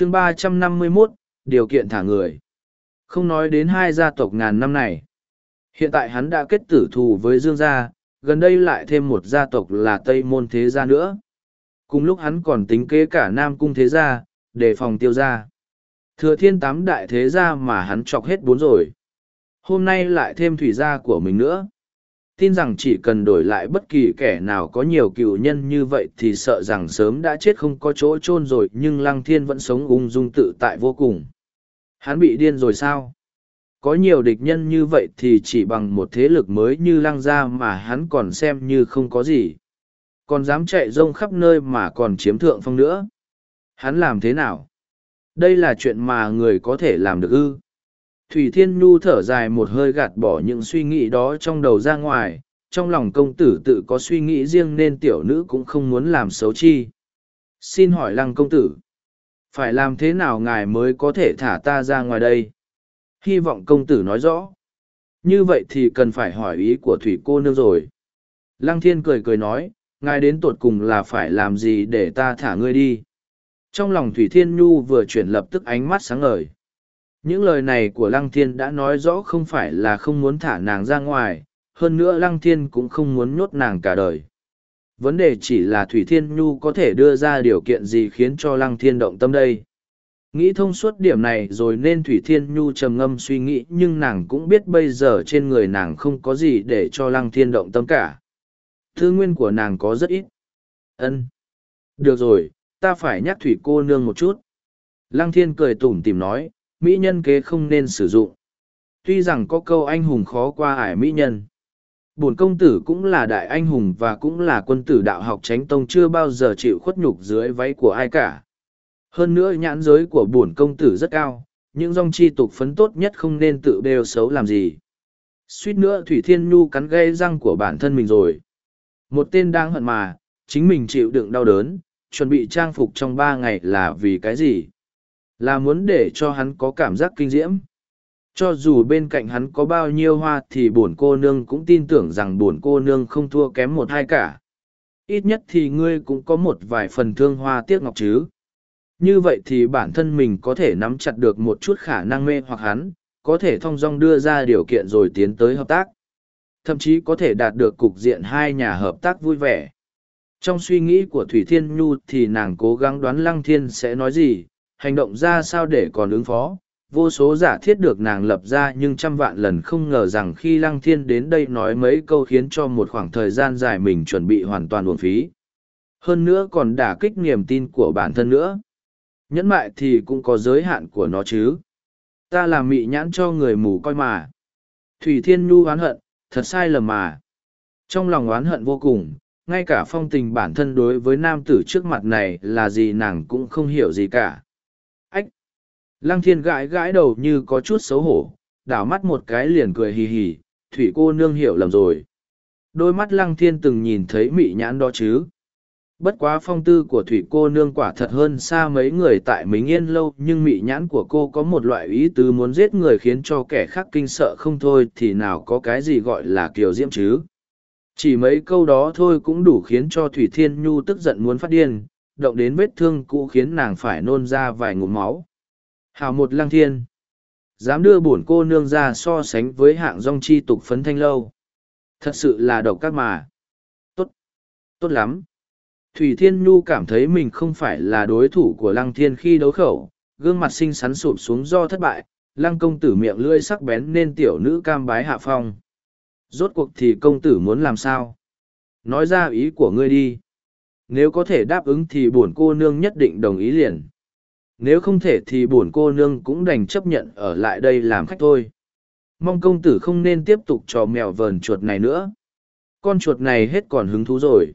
chương ba trăm năm mươi 351, điều kiện thả người. Không nói đến hai gia tộc ngàn năm này. Hiện tại hắn đã kết tử thù với Dương gia, gần đây lại thêm một gia tộc là Tây Môn Thế Gia nữa. Cùng lúc hắn còn tính kế cả Nam Cung Thế Gia, để phòng tiêu gia. Thừa thiên tám đại thế gia mà hắn chọc hết bốn rồi. Hôm nay lại thêm thủy gia của mình nữa. Tin rằng chỉ cần đổi lại bất kỳ kẻ nào có nhiều cựu nhân như vậy thì sợ rằng sớm đã chết không có chỗ chôn rồi, nhưng Lăng Thiên vẫn sống ung dung tự tại vô cùng. Hắn bị điên rồi sao? Có nhiều địch nhân như vậy thì chỉ bằng một thế lực mới như Lăng gia mà hắn còn xem như không có gì. Còn dám chạy rông khắp nơi mà còn chiếm thượng phong nữa. Hắn làm thế nào? đây là chuyện mà người có thể làm được ư thủy thiên nhu thở dài một hơi gạt bỏ những suy nghĩ đó trong đầu ra ngoài, trong lòng công tử tự có suy nghĩ riêng nên tiểu nữ cũng không muốn làm xấu chi. Xin hỏi lăng công tử, phải làm thế nào ngài mới có thể thả ta ra ngoài đây? Hy vọng công tử nói rõ. Như vậy thì cần phải hỏi ý của thủy cô nương rồi. Lăng thiên cười cười nói, ngài đến tột cùng là phải làm gì để ta thả ngươi đi? Trong lòng Thủy Thiên Nhu vừa chuyển lập tức ánh mắt sáng ngời. Những lời này của Lăng Thiên đã nói rõ không phải là không muốn thả nàng ra ngoài, hơn nữa Lăng Thiên cũng không muốn nhốt nàng cả đời. Vấn đề chỉ là Thủy Thiên Nhu có thể đưa ra điều kiện gì khiến cho Lăng Thiên động tâm đây. Nghĩ thông suốt điểm này rồi nên Thủy Thiên Nhu trầm ngâm suy nghĩ nhưng nàng cũng biết bây giờ trên người nàng không có gì để cho Lăng Thiên động tâm cả. Thư nguyên của nàng có rất ít. ân Được rồi, ta phải nhắc thủy cô nương một chút. Lăng thiên cười tủm tìm nói, mỹ nhân kế không nên sử dụng. Tuy rằng có câu anh hùng khó qua ải mỹ nhân. Bổn công tử cũng là đại anh hùng và cũng là quân tử đạo học tránh tông chưa bao giờ chịu khuất nhục dưới váy của ai cả. Hơn nữa nhãn giới của bổn công tử rất cao, những dòng chi tục phấn tốt nhất không nên tự bêu xấu làm gì. Suýt nữa Thủy Thiên Nhu cắn gây răng của bản thân mình rồi. Một tên đang hận mà, chính mình chịu đựng đau đớn, chuẩn bị trang phục trong ba ngày là vì cái gì là muốn để cho hắn có cảm giác kinh diễm. Cho dù bên cạnh hắn có bao nhiêu hoa thì bổn cô nương cũng tin tưởng rằng bổn cô nương không thua kém một hai cả. Ít nhất thì ngươi cũng có một vài phần thương hoa tiếc ngọc chứ. Như vậy thì bản thân mình có thể nắm chặt được một chút khả năng mê hoặc hắn có thể thong dong đưa ra điều kiện rồi tiến tới hợp tác. Thậm chí có thể đạt được cục diện hai nhà hợp tác vui vẻ. Trong suy nghĩ của Thủy Thiên Nhu thì nàng cố gắng đoán Lăng Thiên sẽ nói gì, hành động ra sao để còn ứng phó. Vô số giả thiết được nàng lập ra nhưng trăm vạn lần không ngờ rằng khi Lăng Thiên đến đây nói mấy câu khiến cho một khoảng thời gian dài mình chuẩn bị hoàn toàn uổng phí. Hơn nữa còn đả kích niềm tin của bản thân nữa. Nhẫn mại thì cũng có giới hạn của nó chứ. Ta làm mị nhãn cho người mù coi mà. Thủy Thiên Nhu oán hận, thật sai lầm mà. Trong lòng oán hận vô cùng, ngay cả phong tình bản thân đối với nam tử trước mặt này là gì nàng cũng không hiểu gì cả. Lăng thiên gãi gãi đầu như có chút xấu hổ, đảo mắt một cái liền cười hì hì, thủy cô nương hiểu lầm rồi. Đôi mắt lăng thiên từng nhìn thấy mị nhãn đó chứ. Bất quá phong tư của thủy cô nương quả thật hơn xa mấy người tại Mính Yên lâu nhưng mị nhãn của cô có một loại ý tứ muốn giết người khiến cho kẻ khác kinh sợ không thôi thì nào có cái gì gọi là kiều diễm chứ chỉ mấy câu đó thôi cũng đủ khiến cho Thủy Thiên Nhu tức giận muốn phát điên, động đến vết thương cũ khiến nàng phải nôn ra vài ngụm máu. Hào một lăng thiên. Dám đưa bổn cô nương ra so sánh với hạng Rong chi tục phấn thanh lâu. Thật sự là độc các mà. Tốt. Tốt lắm. Thủy Thiên Nhu cảm thấy mình không phải là đối thủ của lăng thiên khi đấu khẩu, gương mặt xinh xắn sụp xuống do thất bại, lăng công tử miệng lưỡi sắc bén nên tiểu nữ cam bái hạ phong. Rốt cuộc thì công tử muốn làm sao? Nói ra ý của ngươi đi. Nếu có thể đáp ứng thì bổn cô nương nhất định đồng ý liền. Nếu không thể thì bổn cô nương cũng đành chấp nhận ở lại đây làm khách thôi. Mong công tử không nên tiếp tục trò mèo vờn chuột này nữa. Con chuột này hết còn hứng thú rồi.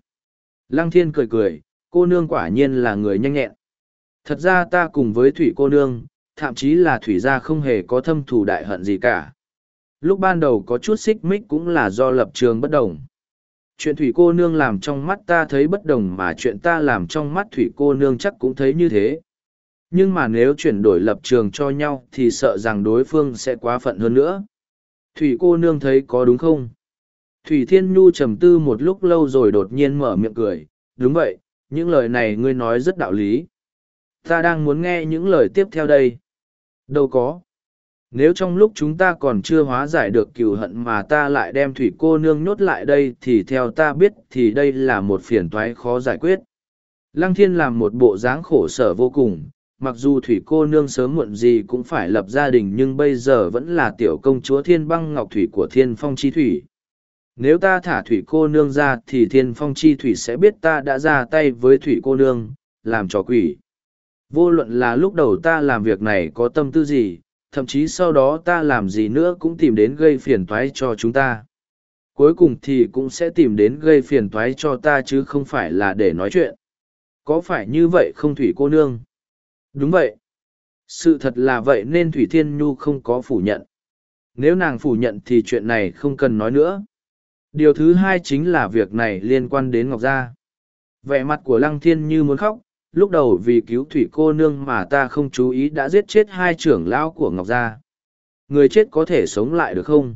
Lăng thiên cười cười, cô nương quả nhiên là người nhanh nhẹn. Thật ra ta cùng với thủy cô nương, thậm chí là thủy gia không hề có thâm thù đại hận gì cả lúc ban đầu có chút xích mích cũng là do lập trường bất đồng chuyện thủy cô nương làm trong mắt ta thấy bất đồng mà chuyện ta làm trong mắt thủy cô nương chắc cũng thấy như thế nhưng mà nếu chuyển đổi lập trường cho nhau thì sợ rằng đối phương sẽ quá phận hơn nữa thủy cô nương thấy có đúng không thủy thiên nhu trầm tư một lúc lâu rồi đột nhiên mở miệng cười đúng vậy những lời này ngươi nói rất đạo lý Ta đang muốn nghe những lời tiếp theo đây. Đâu có. Nếu trong lúc chúng ta còn chưa hóa giải được cừu hận mà ta lại đem thủy cô nương nhốt lại đây thì theo ta biết thì đây là một phiền toái khó giải quyết. Lăng thiên làm một bộ dáng khổ sở vô cùng, mặc dù thủy cô nương sớm muộn gì cũng phải lập gia đình nhưng bây giờ vẫn là tiểu công chúa thiên băng ngọc thủy của thiên phong chi thủy. Nếu ta thả thủy cô nương ra thì thiên phong chi thủy sẽ biết ta đã ra tay với thủy cô nương, làm trò quỷ. Vô luận là lúc đầu ta làm việc này có tâm tư gì, thậm chí sau đó ta làm gì nữa cũng tìm đến gây phiền toái cho chúng ta. Cuối cùng thì cũng sẽ tìm đến gây phiền toái cho ta chứ không phải là để nói chuyện. Có phải như vậy không Thủy cô nương? Đúng vậy. Sự thật là vậy nên Thủy Thiên Nhu không có phủ nhận. Nếu nàng phủ nhận thì chuyện này không cần nói nữa. Điều thứ hai chính là việc này liên quan đến Ngọc Gia. Vẻ mặt của Lăng Thiên như muốn khóc, lúc đầu vì cứu thủy cô nương mà ta không chú ý đã giết chết hai trưởng lão của Ngọc Gia. Người chết có thể sống lại được không?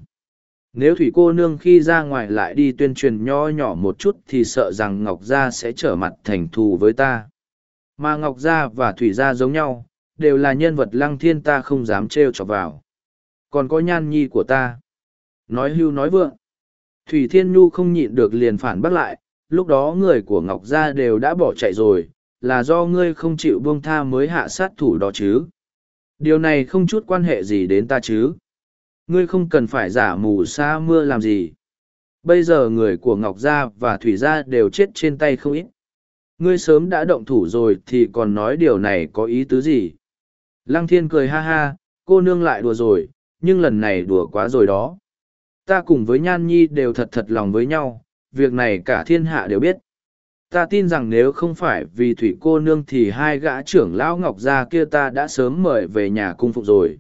Nếu thủy cô nương khi ra ngoài lại đi tuyên truyền nho nhỏ một chút thì sợ rằng Ngọc Gia sẽ trở mặt thành thù với ta. Mà Ngọc Gia và Thủy Gia giống nhau, đều là nhân vật lăng thiên ta không dám trêu chọc vào. Còn có nhan nhi của ta. Nói hưu nói vượng. Thủy Thiên Nhu không nhịn được liền phản bác lại, lúc đó người của Ngọc Gia đều đã bỏ chạy rồi, là do ngươi không chịu buông tha mới hạ sát thủ đó chứ. Điều này không chút quan hệ gì đến ta chứ. Ngươi không cần phải giả mù sa mưa làm gì. Bây giờ người của Ngọc Gia và Thủy Gia đều chết trên tay không ít. Ngươi sớm đã động thủ rồi thì còn nói điều này có ý tứ gì. Lăng thiên cười ha ha, cô nương lại đùa rồi, nhưng lần này đùa quá rồi đó. Ta cùng với Nhan Nhi đều thật thật lòng với nhau, việc này cả thiên hạ đều biết ta tin rằng nếu không phải vì thủy cô nương thì hai gã trưởng lão ngọc gia kia ta đã sớm mời về nhà cung phục rồi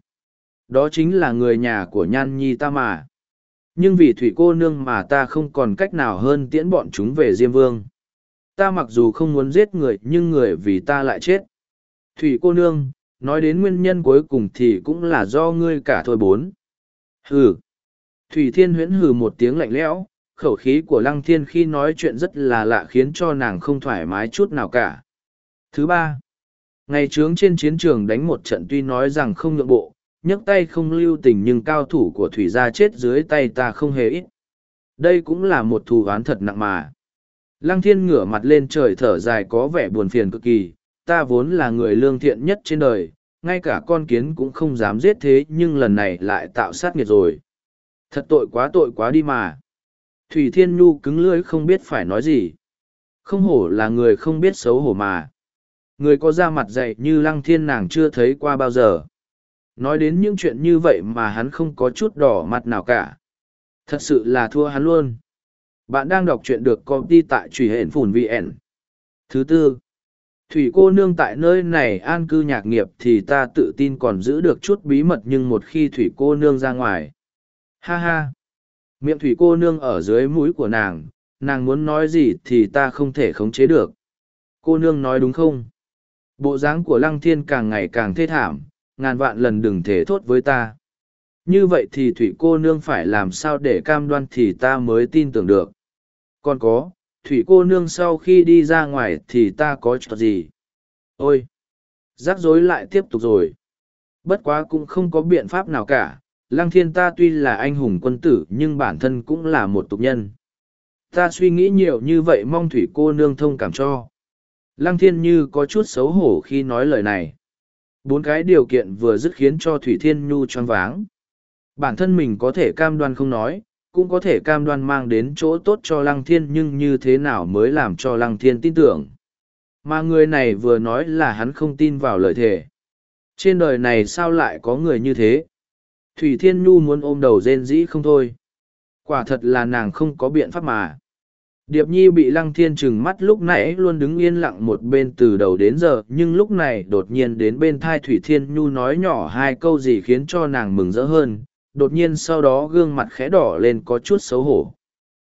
đó chính là người nhà của nhan nhi ta mà nhưng vì thủy cô nương mà ta không còn cách nào hơn tiễn bọn chúng về diêm vương ta mặc dù không muốn giết người nhưng người vì ta lại chết thủy cô nương nói đến nguyên nhân cuối cùng thì cũng là do ngươi cả thôi bốn hừ thủy thiên huyễn hừ một tiếng lạnh lẽo khẩu khí của lăng thiên khi nói chuyện rất là lạ khiến cho nàng không thoải mái chút nào cả. Thứ ba, ngày trướng trên chiến trường đánh một trận tuy nói rằng không nhượng bộ, nhấc tay không lưu tình nhưng cao thủ của thủy gia chết dưới tay ta không hề ít. Đây cũng là một thù oán thật nặng mà. Lăng thiên ngửa mặt lên trời thở dài có vẻ buồn phiền cực kỳ, ta vốn là người lương thiện nhất trên đời, ngay cả con kiến cũng không dám giết thế nhưng lần này lại tạo sát nghiệt rồi. Thật tội quá tội quá đi mà. Thủy Thiên Nhu cứng lưỡi không biết phải nói gì. Không hổ là người không biết xấu hổ mà. Người có da mặt dạy như lăng thiên nàng chưa thấy qua bao giờ. Nói đến những chuyện như vậy mà hắn không có chút đỏ mặt nào cả. Thật sự là thua hắn luôn. Bạn đang đọc truyện được công ty tại truy hển phùn VN. Thứ tư, Thủy cô nương tại nơi này an cư nhạc nghiệp thì ta tự tin còn giữ được chút bí mật nhưng một khi Thủy cô nương ra ngoài. Ha ha! Miệng thủy cô nương ở dưới mũi của nàng, nàng muốn nói gì thì ta không thể khống chế được. Cô nương nói đúng không? Bộ dáng của lăng thiên càng ngày càng thê thảm, ngàn vạn lần đừng thể thốt với ta. Như vậy thì thủy cô nương phải làm sao để cam đoan thì ta mới tin tưởng được. Còn có, thủy cô nương sau khi đi ra ngoài thì ta có chuyện gì? Ôi! Rắc rối lại tiếp tục rồi. Bất quá cũng không có biện pháp nào cả, lăng thiên ta tuy là anh hùng quân tử nhưng bản thân cũng là một tục nhân. Ta suy nghĩ nhiều như vậy mong thủy cô nương thông cảm cho. Lăng thiên như có chút xấu hổ khi nói lời này. Bốn cái điều kiện vừa dứt khiến cho Thủy Thiên Nhu choáng váng. Bản thân mình có thể cam đoan không nói, cũng có thể cam đoan mang đến chỗ tốt cho Lăng Thiên nhưng như thế nào mới làm cho Lăng Thiên tin tưởng. Mà người này vừa nói là hắn không tin vào lời thề. Trên đời này sao lại có người như thế? Thủy Thiên Nhu muốn ôm đầu rên dĩ không thôi. Quả thật là nàng không có biện pháp mà. Điệp Nhi bị Lăng Thiên trừng mắt lúc nãy luôn đứng yên lặng một bên từ đầu đến giờ, nhưng lúc này đột nhiên đến bên thai Thủy Thiên Nhu nói nhỏ hai câu gì khiến cho nàng mừng rỡ hơn, đột nhiên sau đó gương mặt khẽ đỏ lên có chút xấu hổ.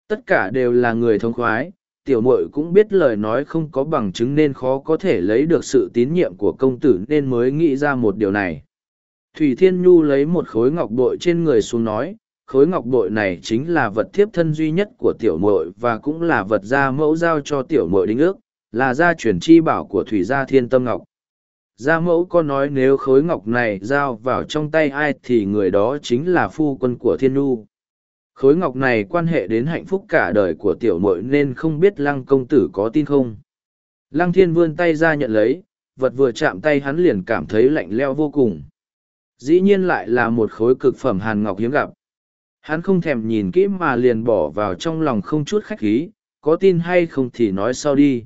Tất cả đều là người thông khoái, tiểu muội cũng biết lời nói không có bằng chứng nên khó có thể lấy được sự tín nhiệm của công tử nên mới nghĩ ra một điều này. Thủy Thiên Nhu lấy một khối ngọc bội trên người xuống nói, khối ngọc bội này chính là vật thiếp thân duy nhất của tiểu muội và cũng là vật gia mẫu giao cho tiểu muội đính ước, là gia truyền chi bảo của Thủy gia Thiên Tâm Ngọc gia mẫu có nói nếu khối ngọc này giao vào trong tay ai thì người đó chính là phu quân của thiên nhu. Khối ngọc này quan hệ đến hạnh phúc cả đời của tiểu mội nên không biết lăng công tử có tin không. Lăng thiên vươn tay ra nhận lấy, vật vừa chạm tay hắn liền cảm thấy lạnh leo vô cùng. Dĩ nhiên lại là một khối cực phẩm hàn ngọc hiếm gặp. Hắn không thèm nhìn kỹ mà liền bỏ vào trong lòng không chút khách khí, có tin hay không thì nói sau đi.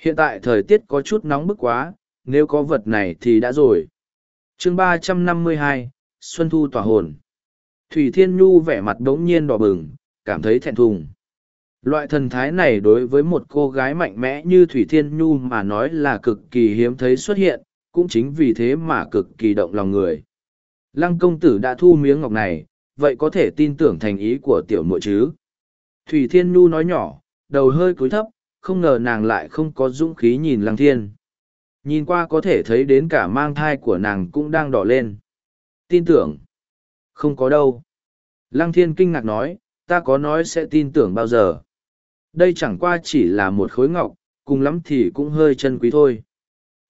Hiện tại thời tiết có chút nóng bức quá nếu có vật này thì đã rồi. Chương ba trăm năm mươi hai, xuân thu tỏa hồn. Thủy thiên nhu vẻ mặt đống nhiên đỏ bừng, cảm thấy thẹn thùng. Loại thần thái này đối với một cô gái mạnh mẽ như thủy thiên nhu mà nói là cực kỳ hiếm thấy xuất hiện, cũng chính vì thế mà cực kỳ động lòng người. Lăng công tử đã thu miếng ngọc này, vậy có thể tin tưởng thành ý của tiểu muội chứ? Thủy thiên nhu nói nhỏ, đầu hơi cúi thấp, không ngờ nàng lại không có dũng khí nhìn lăng thiên nhìn qua có thể thấy đến cả mang thai của nàng cũng đang đỏ lên. Tin tưởng. Không có đâu. Lăng thiên kinh ngạc nói, ta có nói sẽ tin tưởng bao giờ? Đây chẳng qua chỉ là một khối ngọc, cùng lắm thì cũng hơi chân quý thôi.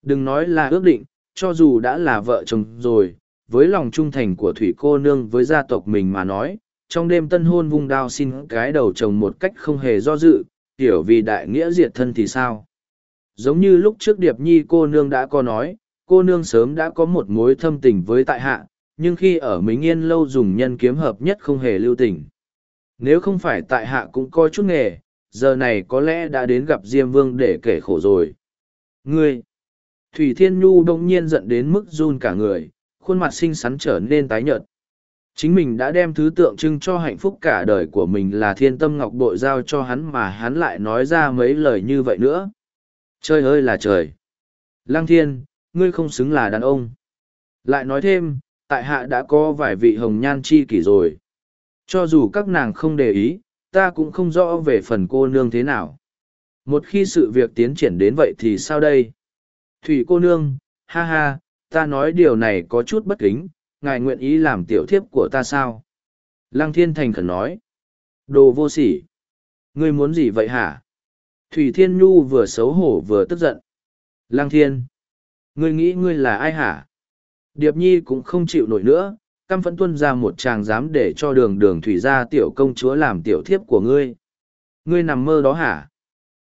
Đừng nói là ước định, cho dù đã là vợ chồng rồi, với lòng trung thành của thủy cô nương với gia tộc mình mà nói, trong đêm tân hôn vung đao xin cái đầu chồng một cách không hề do dự kiểu vì đại nghĩa diệt thân thì sao? Giống như lúc trước điệp nhi cô nương đã có nói, cô nương sớm đã có một mối thâm tình với tại hạ, nhưng khi ở mính yên lâu dùng nhân kiếm hợp nhất không hề lưu tình. Nếu không phải tại hạ cũng coi chút nghề, giờ này có lẽ đã đến gặp diêm vương để kể khổ rồi. Ngươi! Thủy thiên nhu đ ỗ n g nhiên giận đến mức run cả người, khuôn mặt xinh xắn trở nên tái nhợt. Chính mình đã đem thứ tượng trưng cho hạnh phúc cả đời của mình là thiên tâm ngọc bội giao cho hắn mà hắn lại nói ra mấy lời như vậy nữa. Trời ơi là trời! Lăng thiên, ngươi không xứng là đàn ông. Lại nói thêm, tại hạ đã có vài vị hồng nhan chi kỷ rồi. Cho dù các nàng không để ý, ta cũng không rõ về phần cô nương thế nào. Một khi sự việc tiến triển đến vậy thì sao đây? Thủy cô nương, ha ha, ta nói điều này có chút bất kính, ngài nguyện ý làm tiểu thiếp của ta sao? Lăng thiên thành khẩn nói. Đồ vô sỉ! Ngươi muốn gì vậy hả? Thủy Thiên Nhu vừa xấu hổ vừa tức giận. Lang Thiên! Ngươi nghĩ ngươi là ai hả? Điệp Nhi cũng không chịu nổi nữa, căm phẫn tuân ra một chàng dám để cho đường đường thủy gia tiểu công chúa làm tiểu thiếp của ngươi. Ngươi nằm mơ đó hả?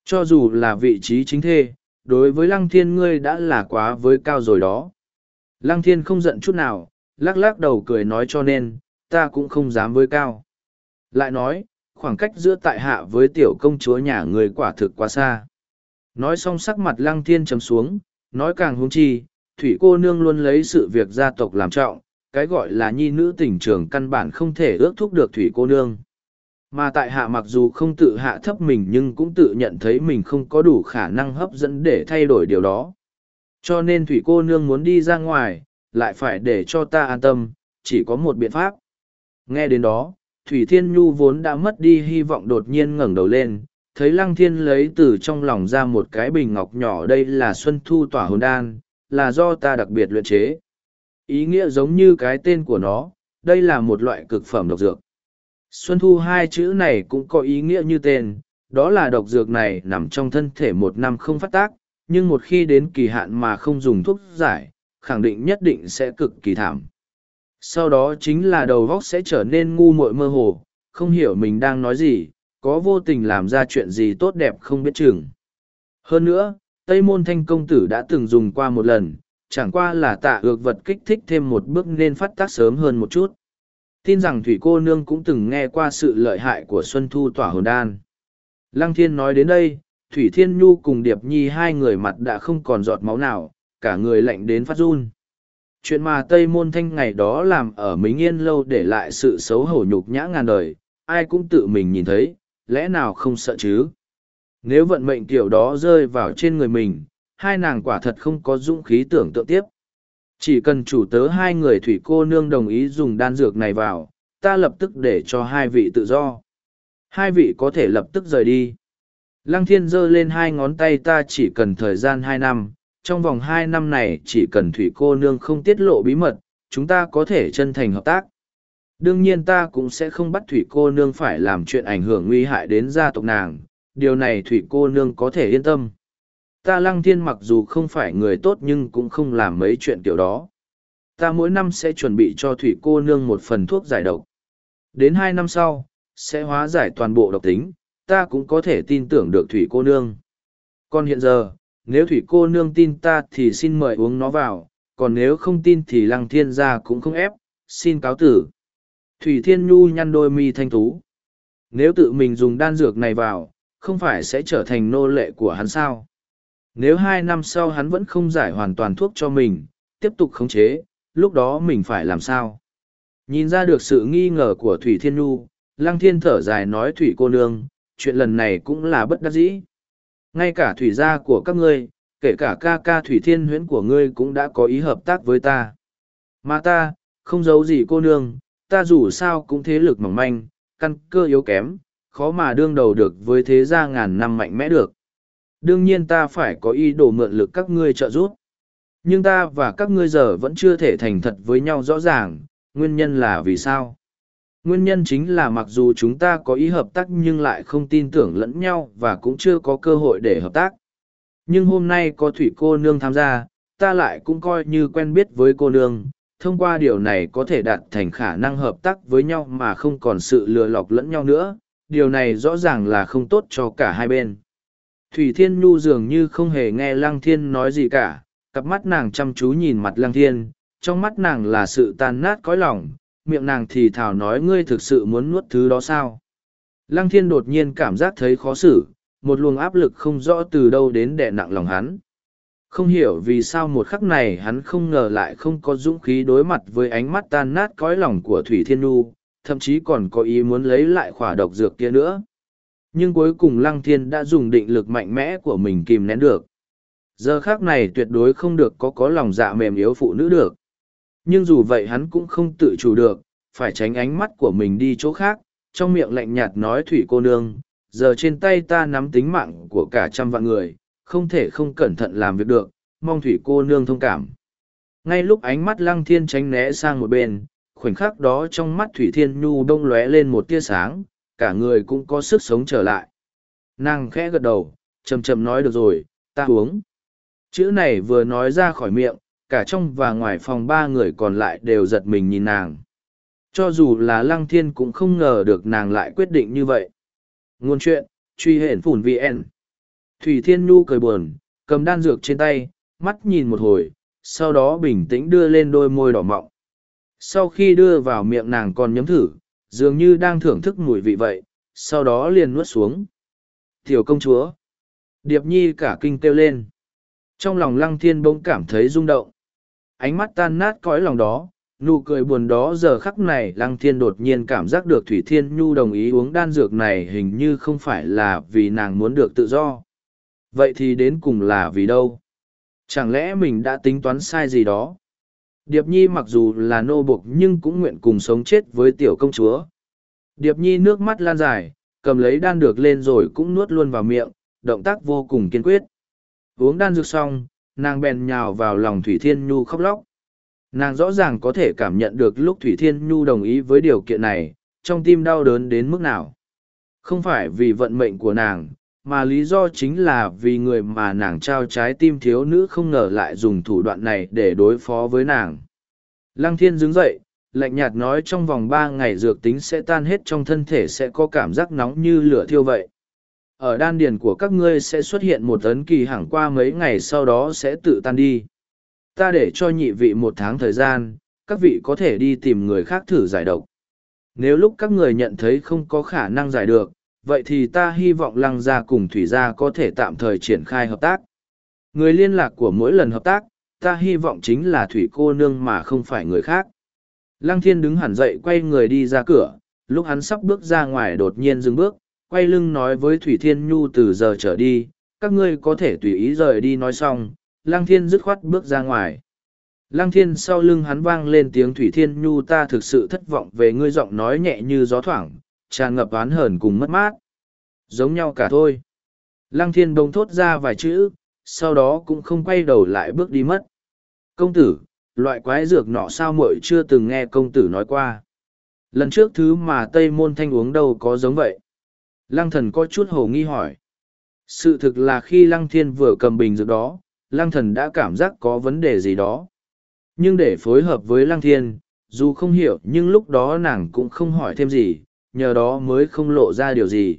Cho dù là vị trí chính thê, đối với Lăng Thiên ngươi đã là quá với cao rồi đó. Lăng Thiên không giận chút nào, lắc lắc đầu cười nói cho nên, ta cũng không dám với cao. Lại nói, khoảng cách giữa tại hạ với tiểu công chúa nhà người quả thực quá xa. Nói xong sắc mặt lăng thiên chấm xuống, nói càng hung chi, thủy cô nương luôn lấy sự việc gia tộc làm trọng, cái gọi là nhi nữ tình trường căn bản không thể ước thúc được thủy cô nương. Mà tại hạ mặc dù không tự hạ thấp mình nhưng cũng tự nhận thấy mình không có đủ khả năng hấp dẫn để thay đổi điều đó. Cho nên thủy cô nương muốn đi ra ngoài, lại phải để cho ta an tâm, chỉ có một biện pháp. Nghe đến đó, Thủy Thiên Nhu vốn đã mất đi hy vọng đột nhiên ngẩng đầu lên, thấy Lăng Thiên lấy từ trong lòng ra một cái bình ngọc nhỏ đây là Xuân Thu tỏa hồn đan, là do ta đặc biệt luyện chế. Ý nghĩa giống như cái tên của nó, đây là một loại cực phẩm độc dược. Xuân Thu hai chữ này cũng có ý nghĩa như tên, đó là độc dược này nằm trong thân thể một năm không phát tác, nhưng một khi đến kỳ hạn mà không dùng thuốc giải, khẳng định nhất định sẽ cực kỳ thảm sau đó chính là đầu vóc sẽ trở nên ngu muội mơ hồ, không hiểu mình đang nói gì, có vô tình làm ra chuyện gì tốt đẹp không biết chừng. Hơn nữa, tây môn thanh công tử đã từng dùng qua một lần, chẳng qua là tạ ược vật kích thích thêm một bước nên phát tác sớm hơn một chút. Tin rằng thủy cô nương cũng từng nghe qua sự lợi hại của xuân thu tỏa hồn đan. Lăng thiên nói đến đây, thủy thiên nhu cùng điệp nhi hai người mặt đã không còn giọt máu nào, cả người lạnh đến phát run chuyện mà Tây Môn Thanh ngày đó làm ở Mính Yên lâu để lại sự xấu hổ nhục nhã ngàn đời, ai cũng tự mình nhìn thấy, lẽ nào không sợ chứ? Nếu vận mệnh kiểu đó rơi vào trên người mình, hai nàng quả thật không có dũng khí tưởng tượng tiếp. Chỉ cần chủ tớ hai người thủy cô nương đồng ý dùng đan dược này vào, ta lập tức để cho hai vị tự do. Hai vị có thể lập tức rời đi. Lăng thiên giơ lên hai ngón tay ta chỉ cần thời gian hai năm, trong vòng hai năm này chỉ cần thủy cô nương không tiết lộ bí mật chúng ta có thể chân thành hợp tác đương nhiên ta cũng sẽ không bắt thủy cô nương phải làm chuyện ảnh hưởng nguy hại đến gia tộc nàng điều này thủy cô nương có thể yên tâm ta lăng thiên mặc dù không phải người tốt nhưng cũng không làm mấy chuyện kiểu đó. Ta mỗi năm sẽ chuẩn bị cho thủy cô nương một phần thuốc giải độc. Đến hai năm sau, sẽ hóa giải toàn bộ độc tính, ta cũng có thể tin tưởng được thủy cô nương. Còn hiện giờ, nếu thủy cô nương tin ta thì xin mời uống nó vào, còn nếu không tin thì lăng thiên gia cũng không ép, xin cáo tử. Thủy Thiên Nhu nhăn đôi mi thanh tú. Nếu tự mình dùng đan dược này vào, không phải sẽ trở thành nô lệ của hắn sao? Nếu hai năm sau hắn vẫn không giải hoàn toàn thuốc cho mình, tiếp tục khống chế, lúc đó mình phải làm sao? Nhìn ra được sự nghi ngờ của Thủy Thiên Nhu, Lăng Thiên thở dài nói Thủy cô nương, chuyện lần này cũng là bất đắc dĩ. Ngay cả Thủy gia của các ngươi, kể cả ca ca Thủy Thiên huyễn của ngươi cũng đã có ý hợp tác với ta. Mà ta, không giấu gì cô nương, ta dù sao cũng thế lực mỏng manh, căn cơ yếu kém, khó mà đương đầu được với thế gia ngàn năm mạnh mẽ được. Đương nhiên ta phải có ý đồ mượn lực các ngươi trợ giúp. Nhưng ta và các ngươi giờ vẫn chưa thể thành thật với nhau rõ ràng, nguyên nhân là vì sao? Nguyên nhân chính là mặc dù chúng ta có ý hợp tác nhưng lại không tin tưởng lẫn nhau và cũng chưa có cơ hội để hợp tác. Nhưng hôm nay có thủy cô nương tham gia, ta lại cũng coi như quen biết với cô nương, thông qua điều này có thể đạt thành khả năng hợp tác với nhau mà không còn sự lừa lọc lẫn nhau nữa, điều này rõ ràng là không tốt cho cả hai bên. Thủy Thiên Nhu dường như không hề nghe Lăng Thiên nói gì cả, cặp mắt nàng chăm chú nhìn mặt Lăng Thiên, trong mắt nàng là sự tan nát cõi lòng, miệng nàng thì thào nói ngươi thực sự muốn nuốt thứ đó sao. Lăng Thiên đột nhiên cảm giác thấy khó xử, một luồng áp lực không rõ từ đâu đến đè nặng lòng hắn. Không hiểu vì sao một khắc này hắn không ngờ lại không có dũng khí đối mặt với ánh mắt tan nát cõi lòng của Thủy Thiên Nhu, thậm chí còn có ý muốn lấy lại khỏa độc dược kia nữa. Nhưng cuối cùng Lăng Thiên đã dùng định lực mạnh mẽ của mình kìm nén được. Giờ khác này tuyệt đối không được có có lòng dạ mềm yếu phụ nữ được. Nhưng dù vậy hắn cũng không tự chủ được, phải tránh ánh mắt của mình đi chỗ khác, trong miệng lạnh nhạt nói Thủy cô nương, giờ trên tay ta nắm tính mạng của cả trăm vạn người, không thể không cẩn thận làm việc được, mong thủy cô nương thông cảm. Ngay lúc ánh mắt lăng thiên tránh né sang một bên, khoảnh khắc đó trong mắt thủy thiên nhu đông lóe lên một tia sáng, cả người cũng có sức sống trở lại. Nàng khẽ gật đầu, chầm chầm nói được rồi, ta uống. Chữ này vừa nói ra khỏi miệng, cả trong và ngoài phòng ba người còn lại đều giật mình nhìn nàng. Cho dù là lăng thiên cũng không ngờ được nàng lại quyết định như vậy. ngôn chuyện, truy hển phủn VN. Thủy Thiên Nhu cười buồn, cầm đan dược trên tay, mắt nhìn một hồi, sau đó bình tĩnh đưa lên đôi môi đỏ mọng. Sau khi đưa vào miệng nàng còn nhấm thử, dường như đang thưởng thức mùi vị vậy, sau đó liền nuốt xuống. Tiểu công chúa. Điệp nhi cả kinh kêu lên. Trong lòng lăng thiên bỗng cảm thấy rung động. Ánh mắt tan nát cõi lòng đó, nụ cười buồn đó giờ khắc này lăng thiên đột nhiên cảm giác được thủy thiên nhu đồng ý uống đan dược này hình như không phải là vì nàng muốn được tự do. Vậy thì đến cùng là vì đâu? Chẳng lẽ mình đã tính toán sai gì đó? Điệp nhi mặc dù là nô bục nhưng cũng nguyện cùng sống chết với tiểu công chúa. Điệp nhi nước mắt lan dài cầm lấy đan dược lên rồi cũng nuốt luôn vào miệng động tác vô cùng kiên quyết. Uống đan dược xong nàng bèn nhào vào lòng thủy thiên nhu khóc lóc. Nàng rõ ràng có thể cảm nhận được lúc thủy thiên nhu đồng ý với điều kiện này, trong tim đau đớn đến mức nào. Không phải vì vận mệnh của nàng, mà lý do chính là vì người mà nàng trao trái tim thiếu nữ không ngờ lại dùng thủ đoạn này để đối phó với nàng. Lăng thiên đứng dậy, lạnh nhạt nói trong vòng ba ngày dược tính sẽ tan hết trong thân thể sẽ có cảm giác nóng như lửa thiêu vậy ở đan điền của các ngươi sẽ xuất hiện một tấn kỳ hẳn qua mấy ngày sau đó sẽ tự tan đi. Ta để cho nhị vị một tháng thời gian, các vị có thể đi tìm người khác thử giải độc. Nếu lúc các người nhận thấy không có khả năng giải được, vậy thì ta hy vọng lăng gia cùng thủy gia có thể tạm thời triển khai hợp tác. Người liên lạc của mỗi lần hợp tác, ta hy vọng chính là thủy cô nương mà không phải người khác. Lăng thiên đứng hẳn dậy quay người đi ra cửa, lúc hắn sắp bước ra ngoài đột nhiên dừng bước quay lưng nói với thủy thiên nhu từ giờ trở đi, các ngươi có thể tùy ý rời đi nói xong, lăng thiên dứt khoát bước ra ngoài. Lăng thiên sau lưng hắn vang lên tiếng thủy thiên nhu, ta thực sự thất vọng về ngươi giọng nói nhẹ như gió thoảng, tràn ngập oán hờn cùng mất mát. Giống nhau cả thôi. Lăng thiên bông thốt ra vài chữ, sau đó cũng không quay đầu lại bước đi mất. Công tử, loại quái dược nọ sao muội chưa từng nghe công tử nói qua? Lần trước thứ mà tây môn thanh uống đâu có giống vậy lăng thần có chút hồ nghi hỏi Sự thực là khi Lăng Thiên vừa cầm bình dược đó, Lăng Thần đã cảm giác có vấn đề gì đó. Nhưng để phối hợp với Lăng Thiên, dù không hiểu nhưng lúc đó nàng cũng không hỏi thêm gì, nhờ đó mới không lộ ra điều gì.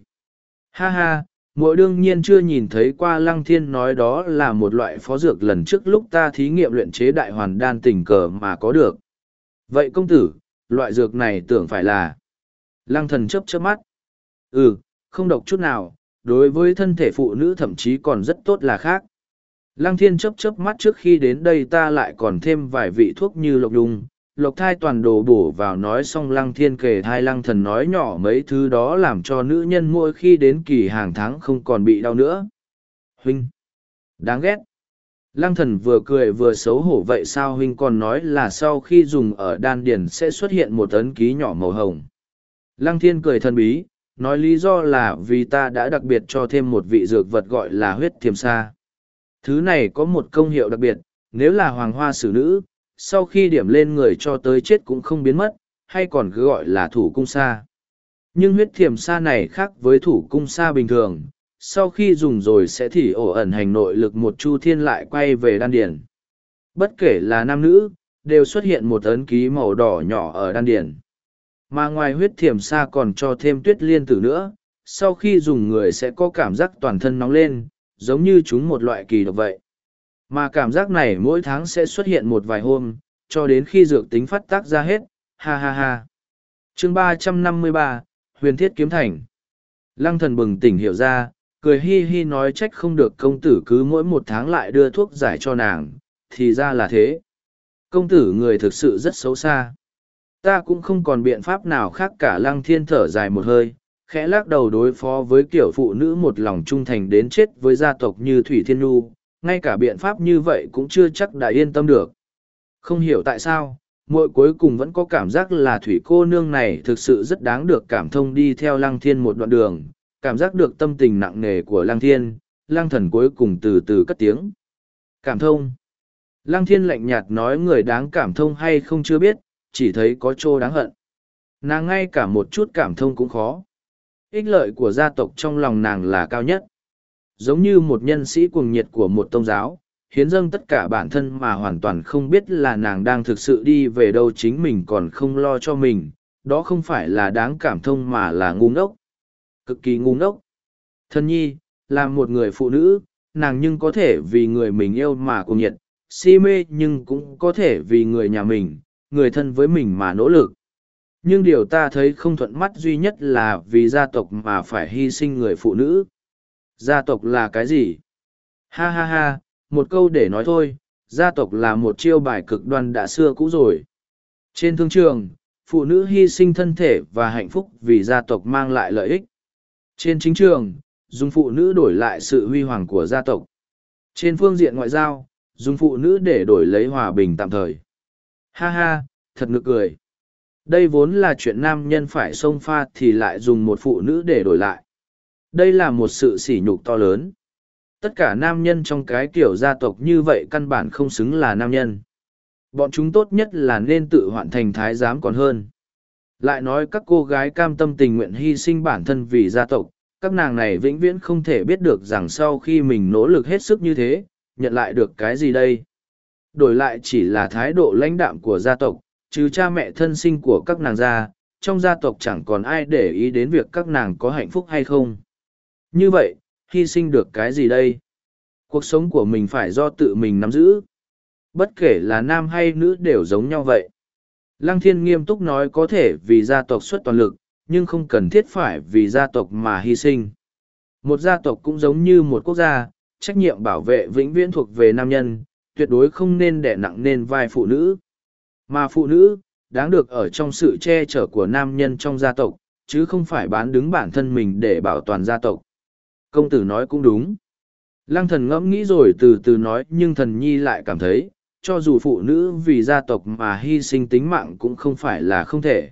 Ha ha, mỗi đương nhiên chưa nhìn thấy qua Lăng Thiên nói đó là một loại phó dược lần trước lúc ta thí nghiệm luyện chế đại hoàn đan tình cờ mà có được. Vậy công tử, loại dược này tưởng phải là... Lăng thần chấp chớp mắt. Ừ, không độc chút nào, đối với thân thể phụ nữ thậm chí còn rất tốt là khác. Lăng thiên chấp chớp mắt trước khi đến đây ta lại còn thêm vài vị thuốc như lộc đùng, lộc thai toàn đồ bổ vào nói xong lăng thiên kể thai lăng thần nói nhỏ mấy thứ đó làm cho nữ nhân mỗi khi đến kỳ hàng tháng không còn bị đau nữa. Huynh! Đáng ghét! Lăng thần vừa cười vừa xấu hổ vậy sao huynh còn nói là sau khi dùng ở đan điền sẽ xuất hiện một ấn ký nhỏ màu hồng. Lăng thiên cười thần bí, nói lý do là vì ta đã đặc biệt cho thêm một vị dược vật gọi là huyết thiềm sa. Thứ này có một công hiệu đặc biệt, nếu là hoàng hoa xử nữ, sau khi điểm lên người cho tới chết cũng không biến mất, hay còn cứ gọi là thủ cung sa. Nhưng huyết thiềm sa này khác với thủ cung sa bình thường, sau khi dùng rồi sẽ thì ổ ẩn hành nội lực một chu thiên lại quay về đan điển. Bất kể là nam nữ, đều xuất hiện một ấn ký màu đỏ nhỏ ở đan điển. Mà ngoài huyết thiểm xa còn cho thêm tuyết liên tử nữa, sau khi dùng người sẽ có cảm giác toàn thân nóng lên, giống như chúng một loại kỳ độc vậy. Mà cảm giác này mỗi tháng sẽ xuất hiện một vài hôm, cho đến khi dược tính phát tác ra hết, ha ha ha. chương ba trăm năm mươi ba Huyền Thiết Kiếm Thành Lăng thần bừng tỉnh hiểu ra, cười hi hi nói trách không được công tử cứ mỗi một tháng lại đưa thuốc giải cho nàng, thì ra là thế. Công tử người thực sự rất xấu xa. Ta cũng không còn biện pháp nào khác cả lăng thiên thở dài một hơi, khẽ lắc đầu đối phó với kiểu phụ nữ một lòng trung thành đến chết với gia tộc như Thủy Thiên Nhu, ngay cả biện pháp như vậy cũng chưa chắc đã yên tâm được. Không hiểu tại sao, mỗi cuối cùng vẫn có cảm giác là Thủy cô nương này thực sự rất đáng được cảm thông đi theo lăng thiên một đoạn đường, cảm giác được tâm tình nặng nề của lăng thiên, lăng thần cuối cùng từ từ cất tiếng. Cảm thông. Lăng thiên lạnh nhạt nói người đáng cảm thông hay không chưa biết, chỉ thấy có chỗ đáng hận. Nàng ngay cả một chút cảm thông cũng khó. Ích lợi của gia tộc trong lòng nàng là cao nhất. Giống như một nhân sĩ cuồng nhiệt của một tôn giáo, hiến dâng tất cả bản thân mà hoàn toàn không biết là nàng đang thực sự đi về đâu chính mình còn không lo cho mình, đó không phải là đáng cảm thông mà là ngu ngốc. Cực kỳ ngu ngốc. Thân nhi, là một người phụ nữ, nàng nhưng có thể vì người mình yêu mà cuồng nhiệt, si mê nhưng cũng có thể vì người nhà mình, người thân với mình mà nỗ lực. Nhưng điều ta thấy không thuận mắt duy nhất là vì gia tộc mà phải hy sinh người phụ nữ. Gia tộc là cái gì? Ha ha ha, một câu để nói thôi, gia tộc là một chiêu bài cực đoan đã xưa cũ rồi. Trên thương trường, phụ nữ hy sinh thân thể và hạnh phúc vì gia tộc mang lại lợi ích. Trên chính trường, dùng phụ nữ đổi lại sự huy hoàng của gia tộc. Trên phương diện ngoại giao, dùng phụ nữ để đổi lấy hòa bình tạm thời. Ha ha, thật nực cười. Đây vốn là chuyện nam nhân phải xông pha thì lại dùng một phụ nữ để đổi lại. Đây là một sự sỉ nhục to lớn. Tất cả nam nhân trong cái kiểu gia tộc như vậy căn bản không xứng là nam nhân. Bọn chúng tốt nhất là nên tự hoạn thành thái giám còn hơn. Lại nói các cô gái cam tâm tình nguyện hy sinh bản thân vì gia tộc, các nàng này vĩnh viễn không thể biết được rằng sau khi mình nỗ lực hết sức như thế, nhận lại được cái gì đây đổi lại chỉ là thái độ lãnh đạm của gia tộc, trừ cha mẹ thân sinh của các nàng ra, trong gia tộc chẳng còn ai để ý đến việc các nàng có hạnh phúc hay không. Như vậy, hy sinh được cái gì đây? Cuộc sống của mình phải do tự mình nắm giữ. Bất kể là nam hay nữ đều giống nhau vậy. Lăng thiên nghiêm túc nói có thể vì gia tộc xuất toàn lực, nhưng không cần thiết phải vì gia tộc mà hy sinh. Một gia tộc cũng giống như một quốc gia, trách nhiệm bảo vệ vĩnh viễn thuộc về nam nhân, tuyệt đối không nên đẻ nặng nên vai phụ nữ. Mà phụ nữ, đáng được ở trong sự che chở của nam nhân trong gia tộc, chứ không phải bán đứng bản thân mình để bảo toàn gia tộc. Công tử nói cũng đúng. Lăng thần ngẫm nghĩ rồi từ từ nói nhưng thần nhi lại cảm thấy, cho dù phụ nữ vì gia tộc mà hy sinh tính mạng cũng không phải là không thể.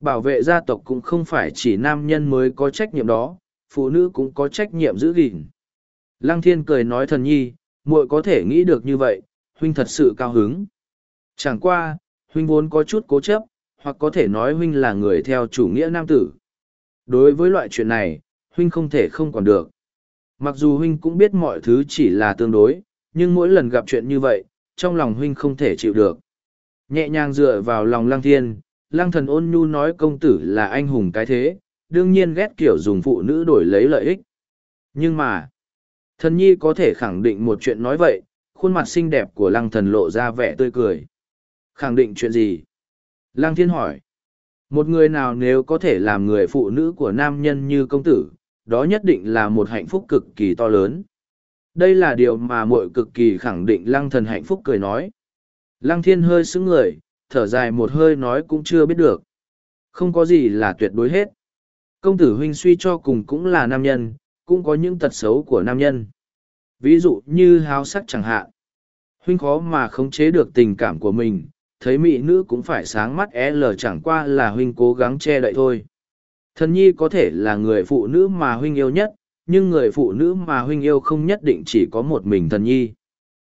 Bảo vệ gia tộc cũng không phải chỉ nam nhân mới có trách nhiệm đó, phụ nữ cũng có trách nhiệm giữ gìn. Lăng thiên cười nói thần nhi, muội có thể nghĩ được như vậy, huynh thật sự cao hứng. Chẳng qua, huynh vốn có chút cố chấp, hoặc có thể nói huynh là người theo chủ nghĩa nam tử. Đối với loại chuyện này, huynh không thể không còn được. Mặc dù huynh cũng biết mọi thứ chỉ là tương đối, nhưng mỗi lần gặp chuyện như vậy, trong lòng huynh không thể chịu được. Nhẹ nhàng dựa vào lòng lăng thiên, lăng thần ôn nhu nói công tử là anh hùng cái thế, đương nhiên ghét kiểu dùng phụ nữ đổi lấy lợi ích. Nhưng mà, thần nhi có thể khẳng định một chuyện nói vậy, khuôn mặt xinh đẹp của lăng thần lộ ra vẻ tươi cười. Khẳng định chuyện gì? Lăng thiên hỏi. Một người nào nếu có thể làm người phụ nữ của nam nhân như công tử, đó nhất định là một hạnh phúc cực kỳ to lớn. Đây là điều mà muội cực kỳ khẳng định lăng thần hạnh phúc cười nói. Lăng thiên hơi sững người, thở dài một hơi nói cũng chưa biết được. Không có gì là tuyệt đối hết. Công tử huynh suy cho cùng cũng là nam nhân, cũng có những tật xấu của nam nhân. Ví dụ như háo sắc chẳng hạn. Huynh khó mà khống chế được tình cảm của mình, thấy mỹ nữ cũng phải sáng mắt é lờ chẳng qua là huynh cố gắng che đậy thôi. Thần nhi có thể là người phụ nữ mà huynh yêu nhất, nhưng người phụ nữ mà huynh yêu không nhất định chỉ có một mình thần nhi.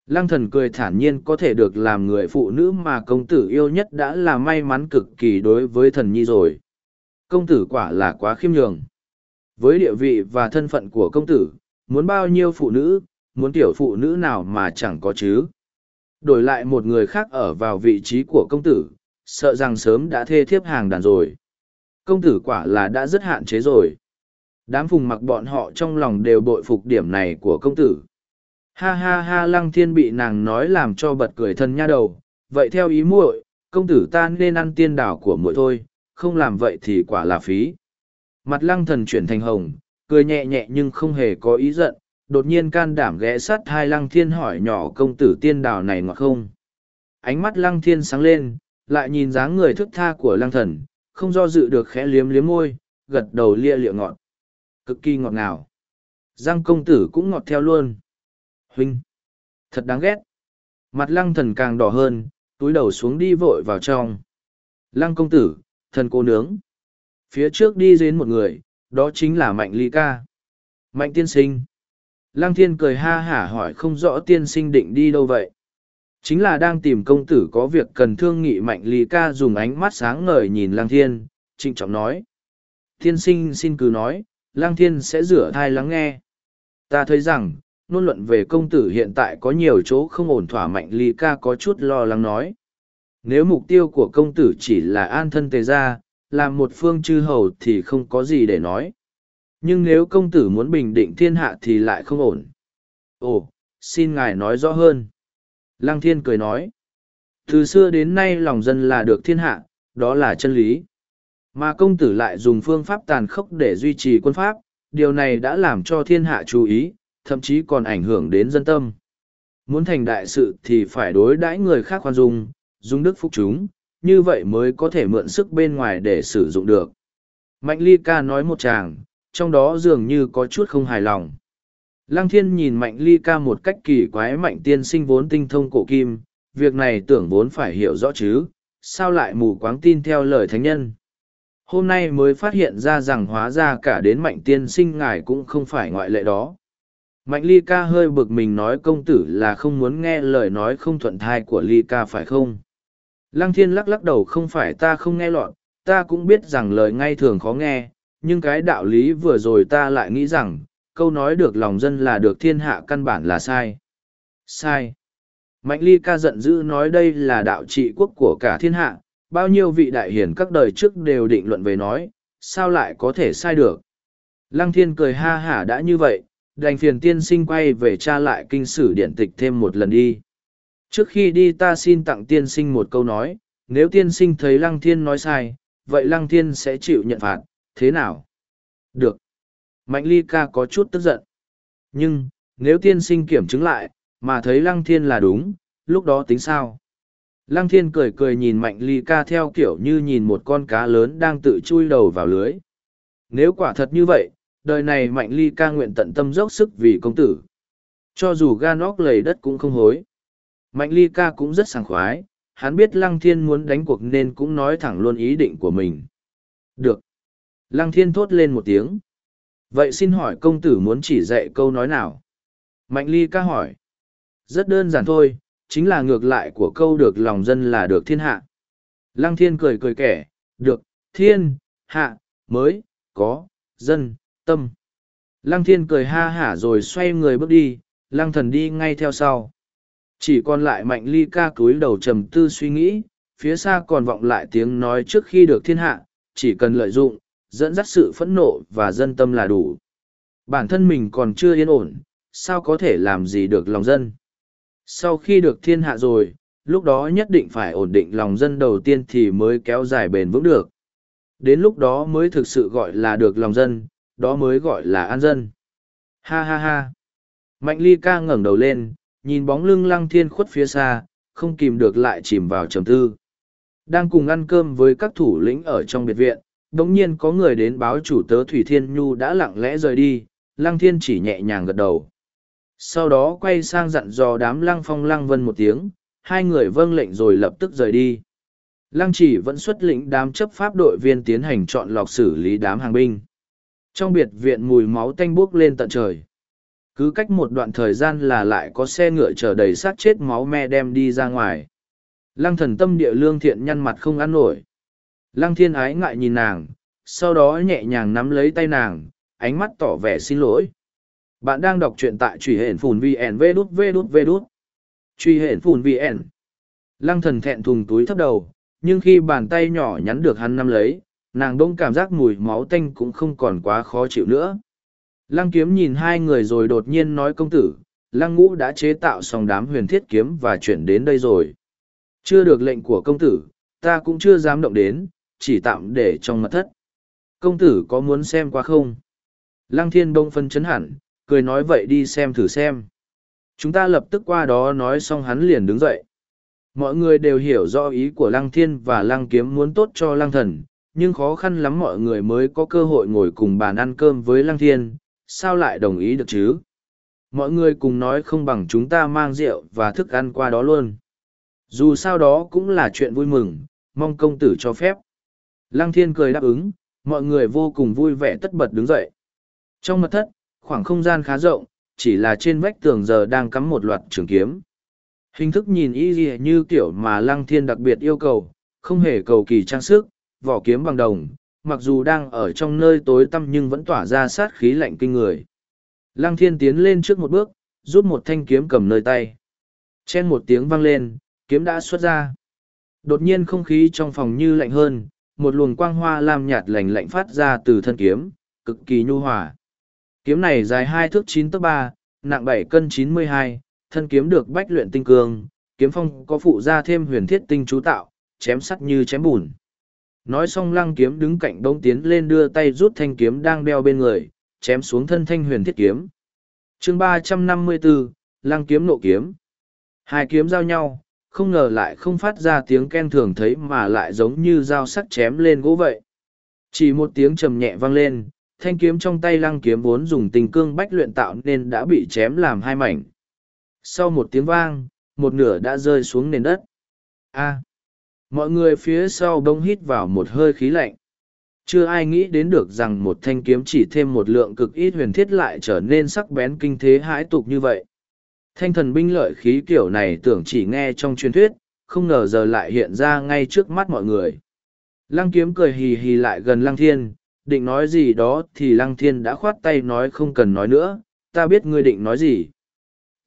Lăng thần cười thản nhiên có thể được làm người phụ nữ mà công tử yêu nhất đã là may mắn cực kỳ đối với thần nhi rồi. Công tử quả là quá khiêm nhường. Với địa vị và thân phận của công tử, muốn bao nhiêu phụ nữ, muốn tiểu phụ nữ nào mà chẳng có chứ. Đổi lại một người khác ở vào vị trí của công tử, sợ rằng sớm đã thê thiếp hàng đàn rồi. Công tử quả là đã rất hạn chế rồi. Đám phùng mặc bọn họ trong lòng đều bội phục điểm này của công tử. Ha ha ha lăng thiên bị nàng nói làm cho bật cười thân nha đầu. Vậy theo ý muội, công tử ta nên ăn tiên đảo của muội thôi, không làm vậy thì quả là phí. Mặt lăng thần chuyển thành hồng, cười nhẹ nhẹ nhưng không hề có ý giận, đột nhiên can đảm ghé sát hai lăng thiên hỏi nhỏ công tử tiên đào này ngọt không. Ánh mắt lăng thiên sáng lên, lại nhìn dáng người thức tha của lăng thần, không do dự được khẽ liếm liếm môi, gật đầu lia liệu ngọt. Cực kỳ ngọt ngào. Giang công tử cũng ngọt theo luôn. Huynh! Thật đáng ghét. Mặt lăng thần càng đỏ hơn, túi đầu xuống đi vội vào trong. Lăng công tử, thần cô nướng. Phía trước đi đến một người, đó chính là Mạnh Ly Ca. Mạnh tiên sinh. Lăng thiên cười ha hả hỏi không rõ tiên sinh định đi đâu vậy. Chính là đang tìm công tử có việc cần thương nghị Mạnh Ly Ca dùng ánh mắt sáng ngời nhìn Lăng thiên, trịnh trọng nói. Tiên sinh xin cứ nói, Lăng thiên sẽ rửa thai lắng nghe. Ta thấy rằng, nôn luận về công tử hiện tại có nhiều chỗ không ổn thỏa Mạnh Ly Ca có chút lo lắng nói nếu mục tiêu của công tử chỉ là an thân tề gia làm một phương chư hầu thì không có gì để nói. Nhưng nếu công tử muốn bình định thiên hạ thì lại không ổn. Ồ xin ngài nói rõ hơn. Lăng thiên cười nói từ xưa đến nay lòng dân là được thiên hạ đó là chân lý. Mà công tử lại dùng phương pháp tàn khốc để duy trì quân pháp điều này đã làm cho thiên hạ chú ý thậm chí còn ảnh hưởng đến dân tâm. Muốn thành đại sự thì phải đối đãi người khác khoan dung dung đức phúc chúng, như vậy mới có thể mượn sức bên ngoài để sử dụng được. Mạnh ly ca nói một chàng, trong đó dường như có chút không hài lòng. Lăng thiên nhìn mạnh ly ca một cách kỳ quái mạnh tiên sinh vốn tinh thông cổ kim, việc này tưởng vốn phải hiểu rõ chứ, sao lại mù quáng tin theo lời thánh nhân. Hôm nay mới phát hiện ra rằng hóa ra cả đến mạnh tiên sinh ngài cũng không phải ngoại lệ đó. Mạnh ly ca hơi bực mình nói công tử là không muốn nghe lời nói không thuận thai của ly ca phải không? Lăng thiên lắc lắc đầu không phải ta không nghe lọt, ta cũng biết rằng lời ngay thường khó nghe, nhưng cái đạo lý vừa rồi ta lại nghĩ rằng, câu nói được lòng dân là được thiên hạ căn bản là sai. Sai. Mạnh ly ca giận dữ nói đây là đạo trị quốc của cả thiên hạ, bao nhiêu vị đại hiển các đời trước đều định luận về nói, sao lại có thể sai được. Lăng thiên cười ha hả đã như vậy, đành phiền tiên sinh quay về tra lại kinh sử điện tịch thêm một lần đi. Trước khi đi ta xin tặng tiên sinh một câu nói, nếu tiên sinh thấy lăng thiên nói sai, vậy lăng thiên sẽ chịu nhận phạt, thế nào? Được. Mạnh ly ca có chút tức giận. Nhưng, nếu tiên sinh kiểm chứng lại, mà thấy lăng thiên là đúng, lúc đó tính sao? Lăng thiên cười cười nhìn mạnh ly ca theo kiểu như nhìn một con cá lớn đang tự chui đầu vào lưới. Nếu quả thật như vậy, đời này mạnh ly ca nguyện tận tâm dốc sức vì công tử. Cho dù gan óc lầy đất cũng không hối. Mạnh ly ca cũng rất sảng khoái, hắn biết Lăng Thiên muốn đánh cuộc nên cũng nói thẳng luôn ý định của mình. Được. Lăng Thiên thốt lên một tiếng. Vậy xin hỏi công tử muốn chỉ dạy câu nói nào? Mạnh ly ca hỏi. Rất đơn giản thôi, chính là ngược lại của câu được lòng dân là được thiên hạ. Lăng Thiên cười cười kẻ, được, thiên, hạ, mới, có, dân, tâm. Lăng thiên cười ha hả rồi xoay người bước đi, lăng thần đi ngay theo sau. Chỉ còn lại mạnh ly ca cúi đầu trầm tư suy nghĩ, phía xa còn vọng lại tiếng nói trước khi được thiên hạ, chỉ cần lợi dụng, dẫn dắt sự phẫn nộ và dân tâm là đủ. Bản thân mình còn chưa yên ổn, sao có thể làm gì được lòng dân. Sau khi được thiên hạ rồi, lúc đó nhất định phải ổn định lòng dân đầu tiên thì mới kéo dài bền vững được. Đến lúc đó mới thực sự gọi là được lòng dân, đó mới gọi là an dân. Ha ha ha. Mạnh ly ca ngẩng đầu lên, nhìn bóng lưng lăng thiên khuất phía xa, không kìm được lại chìm vào trầm tư. Đang cùng ăn cơm với các thủ lĩnh ở trong biệt viện, đống nhiên có người đến báo chủ tớ Thủy Thiên Nhu đã lặng lẽ rời đi, lăng thiên chỉ nhẹ nhàng gật đầu. Sau đó quay sang dặn dò đám lăng phong lăng vân một tiếng, hai người vâng lệnh rồi lập tức rời đi. Lăng chỉ vẫn xuất lĩnh đám chấp pháp đội viên tiến hành chọn lọc xử lý đám hàng binh. Trong biệt viện mùi máu tanh bốc lên tận trời. Cứ cách một đoạn thời gian là lại có xe ngựa chở đầy xác chết máu me đem đi ra ngoài. Lăng thần tâm địa lương thiện nhăn mặt không ăn nổi. Lăng thiên ái ngại nhìn nàng, sau đó nhẹ nhàng nắm lấy tay nàng, ánh mắt tỏ vẻ xin lỗi. Bạn đang đọc truyện tại truy hển phùn VN vê đút vê đút vê đút. Truy hển phùn VN. Lăng thần thẹn thùng túi thấp đầu, nhưng khi bàn tay nhỏ nhắn được hắn nắm lấy, nàng đông cảm giác mùi máu tanh cũng không còn quá khó chịu nữa. Lăng kiếm nhìn hai người rồi đột nhiên nói công tử, lăng ngũ đã chế tạo xong đám huyền thiết kiếm và chuyển đến đây rồi. Chưa được lệnh của công tử, ta cũng chưa dám động đến, chỉ tạm để trong mật thất. Công tử có muốn xem qua không? Lăng thiên đông phân chấn hẳn, cười nói vậy đi xem thử xem. Chúng ta lập tức qua đó nói xong hắn liền đứng dậy. Mọi người đều hiểu rõ ý của lăng thiên và lăng kiếm muốn tốt cho lăng thần, nhưng khó khăn lắm mọi người mới có cơ hội ngồi cùng bàn ăn cơm với lăng thiên, sao lại đồng ý được chứ? Mọi người cùng nói không bằng chúng ta mang rượu và thức ăn qua đó luôn. Dù sao đó cũng là chuyện vui mừng, mong công tử cho phép. Lăng thiên cười đáp ứng, mọi người vô cùng vui vẻ tất bật đứng dậy. Trong mật thất, khoảng không gian khá rộng, chỉ là trên vách tường giờ đang cắm một loạt trường kiếm. Hình thức nhìn y gì như kiểu mà lăng thiên đặc biệt yêu cầu, không hề cầu kỳ trang sức, vỏ kiếm bằng đồng, mặc dù đang ở trong nơi tối tăm nhưng vẫn tỏa ra sát khí lạnh kinh người. Lăng thiên tiến lên trước một bước, rút một thanh kiếm cầm nơi tay. Chen một tiếng vang lên, kiếm đã xuất ra. Đột nhiên không khí trong phòng như lạnh hơn, một luồng quang hoa lam nhạt lạnh lạnh phát ra từ thân kiếm, cực kỳ nhu hòa. Kiếm này dài hai thước chín tấc ba, nặng bảy cân chín mươi hai, thân kiếm được bách luyện tinh cương, kiếm phong có phụ ra thêm huyền thiết tinh chú tạo, chém sắt như chém bùn. Nói xong lăng kiếm đứng cạnh bông tiến lên đưa tay rút thanh kiếm đang đeo bên người, chém xuống thân thanh huyền thiết kiếm. chương ba trăm năm mươi 354, lăng kiếm nộ kiếm. Hai kiếm giao nhau, không ngờ lại không phát ra tiếng ken thường thấy mà lại giống như dao sắc chém lên gỗ vậy. Chỉ một tiếng trầm nhẹ vang lên, thanh kiếm trong tay lăng kiếm vốn dùng tình cương bách luyện tạo nên đã bị chém làm hai mảnh. Sau một tiếng vang, một nửa đã rơi xuống nền đất. A mọi người phía sau bông hít vào một hơi khí lạnh. Chưa ai nghĩ đến được rằng một thanh kiếm chỉ thêm một lượng cực ít huyền thiết lại trở nên sắc bén kinh thế hãi tục như vậy. Thanh thần binh lợi khí kiểu này tưởng chỉ nghe trong truyền thuyết, không ngờ giờ lại hiện ra ngay trước mắt mọi người. Lăng kiếm cười hì hì lại gần lăng thiên, định nói gì đó thì lăng thiên đã khoát tay nói không cần nói nữa, ta biết ngươi định nói gì.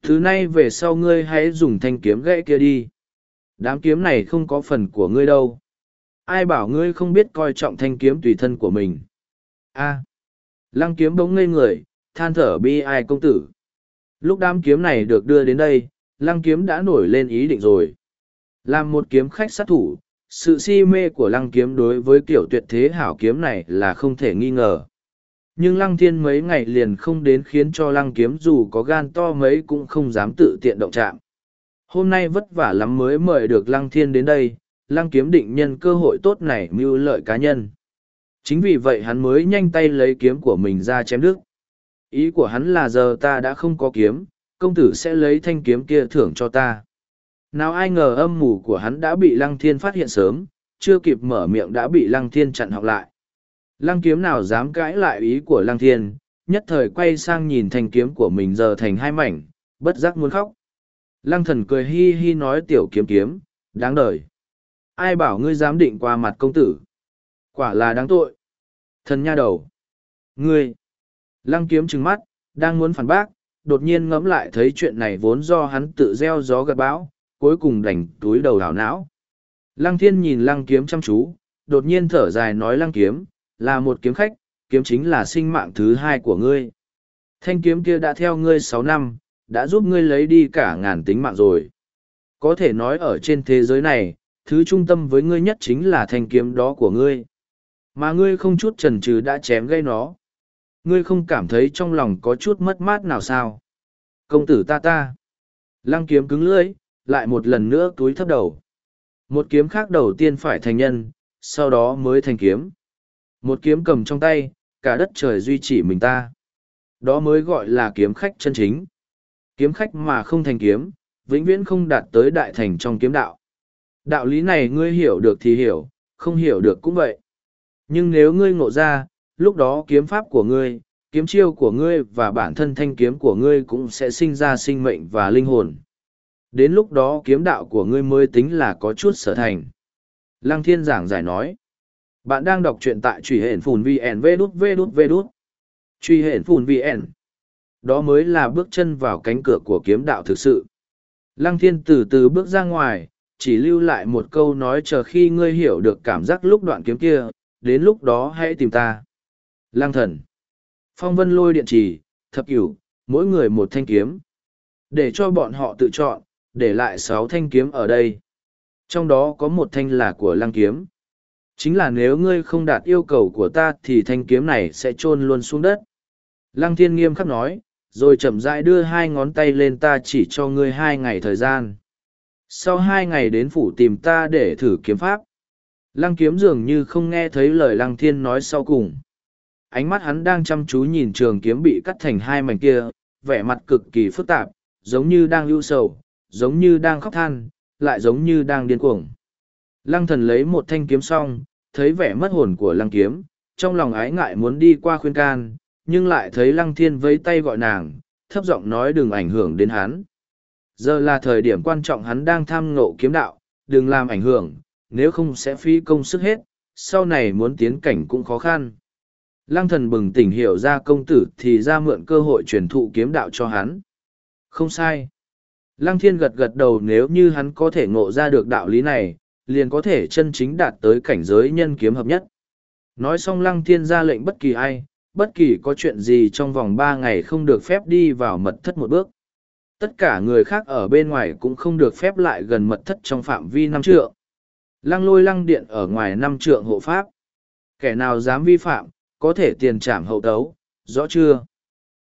Thứ nay về sau ngươi hãy dùng thanh kiếm gãy kia đi. Đám kiếm này không có phần của ngươi đâu. Ai bảo ngươi không biết coi trọng thanh kiếm tùy thân của mình. a lăng kiếm bỗng ngây người, than thở bi ai công tử. Lúc đám kiếm này được đưa đến đây, lăng kiếm đã nổi lên ý định rồi. Làm một kiếm khách sát thủ, sự si mê của lăng kiếm đối với kiểu tuyệt thế hảo kiếm này là không thể nghi ngờ. Nhưng lăng thiên mấy ngày liền không đến khiến cho lăng kiếm dù có gan to mấy cũng không dám tự tiện động chạm. Hôm nay vất vả lắm mới mời được lăng thiên đến đây, lăng kiếm định nhân cơ hội tốt này mưu lợi cá nhân. Chính vì vậy hắn mới nhanh tay lấy kiếm của mình ra chém đức. Ý của hắn là giờ ta đã không có kiếm, công tử sẽ lấy thanh kiếm kia thưởng cho ta. Nào ai ngờ âm mù của hắn đã bị lăng thiên phát hiện sớm, chưa kịp mở miệng đã bị lăng thiên chặn học lại. Lăng kiếm nào dám cãi lại ý của lăng thiên, nhất thời quay sang nhìn thanh kiếm của mình giờ thành hai mảnh, bất giác muốn khóc. Lăng thần cười hi hi nói tiểu kiếm kiếm, đáng đời. Ai bảo ngươi dám định qua mặt công tử? Quả là đáng tội. Thần nha đầu. Ngươi, Lăng kiếm trừng mắt, đang muốn phản bác, đột nhiên ngẫm lại thấy chuyện này vốn do hắn tự gieo gió gặt bão, cuối cùng đành túi đầu đảo não. Lăng thiên nhìn lăng kiếm chăm chú, đột nhiên thở dài nói lăng kiếm, là một kiếm khách, kiếm chính là sinh mạng thứ hai của ngươi. Thanh kiếm kia đã theo ngươi sáu năm, đã giúp ngươi lấy đi cả ngàn tính mạng rồi. Có thể nói ở trên thế giới này, thứ trung tâm với ngươi nhất chính là thanh kiếm đó của ngươi. Mà ngươi không chút chần chừ đã chém gây nó. Ngươi không cảm thấy trong lòng có chút mất mát nào sao? Công tử ta ta. Lăng kiếm cứng lưỡi, lại một lần nữa túi thấp đầu. Một kiếm khác đầu tiên phải thành nhân, sau đó mới thành kiếm. Một kiếm cầm trong tay, cả đất trời duy trì mình ta. Đó mới gọi là kiếm khách chân chính. Kiếm khách mà không thành kiếm, vĩnh viễn không đạt tới đại thành trong kiếm đạo. Đạo lý này ngươi hiểu được thì hiểu, không hiểu được cũng vậy. Nhưng nếu ngươi ngộ ra, lúc đó kiếm pháp của ngươi, kiếm chiêu của ngươi và bản thân thanh kiếm của ngươi cũng sẽ sinh ra sinh mệnh và linh hồn. Đến lúc đó kiếm đạo của ngươi mới tính là có chút sở thành. Lăng thiên giảng giải nói. Bạn đang đọc truyện tại truy hển phùn VN vê đút vê đút vê đút. Truy hển phùn VN. Đó mới là bước chân vào cánh cửa của kiếm đạo thực sự. Lăng thiên từ từ bước ra ngoài, chỉ lưu lại một câu nói chờ khi ngươi hiểu được cảm giác lúc đoạn kiếm kia, đến lúc đó hãy tìm ta. Lăng thần. Phong vân lôi điện trì, thập cửu, mỗi người một thanh kiếm. Để cho bọn họ tự chọn, để lại sáu thanh kiếm ở đây. Trong đó có một thanh là của lăng kiếm. Chính là nếu ngươi không đạt yêu cầu của ta thì thanh kiếm này sẽ chôn luôn xuống đất. Lăng thiên nghiêm khắc nói, rồi chậm rãi đưa hai ngón tay lên ta chỉ cho ngươi hai ngày thời gian. Sau hai ngày đến phủ tìm ta để thử kiếm pháp. Lăng kiếm dường như không nghe thấy lời lăng thiên nói sau cùng. Ánh mắt hắn đang chăm chú nhìn trường kiếm bị cắt thành hai mảnh kia, vẻ mặt cực kỳ phức tạp, giống như đang lưu sầu, giống như đang khóc than, lại giống như đang điên cuồng. Lăng thần lấy một thanh kiếm xong, thấy vẻ mất hồn của lăng kiếm, trong lòng ái ngại muốn đi qua khuyên can, nhưng lại thấy lăng thiên vẫy tay gọi nàng, thấp giọng nói đừng ảnh hưởng đến hắn. Giờ là thời điểm quan trọng hắn đang tham ngộ kiếm đạo, đừng làm ảnh hưởng, nếu không sẽ phi công sức hết, sau này muốn tiến cảnh cũng khó khăn. Lăng thần bừng tỉnh hiểu ra công tử thì ra mượn cơ hội truyền thụ kiếm đạo cho hắn. Không sai. Lăng thiên gật gật đầu nếu như hắn có thể ngộ ra được đạo lý này, liền có thể chân chính đạt tới cảnh giới nhân kiếm hợp nhất. Nói xong lăng thiên ra lệnh bất kỳ ai, bất kỳ có chuyện gì trong vòng ba ngày không được phép đi vào mật thất một bước. Tất cả người khác ở bên ngoài cũng không được phép lại gần mật thất trong phạm vi năm trượng. Lăng lôi lăng điện ở ngoài năm trượng hộ pháp. Kẻ nào dám vi phạm, có thể tiền trảm hậu tấu, rõ chưa?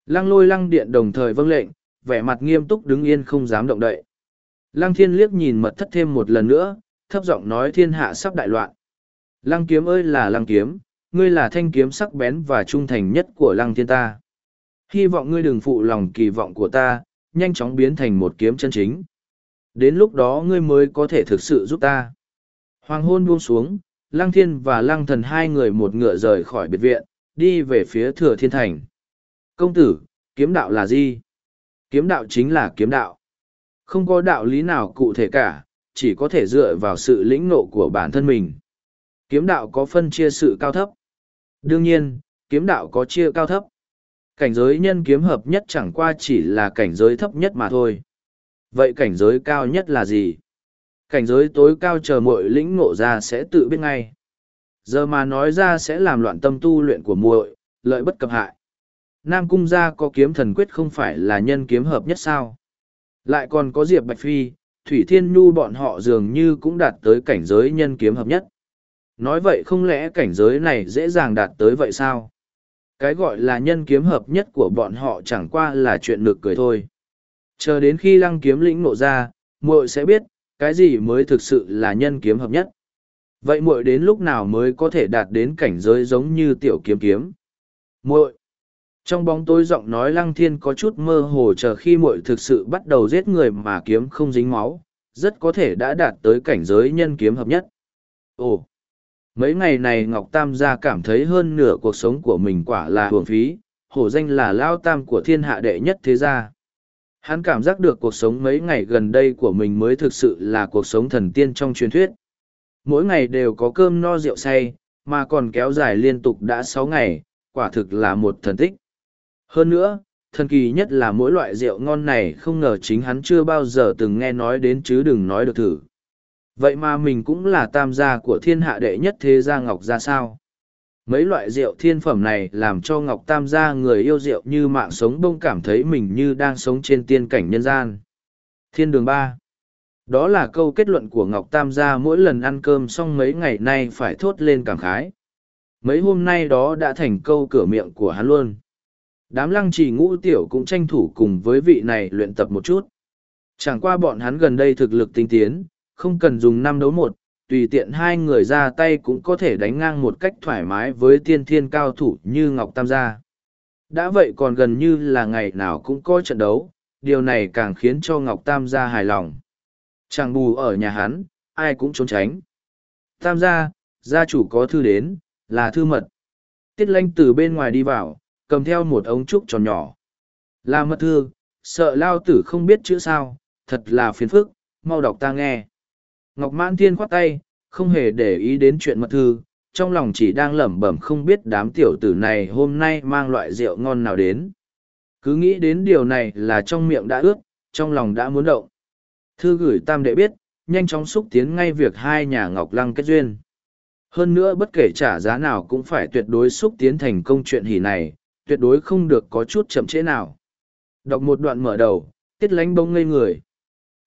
Lăng lôi lăng điện đồng thời vâng lệnh, vẻ mặt nghiêm túc đứng yên không dám động đậy. Lăng thiên liếc nhìn mật thất thêm một lần nữa, thấp giọng nói thiên hạ sắp đại loạn. Lăng kiếm ơi là lăng kiếm, ngươi là thanh kiếm sắc bén và trung thành nhất của lăng thiên ta. Hy vọng ngươi đừng phụ lòng kỳ vọng của ta, nhanh chóng biến thành một kiếm chân chính. Đến lúc đó ngươi mới có thể thực sự giúp ta. Hoàng hôn buông xuống, lăng thiên và lăng thần hai người một ngựa rời khỏi biệt viện, đi về phía thừa thiên thành. Công tử, kiếm đạo là gì? Kiếm đạo chính là kiếm đạo. Không có đạo lý nào cụ thể cả, chỉ có thể dựa vào sự lĩnh nộ của bản thân mình. Kiếm đạo có phân chia sự cao thấp. Đương nhiên, kiếm đạo có chia cao thấp. Cảnh giới nhân kiếm hợp nhất chẳng qua chỉ là cảnh giới thấp nhất mà thôi. Vậy cảnh giới cao nhất là gì? Cảnh giới tối cao chờ muội lĩnh ngộ ra sẽ tự biết ngay. Giờ mà nói ra sẽ làm loạn tâm tu luyện của muội, lợi bất cập hại. Nam Cung gia có kiếm thần quyết không phải là nhân kiếm hợp nhất sao? Lại còn có Diệp Bạch Phi, Thủy Thiên Nhu bọn họ dường như cũng đạt tới cảnh giới nhân kiếm hợp nhất. Nói vậy không lẽ cảnh giới này dễ dàng đạt tới vậy sao? Cái gọi là nhân kiếm hợp nhất của bọn họ chẳng qua là chuyện nực cười thôi. Chờ đến khi lăng kiếm lĩnh nộ ra, muội sẽ biết, cái gì mới thực sự là nhân kiếm hợp nhất. Vậy muội đến lúc nào mới có thể đạt đến cảnh giới giống như tiểu kiếm kiếm? Muội. Trong bóng tối giọng nói lăng thiên có chút mơ hồ chờ khi muội thực sự bắt đầu giết người mà kiếm không dính máu, rất có thể đã đạt tới cảnh giới nhân kiếm hợp nhất. Ồ! Mấy ngày này Ngọc Tam gia cảm thấy hơn nửa cuộc sống của mình quả là hưởng phí, hổ danh là Lao Tam của thiên hạ đệ nhất thế gia. Hắn cảm giác được cuộc sống mấy ngày gần đây của mình mới thực sự là cuộc sống thần tiên trong truyền thuyết. Mỗi ngày đều có cơm no rượu say, mà còn kéo dài liên tục đã sáu ngày, quả thực là một thần tích. Hơn nữa, thần kỳ nhất là mỗi loại rượu ngon này không ngờ chính hắn chưa bao giờ từng nghe nói đến chứ đừng nói được thử. Vậy mà mình cũng là tam gia của thiên hạ đệ nhất thế gia Ngọc gia sao? Mấy loại rượu thiên phẩm này làm cho Ngọc Tam gia người yêu rượu như mạng sống bông cảm thấy mình như đang sống trên tiên cảnh nhân gian. Thiên đường ba Đó là câu kết luận của Ngọc Tam gia mỗi lần ăn cơm xong mấy ngày nay phải thốt lên cảm khái. Mấy hôm nay đó đã thành câu cửa miệng của hắn luôn. Đám lăng trì ngũ tiểu cũng tranh thủ cùng với vị này luyện tập một chút. Chẳng qua bọn hắn gần đây thực lực tinh tiến, không cần dùng năm đấu một, tùy tiện hai người ra tay cũng có thể đánh ngang một cách thoải mái với tiên thiên cao thủ như Ngọc Tam gia. Đã vậy còn gần như là ngày nào cũng có trận đấu, điều này càng khiến cho Ngọc Tam gia hài lòng. Chẳng bù ở nhà hắn, ai cũng trốn tránh. Tam gia, gia chủ có thư đến, là thư mật. Tiết lanh từ bên ngoài đi vào, cầm theo một ống trúc tròn nhỏ. Là mật thư, sợ lao tử không biết chữ sao, thật là phiền phức, mau đọc ta nghe. Ngọc Mãn Thiên khoát tay, không hề để ý đến chuyện mật thư, trong lòng chỉ đang lẩm bẩm không biết đám tiểu tử này hôm nay mang loại rượu ngon nào đến. Cứ nghĩ đến điều này là trong miệng đã ướt, trong lòng đã muốn động. Thư gửi tam đệ biết, nhanh chóng xúc tiến ngay việc hai nhà Ngọc Lăng kết duyên. Hơn nữa bất kể trả giá nào cũng phải tuyệt đối xúc tiến thành công chuyện hỉ này, tuyệt đối không được có chút chậm trễ nào. Đọc một đoạn mở đầu, tiết lánh bông ngây người.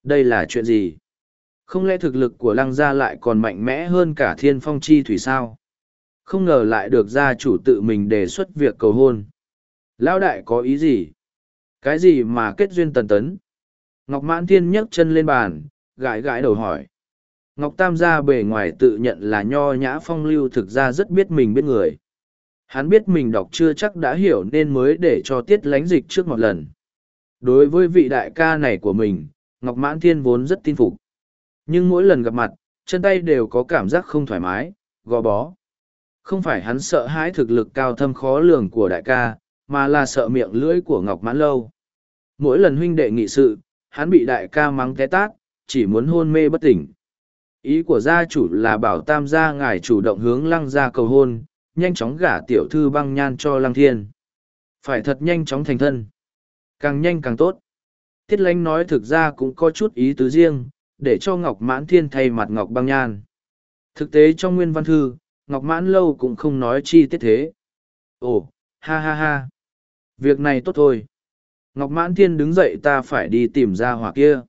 Đây là chuyện gì? Không lẽ thực lực của lăng gia lại còn mạnh mẽ hơn cả thiên phong chi thủy sao? Không ngờ lại được gia chủ tự mình đề xuất việc cầu hôn. Lão đại có ý gì? Cái gì mà kết duyên tần tấn? Ngọc Mãn Thiên nhấc chân lên bàn, gãi gãi đầu hỏi. Ngọc Tam gia bề ngoài tự nhận là nho nhã phong lưu thực ra rất biết mình biết người. Hắn biết mình đọc chưa chắc đã hiểu nên mới để cho tiết lánh dịch trước một lần. Đối với vị đại ca này của mình, Ngọc Mãn Thiên vốn rất tin phục. Nhưng mỗi lần gặp mặt, chân tay đều có cảm giác không thoải mái, gò bó. Không phải hắn sợ hãi thực lực cao thâm khó lường của đại ca, mà là sợ miệng lưỡi của Ngọc Mãn Lâu. Mỗi lần huynh đệ nghị sự, hắn bị đại ca mắng té tát, chỉ muốn hôn mê bất tỉnh. Ý của gia chủ là bảo tam gia ngài chủ động hướng lăng gia cầu hôn, nhanh chóng gả tiểu thư băng nhan cho lăng thiên. Phải thật nhanh chóng thành thân. Càng nhanh càng tốt. Tiết lánh nói thực ra cũng có chút ý tứ riêng, để cho Ngọc Mãn Thiên thay mặt Ngọc Băng Nhan. Thực tế trong nguyên văn thư, Ngọc Mãn Lâu cũng không nói chi tiết thế. Ồ, ha ha ha. Việc này tốt thôi. Ngọc Mãn Thiên đứng dậy ta phải đi tìm ra hỏa kia.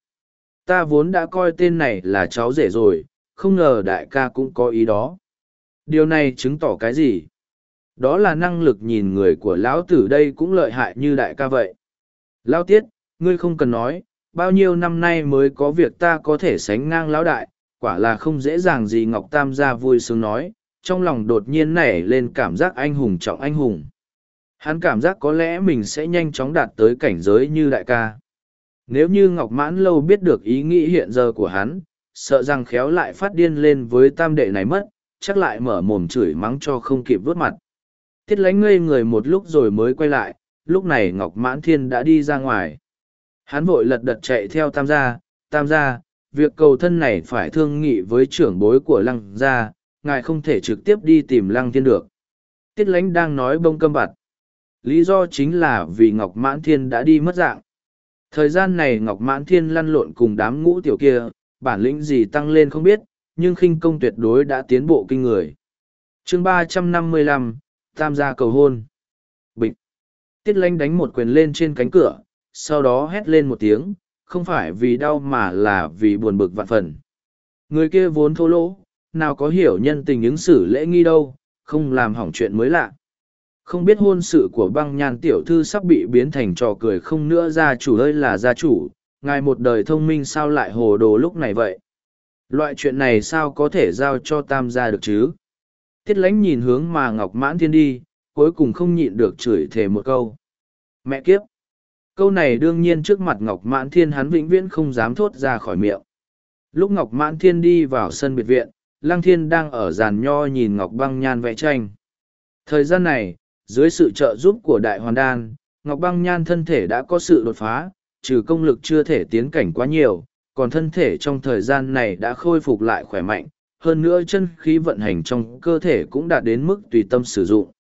Ta vốn đã coi tên này là cháu rể rồi, không ngờ đại ca cũng có ý đó. Điều này chứng tỏ cái gì? Đó là năng lực nhìn người của lão tử đây cũng lợi hại như đại ca vậy. Lão tiết, ngươi không cần nói, bao nhiêu năm nay mới có việc ta có thể sánh ngang lão đại, quả là không dễ dàng gì Ngọc Tam gia vui sướng nói, trong lòng đột nhiên nảy lên cảm giác anh hùng trọng anh hùng. Hắn cảm giác có lẽ mình sẽ nhanh chóng đạt tới cảnh giới như đại ca. Nếu như Ngọc Mãn Lâu biết được ý nghĩ hiện giờ của hắn, sợ rằng khéo lại phát điên lên với tam đệ này mất, chắc lại mở mồm chửi mắng cho không kịp vớt mặt. Thiết lánh ngây người một lúc rồi mới quay lại, lúc này Ngọc Mãn Thiên đã đi ra ngoài. Hắn vội lật đật chạy theo tam gia, tam gia, việc cầu thân này phải thương nghị với trưởng bối của lăng gia, ngài không thể trực tiếp đi tìm lăng thiên được. Tiết lãnh đang nói bông câm bặt. Lý do chính là vì Ngọc Mãn Thiên đã đi mất dạng. Thời gian này Ngọc Mãn Thiên lăn lộn cùng đám ngũ tiểu kia, bản lĩnh gì tăng lên không biết, nhưng khinh công tuyệt đối đã tiến bộ kinh người. chương ba trăm năm mươi lăm Tam gia cầu hôn. Bịch. Tiết lãnh đánh một quyền lên trên cánh cửa, sau đó hét lên một tiếng, không phải vì đau mà là vì buồn bực vạn phần. Người kia vốn thô lỗ, nào có hiểu nhân tình ứng xử lễ nghi đâu, không làm hỏng chuyện mới lạ. Không biết hôn sự của băng nhan tiểu thư sắp bị biến thành trò cười không nữa gia chủ ơi là gia chủ, ngài một đời thông minh sao lại hồ đồ lúc này vậy. Loại chuyện này sao có thể giao cho tam gia được chứ? Tiết lánh nhìn hướng mà Ngọc Mãn Thiên đi, cuối cùng không nhịn được chửi thề một câu. Mẹ kiếp! Câu này đương nhiên trước mặt ngọc mãn thiên hắn vĩnh viễn không dám thốt ra khỏi miệng. Lúc ngọc mãn thiên đi vào sân biệt viện, lăng thiên đang ở giàn nho nhìn ngọc băng nhan vẽ tranh. Thời gian này, dưới sự trợ giúp của đại hoàn đan, ngọc băng nhan thân thể đã có sự đột phá, trừ công lực chưa thể tiến cảnh quá nhiều, còn thân thể trong thời gian này đã khôi phục lại khỏe mạnh, hơn nữa chân khí vận hành trong cơ thể cũng đạt đến mức tùy tâm sử dụng.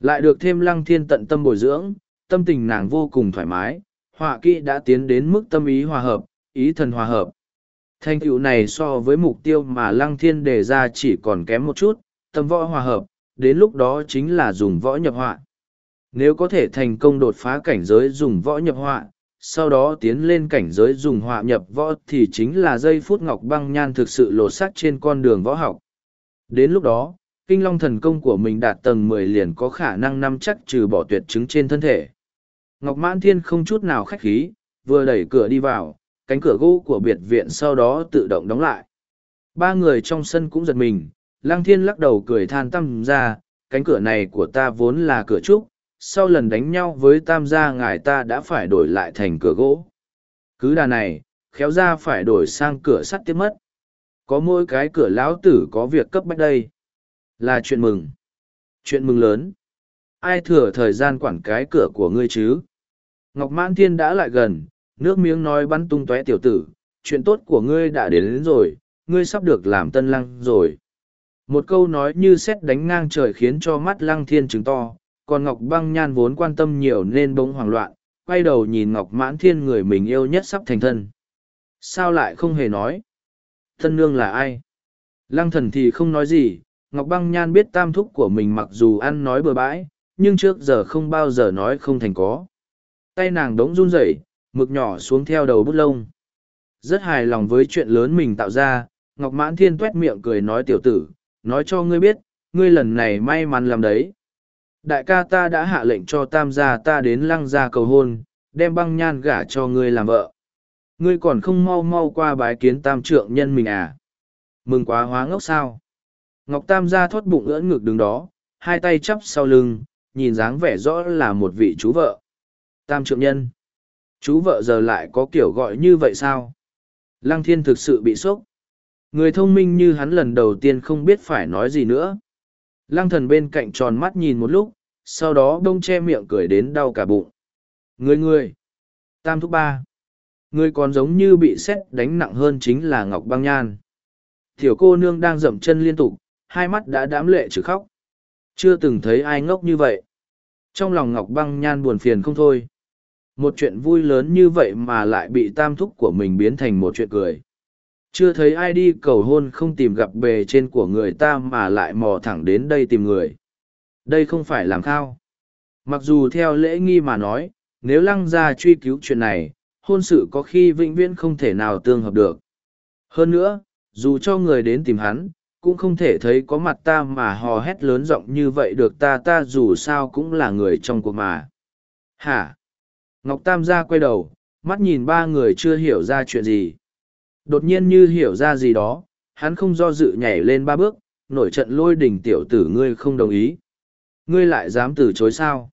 Lại được thêm lăng thiên tận tâm bồi dưỡng tâm tình nàng vô cùng thoải mái, họa kỹ đã tiến đến mức tâm ý hòa hợp, ý thần hòa hợp. Thành tựu này so với mục tiêu mà Lăng Thiên đề ra chỉ còn kém một chút, tâm võ hòa hợp, đến lúc đó chính là dùng võ nhập họa. Nếu có thể thành công đột phá cảnh giới dùng võ nhập họa, sau đó tiến lên cảnh giới dùng họa nhập võ thì chính là giây phút Ngọc Băng Nhan thực sự lột sắc trên con đường võ học. Đến lúc đó, kinh long thần công của mình đạt tầng mười liền có khả năng nắm chắc trừ bỏ tuyệt chứng trên thân thể. Ngọc Mãn Thiên không chút nào khách khí, vừa đẩy cửa đi vào, cánh cửa gỗ của biệt viện sau đó tự động đóng lại. Ba người trong sân cũng giật mình, Lăng Thiên lắc đầu cười than tâm ra, cánh cửa này của ta vốn là cửa trúc, sau lần đánh nhau với tam gia ngài ta đã phải đổi lại thành cửa gỗ. Cứ đà này, khéo ra phải đổi sang cửa sắt tiếp mất. Có mỗi cái cửa lão tử có việc cấp bách đây. Là chuyện mừng. Chuyện mừng lớn. Ai thừa thời gian quản cái cửa của ngươi chứ? Ngọc Mãn Thiên đã lại gần, nước miếng nói bắn tung tóe tiểu tử. Chuyện tốt của ngươi đã đến, đến rồi, ngươi sắp được làm tân lăng rồi. Một câu nói như xét đánh ngang trời khiến cho mắt lăng thiên chứng to, còn Ngọc Băng Nhan vốn quan tâm nhiều nên bỗng hoảng loạn, quay đầu nhìn Ngọc Mãn Thiên người mình yêu nhất sắp thành thân. Sao lại không hề nói? Thân nương là ai? Lăng thần thì không nói gì, Ngọc Băng Nhan biết tam thúc của mình mặc dù ăn nói bừa bãi, nhưng trước giờ không bao giờ nói không thành có. Tay nàng đống run rẩy, mực nhỏ xuống theo đầu bút lông. Rất hài lòng với chuyện lớn mình tạo ra, Ngọc Mãn Thiên tuét miệng cười nói tiểu tử, nói cho ngươi biết, ngươi lần này may mắn làm đấy. Đại ca ta đã hạ lệnh cho tam gia ta đến lăng gia cầu hôn, đem băng nhan gả cho ngươi làm vợ. Ngươi còn không mau mau qua bái kiến tam trượng nhân mình à? Mừng quá hóa ngốc sao? Ngọc Tam gia thoát bụng ưỡn ngực đứng đó, hai tay chắp sau lưng, nhìn dáng vẻ rõ là một vị chú vợ. Tam trượng nhân. Chú vợ giờ lại có kiểu gọi như vậy sao? Lăng thiên thực sự bị sốc. Người thông minh như hắn lần đầu tiên không biết phải nói gì nữa. Lăng thần bên cạnh tròn mắt nhìn một lúc, sau đó đông che miệng cười đến đau cả bụng. Người người. Tam thúc ba. Người còn giống như bị xét đánh nặng hơn chính là Ngọc Băng Nhan. Tiểu cô nương đang dậm chân liên tục, hai mắt đã đám lệ trừ khóc. Chưa từng thấy ai ngốc như vậy. Trong lòng Ngọc Băng Nhan buồn phiền không thôi. Một chuyện vui lớn như vậy mà lại bị tam thúc của mình biến thành một chuyện cười. Chưa thấy ai đi cầu hôn không tìm gặp bề trên của người ta mà lại mò thẳng đến đây tìm người. Đây không phải làm khao. Mặc dù theo lễ nghi mà nói, nếu lăng ra truy cứu chuyện này, hôn sự có khi vĩnh viễn không thể nào tương hợp được. Hơn nữa, dù cho người đến tìm hắn, cũng không thể thấy có mặt ta mà hò hét lớn giọng như vậy được ta ta dù sao cũng là người trong cuộc mà. Hả? Ngọc Tam gia quay đầu, mắt nhìn ba người chưa hiểu ra chuyện gì. Đột nhiên như hiểu ra gì đó, hắn không do dự nhảy lên ba bước, nổi trận lôi đỉnh tiểu tử ngươi không đồng ý. Ngươi lại dám từ chối sao?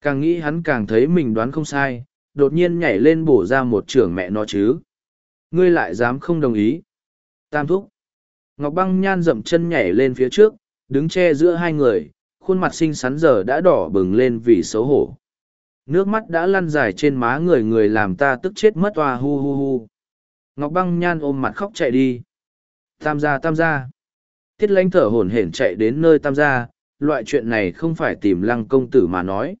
Càng nghĩ hắn càng thấy mình đoán không sai, đột nhiên nhảy lên bổ ra một trưởng mẹ nó chứ. Ngươi lại dám không đồng ý. Tam thúc. Ngọc băng nhan dậm chân nhảy lên phía trước, đứng che giữa hai người, khuôn mặt xinh xắn giờ đã đỏ bừng lên vì xấu hổ. Nước mắt đã lăn dài trên má người người làm ta tức chết mất hoa hu hu hu. Ngọc băng nhan ôm mặt khóc chạy đi. Tam gia tam gia. Tiết lãnh thở hổn hển chạy đến nơi tam gia, loại chuyện này không phải tìm lăng công tử mà nói.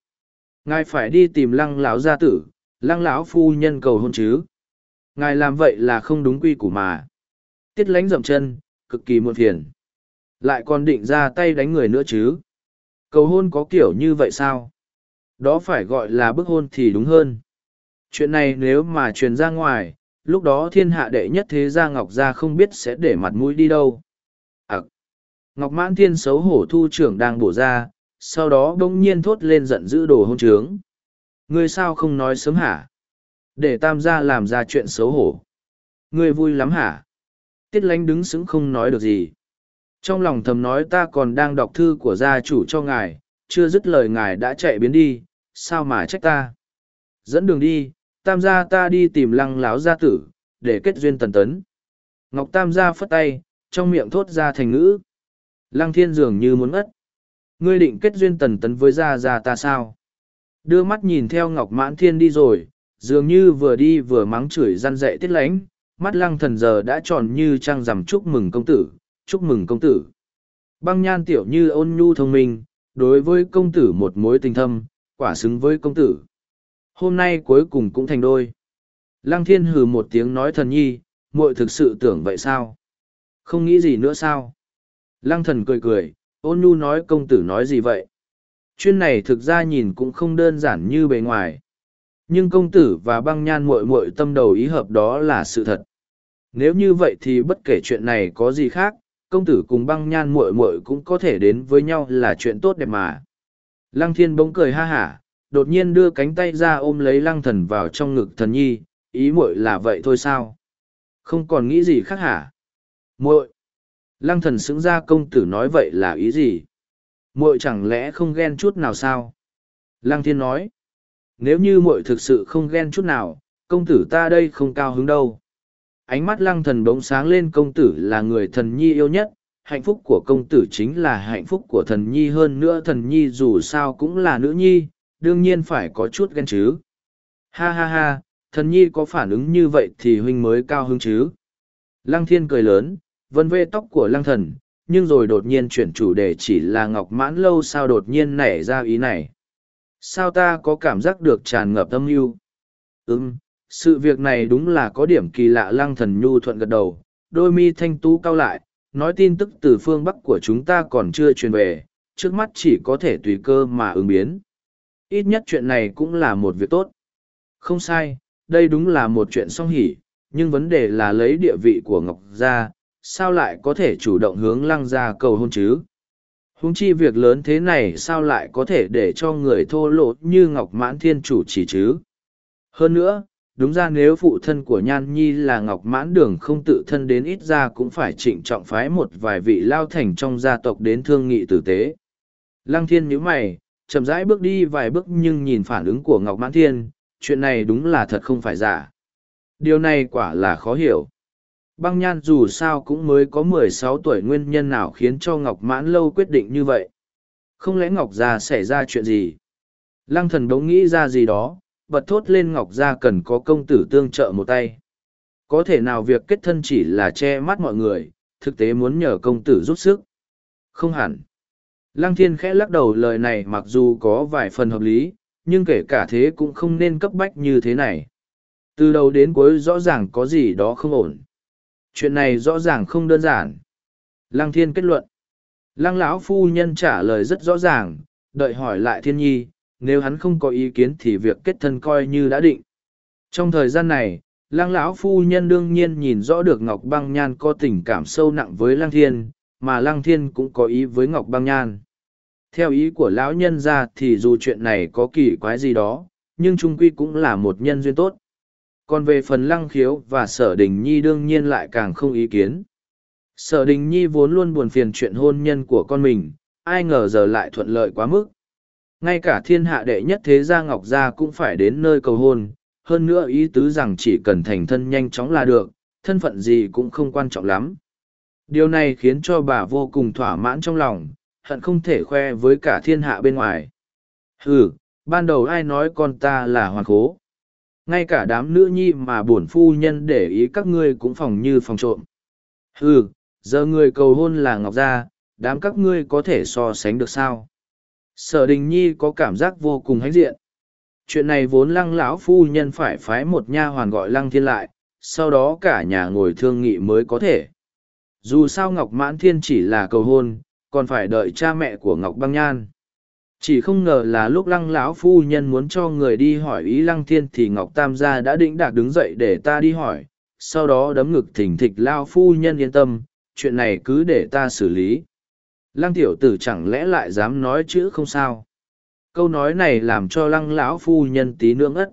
Ngài phải đi tìm lăng lão gia tử, lăng lão phu nhân cầu hôn chứ. Ngài làm vậy là không đúng quy củ mà. Tiết lãnh dậm chân, cực kỳ muộn phiền. Lại còn định ra tay đánh người nữa chứ. Cầu hôn có kiểu như vậy sao? Đó phải gọi là bức hôn thì đúng hơn. Chuyện này nếu mà truyền ra ngoài, lúc đó thiên hạ đệ nhất thế gia ngọc gia không biết sẽ để mặt mũi đi đâu À, ngọc mãn thiên xấu hổ thu trưởng đang bổ ra sau đó bỗng nhiên thốt lên giận dữ đồ hôn trướng ngươi sao không nói sớm hả để tam gia làm ra chuyện xấu hổ ngươi vui lắm hả tiết lánh đứng sững không nói được gì. Trong lòng thầm nói ta còn đang đọc thư của gia chủ cho ngài, chưa dứt lời ngài đã chạy biến đi, sao mà trách ta? Dẫn đường đi, tam gia ta đi tìm lăng láo gia tử, để kết duyên tần tấn. Ngọc tam gia phất tay, trong miệng thốt ra thành ngữ. Lăng thiên dường như muốn ngất. Ngươi định kết duyên tần tấn với gia gia ta sao? Đưa mắt nhìn theo ngọc mãn thiên đi rồi, dường như vừa đi vừa mắng chửi răn dậy tiết lánh mắt lăng thần giờ đã tròn như trăng rằm chúc mừng công tử chúc mừng công tử băng nhan tiểu như ôn nhu thông minh đối với công tử một mối tình thâm quả xứng với công tử. Hôm nay cuối cùng cũng thành đôi. Lăng thiên hừ một tiếng nói thần nhi, muội thực sự tưởng vậy sao? Không nghĩ gì nữa sao? Lăng thần cười cười, ôn nhu nói công tử nói gì vậy? Chuyên này thực ra nhìn cũng không đơn giản như bề ngoài. Nhưng công tử và băng nhan muội muội tâm đầu ý hợp đó là sự thật. Nếu như vậy thì bất kể chuyện này có gì khác, công tử cùng băng nhan muội muội cũng có thể đến với nhau là chuyện tốt đẹp mà. Lăng thiên bỗng cười ha hả, đột nhiên đưa cánh tay ra ôm lấy lăng thần vào trong ngực thần nhi, ý muội là vậy thôi sao? Không còn nghĩ gì khác hả? muội Lăng thần xứng ra công tử nói vậy là ý gì? muội chẳng lẽ không ghen chút nào sao? Lăng thiên nói, nếu như muội thực sự không ghen chút nào, công tử ta đây không cao hứng đâu. Ánh mắt lăng thần bỗng sáng lên công tử là người thần nhi yêu nhất, hạnh phúc của công tử chính là hạnh phúc của thần nhi hơn nữa thần nhi dù sao cũng là nữ nhi, đương nhiên phải có chút ghen chứ. Ha ha ha, thần nhi có phản ứng như vậy thì huynh mới cao hứng chứ. Lăng thiên cười lớn, vân vê tóc của lăng thần, nhưng rồi đột nhiên chuyển chủ đề chỉ là ngọc mãn lâu sao đột nhiên nảy ra ý này. Sao ta có cảm giác được tràn ngập tâm mưu? Ừm, sự việc này đúng là có điểm kỳ lạ lăng thần nhu thuận gật đầu, đôi mi thanh tú cao lại, nói tin tức từ phương Bắc của chúng ta còn chưa truyền về, trước mắt chỉ có thể tùy cơ mà ứng biến. Ít nhất chuyện này cũng là một việc tốt. Không sai, đây đúng là một chuyện song hỉ, nhưng vấn đề là lấy địa vị của Ngọc Gia, sao lại có thể chủ động hướng lăng gia cầu hôn chứ? Huống chi việc lớn thế này sao lại có thể để cho người thô lỗ như Ngọc Mãn Thiên chủ chỉ chứ? Hơn nữa, đúng ra nếu phụ thân của Nhan Nhi là Ngọc Mãn Đường không tự thân đến ít ra cũng phải trịnh trọng phái một vài vị lao thành trong gia tộc đến thương nghị tử tế. Lăng Thiên nhíu mày, chậm rãi bước đi vài bước nhưng nhìn phản ứng của Ngọc Mãn Thiên, chuyện này đúng là thật không phải giả. Điều này quả là khó hiểu. Băng nhan dù sao cũng mới có mười sáu tuổi nguyên nhân nào khiến cho Ngọc Mãn Lâu quyết định như vậy. Không lẽ Ngọc Gia xảy ra chuyện gì? Lăng thần đống nghĩ ra gì đó, bật thốt lên Ngọc Gia cần có công tử tương trợ một tay. Có thể nào việc kết thân chỉ là che mắt mọi người, thực tế muốn nhờ công tử giúp sức? Không hẳn. Lăng thiên khẽ lắc đầu lời này mặc dù có vài phần hợp lý, nhưng kể cả thế cũng không nên cấp bách như thế này. Từ đầu đến cuối rõ ràng có gì đó không ổn. Chuyện này rõ ràng không đơn giản. Lăng thiên kết luận. Lăng lão phu nhân trả lời rất rõ ràng, đợi hỏi lại thiên nhi, nếu hắn không có ý kiến thì việc kết thân coi như đã định. Trong thời gian này, lăng lão phu nhân đương nhiên nhìn rõ được Ngọc Băng Nhan có tình cảm sâu nặng với lăng thiên, mà lăng thiên cũng có ý với Ngọc Băng Nhan. Theo ý của lão nhân ra thì dù chuyện này có kỳ quái gì đó, nhưng trung quy cũng là một nhân duyên tốt. Còn về phần lăng khiếu và sở đình nhi đương nhiên lại càng không ý kiến. Sở đình nhi vốn luôn buồn phiền chuyện hôn nhân của con mình, ai ngờ giờ lại thuận lợi quá mức. Ngay cả thiên hạ đệ nhất thế gia Ngọc Gia cũng phải đến nơi cầu hôn, hơn nữa ý tứ rằng chỉ cần thành thân nhanh chóng là được, thân phận gì cũng không quan trọng lắm. Điều này khiến cho bà vô cùng thỏa mãn trong lòng, hận không thể khoe với cả thiên hạ bên ngoài. Ừ, ban đầu ai nói con ta là hoàng khố. Ngay cả đám nữ nhi mà bổn phu nhân để ý các ngươi cũng phòng như phòng trộm. Ừ, giờ người cầu hôn là Ngọc Gia, đám các ngươi có thể so sánh được sao? Sở đình nhi có cảm giác vô cùng hãnh diện. Chuyện này vốn lăng lão phu nhân phải phái một nha hoàn gọi lăng thiên lại, sau đó cả nhà ngồi thương nghị mới có thể. Dù sao Ngọc Mãn Thiên chỉ là cầu hôn, còn phải đợi cha mẹ của ngọc băng nhan chỉ không ngờ là lúc lăng lão phu nhân muốn cho người đi hỏi ý lăng thiên thì ngọc tam gia đã định đạc đứng dậy để ta đi hỏi. Sau đó đấm ngực thỉnh thịch lao phu nhân yên tâm, chuyện này cứ để ta xử lý. Lăng tiểu tử chẳng lẽ lại dám nói chữ không sao? Câu nói này làm cho lăng lão phu nhân tí nương ất.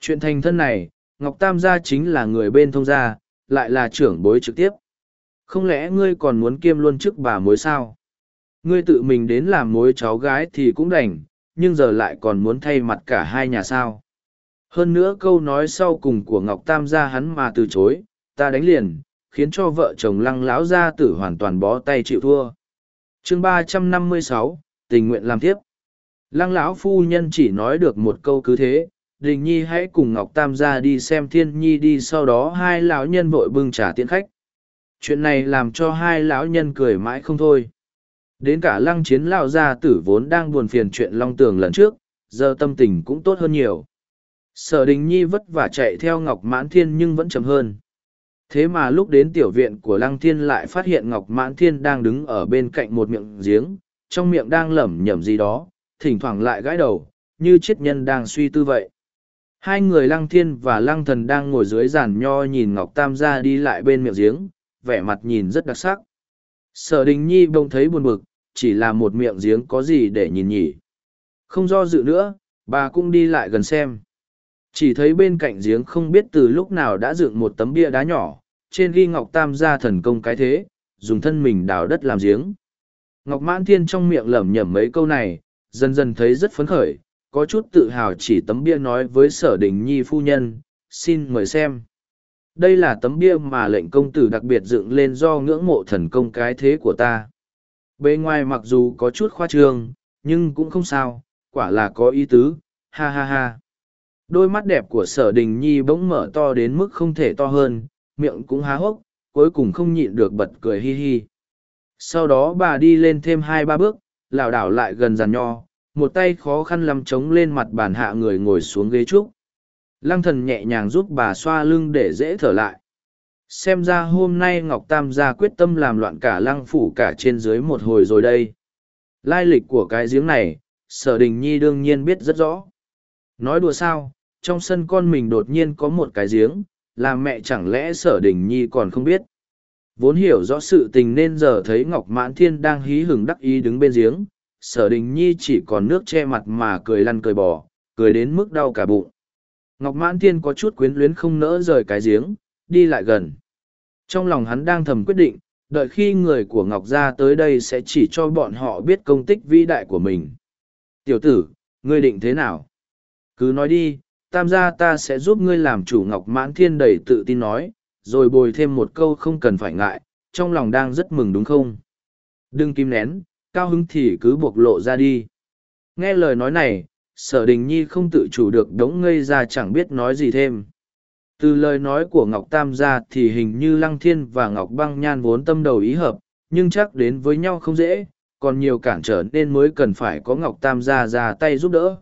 Chuyện thành thân này, ngọc tam gia chính là người bên thông gia, lại là trưởng bối trực tiếp. Không lẽ ngươi còn muốn kiêm luôn chức bà mối sao? Ngươi tự mình đến làm mối cháu gái thì cũng đành, nhưng giờ lại còn muốn thay mặt cả hai nhà sao. Hơn nữa câu nói sau cùng của Ngọc Tam ra hắn mà từ chối, ta đánh liền, khiến cho vợ chồng lăng lão gia tử hoàn toàn bó tay chịu thua. chương ba trăm năm mươi sáu tình nguyện làm tiếp. Lăng lão phu nhân chỉ nói được một câu cứ thế, Đình Nhi hãy cùng Ngọc Tam ra đi xem Thiên Nhi đi sau đó hai lão nhân vội bưng trà tiễn khách chuyện này làm cho hai lão nhân cười mãi không thôi đến cả lăng chiến lao gia tử vốn đang buồn phiền chuyện long tường lần trước giờ tâm tình cũng tốt hơn nhiều. Sở đình nhi vất vả chạy theo Ngọc Mãn Thiên nhưng vẫn chậm hơn. Thế mà lúc đến tiểu viện của Lăng Thiên lại phát hiện Ngọc Mãn Thiên đang đứng ở bên cạnh một miệng giếng, trong miệng đang lẩm nhẩm gì đó, thỉnh thoảng lại gãi đầu, như chết nhân đang suy tư vậy. Hai người Lăng Thiên và Lăng Thần đang ngồi dưới giàn nho nhìn Ngọc Tam gia đi lại bên miệng giếng, vẻ mặt nhìn rất đặc sắc. Sở Đình Nhi bỗng thấy buồn bực, chỉ là một miệng giếng có gì để nhìn nhỉ. Không do dự nữa, bà cũng đi lại gần xem. Chỉ thấy bên cạnh giếng không biết từ lúc nào đã dựng một tấm bia đá nhỏ, trên ghi Ngọc Tam gia thần công cái thế, dùng thân mình đào đất làm giếng. Ngọc Mãn Thiên trong miệng lẩm nhẩm mấy câu này, dần dần thấy rất phấn khởi, có chút tự hào chỉ tấm bia nói với sở đình nhi phu nhân, xin mời xem. Đây là tấm bia mà lệnh công tử đặc biệt dựng lên do ngưỡng mộ thần công cái thế của ta. Bề ngoài mặc dù có chút khoa trương, nhưng cũng không sao, quả là có ý tứ, ha ha ha. Đôi mắt đẹp của sở đình nhi bỗng mở to đến mức không thể to hơn, miệng cũng há hốc, cuối cùng không nhịn được bật cười hi hi. Sau đó bà đi lên thêm hai ba bước, lảo đảo lại gần giàn nho, một tay khó khăn lắm chống lên mặt bàn hạ người ngồi xuống ghế trúc. Lăng thần nhẹ nhàng giúp bà xoa lưng để dễ thở lại. Xem ra hôm nay Ngọc Tam gia quyết tâm làm loạn cả lăng phủ cả trên dưới một hồi rồi đây. Lai lịch của cái giếng này, sở đình nhi đương nhiên biết rất rõ. Nói đùa sao, trong sân con mình đột nhiên có một cái giếng, là mẹ chẳng lẽ sở đình nhi còn không biết. Vốn hiểu rõ sự tình nên giờ thấy Ngọc Mãn Thiên đang hí hửng đắc ý đứng bên giếng, sở đình nhi chỉ còn nước che mặt mà cười lăn cười bò, cười đến mức đau cả bụng. Ngọc Mãn Thiên có chút quyến luyến không nỡ rời cái giếng, đi lại gần. Trong lòng hắn đang thầm quyết định, đợi khi người của Ngọc gia tới đây sẽ chỉ cho bọn họ biết công tích vĩ đại của mình. Tiểu tử, ngươi định thế nào? Cứ nói đi, tam gia ta sẽ giúp ngươi làm chủ Ngọc Mãn Thiên đầy tự tin nói, rồi bồi thêm một câu không cần phải ngại, trong lòng đang rất mừng đúng không? Đừng kim nén, cao hứng thì cứ bộc lộ ra đi. Nghe lời nói này, sở đình nhi không tự chủ được đống ngây ra chẳng biết nói gì thêm. Từ lời nói của Ngọc Tam ra thì hình như Lăng Thiên và Ngọc Băng Nhan vốn tâm đầu ý hợp, nhưng chắc đến với nhau không dễ, còn nhiều cản trở nên mới cần phải có Ngọc Tam ra ra tay giúp đỡ.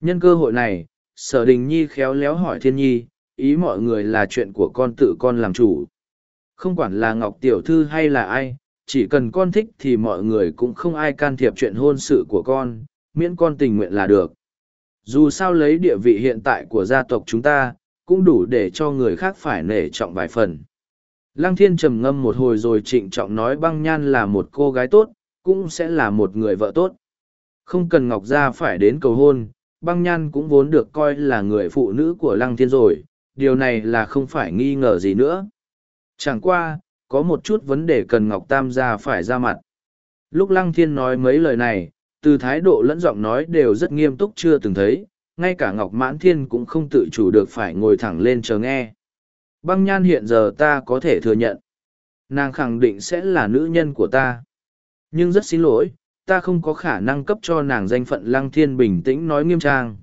Nhân cơ hội này, sở đình nhi khéo léo hỏi thiên nhi, ý mọi người là chuyện của con tự con làm chủ. Không quản là Ngọc Tiểu Thư hay là ai, chỉ cần con thích thì mọi người cũng không ai can thiệp chuyện hôn sự của con, miễn con tình nguyện là được. Dù sao lấy địa vị hiện tại của gia tộc chúng ta, cũng đủ để cho người khác phải nể trọng vài phần. Lăng thiên trầm ngâm một hồi rồi trịnh trọng nói băng nhan là một cô gái tốt, cũng sẽ là một người vợ tốt. Không cần Ngọc Gia phải đến cầu hôn, băng nhan cũng vốn được coi là người phụ nữ của Lăng Thiên rồi, điều này là không phải nghi ngờ gì nữa. Chẳng qua, có một chút vấn đề cần Ngọc Tam gia phải ra mặt. Lúc Lăng Thiên nói mấy lời này, từ thái độ lẫn giọng nói đều rất nghiêm túc chưa từng thấy, ngay cả Ngọc Mãn Thiên cũng không tự chủ được phải ngồi thẳng lên chờ nghe. Băng nhan hiện giờ ta có thể thừa nhận. Nàng khẳng định sẽ là nữ nhân của ta. Nhưng rất xin lỗi, ta không có khả năng cấp cho nàng danh phận Lăng Thiên bình tĩnh nói nghiêm trang.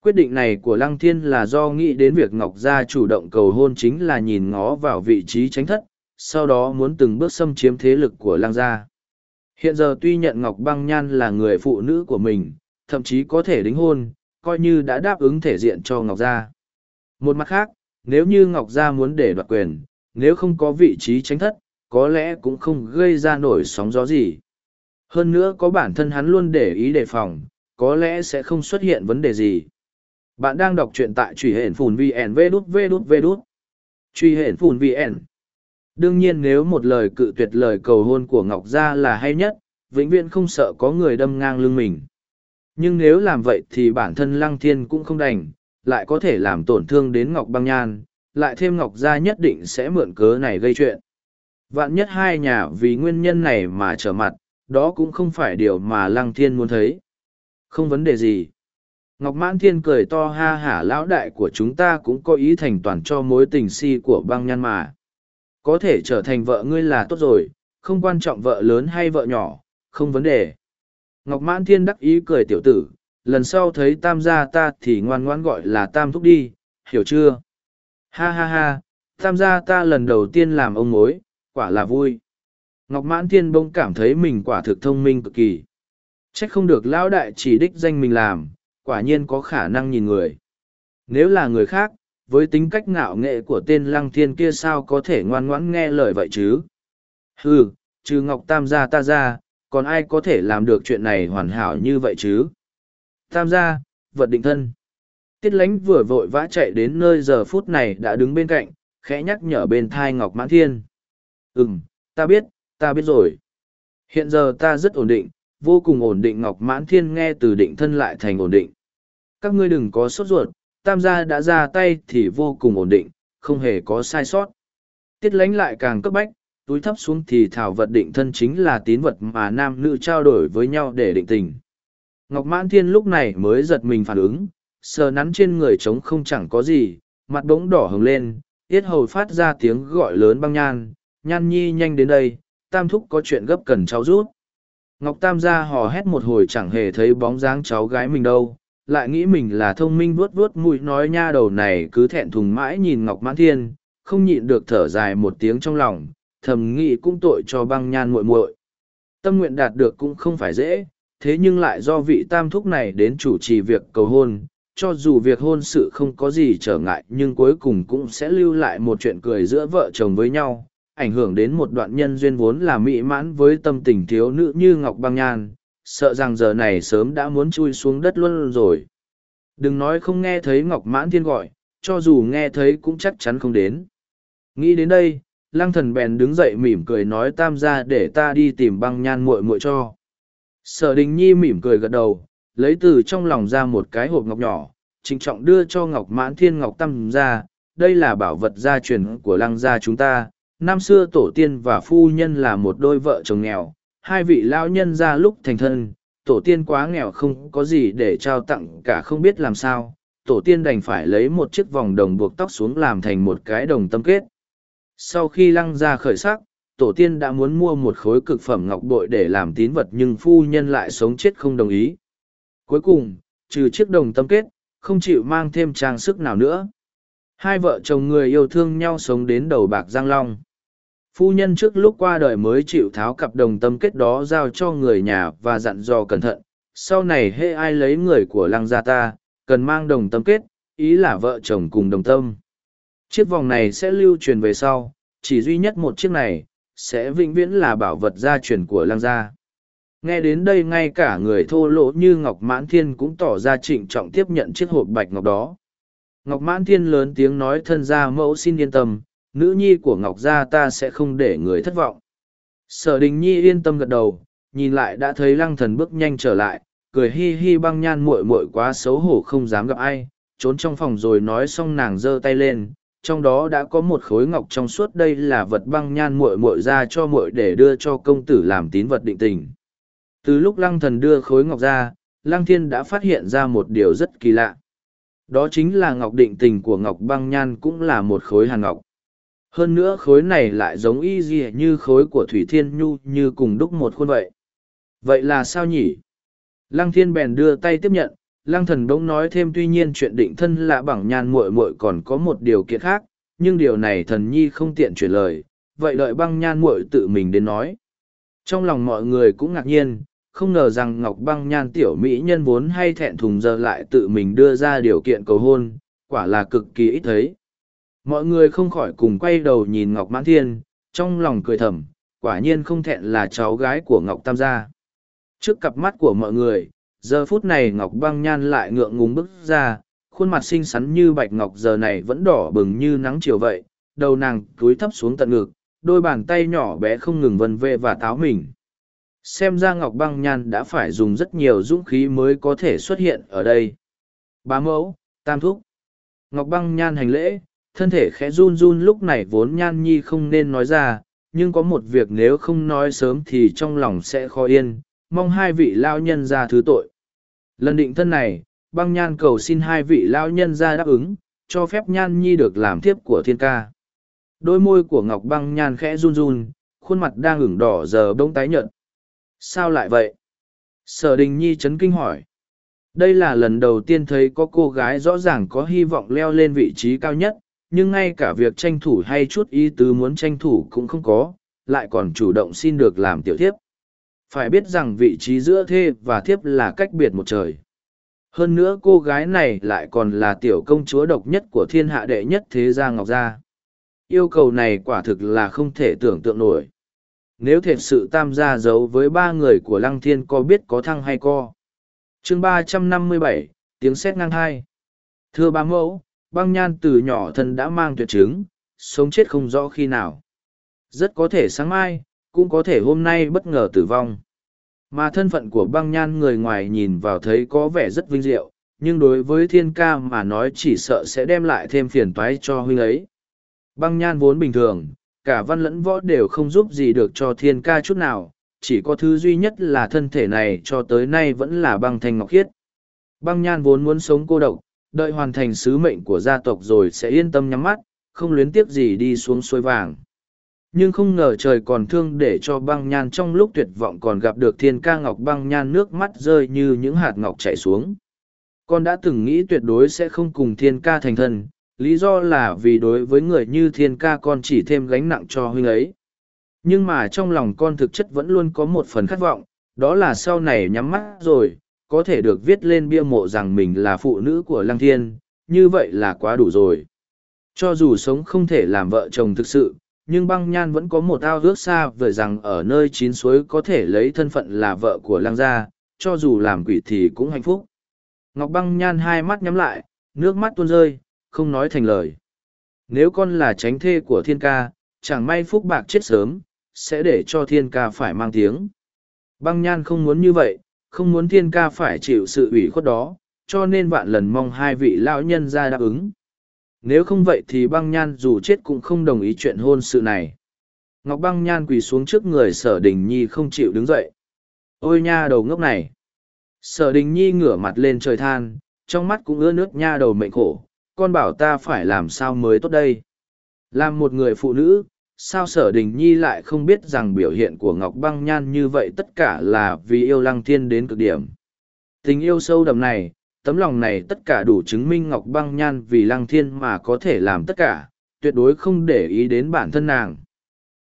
Quyết định này của Lăng Thiên là do nghĩ đến việc Ngọc Gia chủ động cầu hôn chính là nhìn ngó vào vị trí tránh thất, sau đó muốn từng bước xâm chiếm thế lực của Lăng Gia. Hiện giờ tuy nhận Ngọc Băng Nhan là người phụ nữ của mình, thậm chí có thể đính hôn, coi như đã đáp ứng thể diện cho Ngọc Gia. Một mặt khác, nếu như Ngọc Gia muốn để đoạt quyền, nếu không có vị trí tránh thất, có lẽ cũng không gây ra nổi sóng gió gì. Hơn nữa có bản thân hắn luôn để ý đề phòng, có lẽ sẽ không xuất hiện vấn đề gì. Bạn đang đọc truyện tại truy hển phùn VN V đút V đút V đút. Truy hển phùn VN. Đương nhiên nếu một lời cự tuyệt lời cầu hôn của Ngọc Gia là hay nhất, vĩnh viễn không sợ có người đâm ngang lưng mình. Nhưng nếu làm vậy thì bản thân Lăng Thiên cũng không đành, lại có thể làm tổn thương đến Ngọc Băng Nhan, lại thêm Ngọc Gia nhất định sẽ mượn cớ này gây chuyện. Vạn nhất hai nhà vì nguyên nhân này mà trở mặt, đó cũng không phải điều mà Lăng Thiên muốn thấy. Không vấn đề gì. Ngọc Mãn Thiên cười to ha hả lão đại của chúng ta cũng có ý thành toàn cho mối tình si của băng nhan mà. Có thể trở thành vợ ngươi là tốt rồi, không quan trọng vợ lớn hay vợ nhỏ, không vấn đề. Ngọc Mãn Thiên đắc ý cười tiểu tử, lần sau thấy tam gia ta thì ngoan ngoãn gọi là tam thúc đi, hiểu chưa? Ha ha ha, tam gia ta lần đầu tiên làm ông mối, quả là vui. Ngọc Mãn Thiên bỗng cảm thấy mình quả thực thông minh cực kỳ. Trách không được lão đại chỉ đích danh mình làm, quả nhiên có khả năng nhìn người. Nếu là người khác, với tính cách ngạo nghệ của tên lăng thiên kia sao có thể ngoan ngoãn nghe lời vậy chứ? Ừ, trừ Ngọc Tam gia ta ra, còn ai có thể làm được chuyện này hoàn hảo như vậy chứ? Tam gia, vật định thân. Tiết lánh vừa vội vã chạy đến nơi giờ phút này đã đứng bên cạnh, khẽ nhắc nhở bên thai Ngọc Mãn Thiên. Ừm, ta biết, ta biết rồi. Hiện giờ ta rất ổn định, vô cùng ổn định Ngọc Mãn Thiên nghe từ định thân lại thành ổn định. Các ngươi đừng có sốt ruột, tam gia đã ra tay thì vô cùng ổn định, không hề có sai sót. Tiết lánh lại càng cấp bách, túi thấp xuống thì thảo vật định thân chính là tín vật mà nam nữ trao đổi với nhau để định tình. Ngọc Mãn Thiên lúc này mới giật mình phản ứng, sờ nắn trên người trống không chẳng có gì, mặt bỗng đỏ hừng lên, yết hầu phát ra tiếng gọi lớn băng nhan, nhan nhi nhanh đến đây, tam thúc có chuyện gấp cần cháu rút. Ngọc Tam gia hò hét một hồi chẳng hề thấy bóng dáng cháu gái mình đâu, lại nghĩ mình là thông minh vuốt vuốt mũi nói nha đầu này cứ thẹn thùng mãi nhìn Ngọc Mãn Thiên, không nhịn được thở dài một tiếng trong lòng, thầm nghĩ cũng tội cho băng nhan muội muội. Tâm nguyện đạt được cũng không phải dễ, thế nhưng lại do vị tam thúc này đến chủ trì việc cầu hôn, cho dù việc hôn sự không có gì trở ngại nhưng cuối cùng cũng sẽ lưu lại một chuyện cười giữa vợ chồng với nhau, ảnh hưởng đến một đoạn nhân duyên vốn là mỹ mãn với tâm tình thiếu nữ như Ngọc Băng Nhan, sợ rằng giờ này sớm đã muốn chui xuống đất luôn rồi. Đừng nói không nghe thấy Ngọc Mãn Thiên gọi, cho dù nghe thấy cũng chắc chắn không đến. Nghĩ đến đây, lăng thần bèn đứng dậy mỉm cười nói tam gia để ta đi tìm băng nhan muội muội cho. Sở đình nhi mỉm cười gật đầu, lấy từ trong lòng ra một cái hộp ngọc nhỏ, trịnh trọng đưa cho ngọc mãn thiên ngọc tam gia, đây là bảo vật gia truyền của lăng gia chúng ta. Năm xưa tổ tiên và phu nhân là một đôi vợ chồng nghèo, hai vị lão nhân ra lúc thành thân, tổ tiên quá nghèo không có gì để trao tặng cả không biết làm sao, tổ tiên đành phải lấy một chiếc vòng đồng buộc tóc xuống làm thành một cái đồng tâm kết. Sau khi lăng ra khởi sắc, tổ tiên đã muốn mua một khối cực phẩm ngọc bội để làm tín vật nhưng phu nhân lại sống chết không đồng ý. Cuối cùng, trừ chiếc đồng tâm kết, không chịu mang thêm trang sức nào nữa. Hai vợ chồng người yêu thương nhau sống đến đầu bạc giang long. Phu nhân trước lúc qua đời mới chịu tháo cặp đồng tâm kết đó giao cho người nhà và dặn dò cẩn thận. Sau này hễ ai lấy người của lăng gia ta, cần mang đồng tâm kết, ý là vợ chồng cùng đồng tâm. Chiếc vòng này sẽ lưu truyền về sau, chỉ duy nhất một chiếc này, sẽ vĩnh viễn là bảo vật gia truyền của lăng gia. Nghe đến đây ngay cả người thô lỗ như Ngọc Mãn Thiên cũng tỏ ra trịnh trọng tiếp nhận chiếc hộp bạch ngọc đó. Ngọc Mãn Thiên lớn tiếng nói thân gia mẫu xin yên tâm, nữ nhi của Ngọc gia ta sẽ không để người thất vọng. Sở đình nhi yên tâm gật đầu, nhìn lại đã thấy lăng thần bước nhanh trở lại, cười hi hi băng nhan muội muội quá xấu hổ không dám gặp ai, trốn trong phòng rồi nói xong nàng giơ tay lên, trong đó đã có một khối ngọc trong suốt đây là vật băng nhan muội muội ra cho muội để đưa cho công tử làm tín vật định tình. Từ lúc lăng thần đưa khối ngọc ra, lăng thiên đã phát hiện ra một điều rất kỳ lạ. Đó chính là ngọc định tình của ngọc băng nhan cũng là một khối hàn ngọc. Hơn nữa khối này lại giống y gì như khối của Thủy Thiên Nhu như cùng đúc một khuôn vậy. Vậy là sao nhỉ? Lăng thiên bèn đưa tay tiếp nhận, lăng thần bỗng nói thêm tuy nhiên chuyện định thân là bằng nhan muội muội còn có một điều kiện khác, nhưng điều này thần nhi không tiện chuyển lời, vậy đợi băng nhan muội tự mình đến nói. Trong lòng mọi người cũng ngạc nhiên, không ngờ rằng Ngọc băng nhan tiểu mỹ nhân vốn hay thẹn thùng giờ lại tự mình đưa ra điều kiện cầu hôn, quả là cực kỳ ít thấy. Mọi người không khỏi cùng quay đầu nhìn Ngọc Mãn Thiên, trong lòng cười thầm, quả nhiên không thẹn là cháu gái của Ngọc Tam gia. Trước cặp mắt của mọi người, giờ phút này ngọc băng nhan lại ngượng ngùng bước ra khuôn mặt xinh xắn như bạch ngọc giờ này vẫn đỏ bừng như nắng chiều vậy đầu nàng túi thấp xuống tận ngực đôi bàn tay nhỏ bé không ngừng vân vê và táo mình. Xem ra ngọc băng nhan đã phải dùng rất nhiều dũng khí mới có thể xuất hiện ở đây. Bá mẫu tam thúc. Ngọc băng nhan hành lễ thân thể khẽ run run lúc này vốn nhan nhi không nên nói ra nhưng có một việc nếu không nói sớm thì trong lòng sẽ khó yên mong hai vị lao nhân ra thứ tội Lần định thân này, băng nhan cầu xin hai vị lão nhân ra đáp ứng, cho phép nhan nhi được làm thiếp của thiên ca. Đôi môi của Ngọc băng nhan khẽ run run, khuôn mặt đang ửng đỏ giờ bỗng tái nhợt. Sao lại vậy? Sở đình nhi chấn kinh hỏi. Đây là lần đầu tiên thấy có cô gái rõ ràng có hy vọng leo lên vị trí cao nhất, nhưng ngay cả việc tranh thủ hay chút ý tứ muốn tranh thủ cũng không có, lại còn chủ động xin được làm tiểu thiếp phải biết rằng vị trí giữa thê và thiếp là cách biệt một trời Hơn nữa cô gái này lại còn là tiểu công chúa độc nhất của thiên hạ đệ nhất thế gia Ngọc Gia. Yêu cầu này quả thực là không thể tưởng tượng nổi. Nếu thật sự tam gia giấu với ba người của Lăng Thiên có biết có thăng hay co. chương ba trăm năm mươi bảy tiếng sét ngang hai. Thưa ba mẫu, băng nhan từ nhỏ thân đã mang tuyệt chứng, sống chết không rõ khi nào. Rất có thể sáng mai, cũng có thể hôm nay bất ngờ tử vong. Mà thân phận của băng nhan người ngoài nhìn vào thấy có vẻ rất vinh diệu, nhưng đối với thiên ca mà nói chỉ sợ sẽ đem lại thêm phiền toái cho huynh ấy. Băng nhan vốn bình thường, cả văn lẫn võ đều không giúp gì được cho thiên ca chút nào, chỉ có thứ duy nhất là thân thể này cho tới nay vẫn là băng thanh ngọc khiết. Băng nhan vốn muốn sống cô độc, đợi hoàn thành sứ mệnh của gia tộc rồi sẽ yên tâm nhắm mắt, không luyến tiếc gì đi xuống suối vàng. Nhưng không ngờ trời còn thương để cho băng nhan trong lúc tuyệt vọng còn gặp được thiên ca ngọc băng nhan nước mắt rơi như những hạt ngọc chảy xuống. Con đã từng nghĩ tuyệt đối sẽ không cùng thiên ca thành thân lý do là vì đối với người như thiên ca con chỉ thêm gánh nặng cho huynh ấy. Nhưng mà trong lòng con thực chất vẫn luôn có một phần khát vọng đó là sau này nhắm mắt rồi có thể được viết lên bia mộ rằng mình là phụ nữ của lăng thiên như vậy là quá đủ rồi cho dù sống không thể làm vợ chồng thực sự nhưng băng nhan vẫn có một ao ước xa vời rằng ở nơi chín suối có thể lấy thân phận là vợ của lang gia, cho dù làm quỷ thì cũng hạnh phúc. Ngọc băng nhan hai mắt nhắm lại, nước mắt tuôn rơi, không nói thành lời. Nếu con là tránh thê của thiên ca, chẳng may phúc bạc chết sớm, sẽ để cho thiên ca phải mang tiếng. Băng nhan không muốn như vậy, không muốn thiên ca phải chịu sự ủy khuất đó, cho nên vạn lần mong hai vị lão nhân ra đáp ứng. Nếu không vậy thì băng nhan dù chết cũng không đồng ý chuyện hôn sự này. Ngọc băng nhan quỳ xuống trước người sở đình nhi không chịu đứng dậy. Ôi nha đầu ngốc này. Sở đình nhi ngửa mặt lên trời than trong mắt cũng ưa nước nha đầu mệnh khổ con bảo ta phải làm sao mới tốt đây? Làm một người phụ nữ sao sở đình nhi lại không biết rằng biểu hiện của ngọc băng nhan như vậy tất cả là vì yêu lăng thiên đến cực điểm tình yêu sâu đậm này tấm lòng này tất cả đủ chứng minh Ngọc Băng Nhan vì Lăng Thiên mà có thể làm tất cả, tuyệt đối không để ý đến bản thân nàng.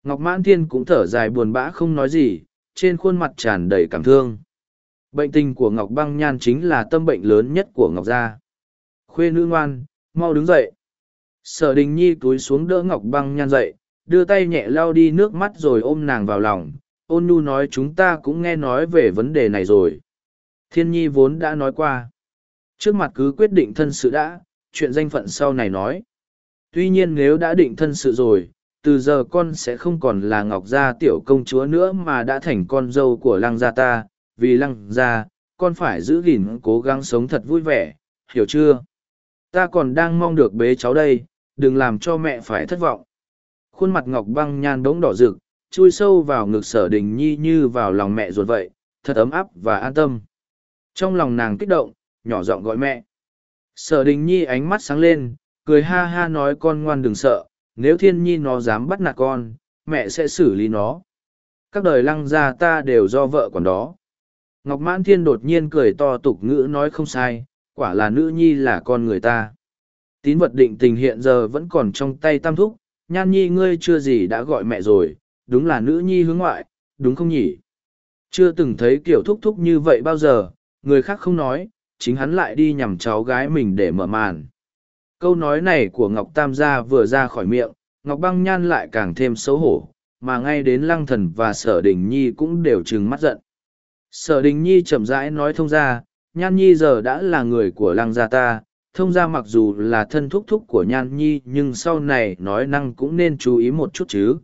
Ngọc Mãn Thiên cũng thở dài buồn bã không nói gì, trên khuôn mặt tràn đầy cảm thương. Bệnh tình của Ngọc Băng Nhan chính là tâm bệnh lớn nhất của Ngọc Gia. Khuê nữ ngoan, mau đứng dậy. Sở Đình Nhi túi xuống đỡ Ngọc Băng Nhan dậy, đưa tay nhẹ lau đi nước mắt rồi ôm nàng vào lòng. Ôn Nhu nói chúng ta cũng nghe nói về vấn đề này rồi. Thiên Nhi vốn đã nói qua trước mặt cứ quyết định thân sự đã, chuyện danh phận sau này nói. Tuy nhiên nếu đã định thân sự rồi, từ giờ con sẽ không còn là ngọc gia tiểu công chúa nữa mà đã thành con dâu của lăng gia ta, vì lăng gia, con phải giữ gìn cố gắng sống thật vui vẻ, hiểu chưa? Ta còn đang mong được bế cháu đây, đừng làm cho mẹ phải thất vọng. Khuôn mặt ngọc băng nhan bỗng đỏ rực, chui sâu vào ngực sở đình nhi như vào lòng mẹ ruột vậy, thật ấm áp và an tâm. Trong lòng nàng kích động, nhỏ giọng gọi mẹ. Sở đình nhi ánh mắt sáng lên, cười ha ha nói con ngoan đừng sợ, nếu thiên nhi nó dám bắt nạt con, mẹ sẽ xử lý nó. Các đời lăng gia ta đều do vợ còn đó. Ngọc Mãn Thiên đột nhiên cười to tục ngữ nói không sai, quả là nữ nhi là con người ta. Tín vật định tình hiện giờ vẫn còn trong tay tam thúc, nhan nhi ngươi chưa gì đã gọi mẹ rồi, đúng là nữ nhi hướng ngoại, đúng không nhỉ? Chưa từng thấy kiểu thúc thúc như vậy bao giờ, người khác không nói, chính hắn lại đi nhằm cháu gái mình để mở màn. Câu nói này của Ngọc Tam gia vừa ra khỏi miệng, Ngọc Băng Nhan lại càng thêm xấu hổ, mà ngay đến Lăng Thần và Sở Đình Nhi cũng đều trừng mắt giận. Sở Đình Nhi chậm rãi nói thông ra, Nhan Nhi giờ đã là người của Lăng gia ta, thông ra mặc dù là thân thúc thúc của Nhan Nhi nhưng sau này nói năng cũng nên chú ý một chút chứ.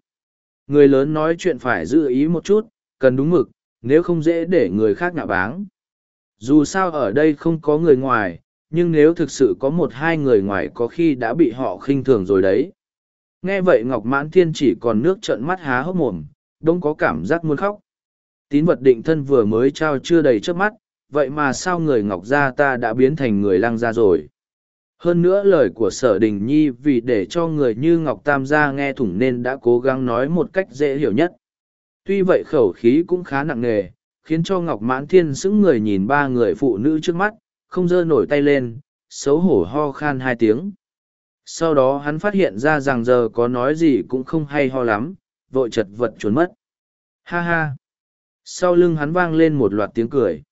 Người lớn nói chuyện phải giữ ý một chút, cần đúng mực, nếu không dễ để người khác nhạ báng. Dù sao ở đây không có người ngoài nhưng nếu thực sự có một hai người ngoài có khi đã bị họ khinh thường rồi đấy. Nghe vậy ngọc mãn thiên chỉ còn nước trợn mắt há hốc mồm đông có cảm giác muốn khóc. Tín vật định thân vừa mới trao chưa đầy trước mắt vậy mà sao người ngọc gia ta đã biến thành người lăng gia rồi? Hơn nữa lời của sở đình nhi vì để cho người như ngọc tam gia nghe thủng nên đã cố gắng nói một cách dễ hiểu nhất tuy vậy khẩu khí cũng khá nặng nề khiến cho Ngọc Mãn Thiên sững người nhìn ba người phụ nữ trước mắt, không dơ nổi tay lên, xấu hổ ho khan hai tiếng. Sau đó hắn phát hiện ra rằng giờ có nói gì cũng không hay ho lắm, vội chật vật trốn mất. Ha ha! Sau lưng hắn vang lên một loạt tiếng cười.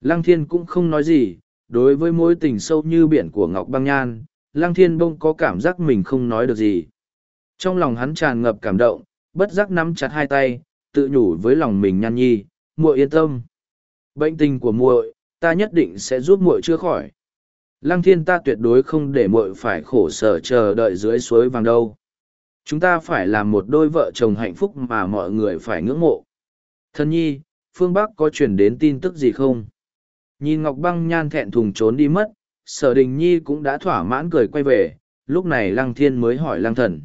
Lăng thiên cũng không nói gì, đối với mối tình sâu như biển của Ngọc Băng Nhan, Lăng Thiên Bông có cảm giác mình không nói được gì. Trong lòng hắn tràn ngập cảm động, bất giác nắm chặt hai tay, tự nhủ với lòng mình nhan nhi, muội yên tâm. Bệnh tình của muội, ta nhất định sẽ giúp muội chữa khỏi. Lăng thiên ta tuyệt đối không để muội phải khổ sở chờ đợi dưới suối vàng đâu. Chúng ta phải làm một đôi vợ chồng hạnh phúc mà mọi người phải ngưỡng mộ. Thân nhi, phương Bắc có truyền đến tin tức gì không? Nhìn Ngọc Băng nhan thẹn thùng trốn đi mất, sở đình nhi cũng đã thỏa mãn cười quay về, lúc này lăng thiên mới hỏi lăng thần.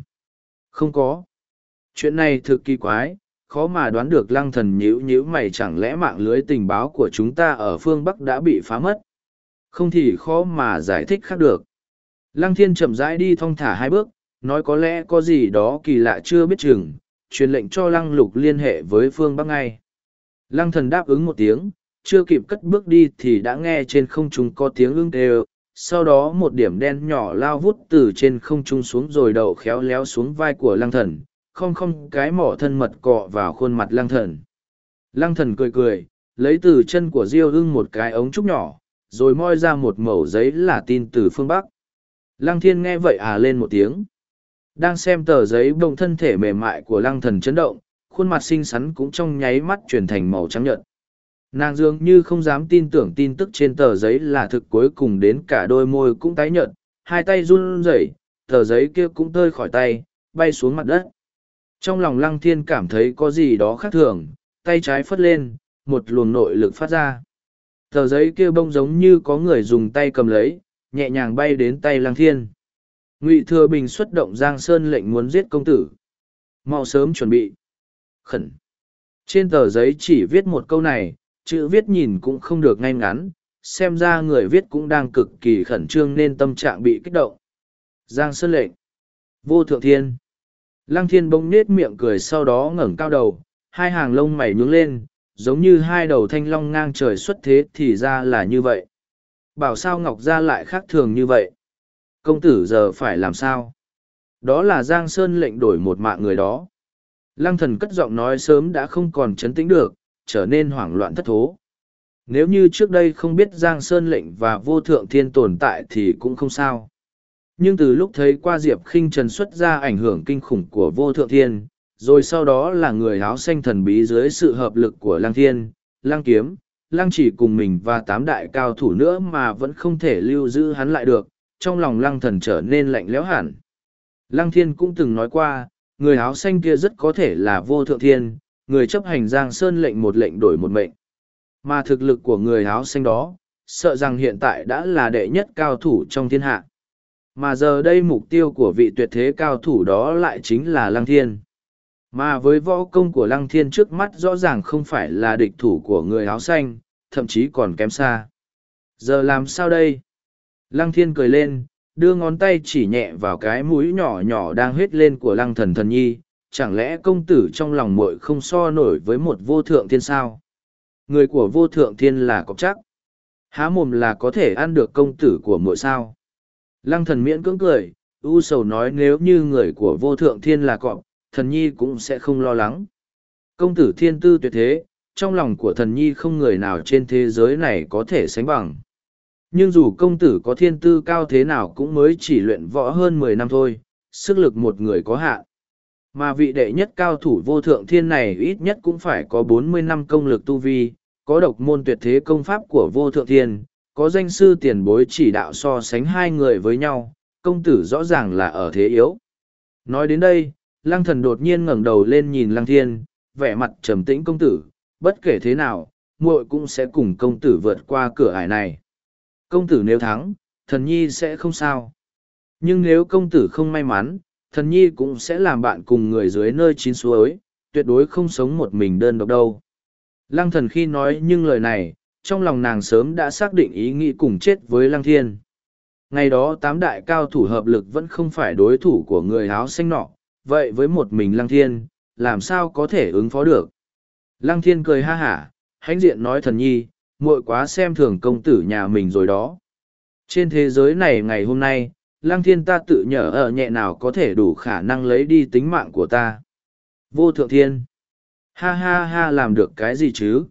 Không có. Chuyện này thực kỳ quái, khó mà đoán được lăng thần nhíu nhíu mày chẳng lẽ mạng lưới tình báo của chúng ta ở phương Bắc đã bị phá mất. Không thì khó mà giải thích khác được. Lăng thiên chậm rãi đi thong thả hai bước, nói có lẽ có gì đó kỳ lạ chưa biết chừng, truyền lệnh cho lăng lục liên hệ với phương Bắc ngay. Lăng thần đáp ứng một tiếng, chưa kịp cất bước đi thì đã nghe trên không trung có tiếng ưng đều, sau đó một điểm đen nhỏ lao vút từ trên không trung xuống rồi đậu khéo léo xuống vai của lăng thần, không không cái mỏ thân mật cọ vào khuôn mặt lăng thần. Lăng thần cười cười, lấy từ chân của Diêu ưng một cái ống trúc nhỏ, rồi moi ra một mẩu giấy là tin từ phương Bắc. Lăng thiên nghe vậy à lên một tiếng. Đang xem tờ giấy bông thân thể mềm mại của lăng thần chấn động, khuôn mặt xinh xắn cũng trong nháy mắt chuyển thành màu trắng nhợt. Nàng dường như không dám tin tưởng tin tức trên tờ giấy là thực cuối cùng đến cả đôi môi cũng tái nhợt, hai tay run rẩy, tờ giấy kia cũng tơi khỏi tay, bay xuống mặt đất. Trong lòng lăng thiên cảm thấy có gì đó khác thường, tay trái phất lên, một luồng nội lực phát ra. Tờ giấy kia bông giống như có người dùng tay cầm lấy, nhẹ nhàng bay đến tay lăng thiên. Ngụy Thừa Bình xuất động Giang Sơn lệnh muốn giết công tử. Mau sớm chuẩn bị. Khẩn. Trên tờ giấy chỉ viết một câu này, chữ viết nhìn cũng không được ngay ngắn, xem ra người viết cũng đang cực kỳ khẩn trương nên tâm trạng bị kích động. Giang Sơn lệnh. Vô thượng thiên. Lăng thiên bỗng nết miệng cười sau đó ngẩng cao đầu, hai hàng lông mày nhướng lên, giống như hai đầu thanh long ngang trời xuất thế thì ra là như vậy. Bảo sao Ngọc Gia lại khác thường như vậy? Công tử giờ phải làm sao? Đó là Giang Sơn lệnh đổi một mạng người đó. Lăng thần cất giọng nói sớm đã không còn chấn tĩnh được, trở nên hoảng loạn thất thố. Nếu như trước đây không biết Giang Sơn lệnh và vô thượng thiên tồn tại thì cũng không sao. Nhưng từ lúc thấy qua Diệp khinh Trần xuất ra ảnh hưởng kinh khủng của vô thượng thiên, rồi sau đó là người áo xanh thần bí dưới sự hợp lực của Lăng Thiên, Lăng Kiếm, Lăng chỉ cùng mình và tám đại cao thủ nữa mà vẫn không thể lưu giữ hắn lại được, trong lòng Lăng thần trở nên lạnh lẽo hẳn. Lăng Thiên cũng từng nói qua, người áo xanh kia rất có thể là vô thượng thiên, người chấp hành Giang Sơn lệnh một lệnh đổi một mệnh. Mà thực lực của người áo xanh đó, sợ rằng hiện tại đã là đệ nhất cao thủ trong thiên hạ. Mà giờ đây mục tiêu của vị tuyệt thế cao thủ đó lại chính là Lăng Thiên. Mà với võ công của Lăng Thiên trước mắt rõ ràng không phải là địch thủ của người áo xanh, thậm chí còn kém xa. Giờ làm sao đây? Lăng Thiên cười lên, đưa ngón tay chỉ nhẹ vào cái mũi nhỏ nhỏ đang hết lên của Lăng Thần Thần Nhi. Chẳng lẽ công tử trong lòng muội không so nổi với một vô thượng thiên sao? Người của vô thượng thiên là cọc chắc. Há mồm là có thể ăn được công tử của muội sao? Lăng thần miễn cưỡng cười, u sầu nói nếu như người của vô thượng thiên là cọp, thần nhi cũng sẽ không lo lắng. Công tử thiên tư tuyệt thế, trong lòng của thần nhi không người nào trên thế giới này có thể sánh bằng. Nhưng dù công tử có thiên tư cao thế nào cũng mới chỉ luyện võ hơn mười năm thôi, sức lực một người có hạn. Mà vị đệ nhất cao thủ vô thượng thiên này ít nhất cũng phải có bốn mươi năm công lực tu vi, có độc môn tuyệt thế công pháp của vô thượng thiên, có danh sư tiền bối chỉ đạo so sánh hai người với nhau, công tử rõ ràng là ở thế yếu. Nói đến đây, lăng thần đột nhiên ngẩng đầu lên nhìn lăng thiên, vẻ mặt trầm tĩnh công tử, bất kể thế nào, muội cũng sẽ cùng công tử vượt qua cửa ải này. Công tử nếu thắng, thần nhi sẽ không sao. Nhưng nếu công tử không may mắn, thần nhi cũng sẽ làm bạn cùng người dưới nơi chín suối, tuyệt đối không sống một mình đơn độc đâu. Lăng thần khi nói nhưng lời này, trong lòng nàng sớm đã xác định ý nghĩ cùng chết với lăng thiên. Ngày đó tám đại cao thủ hợp lực vẫn không phải đối thủ của người áo xanh nọ, vậy với một mình lăng thiên, làm sao có thể ứng phó được. Lăng thiên cười ha hả, hãnh diện nói thần nhi, muội quá xem thường công tử nhà mình rồi đó. Trên thế giới này ngày hôm nay, lăng thiên ta tự nhở ở nhẹ nào có thể đủ khả năng lấy đi tính mạng của ta. Vô thượng thiên. Ha ha ha làm được cái gì chứ?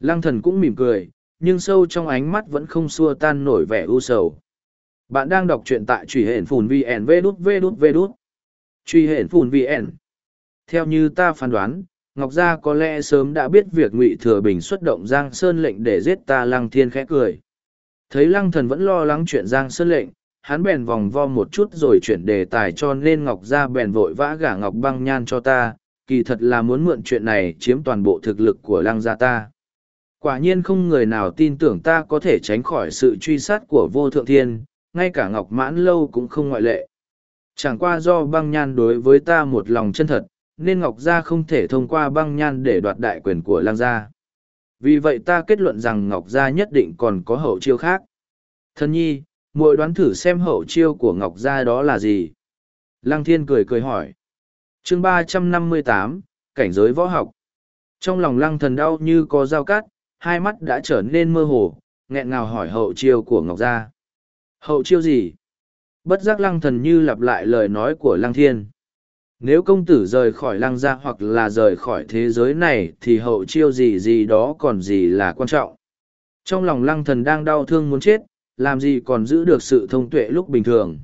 Lăng thần cũng mỉm cười, nhưng sâu trong ánh mắt vẫn không xua tan nổi vẻ u sầu. Bạn đang đọc truyện tại truy hển phùn VN Vê đút Vê đút Vê đút. Truy hển phùn VN. Theo như ta phán đoán, Ngọc Gia có lẽ sớm đã biết việc Ngụy Thừa Bình xuất động Giang Sơn lệnh để giết ta Lăng Thiên khẽ cười. Thấy Lăng Thần vẫn lo lắng chuyện Giang Sơn lệnh, hắn bèn vòng vo một chút rồi chuyển đề tài cho nên Ngọc Gia bèn vội vã gả Ngọc Băng Nhan cho ta, kỳ thật là muốn mượn chuyện này chiếm toàn bộ thực lực của Lăng Gia ta. Quả nhiên không người nào tin tưởng ta có thể tránh khỏi sự truy sát của vô thượng thiên, ngay cả Ngọc Mãn Lâu cũng không ngoại lệ. Chẳng qua do băng nhan đối với ta một lòng chân thật, nên Ngọc Gia không thể thông qua băng nhan để đoạt đại quyền của Lang Gia. Vì vậy ta kết luận rằng Ngọc Gia nhất định còn có hậu chiêu khác. Thân nhi, muội đoán thử xem hậu chiêu của Ngọc Gia đó là gì? Lăng Thiên cười cười hỏi. chương ba trăm năm mươi tám Cảnh giới võ học. Trong lòng lăng thần đau như có dao cắt, hai mắt đã trở nên mơ hồ, nghẹn ngào hỏi hậu chiêu của Ngọc Gia. Hậu chiêu gì? Bất giác lăng thần như lặp lại lời nói của lăng thiên. Nếu công tử rời khỏi lăng gia hoặc là rời khỏi thế giới này thì hậu chiêu gì gì đó còn gì là quan trọng. Trong lòng lăng thần đang đau thương muốn chết, làm gì còn giữ được sự thông tuệ lúc bình thường.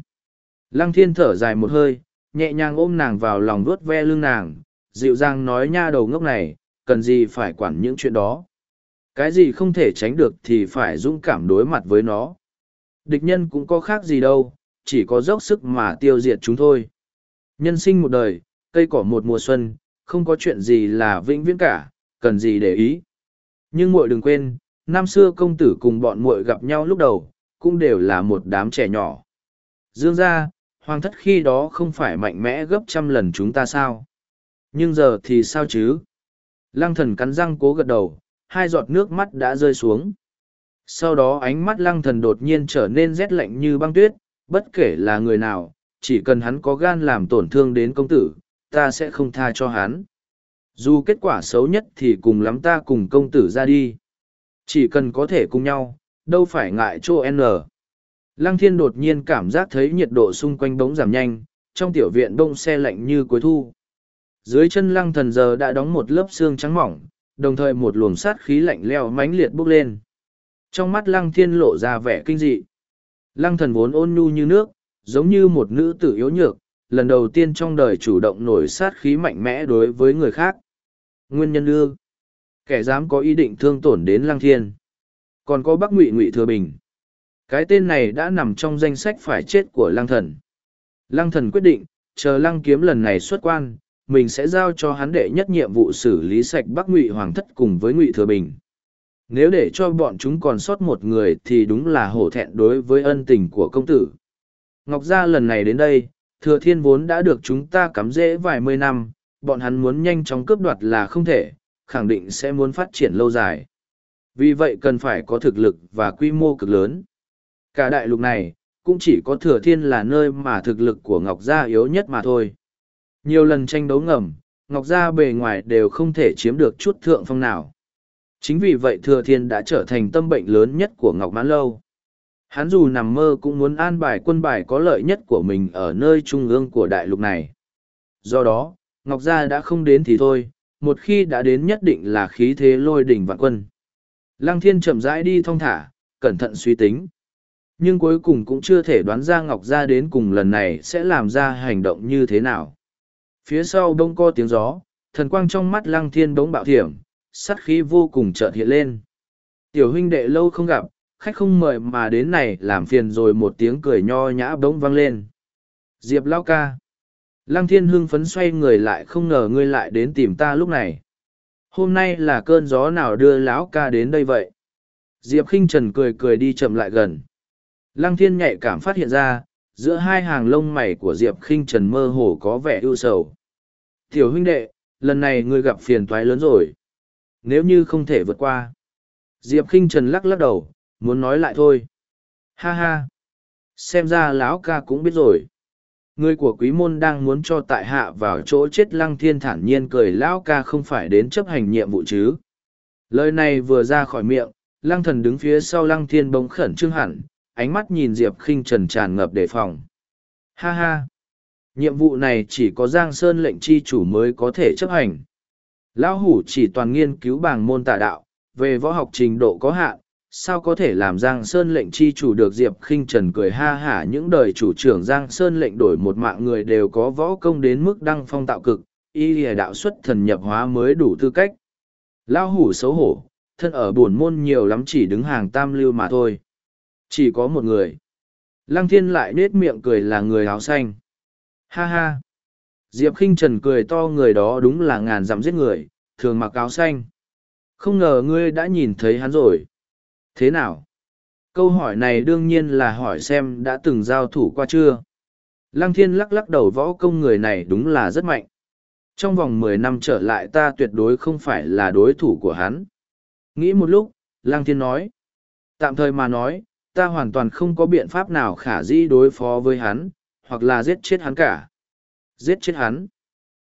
Lăng thiên thở dài một hơi, nhẹ nhàng ôm nàng vào lòng vuốt ve lưng nàng, dịu dàng nói nha đầu ngốc này, cần gì phải quản những chuyện đó. Cái gì không thể tránh được thì phải dũng cảm đối mặt với nó. Địch nhân cũng có khác gì đâu, chỉ có dốc sức mà tiêu diệt chúng thôi. Nhân sinh một đời, cây cỏ một mùa xuân, không có chuyện gì là vĩnh viễn cả, cần gì để ý. Nhưng muội đừng quên, năm xưa công tử cùng bọn muội gặp nhau lúc đầu, cũng đều là một đám trẻ nhỏ. Dương ra, hoàng thất khi đó không phải mạnh mẽ gấp trăm lần chúng ta sao? Nhưng giờ thì sao chứ? Lăng thần cắn răng cố gật đầu, hai giọt nước mắt đã rơi xuống. Sau đó ánh mắt lăng thần đột nhiên trở nên rét lạnh như băng tuyết, bất kể là người nào, chỉ cần hắn có gan làm tổn thương đến công tử, ta sẽ không tha cho hắn. Dù kết quả xấu nhất thì cùng lắm ta cùng công tử ra đi. Chỉ cần có thể cùng nhau, đâu phải ngại chỗ N. Lăng thiên đột nhiên cảm giác thấy nhiệt độ xung quanh bỗng giảm nhanh, trong tiểu viện đông xe lạnh như cuối thu. Dưới chân lăng thần giờ đã đóng một lớp xương trắng mỏng, đồng thời một luồng sát khí lạnh leo mãnh liệt bốc lên. Trong mắt lăng thiên lộ ra vẻ kinh dị. Lăng thần vốn ôn nhu như nước, giống như một nữ tử yếu nhược, lần đầu tiên trong đời chủ động nổi sát khí mạnh mẽ đối với người khác. Nguyên nhân ư? Kẻ dám có ý định thương tổn đến lăng thiên. Còn có bác ngụy ngụy thừa bình. Cái tên này đã nằm trong danh sách phải chết của lăng thần. Lăng thần quyết định, chờ lăng kiếm lần này xuất quan, mình sẽ giao cho hắn đệ nhất nhiệm vụ xử lý sạch bắc ngụy hoàng thất cùng với ngụy thừa bình nếu để cho bọn chúng còn sót một người thì đúng là hổ thẹn đối với ân tình của công tử ngọc gia lần này đến đây thừa thiên vốn đã được chúng ta cắm rễ vài mươi năm bọn hắn muốn nhanh chóng cướp đoạt là không thể khẳng định sẽ muốn phát triển lâu dài vì vậy cần phải có thực lực và quy mô cực lớn. Cả đại lục này, cũng chỉ có thừa thiên là nơi mà thực lực của ngọc gia yếu nhất mà thôi. Nhiều lần tranh đấu ngầm, ngọc gia bề ngoài đều không thể chiếm được chút thượng phong nào. Chính vì vậy thừa thiên đã trở thành tâm bệnh lớn nhất của ngọc mãn lâu. Hắn dù nằm mơ cũng muốn an bài quân bài có lợi nhất của mình ở nơi trung ương của đại lục này. Do đó, ngọc gia đã không đến thì thôi, một khi đã đến nhất định là khí thế lôi đỉnh vạn quân lăng thiên chậm rãi đi thong thả, cẩn thận suy tính. Nhưng cuối cùng cũng chưa thể đoán ra ngọc gia đến cùng lần này sẽ làm ra hành động như thế nào. Phía sau đông co tiếng gió, thần quang trong mắt lăng thiên bỗng bạo thiểm sát khí vô cùng chợt hiện lên. Tiểu huynh đệ lâu không gặp, khách không mời mà đến này làm phiền rồi một tiếng cười nho nhã bỗng vang lên. Diệp lao ca. Lăng thiên hưng phấn xoay người lại không ngờ ngươi lại đến tìm ta lúc này hôm nay là cơn gió nào đưa lão ca đến đây vậy diệp khinh trần cười cười đi chậm lại gần lăng thiên nhạy cảm phát hiện ra giữa hai hàng lông mày của diệp khinh trần mơ hồ có vẻ ưu sầu Tiểu huynh đệ, lần này ngươi gặp phiền toái lớn rồi. Nếu như không thể vượt qua. Diệp khinh Trần lắc lắc đầu, muốn nói lại thôi. Ha ha. Xem ra lão ca cũng biết rồi. Người của quý môn đang muốn cho tại hạ vào chỗ chết lăng thiên thản nhiên cười lão ca không phải đến chấp hành nhiệm vụ chứ. Lời này vừa ra khỏi miệng, lăng thần đứng phía sau lăng thiên bỗng khẩn trương hẳn, ánh mắt nhìn Diệp khinh Trần tràn ngập đề phòng. Ha ha. Nhiệm vụ này chỉ có Giang Sơn lệnh chi chủ mới có thể chấp hành. Lão Hủ chỉ toàn nghiên cứu bảng môn tà đạo, về võ học trình độ có hạn, sao có thể làm Giang Sơn lệnh chi chủ được Diệp khinh Trần cười ha hả những đời chủ trưởng Giang Sơn lệnh đổi một mạng người đều có võ công đến mức đăng phong tạo cực, y lìa đạo xuất thần nhập hóa mới đủ tư cách. Lao hủ xấu hổ, thân ở buồn môn nhiều lắm chỉ đứng hàng tam lưu mà thôi. Chỉ có một người. Lăng thiên lại nết miệng cười là người áo xanh. Ha ha. Diệp khinh Trần cười to người đó đúng là ngàn dặm giết người, thường mặc áo xanh. Không ngờ ngươi đã nhìn thấy hắn rồi. Thế nào? Câu hỏi này đương nhiên là hỏi xem đã từng giao thủ qua chưa. Lăng thiên lắc lắc đầu võ công người này đúng là rất mạnh. Trong vòng mười năm trở lại ta tuyệt đối không phải là đối thủ của hắn. Nghĩ một lúc, Lăng thiên nói. Tạm thời mà nói, ta hoàn toàn không có biện pháp nào khả dĩ đối phó với hắn, hoặc là giết chết hắn cả. Giết chết hắn.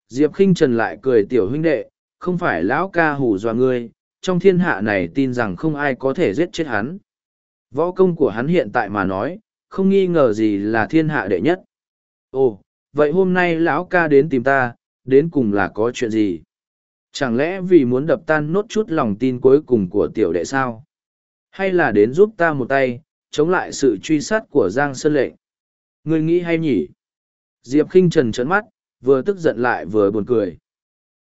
Diệp khinh Trần lại cười tiểu huynh đệ, không phải lão ca hù dọa ngươi, trong thiên hạ này tin rằng không ai có thể giết chết hắn. Võ công của hắn hiện tại mà nói, không nghi ngờ gì là thiên hạ đệ nhất. Ồ, vậy hôm nay lão ca đến tìm ta, đến cùng là có chuyện gì? Chẳng lẽ vì muốn đập tan nốt chút lòng tin cuối cùng của tiểu đệ sao? Hay là đến giúp ta một tay, chống lại sự truy sát của Giang Sơn Lệnh? Ngươi nghĩ hay nhỉ? Diệp khinh Trần trấn mắt, vừa tức giận lại vừa buồn cười.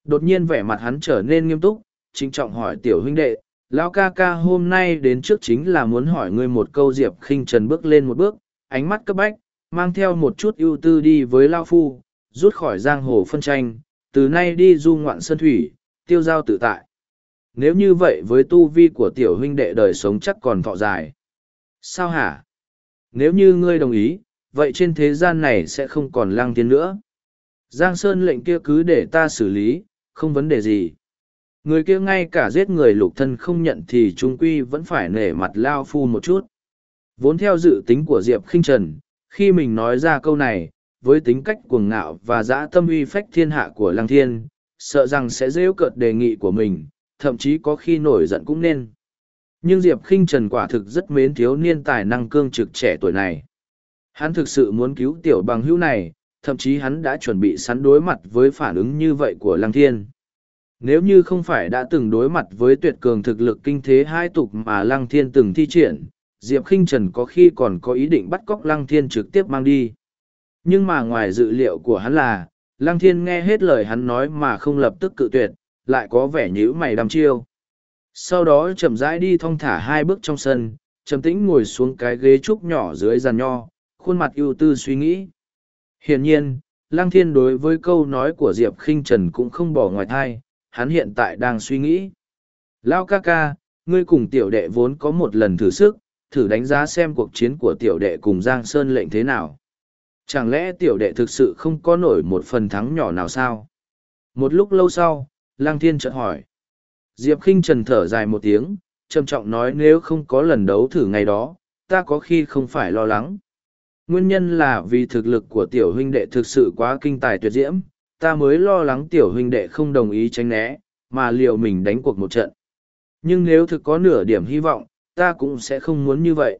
Đột nhiên vẻ mặt hắn trở nên nghiêm túc, trinh trọng hỏi tiểu huynh đệ, lão ca ca hôm nay đến trước chính là muốn hỏi ngươi một câu Diệp khinh Trần bước lên một bước, ánh mắt cấp bách, mang theo một chút ưu tư đi với Lao Phu, rút khỏi giang hồ phân tranh, từ nay đi du ngoạn sơn thủy, tiêu giao tự tại. Nếu như vậy với tu vi của tiểu huynh đệ đời sống chắc còn thọ dài. Sao hả? Nếu như ngươi đồng ý, vậy trên thế gian này sẽ không còn lang tiên nữa. Giang Sơn lệnh kia cứ để ta xử lý, không vấn đề gì. Người kia ngay cả giết người lục thân không nhận thì trung quy vẫn phải nể mặt lao phu một chút. Vốn theo dự tính của Diệp khinh Trần, khi mình nói ra câu này, với tính cách cuồng ngạo và dã tâm uy phách thiên hạ của Lăng Thiên, sợ rằng sẽ rêu cợt đề nghị của mình, thậm chí có khi nổi giận cũng nên. Nhưng Diệp khinh Trần quả thực rất mến thiếu niên tài năng cương trực trẻ tuổi này. Hắn thực sự muốn cứu tiểu bằng hữu này, thậm chí hắn đã chuẩn bị sẵn đối mặt với phản ứng như vậy của Lăng Thiên. Nếu như không phải đã từng đối mặt với tuyệt cường thực lực kinh thế hai tục mà Lăng Thiên từng thi triển, Diệp khinh Trần có khi còn có ý định bắt cóc Lăng Thiên trực tiếp mang đi. Nhưng mà ngoài dự liệu của hắn là, Lăng Thiên nghe hết lời hắn nói mà không lập tức cự tuyệt, lại có vẻ như mày đăm chiêu. Sau đó chậm rãi đi thong thả hai bước trong sân, trầm tĩnh ngồi xuống cái ghế trúc nhỏ dưới giàn nho, khuôn mặt ưu tư suy nghĩ. Hiển nhiên, Lăng Thiên đối với câu nói của Diệp khinh Trần cũng không bỏ ngoài thai, hắn hiện tại đang suy nghĩ. Lao ca ca, ngươi cùng tiểu đệ vốn có một lần thử sức, thử đánh giá xem cuộc chiến của tiểu đệ cùng Giang Sơn lệnh thế nào. Chẳng lẽ tiểu đệ thực sự không có nổi một phần thắng nhỏ nào sao? Một lúc lâu sau, Lang Thiên chợt hỏi. Diệp khinh Trần thở dài một tiếng, trầm trọng nói nếu không có lần đấu thử ngày đó, ta có khi không phải lo lắng. Nguyên nhân là vì thực lực của tiểu huynh đệ thực sự quá kinh tài tuyệt diễm, ta mới lo lắng tiểu huynh đệ không đồng ý tránh né, mà liệu mình đánh cuộc một trận. Nhưng nếu thực có nửa điểm hy vọng, ta cũng sẽ không muốn như vậy.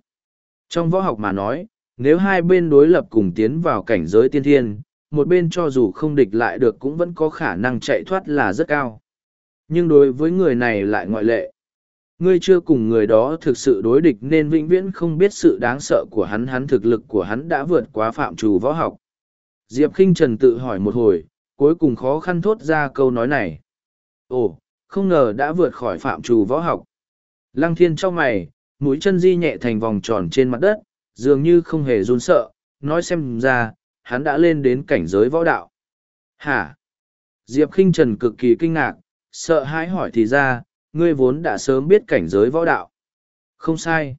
Trong võ học mà nói, nếu hai bên đối lập cùng tiến vào cảnh giới tiên thiên, một bên cho dù không địch lại được cũng vẫn có khả năng chạy thoát là rất cao. Nhưng đối với người này lại ngoại lệ. Ngươi chưa cùng người đó thực sự đối địch nên vĩnh viễn không biết sự đáng sợ của hắn hắn thực lực của hắn đã vượt quá phạm trù võ học. Diệp Kinh Trần tự hỏi một hồi, cuối cùng khó khăn thốt ra câu nói này. Ồ, không ngờ đã vượt khỏi phạm trù võ học. Lăng thiên trong mày, mũi chân di nhẹ thành vòng tròn trên mặt đất, dường như không hề run sợ, nói xem ra, hắn đã lên đến cảnh giới võ đạo. Hả? Diệp khinh Trần cực kỳ kinh ngạc, sợ hãi hỏi thì ra, ngươi vốn đã sớm biết cảnh giới võ đạo. Không sai.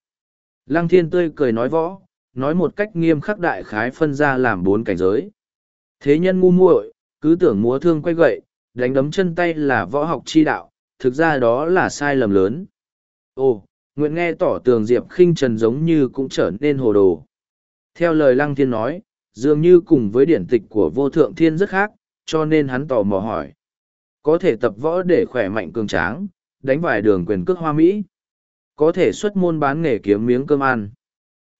Lăng thiên tươi cười nói võ, nói một cách nghiêm khắc đại khái phân ra làm bốn cảnh giới. Thế nhân ngu muội, cứ tưởng múa thương quay gậy, đánh đấm chân tay là võ học chi đạo, thực ra đó là sai lầm lớn. Ồ, nguyện nghe tỏ tường Diệp khinh Trần giống như cũng trở nên hồ đồ. Theo lời Lăng Thiên nói, dường như cùng với điển tịch của vô thượng thiên rất khác, cho nên hắn tò mò hỏi. Có thể tập võ để khỏe mạnh cường tráng, đánh vài đường quyền cước hoa Mỹ. Có thể xuất môn bán nghề kiếm miếng cơm ăn.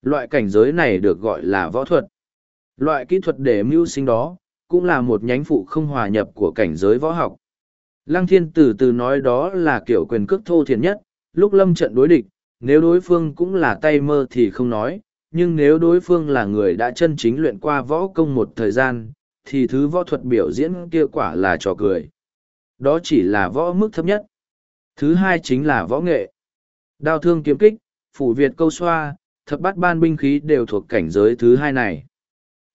Loại cảnh giới này được gọi là võ thuật. Loại kỹ thuật để mưu sinh đó, cũng là một nhánh phụ không hòa nhập của cảnh giới võ học. Lăng thiên từ từ nói đó là kiểu quyền cước thô thiền nhất, lúc lâm trận đối địch, nếu đối phương cũng là tay mơ thì không nói, nhưng nếu đối phương là người đã chân chính luyện qua võ công một thời gian, thì thứ võ thuật biểu diễn kia quả là trò cười. Đó chỉ là võ mức thấp nhất. Thứ hai chính là võ nghệ. Đao thương kiếm kích, phủ Việt câu xoa, thập bát ban binh khí đều thuộc cảnh giới thứ hai này.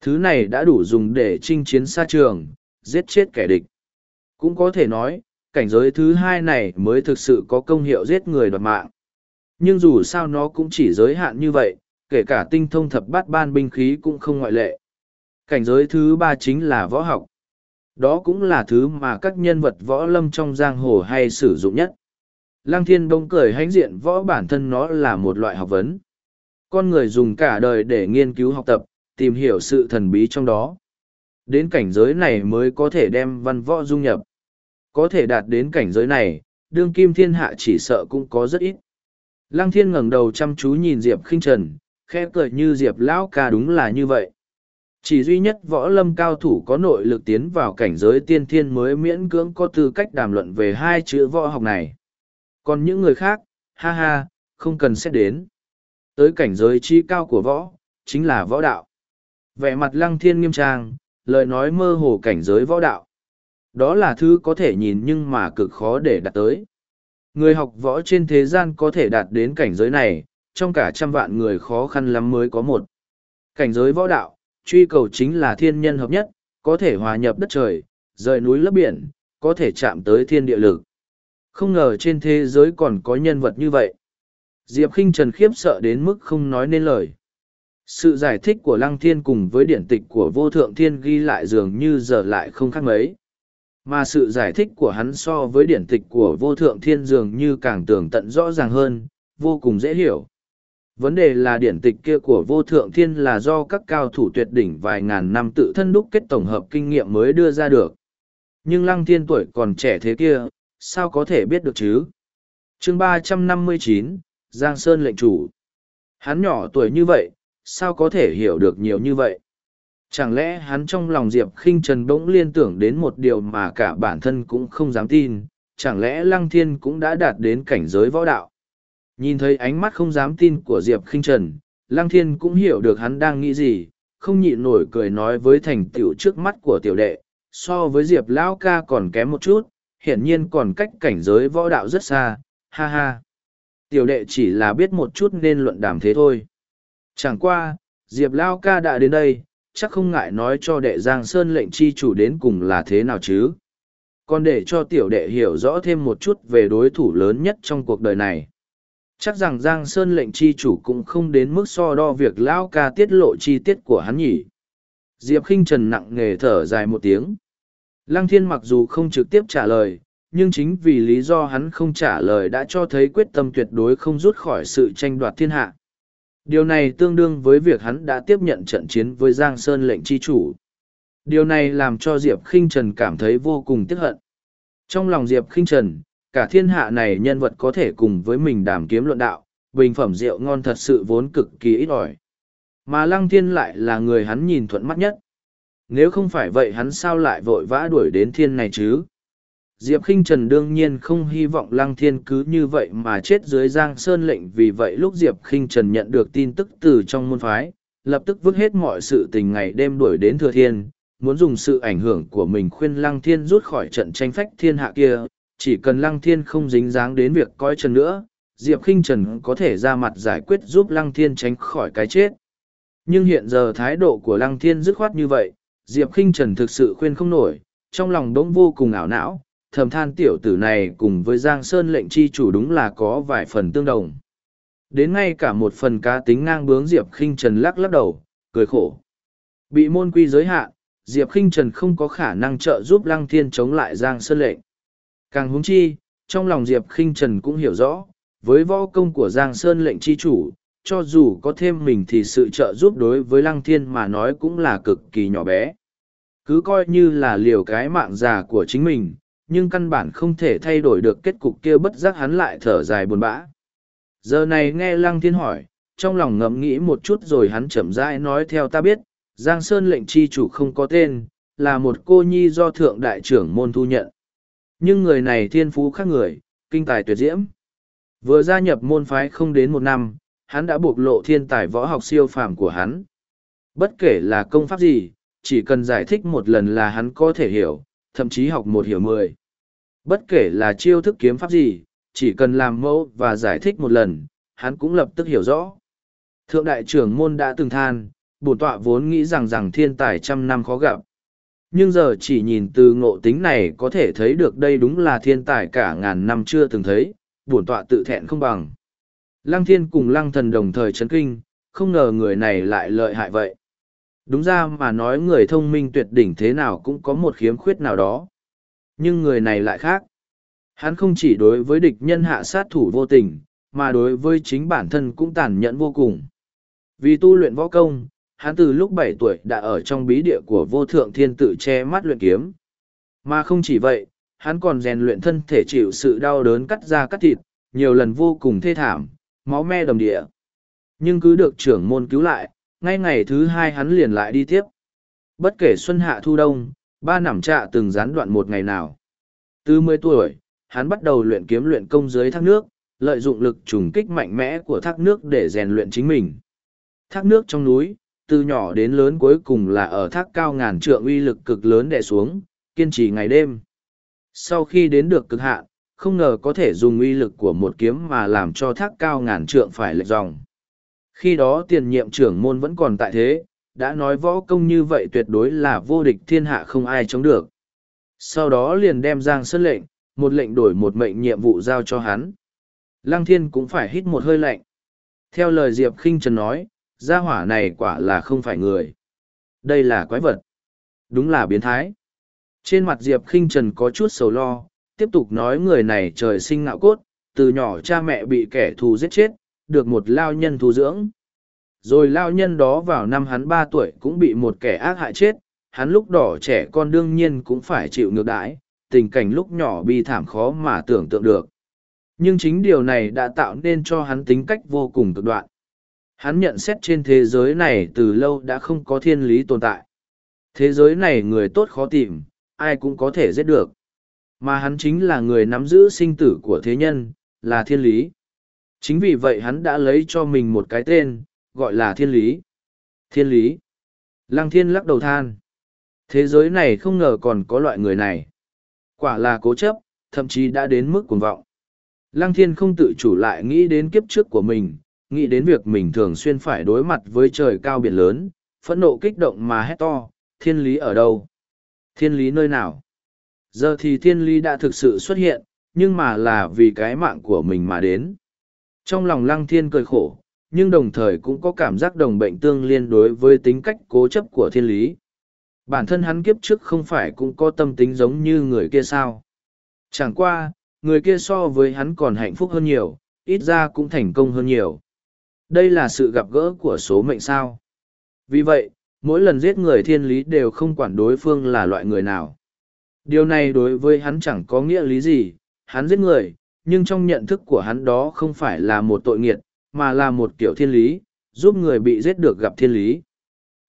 Thứ này đã đủ dùng để chinh chiến xa trường, giết chết kẻ địch. Cũng có thể nói, cảnh giới thứ hai này mới thực sự có công hiệu giết người đoạt mạng. Nhưng dù sao nó cũng chỉ giới hạn như vậy, kể cả tinh thông thập bát ban binh khí cũng không ngoại lệ. Cảnh giới thứ ba chính là võ học. Đó cũng là thứ mà các nhân vật võ lâm trong giang hồ hay sử dụng nhất. Lăng thiên đông cười hãnh diện võ bản thân nó là một loại học vấn. Con người dùng cả đời để nghiên cứu học tập, tìm hiểu sự thần bí trong đó. Đến cảnh giới này mới có thể đem văn võ dung nhập. Có thể đạt đến cảnh giới này, đương kim thiên hạ chỉ sợ cũng có rất ít. Lăng thiên ngẩng đầu chăm chú nhìn Diệp khinh trần, khẽ cười như Diệp lão ca đúng là như vậy. Chỉ duy nhất võ lâm cao thủ có nội lực tiến vào cảnh giới tiên thiên mới miễn cưỡng có tư cách đàm luận về hai chữ võ học này. Còn những người khác, ha ha, không cần xét đến. Tới cảnh giới chi cao của võ, chính là võ đạo. Vẻ mặt lăng thiên nghiêm trang, lời nói mơ hồ cảnh giới võ đạo. Đó là thứ có thể nhìn nhưng mà cực khó để đạt tới. Người học võ trên thế gian có thể đạt đến cảnh giới này, trong cả trăm vạn người khó khăn lắm mới có một. Cảnh giới võ đạo, truy cầu chính là thiên nhân hợp nhất, có thể hòa nhập đất trời, rời núi lấp biển, có thể chạm tới thiên địa lực. Không ngờ trên thế giới còn có nhân vật như vậy. Diệp khinh Trần khiếp sợ đến mức không nói nên lời. Sự giải thích của Lăng Thiên cùng với điển tịch của Vô Thượng Thiên ghi lại dường như giờ lại không khác mấy. Mà sự giải thích của hắn so với điển tịch của Vô Thượng Thiên dường như càng tường tận rõ ràng hơn, vô cùng dễ hiểu. Vấn đề là điển tịch kia của Vô Thượng Thiên là do các cao thủ tuyệt đỉnh vài ngàn năm tự thân đúc kết tổng hợp kinh nghiệm mới đưa ra được. Nhưng Lăng Thiên tuổi còn trẻ thế kia, sao có thể biết được chứ? chương ba trăm năm mươi chín Giang Sơn lệnh chủ. Hắn nhỏ tuổi như vậy, sao có thể hiểu được nhiều như vậy? Chẳng lẽ hắn trong lòng Diệp khinh Trần bỗng liên tưởng đến một điều mà cả bản thân cũng không dám tin, chẳng lẽ Lăng Thiên cũng đã đạt đến cảnh giới võ đạo? Nhìn thấy ánh mắt không dám tin của Diệp khinh Trần, Lăng Thiên cũng hiểu được hắn đang nghĩ gì, không nhịn nổi cười nói với thành tựu trước mắt của tiểu đệ, so với Diệp Lão ca còn kém một chút, hiển nhiên còn cách cảnh giới võ đạo rất xa, ha ha. Tiểu đệ chỉ là biết một chút nên luận đàm thế thôi. Chẳng qua, Diệp Lao ca đã đến đây, chắc không ngại nói cho đệ Giang Sơn lệnh chi chủ đến cùng là thế nào chứ. Còn để cho tiểu đệ hiểu rõ thêm một chút về đối thủ lớn nhất trong cuộc đời này. Chắc rằng Giang Sơn lệnh chi chủ cũng không đến mức so đo việc Lao ca tiết lộ chi tiết của hắn nhỉ. Diệp khinh Trần nặng nghề thở dài một tiếng. Lăng thiên mặc dù không trực tiếp trả lời, nhưng chính vì lý do hắn không trả lời đã cho thấy quyết tâm tuyệt đối không rút khỏi sự tranh đoạt thiên hạ. Điều này tương đương với việc hắn đã tiếp nhận trận chiến với Giang Sơn lệnh chi chủ. Điều này làm cho Diệp Khinh Trần cảm thấy vô cùng tiếc hận. Trong lòng Diệp Khinh Trần, cả thiên hạ này nhân vật có thể cùng với mình đàm kiếm luận đạo, bình phẩm rượu ngon thật sự vốn cực kỳ ít ỏi. Mà Lăng Thiên lại là người hắn nhìn thuận mắt nhất. Nếu không phải vậy hắn sao lại vội vã đuổi đến thiên này chứ? Diệp Kinh Trần đương nhiên không hy vọng Lăng Thiên cứ như vậy mà chết dưới Giang Sơn lệnh vì vậy lúc Diệp Kinh Trần nhận được tin tức từ trong môn phái, lập tức vứt hết mọi sự tình ngày đêm đuổi đến Thừa Thiên, muốn dùng sự ảnh hưởng của mình khuyên Lăng Thiên rút khỏi trận tranh phách thiên hạ kia, chỉ cần Lăng Thiên không dính dáng đến việc coi trần nữa, Diệp Kinh Trần có thể ra mặt giải quyết giúp Lăng Thiên tránh khỏi cái chết. Nhưng hiện giờ thái độ của Lăng Thiên dứt khoát như vậy, Diệp Kinh Trần thực sự khuyên không nổi, trong lòng đống vô cùng ảo não, thầm than tiểu tử này cùng với Giang Sơn lệnh chi chủ đúng là có vài phần tương đồng. Đến ngay cả một phần cá tính ngang bướng Diệp khinh Trần lắc lắc đầu, cười khổ. Bị môn quy giới hạn, Diệp khinh Trần không có khả năng trợ giúp Lăng Thiên chống lại Giang Sơn lệnh. Càng húng chi, trong lòng Diệp khinh Trần cũng hiểu rõ, với võ công của Giang Sơn lệnh chi chủ, cho dù có thêm mình thì sự trợ giúp đối với Lăng Thiên mà nói cũng là cực kỳ nhỏ bé. Cứ coi như là liều cái mạng già của chính mình, nhưng căn bản không thể thay đổi được kết cục kia bất giác hắn lại thở dài buồn bã. Giờ này nghe Lăng Thiên hỏi, trong lòng ngẫm nghĩ một chút rồi hắn chậm rãi nói theo ta biết, Giang Sơn lệnh chi chủ không có tên, là một cô nhi do thượng đại trưởng môn thu nhận. Nhưng người này thiên phú khác người, kinh tài tuyệt diễm. Vừa gia nhập môn phái không đến một năm, hắn đã bộc lộ thiên tài võ học siêu phàm của hắn. Bất kể là công pháp gì, chỉ cần giải thích một lần là hắn có thể hiểu, thậm chí học một hiểu mười. Bất kể là chiêu thức kiếm pháp gì, chỉ cần làm mẫu và giải thích một lần, hắn cũng lập tức hiểu rõ. Thượng đại trưởng môn đã từng than, bổn tọa vốn nghĩ rằng rằng thiên tài trăm năm khó gặp. Nhưng giờ chỉ nhìn từ ngộ tính này có thể thấy được đây đúng là thiên tài cả ngàn năm chưa từng thấy, bổn tọa tự thẹn không bằng. Lăng thiên cùng lăng thần đồng thời chấn kinh, không ngờ người này lại lợi hại vậy. Đúng ra mà nói người thông minh tuyệt đỉnh thế nào cũng có một khiếm khuyết nào đó. Nhưng người này lại khác. Hắn không chỉ đối với địch nhân hạ sát thủ vô tình, mà đối với chính bản thân cũng tàn nhẫn vô cùng. Vì tu luyện võ công, hắn từ lúc bảy tuổi đã ở trong bí địa của vô thượng thiên tự che mắt luyện kiếm. Mà không chỉ vậy, hắn còn rèn luyện thân thể chịu sự đau đớn cắt da cắt thịt, nhiều lần vô cùng thê thảm, máu me đầm địa. Nhưng cứ được trưởng môn cứu lại, ngay ngày thứ hai hắn liền lại đi tiếp. Bất kể xuân hạ thu đông, ba nằm trạ từng gián đoạn một ngày nào. Từ mười tuổi, hắn bắt đầu luyện kiếm luyện công dưới thác nước, lợi dụng lực trùng kích mạnh mẽ của thác nước để rèn luyện chính mình. Thác nước trong núi, từ nhỏ đến lớn cuối cùng là ở thác cao ngàn trượng uy lực cực lớn đè xuống, kiên trì ngày đêm. Sau khi đến được cực hạn, không ngờ có thể dùng uy lực của một kiếm mà làm cho thác cao ngàn trượng phải lệch dòng. Khi đó tiền nhiệm trưởng môn vẫn còn tại thế, đã nói võ công như vậy tuyệt đối là vô địch thiên hạ không ai chống được. Sau đó liền đem Giang Sơn lệnh, một lệnh đổi một mệnh nhiệm vụ giao cho hắn. Lăng thiên cũng phải hít một hơi lạnh. Theo lời Diệp khinh Trần nói, gia hỏa này quả là không phải người. Đây là quái vật. Đúng là biến thái. Trên mặt Diệp khinh Trần có chút sầu lo, tiếp tục nói người này trời sinh ngạo cốt, từ nhỏ cha mẹ bị kẻ thù giết chết, được một lao nhân thu dưỡng. Rồi lao nhân đó vào năm hắn ba tuổi cũng bị một kẻ ác hại chết, hắn lúc đỏ trẻ con đương nhiên cũng phải chịu ngược đãi, tình cảnh lúc nhỏ bi thảm khó mà tưởng tượng được. Nhưng chính điều này đã tạo nên cho hắn tính cách vô cùng cực đoạn. Hắn nhận xét trên thế giới này từ lâu đã không có thiên lý tồn tại. Thế giới này người tốt khó tìm, ai cũng có thể giết được. Mà hắn chính là người nắm giữ sinh tử của thế nhân, là thiên lý. Chính vì vậy hắn đã lấy cho mình một cái tên, gọi là thiên lý. Thiên lý. Lăng thiên lắc đầu than. Thế giới này không ngờ còn có loại người này. Quả là cố chấp, thậm chí đã đến mức cuồng vọng. Lăng thiên không tự chủ lại nghĩ đến kiếp trước của mình, nghĩ đến việc mình thường xuyên phải đối mặt với trời cao biển lớn, phẫn nộ kích động mà hét to, thiên lý ở đâu? Thiên lý nơi nào? Giờ thì thiên lý đã thực sự xuất hiện, nhưng mà là vì cái mạng của mình mà đến. Trong lòng lăng thiên cười khổ, nhưng đồng thời cũng có cảm giác đồng bệnh tương liên đối với tính cách cố chấp của thiên lý. Bản thân hắn kiếp trước không phải cũng có tâm tính giống như người kia sao. Chẳng qua, người kia so với hắn còn hạnh phúc hơn nhiều, ít ra cũng thành công hơn nhiều. Đây là sự gặp gỡ của số mệnh sao. Vì vậy, mỗi lần giết người thiên lý đều không quản đối phương là loại người nào. Điều này đối với hắn chẳng có nghĩa lý gì, hắn giết người, nhưng trong nhận thức của hắn đó không phải là một tội nghiệt, mà là một kiểu thiên lý, giúp người bị giết được gặp thiên lý.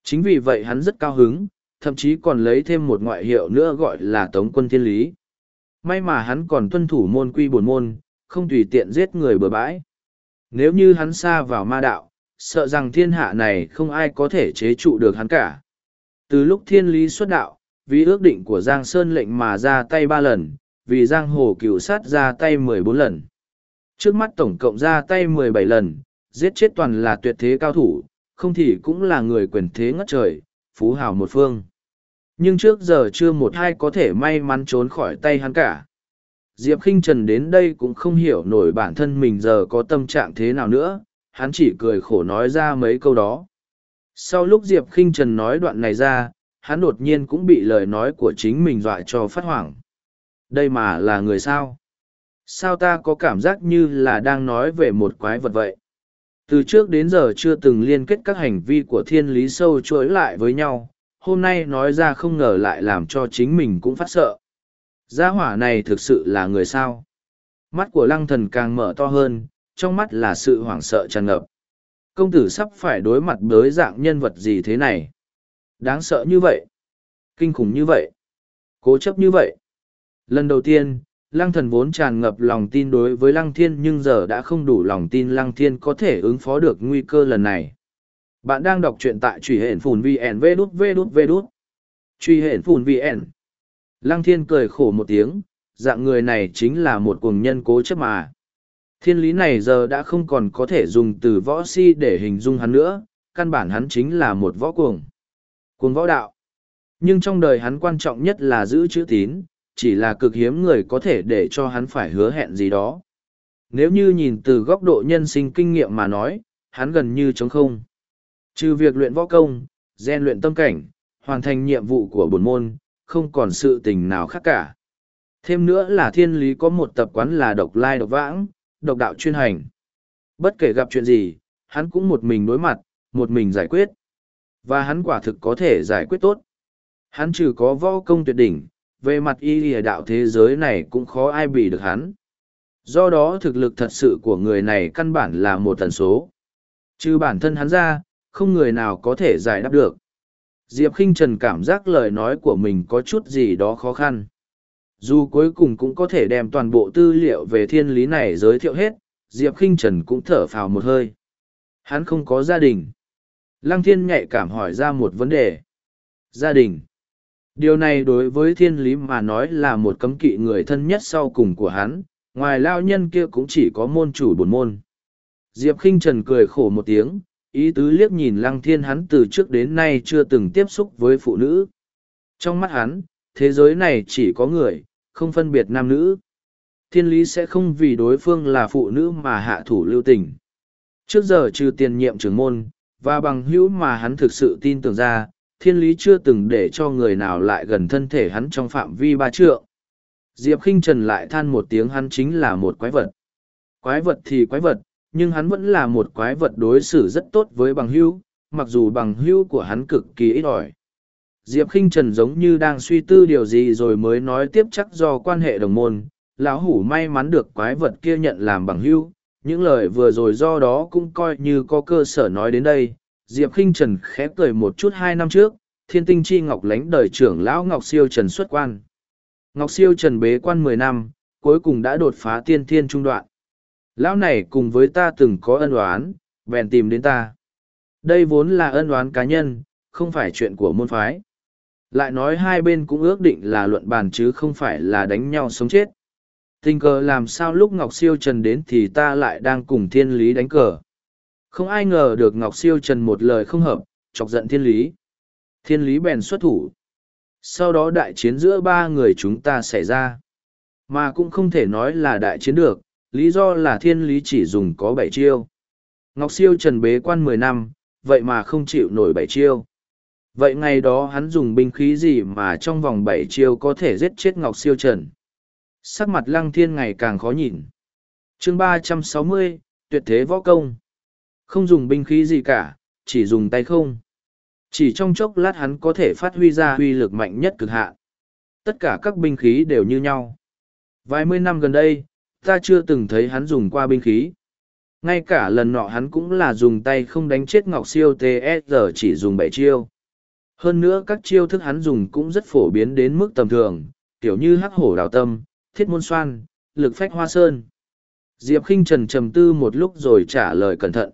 Chính vì vậy hắn rất cao hứng, thậm chí còn lấy thêm một ngoại hiệu nữa gọi là Tống quân thiên lý. May mà hắn còn tuân thủ môn quy buồn môn, không tùy tiện giết người bừa bãi. Nếu như hắn xa vào ma đạo, sợ rằng thiên hạ này không ai có thể chế trụ được hắn cả. Từ lúc thiên lý xuất đạo, vì ước định của Giang Sơn lệnh mà ra tay ba lần, vì Giang Hồ cửu sát ra tay mười bốn lần. Trước mắt tổng cộng ra tay mười bảy lần, giết chết toàn là tuyệt thế cao thủ, không thì cũng là người quyền thế ngất trời, phú hào một phương. Nhưng trước giờ chưa một ai có thể may mắn trốn khỏi tay hắn cả. Diệp khinh Trần đến đây cũng không hiểu nổi bản thân mình giờ có tâm trạng thế nào nữa, hắn chỉ cười khổ nói ra mấy câu đó. Sau lúc Diệp khinh Trần nói đoạn này ra, hắn đột nhiên cũng bị lời nói của chính mình dọa cho phát hoảng. Đây mà là người sao? Sao ta có cảm giác như là đang nói về một quái vật vậy? Từ trước đến giờ chưa từng liên kết các hành vi của thiên lý sâu chuỗi lại với nhau, hôm nay nói ra không ngờ lại làm cho chính mình cũng phát sợ. Gia hỏa này thực sự là người sao? Mắt của lăng thần càng mở to hơn, trong mắt là sự hoảng sợ tràn ngập. Công tử sắp phải đối mặt với dạng nhân vật gì thế này? Đáng sợ như vậy? Kinh khủng như vậy? Cố chấp như vậy? Lần đầu tiên, Lăng thần vốn tràn ngập lòng tin đối với lăng thiên nhưng giờ đã không đủ lòng tin lăng thiên có thể ứng phó được nguy cơ lần này. Bạn đang đọc truyện tại truy hển phùn VN V đút V đút V đút. Truy hển phùn VN. Lăng thiên cười khổ một tiếng, dạng người này chính là một cuồng nhân cố chấp mà. Thiên lý này giờ đã không còn có thể dùng từ võ si để hình dung hắn nữa, căn bản hắn chính là một võ cuồng. Cuồng võ đạo. Nhưng trong đời hắn quan trọng nhất là giữ chữ tín, chỉ là cực hiếm người có thể để cho hắn phải hứa hẹn gì đó. Nếu như nhìn từ góc độ nhân sinh kinh nghiệm mà nói, hắn gần như trống không. Trừ việc luyện võ công, gian luyện tâm cảnh, hoàn thành nhiệm vụ của bổn môn, không còn sự tình nào khác cả. Thêm nữa là thiên lý có một tập quán là độc lai độc vãng, độc đạo chuyên hành. Bất kể gặp chuyện gì, hắn cũng một mình đối mặt, một mình giải quyết. Và hắn quả thực có thể giải quyết tốt. Hắn trừ có võ công tuyệt đỉnh, về mặt y lìa đạo thế giới này cũng khó ai bị được hắn. Do đó thực lực thật sự của người này căn bản là một tần số. Trừ bản thân hắn ra, không người nào có thể giải đáp được. Diệp khinh Trần cảm giác lời nói của mình có chút gì đó khó khăn. Dù cuối cùng cũng có thể đem toàn bộ tư liệu về thiên lý này giới thiệu hết, Diệp khinh Trần cũng thở phào một hơi. Hắn không có gia đình. Lăng thiên nhạy cảm hỏi ra một vấn đề. Gia đình. Điều này đối với thiên lý mà nói là một cấm kỵ người thân nhất sau cùng của hắn, ngoài lao nhân kia cũng chỉ có môn chủ bổn môn. Diệp khinh Trần cười khổ một tiếng, ý tứ liếc nhìn lăng thiên hắn từ trước đến nay chưa từng tiếp xúc với phụ nữ. Trong mắt hắn, thế giới này chỉ có người, không phân biệt nam nữ. Thiên lý sẽ không vì đối phương là phụ nữ mà hạ thủ lưu tình. Trước giờ trừ tiền nhiệm trưởng môn, và bằng hữu mà hắn thực sự tin tưởng ra, thiên lý chưa từng để cho người nào lại gần thân thể hắn trong phạm vi ba trượng. Diệp khinh Trần lại than một tiếng hắn chính là một quái vật. Quái vật thì quái vật, nhưng hắn vẫn là một quái vật đối xử rất tốt với bằng hữu, mặc dù bằng hữu của hắn cực kỳ ít ỏi. Diệp khinh Trần giống như đang suy tư điều gì rồi mới nói tiếp chắc do quan hệ đồng môn, lão hủ may mắn được quái vật kia nhận làm bằng hữu. Những lời vừa rồi do đó cũng coi như có cơ sở nói đến đây, Diệp Kinh Trần khẽ cười một chút hai năm trước, thiên tinh chi ngọc lánh đời trưởng lão Ngọc Siêu Trần xuất quan. Ngọc Siêu Trần bế quan mười năm, cuối cùng đã đột phá tiên thiên trung đoạn. Lão này cùng với ta từng có ân oán, bèn tìm đến ta. Đây vốn là ân oán cá nhân, không phải chuyện của môn phái. Lại nói hai bên cũng ước định là luận bàn chứ không phải là đánh nhau sống chết. Tình cờ làm sao lúc Ngọc Siêu Trần đến thì ta lại đang cùng thiên lý đánh cờ. Không ai ngờ được Ngọc Siêu Trần một lời không hợp, chọc giận thiên lý. Thiên lý bèn xuất thủ. Sau đó đại chiến giữa ba người chúng ta xảy ra. Mà cũng không thể nói là đại chiến được, lý do là thiên lý chỉ dùng có bảy chiêu. Ngọc Siêu Trần bế quan mười năm, vậy mà không chịu nổi bảy chiêu. Vậy ngày đó hắn dùng binh khí gì mà trong vòng bảy chiêu có thể giết chết Ngọc Siêu Trần? Sắc mặt lăng thiên ngày càng khó nhìn. chương ba trăm sáu mươi tuyệt thế võ công. Không dùng binh khí gì cả, chỉ dùng tay không. Chỉ trong chốc lát hắn có thể phát huy ra uy lực mạnh nhất cực hạn. Tất cả các binh khí đều như nhau. Vài mươi năm gần đây, ta chưa từng thấy hắn dùng qua binh khí. Ngay cả lần nọ hắn cũng là dùng tay không đánh chết Ngọc Siêu TSR chỉ dùng bảy chiêu. Hơn nữa các chiêu thức hắn dùng cũng rất phổ biến đến mức tầm thường, kiểu như hắc hổ đào tâm, thiết môn xoan, lực phách hoa sơn. Diệp khinh Trần trầm tư một lúc rồi trả lời cẩn thận.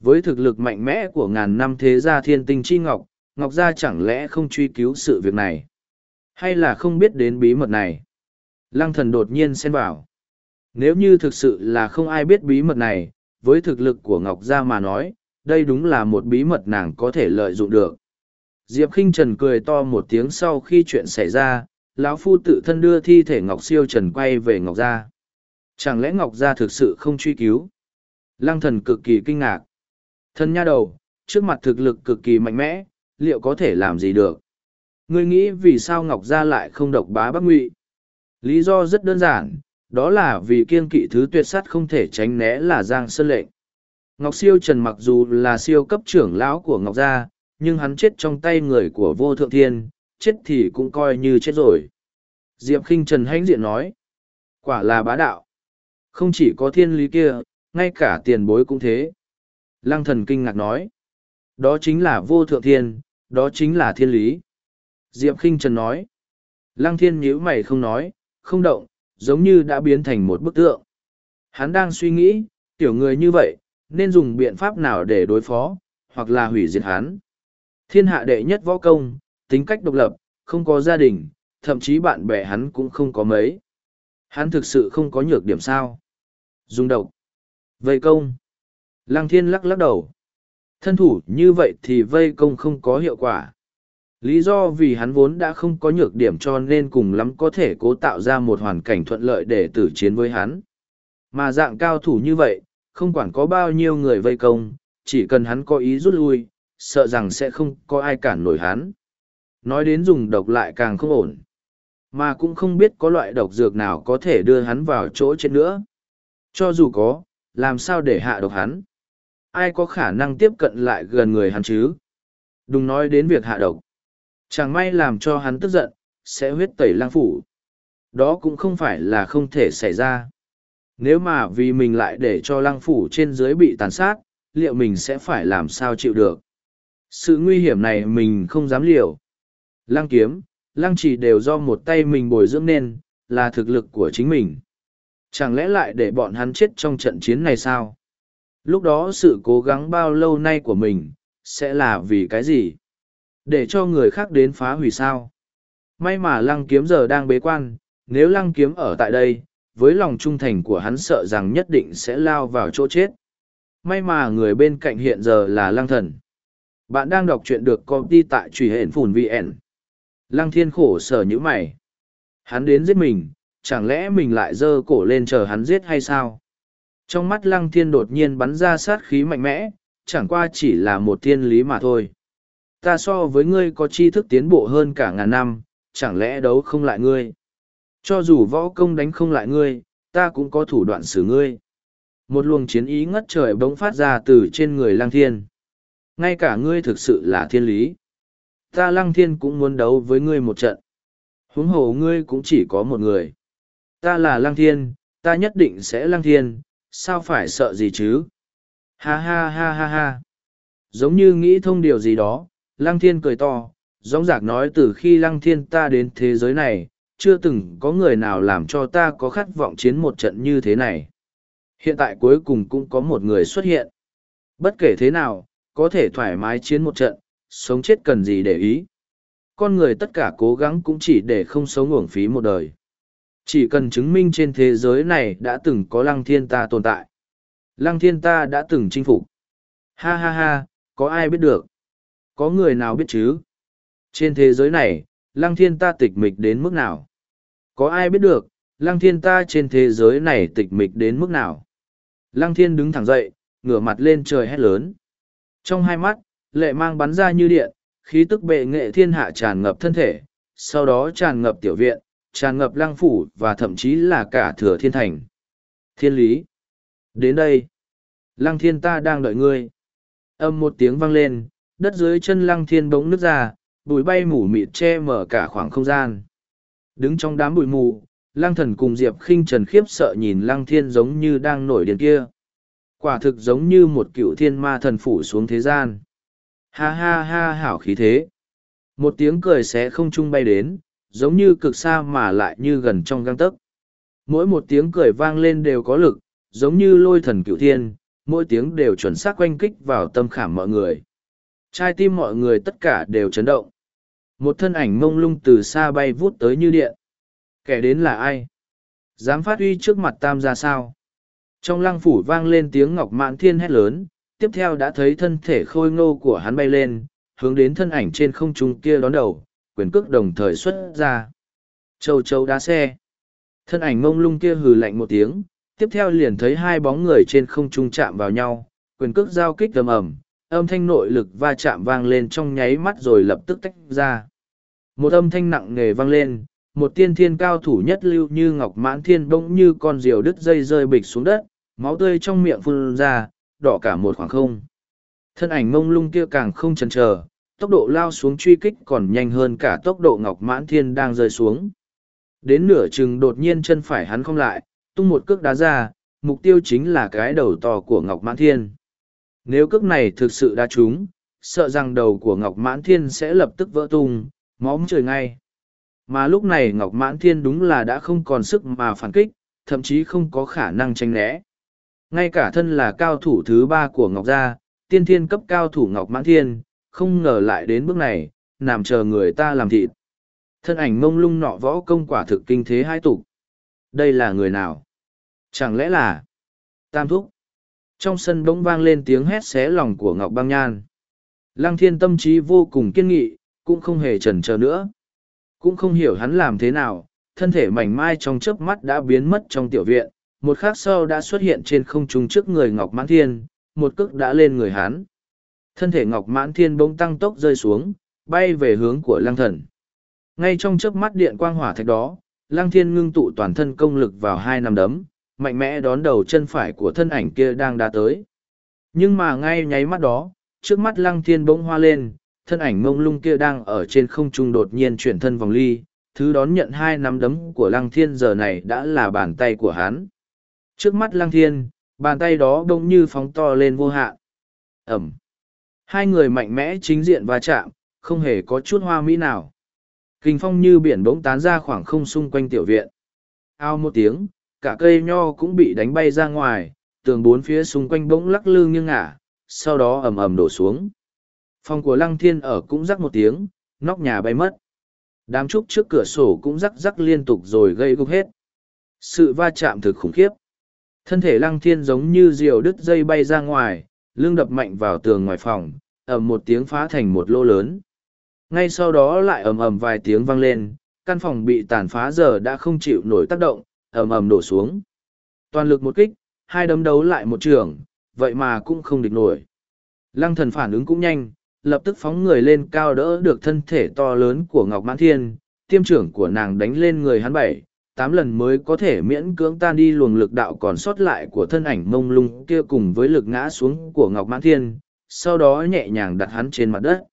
Với thực lực mạnh mẽ của ngàn năm thế gia thiên tinh chi ngọc, Ngọc Gia chẳng lẽ không truy cứu sự việc này? Hay là không biết đến bí mật này? Lăng thần đột nhiên xen vào. Nếu như thực sự là không ai biết bí mật này, với thực lực của Ngọc Gia mà nói, đây đúng là một bí mật nàng có thể lợi dụng được. Diệp khinh Trần cười to một tiếng sau khi chuyện xảy ra, lão phu tự thân đưa thi thể Ngọc Siêu Trần quay về Ngọc Gia. Chẳng lẽ Ngọc Gia thực sự không truy cứu? Lăng thần cực kỳ kinh ngạc. Thân nha đầu, trước mặt thực lực cực kỳ mạnh mẽ, liệu có thể làm gì được? Ngươi nghĩ vì sao Ngọc Gia lại không độc bá Bắc Ngụy? Lý do rất đơn giản, đó là vì kiên kỵ thứ tuyệt sắt không thể tránh né là Giang Sơn lệnh. Ngọc Siêu Trần mặc dù là siêu cấp trưởng lão của Ngọc Gia, nhưng hắn chết trong tay người của vô thượng thiên, chết thì cũng coi như chết rồi. Diệp kinh Trần hãnh diện nói, quả là bá đạo. Không chỉ có thiên lý kia, ngay cả tiền bối cũng thế. Lăng thần kinh ngạc nói. Đó chính là vô thượng thiên, đó chính là thiên lý. Diệp khinh Trần nói. Lăng thiên nhíu mày không nói, không động, giống như đã biến thành một bức tượng. Hắn đang suy nghĩ, tiểu người như vậy, nên dùng biện pháp nào để đối phó, hoặc là hủy diệt hắn. Thiên hạ đệ nhất võ công, tính cách độc lập, không có gia đình, thậm chí bạn bè hắn cũng không có mấy. Hắn thực sự không có nhược điểm sao. Dùng độc. Vây công. Lăng thiên lắc lắc đầu. Thân thủ như vậy thì vây công không có hiệu quả. Lý do vì hắn vốn đã không có nhược điểm cho nên cùng lắm có thể cố tạo ra một hoàn cảnh thuận lợi để tử chiến với hắn. Mà dạng cao thủ như vậy, không quản có bao nhiêu người vây công, chỉ cần hắn có ý rút lui, sợ rằng sẽ không có ai cản nổi hắn. Nói đến dùng độc lại càng không ổn. Mà cũng không biết có loại độc dược nào có thể đưa hắn vào chỗ chết nữa. Cho dù có, làm sao để hạ độc hắn? Ai có khả năng tiếp cận lại gần người hắn chứ? Đừng nói đến việc hạ độc. Chẳng may làm cho hắn tức giận, sẽ huyết tẩy lang phủ. Đó cũng không phải là không thể xảy ra. Nếu mà vì mình lại để cho lăng phủ trên dưới bị tàn sát, liệu mình sẽ phải làm sao chịu được? Sự nguy hiểm này mình không dám liều. Lăng kiếm, lăng chỉ đều do một tay mình bồi dưỡng nên, là thực lực của chính mình. Chẳng lẽ lại để bọn hắn chết trong trận chiến này sao? Lúc đó sự cố gắng bao lâu nay của mình, sẽ là vì cái gì? Để cho người khác đến phá hủy sao? May mà lăng kiếm giờ đang bế quan, nếu lăng kiếm ở tại đây, với lòng trung thành của hắn sợ rằng nhất định sẽ lao vào chỗ chết. May mà người bên cạnh hiện giờ là lăng thần. Bạn đang đọc truyện được công ty tại truy hển phùn VN. Lăng thiên khổ sở như mày. Hắn đến giết mình, chẳng lẽ mình lại giơ cổ lên chờ hắn giết hay sao? Trong mắt lăng thiên đột nhiên bắn ra sát khí mạnh mẽ, chẳng qua chỉ là một thiên lý mà thôi. Ta so với ngươi có tri thức tiến bộ hơn cả ngàn năm, chẳng lẽ đấu không lại ngươi? Cho dù võ công đánh không lại ngươi, ta cũng có thủ đoạn xử ngươi. Một luồng chiến ý ngất trời bỗng phát ra từ trên người lăng thiên. Ngay cả ngươi thực sự là thiên lý. Ta lăng thiên cũng muốn đấu với ngươi một trận. Huống hồ ngươi cũng chỉ có một người. Ta là lăng thiên, ta nhất định sẽ lăng thiên, sao phải sợ gì chứ? Ha ha ha ha ha. Giống như nghĩ thông điều gì đó, lăng thiên cười to, giống giặc nói từ khi lăng thiên ta đến thế giới này, chưa từng có người nào làm cho ta có khát vọng chiến một trận như thế này. Hiện tại cuối cùng cũng có một người xuất hiện. Bất kể thế nào, có thể thoải mái chiến một trận, sống chết cần gì để ý. Con người tất cả cố gắng cũng chỉ để không sống uổng phí một đời. Chỉ cần chứng minh trên thế giới này đã từng có lăng thiên ta tồn tại. Lăng thiên ta đã từng chinh phục. Ha ha ha, có ai biết được? Có người nào biết chứ? Trên thế giới này, lăng thiên ta tịch mịch đến mức nào? Có ai biết được, lăng thiên ta trên thế giới này tịch mịch đến mức nào? Lăng thiên đứng thẳng dậy, ngửa mặt lên trời hét lớn. Trong hai mắt, lệ mang bắn ra như điện, khí tức bệ nghệ thiên hạ tràn ngập thân thể, sau đó tràn ngập tiểu viện, tràn ngập lăng phủ và thậm chí là cả thừa thiên thành. Thiên lý. Đến đây. Lăng thiên ta đang đợi ngươi. Âm một tiếng vang lên, đất dưới chân lăng thiên bỗng nứt ra, bụi bay mù mịt che mở cả khoảng không gian. Đứng trong đám bụi mù, lăng thần cùng Diệp khinh trần khiếp sợ nhìn lăng thiên giống như đang nổi điên kia. Quả thực giống như một cựu thiên ma thần phủ xuống thế gian. Ha ha ha hảo khí thế. Một tiếng cười sẽ không trung bay đến, giống như cực xa mà lại như gần trong găng tấc. Mỗi một tiếng cười vang lên đều có lực, giống như lôi thần cựu thiên, mỗi tiếng đều chuẩn xác quanh kích vào tâm khảm mọi người. Trai tim mọi người tất cả đều chấn động. Một thân ảnh mông lung từ xa bay vút tới như điện. Kẻ đến là ai? Dám phát uy trước mặt tam ra sao? Trong lăng phủ vang lên tiếng ngọc mạn thiên hét lớn, tiếp theo đã thấy thân thể khôi ngô của hắn bay lên, hướng đến thân ảnh trên không trung kia đón đầu, quyền cước đồng thời xuất ra. Châu châu đá xe. Thân ảnh mông lung kia hừ lạnh một tiếng, tiếp theo liền thấy hai bóng người trên không trung chạm vào nhau, quyền cước giao kích ầm ầm, âm thanh nội lực va chạm vang lên trong nháy mắt rồi lập tức tách ra. Một âm thanh nặng nề vang lên, một tiên thiên cao thủ nhất lưu như ngọc mãn thiên bỗng như con diều đứt dây rơi bịch xuống đất, máu tươi trong miệng phun ra, đỏ cả một khoảng không. Thân ảnh mông lung kia càng không chần chờ, tốc độ lao xuống truy kích còn nhanh hơn cả tốc độ ngọc mãn thiên đang rơi xuống. Đến nửa chừng đột nhiên chân phải hắn không lại, tung một cước đá ra, mục tiêu chính là cái đầu to của ngọc mãn thiên. Nếu cước này thực sự đá trúng, sợ rằng đầu của ngọc mãn thiên sẽ lập tức vỡ tung, máu trời ngay. Mà lúc này Ngọc Mãn Thiên đúng là đã không còn sức mà phản kích, thậm chí không có khả năng tranh né. Ngay cả thân là cao thủ thứ ba của Ngọc Gia, tiên thiên cấp cao thủ Ngọc Mãn Thiên, không ngờ lại đến bước này, nằm chờ người ta làm thịt. Thân ảnh mông lung nọ võ công quả thực kinh thế hai tục. Đây là người nào? Chẳng lẽ là Tam Thúc? Trong sân bỗng vang lên tiếng hét xé lòng của Ngọc Băng Nhan. Lăng thiên tâm trí vô cùng kiên nghị, cũng không hề chần chờ nữa. Cũng không hiểu hắn làm thế nào, thân thể mảnh mai trong chớp mắt đã biến mất trong tiểu viện, một khắc sau đã xuất hiện trên không trung trước người Ngọc Mãn Thiên, một cước đã lên người hắn. Thân thể Ngọc Mãn Thiên bỗng tăng tốc rơi xuống, bay về hướng của Lăng Thần. Ngay trong chớp mắt điện quang hỏa thạch đó, Lăng Thiên ngưng tụ toàn thân công lực vào hai nắm đấm, mạnh mẽ đón đầu chân phải của thân ảnh kia đang đá tới. Nhưng mà ngay nháy mắt đó, trước mắt Lăng Thiên bỗng hoa lên, thân ảnh mông lung kia đang ở trên không trung đột nhiên chuyển thân vòng ly, thứ đón nhận hai nắm đấm của Lăng Thiên giờ này đã là bàn tay của hắn. Trước mắt Lăng Thiên, bàn tay đó đông như phóng to lên vô hạn. Ẩm. Hai người mạnh mẽ chính diện va chạm, không hề có chút hoa mỹ nào. Kinh phong như biển bỗng tán ra khoảng không xung quanh tiểu viện. Ao một tiếng, cả cây nho cũng bị đánh bay ra ngoài, tường bốn phía xung quanh bỗng lắc lư nghiêng ngả, sau đó ầm ầm đổ xuống. Phòng của Lăng Thiên ở cũng rắc một tiếng, nóc nhà bay mất. Đám trúc trước cửa sổ cũng rắc rắc liên tục rồi gây gục hết. Sự va chạm thực khủng khiếp. Thân thể Lăng Thiên giống như diều đứt dây bay ra ngoài, lưng đập mạnh vào tường ngoài phòng, ầm một tiếng phá thành một lô lớn. Ngay sau đó lại ầm ầm vài tiếng vang lên, căn phòng bị tàn phá giờ đã không chịu nổi tác động, ầm ầm đổ xuống. Toàn lực một kích, hai đấm đấu lại một trường, vậy mà cũng không địch nổi. Lăng thần phản ứng cũng nhanh, lập tức phóng người lên cao đỡ được thân thể to lớn của Ngọc Mãn Thiên, tiêm trưởng của nàng đánh lên người hắn bảy, tám lần mới có thể miễn cưỡng tan đi luồng lực đạo còn sót lại của thân ảnh mông lung kia cùng với lực ngã xuống của Ngọc Mãn Thiên, sau đó nhẹ nhàng đặt hắn trên mặt đất.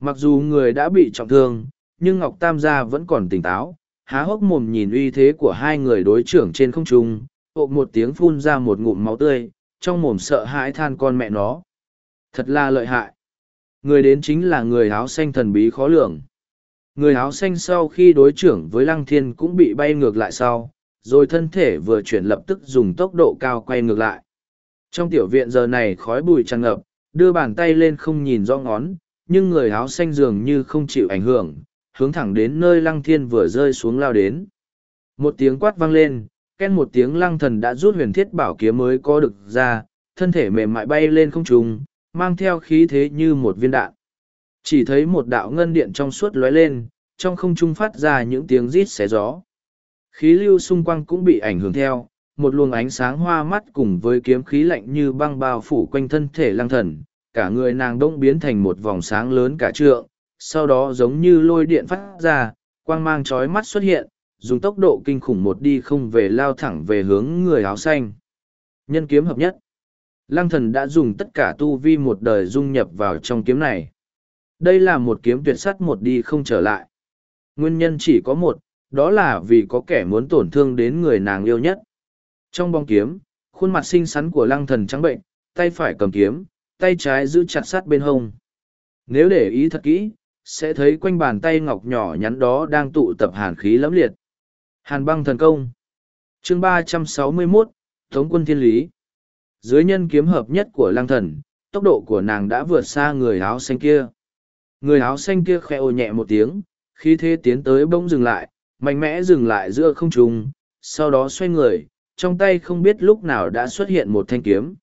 Mặc dù người đã bị trọng thương, nhưng Ngọc Tam gia vẫn còn tỉnh táo, há hốc mồm nhìn uy thế của hai người đối trưởng trên không trung, ộp một tiếng phun ra một ngụm máu tươi, trong mồm sợ hãi than con mẹ nó. Thật là lợi hại. Người đến chính là người áo xanh thần bí khó lường. Người áo xanh sau khi đối trưởng với Lăng Thiên cũng bị bay ngược lại sau, rồi thân thể vừa chuyển lập tức dùng tốc độ cao quay ngược lại. Trong tiểu viện giờ này khói bụi tràn ngập, đưa bàn tay lên không nhìn rõ ngón, nhưng người áo xanh dường như không chịu ảnh hưởng, hướng thẳng đến nơi Lăng Thiên vừa rơi xuống lao đến. Một tiếng quát vang lên, ken một tiếng Lăng Thần đã rút huyền thiết bảo kiếm mới có được ra, thân thể mềm mại bay lên không trung, mang theo khí thế như một viên đạn. Chỉ thấy một đạo ngân điện trong suốt lóe lên, trong không trung phát ra những tiếng rít xé gió. Khí lưu xung quanh cũng bị ảnh hưởng theo, một luồng ánh sáng hoa mắt cùng với kiếm khí lạnh như băng bao phủ quanh thân thể lăng thần, cả người nàng đông biến thành một vòng sáng lớn cả trượng, sau đó giống như lôi điện phát ra, quang mang chói mắt xuất hiện, dùng tốc độ kinh khủng một đi không về lao thẳng về hướng người áo xanh. Nhân kiếm hợp nhất. Lăng thần đã dùng tất cả tu vi một đời dung nhập vào trong kiếm này. Đây là một kiếm tuyệt sắt một đi không trở lại. Nguyên nhân chỉ có một, đó là vì có kẻ muốn tổn thương đến người nàng yêu nhất. Trong bóng kiếm, khuôn mặt xinh xắn của lăng thần trắng bệnh, tay phải cầm kiếm, tay trái giữ chặt sát bên hông. Nếu để ý thật kỹ, sẽ thấy quanh bàn tay ngọc nhỏ nhắn đó đang tụ tập hàn khí lẫm liệt. Hàn băng thần công. Chương ba trăm sáu mươi 361, Tống quân thiên lý dưới nhân kiếm hợp nhất của lang thần, tốc độ của nàng đã vượt xa người áo xanh kia. Người áo xanh kia khẽ ồ nhẹ một tiếng, khi thế tiến tới bỗng dừng lại, mạnh mẽ dừng lại giữa không trung, sau đó xoay người, trong tay không biết lúc nào đã xuất hiện một thanh kiếm.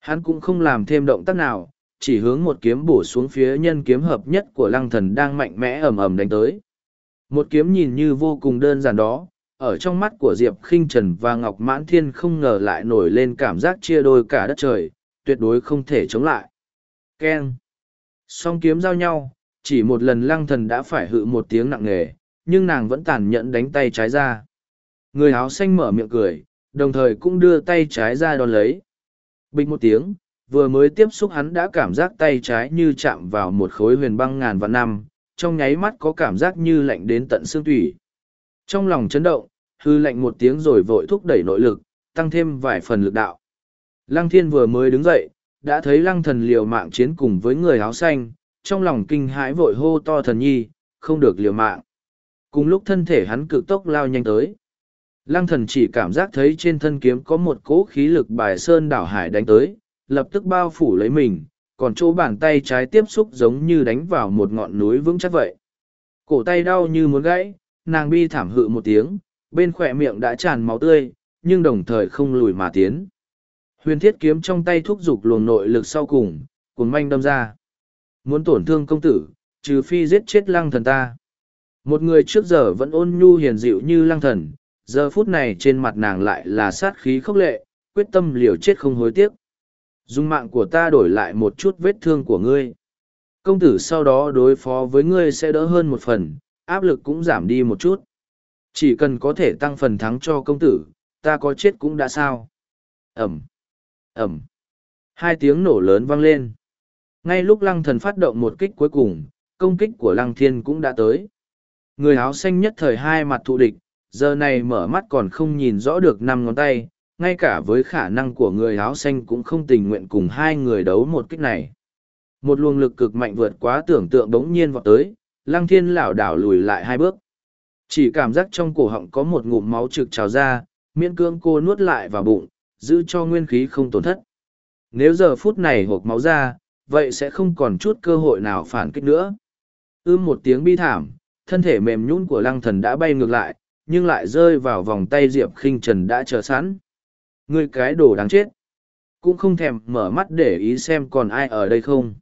Hắn cũng không làm thêm động tác nào, chỉ hướng một kiếm bổ xuống phía nhân kiếm hợp nhất của lăng thần đang mạnh mẽ ầm ầm đánh tới. Một kiếm nhìn như vô cùng đơn giản đó, ở trong mắt của diệp khinh trần và ngọc mãn thiên không ngờ lại nổi lên cảm giác chia đôi cả đất trời tuyệt đối không thể chống lại keng song kiếm giao nhau chỉ một lần lăng thần đã phải hự một tiếng nặng nề nhưng nàng vẫn tàn nhẫn đánh tay trái ra. Người áo xanh mở miệng cười đồng thời cũng đưa tay trái ra đón lấy. Bình một tiếng vừa mới tiếp xúc hắn đã cảm giác tay trái như chạm vào một khối huyền băng ngàn vạn năm trong nháy mắt có cảm giác như lạnh đến tận xương tủy. Trong lòng chấn động, hư lạnh một tiếng rồi vội thúc đẩy nội lực, tăng thêm vài phần lực đạo. Lăng thiên vừa mới đứng dậy, đã thấy lăng thần liều mạng chiến cùng với người áo xanh, trong lòng kinh hãi vội hô to thần nhi, không được liều mạng. Cùng lúc thân thể hắn cực tốc lao nhanh tới. Lăng thần chỉ cảm giác thấy trên thân kiếm có một cỗ khí lực bài sơn đảo hải đánh tới, lập tức bao phủ lấy mình, còn chỗ bàn tay trái tiếp xúc giống như đánh vào một ngọn núi vững chắc vậy. Cổ tay đau như muốn gãy, nàng bi thảm hự một tiếng, bên khỏe miệng đã tràn máu tươi, nhưng đồng thời không lùi mà tiến. Huyền thiết kiếm trong tay thúc giục luồng nội lực sau cùng, cuồng manh đâm ra. Muốn tổn thương công tử, trừ phi giết chết lăng thần ta. Một người trước giờ vẫn ôn nhu hiền dịu như lăng thần, giờ phút này trên mặt nàng lại là sát khí khốc lệ, quyết tâm liều chết không hối tiếc. Dùng mạng của ta đổi lại một chút vết thương của ngươi. Công tử sau đó đối phó với ngươi sẽ đỡ hơn một phần, áp lực cũng giảm đi một chút. Chỉ cần có thể tăng phần thắng cho công tử, ta có chết cũng đã sao. Ẩm, Ẩm. Hai tiếng nổ lớn vang lên. Ngay lúc lăng thần phát động một kích cuối cùng, công kích của lăng thiên cũng đã tới. Người áo xanh nhất thời hai mặt thụ địch, giờ này mở mắt còn không nhìn rõ được năm ngón tay, ngay cả với khả năng của người áo xanh cũng không tình nguyện cùng hai người đấu một kích này. Một luồng lực cực mạnh vượt quá tưởng tượng bỗng nhiên vọt tới, lăng thiên lảo đảo lùi lại hai bước. Chỉ cảm giác trong cổ họng có một ngụm máu trực trào ra, miễn cương cô nuốt lại vào bụng, giữ cho nguyên khí không tổn thất. Nếu giờ phút này hộp máu ra, vậy sẽ không còn chút cơ hội nào phản kích nữa. Ưm một tiếng bi thảm, thân thể mềm nhũn của lăng thần đã bay ngược lại, nhưng lại rơi vào vòng tay Diệp khinh Trần đã chờ sẵn. Người cái đồ đáng chết. Cũng không thèm mở mắt để ý xem còn ai ở đây không.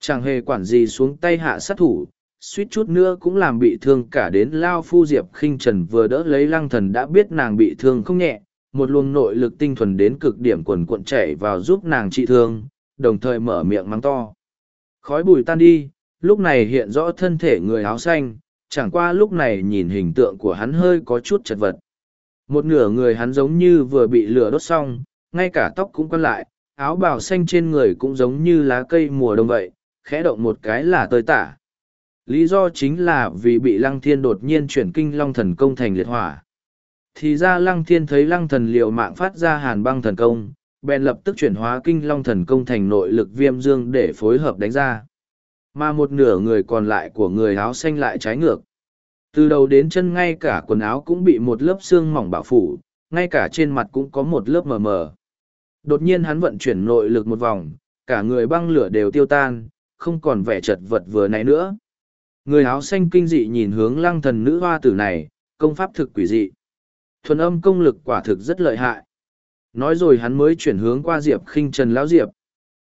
Chẳng hề quản gì xuống tay hạ sát thủ, suýt chút nữa cũng làm bị thương cả đến Lao Phu Diệp khinh Trần vừa đỡ lấy lăng thần đã biết nàng bị thương không nhẹ, một luồng nội lực tinh thuần đến cực điểm quần cuộn chảy vào giúp nàng trị thương, đồng thời mở miệng mắng to. Khói bùi tan đi, lúc này hiện rõ thân thể người áo xanh, chẳng qua lúc này nhìn hình tượng của hắn hơi có chút chật vật. Một nửa người hắn giống như vừa bị lửa đốt xong, ngay cả tóc cũng quăn lại, áo bào xanh trên người cũng giống như lá cây mùa đông vậy, khẽ động một cái là tơi tả. Lý do chính là vì bị lăng thiên đột nhiên chuyển kinh long thần công thành liệt hỏa. Thì ra lăng thiên thấy lăng thần liều mạng phát ra hàn băng thần công, bèn lập tức chuyển hóa kinh long thần công thành nội lực viêm dương để phối hợp đánh ra. Mà một nửa người còn lại của người áo xanh lại trái ngược. Từ đầu đến chân ngay cả quần áo cũng bị một lớp xương mỏng bảo phủ, ngay cả trên mặt cũng có một lớp mờ mờ. Đột nhiên hắn vận chuyển nội lực một vòng, cả người băng lửa đều tiêu tan, không còn vẻ chật vật vừa nãy nữa. Người áo xanh kinh dị nhìn hướng lăng thần nữ hoa tử này, công pháp thực quỷ dị. Thuần âm công lực quả thực rất lợi hại. Nói rồi hắn mới chuyển hướng qua Diệp khinh Trần Lão Diệp.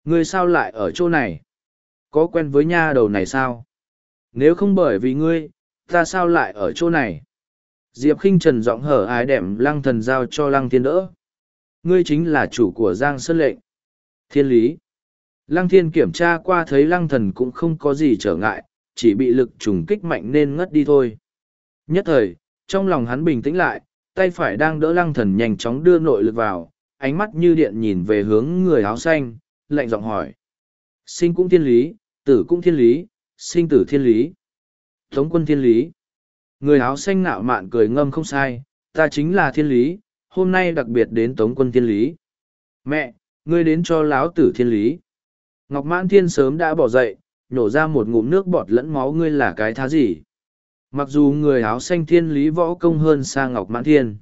Ngươi sao lại ở chỗ này? Có quen với nha đầu này sao? Nếu không bởi vì ngươi, ta sao lại ở chỗ này? Diệp khinh Trần giọng hở ái đẹp, lăng thần giao cho lăng thiên đỡ. Ngươi chính là chủ của Giang Sơn Lệnh. Thiên lý. Lăng thiên kiểm tra qua thấy lăng thần cũng không có gì trở ngại, chỉ bị lực trùng kích mạnh nên ngất đi thôi. Nhất thời, trong lòng hắn bình tĩnh lại, tay phải đang đỡ lăng thần nhanh chóng đưa nội lực vào, ánh mắt như điện nhìn về hướng người áo xanh, lạnh giọng hỏi. Sinh cũng thiên lý, tử cũng thiên lý, sinh tử thiên lý. Tống quân thiên lý. Người áo xanh nạo mạn cười ngâm không sai, ta chính là thiên lý, hôm nay đặc biệt đến tống quân thiên lý. Mẹ, ngươi đến cho láo tử thiên lý. Ngọc mãn thiên sớm đã bỏ dậy, nhổ ra một ngụm nước bọt lẫn máu ngươi là cái thá gì. Mặc dù người áo xanh thiên lý võ công hơn xa Ngọc Mãn Thiên.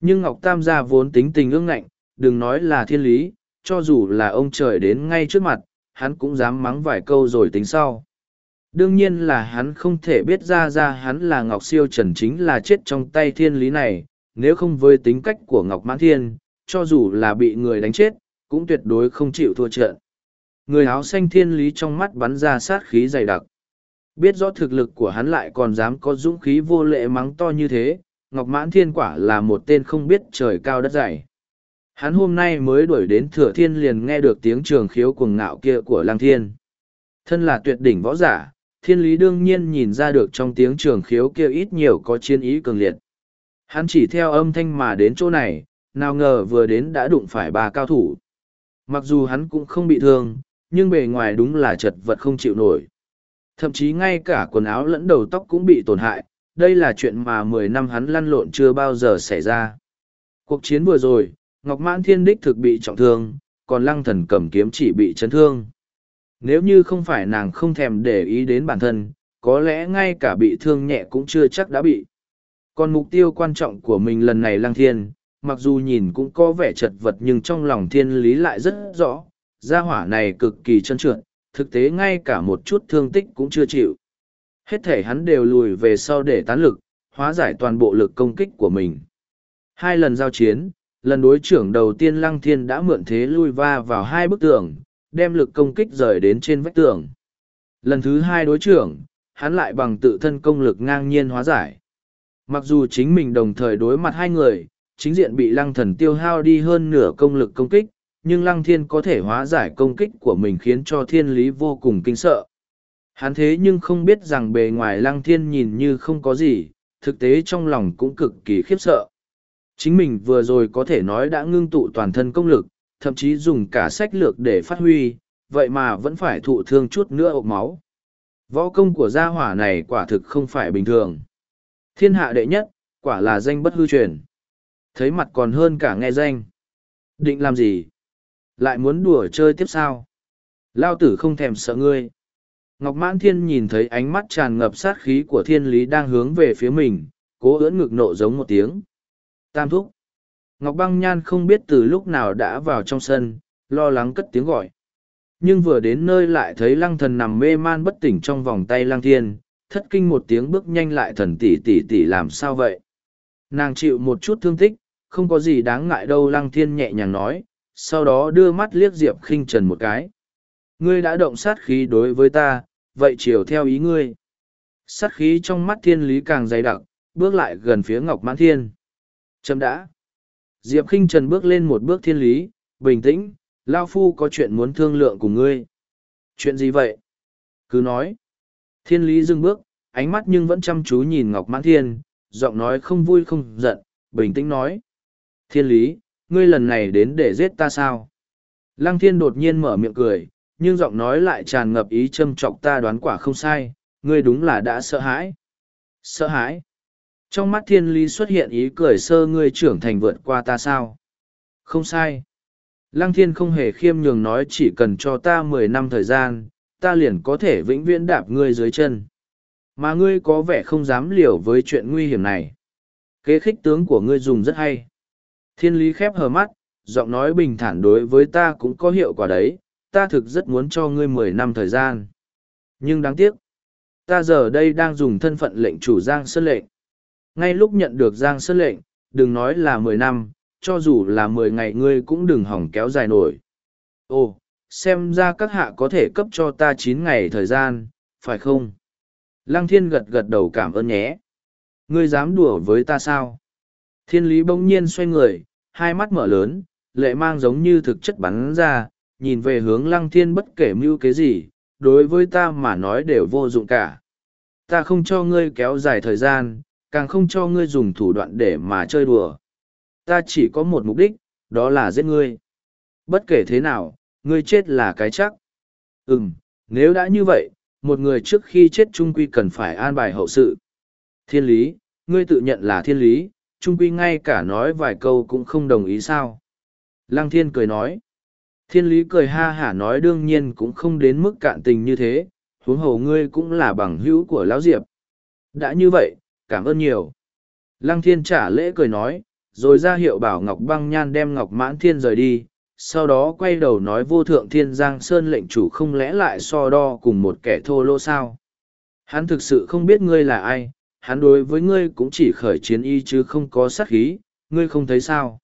Nhưng Ngọc Tam gia vốn tính tình ương ngạnh, đừng nói là thiên lý, cho dù là ông trời đến ngay trước mặt, hắn cũng dám mắng vài câu rồi tính sau. Đương nhiên là hắn không thể biết ra ra hắn là Ngọc Siêu Trần chính là chết trong tay thiên lý này, nếu không với tính cách của Ngọc Mãn Thiên, cho dù là bị người đánh chết, cũng tuyệt đối không chịu thua trận. Người áo xanh thiên lý trong mắt bắn ra sát khí dày đặc. Biết rõ thực lực của hắn lại còn dám có dũng khí vô lệ mắng to như thế, Ngọc Mãn Thiên quả là một tên không biết trời cao đất dày. Hắn hôm nay mới đuổi đến thừa thiên liền nghe được tiếng trường khiếu cuồng ngạo kia của lang thiên. Thân là tuyệt đỉnh võ giả, thiên lý đương nhiên nhìn ra được trong tiếng trường khiếu kia ít nhiều có chiến ý cường liệt. Hắn chỉ theo âm thanh mà đến chỗ này, nào ngờ vừa đến đã đụng phải ba cao thủ. Mặc dù hắn cũng không bị thương, nhưng bề ngoài đúng là chật vật không chịu nổi. Thậm chí ngay cả quần áo lẫn đầu tóc cũng bị tổn hại, đây là chuyện mà mười năm hắn lăn lộn chưa bao giờ xảy ra. Cuộc chiến vừa rồi, Ngọc Mãn Thiên Đích thực bị trọng thương, còn lăng thần cầm kiếm chỉ bị chấn thương. Nếu như không phải nàng không thèm để ý đến bản thân, có lẽ ngay cả bị thương nhẹ cũng chưa chắc đã bị. Còn mục tiêu quan trọng của mình lần này lăng thiên, mặc dù nhìn cũng có vẻ chật vật nhưng trong lòng thiên lý lại rất rõ, gia hỏa này cực kỳ chân trượt, thực tế ngay cả một chút thương tích cũng chưa chịu. Hết thể hắn đều lùi về sau để tán lực, hóa giải toàn bộ lực công kích của mình. Hai lần giao chiến, lần đối trưởng đầu tiên Lăng Thiên đã mượn thế lui va vào hai bức tường, đem lực công kích rời đến trên vách tường. Lần thứ hai đối trưởng, hắn lại bằng tự thân công lực ngang nhiên hóa giải. Mặc dù chính mình đồng thời đối mặt hai người, chính diện bị lăng thần tiêu hao đi hơn nửa công lực công kích, nhưng lăng thiên có thể hóa giải công kích của mình khiến cho thiên lý vô cùng kinh sợ. Hắn thế nhưng không biết rằng bề ngoài lăng thiên nhìn như không có gì, thực tế trong lòng cũng cực kỳ khiếp sợ. Chính mình vừa rồi có thể nói đã ngưng tụ toàn thân công lực, thậm chí dùng cả sách lược để phát huy, vậy mà vẫn phải thụ thương chút nữa ộp máu. Võ công của gia hỏa này quả thực không phải bình thường. Thiên hạ đệ nhất, quả là danh bất hư truyền. Thấy mặt còn hơn cả nghe danh. Định làm gì? Lại muốn đùa chơi tiếp sao? Lao tử không thèm sợ ngươi. Ngọc Mãn Thiên nhìn thấy ánh mắt tràn ngập sát khí của thiên lý đang hướng về phía mình, cố ưỡn ngực nộ giống một tiếng. Tam thúc. Ngọc Băng Nhan không biết từ lúc nào đã vào trong sân, lo lắng cất tiếng gọi. Nhưng vừa đến nơi lại thấy lăng thần nằm mê man bất tỉnh trong vòng tay lăng thiên, thất kinh một tiếng bước nhanh lại thần tỷ tỷ tỷ làm sao vậy. Nàng chịu một chút thương tích, không có gì đáng ngại đâu lăng thiên nhẹ nhàng nói, sau đó đưa mắt liếc Diệp khinh trần một cái. Ngươi đã động sát khí đối với ta, vậy chiều theo ý ngươi. Sát khí trong mắt thiên lý càng dày đặc, bước lại gần phía ngọc mãn thiên. Chấm đã. Diệp khinh trần bước lên một bước thiên lý, bình tĩnh, Lao Phu có chuyện muốn thương lượng cùng ngươi. Chuyện gì vậy? Cứ nói. Thiên lý dừng bước, ánh mắt nhưng vẫn chăm chú nhìn Ngọc Mãn Thiên, giọng nói không vui không giận, bình tĩnh nói. Thiên lý, ngươi lần này đến để giết ta sao? Lăng thiên đột nhiên mở miệng cười, nhưng giọng nói lại tràn ngập ý châm chọc ta đoán quả không sai, ngươi đúng là đã sợ hãi. Sợ hãi? Trong mắt thiên lý xuất hiện ý cười sơ ngươi trưởng thành vượt qua ta sao? Không sai. Lăng thiên không hề khiêm nhường nói chỉ cần cho ta mười năm thời gian, ta liền có thể vĩnh viễn đạp ngươi dưới chân. Mà ngươi có vẻ không dám liều với chuyện nguy hiểm này. Kế khích tướng của ngươi dùng rất hay. Thiên lý khép hờ mắt, giọng nói bình thản đối với ta cũng có hiệu quả đấy, ta thực rất muốn cho ngươi mười năm thời gian. Nhưng đáng tiếc, ta giờ đây đang dùng thân phận lệnh chủ Giang Sơn lệnh. Ngay lúc nhận được Giang Sơn lệnh, đừng nói là mười năm, cho dù là mười ngày ngươi cũng đừng hỏng kéo dài nổi. Ồ, xem ra các hạ có thể cấp cho ta chín ngày thời gian, phải không? Lăng thiên gật gật đầu cảm ơn nhé. Ngươi dám đùa với ta sao? Thiên lý bỗng nhiên xoay người, hai mắt mở lớn, lệ mang giống như thực chất bắn ra, nhìn về hướng lăng thiên bất kể mưu kế gì, đối với ta mà nói đều vô dụng cả. Ta không cho ngươi kéo dài thời gian, càng không cho ngươi dùng thủ đoạn để mà chơi đùa. Ta chỉ có một mục đích, đó là giết ngươi. Bất kể thế nào, ngươi chết là cái chắc. Ừm, nếu đã như vậy, một người trước khi chết trung quy cần phải an bài hậu sự. Thiên lý, ngươi tự nhận là thiên lý, trung quy ngay cả nói vài câu cũng không đồng ý sao. Lăng thiên cười nói. Thiên lý cười ha hả nói đương nhiên cũng không đến mức cạn tình như thế, huống hồ ngươi cũng là bằng hữu của lão diệp. Đã như vậy, cảm ơn nhiều. Lăng thiên trả lễ cười nói, rồi ra hiệu bảo Ngọc Băng Nhan đem Ngọc Mãn Thiên rời đi, sau đó quay đầu nói vô thượng thiên giang sơn lệnh chủ không lẽ lại so đo cùng một kẻ thô lỗ sao hắn thực sự không biết ngươi là ai hắn đối với ngươi cũng chỉ khởi chiến y chứ không có sát khí ngươi không thấy sao?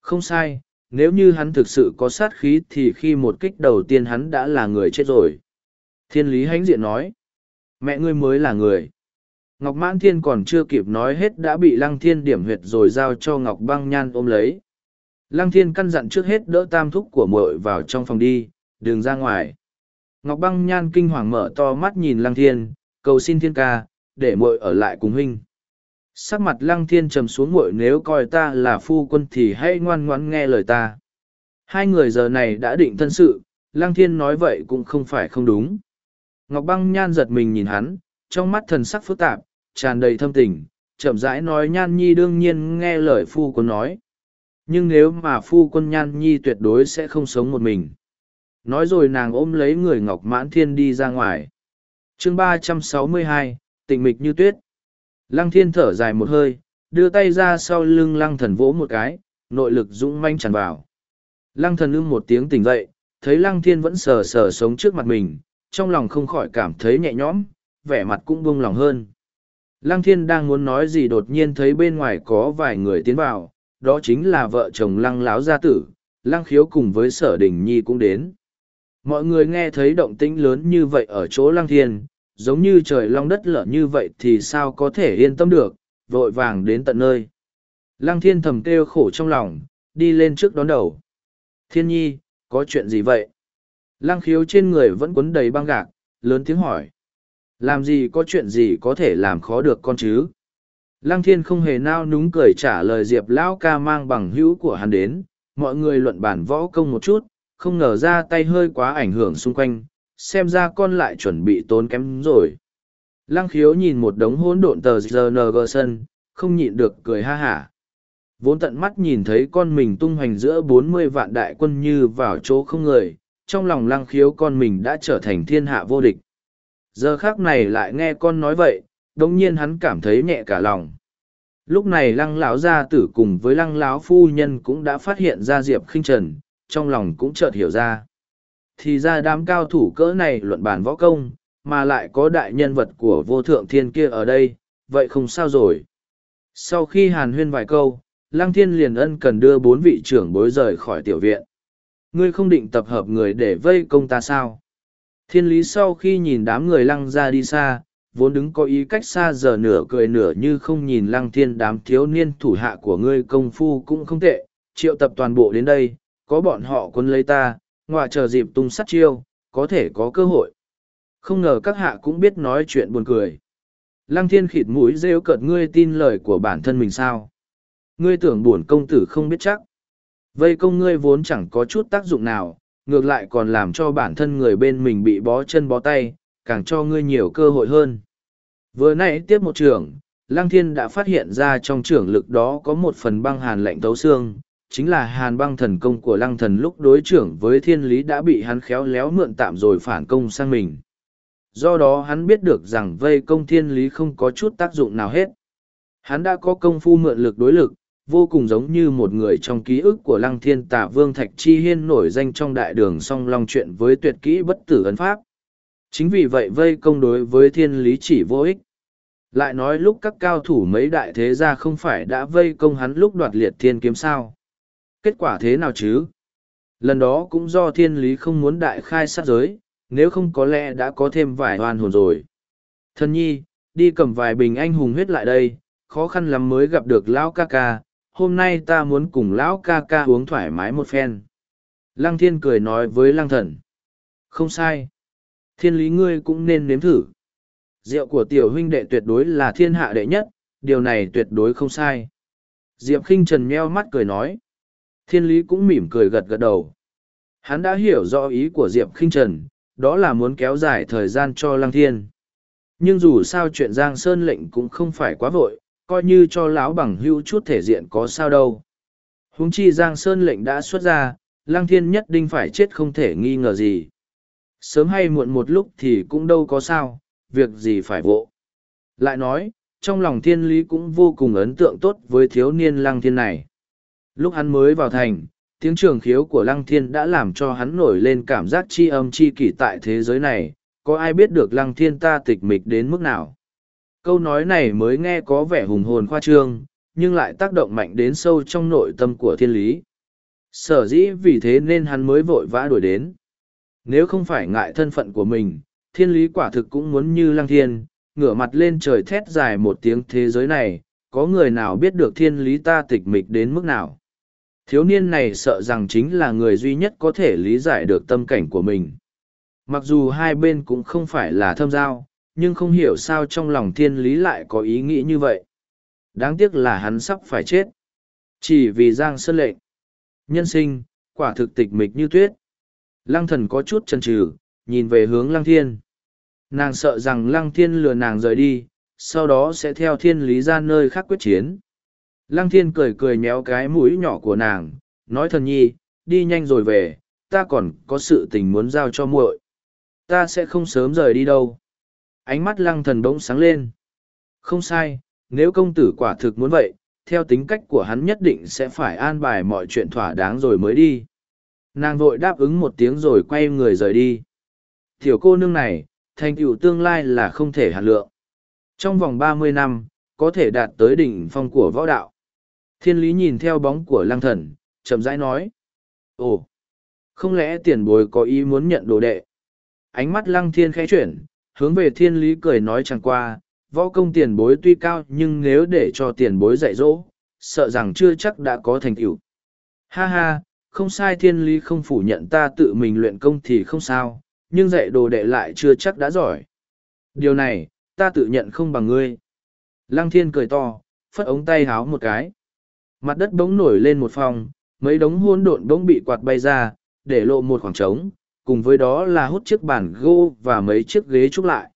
Không sai nếu như hắn thực sự có sát khí thì khi một kích đầu tiên hắn đã là người chết rồi. Thiên lý hãnh diện nói mẹ ngươi mới là người. Ngọc mãn thiên còn chưa kịp nói hết đã bị lăng thiên điểm huyệt rồi giao cho ngọc băng nhan ôm lấy. Lăng thiên căn dặn trước hết đỡ tam thúc của muội vào trong phòng đi, đừng ra ngoài. Ngọc băng nhan kinh hoàng mở to mắt nhìn lăng thiên, cầu xin thiên ca, để muội ở lại cùng huynh. Sắc mặt lăng thiên trầm xuống muội nếu coi ta là phu quân thì hãy ngoan ngoãn nghe lời ta. Hai người giờ này đã định thân sự, lăng thiên nói vậy cũng không phải không đúng. Ngọc băng nhan giật mình nhìn hắn, trong mắt thần sắc phức tạp, tràn đầy thâm tình, chậm rãi nói nhan nhi đương nhiên nghe lời phu quân nói nhưng nếu mà phu quân nhan nhi tuyệt đối sẽ không sống một mình nói rồi nàng ôm lấy người ngọc mãn thiên đi ra ngoài chương ba trăm sáu mươi hai tịnh mịch như tuyết. Lăng thiên thở dài một hơi, đưa tay ra sau lưng lăng thần vỗ một cái, nội lực dũng manh tràn vào. Lăng thần ưng một tiếng tỉnh dậy, thấy lăng thiên vẫn sờ sờ sống trước mặt mình, trong lòng không khỏi cảm thấy nhẹ nhõm, vẻ mặt cũng buông lòng hơn. Lăng thiên đang muốn nói gì đột nhiên thấy bên ngoài có vài người tiến vào, đó chính là vợ chồng lăng láo gia tử, lăng khiếu cùng với sở đình nhi cũng đến. Mọi người nghe thấy động tĩnh lớn như vậy ở chỗ lăng thiên giống như trời long đất lở như vậy thì sao có thể yên tâm được, vội vàng đến tận nơi. Lăng thiên thầm kêu khổ trong lòng, đi lên trước đón đầu. Thiên nhi, có chuyện gì vậy? Lăng khiếu trên người vẫn quấn đầy băng gạc, lớn tiếng hỏi. Làm gì có chuyện gì có thể làm khó được con chứ? Lăng thiên không hề nao núng cười trả lời Diệp Lão ca mang bằng hữu của hắn đến, mọi người luận bản võ công một chút, không ngờ ra tay hơi quá ảnh hưởng xung quanh, xem ra con lại chuẩn bị tốn kém rồi. Lăng khiếu nhìn một đống hỗn độn tờ rng sân, không nhịn được cười ha hả. Vốn tận mắt nhìn thấy con mình tung hoành giữa bốn mươi vạn đại quân như vào chỗ không người, trong lòng lăng khiếu con mình đã trở thành thiên hạ vô địch. Giờ khác này lại nghe con nói vậy đ ỗ n g nhiên hắn cảm thấy nhẹ cả lòng. Lúc này lăng lão gia tử cùng với lăng lão phu nhân cũng đã phát hiện ra diệp khinh trần, trong lòng cũng chợt hiểu ra thì ra đám cao thủ cỡ này luận bàn võ công, mà lại có đại nhân vật của vô thượng thiên kia ở đây, vậy không sao rồi. Sau khi hàn huyên vài câu, Lăng Thiên liền ân cần đưa bốn vị trưởng bối rời khỏi tiểu viện. Ngươi không định tập hợp người để vây công ta sao? Thiên lý sau khi nhìn đám người lăng ra đi xa, vốn đứng có ý cách xa giờ nửa cười nửa như không nhìn lăng thiên đám thiếu niên thủ hạ của ngươi công phu cũng không tệ, triệu tập toàn bộ đến đây, có bọn họ quân lấy ta, ngoại chờ dịp tung sắt chiêu, có thể có cơ hội. Không ngờ các hạ cũng biết nói chuyện buồn cười. Lăng thiên khịt mũi rêu cợt ngươi tin lời của bản thân mình sao. Ngươi tưởng buồn công tử không biết chắc. Vây công ngươi vốn chẳng có chút tác dụng nào, ngược lại còn làm cho bản thân người bên mình bị bó chân bó tay, càng cho ngươi nhiều cơ hội hơn. Vừa nãy tiếp một trưởng, Lăng Thiên đã phát hiện ra trong trưởng lực đó có một phần băng hàn lạnh tấu xương, chính là hàn băng thần công của lăng thần lúc đối trưởng với thiên lý đã bị hắn khéo léo mượn tạm rồi phản công sang mình. Do đó hắn biết được rằng vây công thiên lý không có chút tác dụng nào hết. Hắn đã có công phu mượn lực đối lực, vô cùng giống như một người trong ký ức của lăng thiên tả vương thạch chi hiên nổi danh trong đại đường song long chuyện với tuyệt kỹ bất tử ấn pháp. Chính vì vậy vây công đối với thiên lý chỉ vô ích. Lại nói lúc các cao thủ mấy đại thế gia không phải đã vây công hắn lúc đoạt liệt thiên kiếm sao. Kết quả thế nào chứ? Lần đó cũng do thiên lý không muốn đại khai sát giới, nếu không có lẽ đã có thêm vài hoàn hồn rồi. Thân nhi, đi cầm vài bình anh hùng huyết lại đây, khó khăn lắm mới gặp được lão ca ca, hôm nay ta muốn cùng lão ca ca uống thoải mái một phen. Lăng thiên cười nói với lăng thần. Không sai. Thiên lý ngươi cũng nên nếm thử. Rượu của tiểu huynh đệ tuyệt đối là thiên hạ đệ nhất, điều này tuyệt đối không sai. Diệp khinh trần meo mắt cười nói. Thiên lý cũng mỉm cười gật gật đầu. Hắn đã hiểu rõ ý của Diệp Kinh trần, đó là muốn kéo dài thời gian cho lăng thiên. Nhưng dù sao chuyện Giang Sơn lệnh cũng không phải quá vội, coi như cho lão bằng hưu chút thể diện có sao đâu. Huống chi Giang Sơn lệnh đã xuất ra, lăng thiên nhất định phải chết không thể nghi ngờ gì. Sớm hay muộn một lúc thì cũng đâu có sao, việc gì phải vội. Lại nói, trong lòng thiên lý cũng vô cùng ấn tượng tốt với thiếu niên lăng thiên này. Lúc hắn mới vào thành, tiếng trường khiếu của lăng thiên đã làm cho hắn nổi lên cảm giác chi âm chi kỷ tại thế giới này, có ai biết được lăng thiên ta tịch mịch đến mức nào. Câu nói này mới nghe có vẻ hùng hồn khoa trương, nhưng lại tác động mạnh đến sâu trong nội tâm của thiên lý. Sở dĩ vì thế nên hắn mới vội vã đuổi đến. Nếu không phải ngại thân phận của mình, thiên lý quả thực cũng muốn như lăng thiên, ngửa mặt lên trời thét dài một tiếng thế giới này, có người nào biết được thiên lý ta tịch mịch đến mức nào thiếu niên này sợ rằng chính là người duy nhất có thể lý giải được tâm cảnh của mình. Mặc dù hai bên cũng không phải là thâm giao, nhưng không hiểu sao trong lòng thiên lý lại có ý nghĩ như vậy. Đáng tiếc là hắn sắp phải chết. Chỉ vì giang sơn lệnh. Nhân sinh, quả thực tịch mịch như tuyết. Lăng thần có chút chần chừ, nhìn về hướng lăng thiên. Nàng sợ rằng lăng thiên lừa nàng rời đi, sau đó sẽ theo thiên lý ra nơi khác quyết chiến. Lăng thiên cười cười nhéo cái mũi nhỏ của nàng, nói thần nhi, đi nhanh rồi về, ta còn có sự tình muốn giao cho muội. Ta sẽ không sớm rời đi đâu. Ánh mắt lăng thần bỗng sáng lên. Không sai, nếu công tử quả thực muốn vậy, theo tính cách của hắn nhất định sẽ phải an bài mọi chuyện thỏa đáng rồi mới đi. Nàng vội đáp ứng một tiếng rồi quay người rời đi. Tiểu cô nương này, thành tựu tương lai là không thể hạt lượng. Trong vòng ba mươi năm, có thể đạt tới đỉnh phong của võ đạo. Thiên lý nhìn theo bóng của lăng thần, chậm rãi nói. Ồ, không lẽ tiền bối có ý muốn nhận đồ đệ? Ánh mắt lăng thiên khẽ chuyển, hướng về thiên lý cười nói chẳng qua, võ công tiền bối tuy cao nhưng nếu để cho tiền bối dạy dỗ, sợ rằng chưa chắc đã có thành tựu. Ha ha, không sai thiên lý không phủ nhận ta tự mình luyện công thì không sao, nhưng dạy đồ đệ lại chưa chắc đã giỏi. Điều này, ta tự nhận không bằng ngươi. Lăng thiên cười to, phất ống tay háo một cái. Mặt đất bỗng nổi lên một phòng, mấy đống hôn độn bỗng bị quạt bay ra, để lộ một khoảng trống, cùng với đó là hút chiếc bàn gỗ và mấy chiếc ghế trúc lại.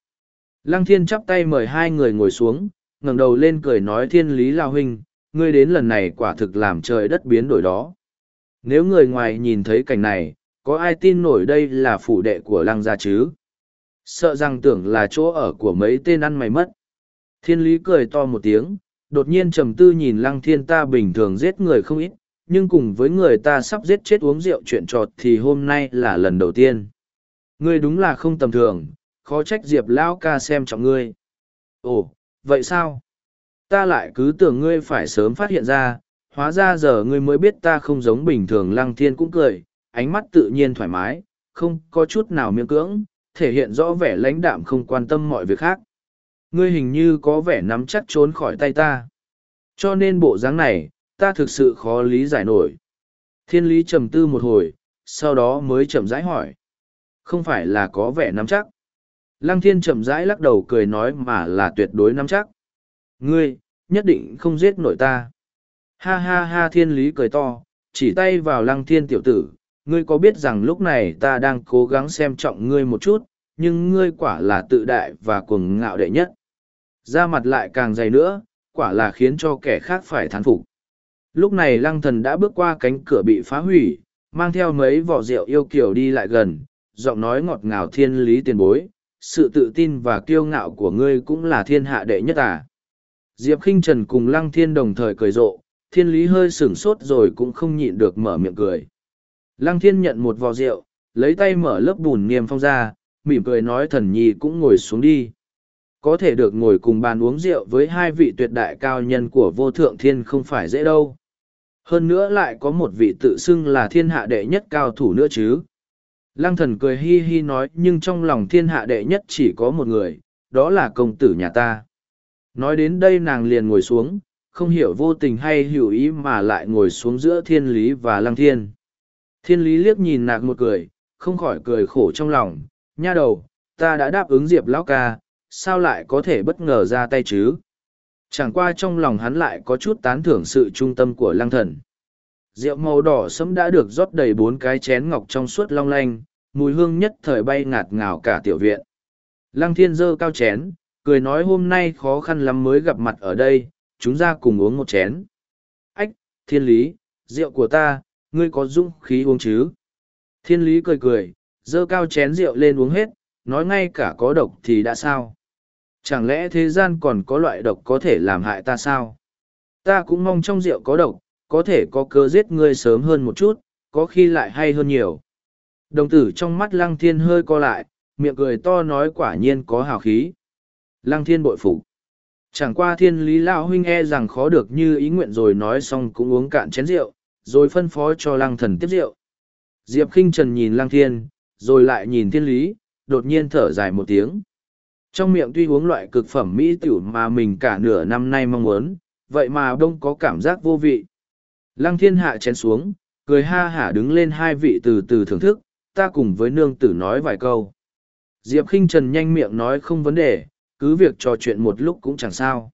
Lăng thiên chắp tay mời hai người ngồi xuống, ngẩng đầu lên cười nói thiên lý lao huynh, ngươi đến lần này quả thực làm trời đất biến đổi đó. Nếu người ngoài nhìn thấy cảnh này, có ai tin nổi đây là phủ đệ của lăng gia chứ? Sợ rằng tưởng là chỗ ở của mấy tên ăn mày mất. Thiên lý cười to một tiếng, đột nhiên trầm tư nhìn lăng thiên ta bình thường giết người không ít, nhưng cùng với người ta sắp giết chết uống rượu chuyện trọt thì hôm nay là lần đầu tiên. Ngươi đúng là không tầm thường, khó trách diệp lão ca xem trọng ngươi. Ồ, vậy sao? Ta lại cứ tưởng ngươi phải sớm phát hiện ra, hóa ra giờ ngươi mới biết ta không giống bình thường lăng thiên cũng cười, ánh mắt tự nhiên thoải mái, không có chút nào miễn cưỡng, thể hiện rõ vẻ lãnh đạm không quan tâm mọi việc khác. Ngươi hình như có vẻ nắm chắc trốn khỏi tay ta. Cho nên bộ dáng này, ta thực sự khó lý giải nổi. Thiên lý trầm tư một hồi, sau đó mới chậm rãi hỏi. Không phải là có vẻ nắm chắc. Lăng thiên chậm rãi lắc đầu cười nói mà là tuyệt đối nắm chắc. Ngươi, nhất định không giết nổi ta. Ha ha ha thiên lý cười to, chỉ tay vào lăng thiên tiểu tử. Ngươi có biết rằng lúc này ta đang cố gắng xem trọng ngươi một chút, nhưng ngươi quả là tự đại và cuồng ngạo đệ nhất da mặt lại càng dày nữa, quả là khiến cho kẻ khác phải thán phục. Lúc này lăng thần đã bước qua cánh cửa bị phá hủy, mang theo mấy vỏ rượu yêu kiều đi lại gần, giọng nói ngọt ngào thiên lý tiền bối, sự tự tin và kiêu ngạo của ngươi cũng là thiên hạ đệ nhất à. Diệp khinh Trần cùng lăng thiên đồng thời cười rộ, thiên lý hơi sửng sốt rồi cũng không nhịn được mở miệng cười. Lăng thiên nhận một vò rượu, lấy tay mở lớp bùn niêm phong ra, mỉm cười nói thần nhi cũng ngồi xuống đi. Có thể được ngồi cùng bàn uống rượu với hai vị tuyệt đại cao nhân của vô thượng thiên không phải dễ đâu. Hơn nữa lại có một vị tự xưng là thiên hạ đệ nhất cao thủ nữa chứ. Lăng thần cười hi hi nói nhưng trong lòng thiên hạ đệ nhất chỉ có một người, đó là công tử nhà ta. Nói đến đây nàng liền ngồi xuống, không hiểu vô tình hay hiểu ý mà lại ngồi xuống giữa thiên lý và lăng thiên. Thiên lý liếc nhìn nạc một cười, không khỏi cười khổ trong lòng, nha đầu, ta đã đáp ứng diệp lão ca, sao lại có thể bất ngờ ra tay chứ? Chẳng qua trong lòng hắn lại có chút tán thưởng sự trung tâm của lăng thần. Rượu màu đỏ sẫm đã được rót đầy bốn cái chén ngọc trong suốt long lanh, mùi hương nhất thời bay ngạt ngào cả tiểu viện. Lăng thiên dơ cao chén, cười nói hôm nay khó khăn lắm mới gặp mặt ở đây, chúng ra cùng uống một chén. Ách, thiên lý, rượu của ta, ngươi có dũng khí uống chứ? Thiên lý cười cười, dơ cao chén rượu lên uống hết, nói ngay cả có độc thì đã sao? Chẳng lẽ thế gian còn có loại độc có thể làm hại ta sao? Ta cũng mong trong rượu có độc, có thể có cơ giết ngươi sớm hơn một chút, có khi lại hay hơn nhiều. Đồng tử trong mắt lăng thiên hơi co lại, miệng cười to nói quả nhiên có hào khí. Lăng thiên bội phục Chẳng qua thiên lý lão huynh e rằng khó được như ý nguyện rồi nói xong cũng uống cạn chén rượu, rồi phân phó cho lăng thần tiếp rượu. Diệp khinh trần nhìn lăng thiên, rồi lại nhìn thiên lý, đột nhiên thở dài một tiếng. Trong miệng tuy uống loại cực phẩm mỹ tiểu mà mình cả nửa năm nay mong muốn, vậy mà đông có cảm giác vô vị. Lăng thiên hạ chén xuống, cười ha hả đứng lên hai vị từ từ thưởng thức, ta cùng với nương tử nói vài câu. Diệp khinh trần nhanh miệng nói không vấn đề, cứ việc trò chuyện một lúc cũng chẳng sao.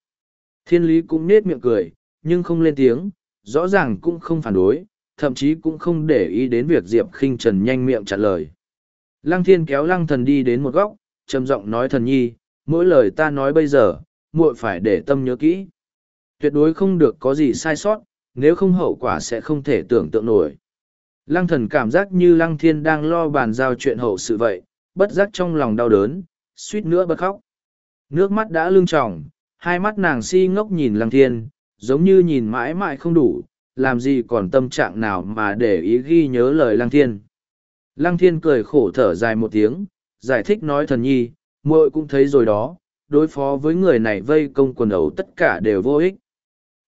Thiên lý cũng nết miệng cười, nhưng không lên tiếng, rõ ràng cũng không phản đối, thậm chí cũng không để ý đến việc Diệp khinh trần nhanh miệng trả lời. Lăng thiên kéo lăng thần đi đến một góc, trầm giọng nói thần nhi, mỗi lời ta nói bây giờ, muội phải để tâm nhớ kỹ. Tuyệt đối không được có gì sai sót, nếu không hậu quả sẽ không thể tưởng tượng nổi. Lăng thần cảm giác như lăng thiên đang lo bàn giao chuyện hậu sự vậy, bất giác trong lòng đau đớn, suýt nữa bật khóc. Nước mắt đã lưng tròng, hai mắt nàng si ngốc nhìn lăng thiên, giống như nhìn mãi mãi không đủ, làm gì còn tâm trạng nào mà để ý ghi nhớ lời lăng thiên. Lăng thiên cười khổ thở dài một tiếng, giải thích nói thần nhi, muội cũng thấy rồi đó, đối phó với người này vây công quần ẩu tất cả đều vô ích.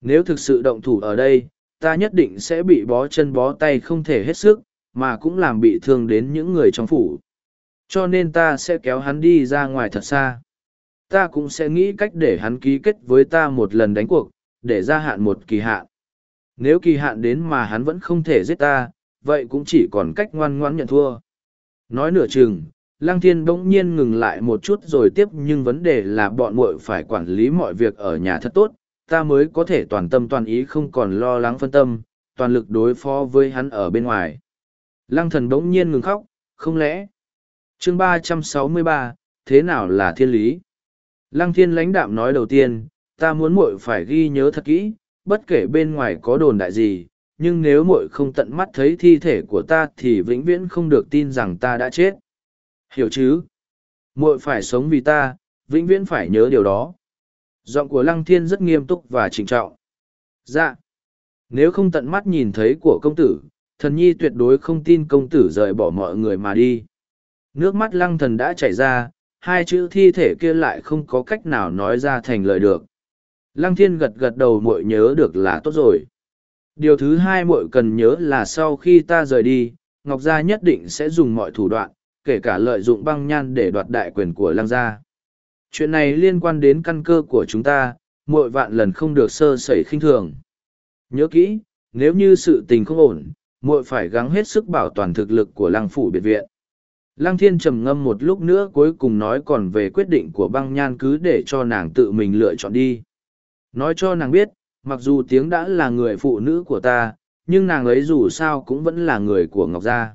Nếu thực sự động thủ ở đây, ta nhất định sẽ bị bó chân bó tay không thể hết sức, mà cũng làm bị thương đến những người trong phủ. Cho nên ta sẽ kéo hắn đi ra ngoài thật xa. Ta cũng sẽ nghĩ cách để hắn ký kết với ta một lần đánh cuộc, để gia hạn một kỳ hạn. Nếu kỳ hạn đến mà hắn vẫn không thể giết ta, vậy cũng chỉ còn cách ngoan ngoãn nhận thua. Nói nửa chừng, Lăng Thiên bỗng nhiên ngừng lại một chút rồi tiếp nhưng vấn đề là bọn muội phải quản lý mọi việc ở nhà thật tốt, ta mới có thể toàn tâm toàn ý không còn lo lắng phân tâm, toàn lực đối phó với hắn ở bên ngoài. Lăng thần bỗng nhiên ngừng khóc, không lẽ? chương ba trăm sáu mươi ba thế nào là thiên lý? Lăng thiên lãnh đạm nói đầu tiên, ta muốn muội phải ghi nhớ thật kỹ, bất kể bên ngoài có đồn đại gì, nhưng nếu muội không tận mắt thấy thi thể của ta thì vĩnh viễn không được tin rằng ta đã chết. Hiểu chứ? muội phải sống vì ta, vĩnh viễn phải nhớ điều đó. Giọng của Lăng Thiên rất nghiêm túc và trịnh trọng. Dạ. Nếu không tận mắt nhìn thấy của công tử, thần nhi tuyệt đối không tin công tử rời bỏ mọi người mà đi. Nước mắt lăng thần đã chảy ra, hai chữ thi thể kia lại không có cách nào nói ra thành lời được. Lăng thiên gật gật đầu muội nhớ được là tốt rồi. Điều thứ hai muội cần nhớ là sau khi ta rời đi, Ngọc Gia nhất định sẽ dùng mọi thủ đoạn, kể cả lợi dụng băng nhan để đoạt đại quyền của Lăng Gia. Chuyện này liên quan đến căn cơ của chúng ta, muội vạn lần không được sơ sẩy khinh thường. Nhớ kỹ, nếu như sự tình không ổn, muội phải gắng hết sức bảo toàn thực lực của Lăng Phủ biệt viện. Lăng thiên trầm ngâm một lúc nữa cuối cùng nói còn về quyết định của băng nhan cứ để cho nàng tự mình lựa chọn đi. Nói cho nàng biết, mặc dù tiếng đã là người phụ nữ của ta, nhưng nàng ấy dù sao cũng vẫn là người của Ngọc Gia.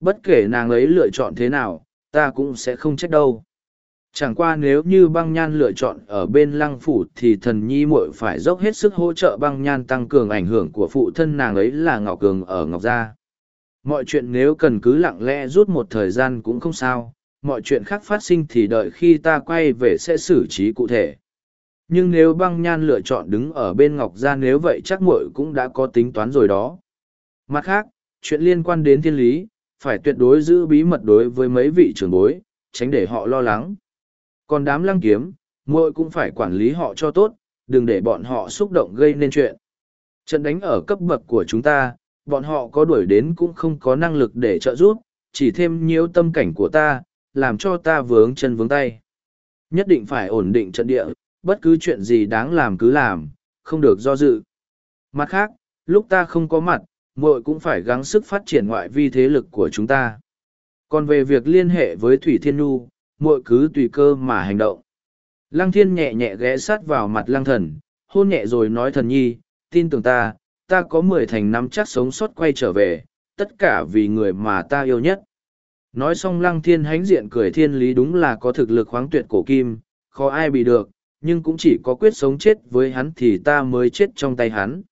Bất kể nàng ấy lựa chọn thế nào, ta cũng sẽ không trách đâu. Chẳng qua nếu như băng nhan lựa chọn ở bên lăng phủ thì thần nhi muội phải dốc hết sức hỗ trợ băng nhan tăng cường ảnh hưởng của phụ thân nàng ấy là Ngọc Cường ở Ngọc Gia. Mọi chuyện nếu cần cứ lặng lẽ rút một thời gian cũng không sao, mọi chuyện khác phát sinh thì đợi khi ta quay về sẽ xử trí cụ thể. Nhưng nếu băng nhan lựa chọn đứng ở bên Ngọc Gia nếu vậy chắc muội cũng đã có tính toán rồi đó. Mặt khác, chuyện liên quan đến thiên lý, phải tuyệt đối giữ bí mật đối với mấy vị trưởng bối, tránh để họ lo lắng. Còn đám lăng kiếm, muội cũng phải quản lý họ cho tốt, đừng để bọn họ xúc động gây nên chuyện. Trận đánh ở cấp bậc của chúng ta, bọn họ có đuổi đến cũng không có năng lực để trợ giúp, chỉ thêm nhiều tâm cảnh của ta, làm cho ta vướng chân vướng tay. Nhất định phải ổn định trận địa, bất cứ chuyện gì đáng làm cứ làm, không được do dự. Mặt khác, lúc ta không có mặt, muội cũng phải gắng sức phát triển ngoại vi thế lực của chúng ta. Còn về việc liên hệ với Thủy Thiên Nhu, muội cứ tùy cơ mà hành động. Lăng Thiên nhẹ nhẹ ghé sát vào mặt Lăng Thần, hôn nhẹ rồi nói thần nhi, tin tưởng ta, ta có mười thành năm chắc sống sót quay trở về, tất cả vì người mà ta yêu nhất. Nói xong Lăng Thiên hánh diện cười thiên lý đúng là có thực lực khoáng tuyệt cổ kim, khó ai bị được, nhưng cũng chỉ có quyết sống chết với hắn thì ta mới chết trong tay hắn.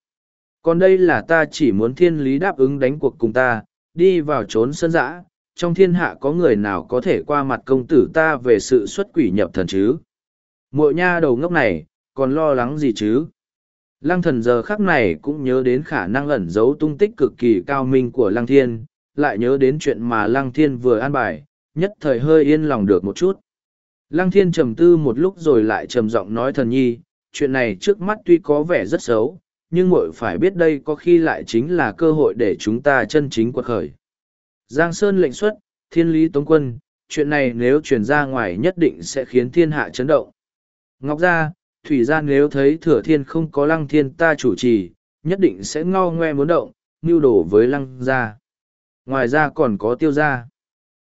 Còn đây là ta chỉ muốn thiên lý đáp ứng đánh cuộc cùng ta, đi vào trốn sân dã, trong thiên hạ có người nào có thể qua mặt công tử ta về sự xuất quỷ nhập thần chứ? Mội nha đầu ngốc này, còn lo lắng gì chứ? Lăng thần giờ khắc này cũng nhớ đến khả năng ẩn giấu tung tích cực kỳ cao minh của lăng thiên, lại nhớ đến chuyện mà lăng thiên vừa an bài, nhất thời hơi yên lòng được một chút. Lăng thiên trầm tư một lúc rồi lại trầm giọng nói thần nhi, chuyện này trước mắt tuy có vẻ rất xấu, nhưng muội phải biết đây có khi lại chính là cơ hội để chúng ta chân chính quật khởi. Giang Sơn lệnh xuất, thiên lý tống quân, chuyện này nếu truyền ra ngoài nhất định sẽ khiến thiên hạ chấn động. Ngọc gia, thủy gia nếu thấy thừa thiên không có lăng thiên ta chủ trì, nhất định sẽ ngao ngoe muốn động, mưu đổ với lăng gia. Ngoài ra còn có tiêu gia.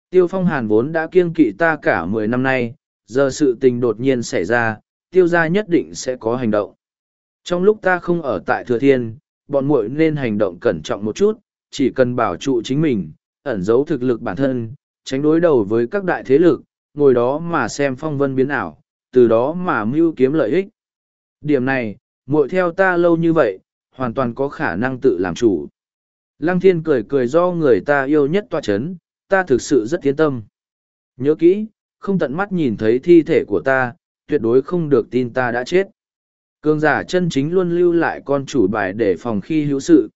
Tiêu phong hàn vốn đã kiêng kỵ ta cả mười năm nay, giờ sự tình đột nhiên xảy ra, tiêu gia nhất định sẽ có hành động. Trong lúc ta không ở tại thừa thiên, bọn muội nên hành động cẩn trọng một chút, chỉ cần bảo trụ chính mình, ẩn giấu thực lực bản thân, tránh đối đầu với các đại thế lực, ngồi đó mà xem phong vân biến ảo, từ đó mà mưu kiếm lợi ích. Điểm này, muội theo ta lâu như vậy, hoàn toàn có khả năng tự làm chủ. Lăng thiên cười cười do người ta yêu nhất toa chấn, ta thực sự rất tiến tâm. Nhớ kỹ, không tận mắt nhìn thấy thi thể của ta, tuyệt đối không được tin ta đã chết. Cường giả chân chính luôn lưu lại con chủ bài để phòng khi hữu sự.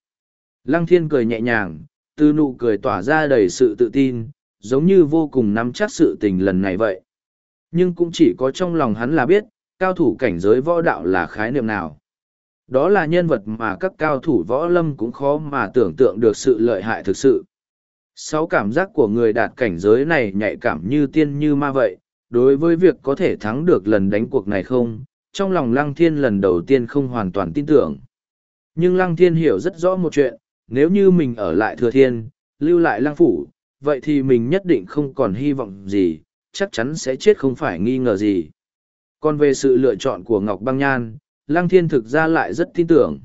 Lăng thiên cười nhẹ nhàng, từ nụ cười tỏa ra đầy sự tự tin, giống như vô cùng nắm chắc sự tình lần này vậy. Nhưng cũng chỉ có trong lòng hắn là biết, cao thủ cảnh giới võ đạo là khái niệm nào. Đó là nhân vật mà các cao thủ võ lâm cũng khó mà tưởng tượng được sự lợi hại thực sự. Sáu cảm giác của người đạt cảnh giới này nhạy cảm như tiên như ma vậy, đối với việc có thể thắng được lần đánh cuộc này không, trong lòng Lăng Thiên lần đầu tiên không hoàn toàn tin tưởng. Nhưng Lăng Thiên hiểu rất rõ một chuyện, nếu như mình ở lại Thừa Thiên, lưu lại Lăng Phủ, vậy thì mình nhất định không còn hy vọng gì, chắc chắn sẽ chết không phải nghi ngờ gì. Còn về sự lựa chọn của Ngọc Băng Nhan, Lăng Thiên thực ra lại rất tin tưởng.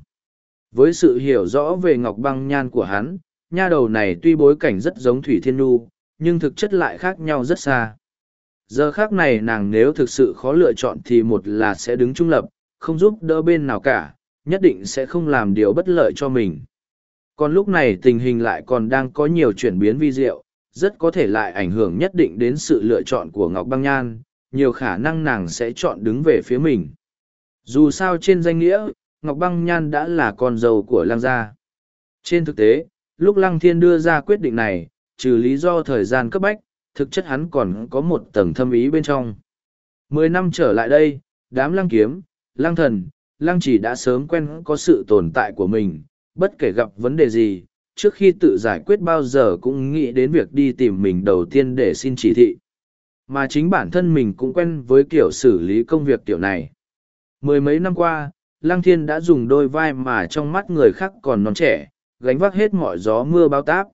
Với sự hiểu rõ về Ngọc Băng Nhan của hắn, nha đầu này tuy bối cảnh rất giống Thủy Thiên Nhu, nhưng thực chất lại khác nhau rất xa. Giờ khác này nàng nếu thực sự khó lựa chọn thì một là sẽ đứng trung lập, không giúp đỡ bên nào cả, nhất định sẽ không làm điều bất lợi cho mình. Còn lúc này tình hình lại còn đang có nhiều chuyển biến vi diệu, rất có thể lại ảnh hưởng nhất định đến sự lựa chọn của Ngọc Băng Nhan, nhiều khả năng nàng sẽ chọn đứng về phía mình. Dù sao trên danh nghĩa, Ngọc Băng Nhan đã là con dâu của Lăng Gia. Trên thực tế, lúc Lăng Thiên đưa ra quyết định này, trừ lý do thời gian cấp bách, thực chất hắn còn có một tầng thâm ý bên trong. Mười năm trở lại đây, đám Lăng Kiếm, Lăng Thần, Lăng Chỉ đã sớm quen có sự tồn tại của mình, bất kể gặp vấn đề gì, trước khi tự giải quyết bao giờ cũng nghĩ đến việc đi tìm mình đầu tiên để xin chỉ thị. Mà chính bản thân mình cũng quen với kiểu xử lý công việc kiểu này. Mười mấy năm qua, Lăng Thiên đã dùng đôi vai mà trong mắt người khác còn non trẻ, gánh vác hết mọi gió mưa bao táp.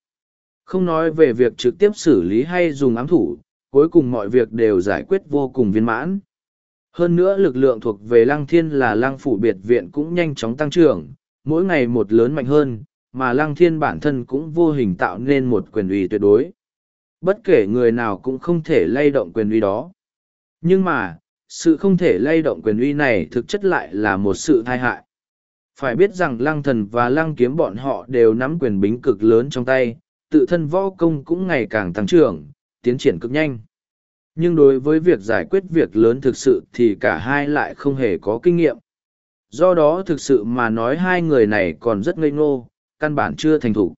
Không nói về việc trực tiếp xử lý hay dùng ám thủ, cuối cùng mọi việc đều giải quyết vô cùng viên mãn. Hơn nữa lực lượng thuộc về Lăng Thiên là Lăng Phủ Biệt Viện cũng nhanh chóng tăng trưởng, mỗi ngày một lớn mạnh hơn, mà Lăng Thiên bản thân cũng vô hình tạo nên một quyền uy tuyệt đối. Bất kể người nào cũng không thể lay động quyền uy đó. Nhưng mà, sự không thể lay động quyền uy này thực chất lại là một sự tai hại. Phải biết rằng lăng thần và lăng kiếm bọn họ đều nắm quyền bính cực lớn trong tay, tự thân võ công cũng ngày càng tăng trưởng, tiến triển cực nhanh. Nhưng đối với việc giải quyết việc lớn thực sự thì cả hai lại không hề có kinh nghiệm. Do đó thực sự mà nói hai người này còn rất ngây ngô, căn bản chưa thành thủ.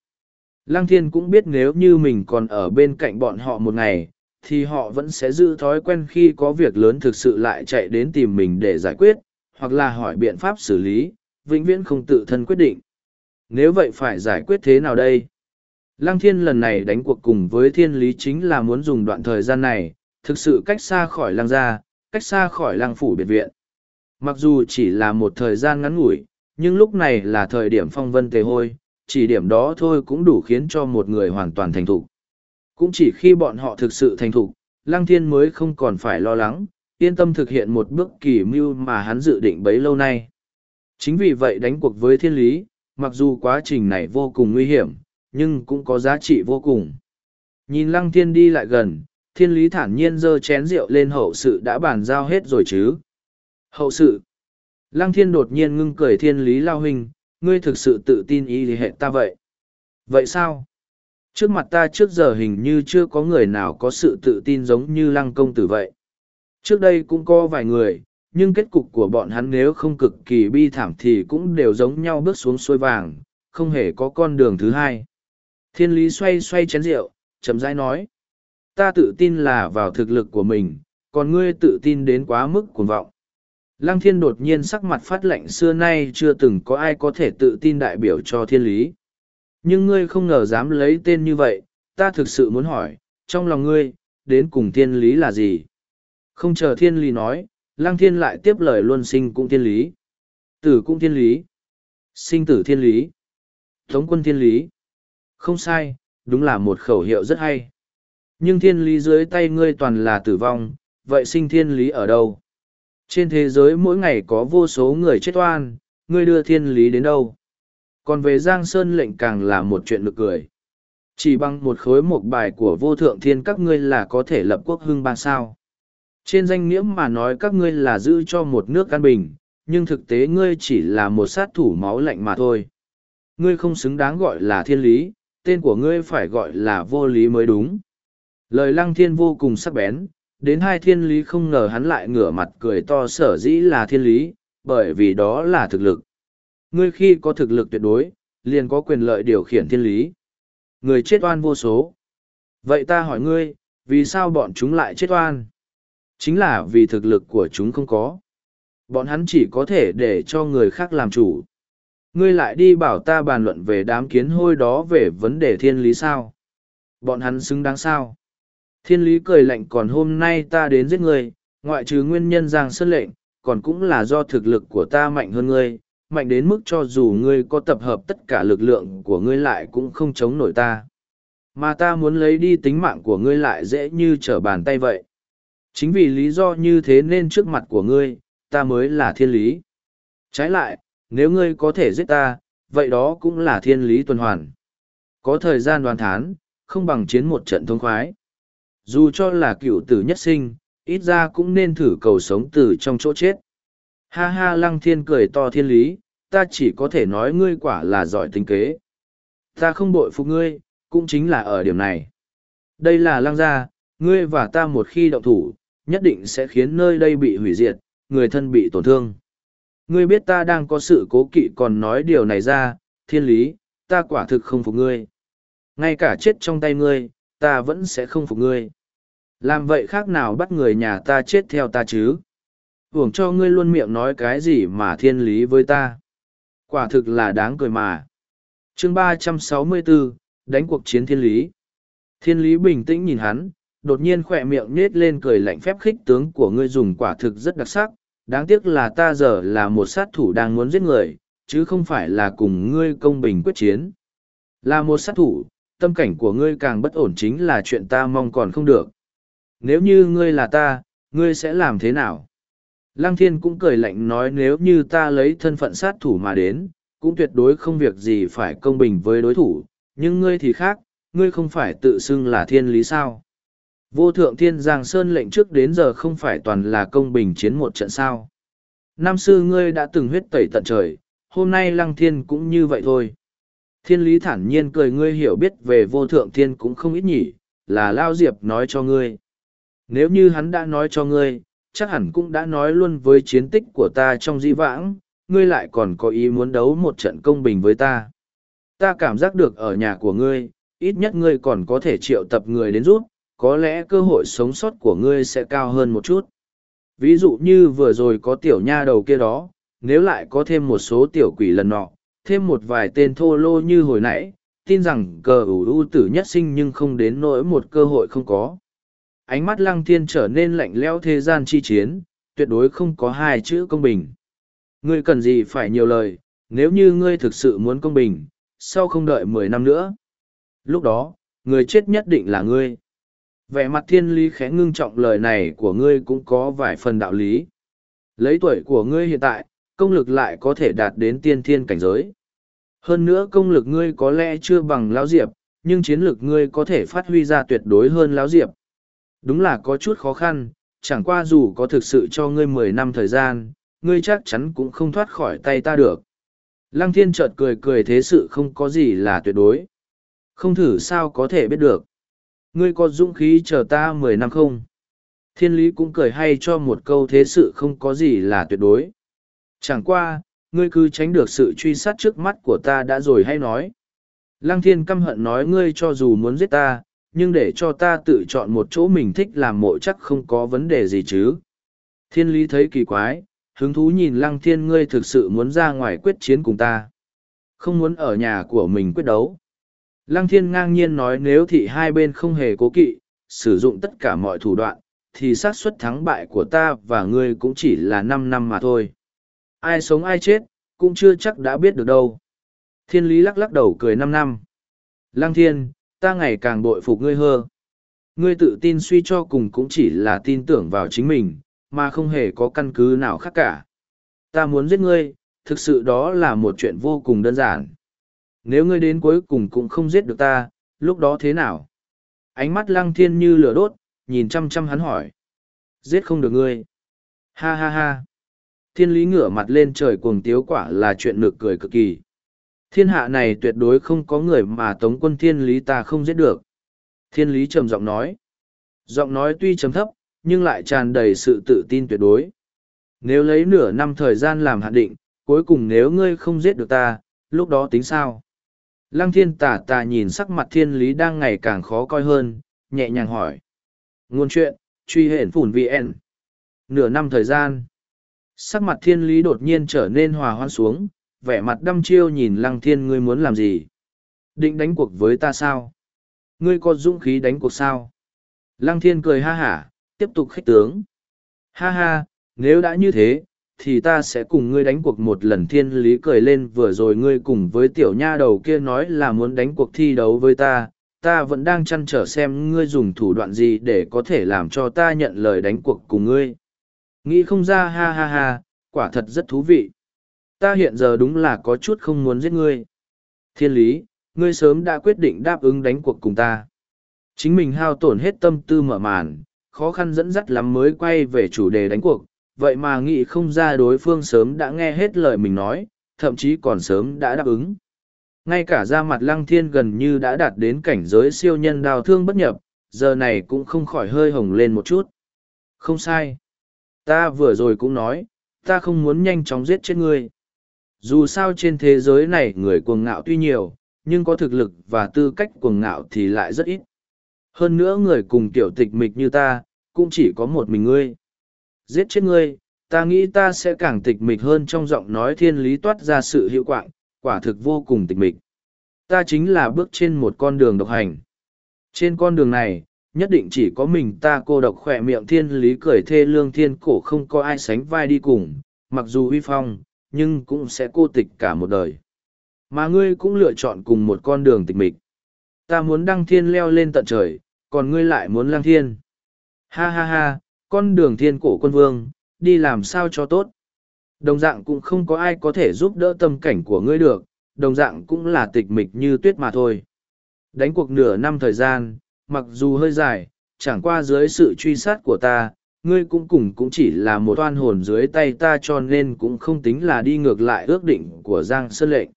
Lăng thiên cũng biết nếu như mình còn ở bên cạnh bọn họ một ngày, thì họ vẫn sẽ giữ thói quen khi có việc lớn thực sự lại chạy đến tìm mình để giải quyết, hoặc là hỏi biện pháp xử lý, vĩnh viễn không tự thân quyết định. Nếu vậy phải giải quyết thế nào đây? Lăng thiên lần này đánh cuộc cùng với thiên lý chính là muốn dùng đoạn thời gian này, thực sự cách xa khỏi lăng gia, cách xa khỏi lăng phủ biệt viện. Mặc dù chỉ là một thời gian ngắn ngủi, nhưng lúc này là thời điểm phong vân tề hôi, chỉ điểm đó thôi cũng đủ khiến cho một người hoàn toàn thành thục. Cũng chỉ khi bọn họ thực sự thành thục, Lăng Thiên mới không còn phải lo lắng, yên tâm thực hiện một bước kỳ mưu mà hắn dự định bấy lâu nay. Chính vì vậy đánh cuộc với thiên lý, mặc dù quá trình này vô cùng nguy hiểm, nhưng cũng có giá trị vô cùng. Nhìn Lăng Thiên đi lại gần, thiên lý thản nhiên giơ chén rượu lên hậu sự đã bàn giao hết rồi chứ. Hậu sự. Lăng Thiên đột nhiên ngưng cười thiên lý lao hình, ngươi thực sự tự tin ý hệ ta vậy. Vậy sao? trước mặt ta trước giờ hình như chưa có người nào có sự tự tin giống như lăng công tử vậy trước đây cũng có vài người nhưng kết cục của bọn hắn nếu không cực kỳ bi thảm thì cũng đều giống nhau bước xuống suối vàng không hề có con đường thứ hai thiên lý xoay xoay chén rượu chấm rãi nói ta tự tin là vào thực lực của mình còn ngươi tự tin đến quá mức cuồng vọng lăng thiên đột nhiên sắc mặt phát lạnh xưa nay chưa từng có ai có thể tự tin đại biểu cho thiên lý nhưng ngươi không ngờ dám lấy tên như vậy, ta thực sự muốn hỏi, trong lòng ngươi, đến cùng thiên lý là gì? Không chờ thiên lý nói, lăng thiên lại tiếp lời luân sinh cũng thiên lý. Tử cũng thiên lý. Sinh tử thiên lý. Tống quân thiên lý. Không sai, đúng là một khẩu hiệu rất hay. Nhưng thiên lý dưới tay ngươi toàn là tử vong, vậy sinh thiên lý ở đâu? Trên thế giới mỗi ngày có vô số người chết oan, ngươi đưa thiên lý đến đâu? còn về giang sơn lệnh càng là một chuyện nực cười chỉ bằng một khối mộc bài của vô thượng thiên các ngươi là có thể lập quốc hưng ba sao trên danh nghĩa mà nói các ngươi là giữ cho một nước căn bình nhưng thực tế ngươi chỉ là một sát thủ máu lạnh mà thôi ngươi không xứng đáng gọi là thiên lý tên của ngươi phải gọi là vô lý mới đúng lời lăng thiên vô cùng sắc bén đến hai thiên lý không ngờ hắn lại ngửa mặt cười to sở dĩ là thiên lý, bởi vì đó là thực lực. Ngươi khi có thực lực tuyệt đối, liền có quyền lợi điều khiển thiên lý. Người chết oan vô số. Vậy ta hỏi ngươi, vì sao bọn chúng lại chết oan? Chính là vì thực lực của chúng không có. Bọn hắn chỉ có thể để cho người khác làm chủ. Ngươi lại đi bảo ta bàn luận về đám kiến hôi đó về vấn đề thiên lý sao? Bọn hắn xứng đáng sao? Thiên lý cười lạnh còn hôm nay ta đến giết ngươi, ngoại trừ nguyên nhân giang sơn lệnh, còn cũng là do thực lực của ta mạnh hơn ngươi, mạnh đến mức cho dù ngươi có tập hợp tất cả lực lượng của ngươi lại cũng không chống nổi ta. Mà ta muốn lấy đi tính mạng của ngươi lại dễ như trở bàn tay vậy. Chính vì lý do như thế nên trước mặt của ngươi, ta mới là thiên lý. Trái lại, nếu ngươi có thể giết ta, vậy đó cũng là thiên lý tuần hoàn. Có thời gian đoàn thán, không bằng chiến một trận thông khoái. Dù cho là cựu tử nhất sinh, ít ra cũng nên thử cầu sống từ trong chỗ chết. Ha ha lăng thiên cười to thiên lý, ta chỉ có thể nói ngươi quả là giỏi tính kế. Ta không bội phục ngươi, cũng chính là ở điểm này. Đây là lăng gia, ngươi và ta một khi động thủ, nhất định sẽ khiến nơi đây bị hủy diệt, người thân bị tổn thương. Ngươi biết ta đang có sự cố kỵ còn nói điều này ra, thiên lý, ta quả thực không phục ngươi. Ngay cả chết trong tay ngươi, ta vẫn sẽ không phục ngươi. Làm vậy khác nào bắt người nhà ta chết theo ta chứ? Hưởng cho ngươi luôn miệng nói cái gì mà thiên lý với ta. Quả thực là đáng cười mà. chương ba trăm sáu mươi bốn đánh cuộc chiến thiên lý. Thiên lý bình tĩnh nhìn hắn, đột nhiên khỏe miệng nết lên cười lạnh phép khích tướng của ngươi dùng quả thực rất đặc sắc. Đáng tiếc là ta giờ là một sát thủ đang muốn giết người, chứ không phải là cùng ngươi công bình quyết chiến. Là một sát thủ, tâm cảnh của ngươi càng bất ổn chính là chuyện ta mong còn không được. Nếu như ngươi là ta, ngươi sẽ làm thế nào? Lăng thiên cũng cười lạnh nói nếu như ta lấy thân phận sát thủ mà đến, cũng tuyệt đối không việc gì phải công bình với đối thủ, nhưng ngươi thì khác, ngươi không phải tự xưng là thiên lý sao. Vô thượng thiên giang sơn lệnh trước đến giờ không phải toàn là công bình chiến một trận sao. Nam sư ngươi đã từng huyết tẩy tận trời, hôm nay lăng thiên cũng như vậy thôi. Thiên lý thản nhiên cười ngươi hiểu biết về vô thượng thiên cũng không ít nhỉ, là Lao Diệp nói cho ngươi. Nếu như hắn đã nói cho ngươi, chắc hẳn cũng đã nói luôn với chiến tích của ta trong di vãng, ngươi lại còn có ý muốn đấu một trận công bình với ta. Ta cảm giác được ở nhà của ngươi, ít nhất ngươi còn có thể triệu tập người đến rút, có lẽ cơ hội sống sót của ngươi sẽ cao hơn một chút. Ví dụ như vừa rồi có tiểu nha đầu kia đó, nếu lại có thêm một số tiểu quỷ lần nọ, thêm một vài tên thô lô như hồi nãy, tin rằng cờ ủ ưu tử nhất sinh nhưng không đến nỗi một cơ hội không có ánh mắt lăng thiên trở nên lạnh lẽo thế gian chi chiến, tuyệt đối không có hai chữ công bình. Ngươi cần gì phải nhiều lời, nếu như ngươi thực sự muốn công bình, sau không đợi mười năm nữa. Lúc đó, người chết nhất định là ngươi. Vẻ mặt thiên lý khẽ ngưng trọng lời này của ngươi cũng có vài phần đạo lý. Lấy tuổi của ngươi hiện tại, công lực lại có thể đạt đến tiên thiên cảnh giới. Hơn nữa công lực ngươi có lẽ chưa bằng lão diệp, nhưng chiến lược ngươi có thể phát huy ra tuyệt đối hơn lão diệp, Đúng là có chút khó khăn, chẳng qua dù có thực sự cho ngươi mười năm thời gian, ngươi chắc chắn cũng không thoát khỏi tay ta được. Lăng thiên chợt cười cười thế sự không có gì là tuyệt đối. Không thử sao có thể biết được. Ngươi có dũng khí chờ ta mười năm không? Thiên lý cũng cười hay cho một câu thế sự không có gì là tuyệt đối. Chẳng qua, ngươi cứ tránh được sự truy sát trước mắt của ta đã rồi hay nói. Lăng thiên căm hận nói ngươi cho dù muốn giết ta, nhưng để cho ta tự chọn một chỗ mình thích làm mộ chắc không có vấn đề gì chứ. Thiên lý thấy kỳ quái, hứng thú nhìn lăng thiên ngươi thực sự muốn ra ngoài quyết chiến cùng ta. Không muốn ở nhà của mình quyết đấu. Lăng thiên ngang nhiên nói nếu thị hai bên không hề cố kỵ, sử dụng tất cả mọi thủ đoạn, thì xác suất thắng bại của ta và ngươi cũng chỉ là năm năm mà thôi. Ai sống ai chết, cũng chưa chắc đã biết được đâu. Thiên lý lắc lắc đầu cười năm năm. Lăng thiên, ta ngày càng bội phục ngươi hơ. Ngươi tự tin suy cho cùng cũng chỉ là tin tưởng vào chính mình, mà không hề có căn cứ nào khác cả. Ta muốn giết ngươi, thực sự đó là một chuyện vô cùng đơn giản. Nếu ngươi đến cuối cùng cũng không giết được ta, lúc đó thế nào? Ánh mắt lăng thiên như lửa đốt, nhìn chăm chăm hắn hỏi. Giết không được ngươi. Ha ha ha. Thiên lý ngửa mặt lên trời cuồng tiếu quả là chuyện nực cười cực kỳ. Thiên hạ này tuyệt đối không có người mà tống quân thiên lý ta không giết được. Thiên lý trầm giọng nói. Giọng nói tuy trầm thấp, nhưng lại tràn đầy sự tự tin tuyệt đối. Nếu lấy nửa năm thời gian làm hạn định, cuối cùng nếu ngươi không giết được ta, lúc đó tính sao? Lăng thiên tà tà nhìn sắc mặt thiên lý đang ngày càng khó coi hơn, nhẹ nhàng hỏi. Ngôn chuyện, truy hển phủn VN. Nửa năm thời gian. Sắc mặt thiên lý đột nhiên trở nên hòa hoan xuống, vẻ mặt đăm chiêu nhìn lăng thiên ngươi muốn làm gì? Định đánh cuộc với ta sao? Ngươi có dũng khí đánh cuộc sao? Lăng thiên cười ha hả, tiếp tục khích tướng. Ha ha, nếu đã như thế, thì ta sẽ cùng ngươi đánh cuộc một lần. Thiên lý cười lên, vừa rồi ngươi cùng với tiểu nha đầu kia nói là muốn đánh cuộc thi đấu với ta ta vẫn đang chăn trở xem ngươi dùng thủ đoạn gì để có thể làm cho ta nhận lời đánh cuộc cùng ngươi. Nghĩ không ra, ha ha ha, quả thật rất thú vị. Ta hiện giờ đúng là có chút không muốn giết ngươi. Thiên lý, ngươi sớm đã quyết định đáp ứng đánh cuộc cùng ta. Chính mình hao tổn hết tâm tư mở màn, khó khăn dẫn dắt lắm mới quay về chủ đề đánh cuộc vậy mà nghĩ không ra đối phương sớm đã nghe hết lời mình nói, thậm chí còn sớm đã đáp ứng. Ngay cả ra mặt lăng thiên gần như đã đạt đến cảnh giới siêu nhân đào thương bất nhập, giờ này cũng không khỏi hơi hồng lên một chút. Không sai. Ta vừa rồi cũng nói, ta không muốn nhanh chóng giết chết ngươi. Dù sao trên thế giới này người cuồng ngạo tuy nhiều, nhưng có thực lực và tư cách cuồng ngạo thì lại rất ít. Hơn nữa người cùng tiểu tịch mịch như ta, cũng chỉ có một mình ngươi giết chết ngươi, ta nghĩ ta sẽ càng tịch mịch hơn trong giọng nói thiên lý toát ra sự hiệu quạng, quả thực vô cùng tịch mịch. Ta chính là bước trên một con đường độc hành. Trên con đường này, nhất định chỉ có mình ta cô độc khỏe miệng thiên lý cười thê lương thiên cổ không có ai sánh vai đi cùng, mặc dù huy phong, nhưng cũng sẽ cô tịch cả một đời. Mà ngươi cũng lựa chọn cùng một con đường tịch mịch. Ta muốn đăng thiên leo lên tận trời, còn ngươi lại muốn lăng thiên. Ha ha ha, con đường thiên cổ quân vương, đi làm sao cho tốt. Đồng dạng cũng không có ai có thể giúp đỡ tâm cảnh của ngươi được, đồng dạng cũng là tịch mịch như tuyết mà thôi. Đánh cuộc nửa năm thời gian, mặc dù hơi dài, chẳng qua dưới sự truy sát của ta, ngươi cũng cùng cũng chỉ là một toan hồn dưới tay ta cho nên cũng không tính là đi ngược lại ước định của Giang Sơn Lệnh.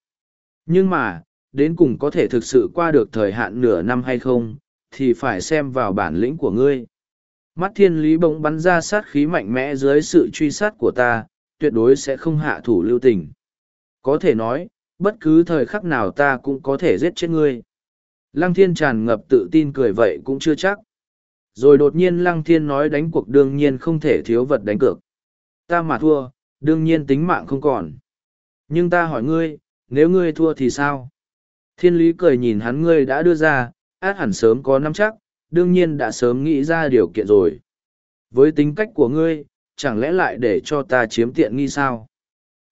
Nhưng mà, đến cùng có thể thực sự qua được thời hạn nửa năm hay không, thì phải xem vào bản lĩnh của ngươi. Mắt thiên lý bỗng bắn ra sát khí mạnh mẽ dưới sự truy sát của ta, tuyệt đối sẽ không hạ thủ lưu tình. Có thể nói, bất cứ thời khắc nào ta cũng có thể giết chết ngươi. Lăng thiên tràn ngập tự tin cười vậy cũng chưa chắc. Rồi đột nhiên lăng thiên nói đánh cuộc đương nhiên không thể thiếu vật đánh cược. Ta mà thua, đương nhiên tính mạng không còn. Nhưng ta hỏi ngươi, nếu ngươi thua thì sao? Thiên lý cười nhìn hắn ngươi đã đưa ra, át hẳn sớm có nắm chắc, đương nhiên đã sớm nghĩ ra điều kiện rồi. Với tính cách của ngươi, chẳng lẽ lại để cho ta chiếm tiện nghi sao?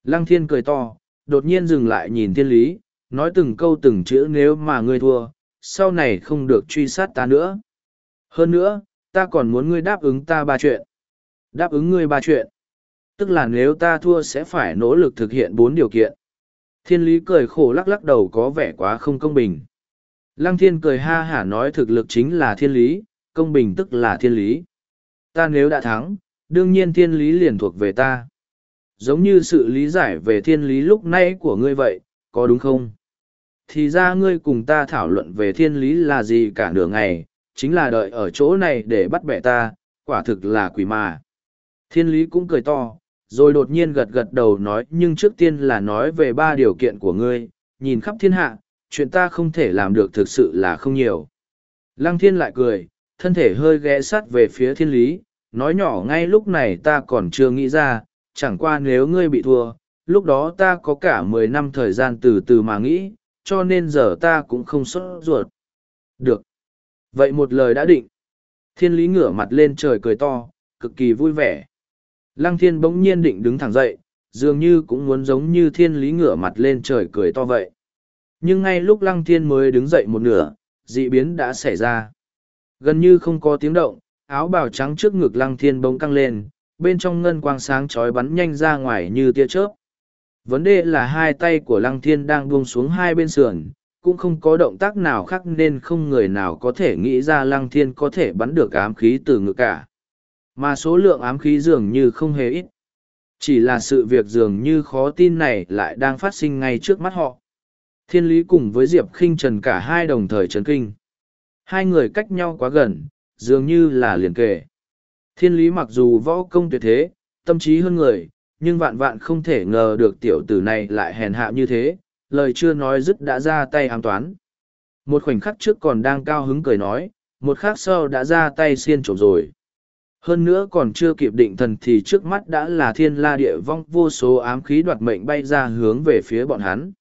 Lăng thiên cười to, đột nhiên dừng lại nhìn thiên lý, nói từng câu từng chữ nếu mà ngươi thua, sau này không được truy sát ta nữa. Hơn nữa, ta còn muốn ngươi đáp ứng ta ba chuyện. Đáp ứng ngươi ba chuyện. Tức là nếu ta thua sẽ phải nỗ lực thực hiện bốn điều kiện. Thiên lý cười khổ lắc lắc đầu có vẻ quá không công bình. Lăng thiên cười ha hả nói thực lực chính là thiên lý, công bình tức là thiên lý. Ta nếu đã thắng, đương nhiên thiên lý liền thuộc về ta. Giống như sự lý giải về thiên lý lúc nãy của ngươi vậy, có đúng không? Thì ra ngươi cùng ta thảo luận về thiên lý là gì cả nửa ngày, chính là đợi ở chỗ này để bắt bẻ ta, quả thực là quỷ mà. Thiên lý cũng cười to, rồi đột nhiên gật gật đầu nói nhưng trước tiên là nói về ba điều kiện của ngươi, nhìn khắp thiên hạ, chuyện ta không thể làm được thực sự là không nhiều. Lăng thiên lại cười, thân thể hơi ghé sát về phía thiên lý, nói nhỏ ngay lúc này ta còn chưa nghĩ ra, chẳng qua nếu ngươi bị thua, lúc đó ta có cả mười năm thời gian từ từ mà nghĩ, cho nên giờ ta cũng không sốt ruột. Được. Vậy một lời đã định. Thiên lý ngửa mặt lên trời cười to, cực kỳ vui vẻ. Lăng thiên bỗng nhiên định đứng thẳng dậy, dường như cũng muốn giống như thiên lý ngửa mặt lên trời cười to vậy. Nhưng ngay lúc lăng thiên mới đứng dậy một nửa, dị biến đã xảy ra. Gần như không có tiếng động, áo bào trắng trước ngực lăng thiên bỗng căng lên, bên trong ngân quang sáng chói bắn nhanh ra ngoài như tia chớp. Vấn đề là hai tay của lăng thiên đang buông xuống hai bên sườn, cũng không có động tác nào khác nên không người nào có thể nghĩ ra lăng thiên có thể bắn được ám khí từ ngực cả. Mà số lượng ám khí dường như không hề ít. Chỉ là sự việc dường như khó tin này lại đang phát sinh ngay trước mắt họ. Thiên lý cùng với Diệp khinh Trần cả hai đồng thời chấn kinh. Hai người cách nhau quá gần, dường như là liền kề. Thiên lý mặc dù võ công tuyệt thế, tâm trí hơn người, nhưng vạn vạn không thể ngờ được tiểu tử này lại hèn hạ như thế, lời chưa nói dứt đã ra tay ám toán. Một khoảnh khắc trước còn đang cao hứng cười nói, một khắc sau đã ra tay xiên trộm rồi. Hơn nữa còn chưa kịp định thần thì trước mắt đã là thiên la địa vong vô số ám khí đoạt mệnh bay ra hướng về phía bọn hắn.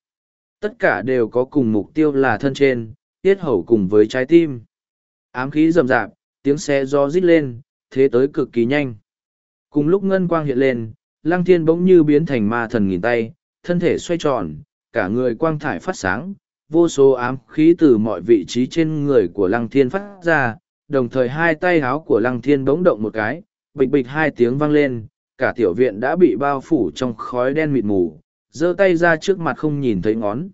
Tất cả đều có cùng mục tiêu là thân trên, tiết hầu cùng với trái tim. Ám khí rầm rạp, tiếng xe do rít lên, thế tới cực kỳ nhanh. Cùng lúc ngân quang hiện lên, lăng thiên bỗng như biến thành ma thần nghìn tay, thân thể xoay tròn, cả người quang thải phát sáng, vô số ám khí từ mọi vị trí trên người của lăng thiên phát ra, đồng thời hai tay háo của lăng thiên bỗng động một cái, bịch bịch hai tiếng vang lên, cả tiểu viện đã bị bao phủ trong khói đen mịt mù, giơ tay ra trước mặt không nhìn thấy ngón.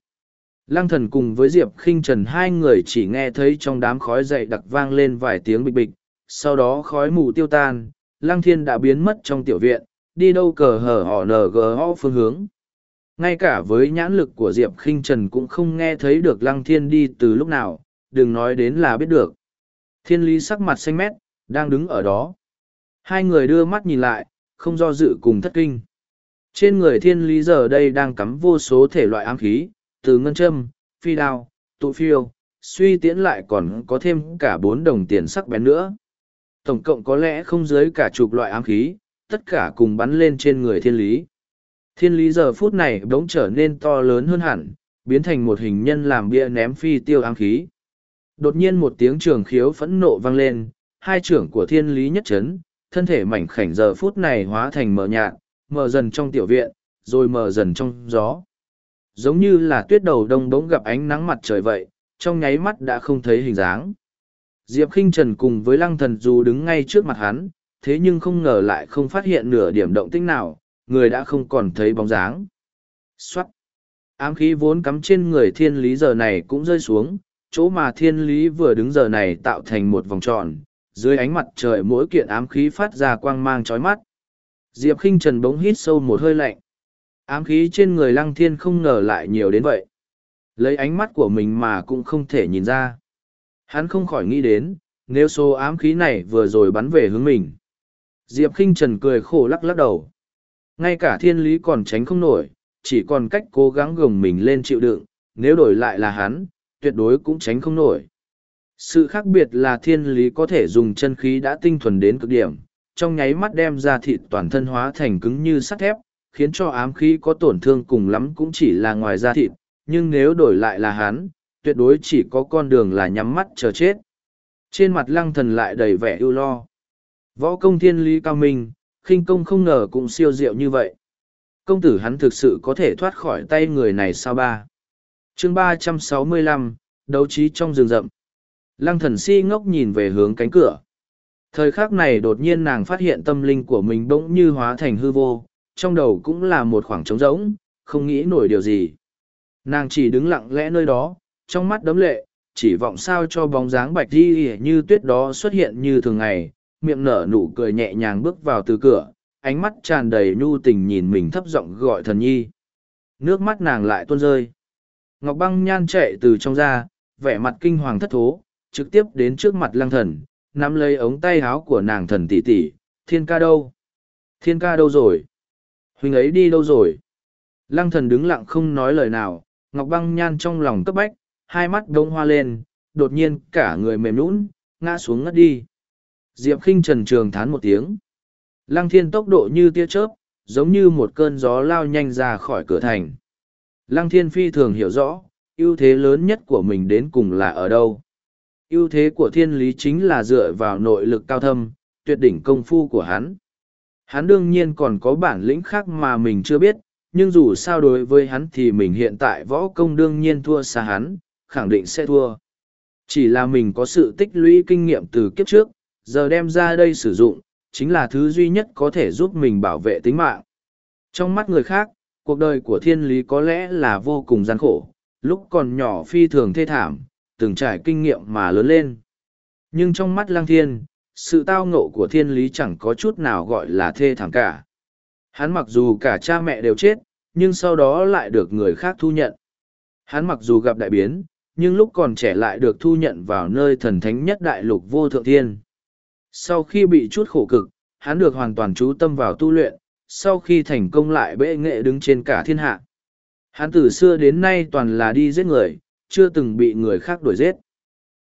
Lăng thần cùng với Diệp khinh Trần hai người chỉ nghe thấy trong đám khói dậy đặc vang lên vài tiếng bịch bịch, sau đó khói mù tiêu tan, Lăng Thiên đã biến mất trong tiểu viện, đi đâu cờ hở họ nở gờ họ phương hướng. Ngay cả với nhãn lực của Diệp khinh Trần cũng không nghe thấy được Lăng Thiên đi từ lúc nào, đừng nói đến là biết được. Thiên lý sắc mặt xanh mét, đang đứng ở đó. Hai người đưa mắt nhìn lại, không do dự cùng thất kinh. Trên người thiên lý giờ đây đang cắm vô số thể loại ám khí, từ ngân châm, phi đao, tụ phiêu, suy tiễn lại còn có thêm cả bốn đồng tiền sắc bén nữa. Tổng cộng có lẽ không dưới cả chục loại ám khí, tất cả cùng bắn lên trên người thiên lý. Thiên lý giờ phút này bỗng trở nên to lớn hơn hẳn, biến thành một hình nhân làm bia ném phi tiêu ám khí. Đột nhiên một tiếng trường khiếu phẫn nộ vang lên, hai trưởng của thiên lý nhất chấn, thân thể mảnh khảnh giờ phút này hóa thành mờ nhạt, mờ dần trong tiểu viện, rồi mờ dần trong gió. Giống như là tuyết đầu đông bỗng gặp ánh nắng mặt trời vậy, trong nháy mắt đã không thấy hình dáng. Diệp khinh Trần cùng với lăng thần dù đứng ngay trước mặt hắn, thế nhưng không ngờ lại không phát hiện nửa điểm động tĩnh nào, người đã không còn thấy bóng dáng. Xoát! Ám khí vốn cắm trên người thiên lý giờ này cũng rơi xuống, chỗ mà thiên lý vừa đứng giờ này tạo thành một vòng tròn, dưới ánh mặt trời mỗi kiện ám khí phát ra quang mang chói mắt. Diệp khinh Trần bỗng hít sâu một hơi lạnh. Ám khí trên người lăng thiên không ngờ lại nhiều đến vậy. Lấy ánh mắt của mình mà cũng không thể nhìn ra. Hắn không khỏi nghĩ đến, nếu số ám khí này vừa rồi bắn về hướng mình. Diệp khinh Trần cười khổ lắc lắc đầu. Ngay cả thiên lý còn tránh không nổi, chỉ còn cách cố gắng gồng mình lên chịu đựng, nếu đổi lại là hắn, tuyệt đối cũng tránh không nổi. Sự khác biệt là thiên lý có thể dùng chân khí đã tinh thuần đến cực điểm, trong nháy mắt đem ra thịt toàn thân hóa thành cứng như sắt thép, khiến cho ám khí có tổn thương cùng lắm cũng chỉ là ngoài da thịt, nhưng nếu đổi lại là hắn, tuyệt đối chỉ có con đường là nhắm mắt chờ chết. Trên mặt lăng thần lại đầy vẻ ưu lo. Võ công thiên lý cao minh, khinh công không ngờ cũng siêu diệu như vậy. Công tử hắn thực sự có thể thoát khỏi tay người này sao ba. chương ba trăm sáu mươi lăm đấu trí trong rừng rậm. Lăng thần si ngốc nhìn về hướng cánh cửa. Thời khắc này đột nhiên nàng phát hiện tâm linh của mình bỗng như hóa thành hư vô, trong đầu cũng là một khoảng trống rỗng, không nghĩ nổi điều gì. Nàng chỉ đứng lặng lẽ nơi đó, trong mắt đấm lệ, chỉ vọng sao cho bóng dáng bạch đi như tuyết đó xuất hiện như thường ngày, miệng nở nụ cười nhẹ nhàng bước vào từ cửa, ánh mắt tràn đầy nhu tình nhìn mình thấp giọng gọi thần nhi. Nước mắt nàng lại tuôn rơi. Ngọc băng nhan chạy từ trong ra, vẻ mặt kinh hoàng thất thố, trực tiếp đến trước mặt lăng thần, nắm lấy ống tay áo của nàng thần tỷ tỷ, thiên ca đâu? Thiên ca đâu rồi? Huynh ấy đi đâu rồi? Lăng thần đứng lặng không nói lời nào, Ngọc băng nhan trong lòng cấp bách, hai mắt đông hoa lên, đột nhiên cả người mềm nũng, ngã xuống ngất đi. Diệp khinh trần trường thán một tiếng. Lăng thiên tốc độ như tia chớp, giống như một cơn gió lao nhanh ra khỏi cửa thành. Lăng thiên phi thường hiểu rõ, ưu thế lớn nhất của mình đến cùng là ở đâu ưu thế của thiên lý chính là dựa vào nội lực cao thâm, tuyệt đỉnh công phu của hắn. Hắn đương nhiên còn có bản lĩnh khác mà mình chưa biết, nhưng dù sao đối với hắn thì mình hiện tại võ công đương nhiên thua xa hắn, khẳng định sẽ thua. Chỉ là mình có sự tích lũy kinh nghiệm từ kiếp trước, giờ đem ra đây sử dụng, chính là thứ duy nhất có thể giúp mình bảo vệ tính mạng. Trong mắt người khác, cuộc đời của thiên lý có lẽ là vô cùng gian khổ, lúc còn nhỏ phi thường thê thảm, từng trải kinh nghiệm mà lớn lên. Nhưng trong mắt lang thiên, sự tao ngộ của thiên lý chẳng có chút nào gọi là thê thảm cả. Hắn mặc dù cả cha mẹ đều chết, nhưng sau đó lại được người khác thu nhận. Hắn mặc dù gặp đại biến, nhưng lúc còn trẻ lại được thu nhận vào nơi thần thánh nhất đại lục vô thượng thiên. Sau khi bị chút khổ cực, hắn được hoàn toàn chú tâm vào tu luyện, sau khi thành công lại bệ nghệ đứng trên cả thiên hạ. Hắn từ xưa đến nay toàn là đi giết người, chưa từng bị người khác đuổi giết.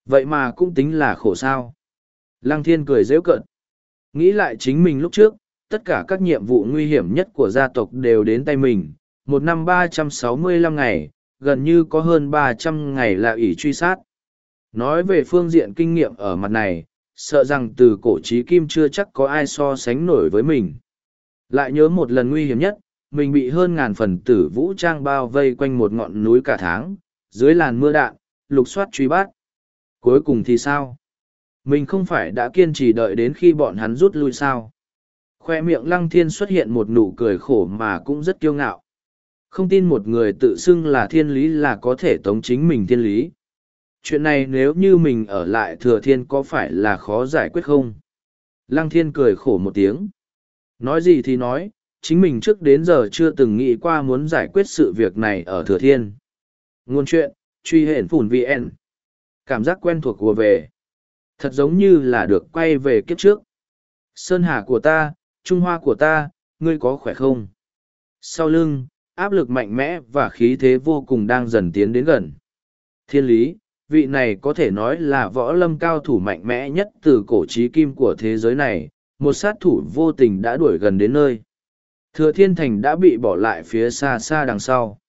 Vậy mà cũng tính là khổ sao. Lăng thiên cười dễ cận. Nghĩ lại chính mình lúc trước, tất cả các nhiệm vụ nguy hiểm nhất của gia tộc đều đến tay mình. Một năm ba trăm sáu mươi lăm ngày, gần như có hơn ba trăm ngày là ỷ truy sát. Nói về phương diện kinh nghiệm ở mặt này, sợ rằng từ cổ trí kim chưa chắc có ai so sánh nổi với mình. Lại nhớ một lần nguy hiểm nhất, mình bị hơn ngàn phần tử vũ trang bao vây quanh một ngọn núi cả tháng, dưới làn mưa đạn, lục soát truy bắt. Cuối cùng thì sao? Mình không phải đã kiên trì đợi đến khi bọn hắn rút lui sao? Khoe miệng lăng thiên xuất hiện một nụ cười khổ mà cũng rất kiêu ngạo. Không tin một người tự xưng là thiên lý là có thể tống chính mình thiên lý. Chuyện này nếu như mình ở lại thừa thiên có phải là khó giải quyết không? Lăng thiên cười khổ một tiếng. Nói gì thì nói, chính mình trước đến giờ chưa từng nghĩ qua muốn giải quyết sự việc này ở thừa thiên. Nguồn chuyện, truy hển phủn VN. Cảm giác quen thuộc của về. Thật giống như là được quay về kiếp trước. Sơn hà của ta, Trung Hoa của ta, ngươi có khỏe không? Sau lưng, áp lực mạnh mẽ và khí thế vô cùng đang dần tiến đến gần. Thiên lý, vị này có thể nói là võ lâm cao thủ mạnh mẽ nhất từ cổ trí kim của thế giới này, một sát thủ vô tình đã đuổi gần đến nơi. Thừa thiên thành đã bị bỏ lại phía xa xa đằng sau.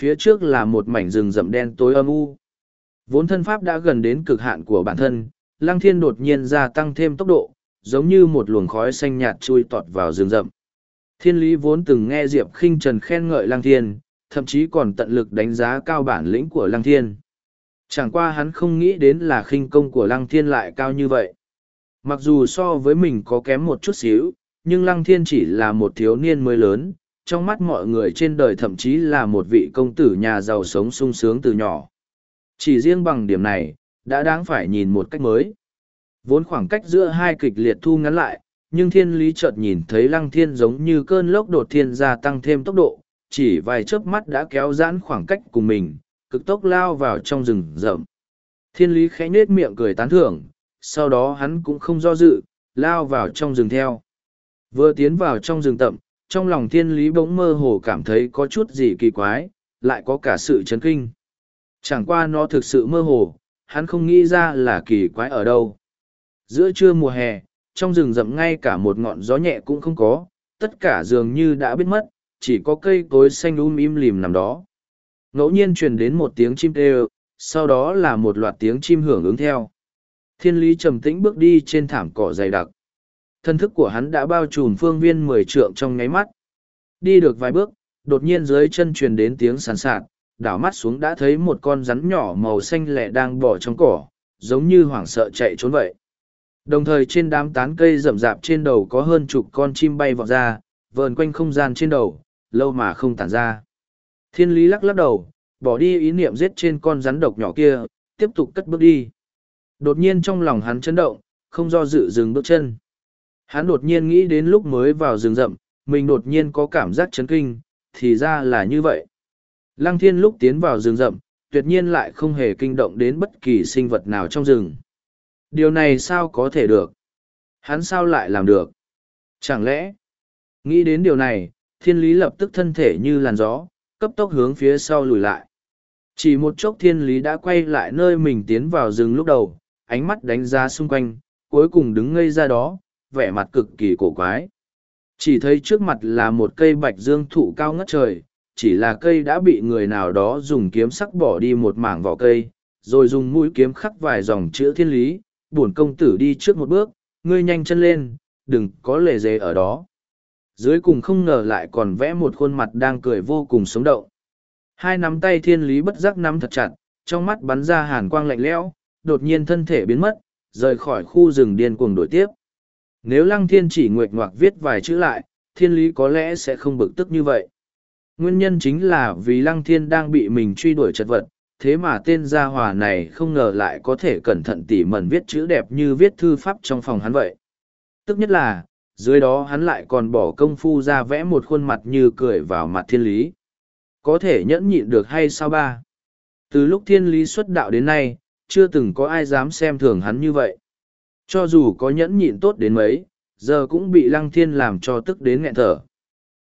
Phía trước là một mảnh rừng rậm đen tối âm u. Vốn thân pháp đã gần đến cực hạn của bản thân, lăng thiên đột nhiên gia tăng thêm tốc độ, giống như một luồng khói xanh nhạt chui tọt vào rừng rậm. Thiên lý vốn từng nghe Diệp khinh Trần khen ngợi lăng thiên, thậm chí còn tận lực đánh giá cao bản lĩnh của lăng thiên. Chẳng qua hắn không nghĩ đến là khinh công của lăng thiên lại cao như vậy. Mặc dù so với mình có kém một chút xíu, nhưng lăng thiên chỉ là một thiếu niên mới lớn, trong mắt mọi người trên đời thậm chí là một vị công tử nhà giàu sống sung sướng từ nhỏ. Chỉ riêng bằng điểm này, đã đáng phải nhìn một cách mới. Vốn khoảng cách giữa hai kịch liệt thu ngắn lại, nhưng thiên lý chợt nhìn thấy lăng thiên giống như cơn lốc đột thiên gia tăng thêm tốc độ, chỉ vài chớp mắt đã kéo giãn khoảng cách cùng mình, cực tốc lao vào trong rừng rậm. Thiên lý khẽ nết miệng cười tán thưởng, sau đó hắn cũng không do dự, lao vào trong rừng theo. Vừa tiến vào trong rừng tậm, trong lòng thiên lý bỗng mơ hồ cảm thấy có chút gì kỳ quái, lại có cả sự chấn kinh. Chẳng qua nó thực sự mơ hồ, hắn không nghĩ ra là kỳ quái ở đâu. Giữa trưa mùa hè, trong rừng rậm ngay cả một ngọn gió nhẹ cũng không có, tất cả dường như đã biết mất, chỉ có cây cối xanh um im lìm nằm đó. Ngẫu nhiên truyền đến một tiếng chim kêu, sau đó là một loạt tiếng chim hưởng ứng theo. Thiên lý trầm tĩnh bước đi trên thảm cỏ dày đặc. Thân thức của hắn đã bao trùm phương viên mười trượng trong nháy mắt. Đi được vài bước, đột nhiên dưới chân truyền đến tiếng sàn sạt, đảo mắt xuống đã thấy một con rắn nhỏ màu xanh lẻ đang bỏ trong cỏ, giống như hoảng sợ chạy trốn vậy. Đồng thời trên đám tán cây rậm rạp trên đầu có hơn chục con chim bay vọt ra, vờn quanh không gian trên đầu, lâu mà không tản ra. Thiên lý lắc lắc đầu, bỏ đi ý niệm giết trên con rắn độc nhỏ kia, tiếp tục cất bước đi. Đột nhiên trong lòng hắn chấn động, không do dự dừng bước chân. Hắn đột nhiên nghĩ đến lúc mới vào rừng rậm, mình đột nhiên có cảm giác chấn kinh, thì ra là như vậy. Lăng thiên lúc tiến vào rừng rậm, tuyệt nhiên lại không hề kinh động đến bất kỳ sinh vật nào trong rừng. Điều này sao có thể được? Hắn sao lại làm được? Chẳng lẽ? Nghĩ đến điều này, thiên lý lập tức thân thể như làn gió, cấp tốc hướng phía sau lùi lại. Chỉ một chốc thiên lý đã quay lại nơi mình tiến vào rừng lúc đầu, ánh mắt đánh giá xung quanh, cuối cùng đứng ngây ra đó, vẻ mặt cực kỳ cổ quái. Chỉ thấy trước mặt là một cây bạch dương thụ cao ngất trời, chỉ là cây đã bị người nào đó dùng kiếm sắc bỏ đi một mảng vỏ cây, rồi dùng mũi kiếm khắc vài dòng chữ thiên lý, Buồn công tử đi trước một bước, ngươi nhanh chân lên, đừng có lề dề ở đó. Dưới cùng không ngờ lại còn vẽ một khuôn mặt đang cười vô cùng sống động. Hai nắm tay thiên lý bất giác nắm thật chặt, trong mắt bắn ra hàn quang lạnh lẽo, đột nhiên thân thể biến mất, rời khỏi khu rừng điên cuồng đổi tiếp. Nếu lăng thiên chỉ nguyệt ngoạc viết vài chữ lại, thiên lý có lẽ sẽ không bực tức như vậy. Nguyên nhân chính là vì lăng thiên đang bị mình truy đuổi chật vật, thế mà tên gia hòa này không ngờ lại có thể cẩn thận tỉ mẩn viết chữ đẹp như viết thư pháp trong phòng hắn vậy. Tức nhất là, dưới đó hắn lại còn bỏ công phu ra vẽ một khuôn mặt như cười vào mặt thiên lý. Có thể nhẫn nhịn được hay sao ba? Từ lúc thiên lý xuất đạo đến nay, chưa từng có ai dám xem thường hắn như vậy. Cho dù có nhẫn nhịn tốt đến mấy, giờ cũng bị lăng thiên làm cho tức đến nghẹn thở.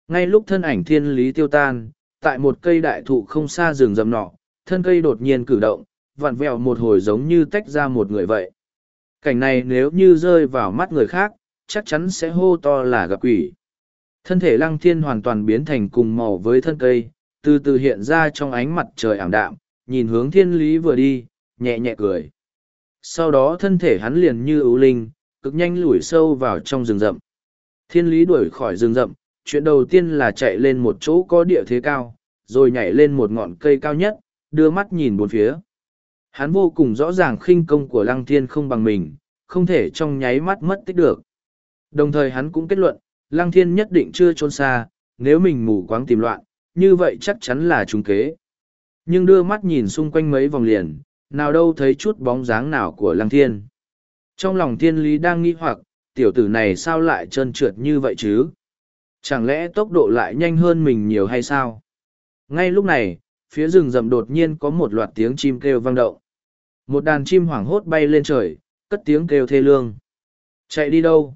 Ngay lúc thân ảnh thiên lý tiêu tan, tại một cây đại thụ không xa rừng rậm nọ, thân cây đột nhiên cử động, vặn vẹo một hồi giống như tách ra một người vậy. Cảnh này nếu như rơi vào mắt người khác, chắc chắn sẽ hô to là gặp quỷ. Thân thể lăng thiên hoàn toàn biến thành cùng màu với thân cây, từ từ hiện ra trong ánh mặt trời ảm đạm, nhìn hướng thiên lý vừa đi, nhẹ nhẹ cười. Sau đó thân thể hắn liền như ưu linh, cực nhanh lủi sâu vào trong rừng rậm. Thiên lý đuổi khỏi rừng rậm, chuyện đầu tiên là chạy lên một chỗ có địa thế cao, rồi nhảy lên một ngọn cây cao nhất, đưa mắt nhìn bốn phía. Hắn vô cùng rõ ràng khinh công của lăng thiên không bằng mình, không thể trong nháy mắt mất tích được. Đồng thời hắn cũng kết luận, lăng thiên nhất định chưa trốn xa, nếu mình mù quáng tìm loạn, như vậy chắc chắn là trúng kế. Nhưng đưa mắt nhìn xung quanh mấy vòng liền, nào đâu thấy chút bóng dáng nào của lăng thiên. Trong lòng thiên lý đang nghi hoặc, tiểu tử này sao lại trơn trượt như vậy chứ? Chẳng lẽ tốc độ lại nhanh hơn mình nhiều hay sao? Ngay lúc này, phía rừng rậm đột nhiên có một loạt tiếng chim kêu vang động. Một đàn chim hoảng hốt bay lên trời, cất tiếng kêu thê lương. Chạy đi đâu?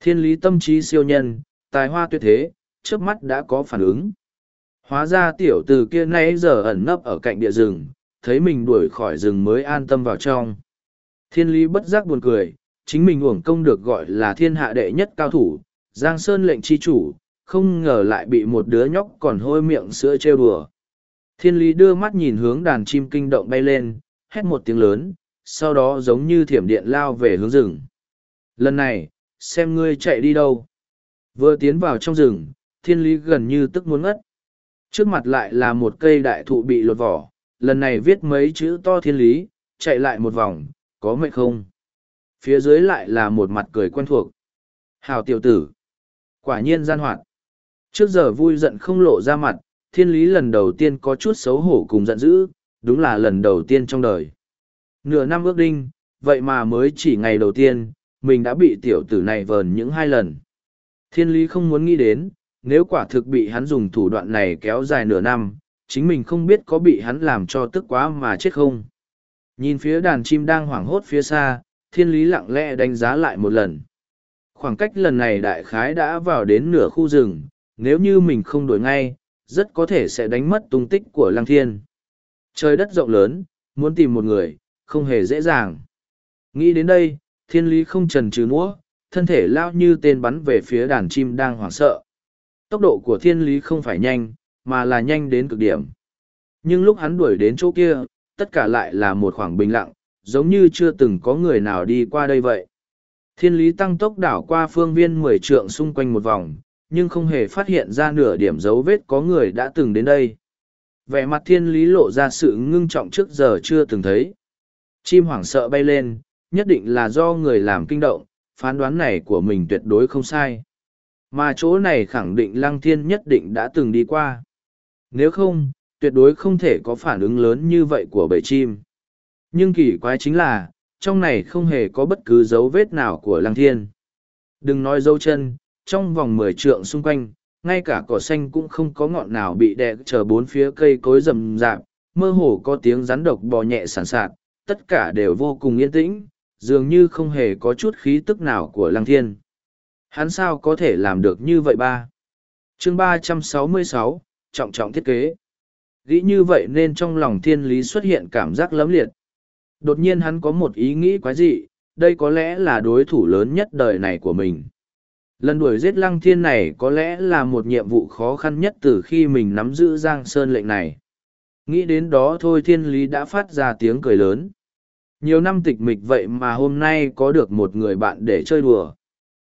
Thiên lý tâm trí siêu nhân, tài hoa tuyệt thế, trước mắt đã có phản ứng. Hóa ra tiểu tử kia nãy giờ ẩn nấp ở cạnh địa rừng, thấy mình đuổi khỏi rừng mới an tâm vào trong. Thiên lý bất giác buồn cười, chính mình uổng công được gọi là thiên hạ đệ nhất cao thủ, Giang Sơn lệnh chi chủ, không ngờ lại bị một đứa nhóc còn hôi miệng sữa trêu đùa. Thiên lý đưa mắt nhìn hướng đàn chim kinh động bay lên, hét một tiếng lớn, sau đó giống như thiểm điện lao về hướng rừng. Lần này, xem ngươi chạy đi đâu. Vừa tiến vào trong rừng, thiên lý gần như tức muốn ngất. Trước mặt lại là một cây đại thụ bị lột vỏ, lần này viết mấy chữ to thiên lý, chạy lại một vòng, có mệt không? Phía dưới lại là một mặt cười quen thuộc. Hào tiểu tử. Quả nhiên gian hoạt. Trước giờ vui giận không lộ ra mặt, thiên lý lần đầu tiên có chút xấu hổ cùng giận dữ, đúng là lần đầu tiên trong đời. Nửa năm ước đinh, vậy mà mới chỉ ngày đầu tiên, mình đã bị tiểu tử này vờn những hai lần. Thiên lý không muốn nghĩ đến, nếu quả thực bị hắn dùng thủ đoạn này kéo dài nửa năm, chính mình không biết có bị hắn làm cho tức quá mà chết không. Nhìn phía đàn chim đang hoảng hốt phía xa, thiên lý lặng lẽ đánh giá lại một lần. Khoảng cách lần này đại khái đã vào đến nửa khu rừng, nếu như mình không đuổi ngay, rất có thể sẽ đánh mất tung tích của lăng thiên. Trời đất rộng lớn, muốn tìm một người, không hề dễ dàng. Nghĩ đến đây, thiên lý không trần trừ múa thân thể lao như tên bắn về phía đàn chim đang hoảng sợ. Tốc độ của thiên lý không phải nhanh, mà là nhanh đến cực điểm. Nhưng lúc hắn đuổi đến chỗ kia, tất cả lại là một khoảng bình lặng, giống như chưa từng có người nào đi qua đây vậy. Thiên lý tăng tốc đảo qua phương viên mười trượng xung quanh một vòng, nhưng không hề phát hiện ra nửa điểm dấu vết có người đã từng đến đây. Vẻ mặt thiên lý lộ ra sự ngưng trọng trước giờ chưa từng thấy. Chim hoảng sợ bay lên, nhất định là do người làm kinh động, phán đoán này của mình tuyệt đối không sai. Mà chỗ này khẳng định lăng thiên nhất định đã từng đi qua. Nếu không, tuyệt đối không thể có phản ứng lớn như vậy của bầy chim. Nhưng kỳ quái chính là, trong này không hề có bất cứ dấu vết nào của lăng thiên. Đừng nói dấu chân, trong vòng mười trượng xung quanh, ngay cả cỏ xanh cũng không có ngọn nào bị đè chờ bốn phía cây cối rầm rạp, mơ hồ có tiếng rắn độc bò nhẹ sản sạt, tất cả đều vô cùng yên tĩnh, dường như không hề có chút khí tức nào của lăng thiên. Hắn sao có thể làm được như vậy ba? chương ba trăm sáu mươi sáu trọng trọng thiết kế. Nghĩ như vậy nên trong lòng thiên lý xuất hiện cảm giác lấm liệt. Đột nhiên hắn có một ý nghĩ quái dị, đây có lẽ là đối thủ lớn nhất đời này của mình. Lần đuổi giết lăng thiên này có lẽ là một nhiệm vụ khó khăn nhất từ khi mình nắm giữ Giang Sơn lệnh này. Nghĩ đến đó thôi thiên lý đã phát ra tiếng cười lớn. Nhiều năm tịch mịch vậy mà hôm nay có được một người bạn để chơi đùa.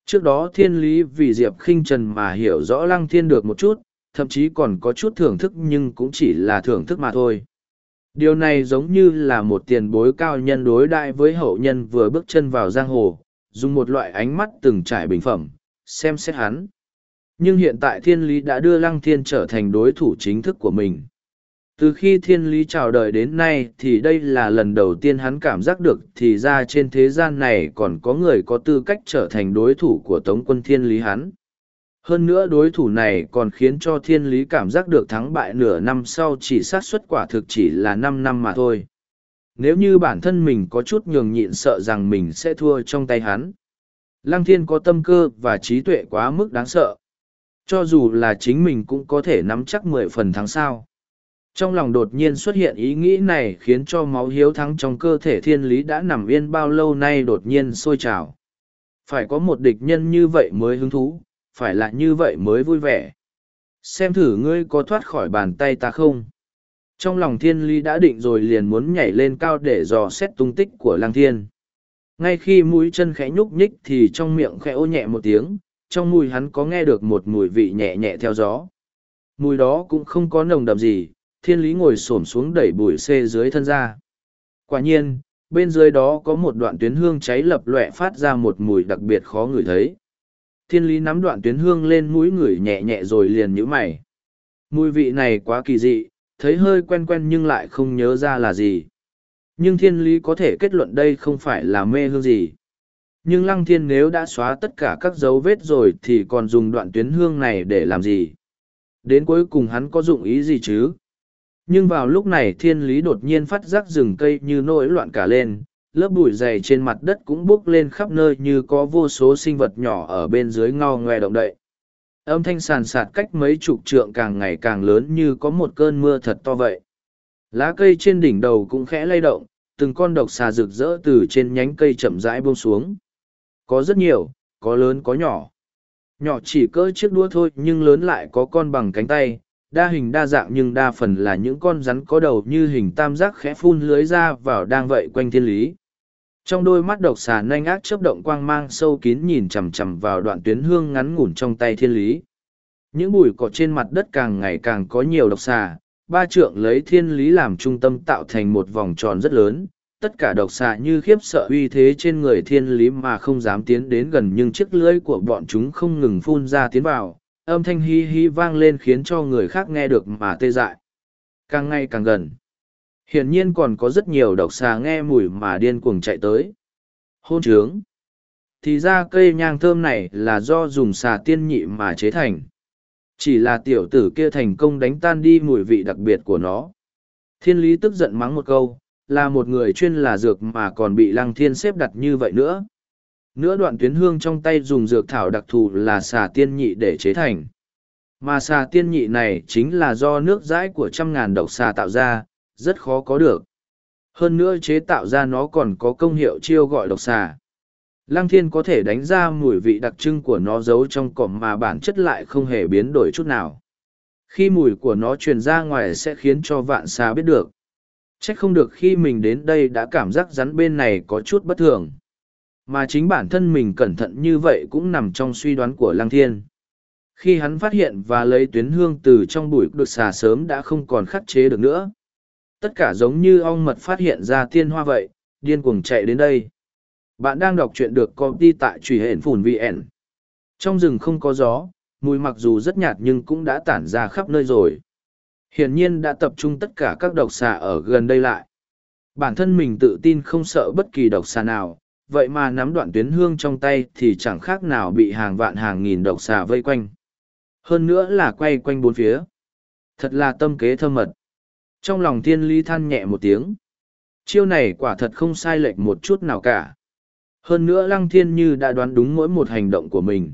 Trước đó thiên lý vì Diệp khinh Trần mà hiểu rõ lăng thiên được một chút, thậm chí còn có chút thưởng thức nhưng cũng chỉ là thưởng thức mà thôi. Điều này giống như là một tiền bối cao nhân đối đại với hậu nhân vừa bước chân vào giang hồ, dùng một loại ánh mắt từng trải bình phẩm, xem xét hắn. Nhưng hiện tại thiên lý đã đưa lăng thiên trở thành đối thủ chính thức của mình. Từ khi thiên lý chào đời đến nay thì đây là lần đầu tiên hắn cảm giác được thì ra trên thế gian này còn có người có tư cách trở thành đối thủ của tống quân thiên lý hắn. Hơn nữa đối thủ này còn khiến cho thiên lý cảm giác được thắng bại nửa năm sau chỉ sát suất quả thực chỉ là năm năm mà thôi. Nếu như bản thân mình có chút nhường nhịn sợ rằng mình sẽ thua trong tay hắn. Lăng thiên có tâm cơ và trí tuệ quá mức đáng sợ. Cho dù là chính mình cũng có thể nắm chắc mười phần thắng sao. Trong lòng đột nhiên xuất hiện ý nghĩ này khiến cho máu hiếu thắng trong cơ thể thiên lý đã nằm yên bao lâu nay đột nhiên sôi trào. Phải có một địch nhân như vậy mới hứng thú, phải là như vậy mới vui vẻ. Xem thử ngươi có thoát khỏi bàn tay ta không? Trong lòng thiên Ly đã định rồi liền muốn nhảy lên cao để dò xét tung tích của lang thiên. Ngay khi mũi chân khẽ nhúc nhích thì trong miệng khẽ ô nhẹ một tiếng, trong mùi hắn có nghe được một mùi vị nhẹ nhẹ theo gió. Mùi đó cũng không có nồng đậm gì, thiên lý ngồi xổm xuống đẩy bụi xê dưới thân ra. Quả nhiên, bên dưới đó có một đoạn tuyến hương cháy lập lọe phát ra một mùi đặc biệt khó ngửi thấy. Thiên lý nắm đoạn tuyến hương lên mũi ngửi nhẹ nhẹ rồi liền nhíu mày. Mùi vị này quá kỳ dị, thấy hơi quen quen nhưng lại không nhớ ra là gì. Nhưng thiên lý có thể kết luận đây không phải là mê hương gì. Nhưng lăng thiên nếu đã xóa tất cả các dấu vết rồi thì còn dùng đoạn tuyến hương này để làm gì? Đến cuối cùng hắn có dụng ý gì chứ? Nhưng vào lúc này thiên lý đột nhiên phát giác rừng cây như nỗi loạn cả lên, lớp bụi dày trên mặt đất cũng bốc lên khắp nơi như có vô số sinh vật nhỏ ở bên dưới ngao ngoe động đậy. Âm thanh sàn sạt cách mấy chục trượng càng ngày càng lớn như có một cơn mưa thật to vậy. Lá cây trên đỉnh đầu cũng khẽ lay động, từng con độc xà rực rỡ từ trên nhánh cây chậm rãi buông xuống. Có rất nhiều, có lớn có nhỏ. Nhỏ chỉ cỡ chiếc đũa thôi nhưng lớn lại có con bằng cánh tay, đa hình đa dạng nhưng đa phần là những con rắn có đầu như hình tam giác khẽ phun lưới ra vào đang vậy quanh thiên lý. Trong đôi mắt độc xà nanh ác chớp động quang mang sâu kín nhìn chằm chằm vào đoạn tuyến hương ngắn ngủn trong tay thiên lý. Những bụi cỏ trên mặt đất càng ngày càng có nhiều độc xà, ba trượng lấy thiên lý làm trung tâm tạo thành một vòng tròn rất lớn, tất cả độc xạ như khiếp sợ uy thế trên người thiên lý mà không dám tiến đến gần nhưng chiếc lưỡi của bọn chúng không ngừng phun ra tiến vào, âm thanh hi hi vang lên khiến cho người khác nghe được mà tê dại. Càng ngày càng gần. Hiển nhiên còn có rất nhiều độc xà nghe mùi mà điên cuồng chạy tới. Hôn trướng. Thì ra cây nhang thơm này là do dùng xà tiên nhị mà chế thành. Chỉ là tiểu tử kia thành công đánh tan đi mùi vị đặc biệt của nó. Thiên lý tức giận mắng một câu, là một người chuyên là dược mà còn bị lăng thiên xếp đặt như vậy nữa. Nữa đoạn tuyến hương trong tay dùng dược thảo đặc thù là xà tiên nhị để chế thành. Mà xà tiên nhị này chính là do nước dãi của trăm ngàn độc xà tạo ra, rất khó có được. Hơn nữa chế tạo ra nó còn có công hiệu chiêu gọi độc xà. Lăng thiên có thể đánh ra mùi vị đặc trưng của nó giấu trong cỏm mà bản chất lại không hề biến đổi chút nào. Khi mùi của nó truyền ra ngoài sẽ khiến cho vạn xà biết được. Chắc không được khi mình đến đây đã cảm giác rắn bên này có chút bất thường. Mà chính bản thân mình cẩn thận như vậy cũng nằm trong suy đoán của Lăng Thiên. Khi hắn phát hiện và lấy tuyến hương từ trong bụi được xà sớm đã không còn khắc chế được nữa. Tất cả giống như ong mật phát hiện ra tiên hoa vậy, điên cuồng chạy đến đây. Bạn đang đọc truyện được công ty tại truy hển phùn VN. Trong rừng không có gió, mùi mặc dù rất nhạt nhưng cũng đã tản ra khắp nơi rồi. Hiển nhiên đã tập trung tất cả các độc xà ở gần đây lại. Bản thân mình tự tin không sợ bất kỳ độc xà nào, vậy mà nắm đoạn tuyến hương trong tay thì chẳng khác nào bị hàng vạn hàng nghìn độc xà vây quanh. Hơn nữa là quay quanh bốn phía. Thật là tâm kế thâm mật. Trong lòng thiên ly than nhẹ một tiếng. Chiêu này quả thật không sai lệch một chút nào cả. Hơn nữa lăng thiên như đã đoán đúng mỗi một hành động của mình.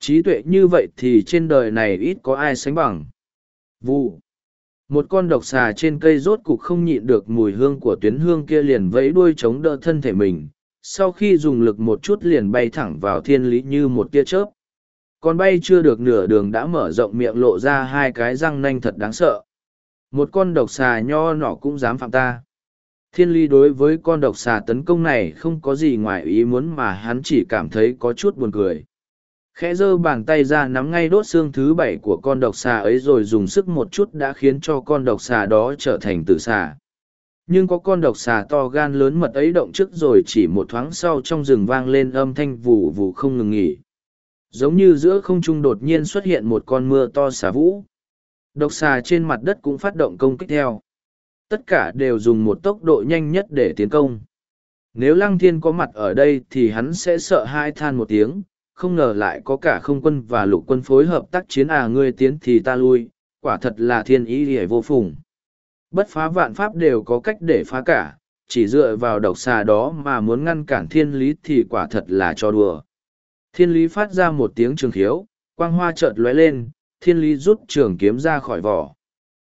Trí tuệ như vậy thì trên đời này ít có ai sánh bằng. Vụ. Một con độc xà trên cây rốt cục không nhịn được mùi hương của tuyến hương kia liền vẫy đuôi chống đỡ thân thể mình, sau khi dùng lực một chút liền bay thẳng vào thiên lý như một tia chớp. Con bay chưa được nửa đường đã mở rộng miệng lộ ra hai cái răng nanh thật đáng sợ. Một con độc xà nho nọ cũng dám phạm ta. Thiên lý đối với con độc xà tấn công này không có gì ngoài ý muốn mà hắn chỉ cảm thấy có chút buồn cười. Khẽ giơ bàn tay ra nắm ngay đốt xương thứ bảy của con độc xà ấy rồi dùng sức một chút đã khiến cho con độc xà đó trở thành tử xà nhưng có con độc xà to gan lớn mật ấy động trước rồi chỉ một thoáng sau trong rừng vang lên âm thanh vù vù không ngừng nghỉ. Giống như giữa không trung đột nhiên xuất hiện một con mưa to xà vũ. Độc xà trên mặt đất cũng phát động công kích theo. Tất cả đều dùng một tốc độ nhanh nhất để tiến công. Nếu lăng thiên có mặt ở đây thì hắn sẽ sợ hai than một tiếng, không ngờ lại có cả không quân và lục quân phối hợp tác chiến à ngươi tiến thì ta lui, quả thật là thiên ý hề vô phùng bất phá vạn pháp đều có cách để phá cả chỉ dựa vào độc xà đó mà muốn ngăn cản thiên lý thì quả thật là cho đùa Thiên lý phát ra một tiếng trường khiếu, quang hoa chợt lóe lên, thiên lý rút trường kiếm ra khỏi vỏ.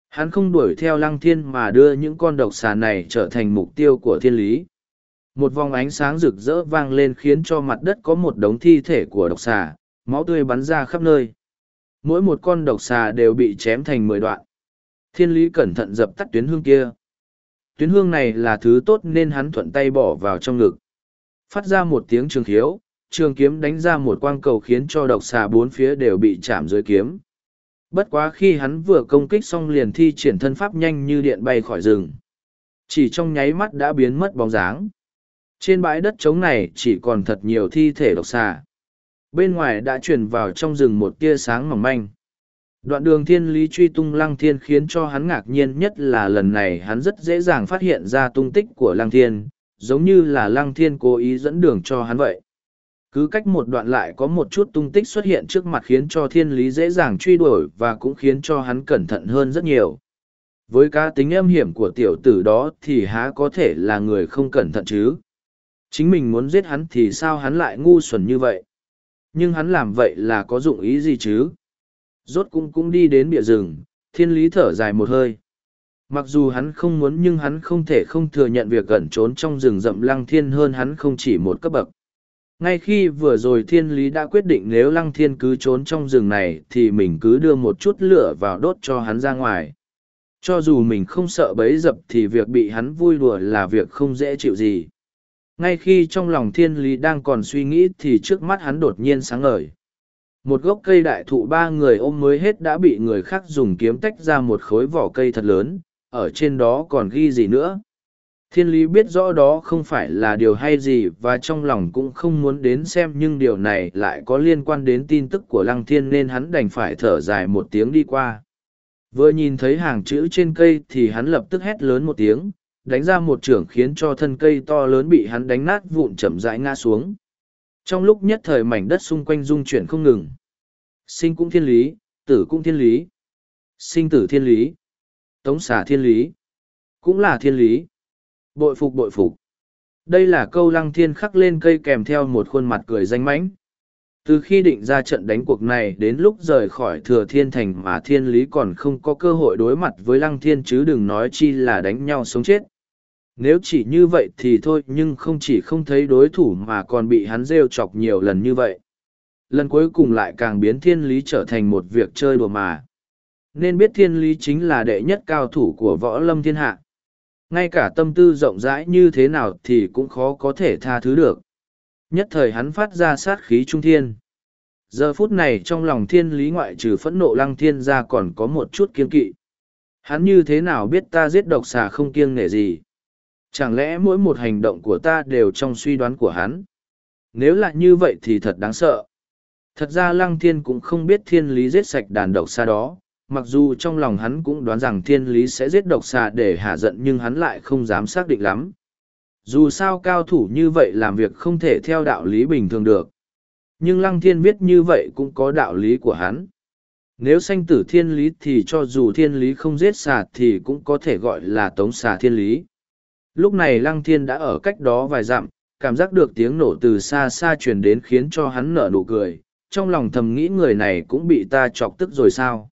Hắn không đuổi theo lăng thiên mà đưa những con độc xà này trở thành mục tiêu của thiên lý. Một vòng ánh sáng rực rỡ vang lên khiến cho mặt đất có một đống thi thể của độc xà, máu tươi bắn ra khắp nơi. Mỗi một con độc xà đều bị chém thành mười đoạn. Thiên lý cẩn thận dập tắt tuyến hương kia. Tuyến hương này là thứ tốt nên hắn thuận tay bỏ vào trong ngực. Phát ra một tiếng trường khiếu, trường kiếm đánh ra một quang cầu khiến cho độc xà bốn phía đều bị chạm dưới kiếm. Bất quá khi hắn vừa công kích xong liền thi triển thân pháp nhanh như điện bay khỏi rừng. Chỉ trong nháy mắt đã biến mất bóng dáng. Trên bãi đất trống này chỉ còn thật nhiều thi thể độc xà. Bên ngoài đã truyền vào trong rừng một tia sáng mỏng manh. Đoạn đường thiên lý truy tung lăng thiên khiến cho hắn ngạc nhiên nhất là lần này hắn rất dễ dàng phát hiện ra tung tích của lăng thiên, giống như là lăng thiên cố ý dẫn đường cho hắn vậy. Cứ cách một đoạn lại có một chút tung tích xuất hiện trước mặt khiến cho thiên lý dễ dàng truy đuổi và cũng khiến cho hắn cẩn thận hơn rất nhiều. Với cá tính âm hiểm của tiểu tử đó thì há có thể là người không cẩn thận chứ. Chính mình muốn giết hắn thì sao hắn lại ngu xuẩn như vậy? Nhưng hắn làm vậy là có dụng ý gì chứ? Rốt cũng cũng đi đến bìa rừng, thiên lý thở dài một hơi. Mặc dù hắn không muốn nhưng hắn không thể không thừa nhận việc gần trốn trong rừng rậm lăng thiên hơn hắn không chỉ một cấp bậc. Ngay khi vừa rồi thiên lý đã quyết định nếu lăng thiên cứ trốn trong rừng này thì mình cứ đưa một chút lửa vào đốt cho hắn ra ngoài. Cho dù mình không sợ bấy dập thì việc bị hắn vui đùa là việc không dễ chịu gì. Ngay khi trong lòng thiên lý đang còn suy nghĩ thì trước mắt hắn đột nhiên sáng ngời. Một gốc cây đại thụ ba người ôm mới hết đã bị người khác dùng kiếm tách ra một khối vỏ cây thật lớn, ở trên đó còn ghi gì nữa. Thiên lý biết rõ đó không phải là điều hay gì và trong lòng cũng không muốn đến xem nhưng điều này lại có liên quan đến tin tức của lăng thiên nên hắn đành phải thở dài một tiếng đi qua. Vừa nhìn thấy hàng chữ trên cây thì hắn lập tức hét lớn một tiếng, đánh ra một trưởng khiến cho thân cây to lớn bị hắn đánh nát vụn chậm rãi ngã xuống. Trong lúc nhất thời mảnh đất xung quanh dung chuyển không ngừng. Sinh cũng thiên lý, tử cũng thiên lý. Sinh tử thiên lý. Tống xả thiên lý. Cũng là thiên lý. Bội phục bội phục. Đây là câu lăng thiên khắc lên cây kèm theo một khuôn mặt cười danh mãnh. Từ khi định ra trận đánh cuộc này đến lúc rời khỏi thừa thiên thành mà thiên lý còn không có cơ hội đối mặt với lăng thiên chứ đừng nói chi là đánh nhau sống chết. Nếu chỉ như vậy thì thôi, nhưng không chỉ không thấy đối thủ mà còn bị hắn rêu chọc nhiều lần như vậy. Lần cuối cùng lại càng biến thiên lý trở thành một việc chơi đùa mà. Nên biết thiên lý chính là đệ nhất cao thủ của võ lâm thiên hạ. Ngay cả tâm tư rộng rãi như thế nào thì cũng khó có thể tha thứ được. Nhất thời hắn phát ra sát khí trung thiên. Giờ phút này trong lòng thiên lý ngoại trừ phẫn nộ lăng thiên ra còn có một chút kiên kỵ. Hắn như thế nào biết ta giết độc xà không kiêng nể gì? Chẳng lẽ mỗi một hành động của ta đều trong suy đoán của hắn? Nếu là như vậy thì thật đáng sợ. Thật ra lăng thiên cũng không biết thiên lý giết sạch đàn độc xa đó, mặc dù trong lòng hắn cũng đoán rằng thiên lý sẽ giết độc xà để hạ giận nhưng hắn lại không dám xác định lắm. Dù sao cao thủ như vậy làm việc không thể theo đạo lý bình thường được. Nhưng lăng thiên viết như vậy cũng có đạo lý của hắn. Nếu sanh tử thiên lý thì cho dù thiên lý không giết xà thì cũng có thể gọi là tống xà thiên lý lúc này lăng thiên đã ở cách đó vài dặm cảm giác được tiếng nổ từ xa xa truyền đến khiến cho hắn nở nụ cười trong lòng thầm nghĩ người này cũng bị ta chọc tức rồi sao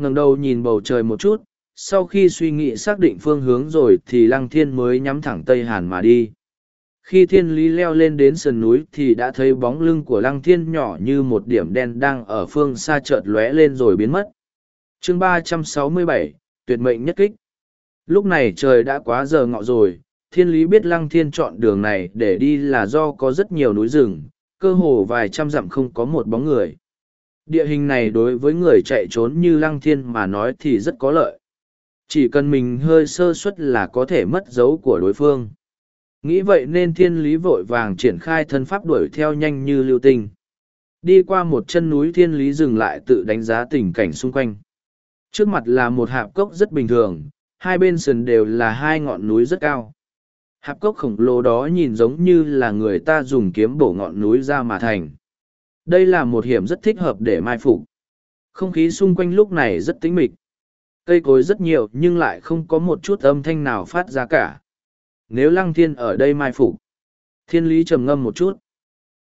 ngẩng đầu nhìn bầu trời một chút, sau khi suy nghĩ xác định phương hướng rồi thì lăng thiên mới nhắm thẳng Tây Hàn mà đi. Khi thiên lý leo lên đến sườn núi thì đã thấy bóng lưng của lăng thiên nhỏ như một điểm đen đang ở phương xa chợt lóe lên rồi biến mất. chương ba trăm sáu mươi bảy tuyệt mệnh nhất kích. Lúc này trời đã quá giờ ngọ rồi, thiên lý biết lăng thiên chọn đường này để đi là do có rất nhiều núi rừng, cơ hồ vài trăm dặm không có một bóng người. Địa hình này đối với người chạy trốn như lăng thiên mà nói thì rất có lợi. Chỉ cần mình hơi sơ suất là có thể mất dấu của đối phương. Nghĩ vậy nên thiên lý vội vàng triển khai thân pháp đuổi theo nhanh như lưu tinh. Đi qua một chân núi thiên lý dừng lại tự đánh giá tình cảnh xung quanh. Trước mặt là một hạp cốc rất bình thường, hai bên sườn đều là hai ngọn núi rất cao. Hạp cốc khổng lồ đó nhìn giống như là người ta dùng kiếm bổ ngọn núi ra mà thành. Đây là một hiểm rất thích hợp để mai phục. Không khí xung quanh lúc này rất tĩnh mịch. Cây cối rất nhiều nhưng lại không có một chút âm thanh nào phát ra cả. Nếu lăng thiên ở đây mai phục, thiên lý trầm ngâm một chút.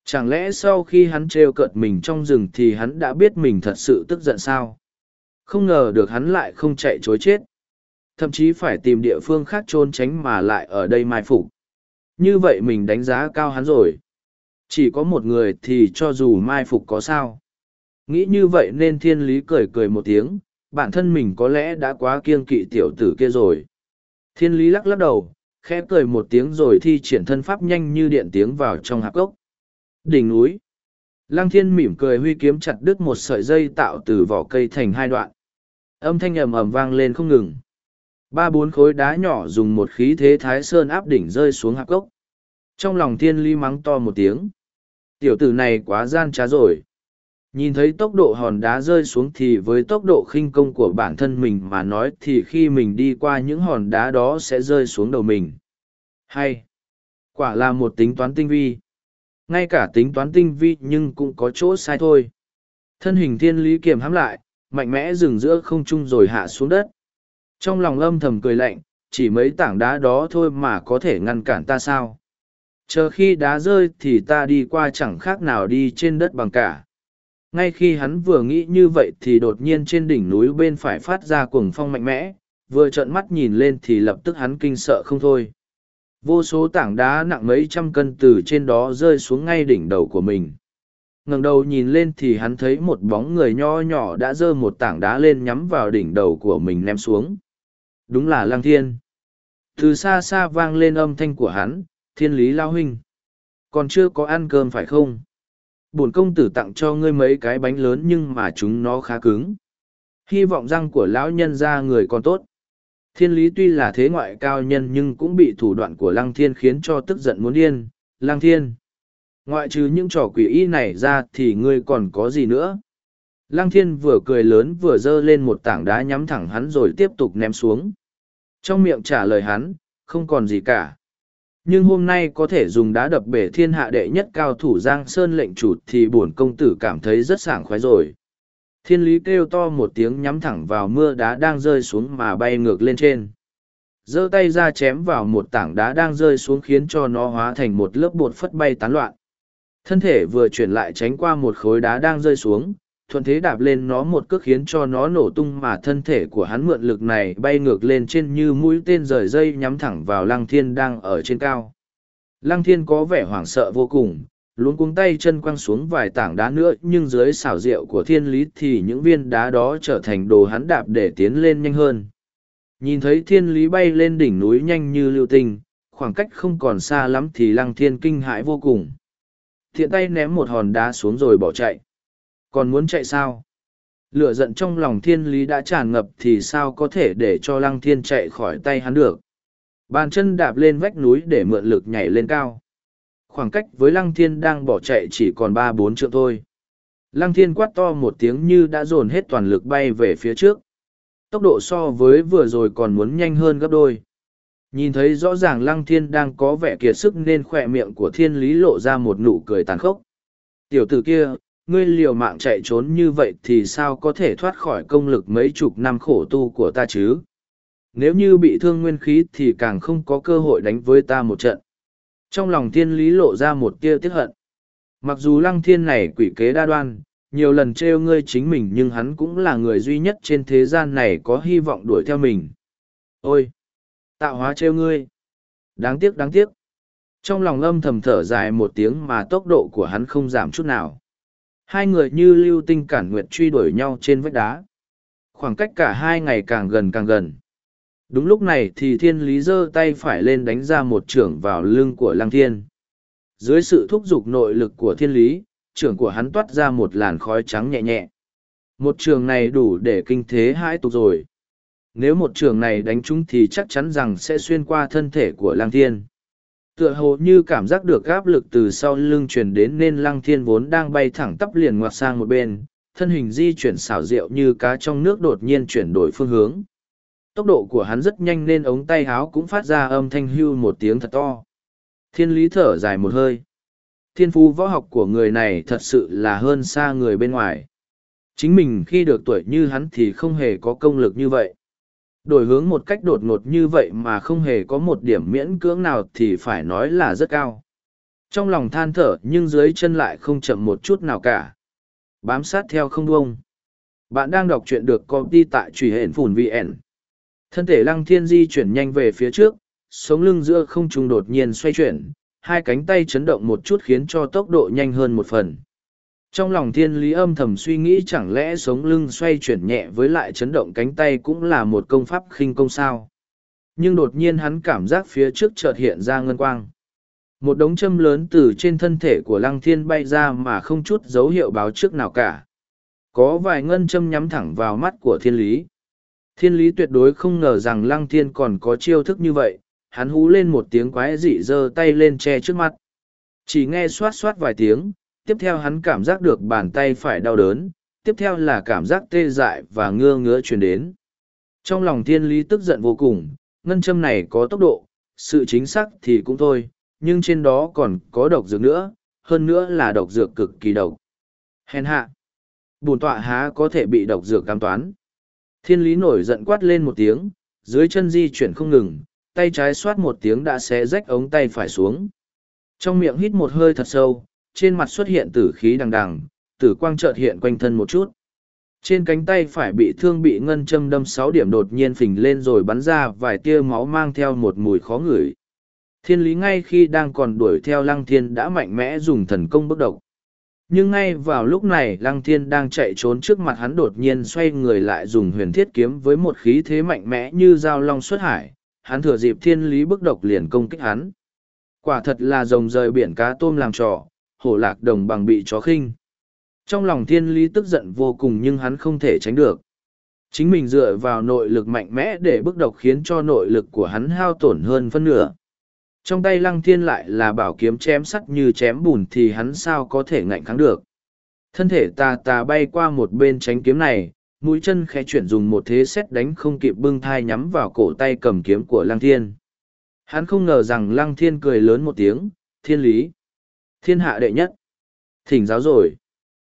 Chẳng lẽ sau khi hắn trêu cợt mình trong rừng thì hắn đã biết mình thật sự tức giận sao? Không ngờ được hắn lại không chạy chối chết. Thậm chí phải tìm địa phương khác trốn tránh mà lại ở đây mai phục. Như vậy mình đánh giá cao hắn rồi. Chỉ có một người thì cho dù mai phục có sao. Nghĩ như vậy nên thiên lý cười cười một tiếng, bản thân mình có lẽ đã quá kiêng kỵ tiểu tử kia rồi. Thiên lý lắc lắc đầu, khẽ cười một tiếng rồi thi triển thân pháp nhanh như điện tiếng vào trong hạp gốc. Đỉnh núi. Lăng thiên mỉm cười huy kiếm chặt đứt một sợi dây tạo từ vỏ cây thành hai đoạn. Âm thanh ầm ầm vang lên không ngừng. Ba bốn khối đá nhỏ dùng một khí thế thái sơn áp đỉnh rơi xuống hạp gốc. Trong lòng thiên ly mắng to một tiếng. Tiểu tử này quá gian trá rồi. Nhìn thấy tốc độ hòn đá rơi xuống thì với tốc độ khinh công của bản thân mình mà nói thì khi mình đi qua những hòn đá đó sẽ rơi xuống đầu mình. Hay. Quả là một tính toán tinh vi. Ngay cả tính toán tinh vi nhưng cũng có chỗ sai thôi. Thân hình thiên lý kiềm hãm lại, mạnh mẽ dừng giữa không trung rồi hạ xuống đất. Trong lòng âm thầm cười lạnh, chỉ mấy tảng đá đó thôi mà có thể ngăn cản ta sao. Chờ khi đá rơi thì ta đi qua chẳng khác nào đi trên đất bằng cả. Ngay khi hắn vừa nghĩ như vậy thì đột nhiên trên đỉnh núi bên phải phát ra cuồng phong mạnh mẽ, vừa trợn mắt nhìn lên thì lập tức hắn kinh sợ không thôi. Vô số tảng đá nặng mấy trăm cân từ trên đó rơi xuống ngay đỉnh đầu của mình. ngẩng đầu nhìn lên thì hắn thấy một bóng người nho nhỏ đã giơ một tảng đá lên nhắm vào đỉnh đầu của mình ném xuống. Đúng là Lăng Thiên. Từ xa xa vang lên âm thanh của hắn, thiên lý lao huynh. Còn chưa có ăn cơm phải không? Bổn công tử tặng cho ngươi mấy cái bánh lớn nhưng mà chúng nó khá cứng. Hy vọng răng của lão nhân ra người còn tốt. Thiên lý tuy là thế ngoại cao nhân nhưng cũng bị thủ đoạn của lăng thiên khiến cho tức giận muốn điên. Lăng thiên. Ngoại trừ những trò quỷ y này ra thì ngươi còn có gì nữa? Lăng thiên vừa cười lớn vừa giơ lên một tảng đá nhắm thẳng hắn rồi tiếp tục ném xuống. Trong miệng trả lời hắn, không còn gì cả. Nhưng hôm nay có thể dùng đá đập bể thiên hạ đệ nhất cao thủ Giang Sơn lệnh chủ thì bổn công tử cảm thấy rất sảng khoái rồi. Thiên lý kêu to một tiếng nhắm thẳng vào mưa đá đang rơi xuống mà bay ngược lên trên. giơ tay ra chém vào một tảng đá đang rơi xuống khiến cho nó hóa thành một lớp bột phất bay tán loạn. Thân thể vừa chuyển lại tránh qua một khối đá đang rơi xuống, thuận thế đạp lên nó một cước khiến cho nó nổ tung mà thân thể của hắn mượn lực này bay ngược lên trên như mũi tên rời dây nhắm thẳng vào lăng thiên đang ở trên cao. Lăng thiên có vẻ hoảng sợ vô cùng, luôn cuống tay chân quăng xuống vài tảng đá nữa nhưng dưới xảo diệu của thiên lý thì những viên đá đó trở thành đồ hắn đạp để tiến lên nhanh hơn. Nhìn thấy thiên lý bay lên đỉnh núi nhanh như lưu tinh, khoảng cách không còn xa lắm thì lăng thiên kinh hãi vô cùng. Thiện tay ném một hòn đá xuống rồi bỏ chạy. Còn muốn chạy sao? Lửa giận trong lòng thiên lý đã tràn ngập thì sao có thể để cho lăng thiên chạy khỏi tay hắn được. Bàn chân đạp lên vách núi để mượn lực nhảy lên cao. Khoảng cách với lăng thiên đang bỏ chạy chỉ còn ba bốn trượng thôi. Lăng thiên quát to một tiếng như đã dồn hết toàn lực bay về phía trước. Tốc độ so với vừa rồi còn muốn nhanh hơn gấp đôi. Nhìn thấy rõ ràng lăng thiên đang có vẻ kiệt sức nên khỏe miệng của thiên lý lộ ra một nụ cười tàn khốc. Tiểu tử kia, ngươi liều mạng chạy trốn như vậy thì sao có thể thoát khỏi công lực mấy chục năm khổ tu của ta chứ? Nếu như bị thương nguyên khí thì càng không có cơ hội đánh với ta một trận. Trong lòng thiên lý lộ ra một tia tiếc hận. Mặc dù lăng thiên này quỷ kế đa đoan, nhiều lần trêu ngươi chính mình nhưng hắn cũng là người duy nhất trên thế gian này có hy vọng đuổi theo mình. Ôi! Tạo hóa trêu ngươi! Đáng tiếc đáng tiếc. Trong lòng âm thầm thở dài một tiếng mà tốc độ của hắn không giảm chút nào. Hai người như lưu tinh cản nguyệt truy đuổi nhau trên vách đá. Khoảng cách cả hai ngày càng gần càng gần. Đúng lúc này thì thiên lý giơ tay phải lên đánh ra một trưởng vào lưng của lăng thiên. Dưới sự thúc giục nội lực của thiên lý, trưởng của hắn toát ra một làn khói trắng nhẹ nhẹ. Một trường này đủ để kinh thế hãi tục rồi. Nếu một trường này đánh trúng thì chắc chắn rằng sẽ xuyên qua thân thể của lăng thiên tựa hồ như cảm giác được áp lực từ sau lưng truyền đến nên lăng thiên vốn đang bay thẳng tắp liền ngoặt sang một bên, thân hình di chuyển xảo diệu như cá trong nước đột nhiên chuyển đổi phương hướng. Tốc độ của hắn rất nhanh nên ống tay háo cũng phát ra âm thanh hưu một tiếng thật to. Thiên lý thở dài một hơi. Thiên phú võ học của người này thật sự là hơn xa người bên ngoài. Chính mình khi được tuổi như hắn thì không hề có công lực như vậy đổi hướng một cách đột ngột như vậy mà không hề có một điểm miễn cưỡng nào thì phải nói là rất cao. Trong lòng than thở nhưng dưới chân lại không chậm một chút nào cả. Bám sát theo không buông. Bạn đang đọc truyện được công ty tại truy hển phùn VN. Thân thể lăng thiên di chuyển nhanh về phía trước, sống lưng giữa không trung đột nhiên xoay chuyển, hai cánh tay chấn động một chút khiến cho tốc độ nhanh hơn một phần. Trong lòng thiên lý âm thầm suy nghĩ chẳng lẽ sống lưng xoay chuyển nhẹ với lại chấn động cánh tay cũng là một công pháp khinh công sao. Nhưng đột nhiên hắn cảm giác phía trước chợt hiện ra ngân quang. Một đống châm lớn từ trên thân thể của lăng thiên bay ra mà không chút dấu hiệu báo trước nào cả. Có vài ngân châm nhắm thẳng vào mắt của thiên lý. Thiên lý tuyệt đối không ngờ rằng lăng thiên còn có chiêu thức như vậy, hắn hú lên một tiếng quái dị giơ tay lên che trước mặt. Chỉ nghe xoát xoát vài tiếng, tiếp theo hắn cảm giác được bàn tay phải đau đớn, tiếp theo là cảm giác tê dại và ngơ ngứa truyền đến. Trong lòng thiên lý tức giận vô cùng, ngân châm này có tốc độ, sự chính xác thì cũng thôi, nhưng trên đó còn có độc dược nữa, hơn nữa là độc dược cực kỳ độc. Hèn hạ! Bùn tọa há có thể bị độc dược cam toán. Thiên lý nổi giận quát lên một tiếng, dưới chân di chuyển không ngừng, tay trái xoát một tiếng đã xé rách ống tay phải xuống. Trong miệng hít một hơi thật sâu, trên mặt xuất hiện tử khí đằng đằng, tử quang chợt hiện quanh thân một chút. Trên cánh tay phải bị thương bị ngân châm đâm sáu điểm đột nhiên phình lên rồi bắn ra vài tia máu mang theo một mùi khó ngửi. Thiên lý ngay khi đang còn đuổi theo lăng thiên đã mạnh mẽ dùng thần công bức độc. Nhưng ngay vào lúc này lăng thiên đang chạy trốn trước mặt hắn đột nhiên xoay người lại dùng huyền thiết kiếm với một khí thế mạnh mẽ như dao long xuất hải, hắn thừa dịp thiên lý bức độc liền công kích hắn. Quả thật là rồng rời biển cá tôm làm trò, hổ lạc đồng bằng bị chó khinh. Trong lòng thiên lý tức giận vô cùng nhưng hắn không thể tránh được. Chính mình dựa vào nội lực mạnh mẽ để bức độc khiến cho nội lực của hắn hao tổn hơn phân nửa. Trong tay lăng thiên lại là bảo kiếm chém sắt như chém bùn thì hắn sao có thể ngạnh kháng được. Thân thể tà tà bay qua một bên tránh kiếm này, mũi chân khẽ chuyển dùng một thế xét đánh không kịp bưng thai nhắm vào cổ tay cầm kiếm của lăng thiên. Hắn không ngờ rằng lăng thiên cười lớn một tiếng, thiên lý. Thiên hạ đệ nhất. Thỉnh giáo rồi.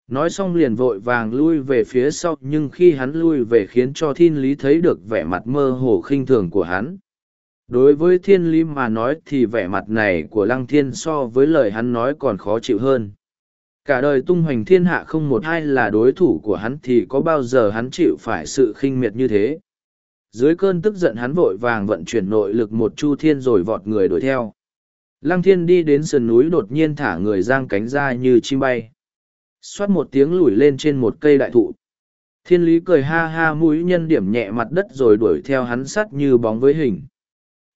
Nói xong liền vội vàng lui về phía sau, nhưng khi hắn lui về khiến cho thiên lý thấy được vẻ mặt mơ hồ khinh thường của hắn. Đối với thiên lý mà nói thì vẻ mặt này của lăng thiên so với lời hắn nói còn khó chịu hơn. Cả đời tung hoành thiên hạ không một ai là đối thủ của hắn thì có bao giờ hắn chịu phải sự khinh miệt như thế. Dưới cơn tức giận hắn vội vàng vận chuyển nội lực một chu thiên rồi vọt người đuổi theo. Lăng thiên đi đến sườn núi đột nhiên thả người giang cánh ra như chim bay. Xoát một tiếng lùi lên trên một cây đại thụ. Thiên lý cười ha ha mũi nhân điểm nhẹ mặt đất rồi đuổi theo hắn sắt như bóng với hình.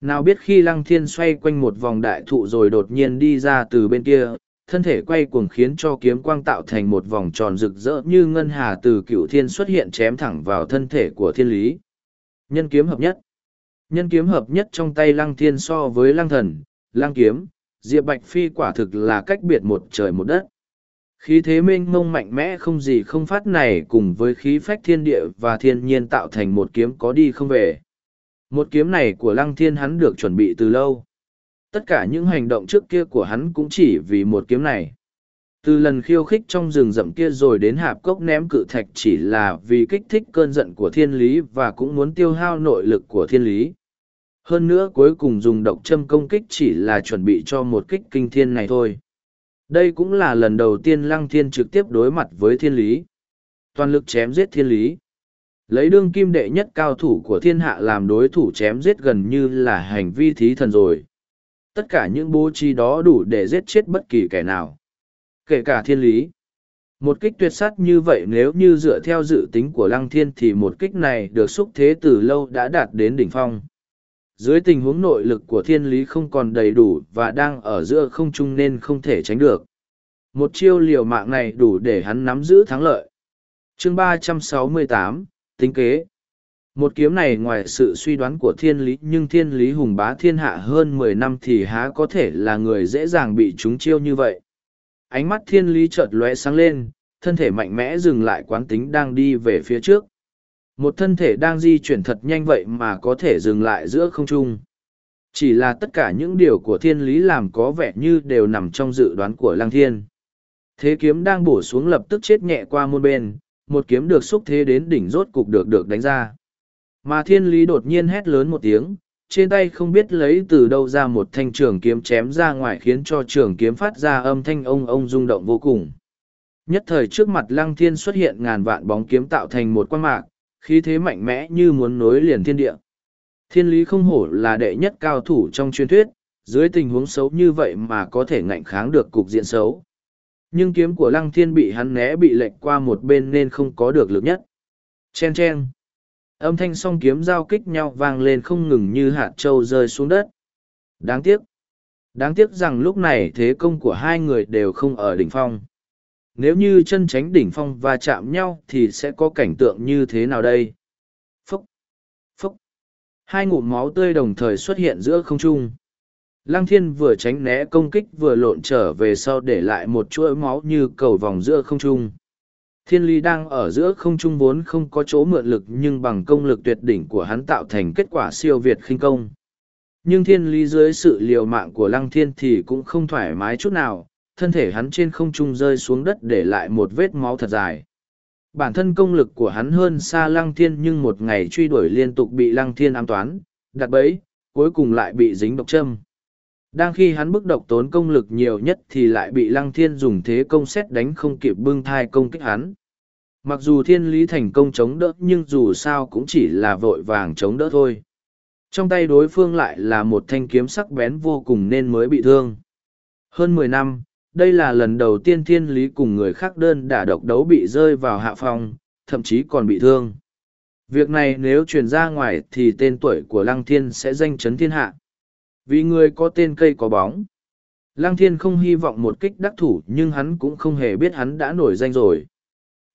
Nào biết khi lăng thiên xoay quanh một vòng đại thụ rồi đột nhiên đi ra từ bên kia, thân thể quay cuồng khiến cho kiếm quang tạo thành một vòng tròn rực rỡ như ngân hà từ cựu thiên xuất hiện chém thẳng vào thân thể của thiên lý. Nhân kiếm hợp nhất Nhân kiếm hợp nhất trong tay lăng thiên so với lăng thần, Lang kiếm, diệp bạch phi quả thực là cách biệt một trời một đất. Khí thế mênh mông mạnh mẽ không gì không phát này cùng với khí phách thiên địa và thiên nhiên tạo thành một kiếm có đi không về. Một kiếm này của lăng thiên hắn được chuẩn bị từ lâu. Tất cả những hành động trước kia của hắn cũng chỉ vì một kiếm này. Từ lần khiêu khích trong rừng rậm kia rồi đến hạp cốc ném cự thạch chỉ là vì kích thích cơn giận của thiên lý và cũng muốn tiêu hao nội lực của thiên lý. Hơn nữa cuối cùng dùng độc châm công kích chỉ là chuẩn bị cho một kích kinh thiên này thôi. Đây cũng là lần đầu tiên lăng thiên trực tiếp đối mặt với thiên lý. Toàn lực chém giết thiên lý. Lấy đương kim đệ nhất cao thủ của thiên hạ làm đối thủ chém giết gần như là hành vi thí thần rồi. Tất cả những bố trí đó đủ để giết chết bất kỳ kẻ nào. Kể cả thiên lý. Một kích tuyệt sát như vậy nếu như dựa theo dự tính của lăng thiên thì một kích này được xúc thế từ lâu đã đạt đến đỉnh phong. Dưới tình huống nội lực của thiên lý không còn đầy đủ và đang ở giữa không trung nên không thể tránh được. Một chiêu liều mạng này đủ để hắn nắm giữ thắng lợi. chương ba trăm sáu mươi tám tính kế. Một kiếm này ngoài sự suy đoán của thiên lý nhưng thiên lý hùng bá thiên hạ hơn mười năm thì há có thể là người dễ dàng bị chúng chiêu như vậy. Ánh mắt thiên lý chợt lóe sáng lên, thân thể mạnh mẽ dừng lại quán tính đang đi về phía trước. Một thân thể đang di chuyển thật nhanh vậy mà có thể dừng lại giữa không trung. Chỉ là tất cả những điều của thiên lý làm có vẻ như đều nằm trong dự đoán của lăng thiên. Thế kiếm đang bổ xuống lập tức chết nhẹ qua môn bên, một kiếm được xúc thế đến đỉnh rốt cục được được đánh ra. Mà thiên lý đột nhiên hét lớn một tiếng, trên tay không biết lấy từ đâu ra một thanh trường kiếm chém ra ngoài khiến cho trường kiếm phát ra âm thanh ông ông rung động vô cùng. Nhất thời trước mặt lăng thiên xuất hiện ngàn vạn bóng kiếm tạo thành một quan mạc, khí thế mạnh mẽ như muốn nối liền thiên địa. Thiên lý không hổ là đệ nhất cao thủ trong truyền thuyết, dưới tình huống xấu như vậy mà có thể ngạnh kháng được cục diện xấu. Nhưng kiếm của lăng thiên bị hắn né bị lệch qua một bên nên không có được lực nhất. Chen chen. Âm thanh song kiếm giao kích nhau vang lên không ngừng như hạt trâu rơi xuống đất. Đáng tiếc. Đáng tiếc rằng lúc này thế công của hai người đều không ở đỉnh phong. Nếu như chân tránh đỉnh phong và chạm nhau thì sẽ có cảnh tượng như thế nào đây? Phúc! Phúc! Hai ngụm máu tươi đồng thời xuất hiện giữa không trung. Lăng thiên vừa tránh né công kích vừa lộn trở về sau để lại một chuỗi máu như cầu vòng giữa không trung. Thiên lý đang ở giữa không trung vốn không có chỗ mượn lực nhưng bằng công lực tuyệt đỉnh của hắn tạo thành kết quả siêu việt khinh công. Nhưng thiên lý dưới sự liều mạng của lăng thiên thì cũng không thoải mái chút nào, thân thể hắn trên không trung rơi xuống đất để lại một vết máu thật dài. Bản thân công lực của hắn hơn xa lăng thiên nhưng một ngày truy đuổi liên tục bị lăng thiên ám toán, đặt bẫy, cuối cùng lại bị dính độc châm. Đang khi hắn bức độc tốn công lực nhiều nhất thì lại bị lăng thiên dùng thế công xét đánh không kịp bưng thai công kích hắn. Mặc dù thiên lý thành công chống đỡ nhưng dù sao cũng chỉ là vội vàng chống đỡ thôi. Trong tay đối phương lại là một thanh kiếm sắc bén vô cùng nên mới bị thương. Hơn mười năm, đây là lần đầu tiên thiên lý cùng người khác đơn đả độc đấu bị rơi vào hạ phòng, thậm chí còn bị thương. Việc này nếu truyền ra ngoài thì tên tuổi của Lăng Thiên sẽ danh chấn thiên hạ. Vì người có tên cây có bóng. Lăng Thiên không hy vọng một kích đắc thủ nhưng hắn cũng không hề biết hắn đã nổi danh rồi.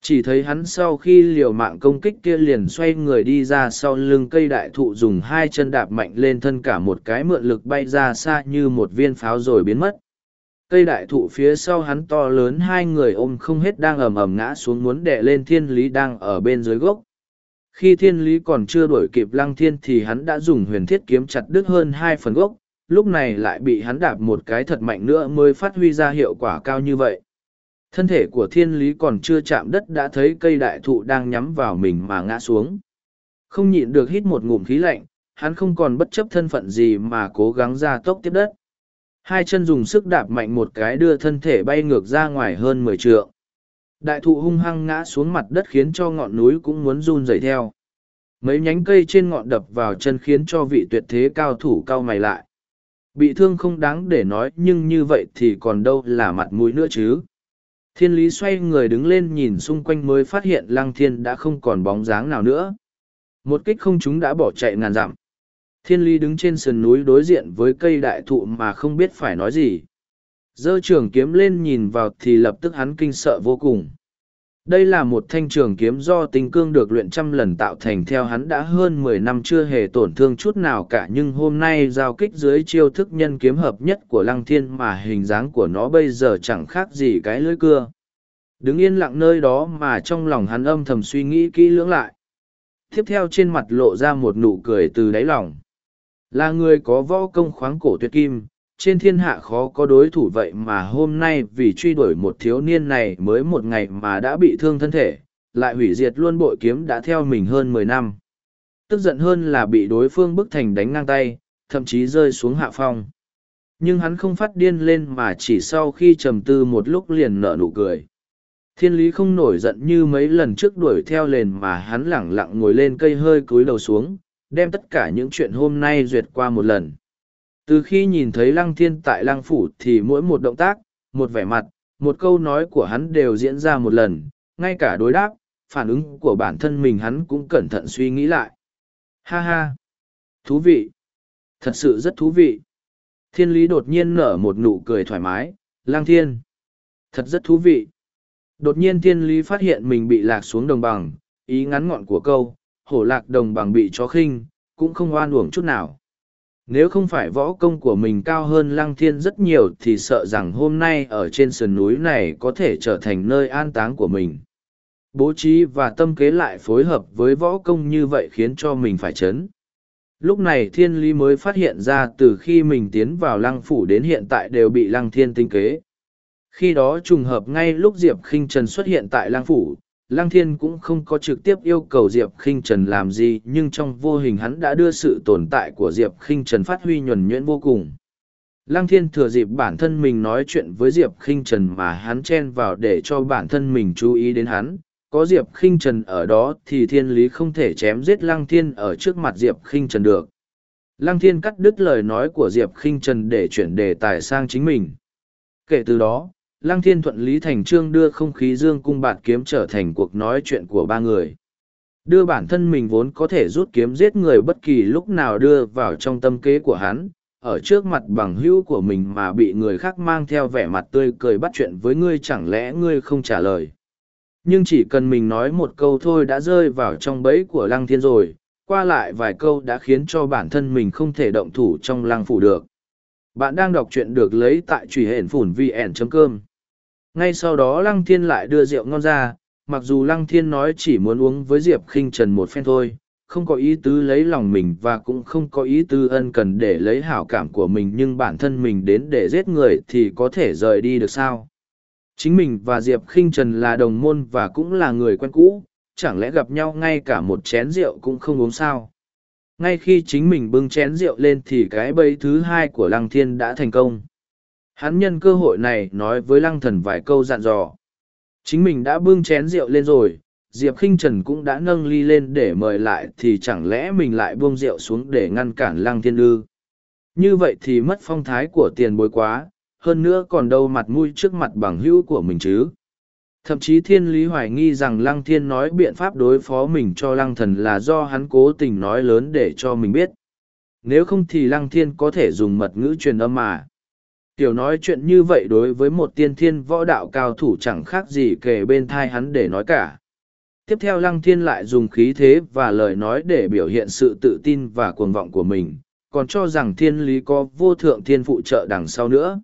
Chỉ thấy hắn sau khi liều mạng công kích kia liền xoay người đi ra sau lưng cây đại thụ dùng hai chân đạp mạnh lên thân cả một cái mượn lực bay ra xa như một viên pháo rồi biến mất. Cây đại thụ phía sau hắn to lớn hai người ôm không hết đang ầm ầm ngã xuống muốn đè lên thiên lý đang ở bên dưới gốc. Khi thiên lý còn chưa đuổi kịp lăng thiên thì hắn đã dùng huyền thiết kiếm chặt đứt hơn hai phần gốc, lúc này lại bị hắn đạp một cái thật mạnh nữa mới phát huy ra hiệu quả cao như vậy. Thân thể của thiên lý còn chưa chạm đất đã thấy cây đại thụ đang nhắm vào mình mà ngã xuống. Không nhịn được hít một ngụm khí lạnh, hắn không còn bất chấp thân phận gì mà cố gắng ra tốc tiếp đất. Hai chân dùng sức đạp mạnh một cái đưa thân thể bay ngược ra ngoài hơn mười trượng. Đại thụ hung hăng ngã xuống mặt đất khiến cho ngọn núi cũng muốn run rẩy theo. Mấy nhánh cây trên ngọn đập vào chân khiến cho vị tuyệt thế cao thủ cao mày lại. Bị thương không đáng để nói, nhưng như vậy thì còn đâu là mặt mũi nữa chứ. Thiên lý xoay người đứng lên nhìn xung quanh mới phát hiện lăng thiên đã không còn bóng dáng nào nữa. Một kích không chúng đã bỏ chạy ngàn dặm. Thiên Ly đứng trên sườn núi đối diện với cây đại thụ mà không biết phải nói gì. Dơ trường kiếm lên nhìn vào thì lập tức hắn kinh sợ vô cùng. Đây là một thanh trường kiếm do tinh cương được luyện trăm lần tạo thành theo hắn đã hơn mười năm chưa hề tổn thương chút nào cả, nhưng hôm nay giao kích dưới chiêu thức nhân kiếm hợp nhất của lăng thiên mà hình dáng của nó bây giờ chẳng khác gì cái lưỡi cưa. Đứng yên lặng nơi đó mà trong lòng hắn âm thầm suy nghĩ kỹ lưỡng lại. Tiếp theo trên mặt lộ ra một nụ cười từ đáy lòng. Là người có võ công khoáng cổ tuyệt kim, trên thiên hạ khó có đối thủ vậy mà hôm nay vì truy đuổi một thiếu niên này mới một ngày mà đã bị thương thân thể, lại hủy diệt luôn bội kiếm đã theo mình hơn mười năm. Tức giận hơn là bị đối phương bức thành đánh ngang tay, thậm chí rơi xuống hạ phong. Nhưng hắn không phát điên lên mà chỉ sau khi trầm tư một lúc liền nở nụ cười. Thiên lý không nổi giận như mấy lần trước đuổi theo lền mà hắn lẳng lặng ngồi lên cây hơi cúi đầu xuống, đem tất cả những chuyện hôm nay duyệt qua một lần. Từ khi nhìn thấy lăng thiên tại lăng phủ thì mỗi một động tác, một vẻ mặt, một câu nói của hắn đều diễn ra một lần, ngay cả đối đáp, phản ứng của bản thân mình hắn cũng cẩn thận suy nghĩ lại. Ha ha! Thú vị! Thật sự rất thú vị! Thiên lý đột nhiên nở một nụ cười thoải mái, lang thiên! Thật rất thú vị! Đột nhiên thiên lý phát hiện mình bị lạc xuống đồng bằng, ý ngắn ngọn của câu, hổ lạc đồng bằng bị chó khinh, cũng không oan uổng chút nào. Nếu không phải võ công của mình cao hơn lăng thiên rất nhiều thì sợ rằng hôm nay ở trên sườn núi này có thể trở thành nơi an táng của mình. Bố trí và tâm kế lại phối hợp với võ công như vậy khiến cho mình phải chấn. Lúc này thiên lý mới phát hiện ra từ khi mình tiến vào lăng phủ đến hiện tại đều bị lăng thiên tinh kế. Khi đó trùng hợp ngay lúc Diệp khinh Trần xuất hiện tại lăng phủ, Lăng Thiên cũng không có trực tiếp yêu cầu Diệp Khinh Trần làm gì, nhưng trong vô hình hắn đã đưa sự tồn tại của Diệp Khinh Trần phát huy nhuần nhuyễn vô cùng. Lăng Thiên thừa dịp bản thân mình nói chuyện với Diệp Khinh Trần mà hắn chen vào để cho bản thân mình chú ý đến hắn. Có Diệp Khinh Trần ở đó thì thiên lý không thể chém giết Lăng Thiên ở trước mặt Diệp Khinh Trần được. Lăng Thiên cắt đứt lời nói của Diệp Khinh Trần để chuyển đề tài sang chính mình. Kể từ đó, Lăng Thiên thuận lý thành trương đưa không khí dương cung bạt kiếm trở thành cuộc nói chuyện của ba người. Đưa bản thân mình vốn có thể rút kiếm giết người bất kỳ lúc nào đưa vào trong tâm kế của hắn, ở trước mặt bằng hữu của mình mà bị người khác mang theo vẻ mặt tươi cười bắt chuyện với ngươi chẳng lẽ ngươi không trả lời. Nhưng chỉ cần mình nói một câu thôi đã rơi vào trong bẫy của Lăng Thiên rồi, qua lại vài câu đã khiến cho bản thân mình không thể động thủ trong lăng phủ được. Bạn đang đọc truyện được lấy tại truy hển phủn vn.com. Ngay sau đó Lăng Thiên lại đưa rượu ngon ra, mặc dù Lăng Thiên nói chỉ muốn uống với Diệp khinh Trần một phen thôi, không có ý tứ lấy lòng mình và cũng không có ý tứ ân cần để lấy hảo cảm của mình nhưng bản thân mình đến để giết người thì có thể rời đi được sao. Chính mình và Diệp khinh Trần là đồng môn và cũng là người quen cũ, chẳng lẽ gặp nhau ngay cả một chén rượu cũng không uống sao. Ngay khi chính mình bưng chén rượu lên thì cái bẫy thứ hai của Lăng Thiên đã thành công. Hắn nhân cơ hội này nói với Lăng Thần vài câu dặn dò. Chính mình đã bưng chén rượu lên rồi, Diệp Kinh Trần cũng đã nâng ly lên để mời lại thì chẳng lẽ mình lại buông rượu xuống để ngăn cản Lăng Thiên ư. Như vậy thì mất phong thái của tiền bối quá, hơn nữa còn đâu mặt mũi trước mặt bằng hữu của mình chứ. Thậm chí thiên lý hoài nghi rằng Lăng Thiên nói biện pháp đối phó mình cho Lăng Thần là do hắn cố tình nói lớn để cho mình biết. Nếu không thì Lăng Thiên có thể dùng mật ngữ truyền âm mà. Tiểu nói chuyện như vậy đối với một tiên thiên võ đạo cao thủ chẳng khác gì kể bên thai hắn để nói cả. Tiếp theo Lăng Thiên lại dùng khí thế và lời nói để biểu hiện sự tự tin và cuồng vọng của mình, còn cho rằng thiên lý có vô thượng thiên phụ trợ đằng sau nữa.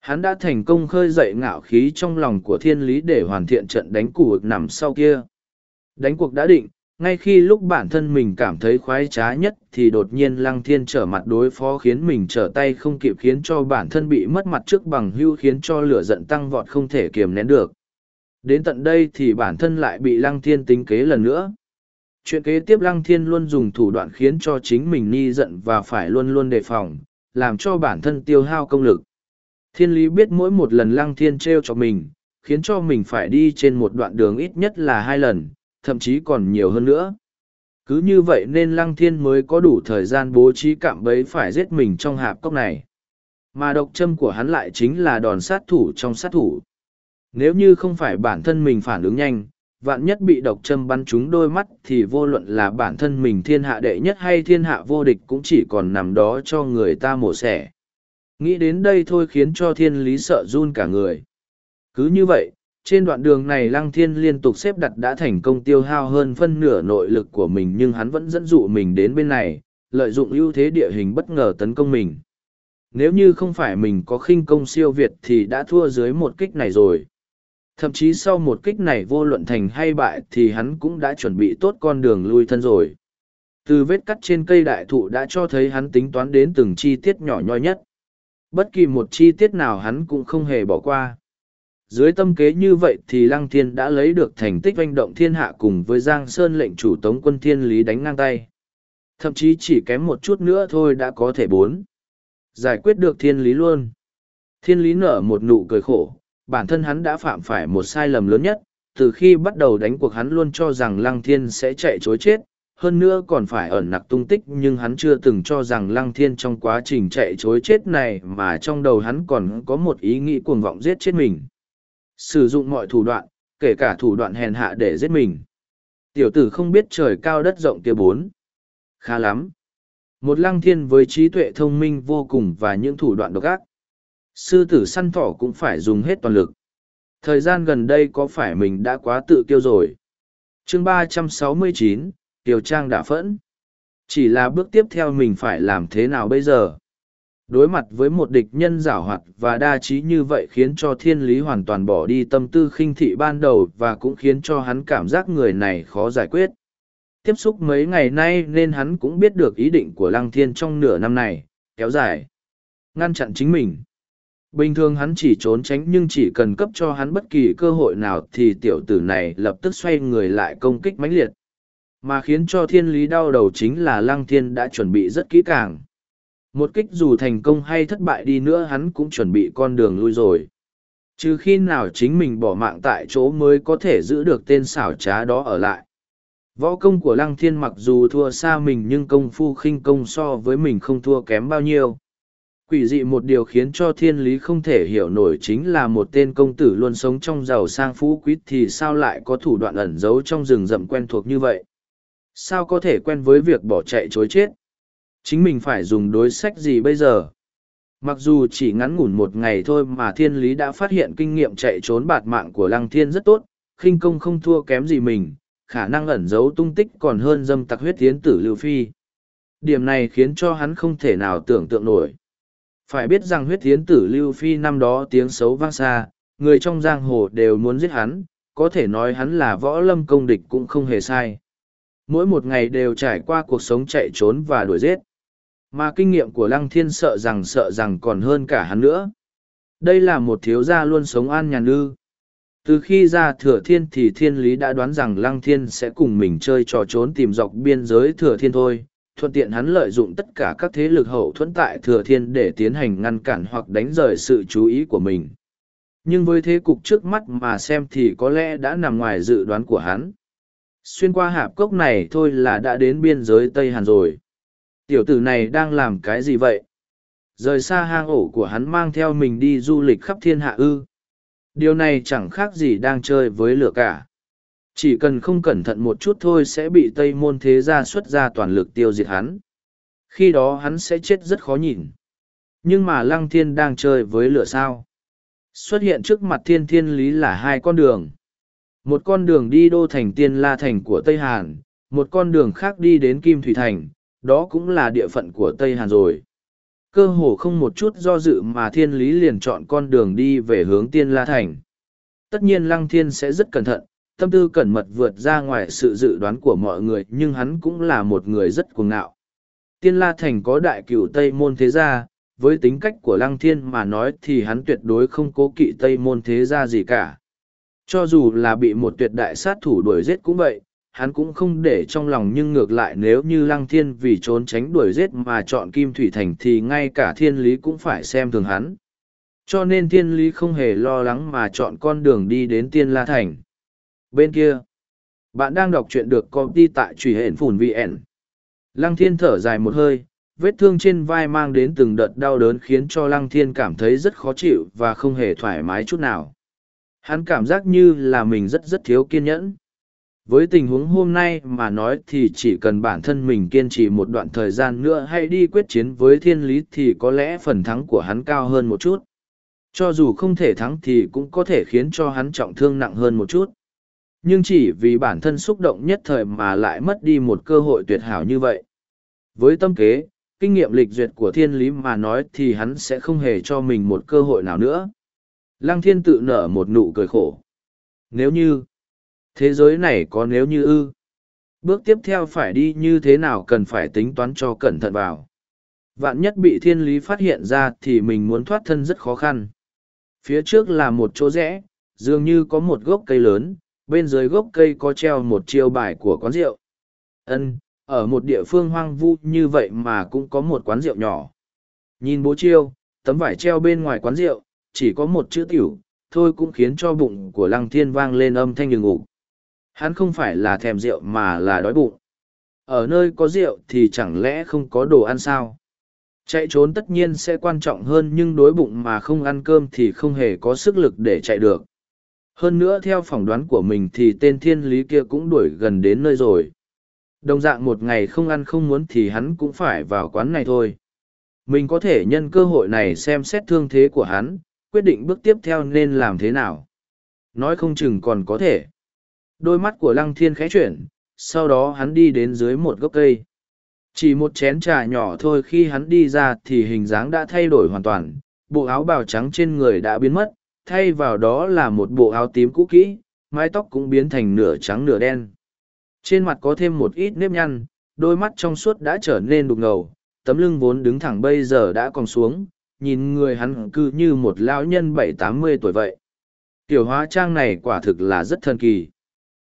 Hắn đã thành công khơi dậy ngạo khí trong lòng của thiên lý để hoàn thiện trận đánh cuộc nằm sau kia. Đánh cuộc đã định, ngay khi lúc bản thân mình cảm thấy khoái trá nhất thì đột nhiên lăng thiên trở mặt đối phó khiến mình trở tay không kịp khiến cho bản thân bị mất mặt trước bằng hưu khiến cho lửa giận tăng vọt không thể kiềm nén được. Đến tận đây thì bản thân lại bị lăng thiên tính kế lần nữa. Chuyện kế tiếp lăng thiên luôn dùng thủ đoạn khiến cho chính mình ni giận và phải luôn luôn đề phòng, làm cho bản thân tiêu hao công lực. Thiên lý biết mỗi một lần lăng thiên treo cho mình, khiến cho mình phải đi trên một đoạn đường ít nhất là hai lần, thậm chí còn nhiều hơn nữa. Cứ như vậy nên lăng thiên mới có đủ thời gian bố trí cạm bấy phải giết mình trong hạp cốc này. Mà độc châm của hắn lại chính là đòn sát thủ trong sát thủ. Nếu như không phải bản thân mình phản ứng nhanh, vạn nhất bị độc châm bắn trúng đôi mắt thì vô luận là bản thân mình thiên hạ đệ nhất hay thiên hạ vô địch cũng chỉ còn nằm đó cho người ta mổ xẻ. Nghĩ đến đây thôi khiến cho thiên lý sợ run cả người. Cứ như vậy, trên đoạn đường này lăng thiên liên tục xếp đặt đã thành công tiêu hao hơn phân nửa nội lực của mình nhưng hắn vẫn dẫn dụ mình đến bên này, lợi dụng ưu thế địa hình bất ngờ tấn công mình. Nếu như không phải mình có khinh công siêu việt thì đã thua dưới một kích này rồi. Thậm chí sau một kích này vô luận thành hay bại thì hắn cũng đã chuẩn bị tốt con đường lui thân rồi. Từ vết cắt trên cây đại thụ đã cho thấy hắn tính toán đến từng chi tiết nhỏ nhoi nhất. Bất kỳ một chi tiết nào hắn cũng không hề bỏ qua. Dưới tâm kế như vậy thì Lăng Thiên đã lấy được thành tích oanh động thiên hạ cùng với Giang Sơn lệnh chủ tống quân thiên lý đánh ngang tay. Thậm chí chỉ kém một chút nữa thôi đã có thể bốn. Giải quyết được thiên lý luôn. Thiên lý nở một nụ cười khổ, bản thân hắn đã phạm phải một sai lầm lớn nhất, từ khi bắt đầu đánh cuộc hắn luôn cho rằng Lăng Thiên sẽ chạy chối chết, hơn nữa còn phải ẩn nặc tung tích nhưng hắn chưa từng cho rằng lăng thiên trong quá trình chạy chối chết này mà trong đầu hắn còn có một ý nghĩ cuồng vọng giết chết mình sử dụng mọi thủ đoạn, kể cả thủ đoạn hèn hạ để giết mình. Tiểu tử không biết trời cao đất rộng kia bốn. Khá lắm. Một lăng thiên với trí tuệ thông minh vô cùng và những thủ đoạn độc ác. Sư tử săn thỏ cũng phải dùng hết toàn lực. Thời gian gần đây có phải mình đã quá tự kiêu rồi? Chương ba trăm sáu mươi chín, Tiểu Trang đã phẫn. Chỉ là bước tiếp theo mình phải làm thế nào bây giờ? Đối mặt với một địch nhân giảo hoạt và đa trí như vậy khiến cho thiên lý hoàn toàn bỏ đi tâm tư khinh thị ban đầu và cũng khiến cho hắn cảm giác người này khó giải quyết. Tiếp xúc mấy ngày nay nên hắn cũng biết được ý định của lăng thiên trong nửa năm này, kéo dài. Ngăn chặn chính mình. Bình thường hắn chỉ trốn tránh nhưng chỉ cần cấp cho hắn bất kỳ cơ hội nào thì tiểu tử này lập tức xoay người lại công kích mãnh liệt. Mà khiến cho thiên lý đau đầu chính là lăng thiên đã chuẩn bị rất kỹ càng. Một kích dù thành công hay thất bại đi nữa hắn cũng chuẩn bị con đường lui rồi. Trừ khi nào chính mình bỏ mạng tại chỗ mới có thể giữ được tên xảo trá đó ở lại. Võ công của Lăng Thiên mặc dù thua xa mình nhưng công phu khinh công so với mình không thua kém bao nhiêu. Quỷ dị một điều khiến cho thiên lý không thể hiểu nổi chính là một tên công tử luôn sống trong giàu sang phú quý thì sao lại có thủ đoạn ẩn giấu trong rừng rậm quen thuộc như vậy. Sao có thể quen với việc bỏ chạy chối chết? Chính mình phải dùng đối sách gì bây giờ? Mặc dù chỉ ngắn ngủn một ngày thôi mà thiên lý đã phát hiện kinh nghiệm chạy trốn bạt mạng của lăng thiên rất tốt, khinh công không thua kém gì mình, khả năng ẩn giấu tung tích còn hơn dâm tặc huyết tiến tử lưu phi. Điểm này khiến cho hắn không thể nào tưởng tượng nổi. Phải biết rằng huyết tiến tử lưu phi năm đó tiếng xấu vang xa, người trong giang hồ đều muốn giết hắn, có thể nói hắn là võ lâm công địch cũng không hề sai. Mỗi một ngày đều trải qua cuộc sống chạy trốn và đuổi giết. Mà kinh nghiệm của Lăng Thiên sợ rằng sợ rằng còn hơn cả hắn nữa. Đây là một thiếu gia luôn sống an nhàn ư. Từ khi ra thừa thiên thì thiên lý đã đoán rằng Lăng Thiên sẽ cùng mình chơi trò trốn tìm dọc biên giới thừa thiên thôi. Thuận tiện hắn lợi dụng tất cả các thế lực hậu thuẫn tại thừa thiên để tiến hành ngăn cản hoặc đánh rời sự chú ý của mình. Nhưng với thế cục trước mắt mà xem thì có lẽ đã nằm ngoài dự đoán của hắn. Xuyên qua hạp cốc này thôi là đã đến biên giới Tây Hàn rồi Tiểu tử này đang làm cái gì vậy? Rời xa hang ổ của hắn mang theo mình đi du lịch khắp thiên hạ ư. Điều này chẳng khác gì đang chơi với lửa cả. Chỉ cần không cẩn thận một chút thôi sẽ bị Tây Môn Thế Gia xuất ra toàn lực tiêu diệt hắn. Khi đó hắn sẽ chết rất khó nhìn. Nhưng mà Lăng Thiên đang chơi với lửa sao. Xuất hiện trước mặt thiên thiên lý là hai con đường. Một con đường đi đô thành tiên la thành của Tây Hàn, một con đường khác đi đến Kim Thủy Thành, đó cũng là địa phận của Tây Hàn rồi. Cơ hồ không một chút do dự mà thiên lý liền chọn con đường đi về hướng tiên la thành. Tất nhiên lăng thiên sẽ rất cẩn thận, tâm tư cẩn mật vượt ra ngoài sự dự đoán của mọi người nhưng hắn cũng là một người rất cuồng ngạo. Tiên la thành có đại cửu Tây Môn Thế Gia, với tính cách của lăng thiên mà nói thì hắn tuyệt đối không cố kỵ Tây Môn Thế Gia gì cả. Cho dù là bị một tuyệt đại sát thủ đuổi giết cũng vậy, hắn cũng không để trong lòng nhưng ngược lại nếu như lăng thiên vì trốn tránh đuổi giết mà chọn kim thủy thành thì ngay cả thiên lý cũng phải xem thường hắn. Cho nên thiên lý không hề lo lắng mà chọn con đường đi đến tiên la thành. Bên kia, bạn đang đọc truyện được công ty tại truy hển phủn vn lăng thiên thở dài một hơi, vết thương trên vai mang đến từng đợt đau đớn khiến cho lăng thiên cảm thấy rất khó chịu và không hề thoải mái chút nào. Hắn cảm giác như là mình rất rất thiếu kiên nhẫn với tình huống hôm nay mà nói thì chỉ cần bản thân mình kiên trì một đoạn thời gian nữa hay đi quyết chiến với thiên lý thì có lẽ phần thắng của hắn cao hơn một chút. Cho dù không thể thắng thì cũng có thể khiến cho hắn trọng thương nặng hơn một chút. Nhưng chỉ vì bản thân xúc động nhất thời mà lại mất đi một cơ hội tuyệt hảo như vậy. Với tâm kế, kinh nghiệm lịch duyệt của thiên lý mà nói thì hắn sẽ không hề cho mình một cơ hội nào nữa. Lăng thiên tự nở một nụ cười khổ. Nếu như thế giới này có nếu như ư? Bước tiếp theo phải đi như thế nào cần phải tính toán cho cẩn thận vào? Vạn nhất bị thiên lý phát hiện ra thì mình muốn thoát thân rất khó khăn. Phía trước là một chỗ rẽ, dường như có một gốc cây lớn, bên dưới gốc cây có treo một chiêu bài của quán rượu. Ân, ở một địa phương hoang vu như vậy mà cũng có một quán rượu nhỏ. Nhìn bố chiêu, tấm vải treo bên ngoài quán rượu, chỉ có một chữ tiểu, thôi cũng khiến cho bụng của lăng thiên vang lên âm thanh đường ngủ Hắn không phải là thèm rượu mà là đói bụng. Ở nơi có rượu thì chẳng lẽ không có đồ ăn sao? Chạy trốn tất nhiên sẽ quan trọng hơn nhưng đối bụng mà không ăn cơm thì không hề có sức lực để chạy được. Hơn nữa theo phỏng đoán của mình thì tên thiên lý kia cũng đuổi gần đến nơi rồi. Đồng dạng một ngày không ăn không muốn thì hắn cũng phải vào quán này thôi. Mình có thể nhân cơ hội này xem xét thương thế của hắn, quyết định bước tiếp theo nên làm thế nào. Nói không chừng còn có thể. Đôi mắt của lăng thiên khẽ chuyển, sau đó hắn đi đến dưới một gốc cây. Chỉ một chén trà nhỏ thôi khi hắn đi ra thì hình dáng đã thay đổi hoàn toàn, bộ áo bào trắng trên người đã biến mất, thay vào đó là một bộ áo tím cũ kỹ, mái tóc cũng biến thành nửa trắng nửa đen. Trên mặt có thêm một ít nếp nhăn, đôi mắt trong suốt đã trở nên đục ngầu, tấm lưng vốn đứng thẳng bây giờ đã còn xuống, nhìn người hắn cứ như một lão nhân bảy tám mươi tuổi vậy. Tiểu hóa trang này quả thực là rất thần kỳ.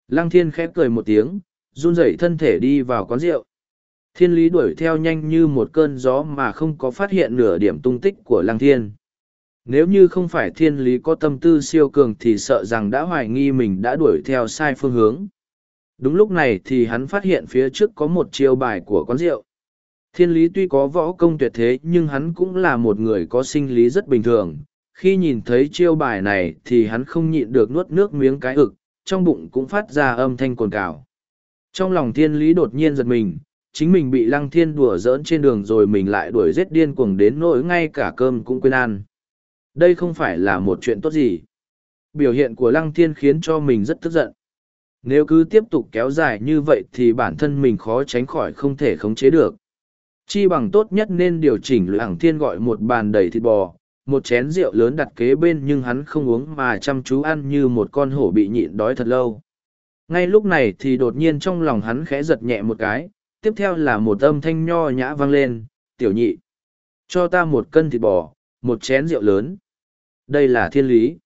Lăng thiên khép cười một tiếng, run rẩy thân thể đi vào quán rượu. Thiên lý đuổi theo nhanh như một cơn gió mà không có phát hiện nửa điểm tung tích của lăng thiên. Nếu như không phải thiên lý có tâm tư siêu cường thì sợ rằng đã hoài nghi mình đã đuổi theo sai phương hướng. Đúng lúc này thì hắn phát hiện phía trước có một chiêu bài của quán rượu. Thiên lý tuy có võ công tuyệt thế nhưng hắn cũng là một người có sinh lý rất bình thường. Khi nhìn thấy chiêu bài này thì hắn không nhịn được nuốt nước miếng cái ực, trong bụng cũng phát ra âm thanh cồn cào. Trong lòng thiên lý đột nhiên giật mình, chính mình bị lăng thiên đùa giỡn trên đường rồi mình lại đuổi giết điên cuồng đến nỗi ngay cả cơm cũng quên ăn. Đây không phải là một chuyện tốt gì. Biểu hiện của lăng thiên khiến cho mình rất tức giận. Nếu cứ tiếp tục kéo dài như vậy thì bản thân mình khó tránh khỏi không thể khống chế được. Chi bằng tốt nhất nên điều chỉnh lưỡng thiên gọi một bàn đầy thịt bò, một chén rượu lớn đặt kế bên nhưng hắn không uống mà chăm chú ăn như một con hổ bị nhịn đói thật lâu. Ngay lúc này thì đột nhiên trong lòng hắn khẽ giật nhẹ một cái, tiếp theo là một âm thanh nho nhã vang lên, tiểu nhị. Cho ta một cân thịt bò, một chén rượu lớn. Đây là thiên lý.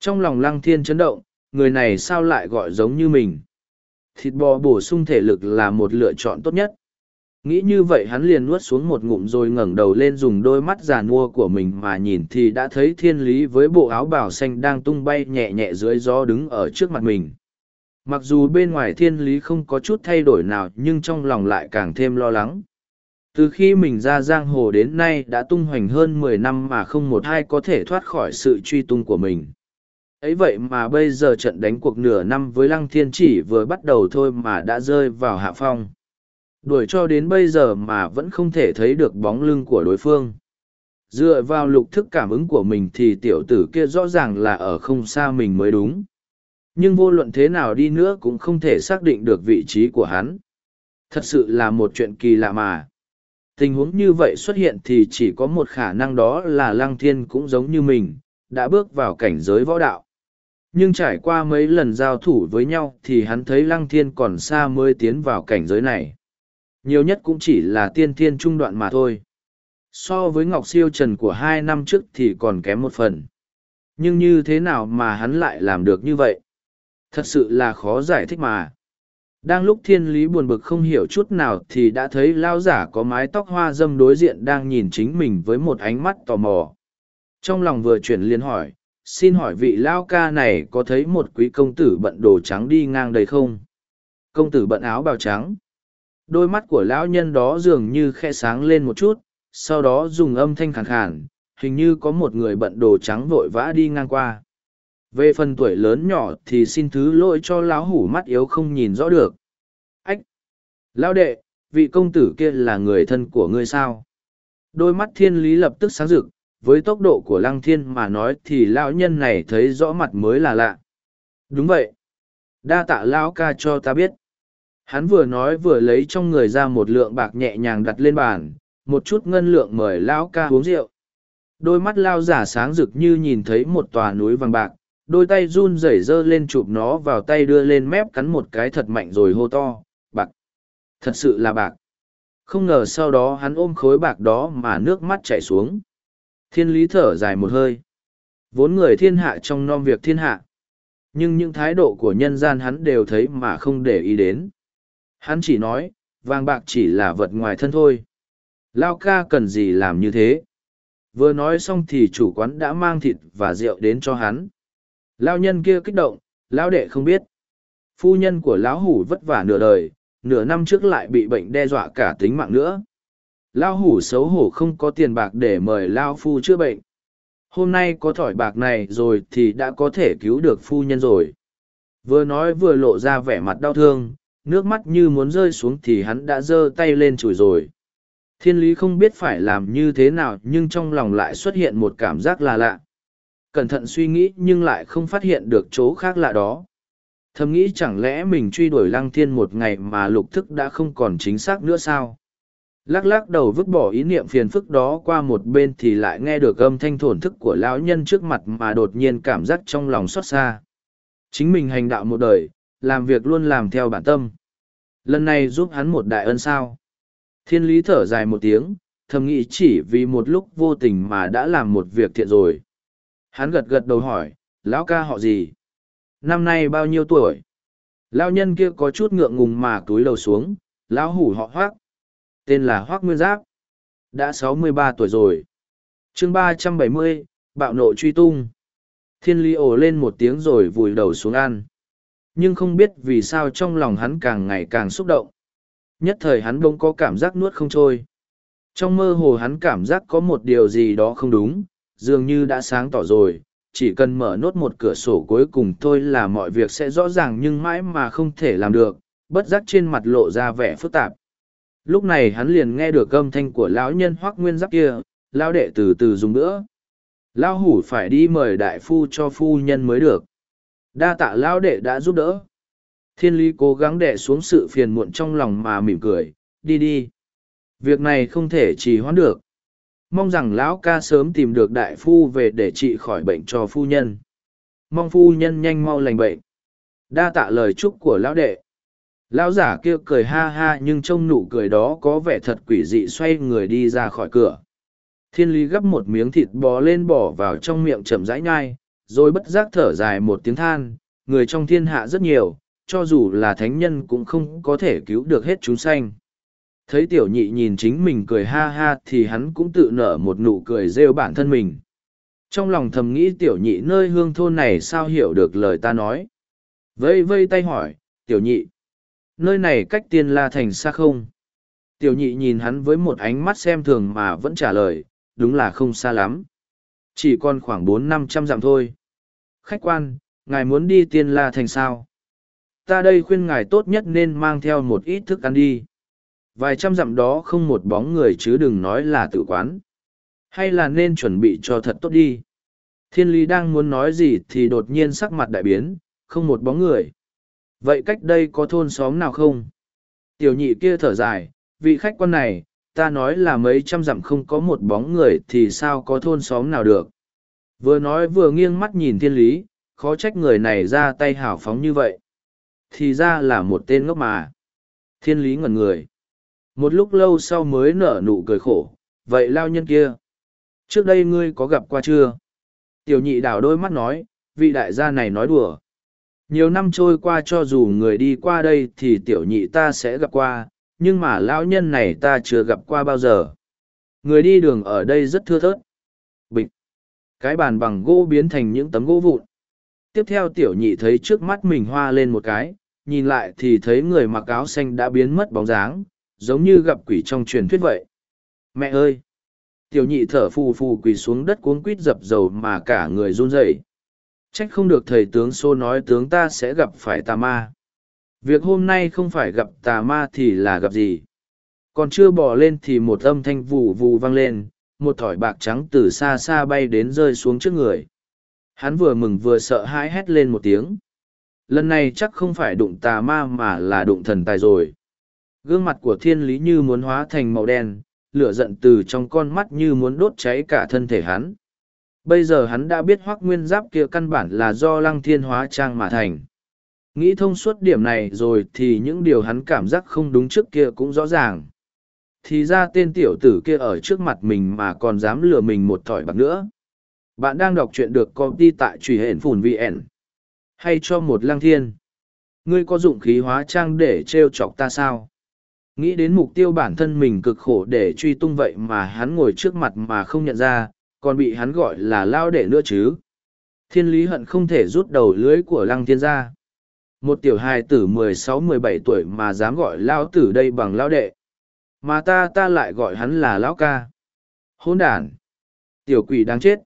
Trong lòng lăng thiên chấn động, người này sao lại gọi giống như mình. Thịt bò bổ sung thể lực là một lựa chọn tốt nhất. Nghĩ như vậy hắn liền nuốt xuống một ngụm rồi ngẩng đầu lên dùng đôi mắt già nua của mình mà nhìn thì đã thấy thiên lý với bộ áo bào xanh đang tung bay nhẹ nhẹ dưới gió đứng ở trước mặt mình. Mặc dù bên ngoài thiên lý không có chút thay đổi nào nhưng trong lòng lại càng thêm lo lắng. Từ khi mình ra giang hồ đến nay đã tung hoành hơn mười năm mà không một ai có thể thoát khỏi sự truy tung của mình. ấy vậy mà bây giờ trận đánh cuộc nửa năm với lăng thiên chỉ vừa bắt đầu thôi mà đã rơi vào hạ phong. Đuổi cho đến bây giờ mà vẫn không thể thấy được bóng lưng của đối phương. Dựa vào lục thức cảm ứng của mình thì tiểu tử kia rõ ràng là ở không xa mình mới đúng. Nhưng vô luận thế nào đi nữa cũng không thể xác định được vị trí của hắn. Thật sự là một chuyện kỳ lạ mà. Tình huống như vậy xuất hiện thì chỉ có một khả năng đó là Lăng Thiên cũng giống như mình, đã bước vào cảnh giới võ đạo. Nhưng trải qua mấy lần giao thủ với nhau thì hắn thấy Lăng Thiên còn xa mới tiến vào cảnh giới này. Nhiều nhất cũng chỉ là tiên thiên trung đoạn mà thôi. So với Ngọc Siêu Trần của hai năm trước thì còn kém một phần. Nhưng như thế nào mà hắn lại làm được như vậy? Thật sự là khó giải thích mà. Đang lúc thiên lý buồn bực không hiểu chút nào thì đã thấy lao giả có mái tóc hoa dâm đối diện đang nhìn chính mình với một ánh mắt tò mò. Trong lòng vừa chuyển liên hỏi, xin hỏi vị lao ca này có thấy một quý công tử bận đồ trắng đi ngang đây không? Công tử bận áo bào trắng. Đôi mắt của lão nhân đó dường như khe sáng lên một chút, sau đó dùng âm thanh khàn khàn, hình như có một người bận đồ trắng vội vã đi ngang qua. Về phần tuổi lớn nhỏ thì xin thứ lỗi cho lão hủ mắt yếu không nhìn rõ được. Ách! Lão đệ vị công tử kia là người thân của ngươi sao? Đôi mắt thiên lý lập tức sáng rực với tốc độ của lăng thiên mà nói thì lão nhân này thấy rõ mặt mới là lạ. Đúng vậy. Đa tạ lão ca cho ta biết hắn vừa nói vừa lấy trong người ra một lượng bạc nhẹ nhàng đặt lên bàn, một chút ngân lượng mời lão ca uống rượu. Đôi mắt lao giả sáng rực như nhìn thấy một tòa núi vàng bạc, đôi tay run rẩy giơ lên chụp nó vào tay đưa lên mép cắn một cái thật mạnh rồi hô to, bạc! Thật sự là bạc! Không ngờ sau đó hắn ôm khối bạc đó mà nước mắt chảy xuống. Thiên lý thở dài một hơi. Vốn người thiên hạ trong nom việc thiên hạ. Nhưng những thái độ của nhân gian hắn đều thấy mà không để ý đến hắn chỉ nói vàng bạc chỉ là vật ngoài thân thôi lao ca cần gì làm như thế vừa nói xong thì chủ quán đã mang thịt và rượu đến cho hắn Lao nhân kia kích động, lão đệ không biết. Phu nhân của lão hủ vất vả nửa đời, nửa năm trước lại bị bệnh đe dọa cả tính mạng nữa. Lao hủ xấu hổ không có tiền bạc để mời Lao phu chữa bệnh. Hôm nay có thỏi bạc này rồi thì đã có thể cứu được phu nhân rồi. Vừa nói vừa lộ ra vẻ mặt đau thương, nước mắt như muốn rơi xuống thì hắn đã giơ tay lên chùi rồi. Thiên lý không biết phải làm như thế nào nhưng trong lòng lại xuất hiện một cảm giác là lạ. Cẩn thận suy nghĩ nhưng lại không phát hiện được chỗ khác lạ đó. Thầm nghĩ chẳng lẽ mình truy đuổi lăng thiên một ngày mà lục thức đã không còn chính xác nữa sao? Lắc lắc đầu vứt bỏ ý niệm phiền phức đó qua một bên thì lại nghe được âm thanh thổn thức của lão nhân trước mặt mà đột nhiên cảm giác trong lòng xót xa. Chính mình hành đạo một đời làm việc luôn làm theo bản tâm lần này giúp hắn một đại ân sao thiên lý thở dài một tiếng thầm nghĩ chỉ vì một lúc vô tình mà đã làm một việc thiện rồi. Hắn gật gật đầu hỏi, lão ca họ gì? Năm nay bao nhiêu tuổi? Lão nhân kia có chút ngượng ngùng mà túi đầu xuống, lão hủ họ hoác. Tên là hoác nguyên giáp. Đã sáu mươi ba tuổi rồi. chương ba trăm bảy mươi, bạo nộ truy tung. Thiên lý ồ lên một tiếng rồi vùi đầu xuống ăn. Nhưng không biết vì sao trong lòng hắn càng ngày càng xúc động. Nhất thời hắn bỗng có cảm giác nuốt không trôi. Trong mơ hồ hắn cảm giác có một điều gì đó không đúng, dường như đã sáng tỏ rồi, chỉ cần mở nốt một cửa sổ cuối cùng thôi là mọi việc sẽ rõ ràng nhưng mãi mà không thể làm được, bất giác trên mặt lộ ra vẻ phức tạp. Lúc này hắn liền nghe được âm thanh của lão nhân hoác nguyên giáp kia, lão đệ từ từ dùng nữa. Lão hủ phải đi mời đại phu cho phu nhân mới được. Đa tạ lão đệ đã giúp đỡ. Thiên lý cố gắng đẻ xuống sự phiền muộn trong lòng mà mỉm cười, đi đi. Việc này không thể trì hoãn được. Mong rằng lão ca sớm tìm được đại phu về để trị khỏi bệnh cho phu nhân. Mong phu nhân nhanh mau lành bệnh. Đa tạ lời chúc của lão đệ. Lão giả kia cười ha ha nhưng trông nụ cười đó có vẻ thật quỷ dị xoay người đi ra khỏi cửa. Thiên lý gấp một miếng thịt bò lên bỏ vào trong miệng chậm rãi nhai, rồi bất giác thở dài một tiếng than, người trong thiên hạ rất nhiều, cho dù là thánh nhân cũng không có thể cứu được hết chúng sanh. Thấy tiểu nhị nhìn chính mình cười ha ha thì hắn cũng tự nở một nụ cười rêu bản thân mình. Trong lòng thầm nghĩ tiểu nhị nơi hương thôn này sao hiểu được lời ta nói. Vây vây tay hỏi, tiểu nhị, nơi này cách tiên la thành xa không? Tiểu nhị nhìn hắn với một ánh mắt xem thường mà vẫn trả lời, đúng là không xa lắm. Chỉ còn khoảng bốn năm trăm dặm thôi. Khách quan, ngài muốn đi tiên la thành sao? Ta đây khuyên ngài tốt nhất nên mang theo một ít thức ăn đi. Vài trăm dặm đó không một bóng người chứ đừng nói là tự quán. Hay là nên chuẩn bị cho thật tốt đi. Thiên lý đang muốn nói gì thì đột nhiên sắc mặt đại biến, không một bóng người. Vậy cách đây có thôn xóm nào không? Tiểu nhị kia thở dài, vị khách quan này, ta nói là mấy trăm dặm không có một bóng người thì sao có thôn xóm nào được. Vừa nói vừa nghiêng mắt nhìn thiên lý, khó trách người này ra tay hào phóng như vậy. Thì ra là một tên ngốc mà. Thiên lý ngẩn người. Một lúc lâu sau mới nở nụ cười khổ, vậy lao nhân kia. Trước đây ngươi có gặp qua chưa? Tiểu nhị đảo đôi mắt nói, vị đại gia này nói đùa. Nhiều năm trôi qua cho dù người đi qua đây thì tiểu nhị ta sẽ gặp qua, nhưng mà lão nhân này ta chưa gặp qua bao giờ. Người đi đường ở đây rất thưa thớt. Cái bàn bằng gỗ biến thành những tấm gỗ vụn. Tiếp theo tiểu nhị thấy trước mắt mình hoa lên một cái, nhìn lại thì thấy người mặc áo xanh đã biến mất bóng dáng, giống như gặp quỷ trong truyền thuyết vậy. Mẹ ơi! Tiểu nhị thở phù phù quỳ xuống đất cuống quýt dập dầu mà cả người run rẩy. Trách không được thầy tướng xô nói tướng ta sẽ gặp phải tà ma. Việc hôm nay không phải gặp tà ma thì là gặp gì. Còn chưa bỏ lên thì một âm thanh vù vù vang lên, một thỏi bạc trắng từ xa xa bay đến rơi xuống trước người. Hắn vừa mừng vừa sợ hãi hét lên một tiếng. Lần này chắc không phải đụng tà ma mà là đụng thần tài rồi. Gương mặt của thiên lý như muốn hóa thành màu đen, lửa giận từ trong con mắt như muốn đốt cháy cả thân thể hắn. Bây giờ hắn đã biết hoác nguyên giáp kia căn bản là do lăng thiên hóa trang mà thành. Nghĩ thông suốt điểm này rồi thì những điều hắn cảm giác không đúng trước kia cũng rõ ràng. Thì ra tên tiểu tử kia ở trước mặt mình mà còn dám lừa mình một thỏi bạc nữa. Bạn đang đọc truyện được công ty tại truy hển phùn VN. Hay cho một lăng thiên. Ngươi có dụng khí hóa trang để trêu chọc ta sao? Nghĩ đến mục tiêu bản thân mình cực khổ để truy tung vậy mà hắn ngồi trước mặt mà không nhận ra, còn bị hắn gọi là lao đệ nữa chứ. Thiên lý hận không thể rút đầu lưới của lăng thiên ra. Một tiểu hài tử mười sáu mười bảy tuổi mà dám gọi lao tử đây bằng lao đệ. Mà ta ta lại gọi hắn là lão ca. Hôn đàn. Tiểu quỷ đáng chết.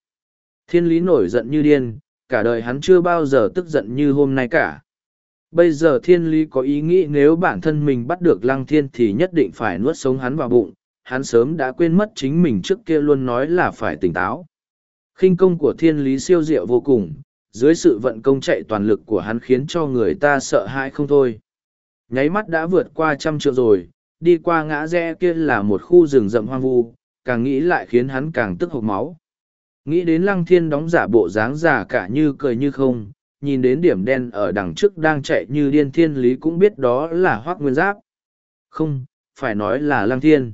Thiên lý nổi giận như điên, cả đời hắn chưa bao giờ tức giận như hôm nay cả. Bây giờ thiên lý có ý nghĩ nếu bản thân mình bắt được lăng thiên thì nhất định phải nuốt sống hắn vào bụng, hắn sớm đã quên mất chính mình trước kia luôn nói là phải tỉnh táo. khinh công của thiên lý siêu diệu vô cùng, dưới sự vận công chạy toàn lực của hắn khiến cho người ta sợ hãi không thôi. Nháy mắt đã vượt qua trăm triệu rồi, đi qua ngã rẽ kia là một khu rừng rậm hoang vu, càng nghĩ lại khiến hắn càng tức hộc máu. Nghĩ đến lăng thiên đóng giả bộ dáng giả cả như cười như không, nhìn đến điểm đen ở đằng trước đang chạy như điên thiên lý cũng biết đó là hoác nguyên giáp. Không, phải nói là lăng thiên.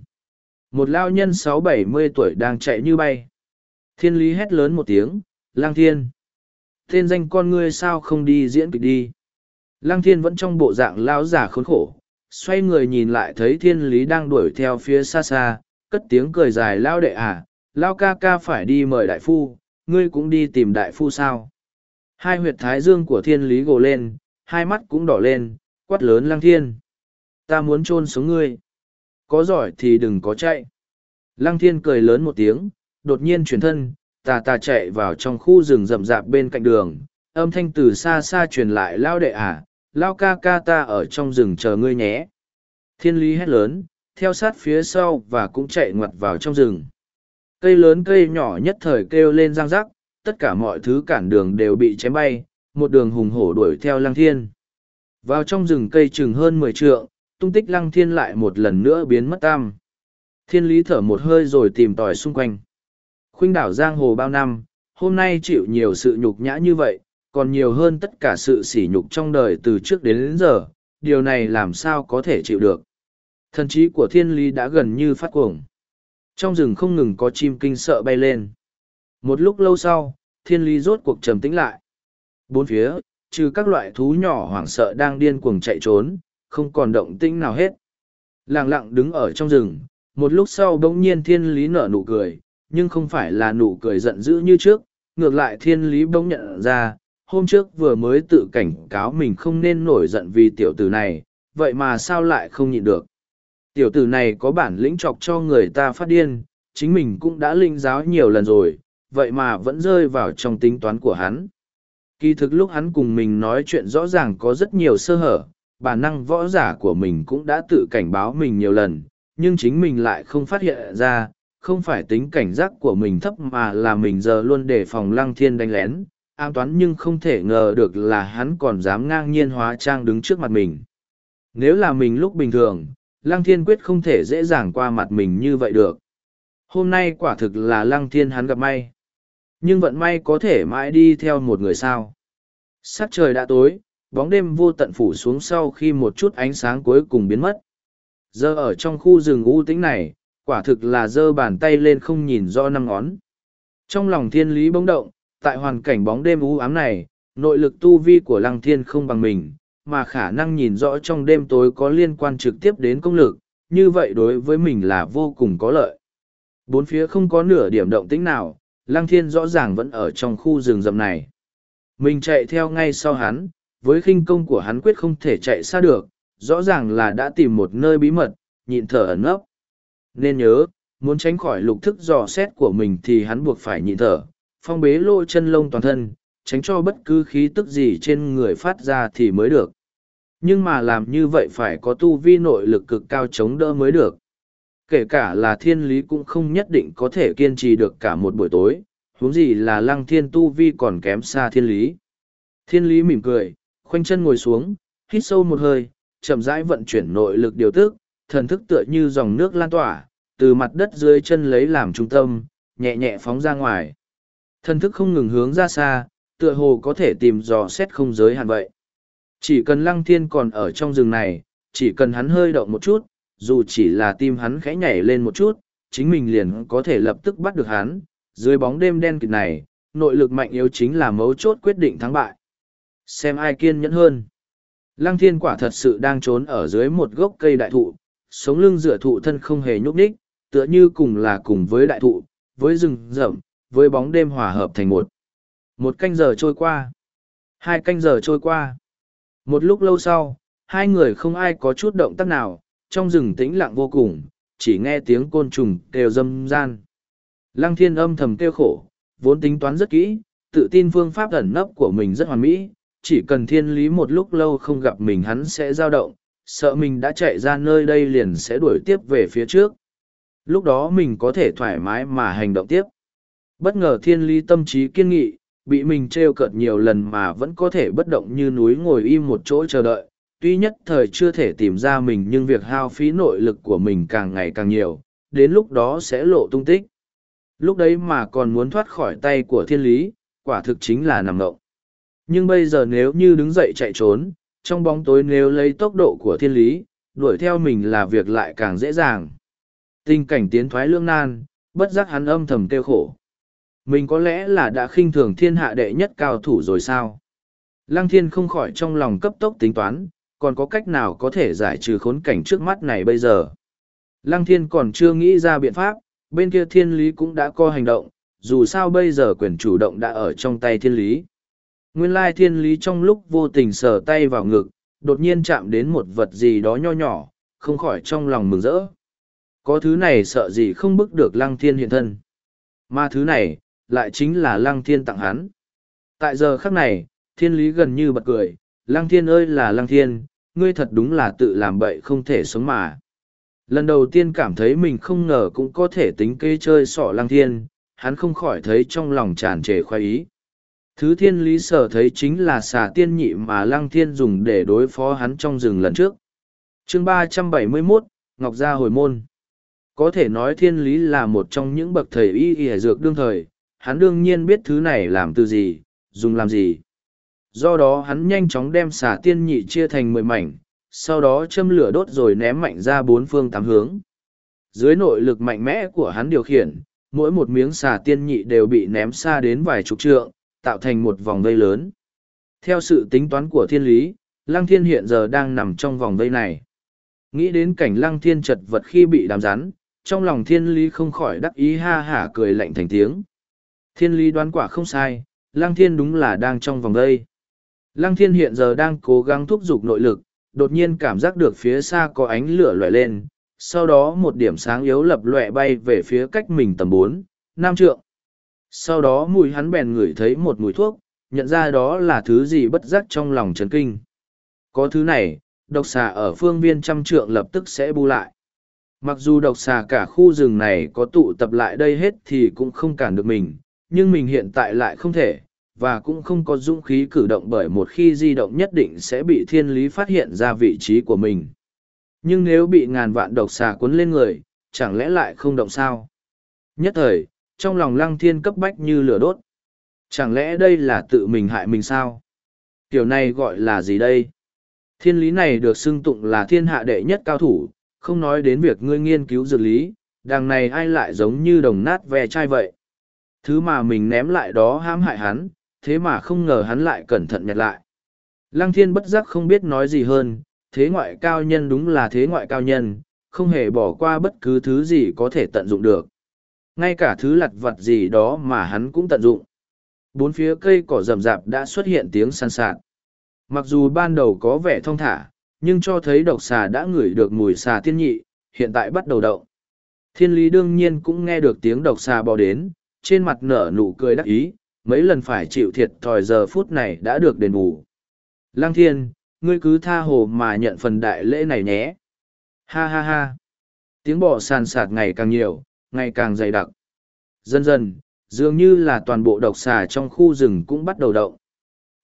một lao nhân sáu bảy mươi tuổi đang chạy như bay thiên lý hét lớn một tiếng lang thiên tên danh con ngươi sao không đi diễn kịch đi lang thiên vẫn trong bộ dạng lao giả khốn khổ xoay người nhìn lại thấy thiên lý đang đuổi theo phía xa xa, cất tiếng cười dài, lao đệ à lao ca ca phải đi mời đại phu, ngươi cũng đi tìm đại phu sao? Hai huyệt thái dương của thiên lý gồ lên, hai mắt cũng đỏ lên, quát lớn lang thiên, ta muốn chôn sống ngươi. Có giỏi thì đừng có chạy. Lăng thiên cười lớn một tiếng, đột nhiên chuyển thân, tà tà chạy vào trong khu rừng rậm rạp bên cạnh đường, âm thanh từ xa xa truyền lại, lao đệ à lao ca ca ta ở trong rừng chờ ngươi nhé thiên lý hét lớn theo sát phía sau và cũng chạy ngoặt vào trong rừng cây lớn cây nhỏ nhất thời kêu lên răng rắc tất cả mọi thứ cản đường đều bị chém bay một đường hùng hổ đuổi theo lăng thiên vào trong rừng cây chừng hơn mười trượng tung tích lăng thiên lại một lần nữa biến mất tam. Thiên lý thở một hơi rồi tìm tòi xung quanh. Khuynh đảo giang hồ bao năm, hôm nay chịu nhiều sự nhục nhã như vậy, còn nhiều hơn tất cả sự sỉ nhục trong đời từ trước đến, đến giờ, điều này làm sao có thể chịu được. Thần trí của thiên lý đã gần như phát cuồng. Trong rừng không ngừng có chim kinh sợ bay lên. Một lúc lâu sau, thiên lý rốt cuộc trầm tĩnh lại. Bốn phía, trừ các loại thú nhỏ hoảng sợ đang điên cuồng chạy trốn, không còn động tĩnh nào hết. Lặng lặng đứng ở trong rừng, một lúc sau bỗng nhiên thiên lý nở nụ cười, nhưng không phải là nụ cười giận dữ như trước, ngược lại thiên lý bỗng nhận ra, hôm trước vừa mới tự cảnh cáo mình không nên nổi giận vì tiểu tử này, vậy mà sao lại không nhịn được. Tiểu tử này có bản lĩnh chọc cho người ta phát điên, chính mình cũng đã linh giáo nhiều lần rồi, vậy mà vẫn rơi vào trong tính toán của hắn. Kỳ thực lúc hắn cùng mình nói chuyện rõ ràng có rất nhiều sơ hở, bản năng võ giả của mình cũng đã tự cảnh báo mình nhiều lần, nhưng chính mình lại không phát hiện ra, không phải tính cảnh giác của mình thấp mà là mình giờ luôn đề phòng lăng thiên đánh lén, an toán nhưng không thể ngờ được là hắn còn dám ngang nhiên hóa trang đứng trước mặt mình. Nếu là mình lúc bình thường, lăng thiên quyết không thể dễ dàng qua mặt mình như vậy được. Hôm nay quả thực là lăng thiên hắn gặp may. Nhưng vận may có thể mãi đi theo một người sao. Sát trời đã tối, bóng đêm vô tận phủ xuống sau khi một chút ánh sáng cuối cùng biến mất. Giờ ở trong khu rừng u tĩnh này, quả thực là giơ bàn tay lên không nhìn do năm ngón. Trong lòng thiên lý bỗng động, tại hoàn cảnh bóng đêm u ám này, nội lực tu vi của lăng thiên không bằng mình, mà khả năng nhìn rõ trong đêm tối có liên quan trực tiếp đến công lực, như vậy đối với mình là vô cùng có lợi. Bốn phía không có nửa điểm động tĩnh nào, lăng thiên rõ ràng vẫn ở trong khu rừng rậm này. Mình chạy theo ngay sau hắn, với khinh công của hắn quyết không thể chạy xa được, rõ ràng là đã tìm một nơi bí mật, nhịn thở ẩn ấp. Nên nhớ, muốn tránh khỏi lục thức dò xét của mình thì hắn buộc phải nhịn thở, phong bế lỗ chân lông toàn thân, tránh cho bất cứ khí tức gì trên người phát ra thì mới được. Nhưng mà làm như vậy phải có tu vi nội lực cực cao chống đỡ mới được. Kể cả là thiên lý cũng không nhất định có thể kiên trì được cả một buổi tối, huống gì là lăng thiên tu vi còn kém xa thiên lý. Thiên lý mỉm cười, khoanh chân ngồi xuống, hít sâu một hơi, chậm rãi vận chuyển nội lực điều tức, thần thức tựa như dòng nước lan tỏa, từ mặt đất dưới chân lấy làm trung tâm, nhẹ nhẹ phóng ra ngoài. Thần thức không ngừng hướng ra xa, tựa hồ có thể tìm dò xét không giới hạn vậy. Chỉ cần lăng thiên còn ở trong rừng này, chỉ cần hắn hơi động một chút, dù chỉ là tim hắn khẽ nhảy lên một chút, chính mình liền có thể lập tức bắt được hắn. Dưới bóng đêm đen kịt này, nội lực mạnh yếu chính là mấu chốt quyết định thắng bại xem ai kiên nhẫn hơn lăng thiên quả thật sự đang trốn ở dưới một gốc cây đại thụ sống lưng dựa thụ thân không hề nhúc ních tựa như cùng là cùng với đại thụ với rừng rậm với bóng đêm hòa hợp thành một một canh giờ trôi qua hai canh giờ trôi qua một lúc lâu sau hai người không ai có chút động tác nào trong rừng tĩnh lặng vô cùng chỉ nghe tiếng côn trùng kêu râm gian lăng thiên âm thầm kêu khổ vốn tính toán rất kỹ tự tin phương pháp ẩn nấp của mình rất hoàn mỹ chỉ cần thiên lý một lúc lâu không gặp mình hắn sẽ dao động, sợ mình đã chạy ra nơi đây liền sẽ đuổi tiếp về phía trước. Lúc đó mình có thể thoải mái mà hành động tiếp. Bất ngờ thiên lý tâm trí kiên nghị, bị mình trêu cợt nhiều lần mà vẫn có thể bất động như núi ngồi im một chỗ chờ đợi. Tuy nhất thời chưa thể tìm ra mình nhưng việc hao phí nội lực của mình càng ngày càng nhiều, đến lúc đó sẽ lộ tung tích. Lúc đấy mà còn muốn thoát khỏi tay của thiên lý, quả thực chính là nằm ngộng nhưng bây giờ nếu như đứng dậy chạy trốn trong bóng tối nếu lấy tốc độ của thiên lý đuổi theo mình là việc lại càng dễ dàng Tình cảnh tiến thoái lương nan, bất giác hắn âm thầm kêu khổ. Mình có lẽ là đã khinh thường thiên hạ đệ nhất cao thủ rồi sao? Lăng thiên không khỏi trong lòng cấp tốc tính toán, còn có cách nào có thể giải trừ khốn cảnh trước mắt này bây giờ? Lăng thiên còn chưa nghĩ ra biện pháp, bên kia thiên lý cũng đã có hành động, dù sao bây giờ quyền chủ động đã ở trong tay thiên lý. Nguyên lai thiên lý trong lúc vô tình sờ tay vào ngực, đột nhiên chạm đến một vật gì đó nho nhỏ, không khỏi trong lòng mừng rỡ. Có thứ này sợ gì không bức được lăng thiên hiện thân. Mà thứ này, lại chính là lăng thiên tặng hắn. Tại giờ khắc này, thiên lý gần như bật cười, lăng thiên ơi là lăng thiên, ngươi thật đúng là tự làm bậy không thể sống mà. Lần đầu tiên cảm thấy mình không ngờ cũng có thể tính kê chơi sỏ lăng thiên, hắn không khỏi thấy trong lòng tràn trề khoái ý. Thứ thiên lý sở thấy chính là xà tiên nhị mà lăng thiên dùng để đối phó hắn trong rừng lần trước. chương ba trăm bảy mươi 371, Ngọc Gia Hồi Môn Có thể nói thiên lý là một trong những bậc thầy y y dược đương thời, hắn đương nhiên biết thứ này làm từ gì, dùng làm gì. Do đó hắn nhanh chóng đem xà tiên nhị chia thành mười mảnh, sau đó châm lửa đốt rồi ném mạnh ra bốn phương tám hướng. Dưới nội lực mạnh mẽ của hắn điều khiển, mỗi một miếng xà tiên nhị đều bị ném xa đến vài chục trượng, tạo thành một vòng vây lớn. Theo sự tính toán của thiên lý, Lăng Thiên hiện giờ đang nằm trong vòng vây này. Nghĩ đến cảnh Lăng Thiên chật vật khi bị đám rắn, trong lòng thiên lý không khỏi đắc ý ha hả cười lạnh thành tiếng. Thiên lý đoán quả không sai, Lăng Thiên đúng là đang trong vòng đây. Lăng Thiên hiện giờ đang cố gắng thúc giục nội lực, đột nhiên cảm giác được phía xa có ánh lửa lòe lên, sau đó một điểm sáng yếu lập lòe bay về phía cách mình tầm bốn, năm trượng. Sau đó mùi hắn bèn ngửi thấy một mùi thuốc, nhận ra đó là thứ gì bất giác trong lòng chấn kinh. Có thứ này, độc xà ở phương viên trăm trượng lập tức sẽ bu lại. Mặc dù độc xà cả khu rừng này có tụ tập lại đây hết thì cũng không cản được mình, nhưng mình hiện tại lại không thể, và cũng không có dũng khí cử động bởi một khi di động nhất định sẽ bị thiên lý phát hiện ra vị trí của mình. Nhưng nếu bị ngàn vạn độc xà cuốn lên người, chẳng lẽ lại không động sao? Nhất thời, trong lòng lăng thiên cấp bách như lửa đốt. Chẳng lẽ đây là tự mình hại mình sao? Kiểu này gọi là gì đây? Thiên lý này được xưng tụng là thiên hạ đệ nhất cao thủ, không nói đến việc ngươi nghiên cứu dược lý, đằng này ai lại giống như đồng nát ve chai vậy. Thứ mà mình ném lại đó hãm hại hắn, thế mà không ngờ hắn lại cẩn thận nhặt lại. Lăng thiên bất giác không biết nói gì hơn, thế ngoại cao nhân đúng là thế ngoại cao nhân, không hề bỏ qua bất cứ thứ gì có thể tận dụng được. Ngay cả thứ lặt vặt gì đó mà hắn cũng tận dụng. Bốn phía cây cỏ rậm rạp đã xuất hiện tiếng san sạt. Mặc dù ban đầu có vẻ thong thả, nhưng cho thấy độc xà đã ngửi được mùi xà tiên nhị, hiện tại bắt đầu động. Thiên lý đương nhiên cũng nghe được tiếng độc xà bò đến, trên mặt nở nụ cười đắc ý, mấy lần phải chịu thiệt thòi giờ phút này đã được đền bù. Lăng thiên, ngươi cứ tha hồ mà nhận phần đại lễ này nhé. Ha ha ha. Tiếng bọ sàn sạt ngày càng nhiều, ngày càng dày đặc. Dần dần, dường như là toàn bộ độc xà trong khu rừng cũng bắt đầu động.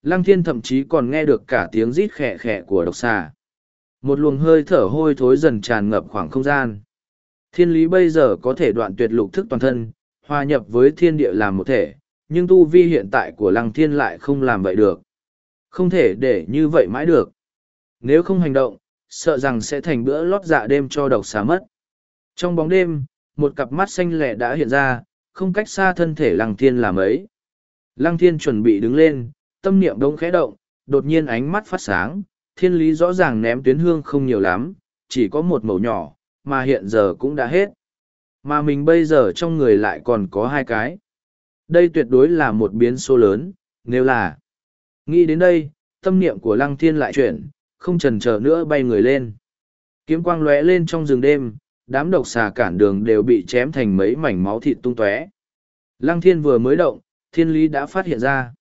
Lăng thiên thậm chí còn nghe được cả tiếng rít khẽ khẽ của độc xà. Một luồng hơi thở hôi thối dần tràn ngập khoảng không gian. Thiên lý bây giờ có thể đoạn tuyệt lục thức toàn thân, hòa nhập với thiên địa làm một thể, nhưng tu vi hiện tại của lăng thiên lại không làm vậy được. Không thể để như vậy mãi được. Nếu không hành động, sợ rằng sẽ thành bữa lót dạ đêm cho độc xá mất. Trong bóng đêm, một cặp mắt xanh lẻ đã hiện ra, không cách xa thân thể lăng thiên làm ấy. Lăng thiên chuẩn bị đứng lên, tâm niệm đống khẽ động, đột nhiên ánh mắt phát sáng, thiên lý rõ ràng ném tuyến hương không nhiều lắm, chỉ có một mẩu nhỏ, mà hiện giờ cũng đã hết. Mà mình bây giờ trong người lại còn có hai cái. Đây tuyệt đối là một biến số lớn, nếu là... Nghĩ đến đây, tâm niệm của lăng thiên lại chuyển, không trần chờ nữa bay người lên. Kiếm quang lóe lên trong rừng đêm, đám độc xà cản đường đều bị chém thành mấy mảnh máu thịt tung tóe. Lăng thiên vừa mới động, thiên lý đã phát hiện ra.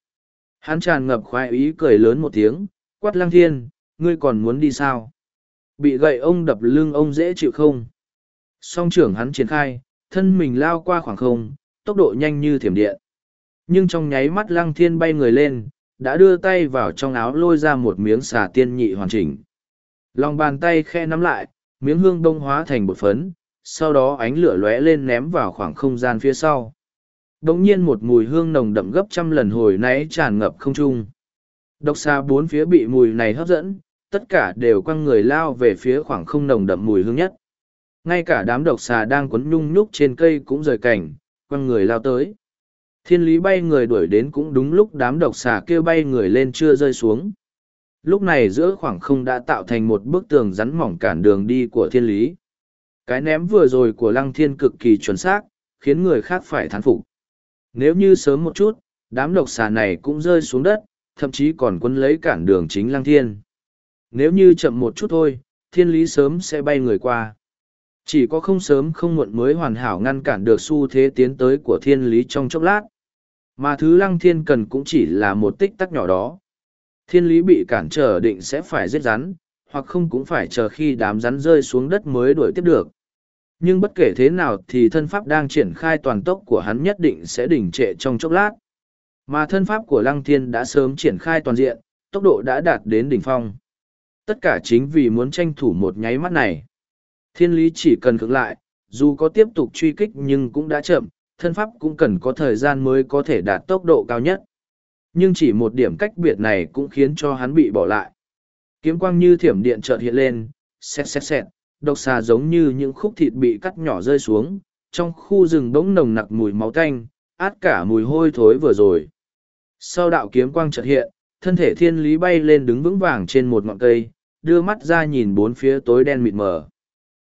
Hắn tràn ngập khoái ý cười lớn một tiếng, quát lăng thiên, ngươi còn muốn đi sao? Bị gậy ông đập lưng ông dễ chịu không? Song trưởng hắn triển khai, thân mình lao qua khoảng không, tốc độ nhanh như thiểm điện. Nhưng trong nháy mắt lăng thiên bay người lên, đã đưa tay vào trong áo lôi ra một miếng xà tiên nhị hoàn chỉnh. Lòng bàn tay khe nắm lại, miếng hương đông hóa thành bột phấn, sau đó ánh lửa lóe lên ném vào khoảng không gian phía sau. Đống nhiên một mùi hương nồng đậm gấp trăm lần hồi nãy tràn ngập không trung. Độc xa bốn phía bị mùi này hấp dẫn, tất cả đều quăng người lao về phía khoảng không nồng đậm mùi hương nhất ngay cả đám độc xà đang quấn nhung nhúc trên cây cũng rời cảnh, quăng người lao tới. Thiên lý bay người đuổi đến cũng đúng lúc đám độc xà kêu bay người lên chưa rơi xuống. Lúc này giữa khoảng không đã tạo thành một bức tường rắn mỏng cản đường đi của thiên lý. Cái ném vừa rồi của lăng thiên cực kỳ chuẩn xác, khiến người khác phải thán phục. Nếu như sớm một chút, đám độc xà này cũng rơi xuống đất, thậm chí còn quấn lấy cản đường chính lăng thiên. Nếu như chậm một chút thôi, thiên lý sớm sẽ bay người qua chỉ có không sớm không muộn mới hoàn hảo ngăn cản được xu thế tiến tới của thiên lý trong chốc lát. Mà thứ lăng thiên cần cũng chỉ là một tích tắc nhỏ đó. Thiên lý bị cản trở định sẽ phải giết rắn, hoặc không cũng phải chờ khi đám rắn rơi xuống đất mới đuổi tiếp được. Nhưng bất kể thế nào thì thân pháp đang triển khai toàn tốc của hắn nhất định sẽ đỉnh trệ trong chốc lát. Mà thân pháp của lăng thiên đã sớm triển khai toàn diện, tốc độ đã đạt đến đỉnh phong. Tất cả chính vì muốn tranh thủ một nháy mắt này thiên lý chỉ cần cưỡng lại, dù có tiếp tục truy kích nhưng cũng đã chậm, thân pháp cũng cần có thời gian mới có thể đạt tốc độ cao nhất. Nhưng chỉ một điểm cách biệt này cũng khiến cho hắn bị bỏ lại. Kiếm quang như thiểm điện chợt hiện lên, xẹt xẹt xẹt, độc xà giống như những khúc thịt bị cắt nhỏ rơi xuống, trong khu rừng bỗng nồng nặc mùi máu tanh, át cả mùi hôi thối vừa rồi. Sau đạo kiếm quang chợt hiện, thân thể thiên lý bay lên đứng vững vàng trên một ngọn cây, đưa mắt ra nhìn bốn phía tối đen mịt mờ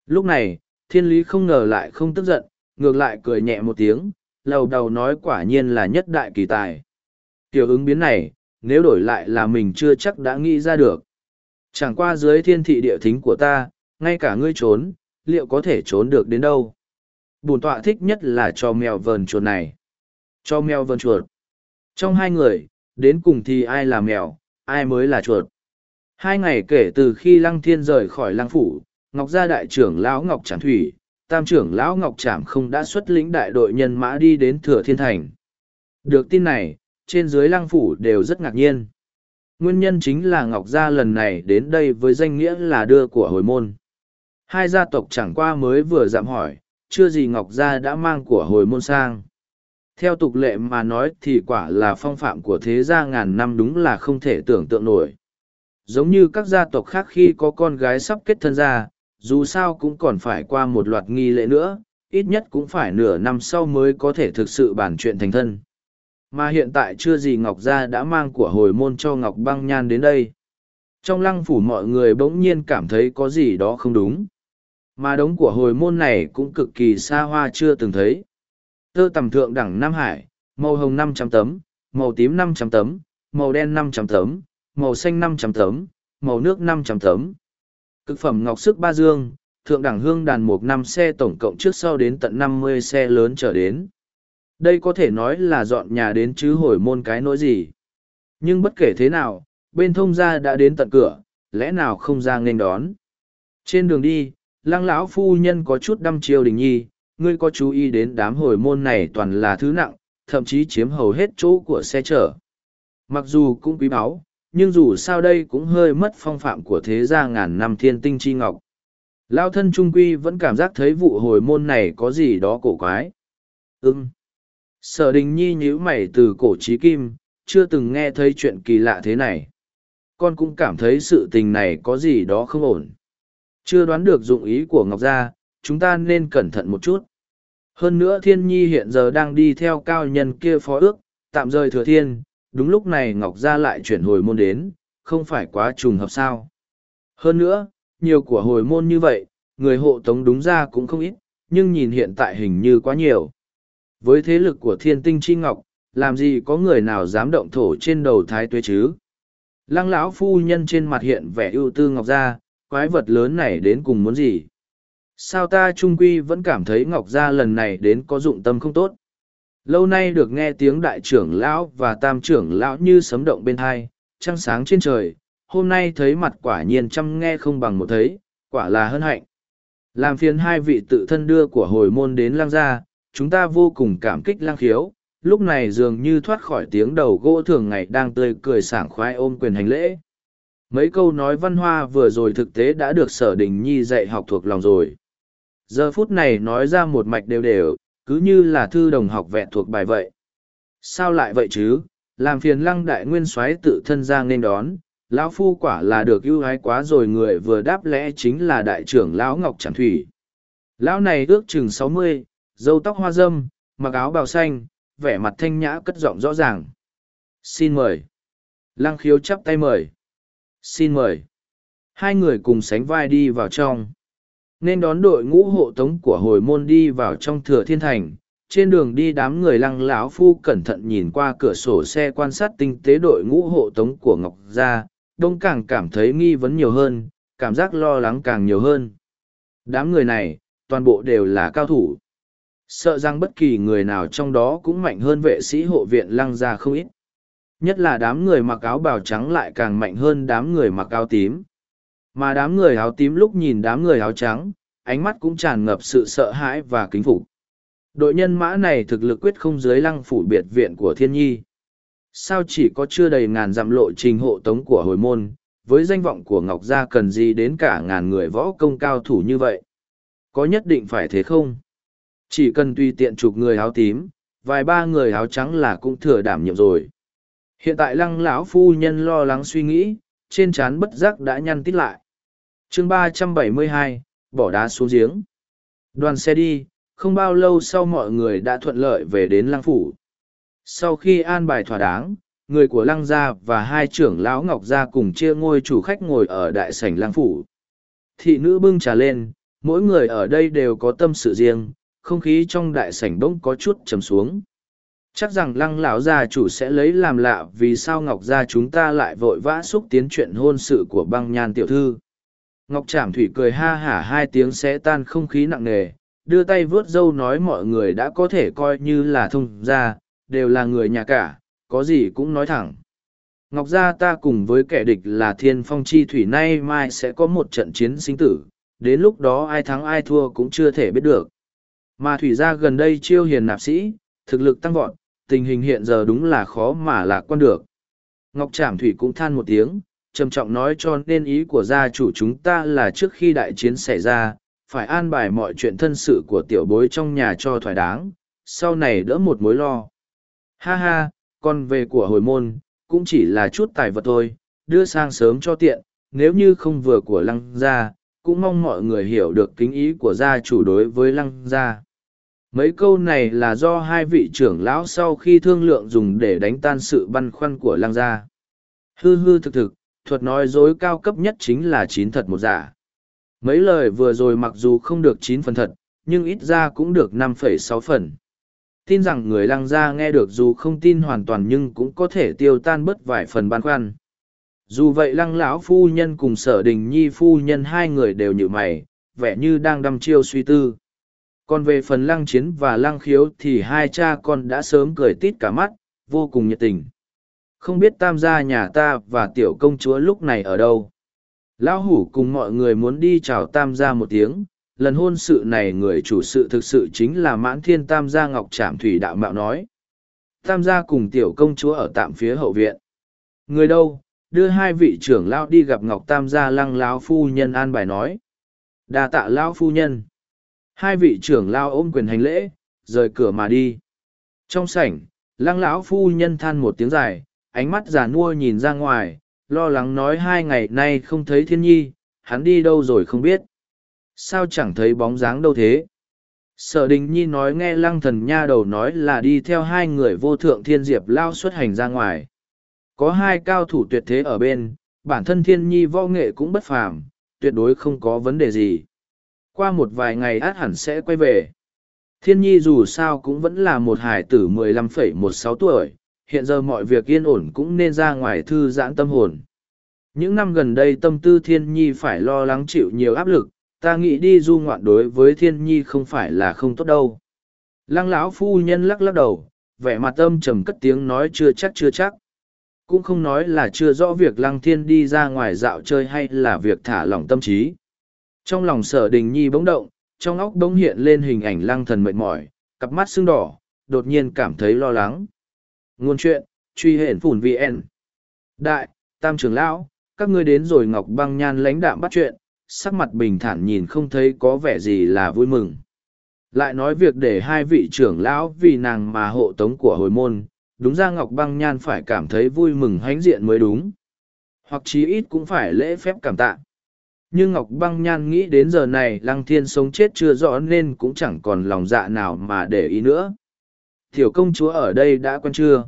lúc này, thiên lý không ngờ lại không tức giận, ngược lại cười nhẹ một tiếng, lầu đầu nói quả nhiên là nhất đại kỳ tài. Kiểu ứng biến này, nếu đổi lại là mình chưa chắc đã nghĩ ra được. Chẳng qua dưới thiên thị địa thính của ta, ngay cả ngươi trốn, liệu có thể trốn được đến đâu? Bùn tọa thích nhất là cho mèo vờn chuột này. Cho mèo vờn chuột. Trong hai người, đến cùng thì ai là mèo, ai mới là chuột? Hai ngày kể từ khi lăng thiên rời khỏi lăng phủ ngọc gia đại trưởng lão ngọc trảm thủy, tam trưởng lão ngọc trảm không đã xuất lĩnh đại đội nhân mã đi đến thừa thiên thành. Được tin này, trên dưới lăng phủ đều rất ngạc nhiên. Nguyên nhân chính là ngọc gia lần này đến đây với danh nghĩa là đưa của hồi môn. Hai gia tộc chẳng qua mới vừa dạm hỏi, chưa gì ngọc gia đã mang của hồi môn sang. Theo tục lệ mà nói thì quả là phong phạm của thế gia ngàn năm đúng là không thể tưởng tượng nổi. Giống như các gia tộc khác khi có con gái sắp kết thân ra dù sao cũng còn phải qua một loạt nghi lễ nữa, ít nhất cũng phải nửa năm sau mới có thể thực sự bản chuyện thành thân. Mà hiện tại chưa gì ngọc gia đã mang của hồi môn cho ngọc băng nhan đến đây. Trong lăng phủ mọi người bỗng nhiên cảm thấy có gì đó không đúng. Mà đống của hồi môn này cũng cực kỳ xa hoa chưa từng thấy. Tơ tầm thượng đẳng nam hải, màu hồng năm trăm tấm, màu tím năm trăm tấm, màu đen năm trăm tấm, màu xanh năm trăm tấm, màu nước năm trăm tấm cực phẩm ngọc sức ba dương, thượng đẳng hương đàn một năm xe tổng cộng trước sau đến tận năm mươi xe lớn trở đến. Đây có thể nói là dọn nhà đến chứ hồi môn cái nỗi gì. Nhưng bất kể thế nào, bên thông gia đã đến tận cửa, lẽ nào không ra nghênh đón? Trên đường đi, lăng lão phu nhân có chút đăm chiêu đình nhi, ngươi có chú ý đến đám hồi môn này toàn là thứ nặng, thậm chí chiếm hầu hết chỗ của xe chở. Mặc dù cũng quý báu nhưng dù sao đây cũng hơi mất phong phạm của thế gia ngàn năm thiên tinh chi ngọc. Lao thân trung quy vẫn cảm giác thấy vụ hồi môn này có gì đó cổ quái. Ừm. sở đình nhi nhíu mày từ cổ trí kim, chưa từng nghe thấy chuyện kỳ lạ thế này. Con cũng cảm thấy sự tình này có gì đó không ổn. Chưa đoán được dụng ý của ngọc gia, chúng ta nên cẩn thận một chút. Hơn nữa thiên nhi hiện giờ đang đi theo cao nhân kia phó ước, tạm rời thừa thiên đúng lúc này ngọc gia lại chuyển hồi môn đến, không phải quá trùng hợp sao? Hơn nữa, nhiều của hồi môn như vậy, người hộ tống đúng ra cũng không ít, nhưng nhìn hiện tại hình như quá nhiều. Với thế lực của thiên tinh chi ngọc, làm gì có người nào dám động thổ trên đầu thái tuế chứ? Lăng lão phu nhân trên mặt hiện vẻ ưu tư ngọc gia, quái vật lớn này đến cùng muốn gì? Sao ta trung quy vẫn cảm thấy ngọc gia lần này đến có dụng tâm không tốt? Lâu nay được nghe tiếng đại trưởng lão và tam trưởng lão như sấm động bên thai trăng sáng trên trời, hôm nay thấy mặt quả nhiên chăm nghe không bằng một thấy, quả là hân hạnh. Làm phiền hai vị tự thân đưa của hồi môn đến lang gia, chúng ta vô cùng cảm kích lang khiếu, lúc này dường như thoát khỏi tiếng đầu gỗ thường ngày đang tươi cười sảng khoái ôm quyền hành lễ. Mấy câu nói văn hoa vừa rồi thực tế đã được sở đình nhi dạy học thuộc lòng rồi. Giờ phút này nói ra một mạch đều đều cứ như là thư đồng học vẹn thuộc bài vậy sao lại vậy chứ làm phiền lăng đại nguyên soái tự thân ra nên đón lão phu quả là được ưu ái quá rồi người vừa đáp lẽ chính là đại trưởng lão ngọc tràng thủy Lão này ước chừng sáu mươi, râu tóc hoa dâm, mặc áo bào xanh, vẻ mặt thanh nhã cất giọng rõ ràng. Xin mời. Lăng khiếu chắp tay mời. Xin mời. Hai người cùng sánh vai đi vào trong. Nên đón đội ngũ hộ tống của hồi môn đi vào trong thừa thiên thành. Trên đường đi đám người lăng lão phu cẩn thận nhìn qua cửa sổ xe quan sát tinh tế đội ngũ hộ tống của Ngọc Gia, đông càng cảm thấy nghi vấn nhiều hơn, cảm giác lo lắng càng nhiều hơn. Đám người này, toàn bộ đều là cao thủ. Sợ rằng bất kỳ người nào trong đó cũng mạnh hơn vệ sĩ hộ viện lăng gia không ít. Nhất là đám người mặc áo bào trắng lại càng mạnh hơn đám người mặc áo tím. Mà đám người áo tím lúc nhìn đám người áo trắng, ánh mắt cũng tràn ngập sự sợ hãi và kính phục. Đội nhân mã này thực lực quyết không dưới lăng phủ biệt viện của thiên nhi. Sao chỉ có chưa đầy ngàn dặm lộ trình hộ tống của hồi môn, với danh vọng của Ngọc Gia cần gì đến cả ngàn người võ công cao thủ như vậy? Có nhất định phải thế không? Chỉ cần tùy tiện chụp người áo tím, vài ba người áo trắng là cũng thừa đảm nhiệm rồi. Hiện tại lăng lão phu nhân lo lắng suy nghĩ, trên trán bất giác đã nhăn tít lại chương ba trăm bảy mươi hai bỏ đá xuống giếng. Đoàn xe đi, không bao lâu sau mọi người đã thuận lợi về đến lăng phủ. Sau khi an bài thỏa đáng, người của lăng gia và hai trưởng lão ngọc gia cùng chia ngôi chủ khách ngồi ở đại sảnh lăng phủ. Thị nữ bưng trà lên, mỗi người ở đây đều có tâm sự riêng, không khí trong đại sảnh bỗng có chút trầm xuống. Chắc rằng lăng lão gia chủ sẽ lấy làm lạ vì sao Ngọc gia chúng ta lại vội vã xúc tiến chuyện hôn sự của băng nhan tiểu thư. Ngọc Trảm Thủy cười ha hả hai tiếng sẽ tan không khí nặng nề, đưa tay vớt dâu nói mọi người đã có thể coi như là thông gia, đều là người nhà cả, có gì cũng nói thẳng. Ngọc gia ta cùng với kẻ địch là thiên phong chi thủy nay mai sẽ có một trận chiến sinh tử, đến lúc đó ai thắng ai thua cũng chưa thể biết được. Mà thủy gia gần đây chiêu hiền nạp sĩ, thực lực tăng vọt, tình hình hiện giờ đúng là khó mà lạc quan được. Ngọc Trảm Thủy cũng than một tiếng, trầm trọng nói cho nên ý của gia chủ chúng ta là trước khi đại chiến xảy ra, phải an bài mọi chuyện thân sự của tiểu bối trong nhà cho thoải đáng, sau này đỡ một mối lo. Ha ha, còn về của hồi môn, cũng chỉ là chút tài vật thôi, đưa sang sớm cho tiện, nếu như không vừa của lăng gia, cũng mong mọi người hiểu được kính ý của gia chủ đối với lăng gia. Mấy câu này là do hai vị trưởng lão sau khi thương lượng dùng để đánh tan sự băn khoăn của lăng gia. Hư hư thực thực, thuật nói dối cao cấp nhất chính là chín thật một giả. Mấy lời vừa rồi mặc dù không được chín phần thật, nhưng ít ra cũng được năm phẩy sáu phần. Tin rằng người lăng gia nghe được dù không tin hoàn toàn nhưng cũng có thể tiêu tan bớt vài phần băn khoăn. Dù vậy lăng lão phu nhân cùng sở đình nhi phu nhân hai người đều như mày, vẻ như đang đăm chiêu suy tư. Còn về phần lăng chiến và lăng khiếu thì hai cha con đã sớm cười tít cả mắt, vô cùng nhiệt tình. Không biết tam gia nhà ta và tiểu công chúa lúc này ở đâu. Lão hủ cùng mọi người muốn đi chào tam gia một tiếng, lần hôn sự này người chủ sự thực sự chính là mãn thiên tam gia ngọc trảm thủy đạo mạo nói. Tam gia cùng tiểu công chúa ở tạm phía hậu viện. Người đâu, đưa hai vị trưởng lão đi gặp ngọc tam gia lăng lão phu nhân an bài nói. đa tạ lão phu nhân. Hai vị trưởng lão ôm quyền hành lễ, rời cửa mà đi. Trong sảnh, lăng lão phu nhân than một tiếng dài, ánh mắt già nua nhìn ra ngoài, lo lắng nói hai ngày nay không thấy thiên nhi, hắn đi đâu rồi không biết. Sao chẳng thấy bóng dáng đâu thế? Sở đình nhi nói nghe lăng thần nha đầu nói là đi theo hai người vô thượng thiên diệp lao xuất hành ra ngoài. Có hai cao thủ tuyệt thế ở bên, bản thân thiên nhi võ nghệ cũng bất phàm, tuyệt đối không có vấn đề gì. Qua một vài ngày át hẳn sẽ quay về. Thiên nhi dù sao cũng vẫn là một hải tử 15,16 tuổi, hiện giờ mọi việc yên ổn cũng nên ra ngoài thư giãn tâm hồn. Những năm gần đây tâm tư thiên nhi phải lo lắng chịu nhiều áp lực, ta nghĩ đi du ngoạn đối với thiên nhi không phải là không tốt đâu. Lăng lão phu nhân lắc lắc đầu, vẻ mặt âm trầm cất tiếng nói chưa chắc chưa chắc. Cũng không nói là chưa rõ việc lăng thiên đi ra ngoài dạo chơi hay là việc thả lỏng tâm trí. Trong lòng sở đình nhi bỗng động, trong óc bỗng hiện lên hình ảnh lăng thần mệt mỏi, cặp mắt sưng đỏ, đột nhiên cảm thấy lo lắng. Ngôn chuyện, truy hển phủn VN. Đại, tam trưởng lão, các ngươi đến rồi Ngọc băng nhan lãnh đạm bắt chuyện, sắc mặt bình thản nhìn không thấy có vẻ gì là vui mừng. Lại nói việc để hai vị trưởng lão vì nàng mà hộ tống của hồi môn, đúng ra Ngọc băng nhan phải cảm thấy vui mừng hãnh diện mới đúng. Hoặc chí ít cũng phải lễ phép cảm tạ. nhưng ngọc băng nhan nghĩ đến giờ này lăng thiên sống chết chưa rõ nên cũng chẳng còn lòng dạ nào mà để ý nữa tiểu công chúa ở đây đã quen chưa?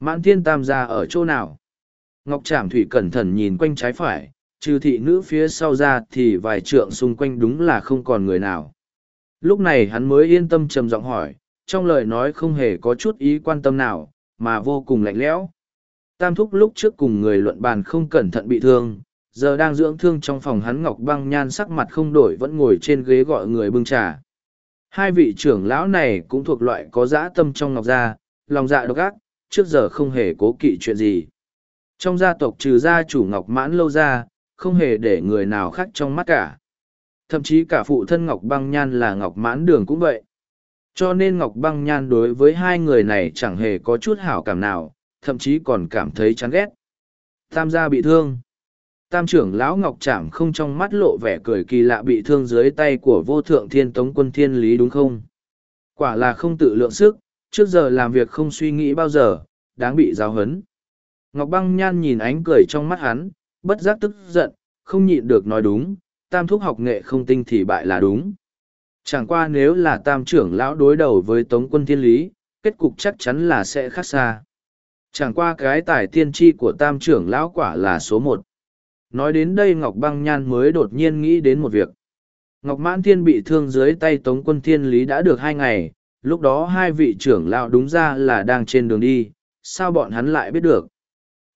Mãn thiên tam gia ở chỗ nào? Ngọc trảm thủy cẩn thận nhìn quanh trái phải, trừ thị nữ phía sau ra thì vài trượng xung quanh đúng là không còn người nào. Lúc này hắn mới yên tâm trầm giọng hỏi, trong lời nói không hề có chút ý quan tâm nào, mà vô cùng lạnh lẽo. Tam thúc lúc trước cùng người luận bàn không cẩn thận bị thương, giờ đang dưỡng thương trong phòng hắn ngọc băng nhan sắc mặt không đổi vẫn ngồi trên ghế gọi người bưng trà hai vị trưởng lão này cũng thuộc loại có dã tâm trong ngọc gia, lòng dạ độc ác, trước giờ không hề cố kỵ chuyện gì. Trong gia tộc trừ gia chủ ngọc mãn lâu ra, không hề để người nào khác trong mắt cả. Thậm chí cả phụ thân ngọc băng nhan là ngọc mãn đường cũng vậy. Cho nên ngọc băng nhan đối với hai người này chẳng hề có chút hảo cảm nào, thậm chí còn cảm thấy chán ghét. Tam gia bị thương tam trưởng lão ngọc trảm không trong mắt lộ vẻ cười kỳ lạ bị thương dưới tay của vô thượng thiên tống quân thiên lý đúng không? Quả là không tự lượng sức, trước giờ làm việc không suy nghĩ bao giờ, đáng bị giáo huấn. ngọc băng nhan nhìn ánh cười trong mắt hắn, bất giác tức giận, không nhịn được nói đúng, tam thúc học nghệ không tinh thì bại là đúng. Chẳng qua nếu là tam trưởng lão đối đầu với tống quân thiên lý, kết cục chắc chắn là sẽ khác xa. Chẳng qua cái tài tiên tri của tam trưởng lão quả là số một nói đến đây ngọc băng nhan mới đột nhiên nghĩ đến một việc. Ngọc mãn thiên bị thương dưới tay tống quân thiên lý đã được hai ngày, lúc đó hai vị trưởng lão đúng ra là đang trên đường đi, sao bọn hắn lại biết được?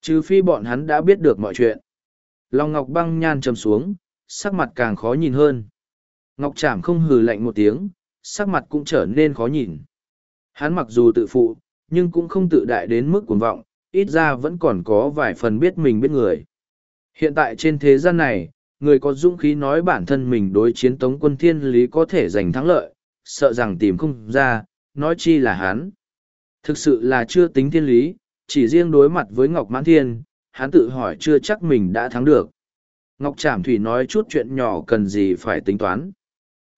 Trừ phi bọn hắn đã biết được mọi chuyện. Lòng ngọc băng nhan chầm xuống, sắc mặt càng khó nhìn hơn. Ngọc trảm không hừ lạnh một tiếng, sắc mặt cũng trở nên khó nhìn. Hắn mặc dù tự phụ, nhưng cũng không tự đại đến mức cuồng vọng, ít ra vẫn còn có vài phần biết mình biết người hiện tại trên thế gian này, người có dũng khí nói bản thân mình đối chiến tống quân thiên lý có thể giành thắng lợi, sợ rằng tìm không ra, nói chi là hắn. Thực sự là chưa tính thiên lý, chỉ riêng đối mặt với ngọc mãn thiên, hắn tự hỏi chưa chắc mình đã thắng được. Ngọc trảm thủy nói chút chuyện nhỏ cần gì phải tính toán.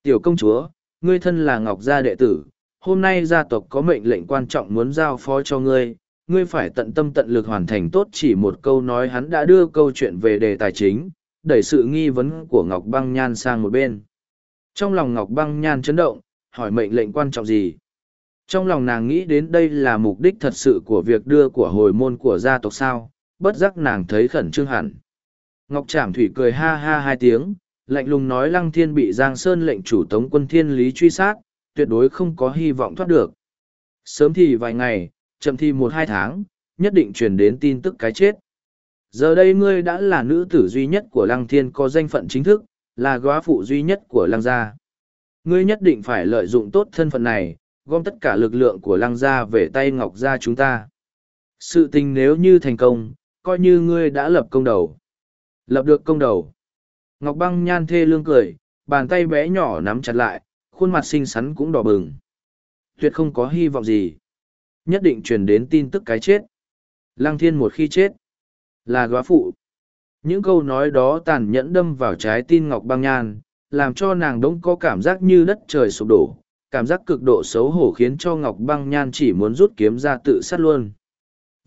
Tiểu công chúa, ngươi thân là ngọc gia đệ tử, hôm nay gia tộc có mệnh lệnh quan trọng muốn giao phó cho ngươi ngươi phải tận tâm tận lực hoàn thành tốt chỉ một câu nói hắn đã đưa câu chuyện về đề tài chính, đẩy sự nghi vấn của ngọc băng nhan sang một bên. Trong lòng ngọc băng nhan chấn động, hỏi mệnh lệnh quan trọng gì? Trong lòng nàng nghĩ đến đây là mục đích thật sự của việc đưa của hồi môn của gia tộc sao, bất giác nàng thấy khẩn trương hẳn. Ngọc trảm thủy cười ha ha hai tiếng, lạnh lùng nói lăng thiên bị giang sơn lệnh chủ tống quân thiên lý truy sát, tuyệt đối không có hy vọng thoát được. Sớm thì vài ngày chậm thì một hai tháng, nhất định truyền đến tin tức cái chết. Giờ đây ngươi đã là nữ tử duy nhất của lăng thiên có danh phận chính thức, là góa phụ duy nhất của lăng gia. Ngươi nhất định phải lợi dụng tốt thân phận này, gom tất cả lực lượng của lăng gia về tay ngọc gia chúng ta. Sự tình nếu như thành công, coi như ngươi đã lập công đầu. Lập được công đầu. Ngọc băng nhan thê lương cười, bàn tay bé nhỏ nắm chặt lại, khuôn mặt xinh xắn cũng đỏ bừng. Tuyệt không có hy vọng gì nhất định truyền đến tin tức cái chết. Lăng thiên một khi chết, là góa phụ. Những câu nói đó tàn nhẫn đâm vào trái tim ngọc băng nhan, làm cho nàng đống có cảm giác như đất trời sụp đổ, cảm giác cực độ xấu hổ khiến cho ngọc băng nhan chỉ muốn rút kiếm ra tự sát luôn.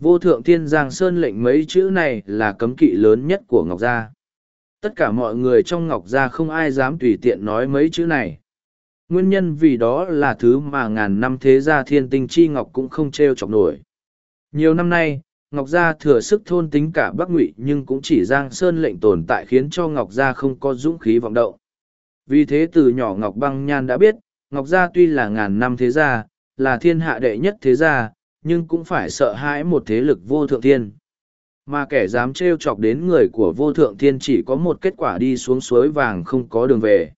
Vô thượng thiên giang sơn lệnh mấy chữ này là cấm kỵ lớn nhất của ngọc gia. Tất cả mọi người trong ngọc gia không ai dám tùy tiện nói mấy chữ này. Nguyên nhân vì đó là thứ mà ngàn năm thế gia thiên tinh chi ngọc cũng không t r e o chọc nổi. Nhiều năm nay, Ngọc Gia thừa sức thôn tính cả Bắc Ngụy nhưng cũng chỉ Giang Sơn lệnh tồn tại khiến cho Ngọc Gia không có dũng khí vọng động. Vì thế từ nhỏ Ngọc Băng Nhan đã biết, Ngọc Gia tuy là ngàn năm thế gia, là thiên hạ đệ nhất thế gia, nhưng cũng phải sợ hãi một thế lực vô thượng thiên. Mà kẻ dám trêu chọc đến người của vô thượng thiên chỉ có một kết quả đi xuống suối vàng không có đường về.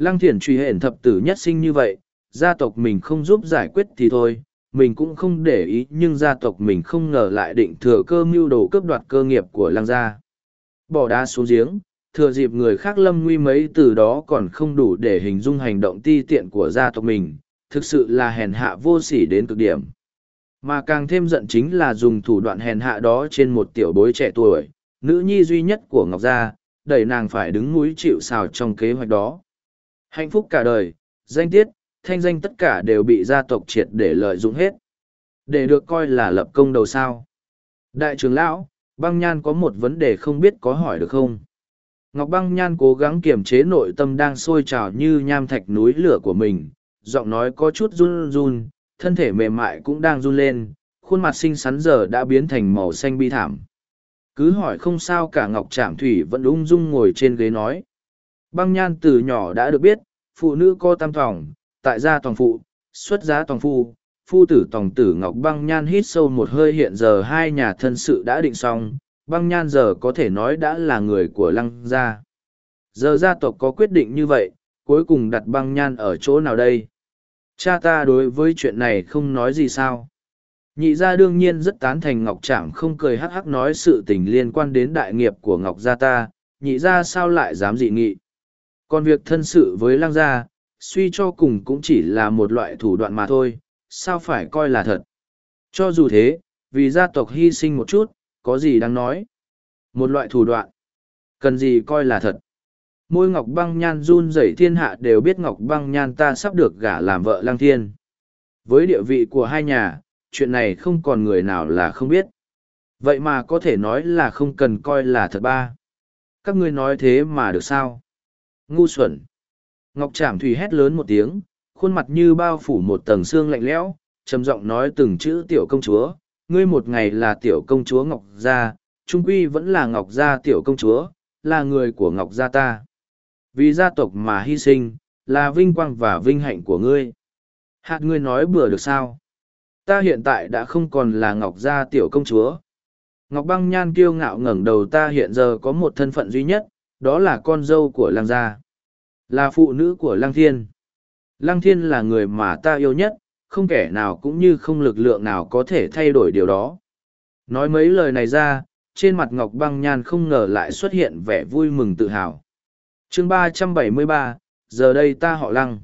Lăng thiền truy hển thập tử nhất sinh như vậy, gia tộc mình không giúp giải quyết thì thôi, mình cũng không để ý nhưng gia tộc mình không ngờ lại định thừa cơ mưu đồ cướp đoạt cơ nghiệp của lăng gia. Bỏ đá xuống giếng, thừa dịp người khác lâm nguy mấy từ đó còn không đủ để hình dung hành động ti tiện của gia tộc mình, thực sự là hèn hạ vô sỉ đến cực điểm. Mà càng thêm giận chính là dùng thủ đoạn hèn hạ đó trên một tiểu bối trẻ tuổi, nữ nhi duy nhất của Ngọc Gia, đẩy nàng phải đứng núi chịu xào trong kế hoạch đó. Hạnh phúc cả đời, danh tiết, thanh danh tất cả đều bị gia tộc triệt để lợi dụng hết. Để được coi là lập công đầu sao. Đại trưởng lão, băng nhan có một vấn đề không biết có hỏi được không? Ngọc Băng Nhan cố gắng kiềm chế nội tâm đang sôi trào như nham thạch núi lửa của mình, giọng nói có chút run run, thân thể mềm mại cũng đang run lên, khuôn mặt xinh xắn giờ đã biến thành màu xanh bi thảm. Cứ hỏi không sao cả Ngọc Trạm Thủy vẫn ung dung ngồi trên ghế nói. Băng Nhan từ nhỏ đã được biết, phụ nữ có tam thòng, tại gia tòng phụ, xuất giá tòng phu, phu tử tòng tử Ngọc Băng Nhan hít sâu một hơi hiện giờ hai nhà thân sự đã định xong, băng nhan giờ có thể nói đã là người của lăng gia. Giờ gia tộc có quyết định như vậy, cuối cùng đặt băng nhan ở chỗ nào đây? Cha ta đối với chuyện này không nói gì sao? Nhị gia đương nhiên rất tán thành Ngọc Trạm không cười hắc hắc nói sự tình liên quan đến đại nghiệp của Ngọc gia ta, nhị gia sao lại dám dị nghị. Còn việc thân sự với Lang gia, suy cho cùng cũng chỉ là một loại thủ đoạn mà thôi, sao phải coi là thật. Cho dù thế, vì gia tộc hy sinh một chút, có gì đáng nói. Một loại thủ đoạn. Cần gì coi là thật. Môi Ngọc Băng Nhan run rẩy thiên hạ đều biết Ngọc Băng Nhan ta sắp được gả làm vợ Lang Thiên. Với địa vị của hai nhà, chuyện này không còn người nào là không biết. Vậy mà có thể nói là không cần coi là thật ba. Các ngươi nói thế mà được sao? Ngu xuẩn. Ngọc Trảm Thủy hét lớn một tiếng, khuôn mặt như bao phủ một tầng xương lạnh lẽo, trầm giọng nói từng chữ tiểu công chúa, ngươi một ngày là tiểu công chúa Ngọc Gia, trung quy vẫn là Ngọc Gia tiểu công chúa, là người của Ngọc Gia ta. Vì gia tộc mà hy sinh, là vinh quang và vinh hạnh của ngươi. Hạt ngươi nói bừa được sao? Ta hiện tại đã không còn là Ngọc Gia tiểu công chúa. Ngọc Băng Nhan kiêu ngạo ngẩng đầu ta hiện giờ có một thân phận duy nhất, đó là con dâu của Lăng Gia. Là phụ nữ của Lăng Thiên. Lăng Thiên là người mà ta yêu nhất, không kẻ nào cũng như không lực lượng nào có thể thay đổi điều đó. Nói mấy lời này ra, trên mặt Ngọc Băng Nhan không ngờ lại xuất hiện vẻ vui mừng tự hào. chương ba trăm bảy mươi ba, giờ đây ta họ lăng.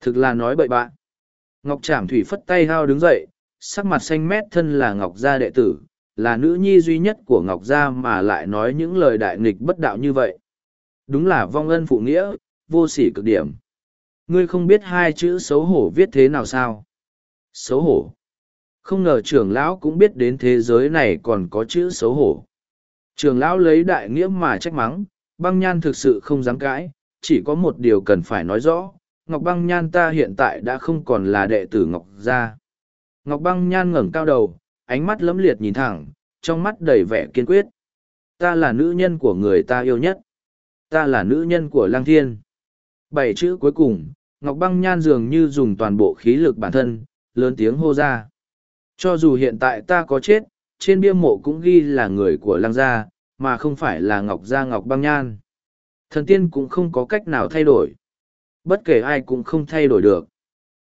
Thực là nói bậy bạn. Ngọc Trảm Thủy phất tay hao đứng dậy, sắc mặt xanh mét thân là Ngọc Gia đệ tử, là nữ nhi duy nhất của Ngọc Gia mà lại nói những lời đại nghịch bất đạo như vậy. Đúng là vong ân phụ nghĩa, vô sỉ cực điểm. Ngươi không biết hai chữ xấu hổ viết thế nào sao? Xấu hổ. Không ngờ trưởng lão cũng biết đến thế giới này còn có chữ xấu hổ. Trưởng lão lấy đại nghĩa mà trách mắng, băng nhan thực sự không dám cãi, chỉ có một điều cần phải nói rõ. Ngọc băng nhan ta hiện tại đã không còn là đệ tử Ngọc gia. Ngọc băng nhan ngẩng cao đầu, ánh mắt lấm liệt nhìn thẳng, trong mắt đầy vẻ kiên quyết. Ta là nữ nhân của người ta yêu nhất. Ta là nữ nhân của Lang Thiên. Bảy chữ cuối cùng, Ngọc băng nhan dường như dùng toàn bộ khí lực bản thân, lớn tiếng hô ra. Cho dù hiện tại ta có chết, trên bia mộ cũng ghi là người của lăng gia, mà không phải là Ngọc Gia Ngọc băng nhan. Thần tiên cũng không có cách nào thay đổi. Bất kể ai cũng không thay đổi được.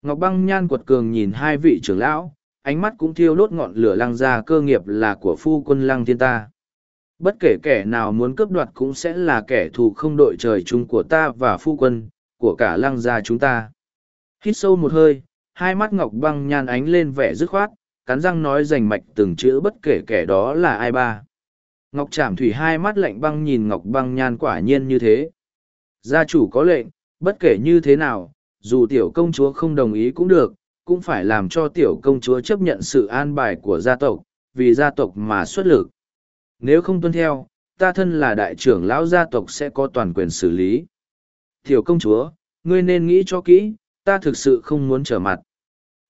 Ngọc băng nhan quật cường nhìn hai vị trưởng lão, ánh mắt cũng thiêu đốt ngọn lửa lăng gia cơ nghiệp là của phu quân lăng thiên ta. Bất kể kẻ nào muốn cướp đoạt cũng sẽ là kẻ thù không đội trời chung của ta và phu quân, của cả lăng gia chúng ta. Hít sâu một hơi, hai mắt ngọc băng nhan ánh lên vẻ dứt khoát, cắn răng nói rành mạch từng chữ bất kể kẻ đó là ai ba. Ngọc Trảm Thủy hai mắt lạnh băng nhìn Ngọc Băng Nhan quả nhiên như thế. Gia chủ có lệnh, bất kể như thế nào, dù tiểu công chúa không đồng ý cũng được, cũng phải làm cho tiểu công chúa chấp nhận sự an bài của gia tộc, vì gia tộc mà xuất lực. Nếu không tuân theo, ta thân là đại trưởng lão gia tộc sẽ có toàn quyền xử lý. Tiểu công chúa, ngươi nên nghĩ cho kỹ, ta thực sự không muốn trở mặt.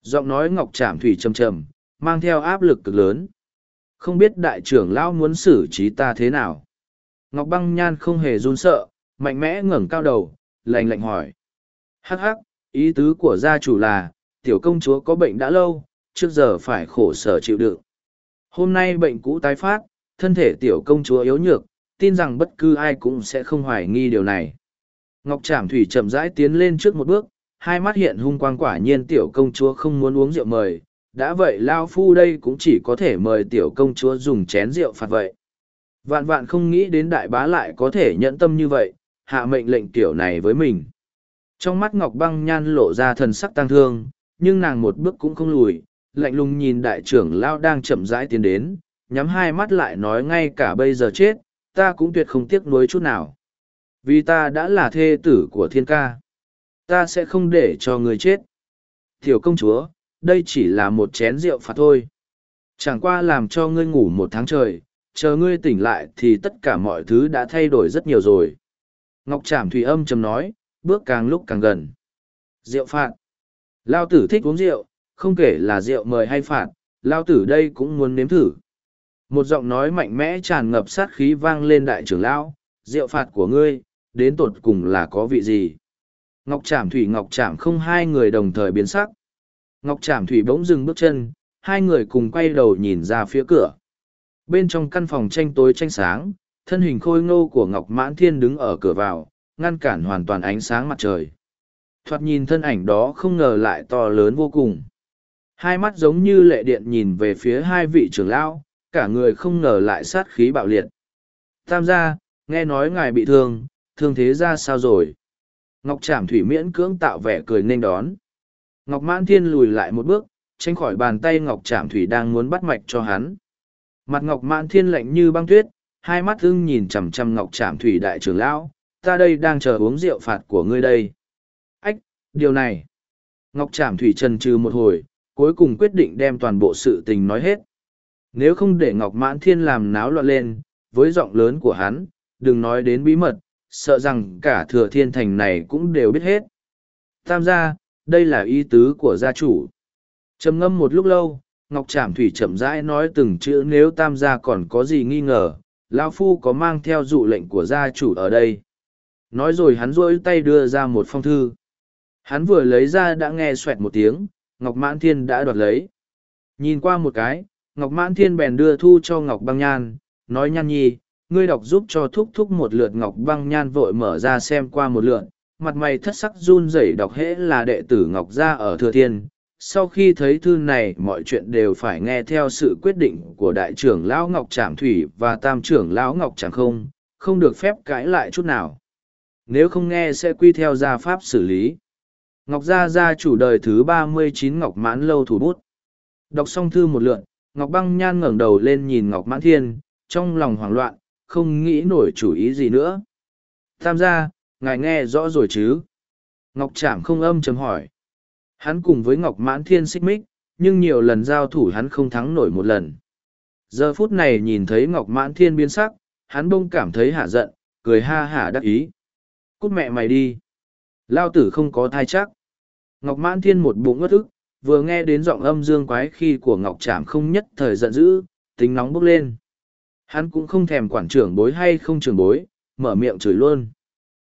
Giọng nói ngọc trảm thủy trầm trầm, mang theo áp lực cực lớn. Không biết đại trưởng lão muốn xử trí ta thế nào. Ngọc băng nhan không hề run sợ, mạnh mẽ ngẩng cao đầu, lạnh lạnh hỏi. Hắc hắc, ý tứ của gia chủ là, tiểu công chúa có bệnh đã lâu, trước giờ phải khổ sở chịu đựng. Hôm nay bệnh cũ tái phát, thân thể tiểu công chúa yếu nhược, tin rằng bất cứ ai cũng sẽ không hoài nghi điều này. Ngọc Trảm Thủy chậm rãi tiến lên trước một bước, hai mắt hiện hung quang quả nhiên tiểu công chúa không muốn uống rượu mời, đã vậy Lao Phu đây cũng chỉ có thể mời tiểu công chúa dùng chén rượu phạt vậy. Vạn vạn không nghĩ đến đại bá lại có thể nhẫn tâm như vậy, hạ mệnh lệnh tiểu này với mình. Trong mắt Ngọc Băng Nhan lộ ra thần sắc tăng thương, nhưng nàng một bước cũng không lùi, lạnh lùng nhìn đại trưởng Lao đang chậm rãi tiến đến, nhắm hai mắt lại nói ngay cả bây giờ chết, ta cũng tuyệt không tiếc nuối chút nào. Vì ta đã là thê tử của thiên ca ta sẽ không để cho người chết tiểu công chúa đây chỉ là một chén rượu phạt thôi chẳng qua làm cho ngươi ngủ một tháng trời chờ ngươi tỉnh lại thì tất cả mọi thứ đã thay đổi rất nhiều rồi. Ngọc Trảm Thủy âm trầm nói, bước càng lúc càng gần. Rượu phạt. Lao tử thích uống rượu, không kể là rượu mời hay phạt, Lao tử đây cũng muốn nếm thử. Một giọng nói mạnh mẽ tràn ngập sát khí vang lên đại trưởng Lão, rượu phạt của ngươi, đến tột cùng là có vị gì? Ngọc Trảm Thủy Ngọc Trảm không hai người đồng thời biến sắc. Ngọc Trảm Thủy bỗng dừng bước chân, hai người cùng quay đầu nhìn ra phía cửa. Bên trong căn phòng tranh tối tranh sáng, thân hình khôi ngô của Ngọc Mãn Thiên đứng ở cửa vào, ngăn cản hoàn toàn ánh sáng mặt trời. Thoạt nhìn thân ảnh đó không ngờ lại to lớn vô cùng. Hai mắt giống như lệ điện nhìn về phía hai vị trưởng lão, cả người không ngờ lại sát khí bạo liệt. Tam gia, nghe nói ngài bị thương, thương thế ra sao rồi? Ngọc Trảm Thủy miễn cưỡng tạo vẻ cười nên đón. Ngọc Mãn Thiên lùi lại một bước, tránh khỏi bàn tay Ngọc Trảm Thủy đang muốn bắt mạch cho hắn. Mặt Ngọc Mãn Thiên lạnh như băng tuyết, hai mắt ưng nhìn chằm chằm Ngọc Trảm Thủy đại trưởng lão, ta đây đang chờ uống rượu phạt của ngươi đây. Điều này. Ngọc Trảm Thủy trần trừ một hồi, cuối cùng quyết định đem toàn bộ sự tình nói hết. Nếu không để Ngọc Mãn Thiên làm náo loạn lên, với giọng lớn của hắn, đừng nói đến bí mật, sợ rằng cả thừa thiên thành này cũng đều biết hết. Tam gia, đây là ý tứ của gia chủ. trầm ngâm một lúc lâu, Ngọc Trảm Thủy chậm rãi nói từng chữ nếu tam gia còn có gì nghi ngờ, Lão Phu có mang theo dụ lệnh của gia chủ ở đây. Nói rồi hắn rỗi tay đưa ra một phong thư. Hắn vừa lấy ra đã nghe xoẹt một tiếng, Ngọc Mãn Thiên đã đoạt lấy. Nhìn qua một cái, Ngọc Mãn Thiên bèn đưa thu cho Ngọc Băng Nhan, nói nhan nhi, ngươi đọc giúp cho thúc thúc một lượt Ngọc Băng Nhan vội mở ra xem qua một lượt, mặt mày thất sắc run rẩy đọc hễ là đệ tử Ngọc Gia ở Thừa Thiên. Sau khi thấy thư này mọi chuyện đều phải nghe theo sự quyết định của đại trưởng Lão Ngọc Trạng Thủy và tam trưởng Lão Ngọc Trạng Không, không được phép cãi lại chút nào. Nếu không nghe sẽ quy theo gia pháp xử lý. Ngọc Gia Gia chủ đời thứ ba mươi chín Ngọc Mãn Lâu thủ bút. Đọc xong thư một lượn, Ngọc Băng Nhan ngẩng đầu lên nhìn Ngọc Mãn Thiên, trong lòng hoảng loạn, không nghĩ nổi chủ ý gì nữa. Tam gia, ngài nghe rõ rồi chứ? Ngọc Trảm không âm chấm hỏi. Hắn cùng với Ngọc Mãn Thiên xích mích, nhưng nhiều lần giao thủ hắn không thắng nổi một lần. Giờ phút này nhìn thấy Ngọc Mãn Thiên biến sắc, hắn bông cảm thấy hạ giận, cười ha hả đắc ý. Cút mẹ mày đi. Lao tử không có thai chắc. Ngọc Mãn Thiên một bụng ngất ức, vừa nghe đến giọng âm dương quái khi của Ngọc Trảm không nhất thời giận dữ, tính nóng bốc lên. Hắn cũng không thèm quản trưởng bối hay không trưởng bối, mở miệng chửi luôn.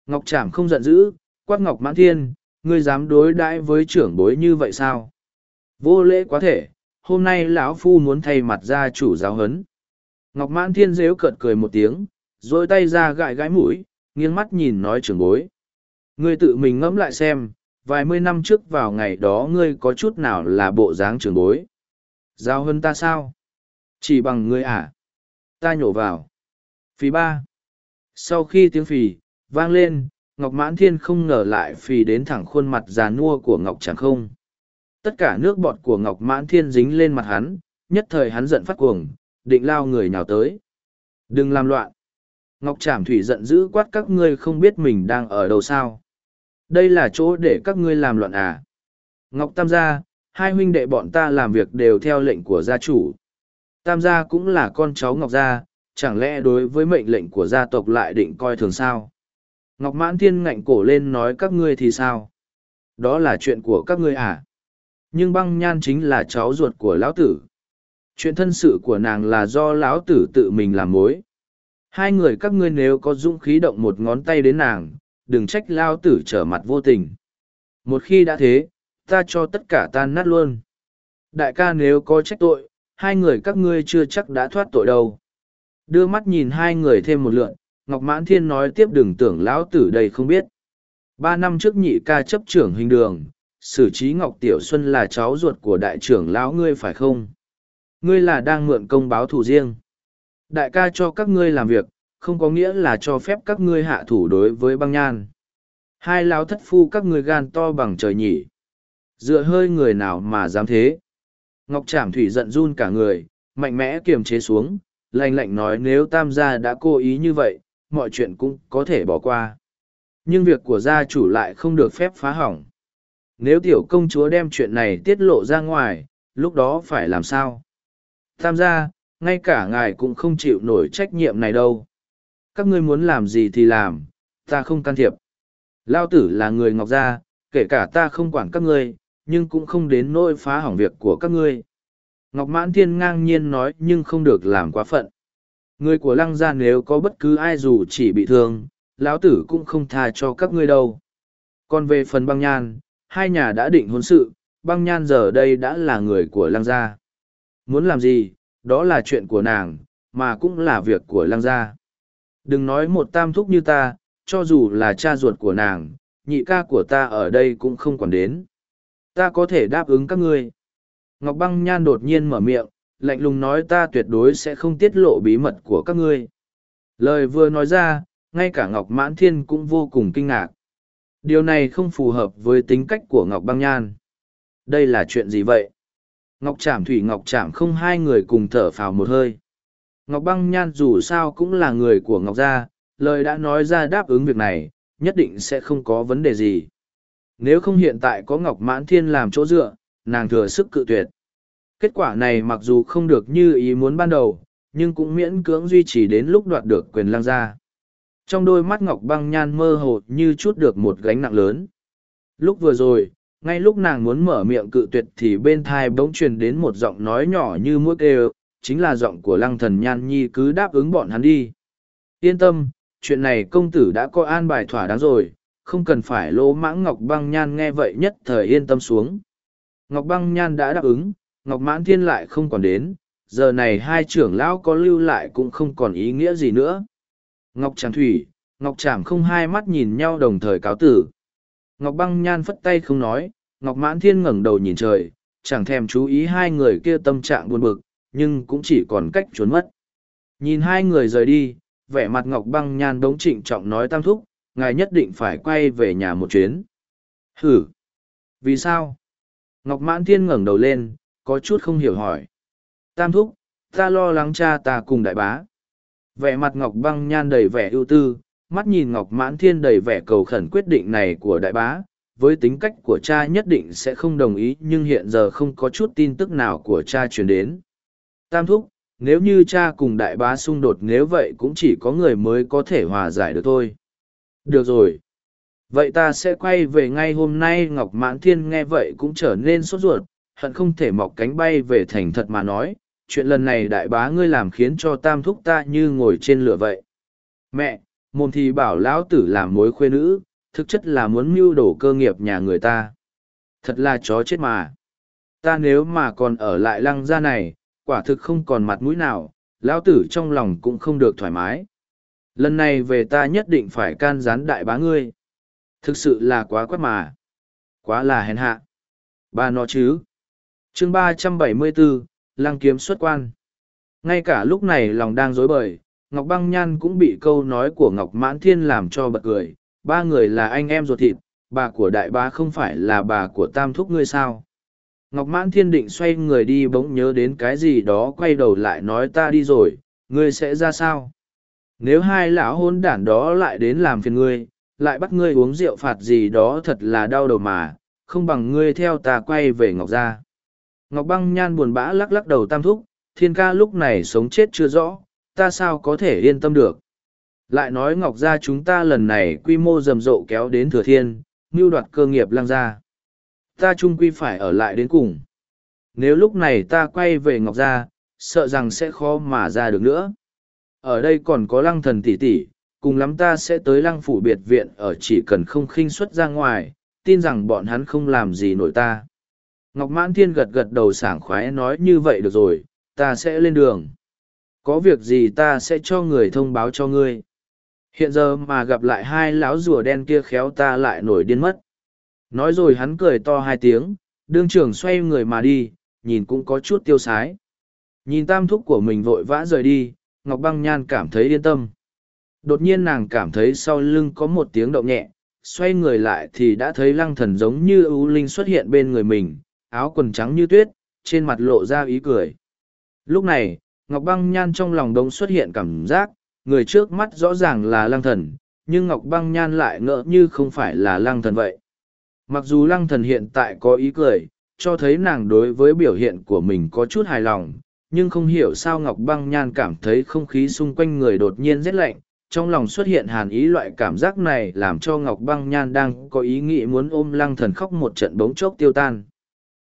Ngọc Trảm không giận dữ, quát Ngọc Mãn Thiên, ngươi dám đối đãi với trưởng bối như vậy sao? Vô lễ quá thể, hôm nay lão phu muốn thay mặt gia chủ giáo hấn. Ngọc Mãn Thiên rêu cợt cười một tiếng, rồi tay ra gãi gãi mũi, nghiêng mắt nhìn nói trưởng bối. Ngươi tự mình ngẫm lại xem, vài mươi năm trước vào ngày đó ngươi có chút nào là bộ dáng trưởng bối. Giao hơn ta sao? Chỉ bằng ngươi à? Ta nhổ vào. Phí ba. Sau khi tiếng phì, vang lên, Ngọc Mãn Thiên không ngờ lại phì đến thẳng khuôn mặt già nua của Ngọc Tràng không. Tất cả nước bọt của Ngọc Mãn Thiên dính lên mặt hắn, nhất thời hắn giận phát cuồng, định lao người nào tới. Đừng làm loạn. Ngọc Trảm Thủy giận dữ quát các ngươi không biết mình đang ở đâu sao. Đây là chỗ để các ngươi làm loạn à. Ngọc Tam gia, hai huynh đệ bọn ta làm việc đều theo lệnh của gia chủ. Tam gia cũng là con cháu Ngọc gia, chẳng lẽ đối với mệnh lệnh của gia tộc lại định coi thường sao? Ngọc Mãn Thiên ngạnh cổ lên nói các ngươi thì sao? Đó là chuyện của các ngươi à? Nhưng băng nhan chính là cháu ruột của lão tử. Chuyện thân sự của nàng là do lão tử tự mình làm mối. Hai người các ngươi nếu có dũng khí động một ngón tay đến nàng, đừng trách lao tử trở mặt vô tình. Một khi đã thế, ta cho tất cả tan nát luôn. Đại ca nếu có trách tội, hai người các ngươi chưa chắc đã thoát tội đâu. Đưa mắt nhìn hai người thêm một lượn, Ngọc Mãn Thiên nói tiếp đừng tưởng lão tử đây không biết. Ba năm trước nhị ca chấp trưởng hình đường, xử trí Ngọc Tiểu Xuân là cháu ruột của đại trưởng lão ngươi phải không? Ngươi là đang mượn công báo thủ riêng. Đại ca cho các ngươi làm việc, không có nghĩa là cho phép các ngươi hạ thủ đối với băng nhan. Hai lão thất phu các ngươi gan to bằng trời nhỉ. Dựa hơi người nào mà dám thế. Ngọc Trảm Thủy giận run cả người, mạnh mẽ kiềm chế xuống, lạnh lạnh nói nếu tam gia đã cố ý như vậy, mọi chuyện cũng có thể bỏ qua. Nhưng việc của gia chủ lại không được phép phá hỏng. Nếu tiểu công chúa đem chuyện này tiết lộ ra ngoài, lúc đó phải làm sao? Tam gia, ngay cả ngài cũng không chịu nổi trách nhiệm này đâu các ngươi muốn làm gì thì làm, ta không can thiệp. Lao tử là người ngọc gia, kể cả ta không quản các ngươi, nhưng cũng không đến nỗi phá hỏng việc của các ngươi. Ngọc mãn thiên ngang nhiên nói nhưng không được làm quá phận. Người của lăng gia nếu có bất cứ ai dù chỉ bị thương, lão tử cũng không tha cho các ngươi đâu. Còn về phần băng nhan, hai nhà đã định hôn sự, băng nhan giờ đây đã là người của lăng gia. Muốn làm gì, đó là chuyện của nàng, mà cũng là việc của lăng gia đừng nói một tam thúc như ta, cho dù là cha ruột của nàng, nhị ca của ta ở đây cũng không còn đến. Ta có thể đáp ứng các ngươi. Ngọc băng nhan đột nhiên mở miệng, lạnh lùng nói ta tuyệt đối sẽ không tiết lộ bí mật của các ngươi. Lời vừa nói ra, ngay cả ngọc mãn thiên cũng vô cùng kinh ngạc. Điều này không phù hợp với tính cách của ngọc băng nhan. Đây là chuyện gì vậy? Ngọc trảm thủy ngọc trảm không hai người cùng thở phào một hơi ngọc băng nhan dù sao cũng là người của ngọc gia, lời đã nói ra đáp ứng việc này, nhất định sẽ không có vấn đề gì. Nếu không hiện tại có ngọc mãn thiên làm chỗ dựa, nàng thừa sức cự tuyệt. Kết quả này mặc dù không được như ý muốn ban đầu, nhưng cũng miễn cưỡng duy trì đến lúc đoạt được quyền lang gia. Trong đôi mắt ngọc băng nhan mơ hồ như chút được một gánh nặng lớn. Lúc vừa rồi, ngay lúc nàng muốn mở miệng cự tuyệt thì bên thai bỗng truyền đến một giọng nói nhỏ như mũi kêu chính là giọng của lăng thần nhan nhi cứ đáp ứng bọn hắn đi. Yên tâm, chuyện này công tử đã có an bài thỏa đáng rồi, không cần phải lỗ mãng ngọc băng nhan nghe vậy nhất thời yên tâm xuống. Ngọc băng nhan đã đáp ứng, ngọc mãn thiên lại không còn đến, giờ này hai trưởng lão có lưu lại cũng không còn ý nghĩa gì nữa. Ngọc tràng thủy, ngọc Tràng không hai mắt nhìn nhau đồng thời cáo tử. Ngọc băng nhan phất tay không nói, ngọc mãn thiên ngẩng đầu nhìn trời, chẳng thèm chú ý hai người kia tâm trạng buồn bực nhưng cũng chỉ còn cách trốn mất. Nhìn hai người rời đi, vẻ mặt ngọc băng nhan đống trịnh trọng nói tam thúc, ngài nhất định phải quay về nhà một chuyến. Hử? Vì sao? Ngọc mãn thiên ngẩng đầu lên, có chút không hiểu hỏi. Tam thúc, ta lo lắng cha ta cùng đại bá. Vẻ mặt ngọc băng nhan đầy vẻ ưu tư, mắt nhìn ngọc mãn thiên đầy vẻ cầu khẩn quyết định này của đại bá, với tính cách của cha nhất định sẽ không đồng ý nhưng hiện giờ không có chút tin tức nào của cha truyền đến tam thúc, nếu như cha cùng đại bá xung đột nếu vậy cũng chỉ có người mới có thể hòa giải được thôi. Được rồi. Vậy ta sẽ quay về ngay hôm nay, ngọc mãn thiên nghe vậy cũng trở nên sốt ruột, hận không thể mọc cánh bay về thành thật mà nói, chuyện lần này đại bá ngươi làm khiến cho tam thúc ta như ngồi trên lửa vậy. Mẹ môn thì bảo lão tử làm mối khuê nữ, thực chất là muốn mưu đổ cơ nghiệp nhà người ta. Thật là chó chết mà. Ta nếu mà còn ở lại lăng gia này quả thực không còn mặt mũi nào, lão tử trong lòng cũng không được thoải mái. Lần này về ta nhất định phải can gián đại bá ngươi. Thực sự là quá quát mà. Quá là hèn hạ. Ba nó chứ. Chương ba trăm bảy mươi bốn lăng kiếm xuất quan. Ngay cả lúc này lòng đang dối bời, ngọc băng nhan cũng bị câu nói của ngọc mãn thiên làm cho bật cười. Ba người là anh em ruột thịt, bà của đại bá không phải là bà của tam thúc ngươi sao? Ngọc mãn thiên định xoay người đi bỗng nhớ đến cái gì đó quay đầu lại nói ta đi rồi, ngươi sẽ ra sao? Nếu hai lão hôn đản đó lại đến làm phiền ngươi, lại bắt ngươi uống rượu phạt gì đó thật là đau đầu mà, không bằng ngươi theo ta quay về ngọc gia. Ngọc băng nhan buồn bã lắc lắc đầu tam thúc, thiên ca lúc này sống chết chưa rõ, ta sao có thể yên tâm được? Lại nói ngọc gia chúng ta lần này quy mô rầm rộ kéo đến thừa thiên, mưu đoạt cơ nghiệp lăng gia ta trung quy phải ở lại đến cùng. Nếu lúc này ta quay về ngọc gia, sợ rằng sẽ khó mà ra được nữa. Ở đây còn có lăng thần tỷ tỷ, cùng lắm ta sẽ tới lăng phủ biệt viện ở chỉ cần không khinh xuất ra ngoài, tin rằng bọn hắn không làm gì nổi ta. Ngọc mãn thiên gật gật đầu sảng khoái nói như vậy được rồi, ta sẽ lên đường. Có việc gì ta sẽ cho người thông báo cho ngươi. Hiện giờ mà gặp lại hai lão rùa đen kia khéo ta lại nổi điên mất nói rồi hắn cười to hai tiếng, đương trưởng xoay người mà đi, nhìn cũng có chút tiêu sái. Nhìn tam thúc của mình vội vã rời đi, ngọc băng nhan cảm thấy yên tâm. Đột nhiên nàng cảm thấy sau lưng có một tiếng động nhẹ, xoay người lại thì đã thấy lăng thần giống như ưu linh xuất hiện bên người mình, áo quần trắng như tuyết, trên mặt lộ ra ý cười. Lúc này, ngọc băng nhan trong lòng đống xuất hiện cảm giác, người trước mắt rõ ràng là lăng thần, nhưng ngọc băng nhan lại ngỡ như không phải là lăng thần vậy mặc dù lăng thần hiện tại có ý cười cho thấy nàng đối với biểu hiện của mình có chút hài lòng nhưng không hiểu sao Ngọc Băng Nhan cảm thấy không khí xung quanh người đột nhiên rét lạnh, trong lòng xuất hiện hàn ý loại cảm giác này làm cho Ngọc Băng Nhan đang có ý nghĩ muốn ôm lăng thần khóc một trận bóng chốc tiêu tan.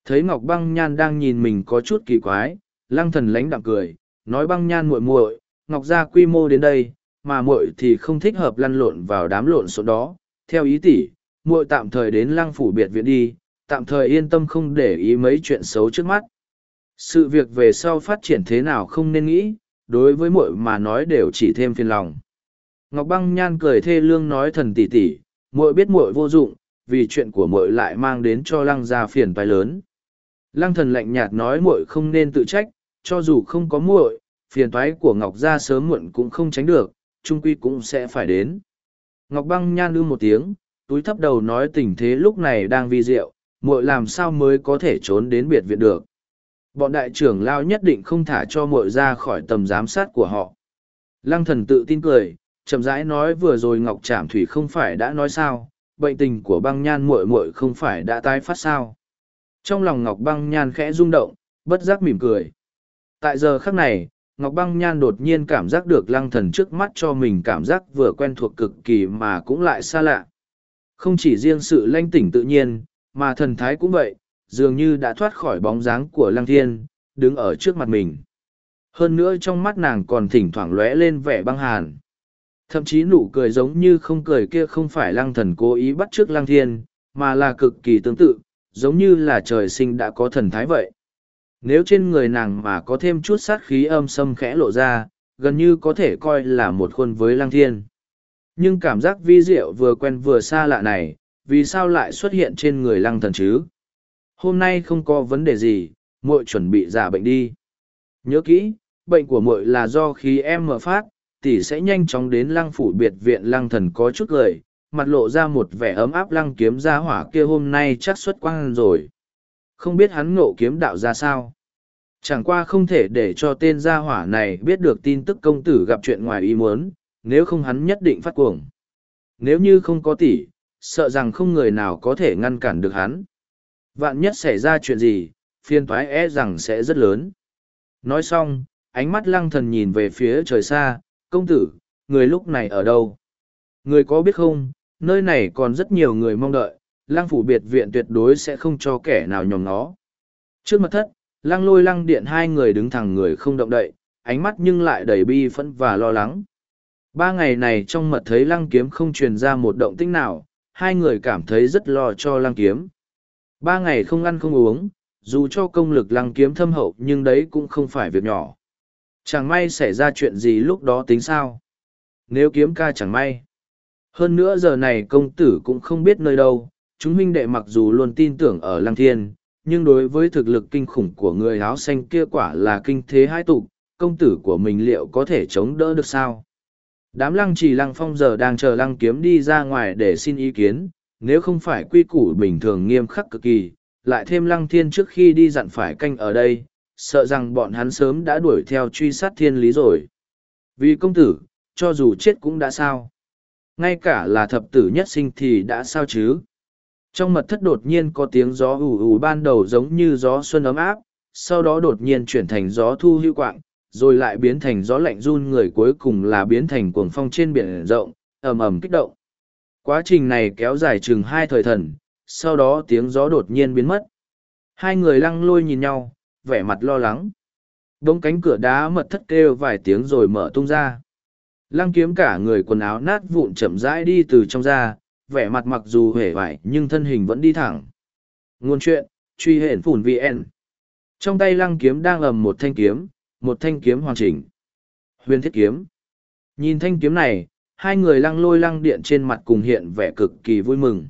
Thấy Ngọc Băng Nhan đang nhìn mình có chút kỳ quái, lăng thần lánh đạm cười, nói băng nhan muội muội, Ngọc gia quy mô đến đây, mà muội thì không thích hợp lăn lộn vào đám lộn số đó, theo ý tỷ, muội tạm thời đến lăng phủ biệt viện đi, tạm thời yên tâm không để ý mấy chuyện xấu trước mắt. Sự việc về sau phát triển thế nào không nên nghĩ, đối với muội mà nói đều chỉ thêm phiền lòng. Ngọc Băng Nhan cười thê lương nói thần tỷ tỷ, muội biết muội vô dụng, vì chuyện của muội lại mang đến cho lăng gia phiền toái lớn. Lăng thần lạnh nhạt nói muội không nên tự trách, cho dù không có muội, phiền toái của Ngọc gia sớm muộn cũng không tránh được, trung quy cũng sẽ phải đến. Ngọc Băng Nhan ư một tiếng, túi thấp đầu nói tình thế lúc này đang vi diệu, muội làm sao mới có thể trốn đến biệt viện được. Bọn đại trưởng lao nhất định không thả cho muội ra khỏi tầm giám sát của họ. Lăng thần tự tin cười, chậm rãi nói vừa rồi Ngọc Trảm Thủy không phải đã nói sao, bệnh tình của băng nhan muội muội không phải đã tái phát sao. Trong lòng Ngọc băng nhan khẽ rung động, bất giác mỉm cười. Tại giờ khắc này, Ngọc băng nhan đột nhiên cảm giác được lăng thần trước mắt cho mình cảm giác vừa quen thuộc cực kỳ mà cũng lại xa lạ. Không chỉ riêng sự lanh tỉnh tự nhiên, mà thần thái cũng vậy, dường như đã thoát khỏi bóng dáng của lăng thiên, đứng ở trước mặt mình. Hơn nữa trong mắt nàng còn thỉnh thoảng lóe lên vẻ băng hàn. Thậm chí nụ cười giống như không cười kia không phải lăng thần cố ý bắt trước lăng thiên, mà là cực kỳ tương tự, giống như là trời sinh đã có thần thái vậy. Nếu trên người nàng mà có thêm chút sát khí âm sâm khẽ lộ ra, gần như có thể coi là một khuôn với lăng thiên. Nhưng cảm giác vi diệu vừa quen vừa xa lạ này, vì sao lại xuất hiện trên người lăng thần chứ? Hôm nay không có vấn đề gì, muội chuẩn bị giả bệnh đi. Nhớ kỹ, bệnh của muội là do khí em mở phát, tỷ sẽ nhanh chóng đến lăng phủ biệt viện lăng thần có chút cười, mặt lộ ra một vẻ ấm áp lăng kiếm ra hỏa kia hôm nay chắc xuất quang rồi. Không biết hắn ngộ kiếm đạo ra sao. Chẳng qua không thể để cho tên gia hỏa này biết được tin tức công tử gặp chuyện ngoài ý muốn, nếu không hắn nhất định phát cuồng. Nếu như không có tỷ, sợ rằng không người nào có thể ngăn cản được hắn. Vạn nhất xảy ra chuyện gì, phiên toái e rằng sẽ rất lớn. Nói xong, ánh mắt lăng thần nhìn về phía trời xa, công tử, người lúc này ở đâu? Người có biết không, nơi này còn rất nhiều người mong đợi, lang phủ biệt viện tuyệt đối sẽ không cho kẻ nào nhòm nó. Trước mặt thất, lang lôi lăng điện hai người đứng thẳng người không động đậy, ánh mắt nhưng lại đầy bi phẫn và lo lắng. Ba ngày này trong mật thấy lăng kiếm không truyền ra một động tĩnh nào, hai người cảm thấy rất lo cho lăng kiếm. Ba ngày không ăn không uống, dù cho công lực lăng kiếm thâm hậu nhưng đấy cũng không phải việc nhỏ. Chẳng may xảy ra chuyện gì lúc đó tính sao? Nếu kiếm ca chẳng may. Hơn nữa giờ này công tử cũng không biết nơi đâu, chúng huynh đệ mặc dù luôn tin tưởng ở lăng thiên, nhưng đối với thực lực kinh khủng của người áo xanh kia quả là kinh thế hai tục, công tử của mình liệu có thể chống đỡ được sao? Đám lăng trì lăng phong giờ đang chờ lăng kiếm đi ra ngoài để xin ý kiến, nếu không phải quy củ bình thường nghiêm khắc cực kỳ, lại thêm lăng thiên trước khi đi dặn phải canh ở đây, sợ rằng bọn hắn sớm đã đuổi theo truy sát thiên lý rồi. Vì công tử, cho dù chết cũng đã sao. Ngay cả là thập tử nhất sinh thì đã sao chứ. Trong mật thất đột nhiên có tiếng gió ù ù ban đầu giống như gió xuân ấm áp, sau đó đột nhiên chuyển thành gió thu hữu quạng, rồi lại biến thành gió lạnh run người cuối cùng là biến thành cuồng phong trên biển rộng, ầm ầm kích động. Quá trình này kéo dài chừng hai thời thần, sau đó tiếng gió đột nhiên biến mất. Hai người lăng lôi nhìn nhau, vẻ mặt lo lắng. Đống cánh cửa đá mật thất kêu vài tiếng rồi mở tung ra. Lăng kiếm cả người quần áo nát vụn chậm rãi đi từ trong ra, vẻ mặt mặc dù hể vải nhưng thân hình vẫn đi thẳng. Nguồn chuyện, truy hển phủn VN. Trong tay lăng kiếm đang ầm một thanh kiếm, một thanh kiếm hoàn chỉnh. Huyền thiết kiếm. Nhìn thanh kiếm này, hai người lăng lôi lăng điện trên mặt cùng hiện vẻ cực kỳ vui mừng.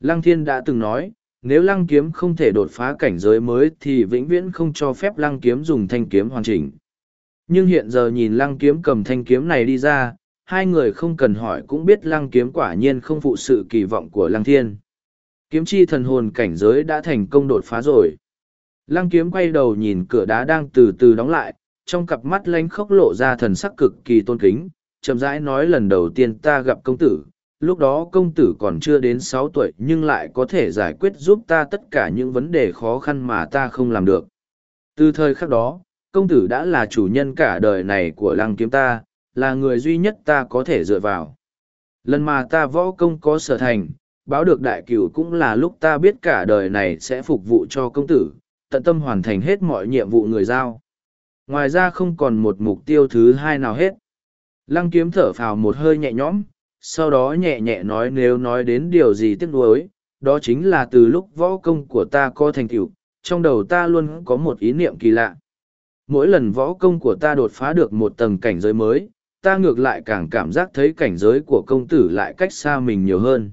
Lăng thiên đã từng nói, nếu lăng kiếm không thể đột phá cảnh giới mới thì vĩnh viễn không cho phép lăng kiếm dùng thanh kiếm hoàn chỉnh. Nhưng hiện giờ nhìn lăng kiếm cầm thanh kiếm này đi ra, hai người không cần hỏi cũng biết lăng kiếm quả nhiên không phụ sự kỳ vọng của lăng thiên. Kiếm chi thần hồn cảnh giới đã thành công đột phá rồi. Lăng kiếm quay đầu nhìn cửa đá đang từ từ đóng lại, trong cặp mắt lánh khốc lộ ra thần sắc cực kỳ tôn kính, chậm rãi nói lần đầu tiên ta gặp công tử, lúc đó công tử còn chưa đến sáu tuổi nhưng lại có thể giải quyết giúp ta tất cả những vấn đề khó khăn mà ta không làm được. Từ thời khắc đó, công tử đã là chủ nhân cả đời này của lăng kiếm ta, là người duy nhất ta có thể dựa vào. Lần mà ta võ công có sở thành, báo được đại cửu cũng là lúc ta biết cả đời này sẽ phục vụ cho công tử, tận tâm hoàn thành hết mọi nhiệm vụ người giao. Ngoài ra không còn một mục tiêu thứ hai nào hết. Lăng kiếm thở phào một hơi nhẹ nhõm, sau đó nhẹ nhẹ nói nếu nói đến điều gì tiếc nuối, đó chính là từ lúc võ công của ta có thành tựu, trong đầu ta luôn có một ý niệm kỳ lạ. Mỗi lần võ công của ta đột phá được một tầng cảnh giới mới, ta ngược lại càng cảm giác thấy cảnh giới của công tử lại cách xa mình nhiều hơn.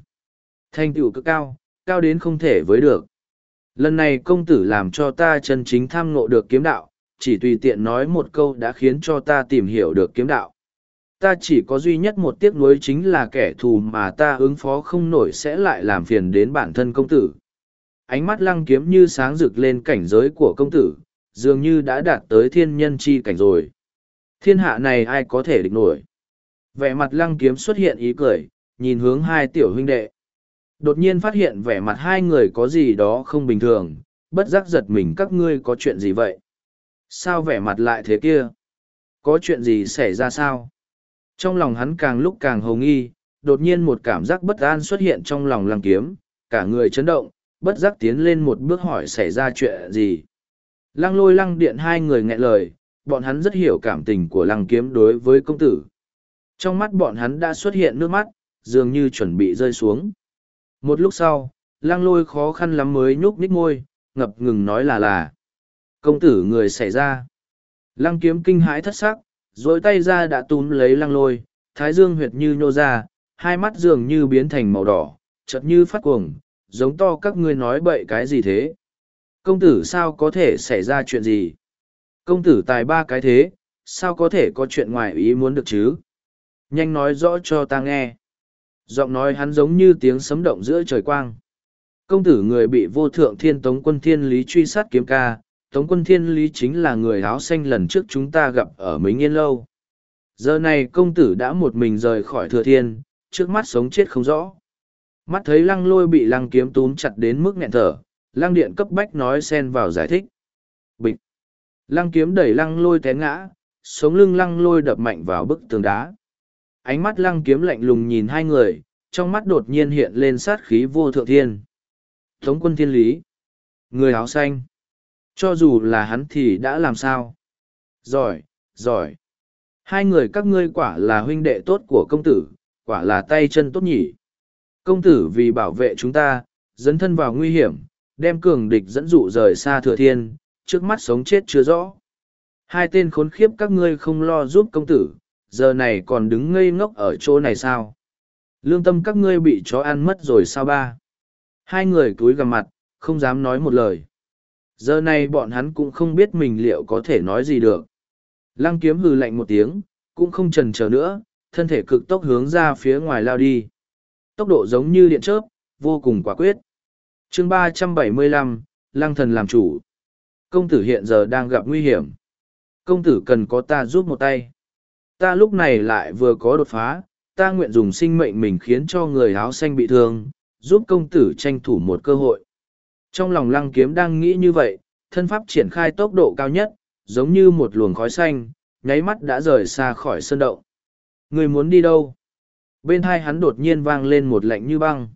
Thành tựu cực cao, cao đến không thể với được. Lần này công tử làm cho ta chân chính tham ngộ được kiếm đạo, chỉ tùy tiện nói một câu đã khiến cho ta tìm hiểu được kiếm đạo. Ta chỉ có duy nhất một tiếc nuối chính là kẻ thù mà ta ứng phó không nổi sẽ lại làm phiền đến bản thân công tử. Ánh mắt lăng kiếm như sáng rực lên cảnh giới của công tử, dường như đã đạt tới thiên nhân chi cảnh rồi. Thiên hạ này ai có thể địch nổi. Vẻ mặt lăng kiếm xuất hiện ý cười, nhìn hướng hai tiểu huynh đệ. Đột nhiên phát hiện vẻ mặt hai người có gì đó không bình thường, bất giác giật mình các ngươi có chuyện gì vậy? Sao vẻ mặt lại thế kia? Có chuyện gì xảy ra sao? Trong lòng hắn càng lúc càng hồng nghi, đột nhiên một cảm giác bất an xuất hiện trong lòng lăng kiếm, cả người chấn động, bất giác tiến lên một bước hỏi xảy ra chuyện gì. Lăng lôi lăng điện hai người nghẹn lời, bọn hắn rất hiểu cảm tình của lăng kiếm đối với công tử. Trong mắt bọn hắn đã xuất hiện nước mắt, dường như chuẩn bị rơi xuống. Một lúc sau, Lang lôi khó khăn lắm mới nhúc nhích môi, ngập ngừng nói là là. Công tử người xảy ra. Lăng kiếm kinh hãi thất sắc, dối tay ra đã túm lấy lăng lôi, thái dương huyệt như nhô ra, hai mắt dường như biến thành màu đỏ, chợt như phát cuồng, giống to các ngươi nói bậy cái gì thế. Công tử sao có thể xảy ra chuyện gì? Công tử tài ba cái thế, sao có thể có chuyện ngoài ý muốn được chứ? Nhanh nói rõ cho ta nghe. Giọng nói hắn giống như tiếng sấm động giữa trời quang. Công tử người bị vô thượng thiên tống quân thiên lý truy sát kiếm ca, tống quân thiên lý chính là người áo xanh lần trước chúng ta gặp ở Mính Yên Lâu. Giờ này công tử đã một mình rời khỏi thừa thiên, trước mắt sống chết không rõ. Mắt thấy lăng lôi bị lăng kiếm túm chặt đến mức nghẹn thở, lăng điện cấp bách nói xen vào giải thích. Bịch! Lăng kiếm đẩy lăng lôi té ngã, sống lưng lăng lôi đập mạnh vào bức tường đá. Ánh mắt lăng kiếm lạnh lùng nhìn hai người, trong mắt đột nhiên hiện lên sát khí vô thượng thiên. Tống quân thiên lý. Người áo xanh. Cho dù là hắn thì đã làm sao? Giỏi, giỏi. Hai người các ngươi quả là huynh đệ tốt của công tử, quả là tay chân tốt nhỉ. Công tử vì bảo vệ chúng ta, dẫn thân vào nguy hiểm, đem cường địch dẫn dụ rời xa thừa thiên, trước mắt sống chết chưa rõ. Hai tên khốn khiếp các ngươi không lo giúp công tử, giờ này còn đứng ngây ngốc ở chỗ này sao? Lương tâm các ngươi bị chó ăn mất rồi sao ba? Hai người cúi gằm mặt, không dám nói một lời. Giờ này bọn hắn cũng không biết mình liệu có thể nói gì được. Lăng kiếm hừ lạnh một tiếng, cũng không trần chờ nữa, thân thể cực tốc hướng ra phía ngoài lao đi. Tốc độ giống như điện chớp, vô cùng quả quyết. chương ba trăm bảy mươi lăm, Lăng thần làm chủ. Công tử hiện giờ đang gặp nguy hiểm. Công tử cần có ta giúp một tay. Ta lúc này lại vừa có đột phá, ta nguyện dùng sinh mệnh mình khiến cho người áo xanh bị thương, giúp công tử tranh thủ một cơ hội. Trong lòng lăng kiếm đang nghĩ như vậy, thân pháp triển khai tốc độ cao nhất, giống như một luồng khói xanh, nháy mắt đã rời xa khỏi sơn động. Người muốn đi đâu? Bên hai hắn đột nhiên vang lên một lạnh như băng.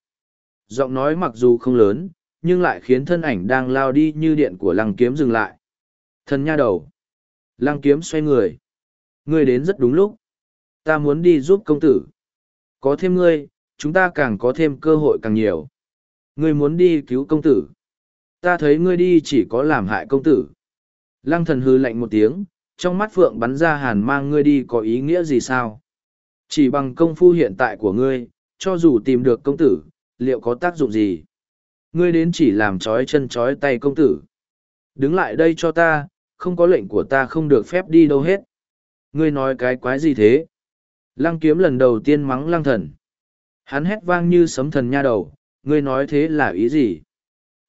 Giọng nói mặc dù không lớn, nhưng lại khiến thân ảnh đang lao đi như điện của lăng kiếm dừng lại. Thân nha đầu. Lăng kiếm xoay người. Ngươi đến rất đúng lúc. Ta muốn đi giúp công tử. Có thêm ngươi, chúng ta càng có thêm cơ hội càng nhiều. Ngươi muốn đi cứu công tử. Ta thấy ngươi đi chỉ có làm hại công tử. Lăng thần hư lạnh một tiếng, trong mắt phượng bắn ra hàn mang ngươi đi có ý nghĩa gì sao? Chỉ bằng công phu hiện tại của ngươi, cho dù tìm được công tử, liệu có tác dụng gì? Ngươi đến chỉ làm trói chân trói tay công tử. Đứng lại đây cho ta, không có lệnh của ta không được phép đi đâu hết. Ngươi nói cái quái gì thế? Lăng kiếm lần đầu tiên mắng lăng thần. Hắn hét vang như sấm thần nha đầu, ngươi nói thế là ý gì?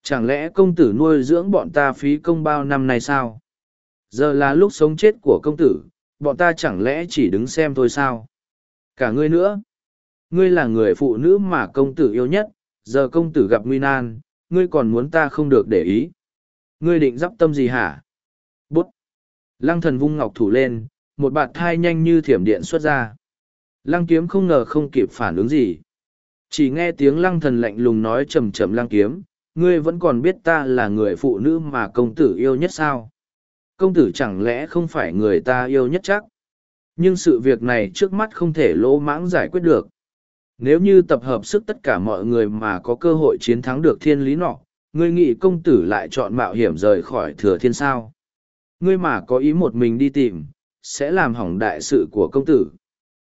Chẳng lẽ công tử nuôi dưỡng bọn ta phí công bao năm nay sao? Giờ là lúc sống chết của công tử, bọn ta chẳng lẽ chỉ đứng xem thôi sao? Cả ngươi nữa. Ngươi là người phụ nữ mà công tử yêu nhất, giờ công tử gặp nguy nan, ngươi còn muốn ta không được để ý. Ngươi định dắp tâm gì hả? Bút! Lăng thần vung ngọc thủ lên, một bạt thai nhanh như thiểm điện xuất ra. Lăng kiếm không ngờ không kịp phản ứng gì. Chỉ nghe tiếng lăng thần lạnh lùng nói chầm chầm lăng kiếm, ngươi vẫn còn biết ta là người phụ nữ mà công tử yêu nhất sao? Công tử chẳng lẽ không phải người ta yêu nhất chắc? Nhưng sự việc này trước mắt không thể lỗ mãng giải quyết được. Nếu như tập hợp sức tất cả mọi người mà có cơ hội chiến thắng được thiên lý nọ, ngươi nghĩ công tử lại chọn mạo hiểm rời khỏi thừa thiên sao? Ngươi mà có ý một mình đi tìm, sẽ làm hỏng đại sự của công tử.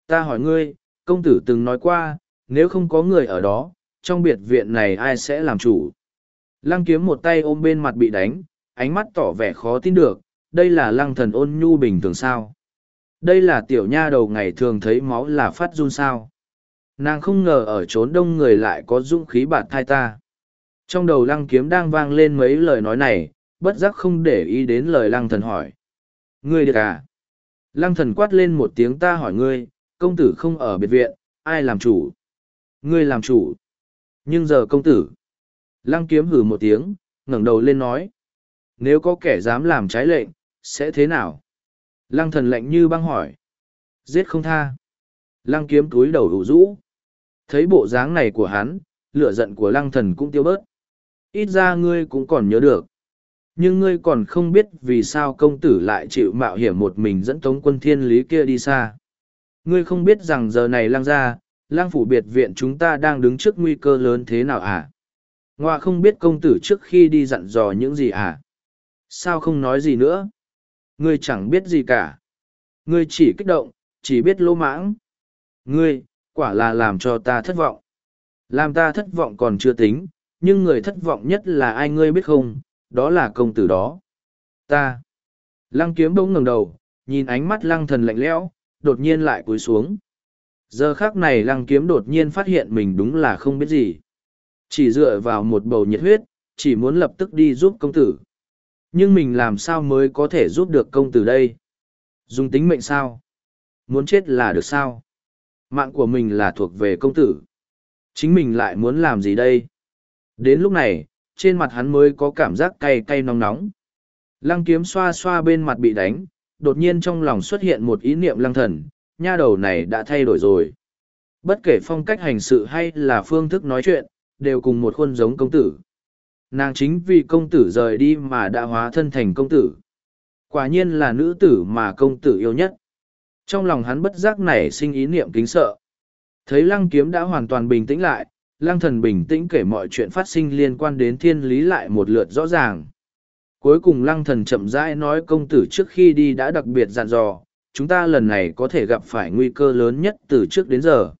Ta hỏi ngươi, công tử từng nói qua, nếu không có người ở đó, trong biệt viện này ai sẽ làm chủ? Lăng kiếm một tay ôm bên mặt bị đánh, ánh mắt tỏ vẻ khó tin được, đây là lăng thần ôn nhu bình thường sao? Đây là tiểu nha đầu ngày thường thấy máu là phát run sao? Nàng không ngờ ở trốn đông người lại có dũng khí bạt thai ta. Trong đầu lăng kiếm đang vang lên mấy lời nói này, bất giác không để ý đến lời lăng thần hỏi. Ngươi được à? Lăng thần quát lên một tiếng ta hỏi ngươi, công tử không ở biệt viện, ai làm chủ? Ngươi làm chủ. Nhưng giờ công tử. Lăng kiếm hử một tiếng, ngẩng đầu lên nói. Nếu có kẻ dám làm trái lệnh, sẽ thế nào? Lăng thần lạnh như băng hỏi. Giết không tha. Lăng kiếm túi đầu đủ rũ. Thấy bộ dáng này của hắn, lửa giận của lăng thần cũng tiêu bớt. Ít ra ngươi cũng còn nhớ được. Nhưng ngươi còn không biết vì sao công tử lại chịu mạo hiểm một mình dẫn tống quân thiên lý kia đi xa. Ngươi không biết rằng giờ này lang ra, lang phủ biệt viện chúng ta đang đứng trước nguy cơ lớn thế nào à? Ngoạ không biết công tử trước khi đi dặn dò những gì à? Sao không nói gì nữa? Ngươi chẳng biết gì cả. Ngươi chỉ kích động, chỉ biết lỗ mãng. Ngươi, quả là làm cho ta thất vọng. Làm ta thất vọng còn chưa tính, nhưng người thất vọng nhất là ai ngươi biết không, đó là công tử đó. Ta. Lăng kiếm bỗng ngẩng đầu, nhìn ánh mắt lăng thần lạnh lẽo, đột nhiên lại cúi xuống. Giờ khác này lăng kiếm đột nhiên phát hiện mình đúng là không biết gì. Chỉ dựa vào một bầu nhiệt huyết, chỉ muốn lập tức đi giúp công tử. Nhưng mình làm sao mới có thể giúp được công tử đây? Dùng tính mệnh sao? Muốn chết là được sao? Mạng của mình là thuộc về công tử. Chính mình lại muốn làm gì đây? Đến lúc này, trên mặt hắn mới có cảm giác cay cay nóng nóng. Lăng kiếm xoa xoa bên mặt bị đánh, đột nhiên trong lòng xuất hiện một ý niệm lăng thần, nha đầu này đã thay đổi rồi. Bất kể phong cách hành sự hay là phương thức nói chuyện, đều cùng một khuôn giống công tử. Nàng chính vì công tử rời đi mà đã hóa thân thành công tử. Quả nhiên là nữ tử mà công tử yêu nhất. Trong lòng hắn bất giác nảy sinh ý niệm kính sợ. Thấy lăng kiếm đã hoàn toàn bình tĩnh lại, lăng thần bình tĩnh kể mọi chuyện phát sinh liên quan đến thiên lý lại một lượt rõ ràng. Cuối cùng lăng thần chậm rãi nói công tử trước khi đi đã đặc biệt dặn dò, chúng ta lần này có thể gặp phải nguy cơ lớn nhất từ trước đến giờ.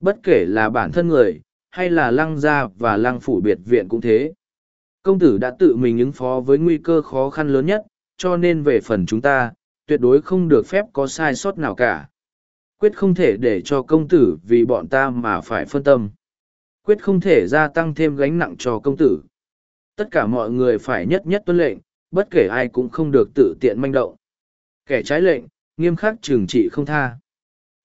Bất kể là bản thân người, hay là lăng gia và lăng phủ biệt viện cũng thế. Công tử đã tự mình ứng phó với nguy cơ khó khăn lớn nhất, cho nên về phần chúng ta, tuyệt đối không được phép có sai sót nào cả. Quyết không thể để cho công tử vì bọn ta mà phải phân tâm. Quyết không thể gia tăng thêm gánh nặng cho công tử. Tất cả mọi người phải nhất nhất tuân lệnh, bất kể ai cũng không được tự tiện manh động. Kẻ trái lệnh, nghiêm khắc trừng trị không tha.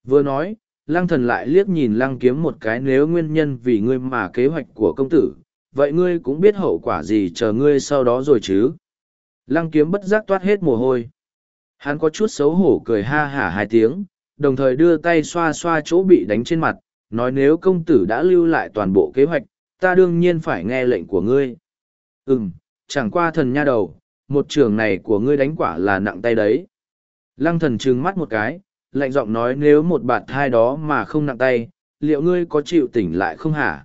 Vừa nói, lăng thần lại liếc nhìn lăng kiếm một cái nếu nguyên nhân vì ngươi mà kế hoạch của công tử, vậy ngươi cũng biết hậu quả gì chờ ngươi sau đó rồi chứ. Lăng kiếm bất giác toát hết mồ hôi. Hắn có chút xấu hổ cười ha hả hai tiếng, đồng thời đưa tay xoa xoa chỗ bị đánh trên mặt, nói nếu công tử đã lưu lại toàn bộ kế hoạch, ta đương nhiên phải nghe lệnh của ngươi. Ừm, chẳng qua thần nha đầu, một trường này của ngươi đánh quả là nặng tay đấy. Lăng thần trừng mắt một cái, lạnh giọng nói nếu một bạt thai đó mà không nặng tay, liệu ngươi có chịu tỉnh lại không hả?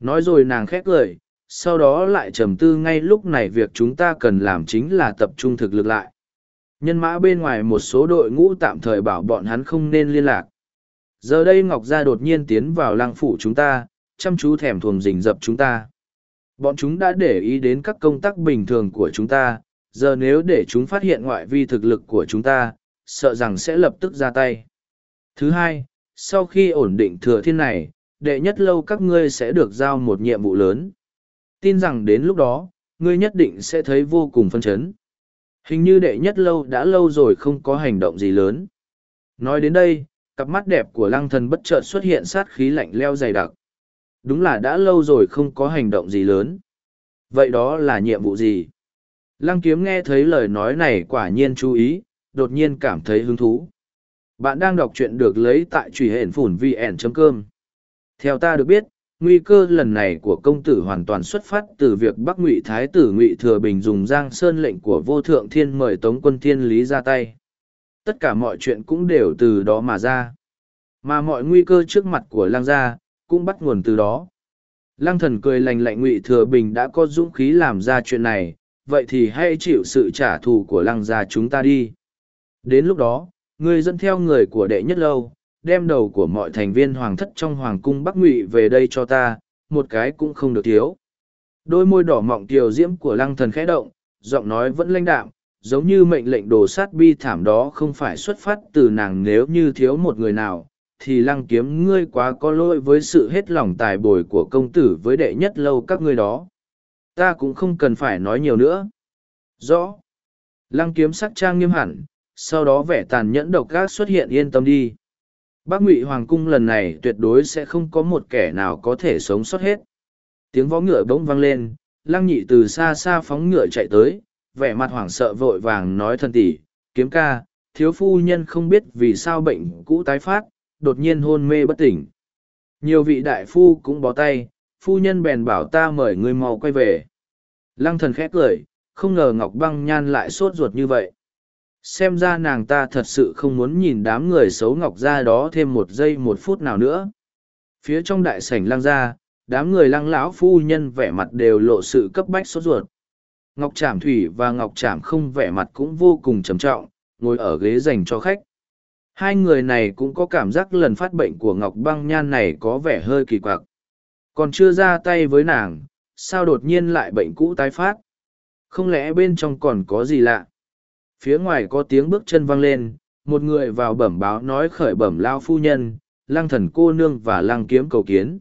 Nói rồi nàng khét lời, sau đó lại trầm tư ngay lúc này việc chúng ta cần làm chính là tập trung thực lực lại. Nhân mã bên ngoài một số đội ngũ tạm thời bảo bọn hắn không nên liên lạc. Giờ đây Ngọc Gia đột nhiên tiến vào lăng phủ chúng ta, chăm chú thèm thuồng rình rập chúng ta. Bọn chúng đã để ý đến các công tác bình thường của chúng ta, giờ nếu để chúng phát hiện ngoại vi thực lực của chúng ta, sợ rằng sẽ lập tức ra tay. Thứ hai, sau khi ổn định thừa thiên này, đệ nhất lâu các ngươi sẽ được giao một nhiệm vụ lớn. Tin rằng đến lúc đó, ngươi nhất định sẽ thấy vô cùng phân chấn. Hình như đệ nhất lâu đã lâu rồi không có hành động gì lớn. Nói đến đây, cặp mắt đẹp của lăng thần bất chợt xuất hiện sát khí lạnh leo dày đặc. Đúng là đã lâu rồi không có hành động gì lớn. Vậy đó là nhiệm vụ gì? Lăng kiếm nghe thấy lời nói này quả nhiên chú ý, đột nhiên cảm thấy hứng thú. Bạn đang đọc truyện được lấy tại truy hển phủn vn.com. Theo ta được biết, nguy cơ lần này của công tử hoàn toàn xuất phát từ việc bắc ngụy thái tử ngụy thừa bình dùng giang sơn lệnh của vô thượng thiên mời tống quân thiên lý ra tay tất cả mọi chuyện cũng đều từ đó mà ra. Mà mọi nguy cơ trước mặt của lang gia cũng bắt nguồn từ đó. Lang thần cười lành lạnh ngụy thừa bình đã có dũng khí làm ra chuyện này, vậy thì hãy chịu sự trả thù của lăng gia chúng ta đi. Đến lúc đó ngươi dẫn theo người của đệ nhất lâu, đem đầu của mọi thành viên hoàng thất trong hoàng cung bắc ngụy về đây cho ta, một cái cũng không được thiếu. Đôi môi đỏ mọng tiều diễm của lăng thần khẽ động, giọng nói vẫn lãnh đạm giống như mệnh lệnh đồ sát bi thảm đó không phải xuất phát từ nàng nếu như thiếu một người nào, thì lăng kiếm ngươi quá có lỗi với sự hết lòng tài bồi của công tử với đệ nhất lâu các ngươi đó. Ta cũng không cần phải nói nhiều nữa. Rõ. Lăng kiếm sắc trang nghiêm hẳn, sau đó vẻ tàn nhẫn độc gác xuất hiện yên tâm đi. Bác ngụy hoàng cung lần này tuyệt đối sẽ không có một kẻ nào có thể sống sót hết. Tiếng vó ngựa bỗng vang lên, lăng nhị từ xa xa phóng ngựa chạy tới vẻ mặt hoảng sợ vội vàng nói thần tỷ, kiếm ca, thiếu phu nhân không biết vì sao bệnh cũ tái phát, đột nhiên hôn mê bất tỉnh. Nhiều vị đại phu cũng bó tay, phu nhân bèn bảo ta mời người mau quay về. Lăng thần khét cười, không ngờ ngọc băng nhan lại sốt ruột như vậy. Xem ra nàng ta thật sự không muốn nhìn đám người xấu ngọc ra đó thêm một giây một phút nào nữa. Phía trong đại sảnh lăng ra, đám người lăng lão phu nhân vẻ mặt đều lộ sự cấp bách sốt ruột ngọc trảm thủy và ngọc trảm không vẻ mặt cũng vô cùng trầm trọng, ngồi ở ghế dành cho khách. Hai người này cũng có cảm giác lần phát bệnh của ngọc băng nhan này có vẻ hơi kỳ quặc. Còn chưa ra tay với nàng, sao đột nhiên lại bệnh cũ tái phát? Không lẽ bên trong còn có gì lạ? Phía ngoài có tiếng bước chân vang lên, một người vào bẩm báo nói khởi bẩm lao phu nhân, lăng thần cô nương và lăng kiếm cầu kiến.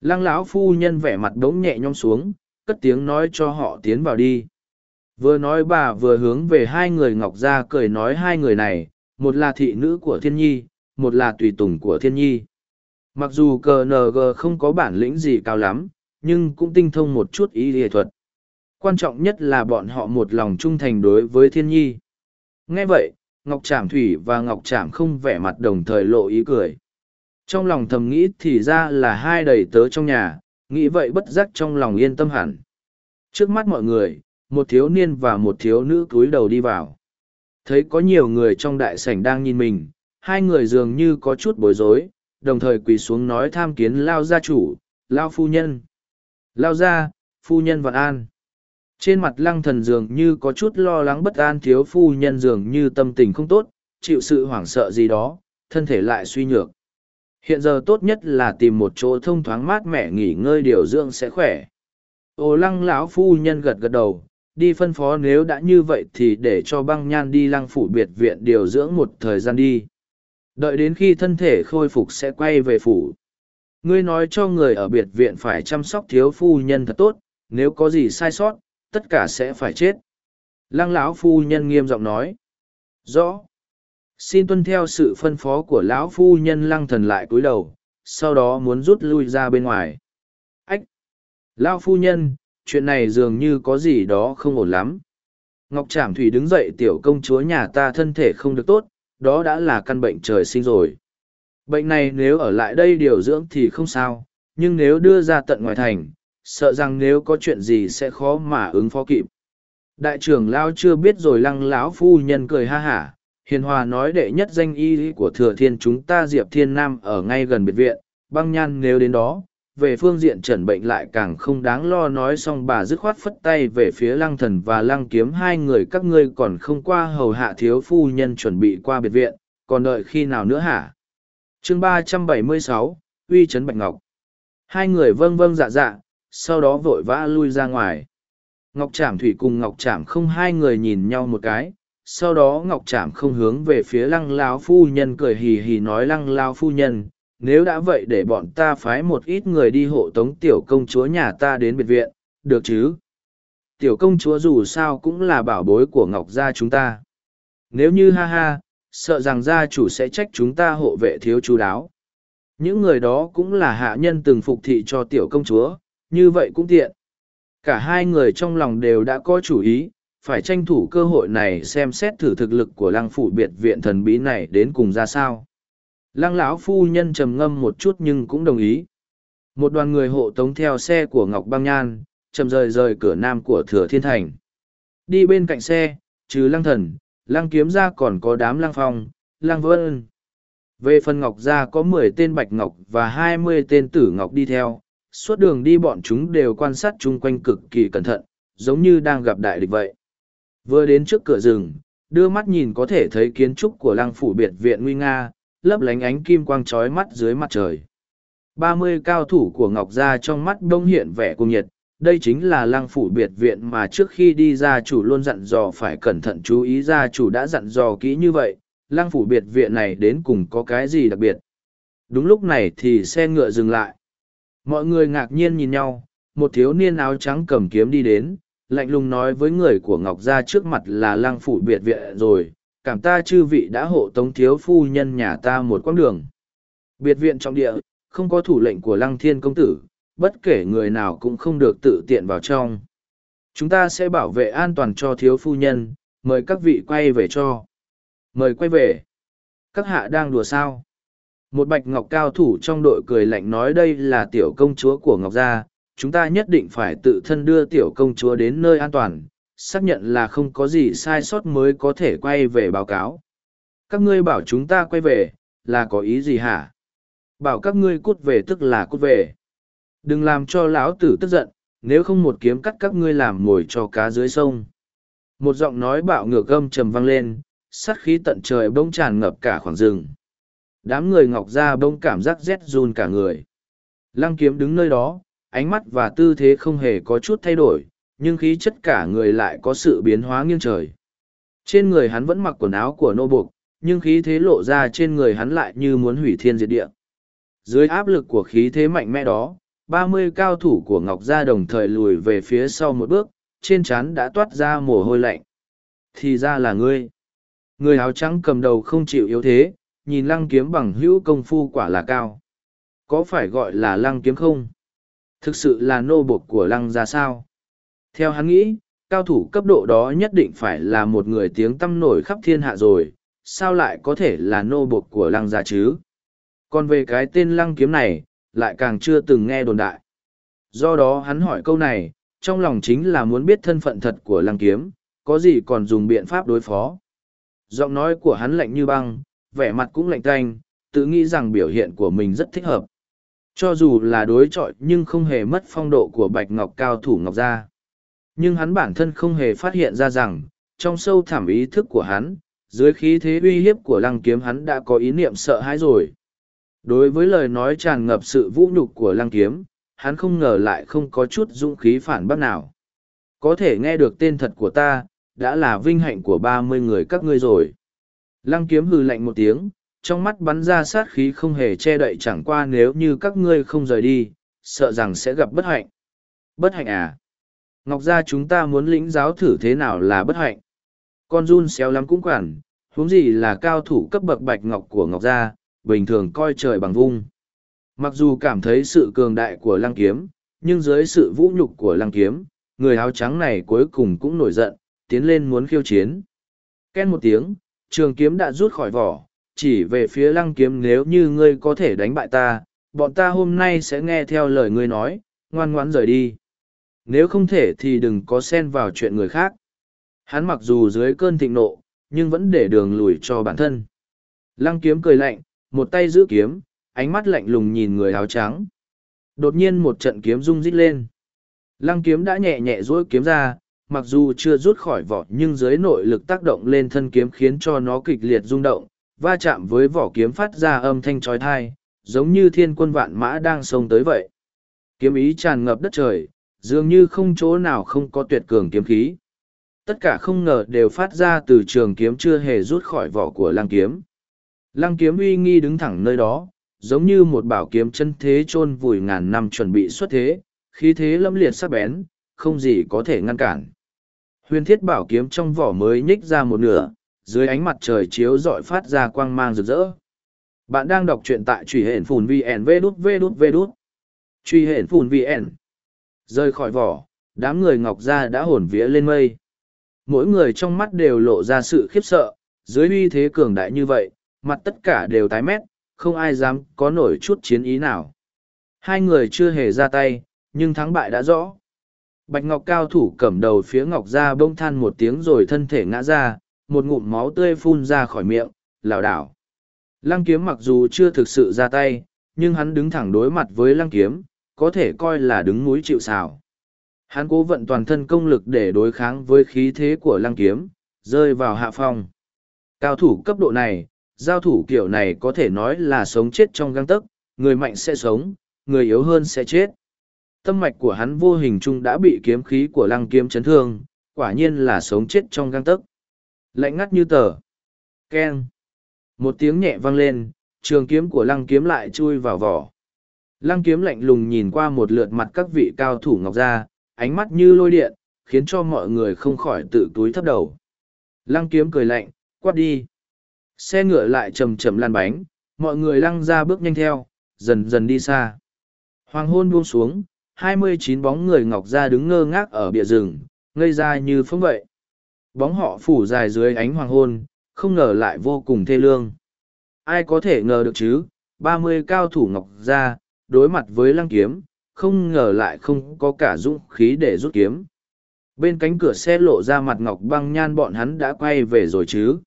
Lăng lão phu nhân vẻ mặt đống nhẹ nhõm xuống cất tiếng nói cho họ tiến vào đi. Vừa nói bà vừa hướng về hai người ngọc gia cười nói hai người này, một là thị nữ của thiên nhi, một là tùy tùng của thiên nhi. Mặc dù cờ không có bản lĩnh gì cao lắm, nhưng cũng tinh thông một chút ý nghệ thuật. Quan trọng nhất là bọn họ một lòng trung thành đối với thiên nhi. Nghe vậy, ngọc trảm thủy và ngọc trảm không vẻ mặt đồng thời lộ ý cười. Trong lòng thầm nghĩ thì ra là hai đầy tớ trong nhà nghĩ vậy bất giác trong lòng yên tâm hẳn. Trước mắt mọi người, một thiếu niên và một thiếu nữ cúi đầu đi vào. Thấy có nhiều người trong đại sảnh đang nhìn mình, hai người dường như có chút bối rối, đồng thời quỳ xuống nói tham kiến lao gia chủ, lao phu nhân. Lao gia, phu nhân vạn an. Trên mặt lăng thần dường như có chút lo lắng bất an, thiếu phu nhân dường như tâm tình không tốt, chịu sự hoảng sợ gì đó, thân thể lại suy nhược hiện giờ tốt nhất là tìm một chỗ thông thoáng mát mẻ nghỉ ngơi điều dưỡng sẽ khỏe. Ô lăng lão phu nhân gật gật đầu, đi phân phó nếu đã như vậy thì để cho băng nhan đi lăng phủ biệt viện điều dưỡng một thời gian đi. Đợi đến khi thân thể khôi phục sẽ quay về phủ. Ngươi nói cho người ở biệt viện phải chăm sóc thiếu phu nhân thật tốt, nếu có gì sai sót, tất cả sẽ phải chết. Lăng lão phu nhân nghiêm giọng nói. Rõ xin tuân theo sự phân phó của lão phu nhân lăng thần lại cúi đầu, sau đó muốn rút lui ra bên ngoài. Ách! Lão phu nhân, chuyện này dường như có gì đó không ổn lắm. Ngọc trảm thủy đứng dậy, tiểu công chúa nhà ta thân thể không được tốt, đó đã là căn bệnh trời sinh rồi. Bệnh này nếu ở lại đây điều dưỡng thì không sao, nhưng nếu đưa ra tận ngoài thành, sợ rằng nếu có chuyện gì sẽ khó mà ứng phó kịp. Đại trưởng lao chưa biết rồi, lăng lão phu nhân cười ha hả hiền hòa nói đệ nhất danh y của thừa thiên chúng ta diệp thiên nam ở ngay gần biệt viện, băng nhan nếu đến đó, về phương diện trần bệnh lại càng không đáng lo nói xong bà dứt khoát phất tay về phía lăng thần và lăng kiếm. Hai người các ngươi còn không qua hầu hạ thiếu phu nhân chuẩn bị qua biệt viện, còn đợi khi nào nữa hả? Chương ba trăm bảy mươi sáu, uy trấn bạch ngọc. Hai người vâng vâng dạ dạ sau đó vội vã lui ra ngoài. Ngọc trảm thủy cùng ngọc trảm không hai người nhìn nhau một cái sau đó ngọc trảm không hướng về phía lăng lao phu nhân cười hì hì nói lăng lao phu nhân, nếu đã vậy để bọn ta phái một ít người đi hộ tống tiểu công chúa nhà ta đến biệt viện, được chứ? Tiểu công chúa dù sao cũng là bảo bối của ngọc gia chúng ta. Nếu như ha ha, sợ rằng gia chủ sẽ trách chúng ta hộ vệ thiếu chú đáo. Những người đó cũng là hạ nhân từng phục thị cho tiểu công chúa, như vậy cũng tiện. Cả hai người trong lòng đều đã có chủ ý phải tranh thủ cơ hội này xem xét thử thực lực của lăng phủ biệt viện thần bí này đến cùng ra sao. Lăng lão phu nhân trầm ngâm một chút nhưng cũng đồng ý. Một đoàn người hộ tống theo xe của ngọc băng nhan, chậm rời rời cửa nam của thừa thiên thành. Đi bên cạnh xe, trừ lăng thần, lăng kiếm ra còn có đám lăng phong, lăng vân. Về phần ngọc gia có mười tên bạch ngọc và hai mươi tên tử ngọc đi theo. Suốt đường đi bọn chúng đều quan sát chung quanh cực kỳ cẩn thận, giống như đang gặp đại địch vậy vừa đến trước cửa rừng, đưa mắt nhìn có thể thấy kiến trúc của lăng phủ biệt viện nguy nga, lấp lánh ánh kim quang trói mắt dưới mặt trời. Ba mươi cao thủ của ngọc gia trong mắt đông hiện vẻ cuồng nhiệt, đây chính là lăng phủ biệt viện mà trước khi đi gia chủ luôn dặn dò phải cẩn thận chú ý gia chủ đã dặn dò kỹ như vậy, lăng phủ biệt viện này đến cùng có cái gì đặc biệt? Đúng lúc này thì xe ngựa dừng lại. Mọi người ngạc nhiên nhìn nhau, một thiếu niên áo trắng cầm kiếm đi đến lạnh lùng nói với người của ngọc gia trước mặt là Lang phủ biệt viện rồi, cảm ta chư vị đã hộ tống thiếu phu nhân nhà ta một quãng đường. Biệt viện trong địa, không có thủ lệnh của lăng thiên công tử, bất kể người nào cũng không được tự tiện vào trong. Chúng ta sẽ bảo vệ an toàn cho thiếu phu nhân, mời các vị quay về cho. Mời quay về. Các hạ đang đùa sao? Một bạch ngọc cao thủ trong đội cười lạnh nói đây là tiểu công chúa của ngọc gia chúng ta nhất định phải tự thân đưa tiểu công chúa đến nơi an toàn, xác nhận là không có gì sai sót mới có thể quay về báo cáo. Các ngươi bảo chúng ta quay về, là có ý gì hả? Bảo các ngươi cút về tức là cút về. Đừng làm cho lão tử tức giận, nếu không một kiếm cắt các ngươi làm mồi cho cá dưới sông. Một giọng nói bạo ngược gâm trầm vang lên, sát khí tận trời bỗng tràn ngập cả khoảng rừng. Đám người ngọc ra bỗng cảm giác rét run cả người. Lăng kiếm đứng nơi đó ánh mắt và tư thế không hề có chút thay đổi, nhưng khí chất cả người lại có sự biến hóa nghiêng trời. Trên người hắn vẫn mặc quần áo của nô buộc, nhưng khí thế lộ ra trên người hắn lại như muốn hủy thiên diệt địa. Dưới áp lực của khí thế mạnh mẽ đó, ba mươi cao thủ của ngọc gia đồng thời lùi về phía sau một bước, trên trán đã toát ra mồ hôi lạnh. Thì ra là ngươi. Người áo trắng cầm đầu không chịu yếu thế, nhìn lăng kiếm bằng hữu công phu quả là cao. Có phải gọi là lăng kiếm không? Thực sự là nô buộc của lăng gia sao theo hắn nghĩ cao thủ cấp độ đó nhất định phải là một người tiếng tăm nổi khắp thiên hạ rồi sao lại có thể là nô buộc của lăng gia chứ còn về cái tên lăng kiếm này lại càng chưa từng nghe đồn đại. Do đó hắn hỏi câu này, trong lòng chính là muốn biết thân phận thật của lăng kiếm, có gì còn dùng biện pháp đối phó. Giọng nói của hắn lạnh như băng, vẻ mặt cũng lạnh tanh, tự nghĩ rằng biểu hiện của mình rất thích hợp. Cho dù là đối chọi nhưng không hề mất phong độ của bạch ngọc cao thủ ngọc gia. Nhưng hắn bản thân không hề phát hiện ra rằng, trong sâu thẳm ý thức của hắn, dưới khí thế uy hiếp của lăng kiếm hắn đã có ý niệm sợ hãi rồi. Đối với lời nói tràn ngập sự vũ nhục của lăng kiếm, hắn không ngờ lại không có chút dũng khí phản bác nào. Có thể nghe được tên thật của ta, đã là vinh hạnh của ba mươi người các ngươi rồi. Lăng kiếm hừ lạnh một tiếng, trong mắt bắn ra sát khí không hề che đậy chẳng qua nếu như các ngươi không rời đi, sợ rằng sẽ gặp bất hạnh. Bất hạnh à? Ngọc gia chúng ta muốn lĩnh giáo thử thế nào là bất hạnh. Con run xéo lắm cũng quản, huống gì là cao thủ cấp bậc bạch ngọc của Ngọc gia, bình thường coi trời bằng vung. Mặc dù cảm thấy sự cường đại của lăng kiếm, nhưng dưới sự vũ nhục của lăng kiếm, người áo trắng này cuối cùng cũng nổi giận, tiến lên muốn khiêu chiến. Ken một tiếng, trường kiếm đã rút khỏi vỏ, chỉ về phía lăng kiếm nếu như ngươi có thể đánh bại ta, bọn ta hôm nay sẽ nghe theo lời ngươi nói, ngoan ngoãn rời đi. Nếu không thể thì đừng có xen vào chuyện người khác. Hắn mặc dù dưới cơn thịnh nộ, nhưng vẫn để đường lùi cho bản thân. Lăng kiếm cười lạnh, một tay giữ kiếm, ánh mắt lạnh lùng nhìn người áo trắng. Đột nhiên một trận kiếm rung rít lên. Lăng kiếm đã nhẹ nhẹ duỗi kiếm ra, mặc dù chưa rút khỏi vỏ nhưng dưới nội lực tác động lên thân kiếm khiến cho nó kịch liệt rung động, va chạm với vỏ kiếm phát ra âm thanh trói thai, giống như thiên quân vạn mã đang xông tới vậy. Kiếm ý tràn ngập đất trời, dường như không chỗ nào không có tuyệt cường kiếm khí. Tất cả không ngờ đều phát ra từ trường kiếm chưa hề rút khỏi vỏ của lăng kiếm, Lăng kiếm uy nghi đứng thẳng nơi đó, giống như một bảo kiếm chân thế chôn vùi ngàn năm chuẩn bị xuất thế, khí thế lâm liệt sắc bén, không gì có thể ngăn cản. Huyền thiết bảo kiếm trong vỏ mới nhích ra một nửa, dưới ánh mặt trời chiếu rọi phát ra quang mang rực rỡ. Bạn đang đọc truyện tại truy hển phùn VN V đút V đút V đút. Truy hển phùn VN. Rơi khỏi vỏ, đám người ngọc ra đã hồn vía lên mây. mỗi người trong mắt đều lộ ra sự khiếp sợ, dưới uy thế cường đại như vậy, mặt tất cả đều tái mét, không ai dám có nổi chút chiến ý nào. Hai người chưa hề ra tay, nhưng thắng bại đã rõ. Bạch Ngọc cao thủ cầm đầu phía Ngọc ra bông than một tiếng rồi thân thể ngã ra, một ngụm máu tươi phun ra khỏi miệng, lảo đảo. Lăng kiếm mặc dù chưa thực sự ra tay, nhưng hắn đứng thẳng đối mặt với lăng kiếm, có thể coi là đứng núi chịu xào. Hắn cố vận toàn thân công lực để đối kháng với khí thế của lăng kiếm, rơi vào hạ phong. Cao thủ cấp độ này, giao thủ kiểu này có thể nói là sống chết trong găng tấc, người mạnh sẽ sống, người yếu hơn sẽ chết. Tâm mạch của hắn vô hình chung đã bị kiếm khí của lăng kiếm chấn thương, quả nhiên là sống chết trong găng tấc. Lạnh ngắt như tờ. Keng. Một tiếng nhẹ vang lên, trường kiếm của lăng kiếm lại chui vào vỏ. Lăng kiếm lạnh lùng nhìn qua một lượt mặt các vị cao thủ ngọc Gia ánh mắt như lôi điện, khiến cho mọi người không khỏi tự túi thấp đầu. Lăng kiếm cười lạnh, quát đi. Xe ngựa lại chầm chầm lăn bánh, mọi người lăng ra bước nhanh theo, dần dần đi xa. Hoàng hôn buông xuống, hai mươi chín bóng người ngọc Gia đứng ngơ ngác ở bìa rừng, ngây ra như phóng vậy. Bóng họ phủ dài dưới ánh hoàng hôn, không ngờ lại vô cùng thê lương. Ai có thể ngờ được chứ, ba mươi cao thủ ngọc ra, đối mặt với lăng kiếm, không ngờ lại không có cả dũng khí để rút kiếm. Bên cánh cửa xe lộ ra mặt ngọc băng nhan bọn hắn đã quay về rồi chứ.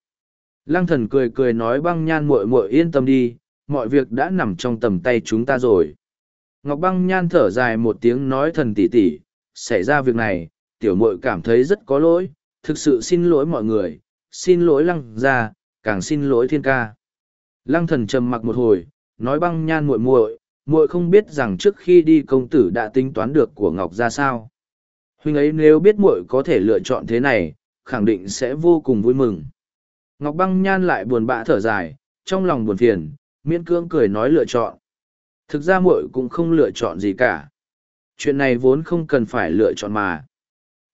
Lăng thần cười cười nói băng nhan muội muội yên tâm đi, mọi việc đã nằm trong tầm tay chúng ta rồi. Ngọc băng nhan thở dài một tiếng nói thần tỷ tỷ, xảy ra việc này, tiểu muội cảm thấy rất có lỗi, thực sự xin lỗi mọi người, xin lỗi lăng gia, càng xin lỗi thiên ca. Lăng thần trầm mặc một hồi, nói băng nhan muội muội, muội không biết rằng trước khi đi công tử đã tính toán được của Ngọc ra sao. Huynh ấy nếu biết muội có thể lựa chọn thế này, khẳng định sẽ vô cùng vui mừng. Ngọc băng nhan lại buồn bã thở dài, trong lòng buồn phiền, miễn cưỡng cười nói lựa chọn. Thực ra muội cũng không lựa chọn gì cả. Chuyện này vốn không cần phải lựa chọn mà.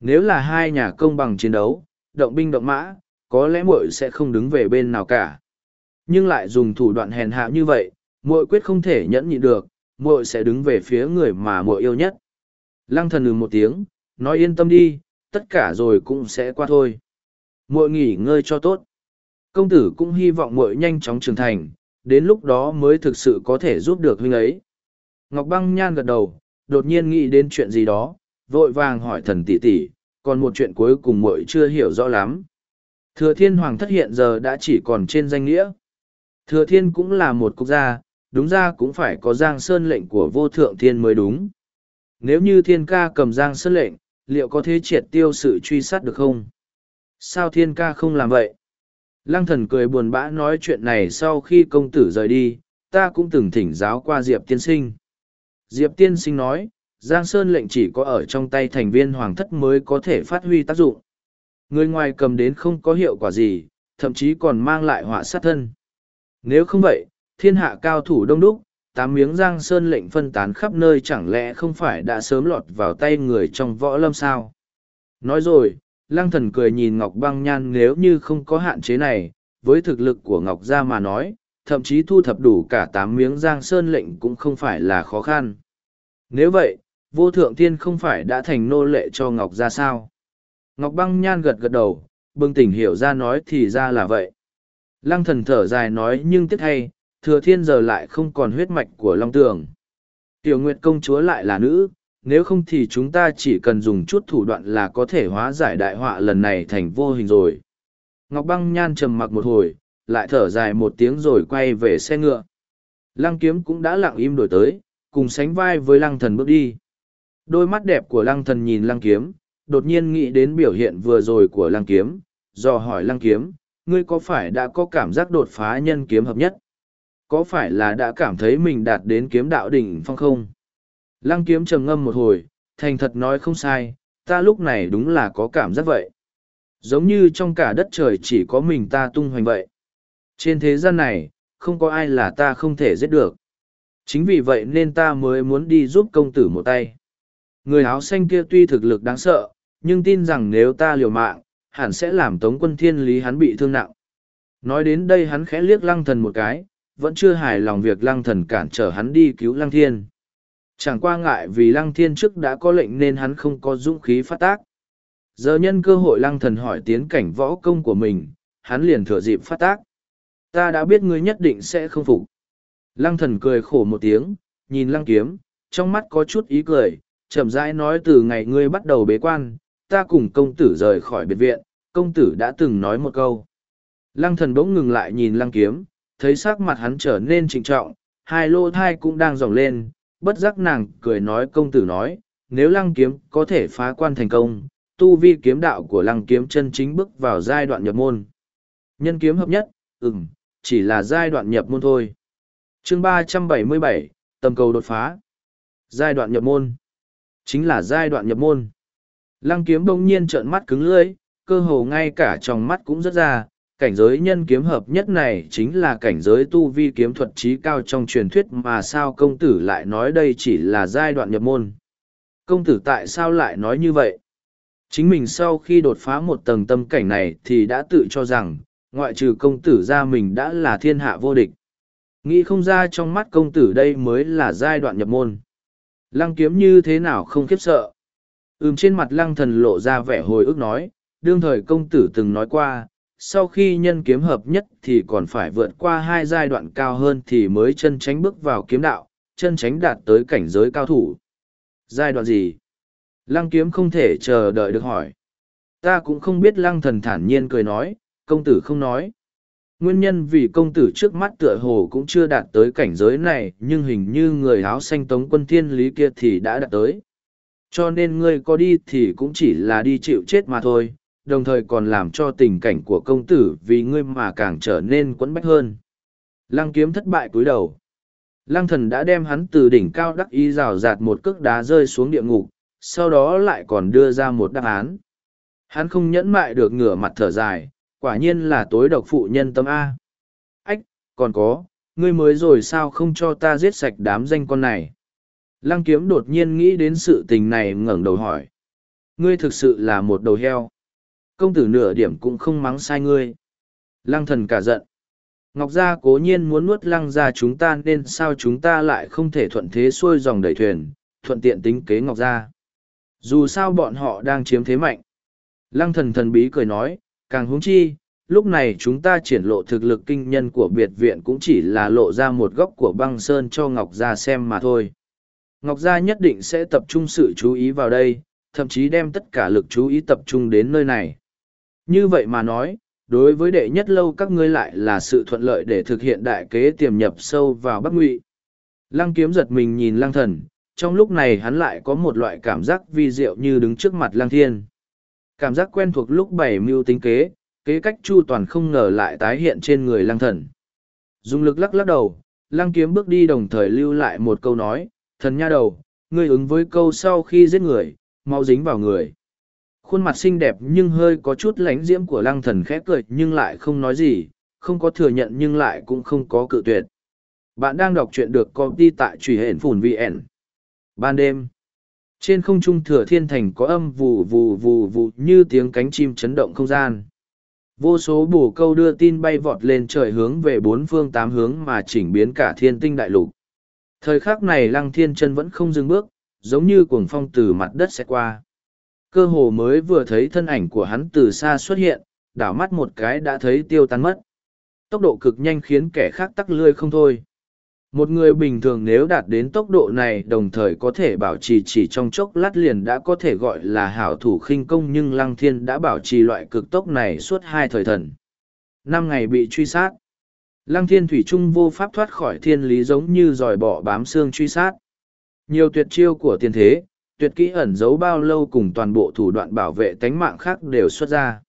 Nếu là hai nhà công bằng chiến đấu, động binh động mã, có lẽ muội sẽ không đứng về bên nào cả. Nhưng lại dùng thủ đoạn hèn hạ như vậy, muội quyết không thể nhẫn nhịn được, muội sẽ đứng về phía người mà muội yêu nhất. Lăng thần ừ một tiếng, nói yên tâm đi, tất cả rồi cũng sẽ qua thôi. Muội nghỉ ngơi cho tốt. Công tử cũng hy vọng muội nhanh chóng trưởng thành, đến lúc đó mới thực sự có thể giúp được huynh ấy. Ngọc băng nhan gật đầu, đột nhiên nghĩ đến chuyện gì đó, vội vàng hỏi thần tỷ tỷ, còn một chuyện cuối cùng muội chưa hiểu rõ lắm. Thừa thiên hoàng thất hiện giờ đã chỉ còn trên danh nghĩa. Thừa thiên cũng là một quốc gia, đúng ra cũng phải có giang sơn lệnh của vô thượng thiên mới đúng. Nếu như thiên ca cầm giang sơn lệnh, liệu có thể triệt tiêu sự truy sát được không? Sao thiên ca không làm vậy? Lăng thần cười buồn bã nói chuyện này sau khi công tử rời đi, ta cũng từng thỉnh giáo qua Diệp tiên sinh. Diệp tiên sinh nói, Giang Sơn lệnh chỉ có ở trong tay thành viên hoàng thất mới có thể phát huy tác dụng. Người ngoài cầm đến không có hiệu quả gì, thậm chí còn mang lại họa sát thân. Nếu không vậy, thiên hạ cao thủ đông đúc, tám miếng Giang Sơn lệnh phân tán khắp nơi chẳng lẽ không phải đã sớm lọt vào tay người trong võ lâm sao? Nói rồi, lăng thần cười nhìn Ngọc Băng Nhan nếu như không có hạn chế này, với thực lực của Ngọc Gia mà nói, thậm chí thu thập đủ cả tám miếng Giang Sơn lệnh cũng không phải là khó khăn. Nếu vậy, vô thượng thiên không phải đã thành nô lệ cho Ngọc Gia sao? Ngọc Băng Nhan gật gật đầu, bừng tỉnh hiểu ra nói thì ra là vậy. Lăng thần thở dài nói nhưng tiếc thay, thừa thiên giờ lại không còn huyết mạch của Long Tường. Tiểu Nguyệt công chúa lại là nữ, nếu không thì chúng ta chỉ cần dùng chút thủ đoạn là có thể hóa giải đại họa lần này thành vô hình rồi. Ngọc băng nhan trầm mặc một hồi, lại thở dài một tiếng rồi quay về xe ngựa. Lăng kiếm cũng đã lặng im đổi tới, cùng sánh vai với lăng thần bước đi. Đôi mắt đẹp của lăng thần nhìn lăng kiếm, đột nhiên nghĩ đến biểu hiện vừa rồi của lăng kiếm, do hỏi lăng kiếm, ngươi có phải đã có cảm giác đột phá nhân kiếm hợp nhất? Có phải là đã cảm thấy mình đạt đến kiếm đạo đỉnh phong không? Lăng kiếm trầm ngâm một hồi, thành thật nói không sai, ta lúc này đúng là có cảm giác vậy. Giống như trong cả đất trời chỉ có mình ta tung hoành vậy. Trên thế gian này, không có ai là ta không thể giết được. Chính vì vậy nên ta mới muốn đi giúp công tử một tay. Người áo xanh kia tuy thực lực đáng sợ, nhưng tin rằng nếu ta liều mạng, hẳn sẽ làm tống quân thiên lý hắn bị thương nặng. Nói đến đây hắn khẽ liếc lăng thần một cái, vẫn chưa hài lòng việc lăng thần cản trở hắn đi cứu lăng thiên. Chẳng qua ngại vì lăng thiên trước đã có lệnh nên hắn không có dũng khí phát tác. Giờ nhân cơ hội lăng thần hỏi tiến cảnh võ công của mình, hắn liền thừa dịp phát tác. Ta đã biết ngươi nhất định sẽ không phục. Lăng thần cười khổ một tiếng, nhìn lăng kiếm, trong mắt có chút ý cười, chậm rãi nói từ ngày ngươi bắt đầu bế quan, ta cùng công tử rời khỏi biệt viện, công tử đã từng nói một câu. Lăng thần bỗng ngừng lại nhìn lăng kiếm, thấy sắc mặt hắn trở nên trịnh trọng, hai lô thai cũng đang dòng lên, bất giác nàng cười nói công tử nói, nếu lăng kiếm có thể phá quan thành công, tu vi kiếm đạo của lăng kiếm chân chính bước vào giai đoạn nhập môn. Nhân kiếm hợp nhất, ừm, chỉ là giai đoạn nhập môn thôi. chương ba trăm bảy mươi bảy tầm cầu đột phá. Giai đoạn nhập môn. Chính là giai đoạn nhập môn. Lăng kiếm đông nhiên trợn mắt cứng lưỡi, cơ hồ ngay cả trong mắt cũng rất ra, cảnh giới nhân kiếm hợp nhất này chính là cảnh giới tu vi kiếm thuật trí cao trong truyền thuyết mà sao công tử lại nói đây chỉ là giai đoạn nhập môn. Công tử tại sao lại nói như vậy? Chính mình sau khi đột phá một tầng tâm cảnh này thì đã tự cho rằng, ngoại trừ công tử ra mình đã là thiên hạ vô địch. Nghĩ không ra trong mắt công tử đây mới là giai đoạn nhập môn. Lăng kiếm như thế nào không khiếp sợ. Ừm trên mặt lăng thần lộ ra vẻ hồi ức nói, đương thời công tử từng nói qua, sau khi nhân kiếm hợp nhất thì còn phải vượt qua hai giai đoạn cao hơn thì mới chân tránh bước vào kiếm đạo, chân tránh đạt tới cảnh giới cao thủ. Giai đoạn gì? Lăng kiếm không thể chờ đợi được hỏi. Ta cũng không biết lăng thần thản nhiên cười nói, công tử không nói. Nguyên nhân vì công tử trước mắt tựa hồ cũng chưa đạt tới cảnh giới này, nhưng hình như người áo xanh tống quân thiên lý kia thì đã đạt tới. Cho nên ngươi có đi thì cũng chỉ là đi chịu chết mà thôi, đồng thời còn làm cho tình cảnh của công tử vì ngươi mà càng trở nên quẫn bách hơn. Lăng kiếm thất bại cúi đầu. Lăng thần đã đem hắn từ đỉnh cao đắc ý rào rạt một cước đá rơi xuống địa ngục, sau đó lại còn đưa ra một đáp án. Hắn không nhẫn mại được ngửa mặt thở dài, quả nhiên là tối độc phụ nhân tâm A. Ách, còn có, ngươi mới rồi sao không cho ta giết sạch đám danh con này. Lăng kiếm đột nhiên nghĩ đến sự tình này ngẩng đầu hỏi. Ngươi thực sự là một đầu heo. Công tử nửa điểm cũng không mắng sai ngươi. Lăng thần cả giận. Ngọc Gia cố nhiên muốn nuốt lăng gia chúng ta nên sao chúng ta lại không thể thuận thế xuôi dòng đẩy thuyền, thuận tiện tính kế Ngọc Gia. Dù sao bọn họ đang chiếm thế mạnh. Lăng thần thần bí cười nói, càng huống chi, lúc này chúng ta triển lộ thực lực kinh nhân của biệt viện cũng chỉ là lộ ra một góc của băng sơn cho Ngọc Gia xem mà thôi. Ngọc Gia nhất định sẽ tập trung sự chú ý vào đây, thậm chí đem tất cả lực chú ý tập trung đến nơi này. Như vậy mà nói, đối với đệ nhất lâu các ngươi lại là sự thuận lợi để thực hiện đại kế tiềm nhập sâu vào Bắc Ngụy. Lăng kiếm giật mình nhìn lăng thần, trong lúc này hắn lại có một loại cảm giác vi diệu như đứng trước mặt lăng thiên. Cảm giác quen thuộc lúc bảy mưu tính kế, kế cách chu toàn không ngờ lại tái hiện trên người lăng thần. Dùng lực lắc lắc đầu, lăng kiếm bước đi đồng thời lưu lại một câu nói, thần nha đầu, ngươi ứng với câu sau khi giết người, mau dính vào người. Khuôn mặt xinh đẹp nhưng hơi có chút lánh diễm của lăng thần khẽ cười nhưng lại không nói gì, không có thừa nhận nhưng lại cũng không có cự tuyệt. Bạn đang đọc truyện được công ty tại truy hển phùn VN. Ban đêm, trên không trung thừa thiên thành có âm vù vù vù vù như tiếng cánh chim chấn động không gian. Vô số bổ câu đưa tin bay vọt lên trời hướng về bốn phương tám hướng mà chỉnh biến cả thiên tinh đại lục. Thời khắc này lăng thiên chân vẫn không dừng bước, giống như cuồng phong từ mặt đất sẽ qua. Cơ hồ mới vừa thấy thân ảnh của hắn từ xa xuất hiện, đảo mắt một cái đã thấy tiêu tan mất. Tốc độ cực nhanh khiến kẻ khác tắc lươi không thôi. Một người bình thường nếu đạt đến tốc độ này đồng thời có thể bảo trì chỉ trong chốc lát liền đã có thể gọi là hảo thủ khinh công nhưng Lăng Thiên đã bảo trì loại cực tốc này suốt hai thời thần. Năm ngày bị truy sát. Lăng Thiên Thủy Trung vô pháp thoát khỏi thiên lý giống như dòi bỏ bám xương truy sát. Nhiều tuyệt chiêu của tiền thế, tuyệt kỹ ẩn giấu bao lâu cùng toàn bộ thủ đoạn bảo vệ tánh mạng khác đều xuất ra.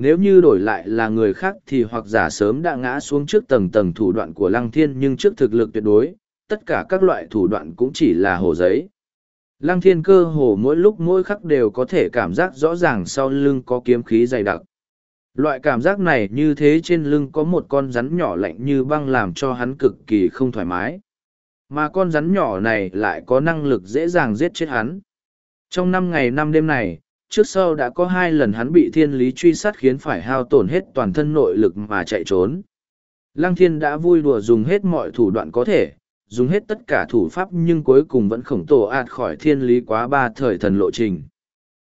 Nếu như đổi lại là người khác thì hoặc giả sớm đã ngã xuống trước tầng tầng thủ đoạn của lăng thiên nhưng trước thực lực tuyệt đối, tất cả các loại thủ đoạn cũng chỉ là hồ giấy. Lăng thiên cơ hồ mỗi lúc mỗi khắc đều có thể cảm giác rõ ràng sau lưng có kiếm khí dày đặc. Loại cảm giác này như thế trên lưng có một con rắn nhỏ lạnh như băng làm cho hắn cực kỳ không thoải mái. Mà con rắn nhỏ này lại có năng lực dễ dàng giết chết hắn. Trong năm ngày năm đêm này, trước sau đã có hai lần hắn bị thiên lý truy sát khiến phải hao tổn hết toàn thân nội lực mà chạy trốn. Lăng thiên đã vui đùa dùng hết mọi thủ đoạn có thể, dùng hết tất cả thủ pháp nhưng cuối cùng vẫn khổng tổ ạt khỏi thiên lý quá ba thời thần lộ trình.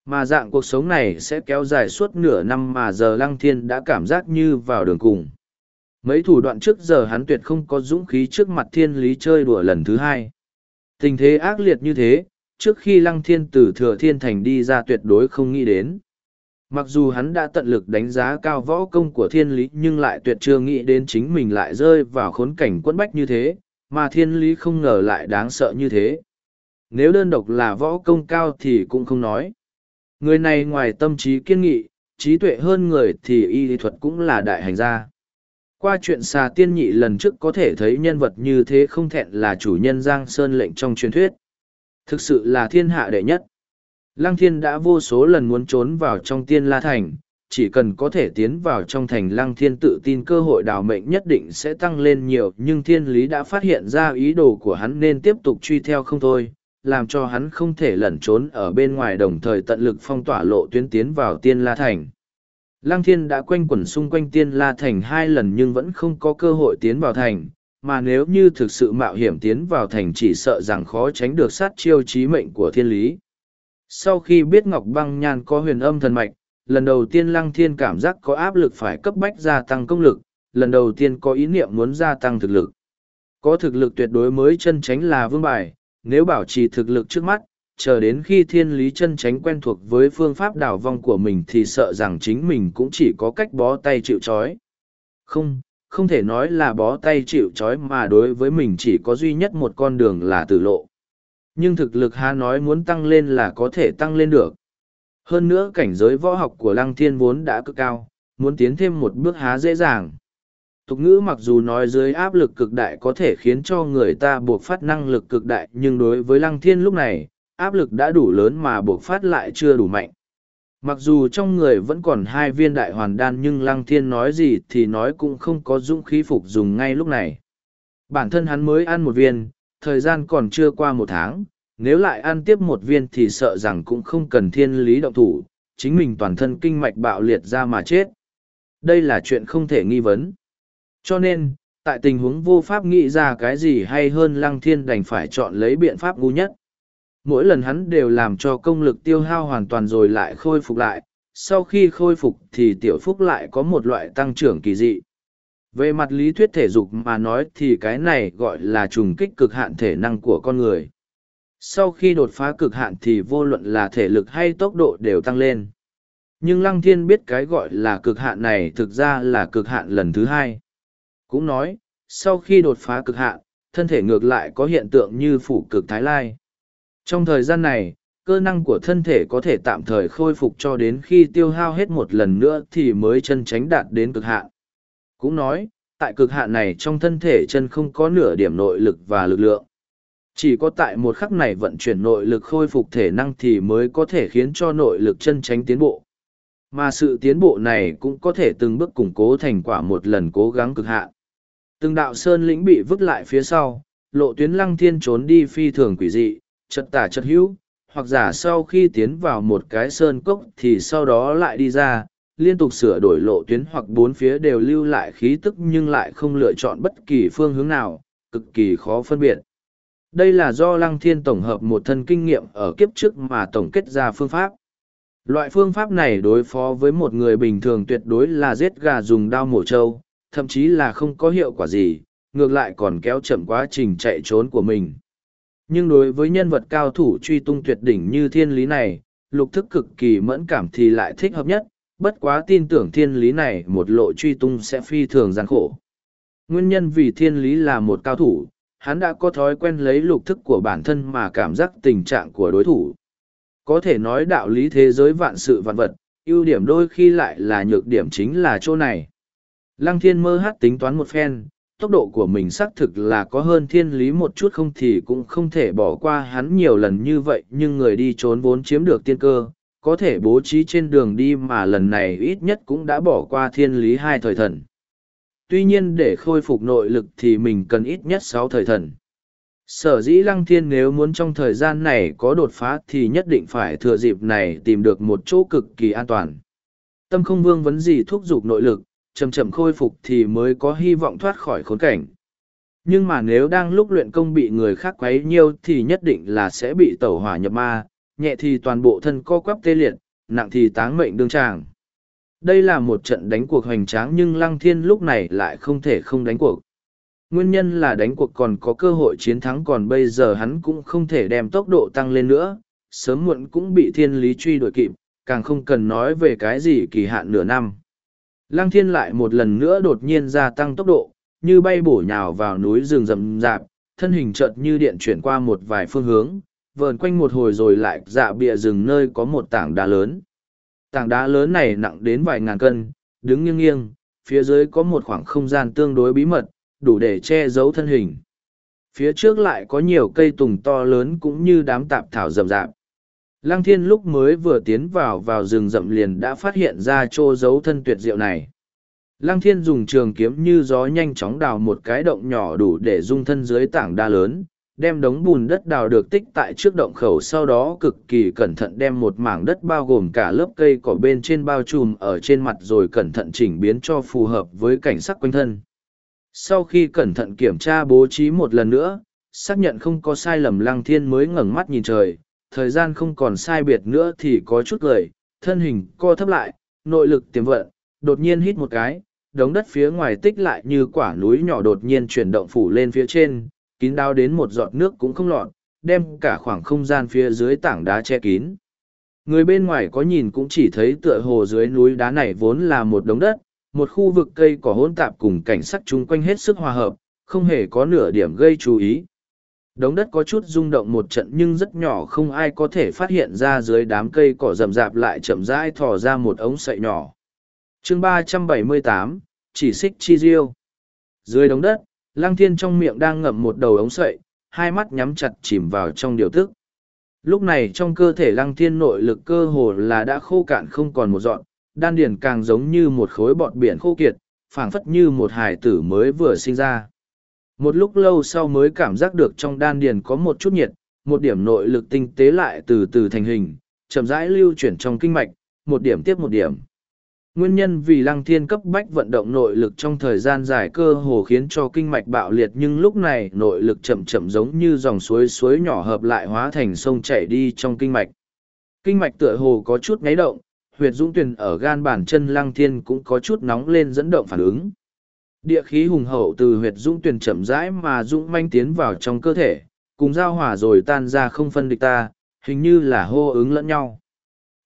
Mà dạng cuộc sống này sẽ kéo dài suốt nửa năm mà giờ Lăng Thiên đã cảm giác như vào đường cùng. Mấy thủ đoạn trước giờ hắn tuyệt không có dũng khí trước mặt thiên lý chơi đùa lần thứ hai. Tình thế ác liệt như thế, trước khi Lăng Thiên từ Thừa Thiên Thành đi ra tuyệt đối không nghĩ đến. Mặc dù hắn đã tận lực đánh giá cao võ công của thiên lý nhưng lại tuyệt chưa nghĩ đến chính mình lại rơi vào khốn cảnh quẫn bách như thế, mà thiên lý không ngờ lại đáng sợ như thế. Nếu đơn độc là võ công cao thì cũng không nói. Người này ngoài tâm trí kiên nghị, trí tuệ hơn người thì y lý thuật cũng là đại hành gia. Qua chuyện xà tiên nhị lần trước có thể thấy nhân vật như thế không thẹn là chủ nhân Giang Sơn lệnh trong truyền thuyết. Thực sự là thiên hạ đệ nhất. Lăng thiên đã vô số lần muốn trốn vào trong tiên la thành, chỉ cần có thể tiến vào trong thành lăng thiên tự tin cơ hội đào mệnh nhất định sẽ tăng lên nhiều nhưng thiên lý đã phát hiện ra ý đồ của hắn nên tiếp tục truy theo không thôi làm cho hắn không thể lẩn trốn ở bên ngoài đồng thời tận lực phong tỏa lộ tuyến tiến vào tiên la thành lăng thiên đã quanh quẩn xung quanh tiên la thành hai lần nhưng vẫn không có cơ hội tiến vào thành mà nếu như thực sự mạo hiểm tiến vào thành chỉ sợ rằng khó tránh được sát chiêu trí mệnh của thiên lý sau khi biết ngọc băng nhan có huyền âm thần mạch, lần đầu tiên lăng thiên cảm giác có áp lực phải cấp bách gia tăng công lực, lần đầu tiên có ý niệm muốn gia tăng thực lực có thực lực tuyệt đối mới chân tránh là vương bài, nếu bảo trì thực lực trước mắt, chờ đến khi thiên lý chân tránh quen thuộc với phương pháp đảo vong của mình thì sợ rằng chính mình cũng chỉ có cách bó tay chịu trói. không không thể nói là bó tay chịu c mà đối với mình chỉ có duy nhất một con đường là tử lộ. Nhưng thực lực há nói muốn tăng lên là có thể tăng lên được. Hơn nữa cảnh giới võ học của lăng thiên vốn đã cực cao, muốn tiến thêm một bước há dễ dàng. Tục ngữ mặc dù nói dưới áp lực cực đại có thể khiến cho người ta buộc phát năng lực cực đại, nhưng đối với lăng thiên lúc này, áp lực đã đủ lớn mà buộc phát lại chưa đủ mạnh mặc dù trong người vẫn còn hai viên đại hoàn đan nhưng lăng thiên nói gì thì nói cũng không có dũng khí phục dùng ngay lúc này. Bản thân hắn mới ăn một viên thời gian còn chưa qua một tháng nếu lại ăn tiếp một viên thì sợ rằng cũng không cần thiên lý động thủ chính mình toàn thân kinh mạch bạo liệt ra mà chết. Đây là chuyện không thể nghi vấn. Cho nên, tại tình huống vô pháp nghĩ ra cái gì hay hơn lăng thiên đành phải chọn lấy biện pháp ngu nhất. Mỗi lần hắn đều làm cho công lực tiêu hao hoàn toàn rồi lại khôi phục lại, sau khi khôi phục thì tiểu phúc lại có một loại tăng trưởng kỳ dị. Về mặt lý thuyết thể dục mà nói thì cái này gọi là trùng kích cực hạn thể năng của con người. Sau khi đột phá cực hạn thì vô luận là thể lực hay tốc độ đều tăng lên. Nhưng Lăng Thiên biết cái gọi là cực hạn này thực ra là cực hạn lần thứ hai. Cũng nói, sau khi đột phá cực hạn, thân thể ngược lại có hiện tượng như phủ cực thái lai. Trong thời gian này, cơ năng của thân thể có thể tạm thời khôi phục cho đến khi tiêu hao hết một lần nữa thì mới chân tránh đạt đến cực hạn. Cũng nói, tại cực hạn này trong thân thể chân không có nửa điểm nội lực và lực lượng. Chỉ có tại một khắc này vận chuyển nội lực khôi phục thể năng thì mới có thể khiến cho nội lực chân tránh tiến bộ. Mà sự tiến bộ này cũng có thể từng bước củng cố thành quả một lần cố gắng cực hạn. Từng đạo sơn lĩnh bị vứt lại phía sau, lộ tuyến lăng thiên trốn đi phi thường quỷ dị, chật tả chật hữu, hoặc giả sau khi tiến vào một cái sơn cốc thì sau đó lại đi ra, liên tục sửa đổi lộ tuyến hoặc bốn phía đều lưu lại khí tức nhưng lại không lựa chọn bất kỳ phương hướng nào, cực kỳ khó phân biệt. Đây là do Lăng Thiên tổng hợp một thân kinh nghiệm ở kiếp trước mà tổng kết ra phương pháp. Loại phương pháp này đối phó với một người bình thường tuyệt đối là giết gà dùng đao mổ trâu, thậm chí là không có hiệu quả gì, ngược lại còn kéo chậm quá trình chạy trốn của mình. Nhưng đối với nhân vật cao thủ truy tung tuyệt đỉnh như thiên lý này, lục thức cực kỳ mẫn cảm thì lại thích hợp nhất, bất quá tin tưởng thiên lý này một lộ truy tung sẽ phi thường gian khổ. Nguyên nhân vì thiên lý là một cao thủ, hắn đã có thói quen lấy lục thức của bản thân mà cảm giác tình trạng của đối thủ. Có thể nói đạo lý thế giới vạn sự vạn vật, ưu điểm đôi khi lại là nhược điểm chính là chỗ này. Lăng thiên mơ hát tính toán một phen, tốc độ của mình xác thực là có hơn thiên lý một chút không thì cũng không thể bỏ qua hắn nhiều lần như vậy nhưng người đi trốn vốn chiếm được tiên cơ, có thể bố trí trên đường đi mà lần này ít nhất cũng đã bỏ qua thiên lý hai thời thần. Tuy nhiên để khôi phục nội lực thì mình cần ít nhất sáu thời thần. Sở dĩ lăng thiên nếu muốn trong thời gian này có đột phá thì nhất định phải thừa dịp này tìm được một chỗ cực kỳ an toàn. Tâm không vương vấn gì thúc giục nội lực, chậm chậm khôi phục thì mới có hy vọng thoát khỏi khốn cảnh. Nhưng mà nếu đang lúc luyện công bị người khác quấy nhiêu thì nhất định là sẽ bị tẩu hỏa nhập ma, nhẹ thì toàn bộ thân co quắp tê liệt, nặng thì táng mệnh đương tràng. Đây là một trận đánh cuộc hoành tráng nhưng Lăng Thiên lúc này lại không thể không đánh cuộc. Nguyên nhân là đánh cuộc còn có cơ hội chiến thắng còn bây giờ hắn cũng không thể đem tốc độ tăng lên nữa, sớm muộn cũng bị thiên lý truy đuổi kịp, càng không cần nói về cái gì kỳ hạn nửa năm. Lăng thiên lại một lần nữa đột nhiên gia tăng tốc độ, như bay bổ nhào vào núi rừng rậm rạp, thân hình chợt như điện chuyển qua một vài phương hướng, vờn quanh một hồi rồi lại dạ bịa rừng nơi có một tảng đá lớn. Tảng đá lớn này nặng đến vài ngàn cân, đứng nghiêng nghiêng, phía dưới có một khoảng không gian tương đối bí mật, đủ để che giấu thân hình. Phía trước lại có nhiều cây tùng to lớn cũng như đám tạp thảo rậm rạp. Lăng thiên lúc mới vừa tiến vào vào rừng rậm liền đã phát hiện ra chỗ giấu thân tuyệt diệu này. Lăng thiên dùng trường kiếm như gió nhanh chóng đào một cái động nhỏ đủ để dung thân dưới tảng đa lớn, đem đống bùn đất đào được tích tại trước động khẩu sau đó cực kỳ cẩn thận đem một mảng đất bao gồm cả lớp cây cỏ bên trên bao trùm ở trên mặt rồi cẩn thận chỉnh biến cho phù hợp với cảnh sắc quanh thân. Sau khi cẩn thận kiểm tra bố trí một lần nữa, xác nhận không có sai lầm lăng thiên mới ngẩng mắt nhìn trời, thời gian không còn sai biệt nữa thì có chút cười, thân hình co thấp lại, nội lực tiềm vận, đột nhiên hít một cái, đống đất phía ngoài tích lại như quả núi nhỏ đột nhiên chuyển động phủ lên phía trên, kín đáo đến một giọt nước cũng không lọt, đem cả khoảng không gian phía dưới tảng đá che kín. Người bên ngoài có nhìn cũng chỉ thấy tựa hồ dưới núi đá này vốn là một đống đất, một khu vực cây cỏ hỗn tạp cùng cảnh sắc chung quanh hết sức hòa hợp, không hề có nửa điểm gây chú ý. Đống đất có chút rung động một trận nhưng rất nhỏ không ai có thể phát hiện ra dưới đám cây cỏ rậm rạp lại chậm rãi thò ra một ống sậy nhỏ. chương ba trăm bảy mươi tám chỉ xích chi diêu. Dưới đống đất, lăng thiên trong miệng đang ngậm một đầu ống sậy, hai mắt nhắm chặt chìm vào trong điều tức. Lúc này trong cơ thể lăng thiên nội lực cơ hồ là đã khô cạn không còn một dọn, đan điền càng giống như một khối bọt biển khô kiệt, phảng phất như một hải tử mới vừa sinh ra. Một lúc lâu sau mới cảm giác được trong đan điền có một chút nhiệt, một điểm nội lực tinh tế lại từ từ thành hình, chậm rãi lưu chuyển trong kinh mạch, một điểm tiếp một điểm. Nguyên nhân vì lăng thiên cấp bách vận động nội lực trong thời gian dài cơ hồ khiến cho kinh mạch bạo liệt nhưng lúc này nội lực chậm chậm giống như dòng suối suối nhỏ hợp lại hóa thành sông chảy đi trong kinh mạch. Kinh mạch tựa hồ có chút ngáy động, huyệt dũng tuyền ở gan bàn chân lăng thiên cũng có chút nóng lên dẫn động phản ứng. Địa khí hùng hậu từ huyệt dũng tuyền chậm rãi mà dũng manh tiến vào trong cơ thể, cùng giao hỏa rồi tan ra không phân địch ta, hình như là hô ứng lẫn nhau.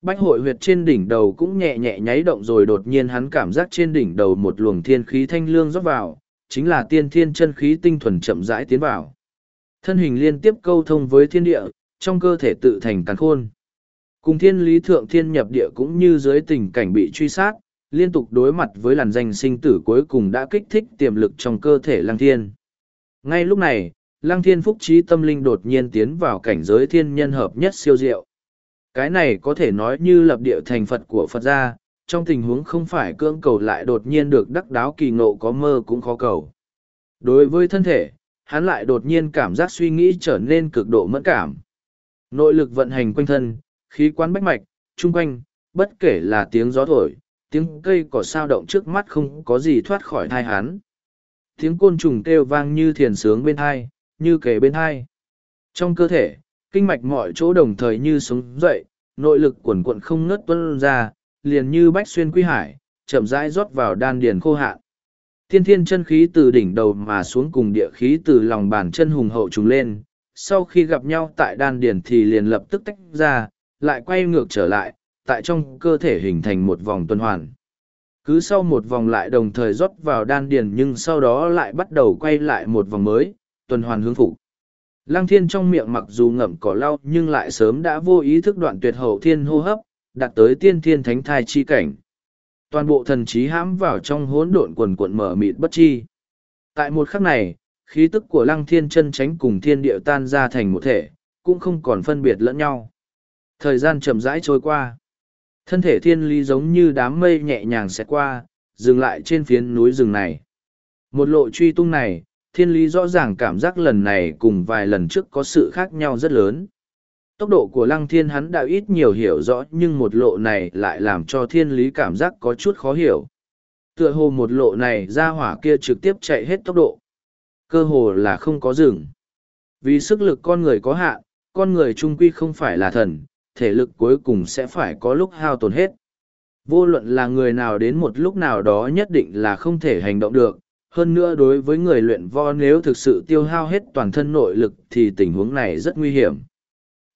Bách hội huyệt trên đỉnh đầu cũng nhẹ nhẹ nháy động rồi đột nhiên hắn cảm giác trên đỉnh đầu một luồng thiên khí thanh lương rót vào, chính là tiên thiên chân khí tinh thuần chậm rãi tiến vào. Thân hình liên tiếp câu thông với thiên địa, trong cơ thể tự thành càn khôn. Cùng thiên lý thượng thiên nhập địa cũng như dưới tình cảnh bị truy sát, liên tục đối mặt với làn danh sinh tử cuối cùng đã kích thích tiềm lực trong cơ thể lăng thiên. Ngay lúc này, lăng thiên phúc trí tâm linh đột nhiên tiến vào cảnh giới thiên nhân hợp nhất siêu diệu. Cái này có thể nói như lập địa thành Phật của Phật gia, trong tình huống không phải cưỡng cầu lại đột nhiên được đắc đáo kỳ ngộ có mơ cũng khó cầu. Đối với thân thể, hắn lại đột nhiên cảm giác suy nghĩ trở nên cực độ mẫn cảm. Nội lực vận hành quanh thân, khí quán bách mạch, chung quanh, bất kể là tiếng gió thổi, tiếng cây cỏ sao động trước mắt không có gì thoát khỏi thai hắn. Tiếng côn trùng kêu vang như thiền sướng bên thai, như kể bên thai. Trong cơ thể, kinh mạch mọi chỗ đồng thời như sống dậy, nội lực cuồn cuộn không ngớt tuân ra, liền như bách xuyên quy hải, chậm rãi rót vào đan điền khô hạn. Thiên thiên chân khí từ đỉnh đầu mà xuống cùng địa khí từ lòng bàn chân hùng hậu trùng lên, sau khi gặp nhau tại đan điền thì liền lập tức tách ra, lại quay ngược trở lại, tại trong cơ thể hình thành một vòng tuần hoàn. Cứ sau một vòng lại đồng thời rót vào đan điền nhưng sau đó lại bắt đầu quay lại một vòng mới, tuần hoàn hướng phục. Lăng thiên trong miệng mặc dù ngậm cỏ lau nhưng lại sớm đã vô ý thức đoạn tuyệt hậu thiên hô hấp, đạt tới tiên thiên thánh thai chi cảnh. Toàn bộ thần trí hãm vào trong hỗn độn quần cuộn mở mịt bất chi. Tại một khắc này, khí tức của lăng thiên chân tránh cùng thiên địa tan ra thành một thể, cũng không còn phân biệt lẫn nhau. Thời gian chậm rãi trôi qua. Thân thể thiên lý giống như đám mây nhẹ nhàng xẹt qua, dừng lại trên phiến núi rừng này. Một lộ truy tung này, thiên lý rõ ràng cảm giác lần này cùng vài lần trước có sự khác nhau rất lớn. Tốc độ của lăng thiên hắn đã ít nhiều hiểu rõ nhưng một lộ này lại làm cho thiên lý cảm giác có chút khó hiểu. Tựa hồ một lộ này ra hỏa kia trực tiếp chạy hết tốc độ. Cơ hồ là không có rừng. Vì sức lực con người có hạn, con người trung quy không phải là thần, thể lực cuối cùng sẽ phải có lúc hao tổn hết. Vô luận là người nào đến một lúc nào đó nhất định là không thể hành động được, hơn nữa đối với người luyện vo nếu thực sự tiêu hao hết toàn thân nội lực thì tình huống này rất nguy hiểm.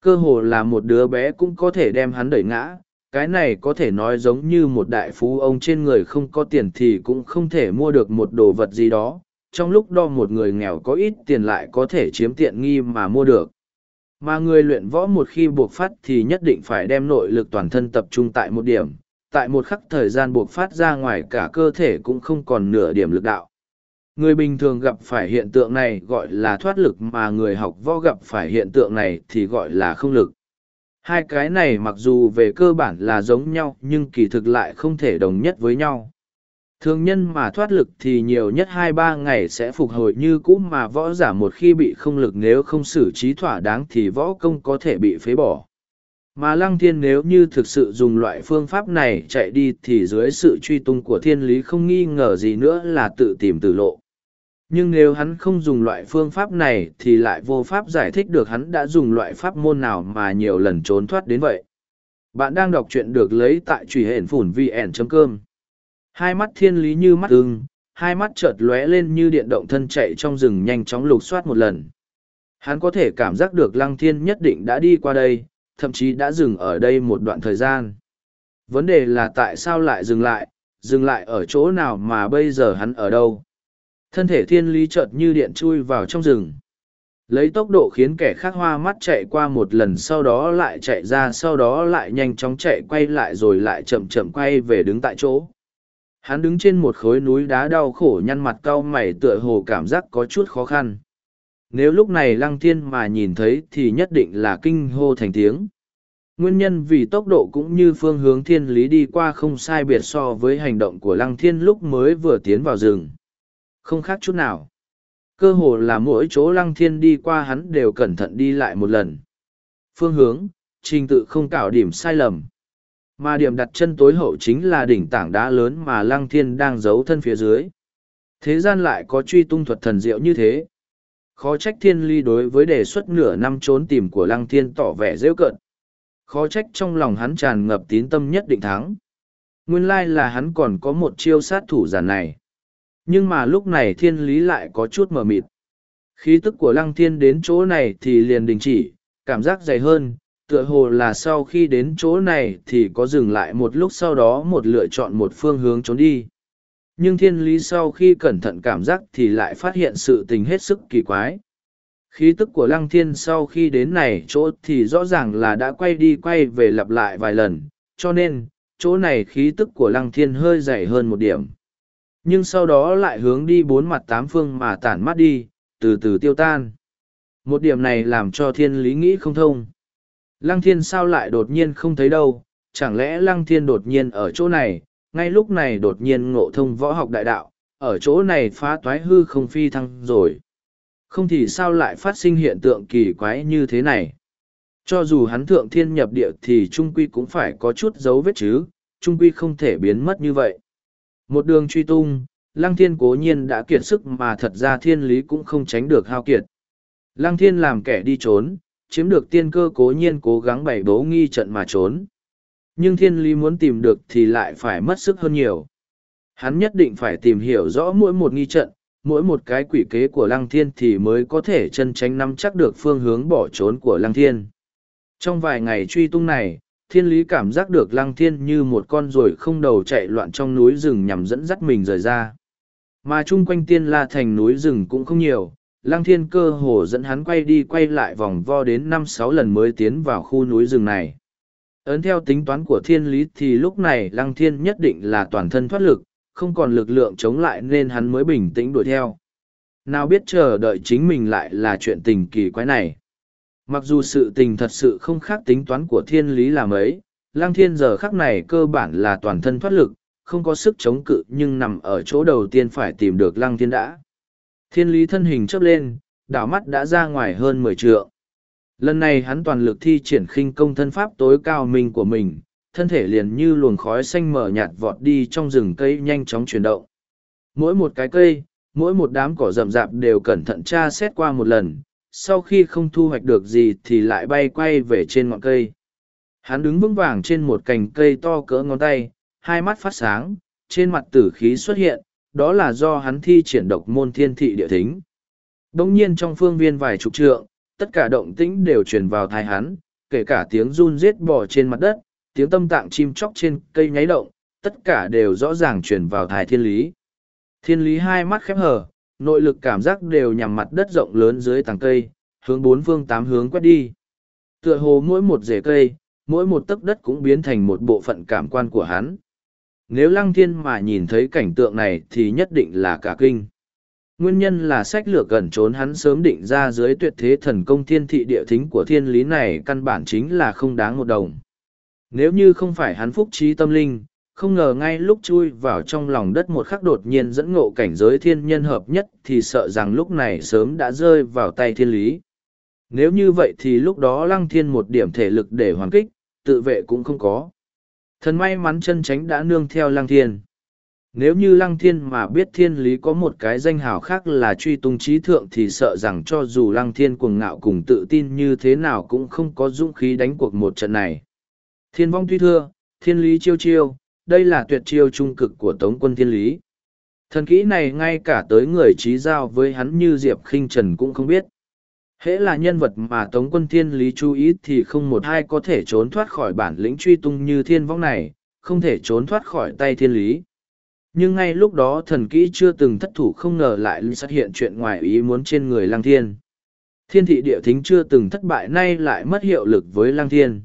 Cơ hồ là một đứa bé cũng có thể đem hắn đẩy ngã, cái này có thể nói giống như một đại phú ông trên người không có tiền thì cũng không thể mua được một đồ vật gì đó, trong lúc đo một người nghèo có ít tiền lại có thể chiếm tiện nghi mà mua được. Mà người luyện võ một khi buộc phát thì nhất định phải đem nội lực toàn thân tập trung tại một điểm, tại một khắc thời gian buộc phát ra ngoài cả cơ thể cũng không còn nửa điểm lực đạo. Người bình thường gặp phải hiện tượng này gọi là thoát lực mà người học võ gặp phải hiện tượng này thì gọi là không lực. Hai cái này mặc dù về cơ bản là giống nhau nhưng kỳ thực lại không thể đồng nhất với nhau. Thường nhân mà thoát lực thì nhiều nhất hai ba ngày sẽ phục hồi như cũ mà võ giả một khi bị không lực nếu không xử trí thỏa đáng thì võ công có thể bị phế bỏ. Mà lăng thiên nếu như thực sự dùng loại phương pháp này chạy đi thì dưới sự truy tung của thiên lý không nghi ngờ gì nữa là tự tìm tử lộ. Nhưng nếu hắn không dùng loại phương pháp này thì lại vô pháp giải thích được hắn đã dùng loại pháp môn nào mà nhiều lần trốn thoát đến vậy. Bạn đang đọc truyện được lấy tại truy hển phủn vn.com. Hai mắt thiên lý như mắt ưng, hai mắt chợt lóe lên như điện động thân chạy trong rừng nhanh chóng lục soát một lần. Hắn có thể cảm giác được lăng thiên nhất định đã đi qua đây, thậm chí đã dừng ở đây một đoạn thời gian. Vấn đề là tại sao lại dừng lại, dừng lại ở chỗ nào mà bây giờ hắn ở đâu. Thân thể thiên lý chợt như điện chui vào trong rừng. Lấy tốc độ khiến kẻ khác hoa mắt chạy qua một lần sau đó lại chạy ra sau đó lại nhanh chóng chạy quay lại rồi lại chậm chậm quay về đứng tại chỗ. Hắn đứng trên một khối núi đá đau khổ nhăn mặt cau mày tựa hồ cảm giác có chút khó khăn. Nếu lúc này lăng thiên mà nhìn thấy thì nhất định là kinh hô thành tiếng. Nguyên nhân vì tốc độ cũng như phương hướng thiên lý đi qua không sai biệt so với hành động của lăng thiên lúc mới vừa tiến vào rừng. Không khác chút nào. Cơ hồ là mỗi chỗ lăng thiên đi qua hắn đều cẩn thận đi lại một lần. Phương hướng, trình tự không cảo điểm sai lầm. Mà điểm đặt chân tối hậu chính là đỉnh tảng đá lớn mà lăng thiên đang giấu thân phía dưới. Thế gian lại có truy tung thuật thần diệu như thế. Khó trách thiên ly đối với đề xuất nửa năm trốn tìm của lăng thiên tỏ vẻ rêu cận. Khó trách trong lòng hắn tràn ngập tín tâm nhất định thắng. Nguyên lai là hắn còn có một chiêu sát thủ giản này. Nhưng mà lúc này thiên lý lại có chút mờ mịt. Khí tức của lăng thiên đến chỗ này thì liền đình chỉ, cảm giác dày hơn, tựa hồ là sau khi đến chỗ này thì có dừng lại một lúc sau đó một lựa chọn một phương hướng trốn đi. Nhưng thiên lý sau khi cẩn thận cảm giác thì lại phát hiện sự tình hết sức kỳ quái. Khí tức của lăng thiên sau khi đến này chỗ thì rõ ràng là đã quay đi quay về lặp lại vài lần, cho nên, chỗ này khí tức của lăng thiên hơi dày hơn một điểm. Nhưng sau đó lại hướng đi bốn mặt tám phương mà tản mắt đi, từ từ tiêu tan. Một điểm này làm cho thiên lý nghĩ không thông lăng thiên sao lại đột nhiên không thấy đâu chẳng lẽ lăng thiên đột nhiên ở chỗ này ngay lúc này đột nhiên ngộ thông võ học đại đạo, ở chỗ này phá toái hư không phi thăng rồi. Không thì sao lại phát sinh hiện tượng kỳ quái như thế này? Cho dù hắn thượng thiên nhập địa thì trung quy cũng phải có chút dấu vết chứ, trung quy không thể biến mất như vậy. Một đường truy tung, lăng thiên cố nhiên đã kiệt sức mà thật ra thiên lý cũng không tránh được hao kiệt. Lăng thiên làm kẻ đi trốn, chiếm được tiên cơ cố nhiên cố gắng bày bố nghi trận mà trốn. Nhưng thiên lý muốn tìm được thì lại phải mất sức hơn nhiều. Hắn nhất định phải tìm hiểu rõ mỗi một nghi trận, mỗi một cái quỷ kế của lăng thiên thì mới có thể chân tránh nắm chắc được phương hướng bỏ trốn của lăng thiên. Trong vài ngày truy tung này, thiên lý cảm giác được lăng thiên như một con ruồi không đầu chạy loạn trong núi rừng nhằm dẫn dắt mình rời ra. Mà chung quanh tiên la thành núi rừng cũng không nhiều, lăng thiên cơ hồ dẫn hắn quay đi quay lại vòng vo đến năm sáu lần mới tiến vào khu núi rừng này. Ấn theo tính toán của thiên lý thì lúc này lăng thiên nhất định là toàn thân thoát lực, không còn lực lượng chống lại nên hắn mới bình tĩnh đuổi theo. Nào biết chờ đợi chính mình lại là chuyện tình kỳ quái này. Mặc dù sự tình thật sự không khác tính toán của thiên lý là mấy, lăng thiên giờ khắc này cơ bản là toàn thân thoát lực, không có sức chống cự nhưng nằm ở chỗ đầu tiên phải tìm được lăng thiên đã. Thiên lý thân hình chớp lên, đảo mắt đã ra ngoài hơn mười trượng. Lần này hắn toàn lực thi triển khinh công thân pháp tối cao mình của mình, thân thể liền như luồng khói xanh mở nhạt vọt đi trong rừng cây nhanh chóng chuyển động. Mỗi một cái cây, mỗi một đám cỏ rậm rạp đều cẩn thận tra xét qua một lần, sau khi không thu hoạch được gì thì lại bay quay về trên ngọn cây. Hắn đứng vững vàng trên một cành cây to cỡ ngón tay, hai mắt phát sáng, trên mặt tử khí xuất hiện, đó là do hắn thi triển độc môn thiên thị địa thính. Đông nhiên trong phương viên vài chục trượng, tất cả động tĩnh đều truyền vào thai hắn, kể cả tiếng run rết bò trên mặt đất, tiếng tâm tạng chim chóc trên cây nháy động, tất cả đều rõ ràng truyền vào thai thiên lý. Thiên lý hai mắt khép hờ, nội lực cảm giác đều nhằm mặt đất rộng lớn dưới tàng cây, hướng bốn phương tám hướng quét đi. Tựa hồ mỗi một rễ cây, mỗi một tấc đất cũng biến thành một bộ phận cảm quan của hắn. Nếu lăng thiên mà nhìn thấy cảnh tượng này thì nhất định là cả kinh. Nguyên nhân là sách lược gần trốn hắn sớm định ra dưới tuyệt thế thần công thiên thị địa thính của thiên lý này căn bản chính là không đáng một đồng. Nếu như không phải hắn phúc trí tâm linh, không ngờ ngay lúc chui vào trong lòng đất một khắc đột nhiên dẫn ngộ cảnh giới thiên nhân hợp nhất thì sợ rằng lúc này sớm đã rơi vào tay thiên lý. Nếu như vậy thì lúc đó lăng thiên một điểm thể lực để hoàn kích, tự vệ cũng không có. Thần may mắn chân tránh đã nương theo lăng thiên. Nếu như lăng thiên mà biết thiên lý có một cái danh hào khác là truy tung trí thượng thì sợ rằng cho dù lăng thiên cuồng ngạo cùng tự tin như thế nào cũng không có dũng khí đánh cuộc một trận này. Thiên vong tuy thưa, thiên lý chiêu chiêu, đây là tuyệt chiêu trung cực của tống quân thiên lý. Thần kỹ này ngay cả tới người trí giao với hắn như Diệp khinh Trần cũng không biết. Hễ là nhân vật mà Tống quân thiên lý chú ý thì không một ai có thể trốn thoát khỏi bản lĩnh truy tung như thiên vong này, không thể trốn thoát khỏi tay thiên lý. Nhưng ngay lúc đó thần kỹ chưa từng thất thủ không ngờ lại xuất hiện chuyện ngoài ý muốn trên người lang thiên. Thiên thị địa thính chưa từng thất bại nay lại mất hiệu lực với lang thiên.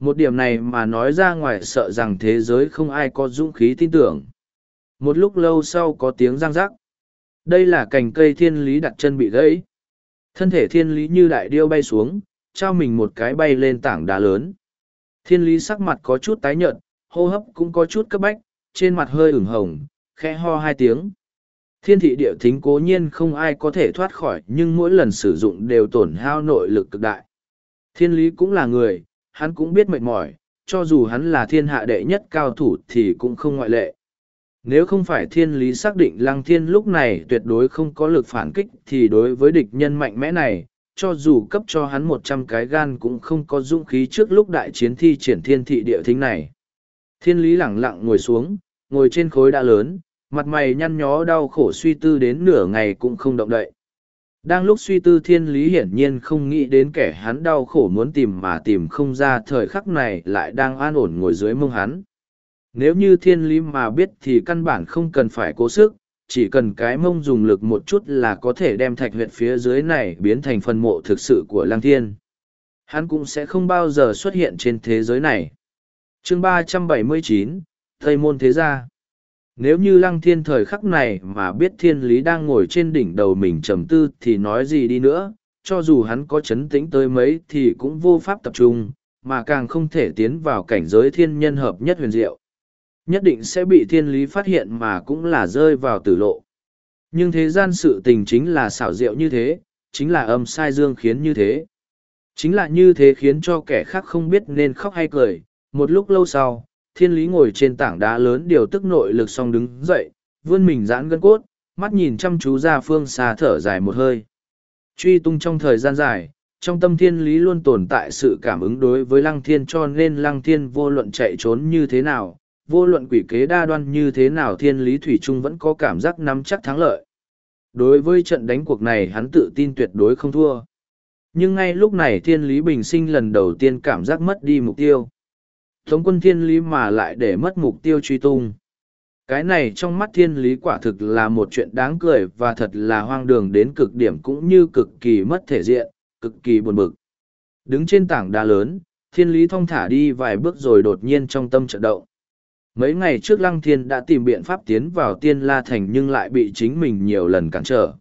Một điểm này mà nói ra ngoài sợ rằng thế giới không ai có dũng khí tin tưởng. Một lúc lâu sau có tiếng răng rắc. Đây là cành cây thiên lý đặt chân bị gãy. Thân thể thiên lý như đại điêu bay xuống, trao mình một cái bay lên tảng đá lớn. Thiên lý sắc mặt có chút tái nhợt, hô hấp cũng có chút cấp bách, trên mặt hơi ửng hồng, khẽ ho hai tiếng. Thiên thị địa thính cố nhiên không ai có thể thoát khỏi nhưng mỗi lần sử dụng đều tổn hao nội lực cực đại. Thiên lý cũng là người, hắn cũng biết mệt mỏi, cho dù hắn là thiên hạ đệ nhất cao thủ thì cũng không ngoại lệ. Nếu không phải thiên lý xác định lăng thiên lúc này tuyệt đối không có lực phản kích thì đối với địch nhân mạnh mẽ này, cho dù cấp cho hắn một trăm cái gan cũng không có dũng khí trước lúc đại chiến thi triển thiên thị địa thính này. Thiên lý lẳng lặng ngồi xuống, ngồi trên khối đá lớn, mặt mày nhăn nhó đau khổ suy tư đến nửa ngày cũng không động đậy. Đang lúc suy tư thiên lý hiển nhiên không nghĩ đến kẻ hắn đau khổ muốn tìm mà tìm không ra thời khắc này lại đang an ổn ngồi dưới mông hắn. Nếu như thiên lý mà biết thì căn bản không cần phải cố sức, chỉ cần cái mông dùng lực một chút là có thể đem thạch huyệt phía dưới này biến thành phần mộ thực sự của lang thiên. Hắn cũng sẽ không bao giờ xuất hiện trên thế giới này. chương ba trăm bảy mươi chín Tây Môn Thế Gia Nếu như lăng thiên thời khắc này mà biết thiên lý đang ngồi trên đỉnh đầu mình trầm tư thì nói gì đi nữa, cho dù hắn có chấn tĩnh tới mấy thì cũng vô pháp tập trung, mà càng không thể tiến vào cảnh giới thiên nhân hợp nhất huyền diệu nhất định sẽ bị thiên lý phát hiện mà cũng là rơi vào tử lộ. Nhưng thế gian sự tình chính là xảo diệu như thế, chính là âm sai dương khiến như thế. Chính là như thế khiến cho kẻ khác không biết nên khóc hay cười. Một lúc lâu sau, thiên lý ngồi trên tảng đá lớn điều tức nội lực xong đứng dậy, vươn mình giãn gân cốt, mắt nhìn chăm chú ra phương xa thở dài một hơi. Truy tung trong thời gian dài, trong tâm thiên lý luôn tồn tại sự cảm ứng đối với lăng thiên cho nên lăng thiên vô luận chạy trốn như thế nào, vô luận quỷ kế đa đoan như thế nào thiên lý thủy trung vẫn có cảm giác nắm chắc thắng lợi. Đối với trận đánh cuộc này hắn tự tin tuyệt đối không thua. Nhưng ngay lúc này thiên lý bình sinh lần đầu tiên cảm giác mất đi mục tiêu. Thống quân thiên lý mà lại để mất mục tiêu truy tung. Cái này trong mắt thiên lý quả thực là một chuyện đáng cười và thật là hoang đường đến cực điểm cũng như cực kỳ mất thể diện, cực kỳ buồn bực. Đứng trên tảng đá lớn, thiên lý thong thả đi vài bước rồi đột nhiên trong tâm trận động. Mấy ngày trước Lăng Thiên đã tìm biện pháp tiến vào Tiên La Thành nhưng lại bị chính mình nhiều lần cản trở.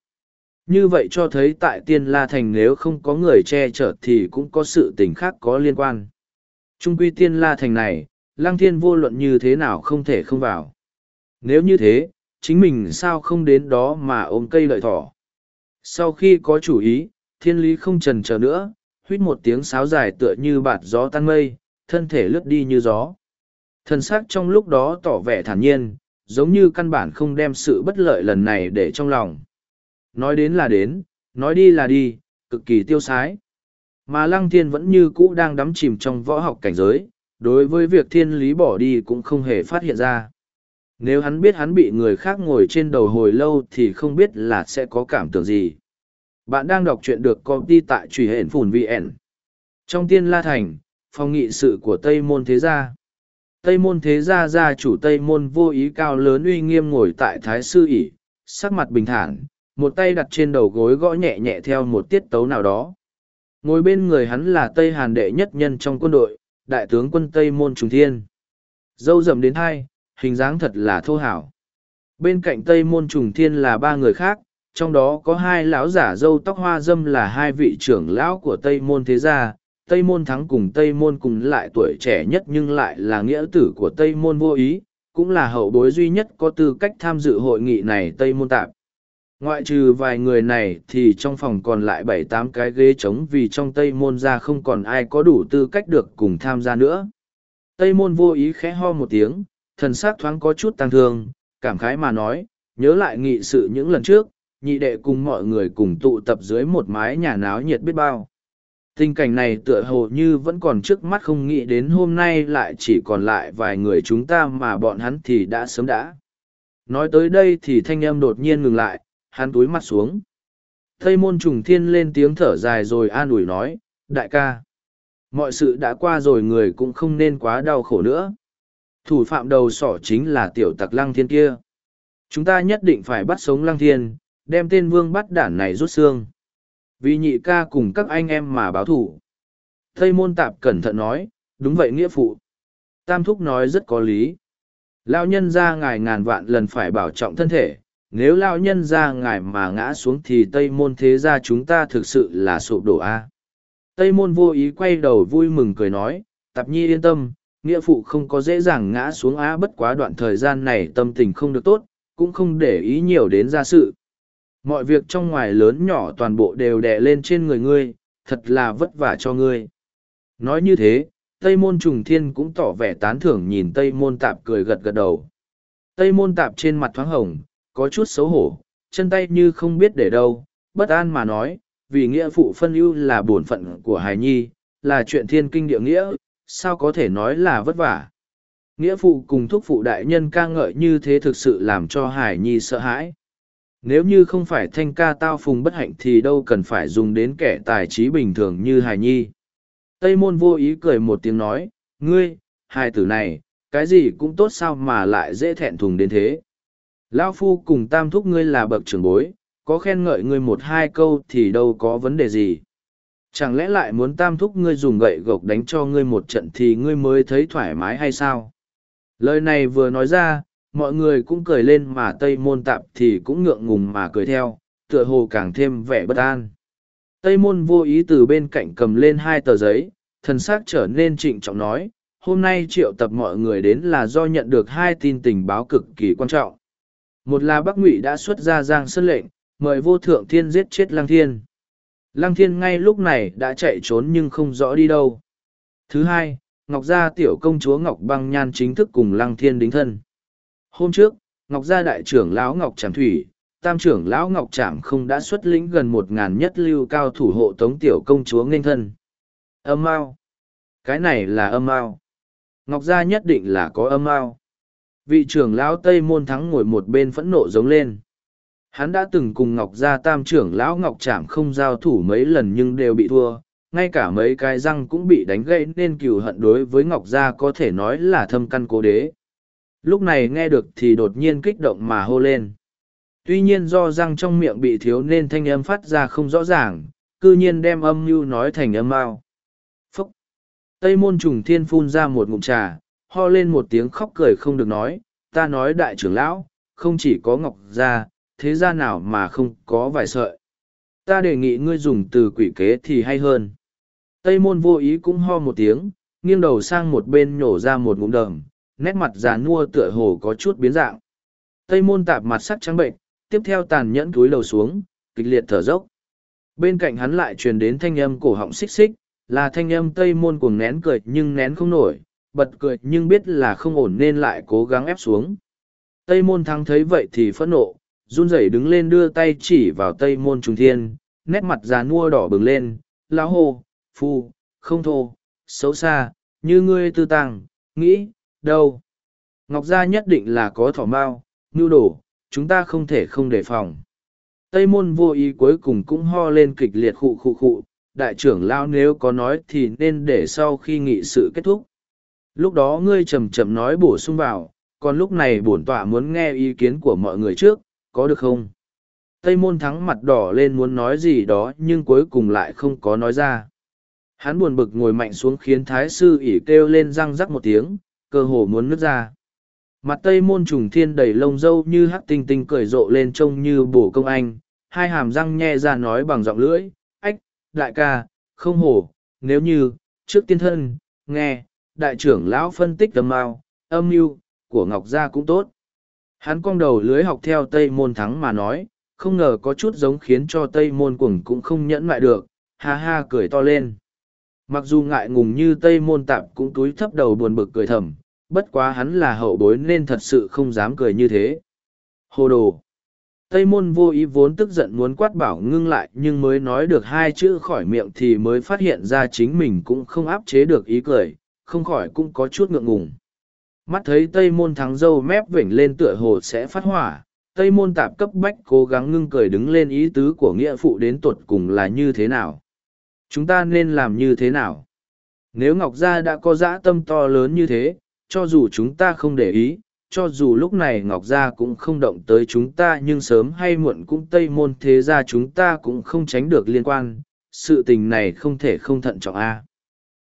Như vậy cho thấy tại Tiên La Thành nếu không có người che chở thì cũng có sự tình khác có liên quan. Trung quy Tiên La Thành này, Lăng Thiên vô luận như thế nào không thể không vào. Nếu như thế, chính mình sao không đến đó mà ôm cây lợi thỏ. Sau khi có chủ ý, thiên lý không trần chờ nữa, huýt một tiếng sáo dài tựa như bạt gió tan mây, thân thể lướt đi như gió. Thần sắc trong lúc đó tỏ vẻ thản nhiên, giống như căn bản không đem sự bất lợi lần này để trong lòng. Nói đến là đến, nói đi là đi, cực kỳ tiêu sái. Mà Lăng Thiên vẫn như cũ đang đắm chìm trong võ học cảnh giới, đối với việc thiên lý bỏ đi cũng không hề phát hiện ra. Nếu hắn biết hắn bị người khác ngồi trên đầu hồi lâu thì không biết là sẽ có cảm tưởng gì. Bạn đang đọc truyện được công ty tại truy hển phùn VN. Trong tiên la thành, phòng nghị sự của Tây Môn Thế Gia. Tây Môn Thế Gia gia chủ Tây Môn vô ý cao lớn uy nghiêm ngồi tại Thái Sư ỉ, sắc mặt bình thản, một tay đặt trên đầu gối gõ nhẹ nhẹ theo một tiết tấu nào đó. Ngồi bên người hắn là Tây Hàn đệ nhất nhân trong quân đội, đại tướng quân Tây Môn Trùng Thiên. Dâu rậm đến hai, hình dáng thật là thô hảo. Bên cạnh Tây Môn Trùng Thiên là ba người khác, trong đó có hai lão giả dâu tóc hoa dâm là hai vị trưởng lão của Tây Môn Thế Gia. Tây Môn Thắng cùng Tây Môn cùng lại tuổi trẻ nhất nhưng lại là nghĩa tử của Tây Môn vô ý, cũng là hậu bối duy nhất có tư cách tham dự hội nghị này Tây Môn Tạp. Ngoại trừ vài người này thì trong phòng còn lại bảy tám cái ghế trống vì trong Tây Môn ra không còn ai có đủ tư cách được cùng tham gia nữa. Tây Môn vô ý khẽ ho một tiếng, thần sắc thoáng có chút tăng thương, cảm khái mà nói, nhớ lại nghị sự những lần trước, nhị đệ cùng mọi người cùng tụ tập dưới một mái nhà náo nhiệt biết bao. Tình cảnh này tựa hồ như vẫn còn trước mắt không nghĩ đến hôm nay lại chỉ còn lại vài người chúng ta mà bọn hắn thì đã sớm đã. Nói tới đây thì thanh âm đột nhiên ngừng lại, hắn túi mặt xuống. Tây môn trùng thiên lên tiếng thở dài rồi an ủi nói, đại ca. Mọi sự đã qua rồi người cũng không nên quá đau khổ nữa. Thủ phạm đầu sỏ chính là tiểu tặc lăng thiên kia. Chúng ta nhất định phải bắt sống lăng thiên, đem tên vương bắt đản này rút xương. Vì nhị ca cùng các anh em mà báo thủ. Tây môn tạp cẩn thận nói, đúng vậy nghĩa phụ. Tam thúc nói rất có lý. Lao nhân ra ngài ngàn vạn lần phải bảo trọng thân thể, nếu lao nhân ra ngài mà ngã xuống thì tây môn thế ra chúng ta thực sự là sụp đổ a tây môn vô ý quay đầu vui mừng cười nói tạp nhi yên tâm nghĩa phụ không có dễ dàng ngã xuống á bất quá đoạn thời gian này tâm tình không được tốt cũng không để ý nhiều đến gia sự mọi việc trong ngoài lớn nhỏ toàn bộ đều đè lên trên người ngươi thật là vất vả cho ngươi nói như thế tây môn trùng thiên cũng tỏ vẻ tán thưởng nhìn tây môn tạp cười gật gật đầu tây môn tạp trên mặt thoáng hồng có chút xấu hổ, chân tay như không biết để đâu, bất an mà nói, vì nghĩa phụ phân ưu là bổn phận của hài nhi, là chuyện thiên kinh địa nghĩa, sao có thể nói là vất vả. Nghĩa phụ cùng thúc phụ đại nhân ca ngợi như thế thực sự làm cho hải nhi sợ hãi. Nếu như không phải thanh ca tao phùng bất hạnh thì đâu cần phải dùng đến kẻ tài trí bình thường như hải nhi. Tây môn vô ý cười một tiếng nói, ngươi, hai tử này, cái gì cũng tốt sao mà lại dễ thẹn thùng đến thế. Lao phu cùng tam thúc ngươi là bậc trưởng bối, có khen ngợi ngươi một hai câu thì đâu có vấn đề gì. Chẳng lẽ lại muốn tam thúc ngươi dùng gậy gộc đánh cho ngươi một trận thì ngươi mới thấy thoải mái hay sao? Lời này vừa nói ra, mọi người cũng cười lên mà Tây Môn tạp thì cũng ngượng ngùng mà cười theo, tựa hồ càng thêm vẻ bất an. Tây Môn vô ý từ bên cạnh cầm lên hai tờ giấy, thần sắc trở nên trịnh trọng nói, hôm nay triệu tập mọi người đến là do nhận được hai tin tình báo cực kỳ quan trọng. Một là bắc ngụy đã xuất ra giang sơn lệnh mời vô thượng thiên giết chết lăng thiên. Lăng thiên ngay lúc này đã chạy trốn nhưng không rõ đi đâu. Thứ hai ngọc gia tiểu công chúa ngọc băng nhan chính thức cùng lăng thiên đính thân hôm trước, ngọc gia đại trưởng lão ngọc trảm thủy, tam trưởng lão ngọc trảm không đã xuất lĩnh gần một ngàn nhất lưu cao thủ hộ tống tiểu công chúa nghênh thân. Âm mao. Cái này là âm mao. Ngọc gia nhất định là có âm mao. Vị trưởng lão tây môn thắng ngồi một bên phẫn nộ giống lên. Hắn đã từng cùng ngọc gia tam trưởng lão ngọc trảm không giao thủ mấy lần nhưng đều bị thua, ngay cả mấy cái răng cũng bị đánh gãy nên cừu hận đối với ngọc gia có thể nói là thâm căn cố đế lúc này nghe được thì đột nhiên kích động mà hô lên tuy nhiên do răng trong miệng bị thiếu nên thanh âm phát ra không rõ ràng c ư nhiên đem âm mưu nói thành âm mao phốc tây môn trùng thiên phun ra một ngụm trà ho lên một tiếng khóc cười không được nói, ta nói đại trưởng lão, không chỉ có ngọc gia, thế gia nào mà không có vài sợi. Ta đề nghị ngươi dùng từ quỷ kế thì hay hơn. Tây môn vô ý cũng ho một tiếng, nghiêng đầu sang một bên nhổ ra một ngụm đờm, nét mặt già nua tựa hồ có chút biến dạng. Tây môn tạp mặt sắc trắng bệnh, tiếp theo tàn nhẫn túi lầu xuống, kịch liệt thở dốc. Bên cạnh hắn lại truyền đến thanh âm cổ họng xích xích, là thanh âm tây môn cuồng nén cười nhưng nén không nổi, bật cười nhưng biết là không ổn nên lại cố gắng ép xuống. Tây môn thắng thấy vậy thì phẫn nộ, run rẩy đứng lên đưa tay chỉ vào tây môn trung thiên, nét mặt già nua đỏ bừng lên, lão hồ, phu, không thô, xấu xa, như ngươi tư tàng, nghĩ, đâu. Ngọc Gia nhất định là có thỏ mao nhu đổ, chúng ta không thể không đề phòng. Tây môn vô ý cuối cùng cũng ho lên kịch liệt khụ khụ khụ, đại trưởng lao nếu có nói thì nên để sau khi nghị sự kết thúc. Lúc đó ngươi chầm chậm nói bổ sung vào, còn lúc này bổn tọa muốn nghe ý kiến của mọi người trước, có được không? Tây môn thắng mặt đỏ lên muốn nói gì đó nhưng cuối cùng lại không có nói ra. Hắn buồn bực ngồi mạnh xuống khiến thái sư ỉ kêu lên răng rắc một tiếng, cơ hồ muốn nứt ra. Mặt tây môn trùng thiên đầy lông dâu như hắc tinh tinh cười rộ lên trông như bổ công anh, hai hàm răng nhe ra nói bằng giọng lưỡi, ách, đại ca, không hổ, nếu như, trước tiên thân, nghe, đại trưởng lão phân tích tầm mao, âm mưu của Ngọc Gia cũng tốt. Hắn cong đầu lưới học theo Tây Môn Thắng mà nói, không ngờ có chút giống khiến cho Tây Môn Cuồng cũng không nhẫn lại được, ha ha cười to lên. Mặc dù ngại ngùng như Tây Môn Tạp cũng túi thấp đầu buồn bực cười thầm, bất quá hắn là hậu bối nên thật sự không dám cười như thế. Hồ đồ! Tây Môn vô ý vốn tức giận muốn quát bảo ngưng lại nhưng mới nói được hai chữ khỏi miệng thì mới phát hiện ra chính mình cũng không áp chế được ý cười, không khỏi cũng có chút ngượng ngùng. Mắt thấy Tây Môn thắng dâu mép vểnh lên tựa hồ sẽ phát hỏa, Tây Môn tạp cấp bách cố gắng ngưng cười đứng lên ý tứ của nghĩa phụ đến tuột cùng là như thế nào. Chúng ta nên làm như thế nào? Nếu Ngọc Gia đã có dã tâm to lớn như thế, cho dù chúng ta không để ý, cho dù lúc này Ngọc Gia cũng không động tới chúng ta nhưng sớm hay muộn cũng Tây Môn thế gia chúng ta cũng không tránh được liên quan, sự tình này không thể không thận trọng A.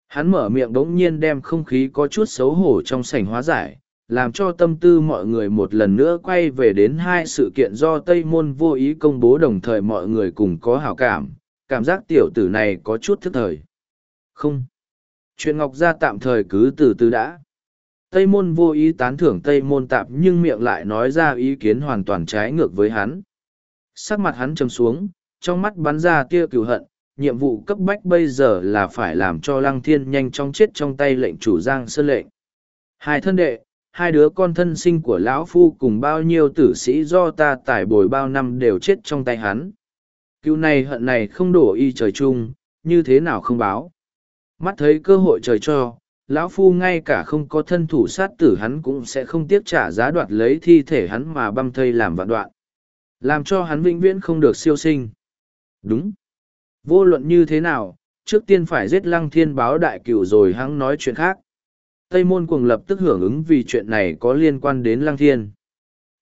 Hắn mở miệng bỗng nhiên đem không khí có chút xấu hổ trong sảnh hóa giải làm cho tâm tư mọi người một lần nữa quay về đến hai sự kiện do tây môn vô ý công bố đồng thời mọi người cùng có hảo cảm cảm giác tiểu tử này có chút thức thời. Không. Chuyện ngọc gia tạm thời cứ từ từ đã. Tây môn vô ý tán thưởng tây môn tạp nhưng miệng lại nói ra ý kiến hoàn toàn trái ngược với hắn. Sắc mặt hắn trầm xuống, trong mắt bắn ra tia cừu hận, nhiệm vụ cấp bách bây giờ là phải làm cho lăng thiên nhanh chóng chết trong tay lệnh chủ giang sơn lệnh. Hai thân đệ, hai đứa con thân sinh của lão phu cùng bao nhiêu tử sĩ do ta tải bồi bao năm đều chết trong tay hắn cựu này hận này không đổ y trời chung như thế nào không báo mắt thấy cơ hội trời cho lão phu ngay cả không có thân thủ sát tử hắn cũng sẽ không tiếc trả giá đoạt lấy thi thể hắn mà băm thây làm vạn đoạn làm cho hắn vĩnh viễn không được siêu sinh đúng Vô luận như thế nào, trước tiên phải giết lăng thiên báo đại cửu rồi hắn nói chuyện khác. Tây môn cuồng lập tức hưởng ứng vì chuyện này có liên quan đến lăng thiên.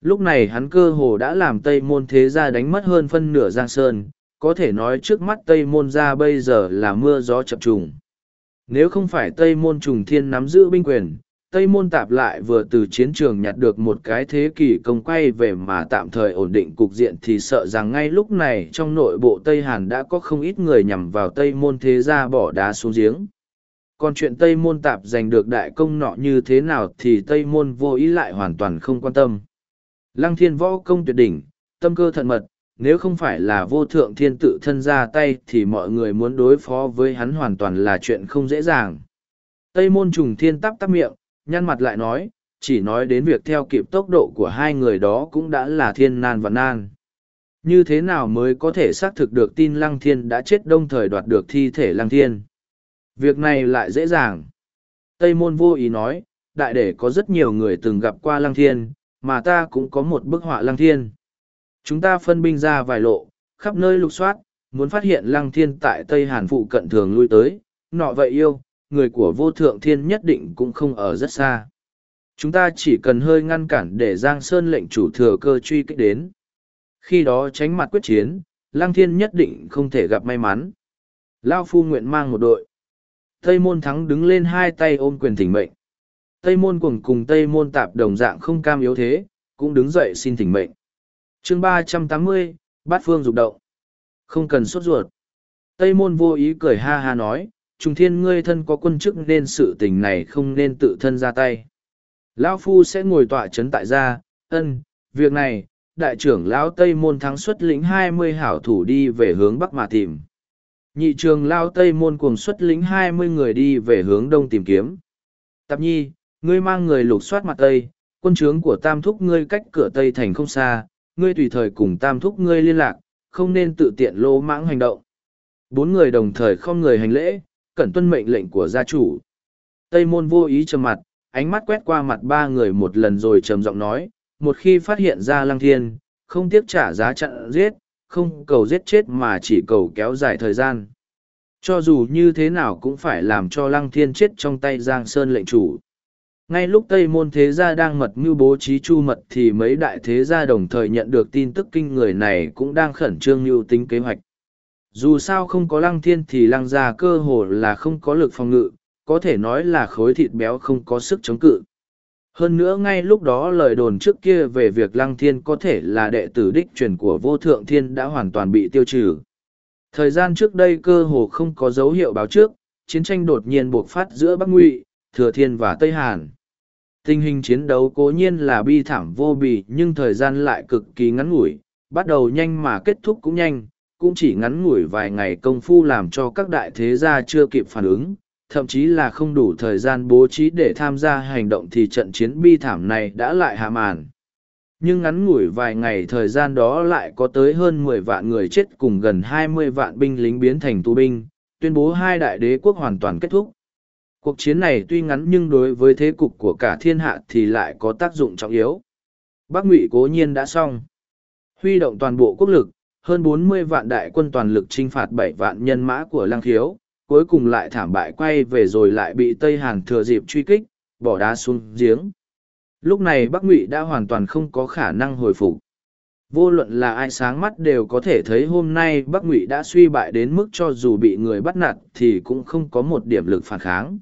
Lúc này hắn cơ hồ đã làm Tây môn thế gia đánh mất hơn phân nửa giang sơn, có thể nói trước mắt Tây môn gia bây giờ là mưa gió chập trùng. Nếu không phải Tây môn trùng thiên nắm giữ binh quyền, Tây môn tạp lại vừa từ chiến trường nhặt được một cái thế kỷ công quay về mà tạm thời ổn định cục diện thì sợ rằng ngay lúc này trong nội bộ Tây Hàn đã có không ít người nhằm vào Tây môn thế gia bỏ đá xuống giếng. Còn chuyện Tây môn tạp giành được đại công nọ như thế nào thì Tây môn vô ý lại hoàn toàn không quan tâm. Lăng thiên võ công tuyệt đỉnh, tâm cơ thận mật, nếu không phải là vô thượng thiên tự thân ra tay thì mọi người muốn đối phó với hắn hoàn toàn là chuyện không dễ dàng. Tây môn trùng thiên tắp tắp miệng, nhăn mặt lại nói, chỉ nói đến việc theo kịp tốc độ của hai người đó cũng đã là thiên nan và nan. Như thế nào mới có thể xác thực được tin Lăng Thiên đã chết đồng thời đoạt được thi thể Lăng Thiên? Việc này lại dễ dàng. Tây Môn vô ý nói, đại để có rất nhiều người từng gặp qua Lăng Thiên, mà ta cũng có một bức họa Lăng Thiên. Chúng ta phân binh ra vài lộ, khắp nơi lục soát, muốn phát hiện Lăng Thiên tại Tây Hàn phụ cận thường lui tới, nọ vậy yêu, người của vô thượng thiên nhất định cũng không ở rất xa. Chúng ta chỉ cần hơi ngăn cản để Giang Sơn lệnh chủ thừa cơ truy kích đến. Khi đó tránh mặt quyết chiến, Lăng Thiên nhất định không thể gặp may mắn. Lao Phu nguyện mang một đội. Tây Môn Thắng đứng lên hai tay ôm quyền thỉnh mệnh. Tây Môn cùng cùng Tây Môn Tạp đồng dạng không cam yếu thế, cũng đứng dậy xin thỉnh mệnh. chương ba trăm tám mươi Bát Phương dục động. Không cần sốt ruột. Tây Môn vô ý cười ha ha nói, trùng thiên ngươi thân có quân chức nên sự tình này không nên tự thân ra tay. Lão Phu sẽ ngồi tọa chấn tại gia, ân, việc này, đại trưởng Lão Tây Môn thắng xuất lĩnh hai mươi hảo thủ đi về hướng Bắc mà tìm. Nhị trường Lão Tây Môn cùng xuất lĩnh hai mươi người đi về hướng Đông tìm kiếm. Tạp nhi, ngươi mang người lục soát mặt Tây, quân trướng của Tam Thúc ngươi cách cửa Tây thành không xa, ngươi tùy thời cùng Tam Thúc ngươi liên lạc, không nên tự tiện lô mãng hành động. Bốn người đồng thời không người hành lễ, cẩn tuân mệnh lệnh của gia chủ. Tây môn vô ý trầm mặt, ánh mắt quét qua mặt ba người một lần rồi trầm giọng nói, một khi phát hiện ra lăng thiên, không tiếc trả giá chặn giết, không cầu giết chết mà chỉ cầu kéo dài thời gian. Cho dù như thế nào cũng phải làm cho lăng thiên chết trong tay Giang Sơn lệnh chủ. Ngay lúc Tây Môn Thế Gia đang mật mưu bố trí chu mật thì mấy đại thế gia đồng thời nhận được tin tức kinh người này cũng đang khẩn trương mưu tính kế hoạch. Dù sao không có lăng thiên thì lăng gia cơ hồ là không có lực phòng ngự, có thể nói là khối thịt béo không có sức chống cự. Hơn nữa ngay lúc đó lời đồn trước kia về việc Lăng Thiên có thể là đệ tử đích truyền của vô thượng thiên đã hoàn toàn bị tiêu trừ. Thời gian trước đây cơ hồ không có dấu hiệu báo trước, chiến tranh đột nhiên buộc phát giữa Bắc Ngụy, Thừa Thiên và Tây Hàn. Tình hình chiến đấu cố nhiên là bi thảm vô bì nhưng thời gian lại cực kỳ ngắn ngủi, bắt đầu nhanh mà kết thúc cũng nhanh, cũng chỉ ngắn ngủi vài ngày công phu làm cho các đại thế gia chưa kịp phản ứng, thậm chí là không đủ thời gian bố trí để tham gia hành động thì trận chiến bi thảm này đã lại hạ màn. Nhưng ngắn ngủi vài ngày thời gian đó lại có tới hơn mười vạn người chết cùng gần hai mươi vạn binh lính biến thành tù binh, tuyên bố hai đại đế quốc hoàn toàn kết thúc. Cuộc chiến này tuy ngắn nhưng đối với thế cục của cả thiên hạ thì lại có tác dụng trọng yếu. Bắc Ngụy cố nhiên đã xong. Huy động toàn bộ quốc lực, hơn bốn mươi vạn đại quân toàn lực chinh phạt bảy vạn nhân mã của Lăng Khiếu, cuối cùng lại thảm bại quay về rồi lại bị Tây Hàn thừa dịp truy kích, bỏ đá xuống giếng. Lúc này Bắc Ngụy đã hoàn toàn không có khả năng hồi phục. Vô luận là ai sáng mắt đều có thể thấy hôm nay Bắc Ngụy đã suy bại đến mức cho dù bị người bắt nạt thì cũng không có một điểm lực phản kháng.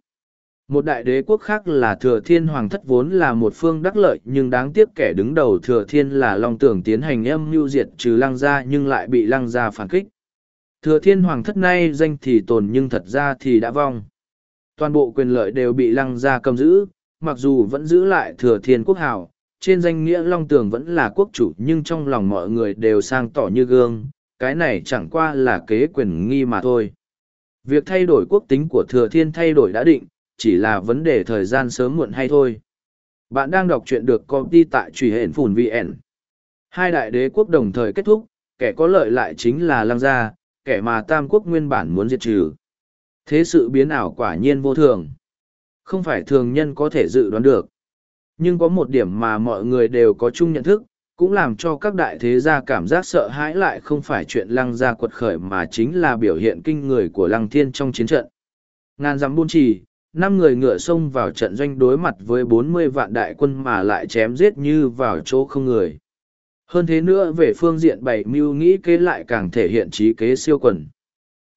Một đại đế quốc khác là Thừa Thiên Hoàng thất vốn là một phương đắc lợi nhưng đáng tiếc kẻ đứng đầu Thừa Thiên là Long Tưởng tiến hành âm mưu diệt trừ lăng gia nhưng lại bị lăng gia phản kích. Thừa thiên hoàng thất nay danh thì tồn nhưng thật ra thì đã vong. Toàn bộ quyền lợi đều bị lăng gia cầm giữ, mặc dù vẫn giữ lại thừa thiên quốc hào, trên danh nghĩa Long Tường vẫn là quốc chủ nhưng trong lòng mọi người đều sang tỏ như gương, cái này chẳng qua là kế quyền nghi mà thôi. Việc thay đổi quốc tính của thừa thiên thay đổi đã định, chỉ là vấn đề thời gian sớm muộn hay thôi. Bạn đang đọc truyện được công ty tại truy hển phùn VN. Hai đại đế quốc đồng thời kết thúc, kẻ có lợi lại chính là lăng gia, kẻ mà tam quốc nguyên bản muốn diệt trừ. Thế sự biến ảo quả nhiên vô thường. Không phải thường nhân có thể dự đoán được. Nhưng có một điểm mà mọi người đều có chung nhận thức, cũng làm cho các đại thế gia cảm giác sợ hãi lại không phải chuyện lăng gia quật khởi mà chính là biểu hiện kinh người của lăng thiên trong chiến trận. Ngàn dặm buôn trì, năm người ngựa xông vào trận doanh đối mặt với bốn mươi vạn đại quân mà lại chém giết như vào chỗ không người. Hơn thế nữa về phương diện bảy mưu nghĩ kế lại càng thể hiện trí kế siêu quần.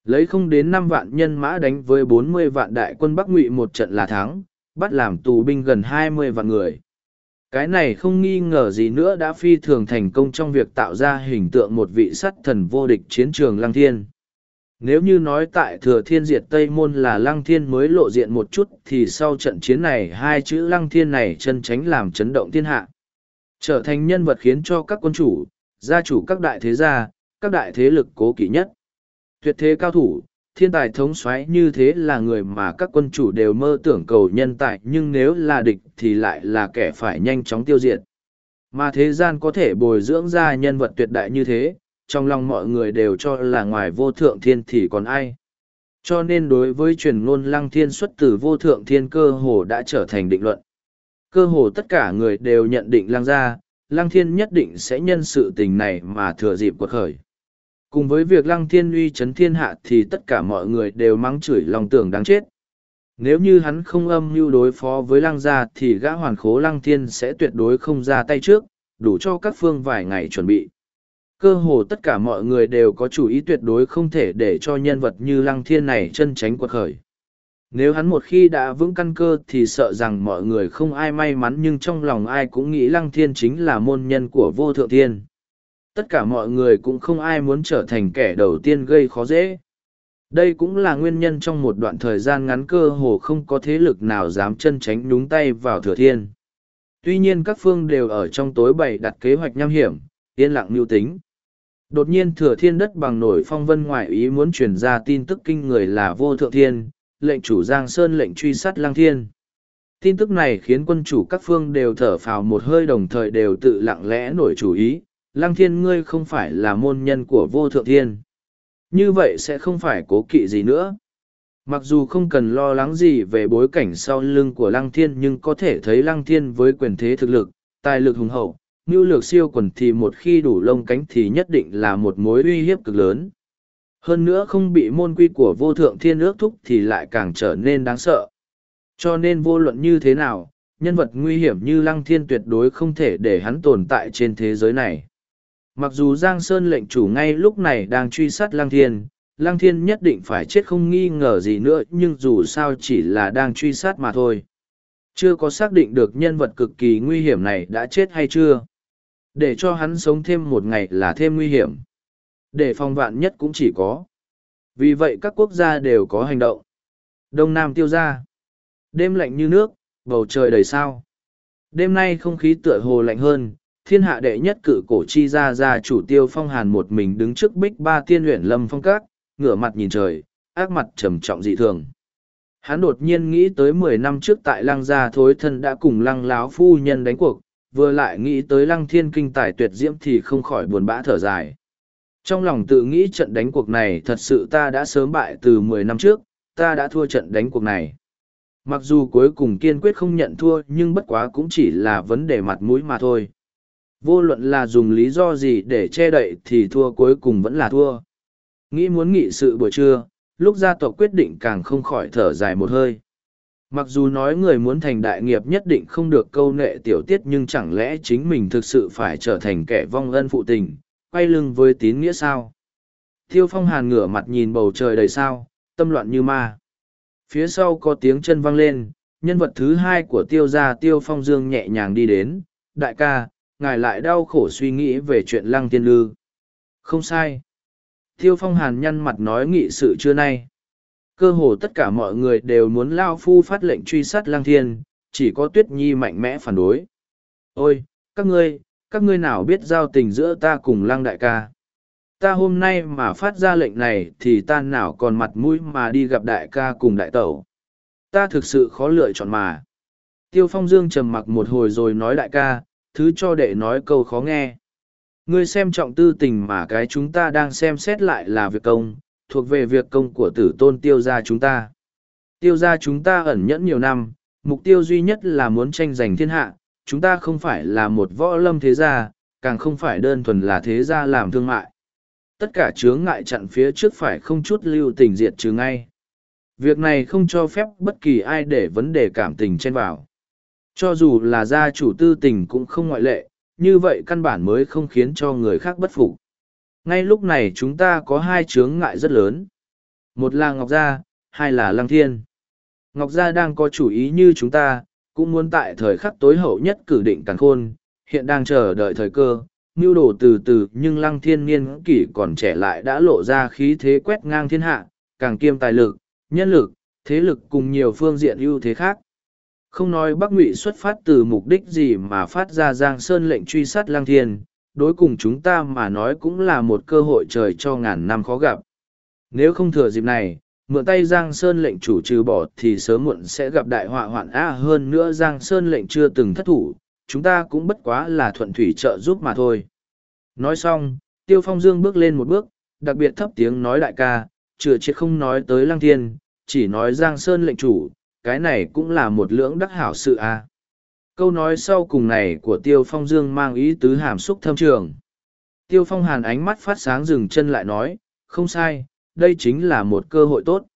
Lấy không đến năm vạn nhân mã đánh với bốn mươi vạn đại quân Bắc Ngụy một trận là thắng, bắt làm tù binh gần hai mươi vạn người. Cái này không nghi ngờ gì nữa đã phi thường thành công trong việc tạo ra hình tượng một vị sắt thần vô địch chiến trường Lăng Thiên. Nếu như nói tại Thừa Thiên Diệt Tây Môn là Lăng Thiên mới lộ diện một chút thì sau trận chiến này hai chữ Lăng Thiên này chân tránh làm chấn động thiên hạ trở thành nhân vật khiến cho các quân chủ, gia chủ các đại thế gia, các đại thế lực cố kỵ nhất. Tuyệt thế cao thủ, thiên tài thống soái như thế là người mà các quân chủ đều mơ tưởng cầu nhân tài nhưng nếu là địch thì lại là kẻ phải nhanh chóng tiêu diệt. Mà thế gian có thể bồi dưỡng ra nhân vật tuyệt đại như thế, trong lòng mọi người đều cho là ngoài vô thượng thiên thì còn ai. Cho nên đối với truyền ngôn lăng thiên xuất từ vô thượng thiên cơ hồ đã trở thành định luận cơ hồ tất cả người đều nhận định lăng gia, lăng thiên nhất định sẽ nhân sự tình này mà thừa dịp cuộc khởi. Cùng với việc lăng thiên uy chấn thiên hạ thì tất cả mọi người đều mắng chửi lòng tưởng đáng chết. Nếu như hắn không âm mưu đối phó với lăng gia thì gã hoàn khố lăng thiên sẽ tuyệt đối không ra tay trước, đủ cho các phương vài ngày chuẩn bị. Cơ hồ tất cả mọi người đều có chủ ý tuyệt đối không thể để cho nhân vật như lăng thiên này chân tránh quật khởi. Nếu hắn một khi đã vững căn cơ thì sợ rằng mọi người không ai may mắn nhưng trong lòng ai cũng nghĩ Lăng Thiên chính là môn nhân của vô thượng thiên. Tất cả mọi người cũng không ai muốn trở thành kẻ đầu tiên gây khó dễ. Đây cũng là nguyên nhân trong một đoạn thời gian ngắn cơ hồ không có thế lực nào dám chân tránh nhúng tay vào thừa thiên. Tuy nhiên các phương đều ở trong tối bày đặt kế hoạch nham hiểm, yên lặng mưu tính. Đột nhiên thừa thiên đất bằng nổi phong vân ngoại ý muốn truyền ra tin tức kinh người là vô thượng thiên, lệnh chủ Giang Sơn lệnh truy sát lang Thiên. Tin tức này khiến quân chủ các phương đều thở phào một hơi đồng thời đều tự lặng lẽ nổi chủ ý, lang Thiên ngươi không phải là môn nhân của vô thượng thiên. Như vậy sẽ không phải cố kỵ gì nữa. Mặc dù không cần lo lắng gì về bối cảnh sau lưng của Lăng Thiên nhưng có thể thấy Lăng Thiên với quyền thế thực lực, tài lực hùng hậu, như lược siêu quần thì một khi đủ lông cánh thì nhất định là một mối uy hiếp cực lớn. Hơn nữa không bị môn quy của vô thượng thiên ước thúc thì lại càng trở nên đáng sợ. Cho nên vô luận như thế nào, nhân vật nguy hiểm như Lăng Thiên tuyệt đối không thể để hắn tồn tại trên thế giới này. Mặc dù Giang Sơn lệnh chủ ngay lúc này đang truy sát Lăng Thiên, Lăng Thiên nhất định phải chết không nghi ngờ gì nữa nhưng dù sao chỉ là đang truy sát mà thôi. Chưa có xác định được nhân vật cực kỳ nguy hiểm này đã chết hay chưa. Để cho hắn sống thêm một ngày là thêm nguy hiểm. Để phòng vạn nhất cũng chỉ có. Vì vậy các quốc gia đều có hành động. Đông Nam tiêu ra. Đêm lạnh như nước, bầu trời đầy sao. Đêm nay không khí tựa hồ lạnh hơn, thiên hạ đệ nhất cự cổ chi ra ra chủ tiêu phong hàn một mình đứng trước bích ba tiên luyện lâm phong các, ngửa mặt nhìn trời, ác mặt trầm trọng dị thường. Hắn đột nhiên nghĩ tới mười năm trước tại lăng gia thối thân đã cùng lăng láo phu nhân đánh cuộc, vừa lại nghĩ tới lăng thiên kinh tài tuyệt diễm thì không khỏi buồn bã thở dài. Trong lòng tự nghĩ trận đánh cuộc này thật sự ta đã sớm bại từ mười năm trước, ta đã thua trận đánh cuộc này. Mặc dù cuối cùng kiên quyết không nhận thua nhưng bất quá cũng chỉ là vấn đề mặt mũi mà thôi. Vô luận là dùng lý do gì để che đậy thì thua cuối cùng vẫn là thua. Nghĩ muốn nghị sự buổi trưa, lúc gia tộc quyết định càng không khỏi thở dài một hơi. Mặc dù nói người muốn thành đại nghiệp nhất định không được câu nệ tiểu tiết nhưng chẳng lẽ chính mình thực sự phải trở thành kẻ vong ân phụ tình, quay lưng với tín nghĩa sao? Tiêu phong hàn ngửa mặt nhìn bầu trời đầy sao, tâm loạn như ma. Phía sau có tiếng chân vang lên, nhân vật thứ hai của tiêu gia tiêu phong dương nhẹ nhàng đi đến, đại ca, ngài lại đau khổ suy nghĩ về chuyện lăng tiên lư. Không sai. Tiêu phong hàn nhăn mặt nói nghị sự trưa nay. Cơ hồ tất cả mọi người đều muốn Lao Phu phát lệnh truy sát Lang Thiên, chỉ có Tuyết Nhi mạnh mẽ phản đối. Ôi, các ngươi, các ngươi nào biết giao tình giữa ta cùng Lang Đại ca. Ta hôm nay mà phát ra lệnh này thì ta nào còn mặt mũi mà đi gặp Đại ca cùng Đại Tẩu. Ta thực sự khó lựa chọn mà. Tiêu Phong Dương trầm mặc một hồi rồi nói Đại ca, thứ cho đệ nói câu khó nghe. Ngươi xem trọng tư tình mà cái chúng ta đang xem xét lại là việc công, thuộc về việc công của tử tôn tiêu gia chúng ta. Tiêu gia chúng ta ẩn nhẫn nhiều năm, mục tiêu duy nhất là muốn tranh giành thiên hạ, chúng ta không phải là một võ lâm thế gia, càng không phải đơn thuần là thế gia làm thương mại. Tất cả chướng ngại chặn phía trước phải không chút lưu tình diệt trừ ngay. Việc này không cho phép bất kỳ ai để vấn đề cảm tình chen vào. Cho dù là gia chủ tư tình cũng không ngoại lệ, như vậy căn bản mới không khiến cho người khác bất phục. Ngay lúc này chúng ta có hai chướng ngại rất lớn. Một là Ngọc Gia, hai là Lăng Thiên. Ngọc Gia đang có chủ ý như chúng ta, cũng muốn tại thời khắc tối hậu nhất cử định càn khôn, hiện đang chờ đợi thời cơ, mưu đồ từ từ nhưng Lăng Thiên niên kỷ còn trẻ lại đã lộ ra khí thế quét ngang thiên hạ, càng kiêm tài lực, nhân lực, thế lực cùng nhiều phương diện ưu thế khác. Không nói Bắc Ngụy xuất phát từ mục đích gì mà phát ra Giang Sơn lệnh truy sát Lăng Thiên, đối cùng chúng ta mà nói cũng là một cơ hội trời cho ngàn năm khó gặp. Nếu không thừa dịp này, mượn tay Giang Sơn lệnh chủ trừ bỏ thì sớm muộn sẽ gặp đại họa hoạn a hơn nữa Giang Sơn lệnh chưa từng thất thủ, chúng ta cũng bất quá là thuận thủy trợ giúp mà thôi. Nói xong, Tiêu Phong Dương bước lên một bước, đặc biệt thấp tiếng nói đại ca, chừa chết không nói tới Lăng Thiên, chỉ nói Giang Sơn lệnh chủ, cái này cũng là một lưỡng đắc hảo sự a. Câu nói sau cùng này của Tiêu Phong Dương mang ý tứ hàm xúc thâm trường. Tiêu Phong Hàn ánh mắt phát sáng dừng chân lại nói, không sai, đây chính là một cơ hội tốt.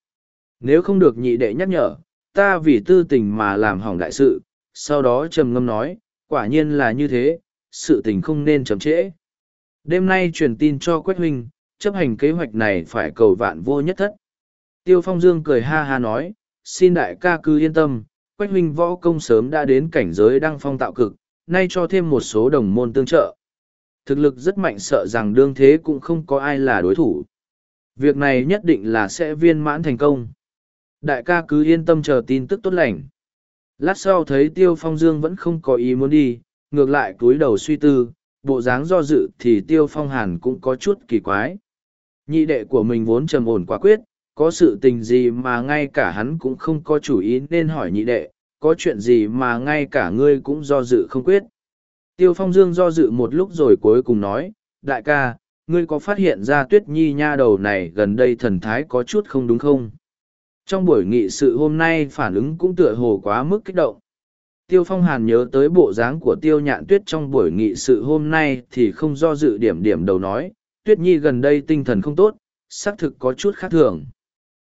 Nếu không được nhị đệ nhắc nhở, ta vì tư tình mà làm hỏng đại sự, sau đó trầm ngâm nói, quả nhiên là như thế, sự tình không nên chậm trễ. Đêm nay truyền tin cho Quách Huynh, chấp hành kế hoạch này phải cầu vạn vô nhất thất. Tiêu Phong Dương cười ha ha nói, xin đại ca cứ yên tâm, quách huynh võ công sớm đã đến cảnh giới đăng phong tạo cực, nay cho thêm một số đồng môn tương trợ. Thực lực rất mạnh sợ rằng đương thế cũng không có ai là đối thủ. Việc này nhất định là sẽ viên mãn thành công. Đại ca cứ yên tâm chờ tin tức tốt lành. Lát sau thấy Tiêu Phong Dương vẫn không có ý muốn đi, ngược lại cúi đầu suy tư, bộ dáng do dự thì Tiêu Phong Hàn cũng có chút kỳ quái. Nhị đệ của mình vốn trầm ổn quả quyết, có sự tình gì mà ngay cả hắn cũng không có chủ ý nên hỏi nhị đệ, có chuyện gì mà ngay cả ngươi cũng do dự không quyết. Tiêu Phong Dương do dự một lúc rồi cuối cùng nói, đại ca, ngươi có phát hiện ra tuyết nhi nha đầu này gần đây thần thái có chút không đúng không? Trong buổi nghị sự hôm nay phản ứng cũng tựa hồ quá mức kích động. Tiêu Phong Hàn nhớ tới bộ dáng của Tiêu Nhạn Tuyết trong buổi nghị sự hôm nay thì không do dự điểm điểm đầu nói, Tuyết Nhi gần đây tinh thần không tốt, xác thực có chút khác thường.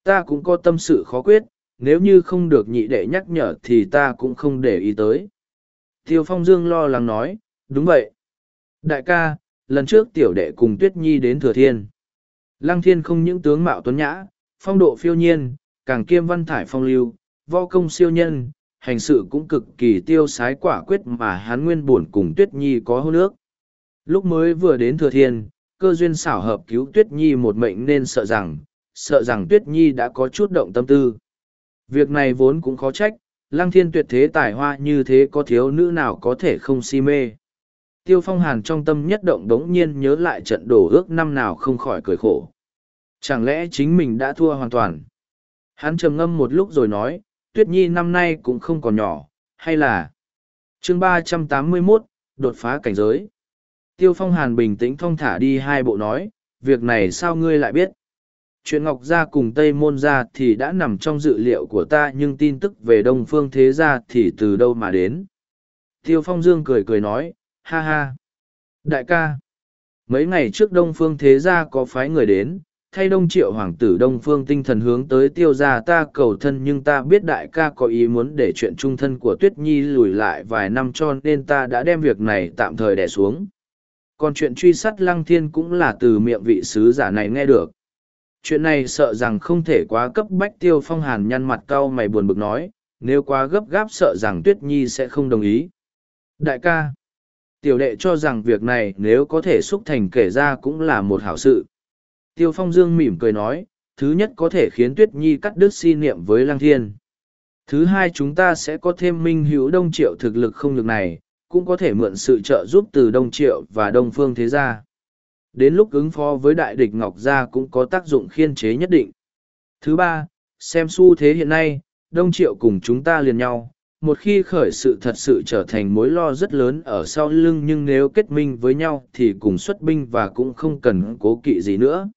Ta cũng có tâm sự khó quyết, nếu như không được nhị đệ nhắc nhở thì ta cũng không để ý tới. Tiêu Phong Dương lo lắng nói, đúng vậy. Đại ca, lần trước tiểu đệ cùng Tuyết Nhi đến Thừa Thiên. Lăng Thiên không những tướng mạo tuấn nhã, phong độ phiêu nhiên, càng kiêm văn thải phong lưu, võ công siêu nhân, hành sự cũng cực kỳ tiêu sái quả quyết mà hắn nguyên buồn cùng Tuyết Nhi có hôn nước. Lúc mới vừa đến Thừa Thiên, cơ duyên xảo hợp cứu Tuyết Nhi một mệnh nên sợ rằng, sợ rằng Tuyết Nhi đã có chút động tâm tư. Việc này vốn cũng khó trách, lăng thiên tuyệt thế tài hoa như thế có thiếu nữ nào có thể không si mê. Tiêu phong hàn trong tâm nhất động đống nhiên nhớ lại trận đổ ước năm nào không khỏi cười khổ. Chẳng lẽ chính mình đã thua hoàn toàn? Hắn trầm ngâm một lúc rồi nói, Tuyết Nhi năm nay cũng không còn nhỏ, hay là... chương ba trăm tám mươi 381, đột phá cảnh giới. Tiêu Phong Hàn bình tĩnh thong thả đi hai bộ nói, việc này sao ngươi lại biết? Chuyện Ngọc Gia cùng Tây Môn Gia thì đã nằm trong dự liệu của ta nhưng tin tức về Đông Phương Thế Gia thì từ đâu mà đến? Tiêu Phong Dương cười cười nói, ha ha. Đại ca, mấy ngày trước Đông Phương Thế Gia có phái người đến, thay đông triệu hoàng tử đông phương tinh thần hướng tới tiêu gia ta cầu thân nhưng ta biết đại ca có ý muốn để chuyện trung thân của tuyết nhi lùi lại vài năm cho nên ta đã đem việc này tạm thời đẻ xuống còn chuyện truy sát lăng thiên cũng là từ miệng vị sứ giả này nghe được chuyện này sợ rằng không thể quá cấp bách tiêu phong hàn nhăn mặt cau mày buồn bực nói nếu quá gấp gáp sợ rằng tuyết nhi sẽ không đồng ý đại ca tiểu đệ cho rằng việc này nếu có thể xúc thành kể ra cũng là một hảo sự Tiêu Phong Dương mỉm cười nói, thứ nhất có thể khiến Tuyết Nhi cắt đứt si niệm với lang Thiên. Thứ hai chúng ta sẽ có thêm minh hữu đông triệu thực lực không được này, cũng có thể mượn sự trợ giúp từ đông triệu và đông phương thế gia. Đến lúc ứng phó với đại địch Ngọc Gia cũng có tác dụng khiên chế nhất định. Thứ ba, xem xu thế hiện nay, đông triệu cùng chúng ta liền nhau, một khi khởi sự thật sự trở thành mối lo rất lớn ở sau lưng nhưng nếu kết minh với nhau thì cùng xuất binh và cũng không cần cố kỵ gì nữa.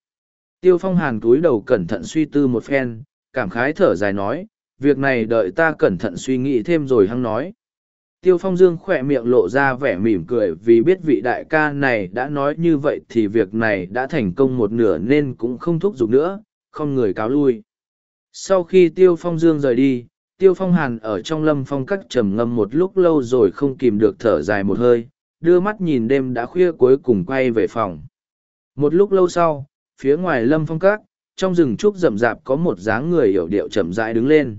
Tiêu phong hàn túi đầu cẩn thận suy tư một phen, cảm khái thở dài nói, việc này đợi ta cẩn thận suy nghĩ thêm rồi hăng nói. Tiêu phong dương khỏe miệng lộ ra vẻ mỉm cười vì biết vị đại ca này đã nói như vậy thì việc này đã thành công một nửa nên cũng không thúc giục nữa, không người cáo lui. Sau khi tiêu phong dương rời đi, tiêu phong hàn ở trong lâm phong cắt trầm ngâm một lúc lâu rồi không kìm được thở dài một hơi, đưa mắt nhìn đêm đã khuya cuối cùng quay về phòng. Một lúc lâu sau, phía ngoài lâm phong cắt, trong rừng trúc rậm rạp có một dáng người hiểu điệu chậm rãi đứng lên.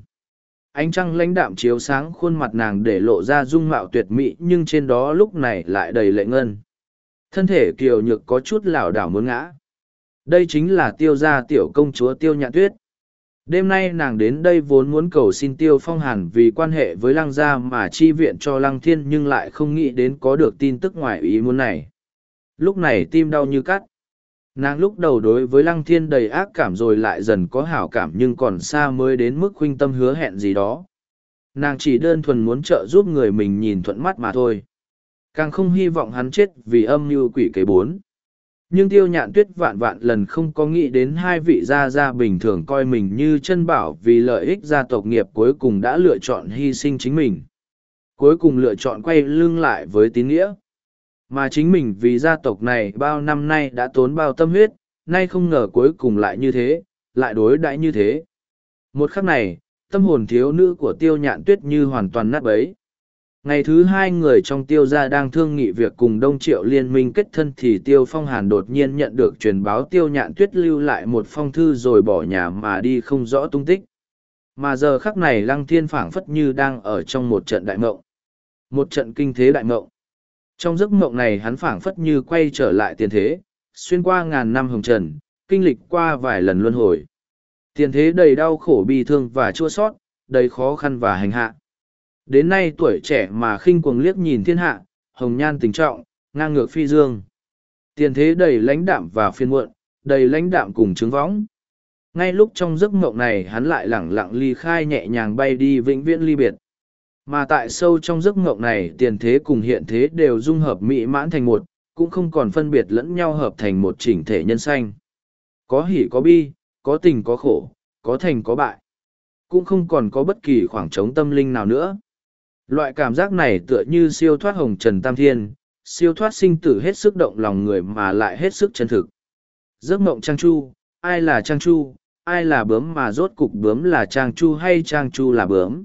Ánh trăng lãnh đạm chiếu sáng khuôn mặt nàng để lộ ra dung mạo tuyệt mỹ, nhưng trên đó lúc này lại đầy lệ ngân. Thân thể kiều nhược có chút lảo đảo muốn ngã. Đây chính là tiêu gia tiểu công chúa tiêu nhạn tuyết. Đêm nay nàng đến đây vốn muốn cầu xin tiêu phong hàn vì quan hệ với lăng gia mà chi viện cho lăng thiên nhưng lại không nghĩ đến có được tin tức ngoài ý muốn này. Lúc này tim đau như cắt nàng lúc đầu đối với lăng thiên đầy ác cảm rồi lại dần có hảo cảm nhưng còn xa mới đến mức khuynh tâm hứa hẹn gì đó. Nàng chỉ đơn thuần muốn trợ giúp người mình nhìn thuận mắt mà thôi. Càng không hy vọng hắn chết vì âm mưu quỷ kế bốn. Nhưng tiêu nhạn tuyết vạn vạn lần không có nghĩ đến hai vị gia gia bình thường coi mình như chân bảo vì lợi ích gia tộc nghiệp cuối cùng đã lựa chọn hy sinh chính mình. Cuối cùng lựa chọn quay lưng lại với tín nghĩa mà chính mình vì gia tộc này bao năm nay đã tốn bao tâm huyết, nay không ngờ cuối cùng lại như thế, lại đối đãi như thế. Một khắc này, tâm hồn thiếu nữ của tiêu nhạn tuyết như hoàn toàn nát bấy. Ngày thứ hai người trong tiêu gia đang thương nghị việc cùng Đông Triệu liên minh kết thân thì Tiêu Phong Hàn đột nhiên nhận được truyền báo Tiêu Nhạn Tuyết lưu lại một phong thư rồi bỏ nhà mà đi không rõ tung tích. Mà giờ khắc này Lăng Thiên phảng phất như đang ở trong một trận đại mộng. Một trận kinh thế đại mộng. Trong giấc mộng này hắn phảng phất như quay trở lại tiền thế, xuyên qua ngàn năm hồng trần, kinh lịch qua vài lần luân hồi. Tiền thế đầy đau khổ bi thương và chua sót, đầy khó khăn và hành hạ. Đến nay tuổi trẻ mà khinh cuồng liếc nhìn thiên hạ, hồng nhan tình trọng, ngang ngược phi dương. Tiền thế đầy lãnh đạm và phiên muộn, đầy lãnh đạm cùng trứng võng. Ngay lúc trong giấc mộng này hắn lại lẳng lặng ly khai nhẹ nhàng bay đi vĩnh viễn ly biệt. Mà tại sâu trong giấc ngộng này tiền thế cùng hiện thế đều dung hợp mỹ mãn thành một, cũng không còn phân biệt lẫn nhau hợp thành một chỉnh thể nhân sanh. Có hỉ có bi, có tình có khổ, có thành có bại. cũng không còn có bất kỳ khoảng trống tâm linh nào nữa. Loại cảm giác này tựa như siêu thoát hồng trần tam thiên, siêu thoát sinh tử hết sức động lòng người mà lại hết sức chân thực. Giấc mộng Trang Chu, ai là Trang Chu, ai là bướm mà rốt cục bướm là Trang Chu hay Trang Chu là bướm.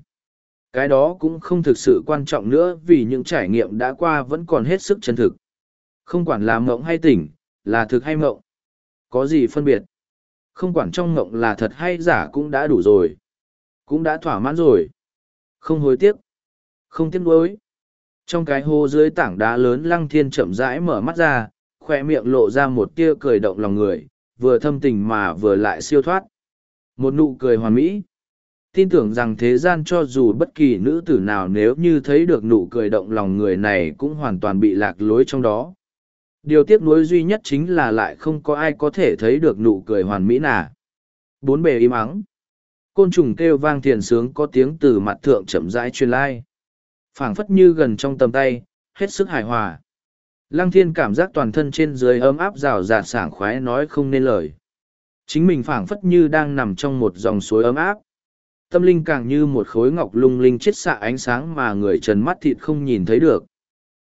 Cái đó cũng không thực sự quan trọng nữa vì những trải nghiệm đã qua vẫn còn hết sức chân thực. Không quản là mộng hay tỉnh, là thực hay mộng. Có gì phân biệt? Không quản trong mộng là thật hay giả cũng đã đủ rồi. Cũng đã thỏa mãn rồi. Không hối tiếc. Không tiếc nuối. Trong cái hô dưới tảng đá lớn lăng thiên chậm rãi mở mắt ra, khoe miệng lộ ra một tia cười động lòng người, vừa thâm tình mà vừa lại siêu thoát. Một nụ cười hoàn mỹ. Tin tưởng rằng thế gian cho dù bất kỳ nữ tử nào nếu như thấy được nụ cười động lòng người này cũng hoàn toàn bị lạc lối trong đó. Điều tiếc nuối duy nhất chính là lại không có ai có thể thấy được nụ cười hoàn mỹ nà. Bốn bề im ắng. Côn trùng kêu vang thiền sướng có tiếng từ mặt thượng chậm rãi truyền lai. phảng phất như gần trong tầm tay, hết sức hài hòa. Lăng thiên cảm giác toàn thân trên dưới ấm áp rào rạt sảng khoái nói không nên lời. Chính mình phảng phất như đang nằm trong một dòng suối ấm áp. Tâm linh càng như một khối ngọc lung linh chết xạ ánh sáng mà người trần mắt thịt không nhìn thấy được.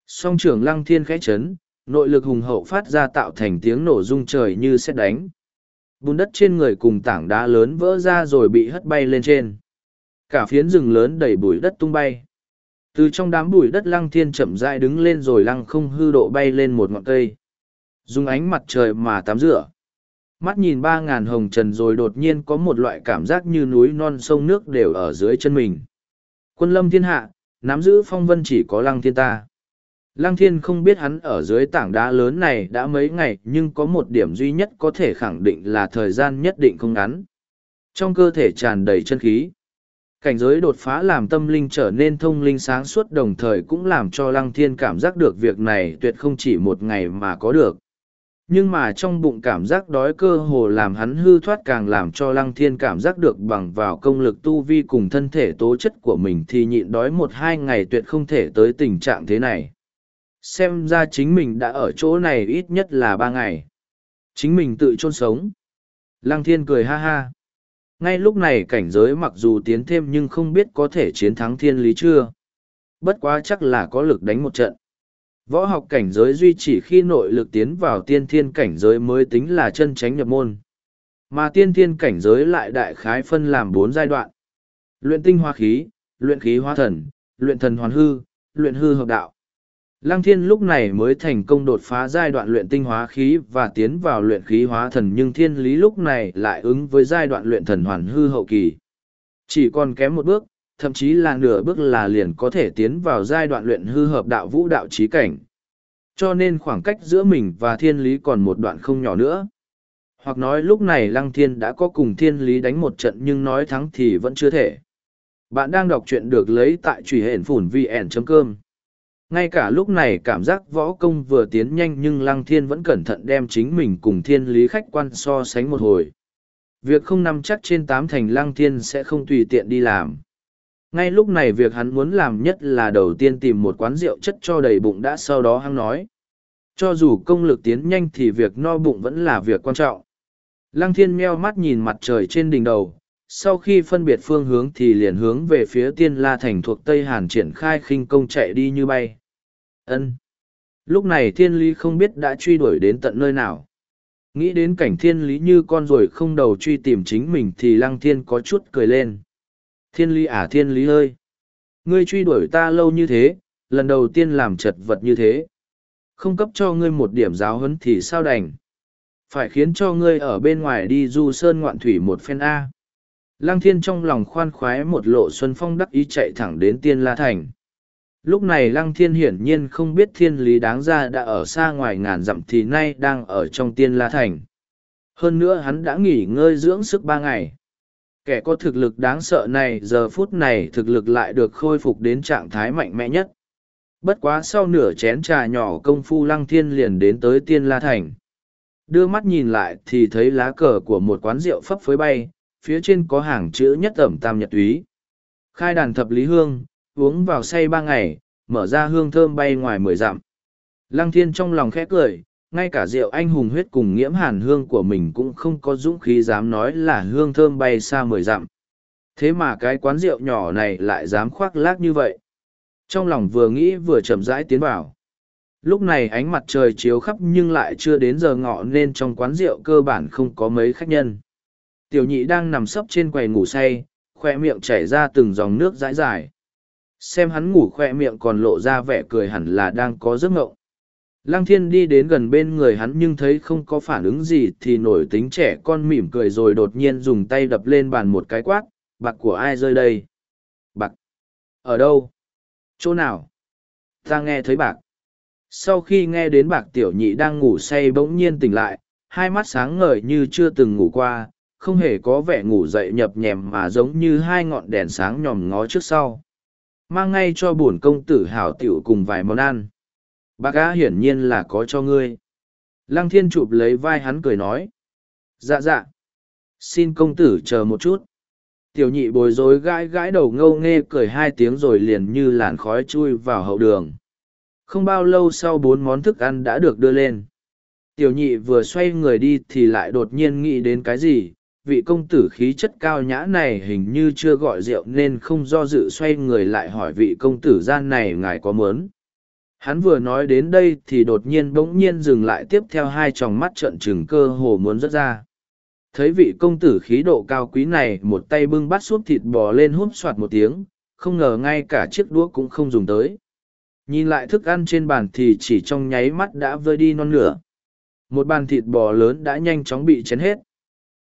Song trưởng lăng thiên khẽ chấn, nội lực hùng hậu phát ra tạo thành tiếng nổ rung trời như xét đánh. Bùn đất trên người cùng tảng đá lớn vỡ ra rồi bị hất bay lên trên. Cả phiến rừng lớn đầy bụi đất tung bay. Từ trong đám bụi đất lăng thiên chậm rãi đứng lên rồi lăng không hư độ bay lên một ngọn cây. Dùng ánh mặt trời mà tắm rửa. Mắt nhìn ba ngàn hồng trần rồi đột nhiên có một loại cảm giác như núi non sông nước đều ở dưới chân mình. Quân lâm thiên hạ, nắm giữ phong vân chỉ có lăng thiên ta. Lăng thiên không biết hắn ở dưới tảng đá lớn này đã mấy ngày nhưng có một điểm duy nhất có thể khẳng định là thời gian nhất định không ngắn. Trong cơ thể tràn đầy chân khí. Cảnh giới đột phá làm tâm linh trở nên thông linh sáng suốt đồng thời cũng làm cho lăng thiên cảm giác được việc này tuyệt không chỉ một ngày mà có được. Nhưng mà trong bụng cảm giác đói cơ hồ làm hắn hư thoát càng làm cho lăng thiên cảm giác được bằng vào công lực tu vi cùng thân thể tố chất của mình thì nhịn đói một hai ngày tuyệt không thể tới tình trạng thế này. Xem ra chính mình đã ở chỗ này ít nhất là ba ngày. Chính mình tự chôn sống. Lăng thiên cười ha ha. Ngay lúc này cảnh giới mặc dù tiến thêm nhưng không biết có thể chiến thắng thiên lý chưa. Bất quá chắc là có lực đánh một trận võ học cảnh giới duy chỉ khi nội lực tiến vào tiên thiên cảnh giới mới tính là chân tránh nhập môn. Mà tiên thiên cảnh giới lại đại khái phân làm bốn giai đoạn. Luyện tinh hoa khí luyện khí hóa thần luyện thần hoàn hư luyện hư hợp đạo. Lăng thiên lúc này mới thành công đột phá giai đoạn luyện tinh hóa khí và tiến vào luyện khí hóa thần nhưng thiên lý lúc này lại ứng với giai đoạn luyện thần hoàn hư hậu kỳ. Chỉ còn kém một bước, thậm chí là nửa bước là liền có thể tiến vào giai đoạn luyện hư hợp đạo vũ đạo trí cảnh. Cho nên khoảng cách giữa mình và thiên lý còn một đoạn không nhỏ nữa. Hoặc nói lúc này lăng thiên đã có cùng thiên lý đánh một trận nhưng nói thắng thì vẫn chưa thể. Bạn đang đọc truyện được lấy tại truy hển phủn vn.com ngay cả lúc này cảm giác võ công vừa tiến nhanh nhưng lăng thiên vẫn cẩn thận đem chính mình cùng thiên lý khách quan so sánh một hồi việc không nằm chắc trên tám thành lăng thiên sẽ không tùy tiện đi làm ngay lúc này việc hắn muốn làm nhất là đầu tiên tìm một quán rượu chất cho đầy bụng đã sau đó hắn nói. Cho dù công lực tiến nhanh thì việc no bụng vẫn là việc quan trọng. Lăng thiên meo mắt nhìn mặt trời trên đỉnh đầu, sau khi phân biệt phương hướng thì liền hướng về phía tiên la thành thuộc tây hàn triển khai khinh công chạy đi như bay. Ân. Lúc này thiên lý không biết đã truy đuổi đến tận nơi nào. Nghĩ đến cảnh thiên lý như con ruồi không đầu truy tìm chính mình thì lăng thiên có chút cười lên thiên lý à thiên lý ơi! Ngươi truy đuổi ta lâu như thế, lần đầu tiên làm chật vật như thế. Không cấp cho ngươi một điểm giáo huấn thì sao đành? Phải khiến cho ngươi ở bên ngoài đi du sơn ngoạn thủy một phen a. Lăng thiên trong lòng khoan khoái một lộ xuân phong đắc ý chạy thẳng đến tiên la thành. Lúc này lăng thiên hiển nhiên không biết thiên lý đáng ra đã ở xa ngoài ngàn dặm thì nay đang ở trong tiên la thành. Hơn nữa hắn đã nghỉ ngơi dưỡng sức ba ngày kẻ có thực lực đáng sợ này giờ phút này thực lực lại được khôi phục đến trạng thái mạnh mẽ nhất. Bất quá sau nửa chén trà nhỏ công phu lăng thiên liền đến tới tiên la thành. Đưa mắt nhìn lại thì thấy lá cờ của một quán rượu phấp phới bay phía trên có hàng chữ nhất ẩm tam nhật túy. Khai đàn thập lý hương uống vào say ba ngày, mở ra hương thơm bay ngoài mười dặm. Lăng thiên trong lòng khẽ cười, ngay cả rượu anh hùng huyết cùng nghiễm hàn hương của mình cũng không có dũng khí dám nói là hương thơm bay xa mười dặm. Thế mà cái quán rượu nhỏ này lại dám khoác lác như vậy. Trong lòng vừa nghĩ vừa chậm rãi tiến vào. Lúc này ánh mặt trời chiếu khắp nhưng lại chưa đến giờ ngọ nên trong quán rượu cơ bản không có mấy khách nhân. Tiểu nhị đang nằm sấp trên quầy ngủ say, khoe miệng chảy ra từng dòng nước dãi dài. Xem hắn ngủ khoe miệng còn lộ ra vẻ cười hẳn là đang có giấc ngộng. Lăng thiên đi đến gần bên người hắn nhưng thấy không có phản ứng gì thì nổi tính trẻ con mỉm cười rồi đột nhiên dùng tay đập lên bàn một cái quát, bạc của ai rơi đây? Bạc? Ở đâu? Chỗ nào? Ta nghe thấy bạc. Sau khi nghe đến bạc tiểu nhị đang ngủ say bỗng nhiên tỉnh lại, hai mắt sáng ngời như chưa từng ngủ qua, không hề có vẻ ngủ dậy nhập nhèm mà giống như hai ngọn đèn sáng nhòm ngó trước sau. Mang ngay cho bổn công tử hảo tiểu cùng vài món ăn. Bác á hiển nhiên là có cho ngươi. Lăng thiên chụp lấy vai hắn cười nói. Dạ dạ. Xin công tử chờ một chút. Tiểu nhị bối rối gãi gãi đầu ngâu nghe cười hai tiếng rồi liền như làn khói chui vào hậu đường. Không bao lâu sau bốn món thức ăn đã được đưa lên. Tiểu nhị vừa xoay người đi thì lại đột nhiên nghĩ đến cái gì, vị công tử khí chất cao nhã này hình như chưa gọi rượu nên không do dự xoay người lại hỏi vị công tử gian này ngài có mớn. Hắn vừa nói đến đây thì đột nhiên bỗng nhiên dừng lại tiếp theo hai tròng mắt trợn trừng cơ hồ muốn rớt ra. Thấy vị công tử khí độ cao quý này một tay bưng bát suốt thịt bò lên húp soạt một tiếng, không ngờ ngay cả chiếc đũa cũng không dùng tới. Nhìn lại thức ăn trên bàn thì chỉ trong nháy mắt đã vơi đi non nửa. Một bàn thịt bò lớn đã nhanh chóng bị chén hết.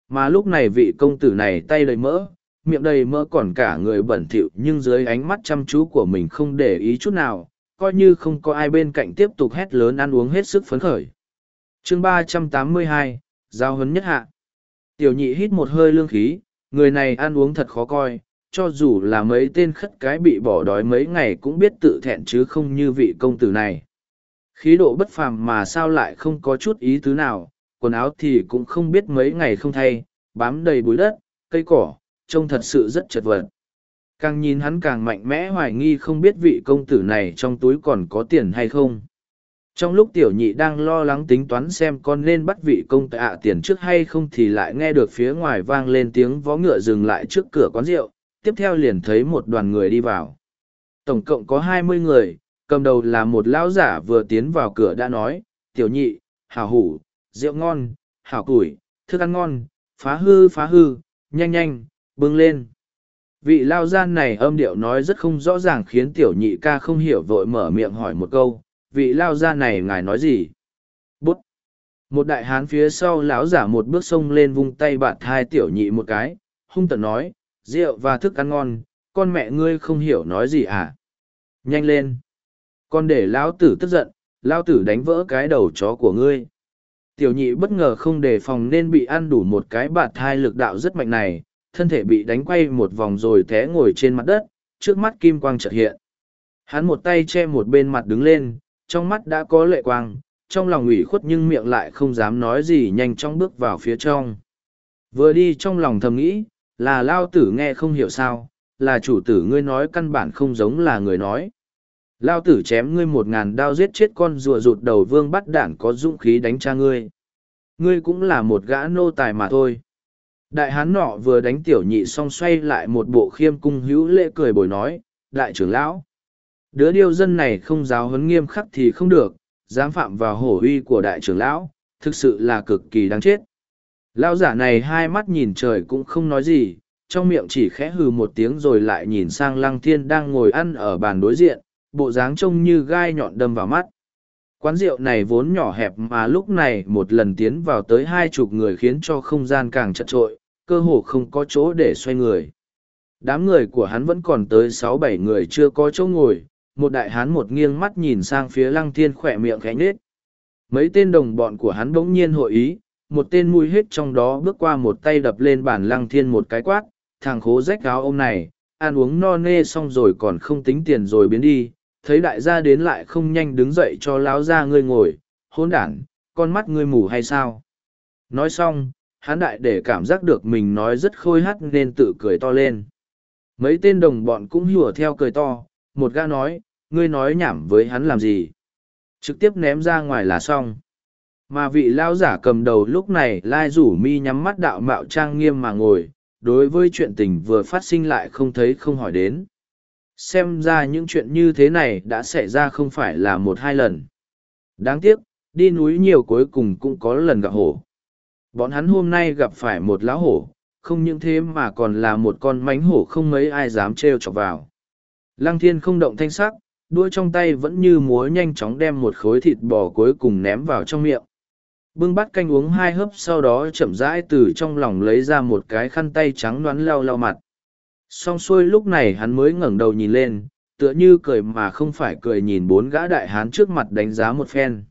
Mà lúc này vị công tử này tay đầy mỡ, miệng đầy mỡ còn cả người bẩn thỉu nhưng dưới ánh mắt chăm chú của mình không để ý chút nào, coi như không có ai bên cạnh tiếp tục hét lớn ăn uống hết sức phấn khởi. chương ba trăm tám mươi hai Giao hấn nhất hạ. Tiểu nhị hít một hơi lương khí, người này ăn uống thật khó coi, cho dù là mấy tên khất cái bị bỏ đói mấy ngày cũng biết tự thẹn chứ không như vị công tử này. Khí độ bất phàm mà sao lại không có chút ý tứ nào, quần áo thì cũng không biết mấy ngày không thay, bám đầy bụi đất, cây cỏ, trông thật sự rất chật vật. Càng nhìn hắn càng mạnh mẽ hoài nghi không biết vị công tử này trong túi còn có tiền hay không. Trong lúc tiểu nhị đang lo lắng tính toán xem con nên bắt vị công tạ tiền trước hay không thì lại nghe được phía ngoài vang lên tiếng vó ngựa dừng lại trước cửa quán rượu, tiếp theo liền thấy một đoàn người đi vào. Tổng cộng có hai mươi người, cầm đầu là một lão giả vừa tiến vào cửa đã nói, tiểu nhị, hảo hủ, rượu ngon, hảo củi, thức ăn ngon, phá hư phá hư, nhanh nhanh, bưng lên. Vị lao gian này âm điệu nói rất không rõ ràng khiến tiểu nhị ca không hiểu vội mở miệng hỏi một câu, vị lao gian này ngài nói gì? Bút! Một đại hán phía sau lão giả một bước xông lên vung tay bạt hai tiểu nhị một cái, hung tận nói, rượu và thức ăn ngon, con mẹ ngươi không hiểu nói gì à? Nhanh lên! Con để lão tử tức giận, lão tử đánh vỡ cái đầu chó của ngươi. Tiểu nhị bất ngờ không đề phòng nên bị ăn đủ một cái bạt thai lực đạo rất mạnh này, thân thể bị đánh quay một vòng rồi té ngồi trên mặt đất, trước mắt kim quang chợt hiện. Hắn một tay che một bên mặt đứng lên, trong mắt đã có lệ quang, trong lòng ủy khuất nhưng miệng lại không dám nói gì nhanh chóng bước vào phía trong. Vừa đi trong lòng thầm nghĩ, là lao tử nghe không hiểu sao, là chủ tử ngươi nói căn bản không giống là người nói. Lao tử chém ngươi một ngàn đao giết chết con rùa rụt đầu vương bắt đản có dũng khí đánh cha ngươi. Ngươi cũng là một gã nô tài mà thôi. Đại hán nọ vừa đánh tiểu nhị xong xoay lại một bộ khiêm cung hữu lễ cười bồi nói, đại trưởng lão. Đứa điêu dân này không giáo huấn nghiêm khắc thì không được, dám phạm vào hổ uy của đại trưởng lão, thực sự là cực kỳ đáng chết. Lão giả này hai mắt nhìn trời cũng không nói gì, trong miệng chỉ khẽ hừ một tiếng rồi lại nhìn sang lăng thiên đang ngồi ăn ở bàn đối diện, bộ dáng trông như gai nhọn đâm vào mắt. Quán rượu này vốn nhỏ hẹp mà lúc này một lần tiến vào tới hai chục người khiến cho không gian càng chật trội, cơ hồ không có chỗ để xoay người. Đám người của hắn vẫn còn tới sáu bảy người chưa có chỗ ngồi, một đại hán một nghiêng mắt nhìn sang phía lăng thiên khỏe miệng khẽ nết. Mấy tên đồng bọn của hắn bỗng nhiên hội ý, một tên mùi hết trong đó bước qua một tay đập lên bàn lăng thiên một cái quát, thằng khố rách áo ông này, ăn uống no nê xong rồi còn không tính tiền rồi biến đi, thấy đại gia đến lại không nhanh đứng dậy cho láo ra ngươi ngồi, hôn đản, con mắt ngươi mù hay sao? Nói xong, hắn đại để cảm giác được mình nói rất khôi hắt nên tự cười to lên. Mấy tên đồng bọn cũng hùa theo cười to, một gã nói, ngươi nói nhảm với hắn làm gì? Trực tiếp ném ra ngoài là xong. Mà vị lao giả cầm đầu lúc này lai rủ mi nhắm mắt đạo mạo trang nghiêm mà ngồi, đối với chuyện tình vừa phát sinh lại không thấy không hỏi đến. Xem ra những chuyện như thế này đã xảy ra không phải là một hai lần. Đáng tiếc, đi núi nhiều cuối cùng cũng có lần gặp hổ. Bọn hắn hôm nay gặp phải một lão hổ, không những thế mà còn là một con mánh hổ không mấy ai dám trêu chọc vào. Lăng thiên không động thanh sắc, đuôi trong tay vẫn như múa nhanh chóng đem một khối thịt bò cuối cùng ném vào trong miệng. Bưng bát canh uống hai hớp sau đó chậm rãi từ trong lòng lấy ra một cái khăn tay trắng đoán lau lau mặt. Xong xuôi lúc này hắn mới ngẩng đầu nhìn lên, tựa như cười mà không phải cười nhìn bốn gã đại hán trước mặt đánh giá một phen.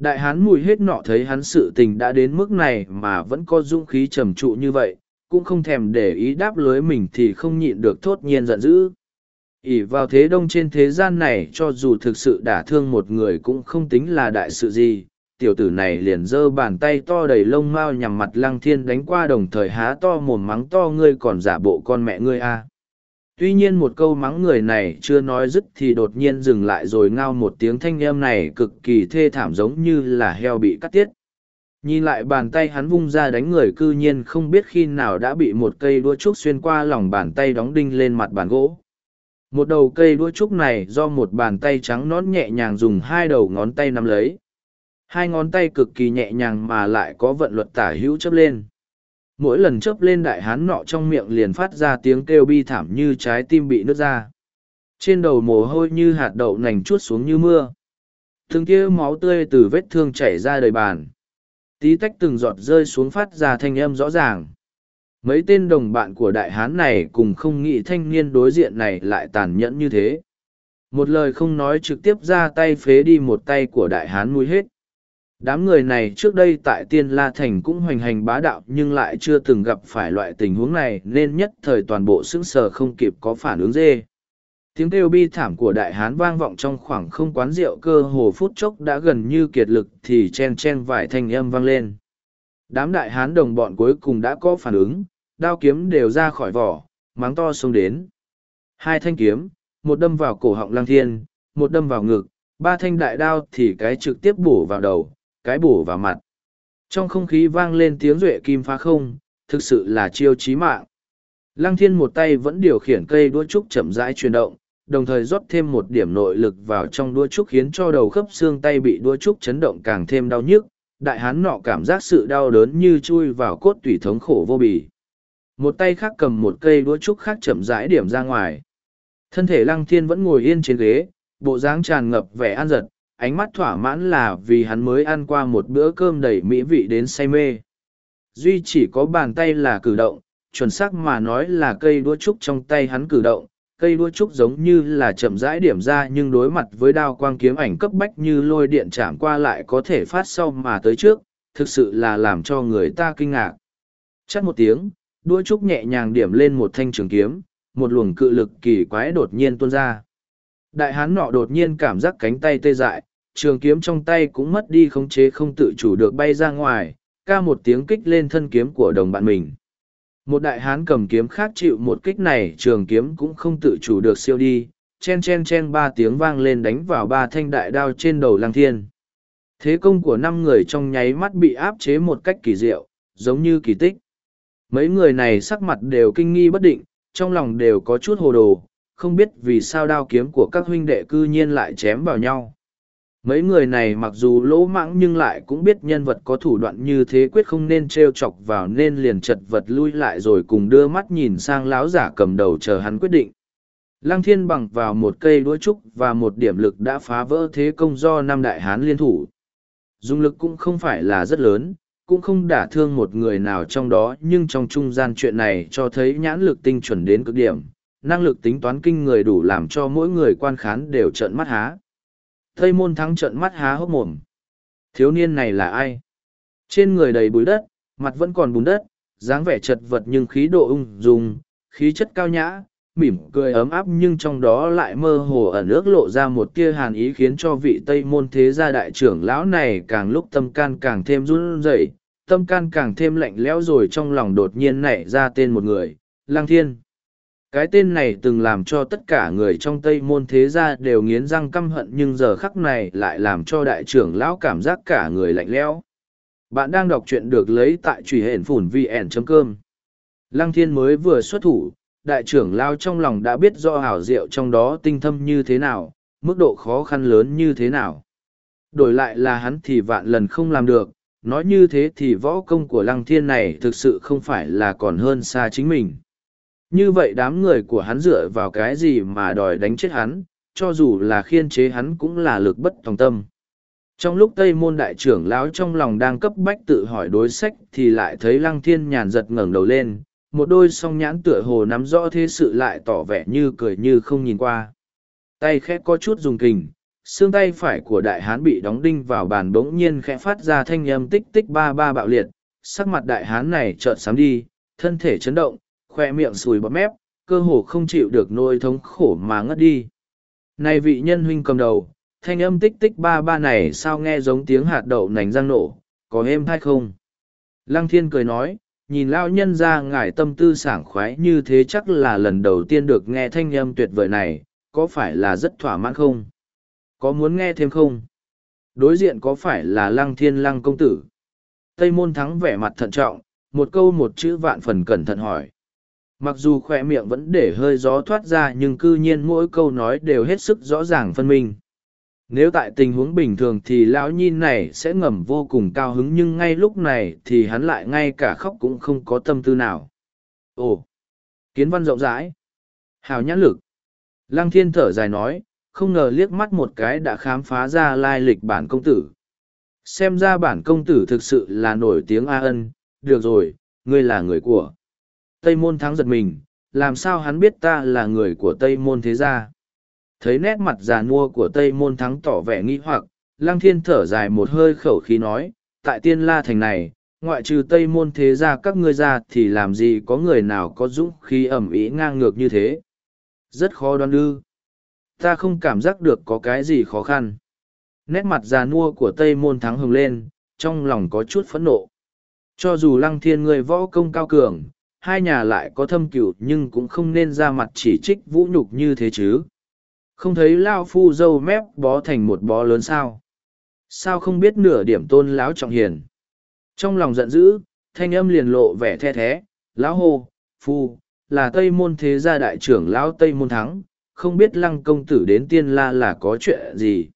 Đại hán mùi hết nọ thấy hắn sự tình đã đến mức này mà vẫn có dũng khí trầm trụ như vậy, cũng không thèm để ý đáp lưới mình thì không nhịn được thốt nhiên giận dữ ỉ vào thế đông trên thế gian này cho dù thực sự đả thương một người cũng không tính là đại sự gì tiểu tử này liền giơ bàn tay to đầy lông mao nhằm mặt lăng thiên đánh qua đồng thời há to mồm mắng to ngươi còn giả bộ con mẹ ngươi a à tuy nhiên một câu mắng người này chưa nói dứt thì đột nhiên dừng lại rồi ngao một tiếng thanh em này cực kỳ thê thảm giống như là heo bị cắt tiết. Nhìn lại bàn tay hắn vung ra đánh người cư nhiên không biết khi nào đã bị một cây đua trúc xuyên qua lòng bàn tay đóng đinh lên mặt bàn gỗ. Một đầu cây đuôi trúc này do một bàn tay trắng nón nhẹ nhàng dùng hai đầu ngón tay nắm lấy. Hai ngón tay cực kỳ nhẹ nhàng mà lại có vận luật tả hữu chấp lên mỗi lần chớp lên đại hán nọ trong miệng liền phát ra tiếng kêu bi thảm như trái tim bị nứt ra. Trên đầu mồ hôi như hạt đậu nành chuốt xuống như mưa. Thường kia máu tươi từ vết thương chảy ra đầy bàn. Tí tách từng giọt rơi xuống phát ra thanh âm rõ ràng. Mấy tên đồng bạn của đại hán này cùng không nghĩ thanh niên đối diện này lại tàn nhẫn như thế. Một lời không nói trực tiếp ra tay phế đi một tay của đại hán nuôi hết đám người này trước đây tại tiên la thành cũng hoành hành bá đạo nhưng lại chưa từng gặp phải loại tình huống này nên nhất thời toàn bộ sững sờ không kịp có phản ứng dê. Tiếng kêu bi thảm của đại hán vang vọng trong khoảng không quán rượu cơ hồ phút chốc đã gần như kiệt lực thì chen chen vài thanh âm vang lên. Đám đại hán đồng bọn cuối cùng đã có phản ứng, đao kiếm đều ra khỏi vỏ, mắng to xông đến. Hai thanh kiếm, một đâm vào cổ họng Lang thiên, một đâm vào ngực, ba thanh đại đao thì cái trực tiếp bổ vào đầu cái bổ vào mặt trong không khí vang lên tiếng duệ kim phá không thực sự là chiêu chí mạng lăng thiên một tay vẫn điều khiển cây đua trúc chậm rãi chuyển động đồng thời rót thêm một điểm nội lực vào trong đua trúc khiến cho đầu khớp xương tay bị đua trúc chấn động càng thêm đau nhức đại hán nọ cảm giác sự đau đớn như chui vào cốt tủy thống khổ vô bì. Một tay khác cầm một cây đua trúc khác chậm rãi điểm ra ngoài. Thân thể lăng thiên vẫn ngồi yên trên ghế, bộ dáng tràn ngập vẻ an giật, ánh mắt thỏa mãn là vì hắn mới ăn qua một bữa cơm đầy mỹ vị đến say mê. Duy chỉ có bàn tay là cử động, chuẩn xác mà nói là cây đũa trúc trong tay hắn cử động, cây đua trúc giống như là chậm rãi điểm ra nhưng đối mặt với đao quang kiếm ảnh cấp bách như lôi điện chạm qua lại có thể phát sau mà tới trước, thực sự là làm cho người ta kinh ngạc. Chắc một tiếng, đua trúc nhẹ nhàng điểm lên một thanh trường kiếm, một luồng cự lực kỳ quái đột nhiên tuôn ra. Đại hán nọ đột nhiên cảm giác cánh tay tê dại, trường kiếm trong tay cũng mất đi khống chế không tự chủ được bay ra ngoài, ca một tiếng kích lên thân kiếm của đồng bạn mình. Một đại hán cầm kiếm khác chịu một kích này trường kiếm cũng không tự chủ được siêu đi, chen chen chen ba tiếng vang lên đánh vào ba thanh đại đao trên đầu lang thiên. Thế công của năm người trong nháy mắt bị áp chế một cách kỳ diệu, giống như kỳ tích. Mấy người này sắc mặt đều kinh nghi bất định, trong lòng đều có chút hồ đồ, không biết vì sao đao kiếm của các huynh đệ cư nhiên lại chém vào nhau. Mấy người này mặc dù lỗ mãng nhưng lại cũng biết nhân vật có thủ đoạn như thế quyết không nên trêu chọc vào nên liền chật vật lui lại rồi cùng đưa mắt nhìn sang láo giả cầm đầu chờ hắn quyết định. Lăng thiên bằng vào một cây đũa trúc và một điểm lực đã phá vỡ thế công do năm đại hán liên thủ. Dung lực cũng không phải là rất lớn, cũng không đả thương một người nào trong đó nhưng trong trung gian chuyện này cho thấy nhãn lực tinh chuẩn đến cực điểm, năng lực tính toán kinh người đủ làm cho mỗi người quan khán đều trợn mắt há. Tây môn thắng trận mắt há hốc mồm. Thiếu niên này là ai? Trên người đầy bụi đất, mặt vẫn còn bùn đất, dáng vẻ chật vật nhưng khí độ ung dung, khí chất cao nhã, mỉm cười ấm áp nhưng trong đó lại mơ hồ ẩn ước lộ ra một tia hàn ý khiến cho vị Tây môn thế gia đại trưởng lão này càng lúc tâm can càng thêm run rẩy, tâm can càng thêm lạnh lẽo rồi trong lòng đột nhiên nảy ra tên một người, Lang Thiên. Cái tên này từng làm cho tất cả người trong Tây môn thế gia đều nghiến răng căm hận nhưng giờ khắc này lại làm cho đại trưởng lão cảm giác cả người lạnh lẽo. Bạn đang đọc truyện được lấy tại truy hển phủn vn.com. Lăng thiên mới vừa xuất thủ, đại trưởng lao trong lòng đã biết do hảo diệu trong đó tinh thâm như thế nào, mức độ khó khăn lớn như thế nào. Đổi lại là hắn thì vạn lần không làm được, nói như thế thì võ công của lăng thiên này thực sự không phải là còn hơn xa chính mình. Như vậy đám người của hắn dựa vào cái gì mà đòi đánh chết hắn, cho dù là khiên chế hắn cũng là lực bất tòng tâm. Trong lúc Tây Môn Đại trưởng lão trong lòng đang cấp bách tự hỏi đối sách thì lại thấy Lăng Thiên nhàn giật ngẩng đầu lên, một đôi song nhãn tựa hồ nắm rõ thế sự lại tỏ vẻ như cười như không nhìn qua. Tay khẽ có chút dùng kình, xương tay phải của đại hán bị đóng đinh vào bàn bỗng nhiên khẽ phát ra thanh âm tích tích ba ba bạo liệt, sắc mặt đại hán này chợt sáng đi, thân thể chấn động, khoe miệng sùi bọt mép, cơ hồ không chịu được nỗi thống khổ mà ngất đi. Này vị nhân huynh cầm đầu, thanh âm tích tích ba ba này sao nghe giống tiếng hạt đậu nành răng nổ, có êm hay không? Lăng thiên cười nói, nhìn lao nhân ra ngài tâm tư sảng khoái như thế chắc là lần đầu tiên được nghe thanh âm tuyệt vời này, có phải là rất thỏa mãn không? Có muốn nghe thêm không? Đối diện có phải là lăng thiên lăng công tử? Tây môn thắng vẻ mặt thận trọng, một câu một chữ vạn phần cẩn thận hỏi. Mặc dù khoe miệng vẫn để hơi gió thoát ra nhưng cư nhiên mỗi câu nói đều hết sức rõ ràng phân minh. Nếu tại tình huống bình thường thì lão nhi này sẽ ngầm vô cùng cao hứng nhưng ngay lúc này thì hắn lại ngay cả khóc cũng không có tâm tư nào. Ồ! Kiến văn rộng rãi! Hào nhãn lực! Lăng thiên thở dài nói, không ngờ liếc mắt một cái đã khám phá ra lai lịch bản công tử. Xem ra bản công tử thực sự là nổi tiếng A ân, được rồi, ngươi là người của. Tây môn thắng giật mình, làm sao hắn biết ta là người của Tây môn thế gia? Thấy nét mặt già nua của Tây môn thắng tỏ vẻ nghi hoặc, lăng thiên thở dài một hơi khẩu khí nói, tại tiên la thành này, ngoại trừ Tây môn thế gia các ngươi ra thì làm gì có người nào có dũng khí ẩm ý ngang ngược như thế? Rất khó đoán ư. Ta không cảm giác được có cái gì khó khăn. Nét mặt già nua của Tây môn thắng hừng lên, trong lòng có chút phẫn nộ. Cho dù lăng thiên người võ công cao cường, hai nhà lại có thâm cửu nhưng cũng không nên ra mặt chỉ trích vũ nhục như thế chứ. Không thấy lao phu dâu mép bó thành một bó lớn sao. Sao không biết nửa điểm tôn lão trọng hiền. Trong lòng giận dữ, thanh âm liền lộ vẻ the thé lão hô, phu, là Tây Môn Thế Gia Đại trưởng Lão Tây Môn Thắng, không biết lăng công tử đến tiên la là có chuyện gì.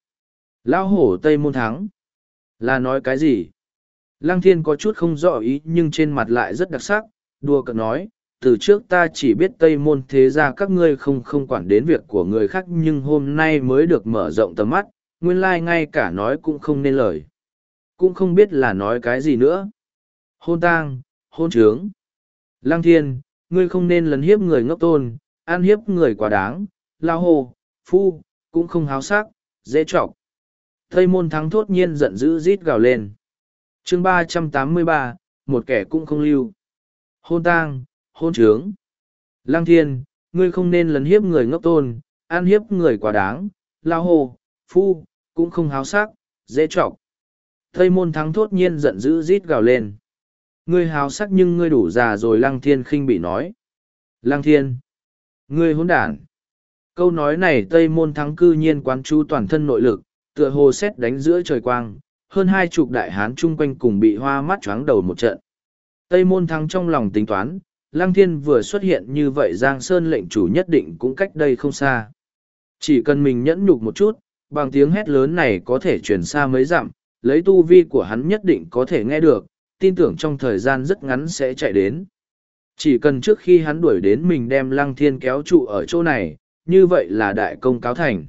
Lão hổ Tây Môn Thắng, là nói cái gì? Lăng thiên có chút không rõ ý nhưng trên mặt lại rất đặc sắc, đua cợt nói, từ trước ta chỉ biết Tây Môn Thế Gia các ngươi không không quản đến việc của người khác nhưng hôm nay mới được mở rộng tầm mắt, nguyên lai like ngay cả nói cũng không nên lời. Cũng không biết là nói cái gì nữa. Hôn tang, hôn trướng. Lăng thiên, ngươi không nên lấn hiếp người ngốc tôn, an hiếp người quá đáng, lao hồ, phu, cũng không háo sắc, dễ trọc. Tây môn thắng thốt nhiên giận dữ rít gào lên. chương ba trăm tám mươi ba một kẻ cũng không lưu. Hôn tang, hôn trướng. Lăng thiên, ngươi không nên lấn hiếp người ngốc tôn, an hiếp người quá đáng, lao hồ, phu, cũng không háo sắc, dễ trọc. Tây môn thắng thốt nhiên giận dữ rít gào lên. Ngươi háo sắc nhưng ngươi đủ già rồi lăng thiên khinh bị nói. Lăng thiên! Ngươi hỗn đản! Câu nói này Tây môn thắng cư nhiên quán chú toàn thân nội lực, tựa hồ xét đánh giữa trời quang, hơn hai chục đại hán chung quanh cùng bị hoa mắt choáng đầu một trận. Tây môn thắng trong lòng tính toán, Lăng Thiên vừa xuất hiện như vậy Giang Sơn lệnh chủ nhất định cũng cách đây không xa. Chỉ cần mình nhẫn nhục một chút, bằng tiếng hét lớn này có thể truyền xa mấy dặm, lấy tu vi của hắn nhất định có thể nghe được, tin tưởng trong thời gian rất ngắn sẽ chạy đến. Chỉ cần trước khi hắn đuổi đến mình đem Lăng Thiên kéo trụ ở chỗ này, như vậy là đại công cáo thành.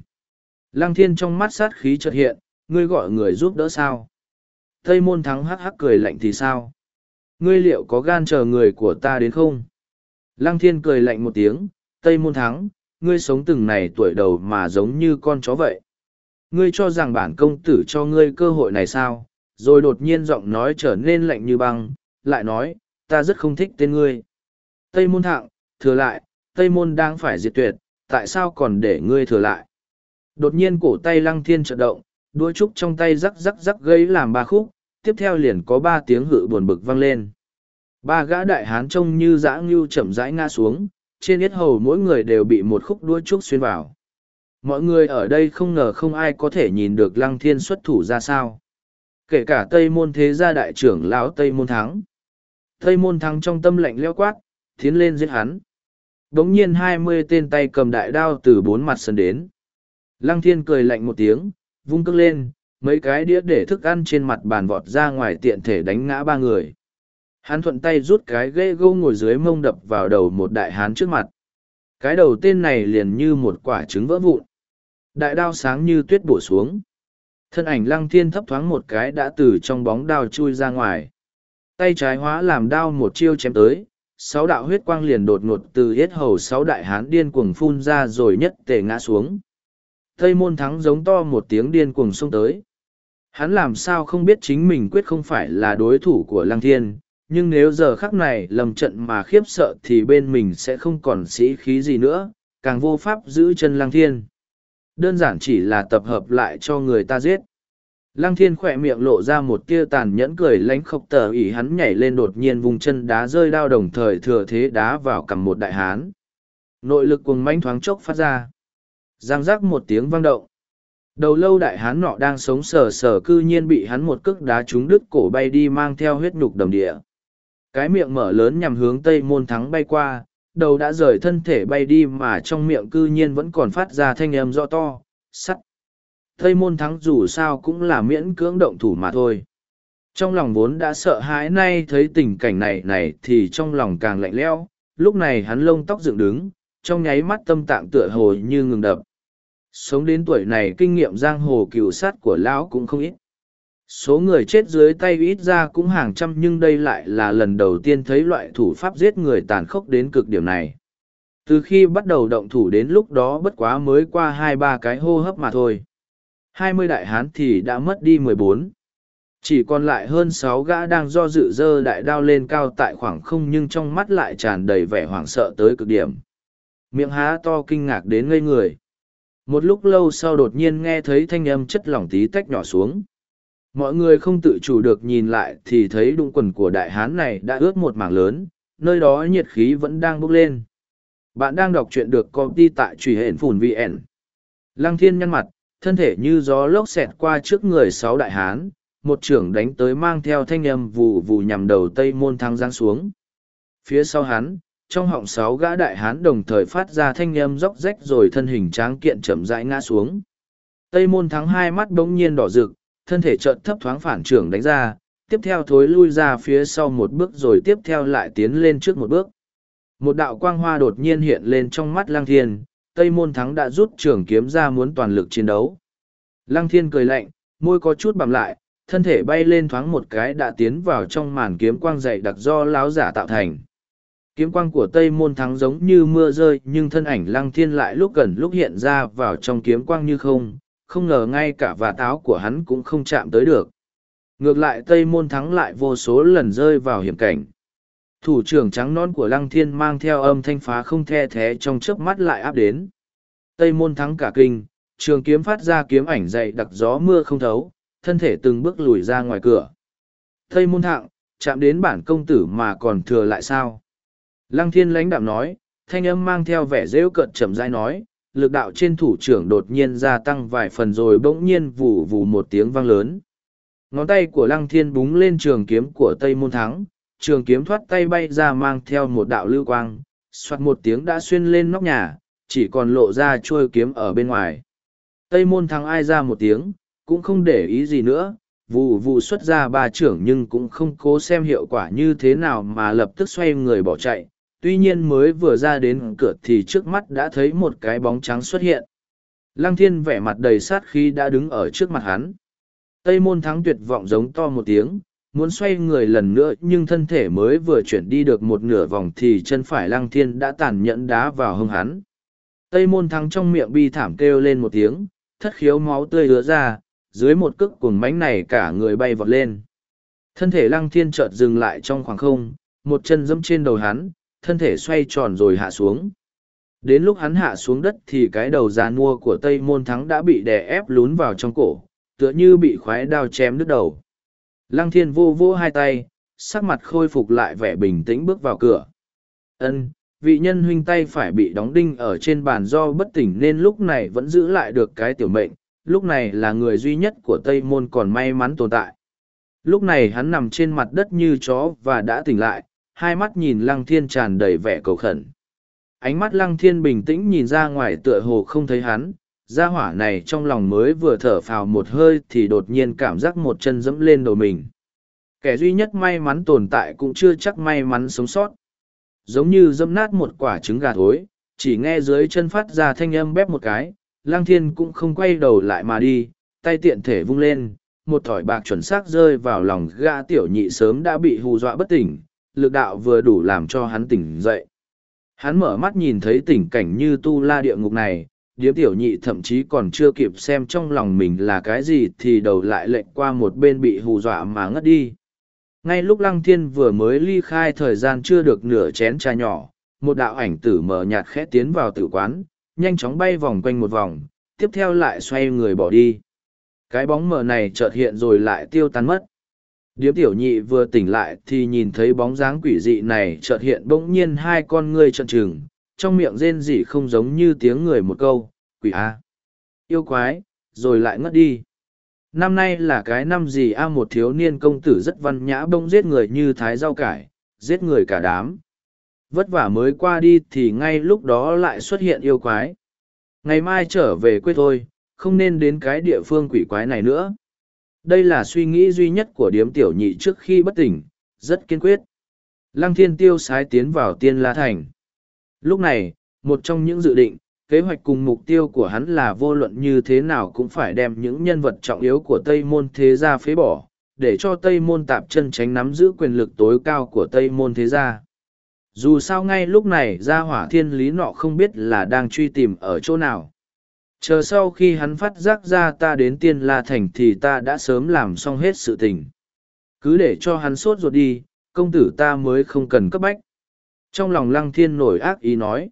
Lăng Thiên trong mắt sát khí chợt hiện, ngươi gọi người giúp đỡ sao? Tây môn thắng hắc hắc cười lạnh thì sao? Ngươi liệu có gan chờ người của ta đến không? Lăng Thiên cười lạnh một tiếng, Tây môn thắng, ngươi sống từng này tuổi đầu mà giống như con chó vậy. Ngươi cho rằng bản công tử cho ngươi cơ hội này sao? rồi đột nhiên giọng nói trở nên lạnh như băng, lại nói, ta rất không thích tên ngươi. Tây môn thạng, thừa lại, Tây môn đang phải diệt tuyệt, tại sao còn để ngươi thừa lại? Đột nhiên cổ tay lăng thiên trợ động, đuôi trúc trong tay rắc rắc rắc gây làm ba khúc, tiếp theo liền có ba tiếng hự buồn bực vang lên. Ba gã đại hán trông như dã ngưu chậm rãi ngã xuống, trên yết hầu mỗi người đều bị một khúc đuôi trúc xuyên vào. Mọi người ở đây không ngờ không ai có thể nhìn được lăng thiên xuất thủ ra sao kể cả tây môn thế gia đại trưởng lão tây môn thắng tây môn thắng trong tâm lệnh leo quát tiến lên giết hắn đống nhiên hai mươi tên tay cầm đại đao từ bốn mặt sân đến lăng thiên cười lạnh một tiếng vung cước lên mấy cái đĩa để thức ăn trên mặt bàn vọt ra ngoài tiện thể đánh ngã ba người. Hắn thuận tay rút cái ghê gô ngồi dưới mông đập vào đầu một đại hán trước mặt. Cái đầu tên này liền như một quả trứng vỡ vụn. Đại đao sáng như tuyết bổ xuống. Thân ảnh lăng thiên thấp thoáng một cái đã từ trong bóng đao chui ra ngoài. Tay trái hóa làm đao một chiêu chém tới, sáu đạo huyết quang liền đột ngột từ yết hầu sáu đại hán điên cuồng phun ra rồi nhất tề ngã xuống. Tây môn thắng giống to một tiếng điên cuồng xông tới hắn làm sao không biết chính mình quyết không phải là đối thủ của lăng thiên, nhưng nếu giờ khắc này lầm trận mà khiếp sợ thì bên mình sẽ không còn sĩ khí gì nữa, càng vô pháp giữ chân lăng thiên. Đơn giản chỉ là tập hợp lại cho người ta giết. Lăng thiên khỏe miệng lộ ra một tia tàn nhẫn cười lánh khóc tờ ỉ hắn nhảy lên đột nhiên vùng chân đá rơi đao đồng thời thừa thế đá vào cầm một đại hán. Nội lực cuồng manh thoáng chốc phát ra. Giang giác một tiếng vang động đầu lâu đại hán nọ đang sống sờ sờ cư nhiên bị hắn một cước đá trúng đứt cổ bay đi mang theo huyết nhục đầm địa cái miệng mở lớn nhằm hướng tây môn thắng bay qua đầu đã rời thân thể bay đi mà trong miệng cư nhiên vẫn còn phát ra thanh âm rõ to, sắt. Tây môn thắng dù sao cũng là miễn cưỡng động thủ mà thôi. Trong lòng vốn đã sợ hãi nay thấy tình cảnh này này thì trong lòng càng lạnh lẽo. lúc này hắn lông tóc dựng đứng, trong nháy mắt tâm tạng tựa hồ như ngừng đập. Sống đến tuổi này kinh nghiệm giang hồ cựu sát của lão cũng không ít. Số người chết dưới tay ít ra cũng hàng trăm nhưng đây lại là lần đầu tiên thấy loại thủ pháp giết người tàn khốc đến cực điểm này. Từ khi bắt đầu động thủ đến lúc đó bất quá mới qua hai ba cái hô hấp mà thôi. hai mươi đại hán thì đã mất đi mười bốn Chỉ còn lại hơn sáu gã đang do dự dơ đại đao lên cao tại khoảng không nhưng trong mắt lại tràn đầy vẻ hoảng sợ tới cực điểm. Miệng há to kinh ngạc đến ngây người. Một lúc lâu sau đột nhiên nghe thấy thanh âm chất lỏng tí tách nhỏ xuống. Mọi người không tự chủ được nhìn lại thì thấy đụng quần của đại hán này đã ướt một mảng lớn, nơi đó nhiệt khí vẫn đang bốc lên. Bạn đang đọc truyện được công ty tại truy hển phùn vn lăng thiên nhăn mặt, thân thể như gió lốc xẹt qua trước người sáu đại hán, một trưởng đánh tới mang theo thanh âm vù vù nhằm đầu tây môn thăng giang xuống. Phía sau hắn trong họng sáu gã đại hán đồng thời phát ra thanh âm róc rách rồi thân hình tráng kiện chậm rãi ngã xuống tây môn thắng hai mắt bỗng nhiên đỏ rực thân thể chợt thấp thoáng phản trưởng đánh ra, tiếp theo thối lui ra phía sau một bước rồi tiếp theo lại tiến lên trước một bước. Một đạo quang hoa đột nhiên hiện lên trong mắt Lăng Thiên, Tây Môn Thắng đã rút trường kiếm ra muốn toàn lực chiến đấu. Lăng Thiên cười lạnh, môi có chút bằm lại, thân thể bay lên thoáng một cái đã tiến vào trong màn kiếm quang dày đặc do láo giả tạo thành. Kiếm quang của Tây Môn Thắng giống như mưa rơi nhưng thân ảnh Lăng Thiên lại lúc gần lúc hiện ra vào trong kiếm quang như không, không ngờ ngay cả và táo của hắn cũng không chạm tới được. Ngược lại Tây Môn thắng lại vô số lần rơi vào hiểm cảnh. Thủ trưởng trắng non của Lăng Thiên mang theo âm thanh phá không the thế trong chớp mắt lại áp đến. Tây Môn thắng cả kinh, trường kiếm phát ra kiếm ảnh dày đặc gió mưa không thấu, thân thể từng bước lùi ra ngoài cửa. Tây Môn thạng, chạm đến bản công tử mà còn thừa lại sao? Lăng Thiên lãnh đạm nói, thanh âm mang theo vẻ rêu cợt chậm rãi nói, lực đạo trên thủ trưởng đột nhiên gia tăng vài phần rồi bỗng nhiên vù vù một tiếng vang lớn. Ngón tay của lăng thiên búng lên trường kiếm của Tây Môn Thắng, trường kiếm thoát tay bay ra mang theo một đạo lưu quang, soạt một tiếng đã xuyên lên nóc nhà, chỉ còn lộ ra trôi kiếm ở bên ngoài. Tây Môn Thắng ai ra một tiếng, cũng không để ý gì nữa, vù vù xuất ra ba trưởng nhưng cũng không cố xem hiệu quả như thế nào mà lập tức xoay người bỏ chạy, tuy nhiên mới vừa ra đến cửa thì trước mắt đã thấy một cái bóng trắng xuất hiện. Lăng thiên vẻ mặt đầy sát khí đã đứng ở trước mặt hắn. Tây môn thắng tuyệt vọng giống to một tiếng, muốn xoay người lần nữa nhưng thân thể mới vừa chuyển đi được một nửa vòng thì chân phải lăng thiên đã tàn nhẫn đá vào hông hắn. Tây môn thắng trong miệng bi thảm kêu lên một tiếng, thất khiếu máu tươi ứa ra, dưới một cước cuồng mánh này cả người bay vọt lên. Thân thể lăng thiên chợt dừng lại trong khoảng không, một chân dẫm trên đầu hắn, thân thể xoay tròn rồi hạ xuống. Đến lúc hắn hạ xuống đất thì cái đầu già nua của Tây Môn Thắng đã bị đè ép lún vào trong cổ, tựa như bị khoái đao chém đứt đầu. Lăng thiên vô vô hai tay, sắc mặt khôi phục lại vẻ bình tĩnh bước vào cửa. Ân, vị nhân huynh tay phải bị đóng đinh ở trên bàn do bất tỉnh nên lúc này vẫn giữ lại được cái tiểu mệnh, lúc này là người duy nhất của Tây Môn còn may mắn tồn tại. Lúc này hắn nằm trên mặt đất như chó và đã tỉnh lại, hai mắt nhìn lăng thiên tràn đầy vẻ cầu khẩn. Ánh mắt lăng thiên bình tĩnh nhìn ra ngoài tựa hồ không thấy hắn, gia hỏa này trong lòng mới vừa thở phào một hơi thì đột nhiên cảm giác một chân dẫm lên đầu mình. Kẻ duy nhất may mắn tồn tại cũng chưa chắc may mắn sống sót. Giống như dẫm nát một quả trứng gà thối, chỉ nghe dưới chân phát ra thanh âm bép một cái, lăng thiên cũng không quay đầu lại mà đi, tay tiện thể vung lên, một thỏi bạc chuẩn xác rơi vào lòng gã tiểu nhị sớm đã bị hù dọa bất tỉnh, lực đạo vừa đủ làm cho hắn tỉnh dậy. Hắn mở mắt nhìn thấy tình cảnh như tu la địa ngục này, điếm tiểu nhị thậm chí còn chưa kịp xem trong lòng mình là cái gì thì đầu lại lệnh qua một bên bị hù dọa mà ngất đi. Ngay lúc lăng thiên vừa mới ly khai thời gian chưa được nửa chén trà nhỏ, một đạo ảnh tử mờ nhạt khẽ tiến vào tử quán, nhanh chóng bay vòng quanh một vòng, tiếp theo lại xoay người bỏ đi. Cái bóng mờ này chợt hiện rồi lại tiêu tan mất. Điếm tiểu nhị vừa tỉnh lại thì nhìn thấy bóng dáng quỷ dị này chợt hiện bỗng nhiên hai con ngươi trợn trừng, trong miệng rên rỉ không giống như tiếng người một câu, quỷ a. Yêu quái, rồi lại ngất đi. Năm nay là cái năm gì a một thiếu niên công tử rất văn nhã bông giết người như thái rau cải, giết người cả đám. Vất vả mới qua đi thì ngay lúc đó lại xuất hiện yêu quái. Ngày mai trở về quê thôi, không nên đến cái địa phương quỷ quái này nữa. Đây là suy nghĩ duy nhất của điếm tiểu nhị trước khi bất tỉnh, rất kiên quyết. Lăng thiên tiêu sái tiến vào tiên la thành. Lúc này, một trong những dự định, kế hoạch cùng mục tiêu của hắn là vô luận như thế nào cũng phải đem những nhân vật trọng yếu của Tây Môn Thế Gia phế bỏ, để cho Tây Môn Tạp chân tránh nắm giữ quyền lực tối cao của Tây Môn Thế Gia. Dù sao ngay lúc này gia hỏa thiên lý nọ không biết là đang truy tìm ở chỗ nào. Chờ sau khi hắn phát giác ra ta đến tiên la thành thì ta đã sớm làm xong hết sự tình. Cứ để cho hắn sốt ruột đi, công tử ta mới không cần cấp bách. Trong lòng lăng thiên nổi ác ý nói.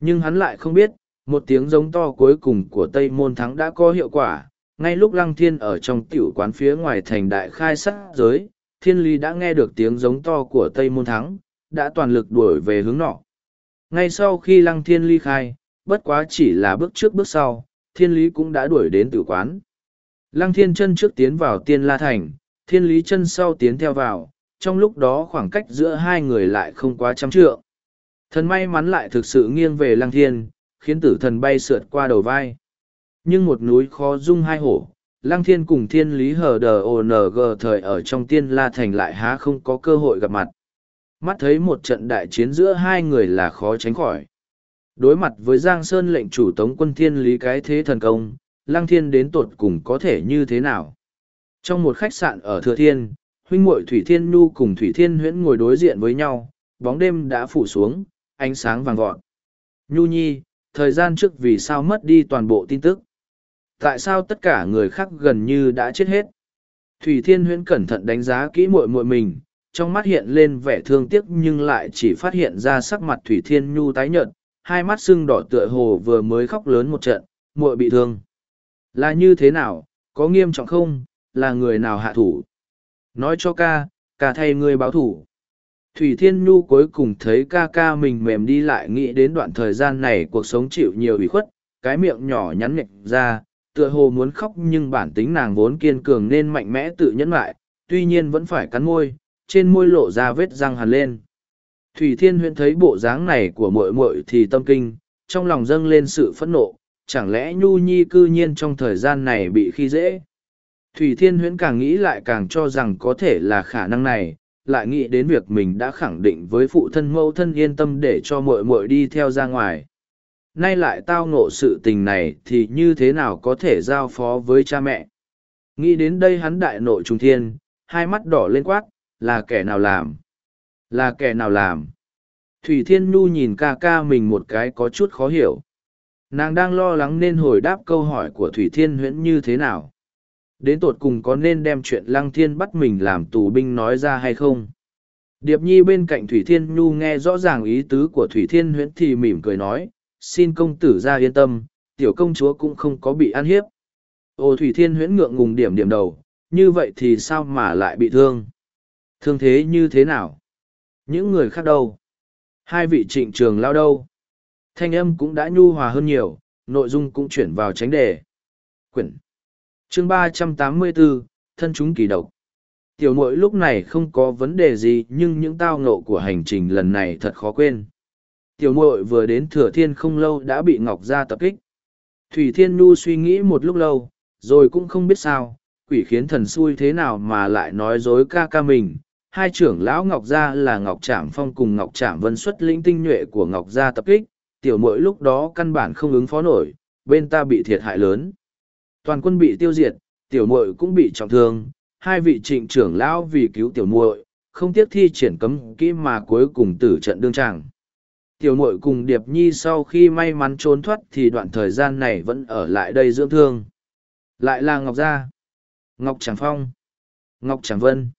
Nhưng hắn lại không biết, một tiếng giống to cuối cùng của Tây Môn Thắng đã có hiệu quả. Ngay lúc lăng thiên ở trong tiểu quán phía ngoài thành đại khai sát giới, thiên ly đã nghe được tiếng giống to của Tây Môn Thắng, đã toàn lực đuổi về hướng nọ. Ngay sau khi lăng thiên ly khai, bất quá chỉ là bước trước bước sau, thiên lý cũng đã đuổi đến tử quán. Lăng thiên chân trước tiến vào tiên la thành, thiên lý chân sau tiến theo vào, trong lúc đó khoảng cách giữa hai người lại không quá trăm trượng. Thần may mắn lại thực sự nghiêng về lăng thiên, khiến tử thần bay sượt qua đầu vai. Nhưng một núi khó dung hai hổ, lăng thiên cùng thiên lý hờ đờ ong thời ở trong tiên la thành lại há không có cơ hội gặp mặt. Mắt thấy một trận đại chiến giữa hai người là khó tránh khỏi. Đối mặt với Giang Sơn lệnh chủ tống quân thiên lý cái thế thần công, lăng thiên đến tột cùng có thể như thế nào? Trong một khách sạn ở Thừa Thiên, huynh muội Thủy Thiên Nhu cùng Thủy Thiên huyễn ngồi đối diện với nhau, bóng đêm đã phủ xuống, ánh sáng vàng vọt. Nhu nhi, thời gian trước vì sao mất đi toàn bộ tin tức? Tại sao tất cả người khác gần như đã chết hết? Thủy Thiên huyễn cẩn thận đánh giá kỹ muội muội mình, trong mắt hiện lên vẻ thương tiếc nhưng lại chỉ phát hiện ra sắc mặt Thủy Thiên Nhu tái nhợt, hai mắt sưng đỏ tựa hồ vừa mới khóc lớn một trận, muội bị thương. Là như thế nào, có nghiêm trọng không, là người nào hạ thủ? Nói cho ca, ca thay người báo thủ. Thủy Thiên Nhu cuối cùng thấy ca ca mình mềm đi lại nghĩ đến đoạn thời gian này cuộc sống chịu nhiều ủy khuất, cái miệng nhỏ nhắn nhệch ra, tựa hồ muốn khóc nhưng bản tính nàng vốn kiên cường nên mạnh mẽ tự nhẫn lại, tuy nhiên vẫn phải cắn môi, trên môi lộ ra vết răng hằn lên. Thủy Thiên Huyễn thấy bộ dáng này của muội muội thì tâm kinh, trong lòng dâng lên sự phẫn nộ, chẳng lẽ Nhu Nhi cư nhiên trong thời gian này bị khi dễ. Thủy Thiên Huyễn càng nghĩ lại càng cho rằng có thể là khả năng này, lại nghĩ đến việc mình đã khẳng định với phụ thân mẫu thân yên tâm để cho muội muội đi theo ra ngoài. Nay lại tao ngộ sự tình này thì như thế nào có thể giao phó với cha mẹ. Nghĩ đến đây hắn đại nội trung thiên, hai mắt đỏ lên quát, là kẻ nào làm. Là kẻ nào làm? Thủy Thiên Nhu nhìn ca ca mình một cái có chút khó hiểu. Nàng đang lo lắng nên hồi đáp câu hỏi của Thủy Thiên huyễn như thế nào. Đến tột cùng có nên đem chuyện Lăng Thiên bắt mình làm tù binh nói ra hay không? Điệp Nhi bên cạnh Thủy Thiên Nhu nghe rõ ràng ý tứ của Thủy Thiên huyễn thì mỉm cười nói, xin công tử ra yên tâm, tiểu công chúa cũng không có bị ăn hiếp. Ồ Thủy Thiên huyễn ngượng ngùng điểm điểm đầu, như vậy thì sao mà lại bị thương? Thương thế như thế nào? Những người khác đâu? Hai vị trịnh trường lao đâu? Thanh âm cũng đã nhu hòa hơn nhiều, nội dung cũng chuyển vào tránh đề. Quyển. Chương ba trăm tám mươi bốn thân chúng kỳ độc. Tiểu mội lúc này không có vấn đề gì nhưng những tao ngộ của hành trình lần này thật khó quên. Tiểu mội vừa đến thừa thiên không lâu đã bị Ngọc Gia tập kích. Thủy Thiên Nhu suy nghĩ một lúc lâu, rồi cũng không biết sao, quỷ khiến thần xui thế nào mà lại nói dối ca ca mình. Hai trưởng lão Ngọc Gia là Ngọc Trạm Phong cùng Ngọc Trạm Vân xuất lĩnh tinh nhuệ của Ngọc Gia tập kích, tiểu mỗi lúc đó căn bản không ứng phó nổi, bên ta bị thiệt hại lớn. Toàn quân bị tiêu diệt, tiểu muội cũng bị trọng thương, hai vị trịnh trưởng lão vì cứu tiểu muội, không tiếc thi triển cấm kỹ mà cuối cùng tử trận đương tràng. Tiểu muội cùng Điệp Nhi sau khi may mắn trốn thoát thì đoạn thời gian này vẫn ở lại đây dưỡng thương. Lại là Ngọc Gia, Ngọc Tràng Phong, Ngọc Tràng Vân.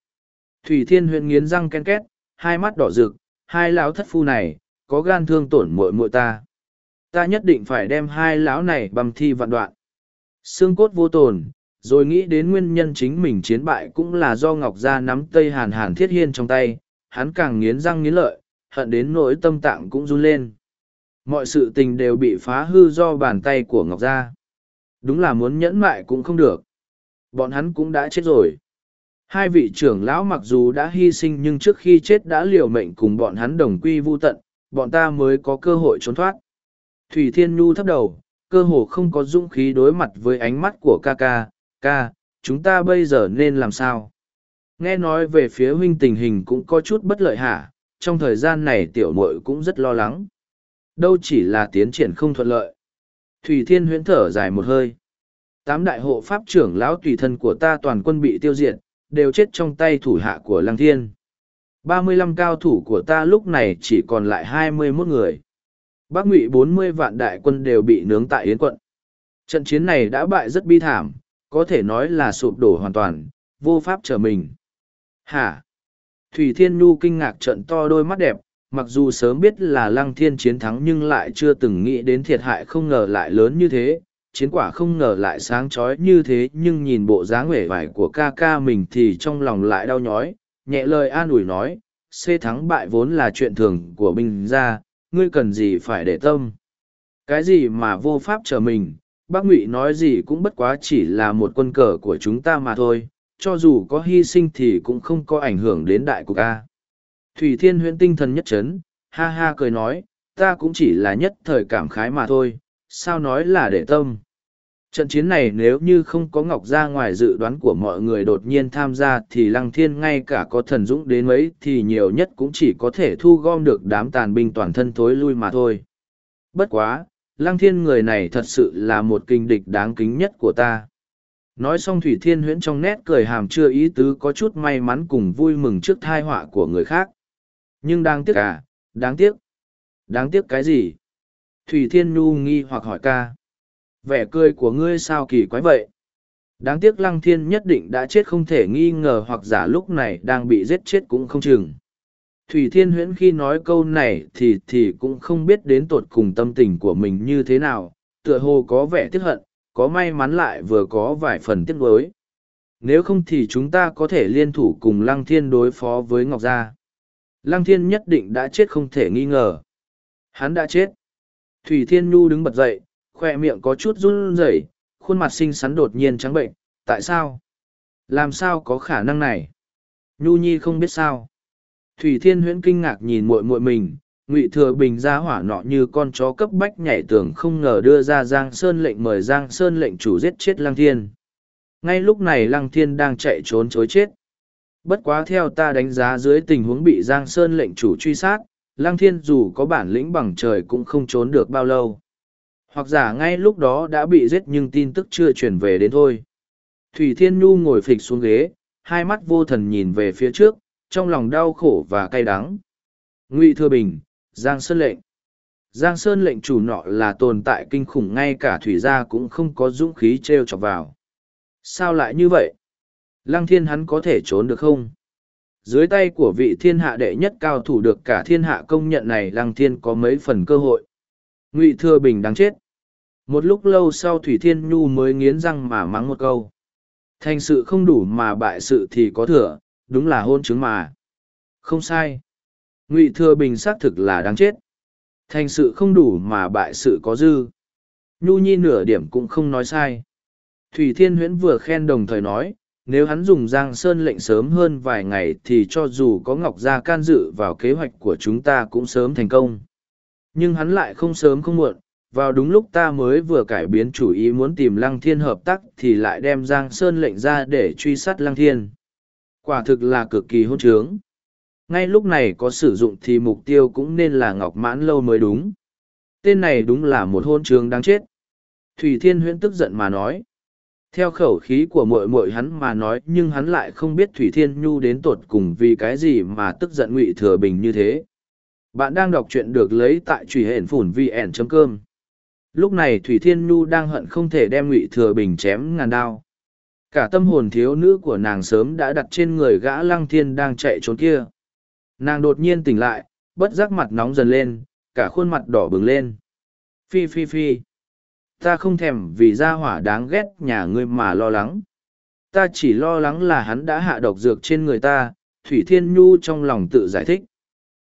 Thủy Thiên huyện nghiến răng ken két, hai mắt đỏ rực, hai lão thất phu này, có gan thương tổn muội muội ta. Ta nhất định phải đem hai lão này băm thi vạn đoạn. Xương cốt vô tồn, rồi nghĩ đến nguyên nhân chính mình chiến bại cũng là do Ngọc Gia nắm Tây Hàn Hàn Thiết Hiên trong tay, hắn càng nghiến răng nghiến lợi, hận đến nỗi tâm tạng cũng run lên. Mọi sự tình đều bị phá hư do bàn tay của Ngọc Gia. Đúng là muốn nhẫn mại cũng không được. Bọn hắn cũng đã chết rồi. Hai vị trưởng lão mặc dù đã hy sinh nhưng trước khi chết đã liều mệnh cùng bọn hắn đồng quy vu tận, bọn ta mới có cơ hội trốn thoát. Thủy Thiên Nhu thấp đầu, cơ hồ không có dũng khí đối mặt với ánh mắt của ca ca, ca, chúng ta bây giờ nên làm sao? Nghe nói về phía huynh tình hình cũng có chút bất lợi hả, trong thời gian này tiểu muội cũng rất lo lắng. Đâu chỉ là tiến triển không thuận lợi. Thủy Thiên huyễn thở dài một hơi. Tám đại hộ pháp trưởng lão tùy thân của ta toàn quân bị tiêu diệt, đều chết trong tay thủ hạ của Lăng Thiên. Ba mươi lăm cao thủ của ta lúc này chỉ còn lại hai mươi 21 người. Bắc Ngụy bốn mươi vạn đại quân đều bị nướng tại Yến quận. Trận chiến này đã bại rất bi thảm, có thể nói là sụp đổ hoàn toàn, vô pháp trở mình. Hả? Thủy Thiên Nhu kinh ngạc trận to đôi mắt đẹp, mặc dù sớm biết là Lăng Thiên chiến thắng nhưng lại chưa từng nghĩ đến thiệt hại không ngờ lại lớn như thế, chiến quả không ngờ lại sáng chói như thế nhưng nhìn bộ dáng uể vải của ca ca mình thì trong lòng lại đau nhói, nhẹ lời an ủi nói, xê thắng bại vốn là chuyện thường của binh gia, ngươi cần gì phải để tâm. Cái gì mà vô pháp trở mình, bác ngụy nói gì cũng bất quá chỉ là một quân cờ của chúng ta mà thôi, cho dù có hy sinh thì cũng không có ảnh hưởng đến đại cục A. Thủy Thiên huyễn tinh thần nhất chấn, ha ha cười nói, ta cũng chỉ là nhất thời cảm khái mà thôi, sao nói là để tâm. Trận chiến này nếu như không có Ngọc ra ngoài dự đoán của mọi người đột nhiên tham gia thì Lăng Thiên ngay cả có thần dũng đến mấy thì nhiều nhất cũng chỉ có thể thu gom được đám tàn binh toàn thân thối lui mà thôi. Bất quá, Lăng Thiên người này thật sự là một kinh địch đáng kính nhất của ta. Nói xong Thủy Thiên huyễn trong nét cười hàm chưa ý tứ có chút may mắn cùng vui mừng trước thai họa của người khác. Nhưng đáng tiếc à, đáng tiếc. Đáng tiếc cái gì? Thủy Thiên Nhu nghi hoặc hỏi ca. Vẻ cười của ngươi sao kỳ quái vậy? Đáng tiếc Lăng Thiên nhất định đã chết không thể nghi ngờ hoặc giả lúc này đang bị giết chết cũng không chừng. Thủy Thiên Huyễn khi nói câu này thì thì cũng không biết đến tột cùng tâm tình của mình như thế nào, tựa hồ có vẻ tiếc hận, có may mắn lại vừa có vài phần tiếc nuối. Nếu không thì chúng ta có thể liên thủ cùng Lăng Thiên đối phó với Ngọc Gia. Lăng Thiên nhất định đã chết không thể nghi ngờ. Hắn đã chết. Thủy Thiên Nhu đứng bật dậy, khoe miệng có chút run rẩy, khuôn mặt xinh xắn đột nhiên trắng bệnh. Tại sao? Làm sao có khả năng này? Nhu Nhi không biết sao. Thủy Thiên Huyễn kinh ngạc nhìn muội muội mình, ngụy thừa bình ra hỏa nọ như con chó cấp bách nhảy tường không ngờ đưa ra giang sơn lệnh mời giang sơn lệnh chủ giết chết lăng thiên ngay lúc này lăng thiên đang chạy trốn chối chết bất quá theo ta đánh giá dưới tình huống bị giang sơn lệnh chủ truy sát lăng thiên dù có bản lĩnh bằng trời cũng không trốn được bao lâu hoặc giả ngay lúc đó đã bị giết nhưng tin tức chưa truyền về đến thôi thủy thiên nhu ngồi phịch xuống ghế, hai mắt vô thần nhìn về phía trước, trong lòng đau khổ và cay đắng ngụy thừa bình, Giang Sơn lệnh Giang Sơn lệnh chủ nọ là tồn tại kinh khủng ngay cả thủy gia cũng không có dũng khí treo chọc vào. Sao lại như vậy? Lăng thiên hắn có thể trốn được không? Dưới tay của vị thiên hạ đệ nhất cao thủ được cả thiên hạ công nhận này lăng thiên có mấy phần cơ hội. Ngụy Thừa Bình đáng chết. Một lúc lâu sau Thủy Thiên Nhu mới nghiến răng mà mắng một câu. Thành sự không đủ mà bại sự thì có thừa, đúng là hôn chứng mà. Không sai ngụy thừa bình xác thực là đáng chết thành sự không đủ mà bại sự có dư nhu nhi nửa điểm cũng không nói sai thủy thiên huyễn vừa khen đồng thời nói nếu hắn dùng giang sơn lệnh sớm hơn vài ngày thì cho dù có ngọc gia can dự vào kế hoạch của chúng ta cũng sớm thành công. Nhưng hắn lại không sớm không muộn, vào đúng lúc ta mới vừa cải biến chủ ý muốn tìm lăng thiên hợp tác thì lại đem giang sơn lệnh ra để truy sát lăng thiên. Quả thực là cực kỳ hôn trướng. Ngay lúc này có sử dụng thì mục tiêu cũng nên là ngọc mãn lâu mới đúng. Tên này đúng là một hôn trướng đáng chết. Thủy thiên huyễn tức giận mà nói theo khẩu khí của mội mội hắn mà nói, nhưng hắn lại không biết thủy thiên nhu đến tột cùng vì cái gì mà tức giận ngụy thừa bình như thế. Bạn đang đọc truyện được lấy tại truy hển phủn vn cơm lúc này thủy thiên nhu đang hận không thể đem ngụy thừa bình chém ngàn đao. Cả tâm hồn thiếu nữ của nàng sớm đã đặt trên người gã lăng thiên đang chạy trốn kia. Nàng đột nhiên tỉnh lại, bất giác mặt nóng dần lên, cả khuôn mặt đỏ bừng lên. Phi phi phi ta không thèm vì gia hỏa đáng ghét nhà ngươi mà lo lắng. Ta chỉ lo lắng là hắn đã hạ độc dược trên người ta, thủy thiên nhu trong lòng tự giải thích.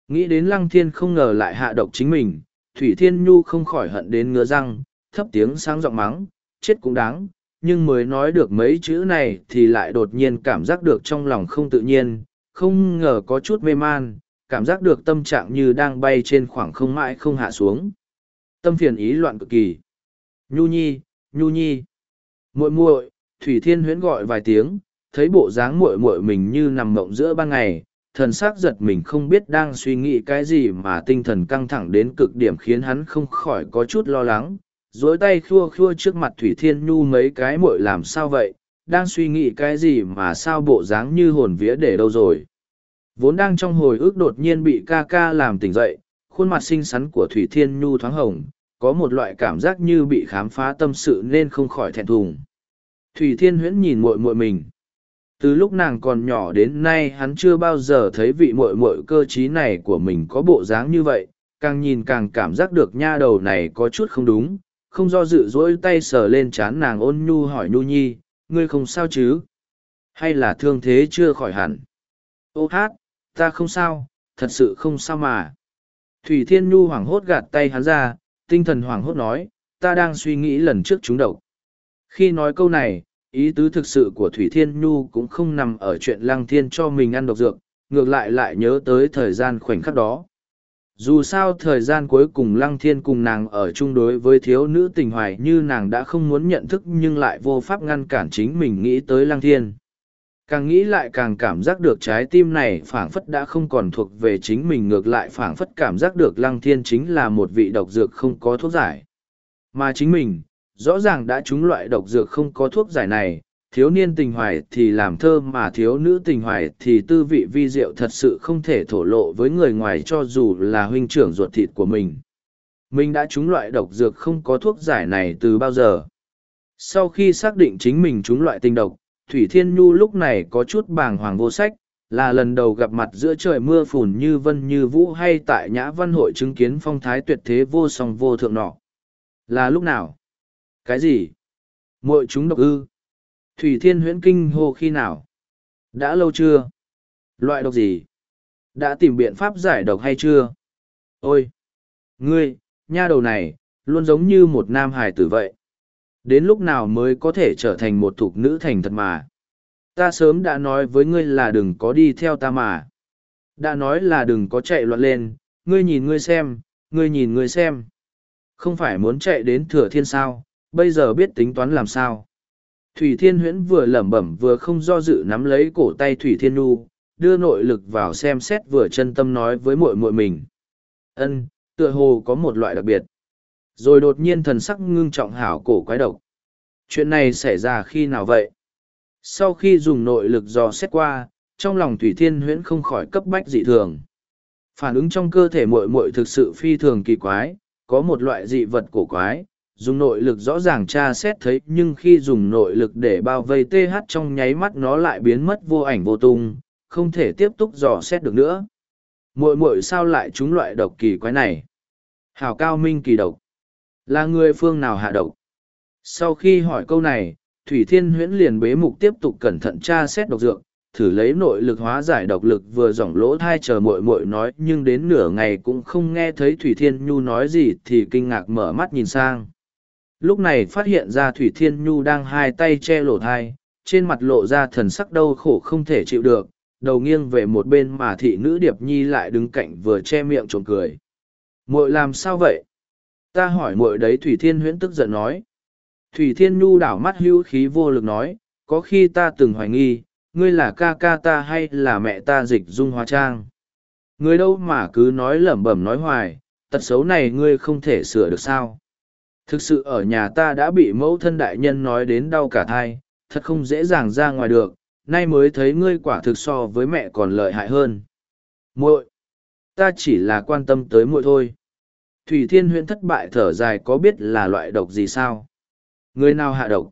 Nghĩ đến lăng thiên không ngờ lại hạ độc chính mình, thủy thiên nhu không khỏi hận đến ngứa răng, thấp tiếng sáng giọng mắng, chết cũng đáng, nhưng mới nói được mấy chữ này thì lại đột nhiên cảm giác được trong lòng không tự nhiên, không ngờ có chút mê man, cảm giác được tâm trạng như đang bay trên khoảng không mãi không hạ xuống. Tâm phiền ý loạn cực kỳ. Nhu nhi, nhu nhi. muội muội, Thủy Thiên huyễn gọi vài tiếng, thấy bộ dáng muội muội mình như nằm mộng giữa ban ngày, thần sắc giật mình không biết đang suy nghĩ cái gì mà tinh thần căng thẳng đến cực điểm khiến hắn không khỏi có chút lo lắng. dối tay khua khua trước mặt Thủy Thiên Nhu mấy cái muội làm sao vậy, đang suy nghĩ cái gì mà sao bộ dáng như hồn vía để đâu rồi. Vốn đang trong hồi ức đột nhiên bị ca ca làm tỉnh dậy, khuôn mặt xinh xắn của Thủy Thiên Nhu thoáng hồng, có một loại cảm giác như bị khám phá tâm sự nên không khỏi thẹn thùng. Thủy Thiên Huyễn nhìn muội muội mình. Từ lúc nàng còn nhỏ đến nay hắn chưa bao giờ thấy vị muội muội cơ trí này của mình có bộ dáng như vậy, càng nhìn càng cảm giác được nha đầu này có chút không đúng, không do dự dỗi tay sờ lên trán nàng ôn nhu hỏi nhu nhi, ngươi không sao chứ? Hay là thương thế chưa khỏi hẳn? Ô hát, ta không sao, thật sự không sao mà. Thủy Thiên Nhu hoảng hốt gạt tay hắn ra, tinh thần hoảng hốt nói, ta đang suy nghĩ lần trước chúng độc. Khi nói câu này, ý tứ thực sự của Thủy Thiên Nhu cũng không nằm ở chuyện Lăng Thiên cho mình ăn độc dược, ngược lại lại nhớ tới thời gian khoảnh khắc đó. Dù sao thời gian cuối cùng Lăng Thiên cùng nàng ở chung đối với thiếu nữ tình hoài như nàng đã không muốn nhận thức nhưng lại vô pháp ngăn cản chính mình nghĩ tới Lăng Thiên càng nghĩ lại càng cảm giác được trái tim này phảng phất đã không còn thuộc về chính mình, ngược lại phảng phất cảm giác được lăng thiên chính là một vị độc dược không có thuốc giải. Mà chính mình, rõ ràng đã trúng loại độc dược không có thuốc giải này, thiếu niên tình hoài thì làm thơ mà thiếu nữ tình hoài thì tư vị vi diệu thật sự không thể thổ lộ với người ngoài cho dù là huynh trưởng ruột thịt của mình. Mình đã trúng loại độc dược không có thuốc giải này từ bao giờ? Sau khi xác định chính mình trúng loại tinh độc Thủy Thiên Nhu lúc này có chút bàng hoàng vô sách, là lần đầu gặp mặt giữa trời mưa phùn như vân như vũ hay tại nhã văn hội chứng kiến phong thái tuyệt thế vô song vô thượng nọ. Là lúc nào? Cái gì? Mội chúng độc ư? Thủy Thiên huyễn kinh hô khi nào? Đã lâu chưa? Loại độc gì? Đã tìm biện pháp giải độc hay chưa? Ôi! Ngươi, nha đầu này, luôn giống như một nam hài tử vậy. Đến lúc nào mới có thể trở thành một thục nữ thành thật mà. Ta sớm đã nói với ngươi là đừng có đi theo ta mà. Đã nói là đừng có chạy loạn lên, ngươi nhìn ngươi xem, ngươi nhìn ngươi xem. Không phải muốn chạy đến thừa thiên sao, bây giờ biết tính toán làm sao. Thủy Thiên Huyễn vừa lẩm bẩm vừa không do dự nắm lấy cổ tay Thủy Thiên Nhu, đưa nội lực vào xem xét vừa chân tâm nói với muội muội mình. Ân, tựa hồ có một loại đặc biệt. Rồi đột nhiên thần sắc ngưng trọng hảo cổ quái độc. Chuyện này xảy ra khi nào vậy? Sau khi dùng nội lực dò xét qua, trong lòng Thủy Thiên Huyễn không khỏi cấp bách dị thường. Phản ứng trong cơ thể muội muội thực sự phi thường kỳ quái, có một loại dị vật cổ quái, dùng nội lực rõ ràng tra xét thấy nhưng khi dùng nội lực để bao vây TH trong nháy mắt nó lại biến mất vô ảnh vô tung, không thể tiếp tục dò xét được nữa. mội mội sao lại trúng loại độc kỳ quái này? Hảo cao minh kỳ độc. Là người phương nào hạ độc? Sau khi hỏi câu này, Thủy Thiên Huyễn liền bế mục tiếp tục cẩn thận tra xét độc dược, thử lấy nội lực hóa giải độc lực vừa dòng lỗ thai chờ muội muội nói nhưng đến nửa ngày cũng không nghe thấy Thủy Thiên Nhu nói gì thì kinh ngạc mở mắt nhìn sang. Lúc này phát hiện ra Thủy Thiên Nhu đang hai tay che lỗ thai, trên mặt lộ ra thần sắc đau khổ không thể chịu được, đầu nghiêng về một bên mà thị nữ Điệp Nhi lại đứng cạnh vừa che miệng trộm cười. Muội làm sao vậy? Ta hỏi muội đấy Thủy Thiên Huyễn tức giận nói. Thủy Thiên Nhu đảo mắt hưu khí vô lực nói, có khi ta từng hoài nghi, ngươi là ca ca ta hay là mẹ ta dịch dung hóa trang. Ngươi đâu mà cứ nói lẩm bẩm nói hoài, tật xấu này ngươi không thể sửa được sao. Thực sự ở nhà ta đã bị mẫu thân đại nhân nói đến đau cả thai, thật không dễ dàng ra ngoài được, nay mới thấy ngươi quả thực so với mẹ còn lợi hại hơn. muội ta chỉ là quan tâm tới muội thôi. Thủy Thiên Huyễn thất bại thở dài có biết là loại độc gì sao? Người nào hạ độc?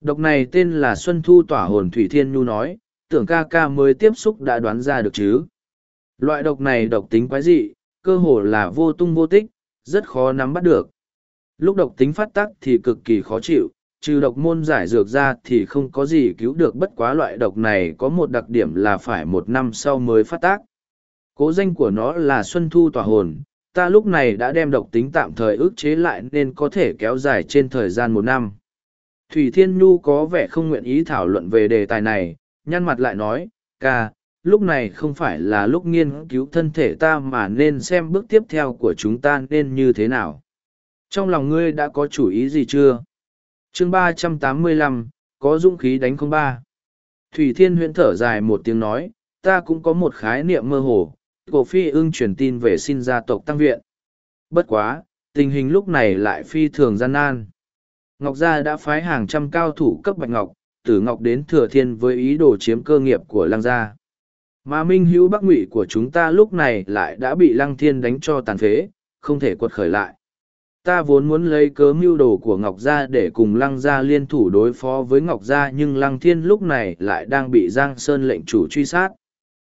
Độc này tên là Xuân Thu Tỏa Hồn Thủy Thiên Nhu nói, tưởng ca ca mới tiếp xúc đã đoán ra được chứ. Loại độc này độc tính quái dị, cơ hồ là vô tung vô tích, rất khó nắm bắt được. Lúc độc tính phát tác thì cực kỳ khó chịu, trừ độc môn giải dược ra thì không có gì cứu được bất quá loại độc này có một đặc điểm là phải một năm sau mới phát tác. Cố danh của nó là Xuân Thu Tỏa Hồn, ta lúc này đã đem độc tính tạm thời ức chế lại nên có thể kéo dài trên thời gian một năm. Thủy Thiên Nhu có vẻ không nguyện ý thảo luận về đề tài này, nhăn mặt lại nói, ca, lúc này không phải là lúc nghiên cứu thân thể ta mà nên xem bước tiếp theo của chúng ta nên như thế nào. Trong lòng ngươi đã có chủ ý gì chưa? chương ba trăm tám mươi lăm có dũng khí đánh không ba. Thủy Thiên huyễn thở dài một tiếng nói, ta cũng có một khái niệm mơ hồ, cổ phi ưng truyền tin về xin gia tộc tăng viện. Bất quá, tình hình lúc này lại phi thường gian nan. Ngọc Gia đã phái hàng trăm cao thủ cấp Bạch Ngọc, Tử Ngọc đến Thừa Thiên với ý đồ chiếm cơ nghiệp của Lăng Gia. Mà Minh Hữu Bắc Ngụy của chúng ta lúc này lại đã bị Lăng Thiên đánh cho tàn phế, không thể quật khởi lại. Ta vốn muốn lấy cớ mưu đồ của Ngọc Gia để cùng Lăng Gia liên thủ đối phó với Ngọc Gia nhưng Lăng Thiên lúc này lại đang bị Giang Sơn lệnh chủ truy sát.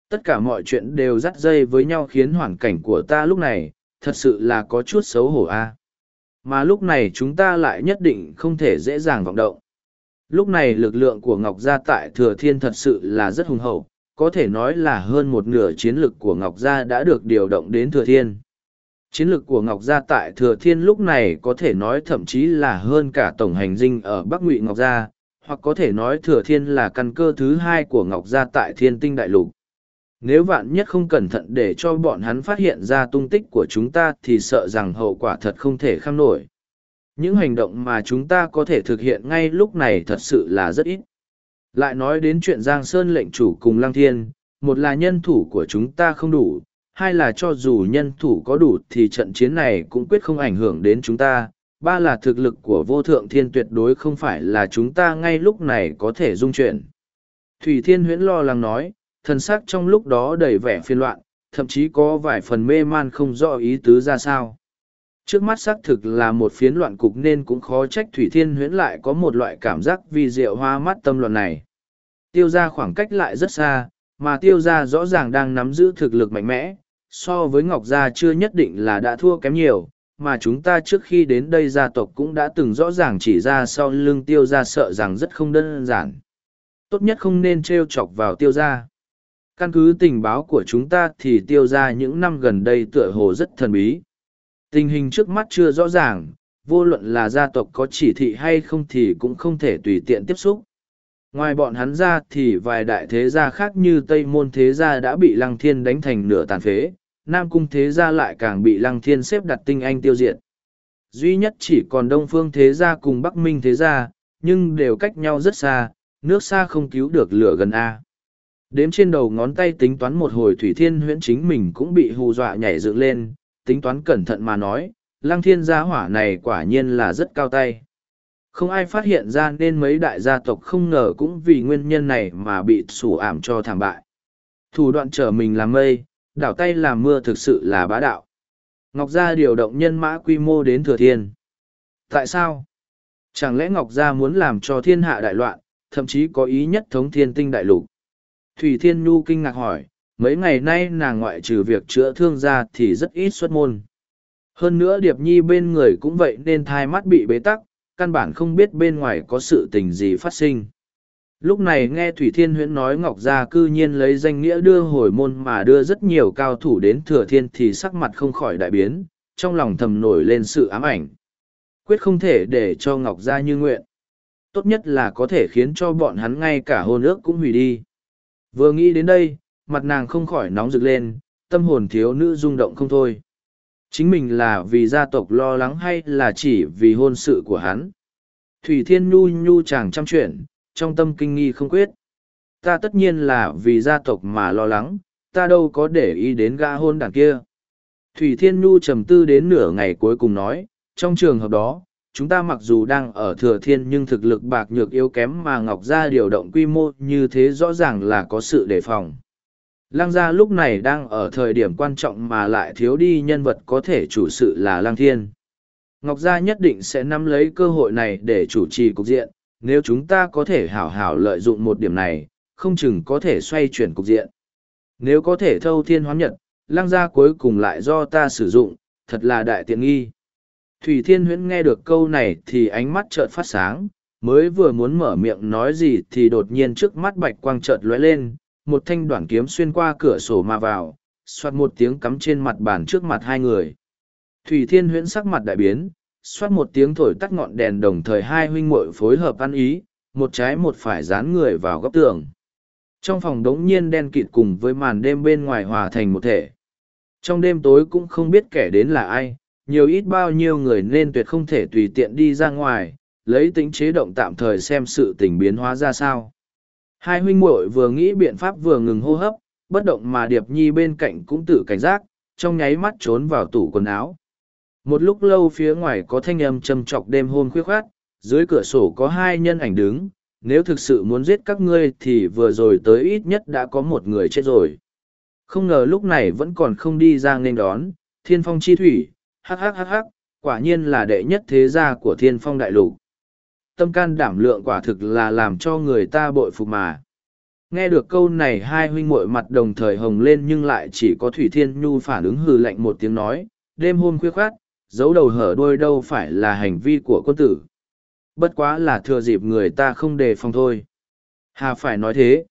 Tất cả mọi chuyện đều dắt dây với nhau khiến hoàn cảnh của ta lúc này, thật sự là có chút xấu hổ a. Mà lúc này chúng ta lại nhất định không thể dễ dàng vọng động. Lúc này lực lượng của ngọc gia tại thừa thiên thật sự là rất hùng hậu có thể nói là hơn một nửa chiến lực của ngọc gia đã được điều động đến thừa thiên. Chiến lược của ngọc gia tại thừa thiên lúc này có thể nói thậm chí là hơn cả tổng hành dinh ở bắc ngụy ngọc gia hoặc có thể nói thừa thiên là căn cơ thứ hai của ngọc gia tại thiên tinh đại lục nếu vạn nhất không cẩn thận để cho bọn hắn phát hiện ra tung tích của chúng ta thì sợ rằng hậu quả thật không thể kham nổi. Những hành động mà chúng ta có thể thực hiện ngay lúc này thật sự là rất ít. Lại nói đến chuyện Giang Sơn lệnh chủ cùng Lăng Thiên, một là nhân thủ của chúng ta không đủ, hai là cho dù nhân thủ có đủ thì trận chiến này cũng quyết không ảnh hưởng đến chúng ta, ba là thực lực của vô thượng thiên tuyệt đối không phải là chúng ta ngay lúc này có thể dung chuyển. Thủy Thiên Huyễn lo lắng nói, thân xác trong lúc đó đầy vẻ phiên loạn, thậm chí có vài phần mê man không rõ ý tứ ra sao. Trước mắt xác thực là một phiến loạn cục nên cũng khó trách Thủy Thiên huyễn lại có một loại cảm giác vi diệu hoa mắt tâm loạn này. Tiêu ra khoảng cách lại rất xa, mà tiêu ra rõ ràng đang nắm giữ thực lực mạnh mẽ, so với Ngọc Gia chưa nhất định là đã thua kém nhiều, mà chúng ta trước khi đến đây gia tộc cũng đã từng rõ ràng chỉ ra sau lưng tiêu ra sợ rằng rất không đơn giản. Tốt nhất không nên trêu chọc vào tiêu ra căn cứ tình báo của chúng ta thì tiêu ra những năm gần đây tựa hồ rất thần bí. Tình hình trước mắt chưa rõ ràng, vô luận là gia tộc có chỉ thị hay không thì cũng không thể tùy tiện tiếp xúc. Ngoài bọn hắn ra thì vài đại thế gia khác như tây môn thế gia đã bị lăng thiên đánh thành nửa tàn phế, nam cung thế gia lại càng bị lăng thiên xếp đặt tinh anh tiêu diệt. Duy nhất chỉ còn đông phương thế gia cùng bắc minh thế gia, nhưng đều cách nhau rất xa, nước xa không cứu được lửa gần a. Đếm trên đầu ngón tay tính toán một hồi Thủy Thiên huyễn chính mình cũng bị hù dọa nhảy dựng lên, tính toán cẩn thận mà nói, lăng thiên gia hỏa này quả nhiên là rất cao tay. Không ai phát hiện ra nên mấy đại gia tộc không ngờ cũng vì nguyên nhân này mà bị sủ ảm cho thảm bại. Thủ đoạn trở mình làm mây, đảo tay làm mưa thực sự là bá đạo. Ngọc Gia điều động nhân mã quy mô đến thừa thiên. Tại sao? Chẳng lẽ Ngọc Gia muốn làm cho thiên hạ đại loạn, thậm chí có ý nhất thống thiên tinh đại lục? Thủy Thiên Nhu kinh ngạc hỏi, mấy ngày nay nàng ngoại trừ việc chữa thương ra thì rất ít xuất môn. Hơn nữa Điệp Nhi bên người cũng vậy nên thai mắt bị bế tắc, căn bản không biết bên ngoài có sự tình gì phát sinh. Lúc này nghe Thủy Thiên Huyễn nói Ngọc Gia cư nhiên lấy danh nghĩa đưa hồi môn mà đưa rất nhiều cao thủ đến thừa thiên thì sắc mặt không khỏi đại biến, trong lòng thầm nổi lên sự ám ảnh. Quyết không thể để cho Ngọc Gia như nguyện. Tốt nhất là có thể khiến cho bọn hắn ngay cả hôn ước cũng hủy đi. Vừa nghĩ đến đây, mặt nàng không khỏi nóng rực lên, tâm hồn thiếu nữ rung động không thôi. Chính mình là vì gia tộc lo lắng hay là chỉ vì hôn sự của hắn? Thủy Thiên Nhu Nhu chàng chăm chuyện, trong tâm kinh nghi không quyết. Ta tất nhiên là vì gia tộc mà lo lắng, ta đâu có để ý đến gã hôn đàn kia. Thủy Thiên Nhu trầm tư đến nửa ngày cuối cùng nói, trong trường hợp đó, chúng ta mặc dù đang ở thừa thiên nhưng thực lực bạc nhược yếu kém mà Ngọc Gia điều động quy mô như thế rõ ràng là có sự đề phòng. lang gia lúc này đang ở thời điểm quan trọng mà lại thiếu đi nhân vật có thể chủ sự là lang Thiên. Ngọc Gia nhất định sẽ nắm lấy cơ hội này để chủ trì cục diện, nếu chúng ta có thể hảo hảo lợi dụng một điểm này, không chừng có thể xoay chuyển cục diện. Nếu có thể thâu thiên hoán nhật, lang gia cuối cùng lại do ta sử dụng, thật là đại tiện nghi. Thủy Thiên Huyễn nghe được câu này thì ánh mắt chợt phát sáng, mới vừa muốn mở miệng nói gì thì đột nhiên trước mắt bạch quang chợt lóe lên, một thanh đoạn kiếm xuyên qua cửa sổ mà vào, xoát một tiếng cắm trên mặt bàn trước mặt hai người. Thủy Thiên Huyễn sắc mặt đại biến, xoát một tiếng thổi tắt ngọn đèn đồng thời hai huynh muội phối hợp ăn ý, một trái một phải dán người vào góc tường. Trong phòng đống nhiên đen kịt cùng với màn đêm bên ngoài hòa thành một thể. Trong đêm tối cũng không biết kẻ đến là ai, nhiều ít bao nhiêu người nên tuyệt không thể tùy tiện đi ra ngoài, lấy tính chế động tạm thời xem sự tình biến hóa ra sao. Hai huynh muội vừa nghĩ biện pháp vừa ngừng hô hấp, bất động mà Điệp Nhi bên cạnh cũng tự cảnh giác, trong nháy mắt trốn vào tủ quần áo. Một lúc lâu phía ngoài có thanh âm châm chọc đêm hôm khuya khoát, dưới cửa sổ có hai nhân ảnh đứng, nếu thực sự muốn giết các ngươi thì vừa rồi tới ít nhất đã có một người chết rồi. Không ngờ lúc này vẫn còn không đi ra nên đón, thiên phong chi thủy, hắc hắc hắc hắc, quả nhiên là đệ nhất thế gia của thiên phong đại lục. Tâm can đảm lượng quả thực là làm cho người ta bội phục mà. Nghe được câu này hai huynh muội mặt đồng thời hồng lên nhưng lại chỉ có Thủy Thiên Nhu phản ứng hừ lạnh một tiếng nói, đêm hôm khuya khoát, giấu đầu hở đôi đâu phải là hành vi của quân tử. Bất quá là thừa dịp người ta không đề phòng thôi. Hà phải nói thế.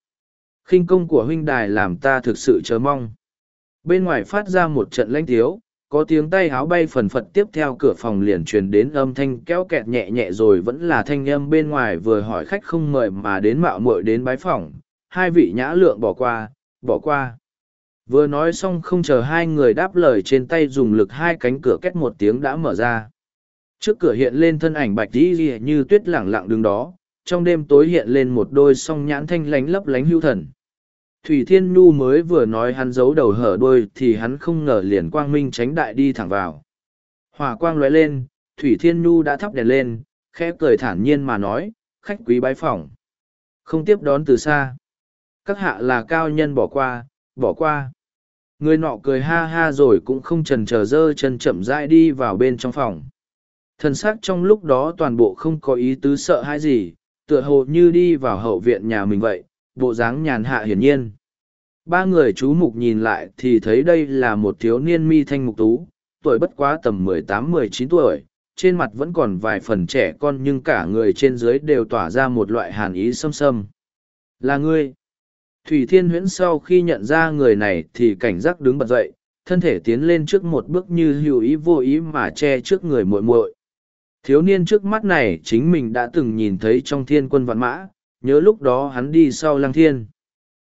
khinh công của huynh đài làm ta thực sự chờ mong. Bên ngoài phát ra một trận lãnh thiếu, có tiếng tay háo bay phần phật tiếp theo cửa phòng liền truyền đến âm thanh kéo kẹt nhẹ nhẹ rồi vẫn là thanh âm bên ngoài vừa hỏi khách không mời mà đến mạo muội đến bái phòng hai vị nhã lượng bỏ qua bỏ qua. Vừa nói xong không chờ hai người đáp lời trên tay dùng lực hai cánh cửa két một tiếng đã mở ra. Trước cửa hiện lên thân ảnh bạch dĩ dì như tuyết lẳng lặng đứng đó, trong đêm tối hiện lên một đôi song nhãn thanh lánh lấp lánh hưu thần. Thủy Thiên Nhu mới vừa nói hắn giấu đầu hở đôi thì hắn không ngờ liền quang minh tránh đại đi thẳng vào. Hỏa quang lóe lên, Thủy Thiên Nhu đã thắp đèn lên, khẽ cười thản nhiên mà nói, khách quý bái phỏng. Không tiếp đón từ xa. Các hạ là cao nhân bỏ qua, bỏ qua. Người nọ cười ha ha rồi cũng không trần chờ dơ chân chậm rãi đi vào bên trong phòng. Thần sắc trong lúc đó toàn bộ không có ý tứ sợ hãi gì, tựa hồ như đi vào hậu viện nhà mình vậy, bộ dáng nhàn hạ hiển nhiên. Ba người chú mục nhìn lại thì thấy đây là một thiếu niên mi thanh mục tú, tuổi bất quá tầm mười tám mười chín tuổi, trên mặt vẫn còn vài phần trẻ con nhưng cả người trên dưới đều tỏa ra một loại hàn ý xâm xâm. Là ngươi. Thủy Thiên Huyễn sau khi nhận ra người này thì cảnh giác đứng bật dậy, thân thể tiến lên trước một bước như hữu ý vô ý mà che trước người muội muội. Thiếu niên trước mắt này chính mình đã từng nhìn thấy trong thiên quân vạn mã, nhớ lúc đó hắn đi sau lăng thiên.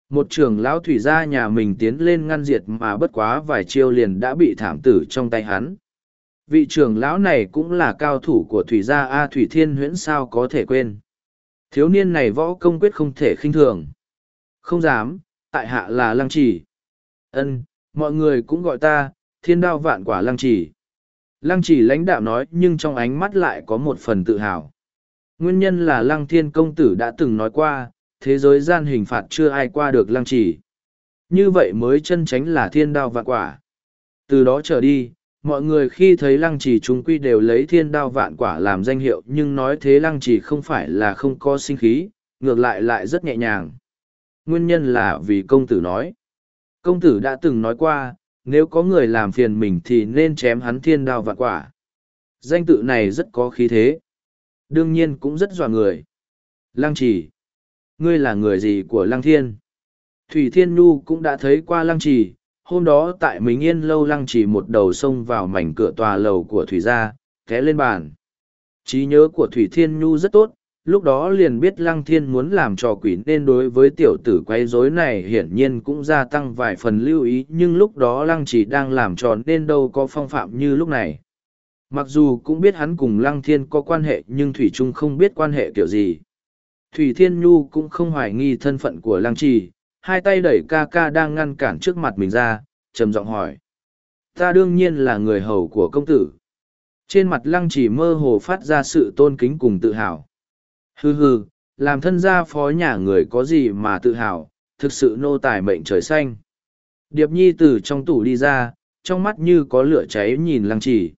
Một trưởng lão thủy gia nhà mình tiến lên ngăn diệt mà bất quá vài chiêu liền đã bị thảm tử trong tay hắn. Vị trưởng lão này cũng là cao thủ của thủy gia a thủy thiên huyễn sao có thể quên. Thiếu niên này võ công quyết không thể khinh thường. Không dám, tại hạ là lăng trì. Ân, mọi người cũng gọi ta, thiên đao vạn quả lăng trì. Lăng trì lãnh đạo nói nhưng trong ánh mắt lại có một phần tự hào nguyên nhân là lăng thiên công tử đã từng nói qua thế giới gian hình phạt chưa ai qua được lăng trì. Như vậy mới chân tránh là thiên đao vạn quả. Từ đó trở đi, mọi người khi thấy lăng trì chúng quy đều lấy thiên đao vạn quả làm danh hiệu nhưng nói thế lăng trì không phải là không có sinh khí, ngược lại lại rất nhẹ nhàng. Nguyên nhân là vì công tử nói. Công tử đã từng nói qua, nếu có người làm phiền mình thì nên chém hắn thiên đao vạn quả. Danh tự này rất có khí thế. Đương nhiên cũng rất dọa người. Lăng trì, ngươi là người gì của lăng thiên? Thủy thiên nhu cũng đã thấy qua lăng trì, hôm đó tại mình yên lâu lăng trì một đầu xông vào mảnh cửa tòa lầu của thủy gia, té lên bàn. Trí nhớ của thủy thiên nhu rất tốt, lúc đó liền biết lăng thiên muốn làm trò quỷ nên đối với tiểu tử quấy rối này hiển nhiên cũng gia tăng vài phần lưu ý, nhưng lúc đó lăng chỉ đang làm trò nên đâu có phong phạm như lúc này mặc dù cũng biết hắn cùng lăng thiên có quan hệ nhưng thủy trung không biết quan hệ kiểu gì thủy thiên nhu cũng không hoài nghi thân phận của lăng trì hai tay đẩy ca ca đang ngăn cản trước mặt mình ra trầm giọng hỏi ta đương nhiên là người hầu của công tử trên mặt lăng trì mơ hồ phát ra sự tôn kính cùng tự hào Hừ hừ, làm thân gia phó nhà người có gì mà tự hào, thực sự nô tài mệnh trời xanh. Điệp nhi từ trong tủ đi ra, trong mắt như có lửa cháy nhìn lăng trì.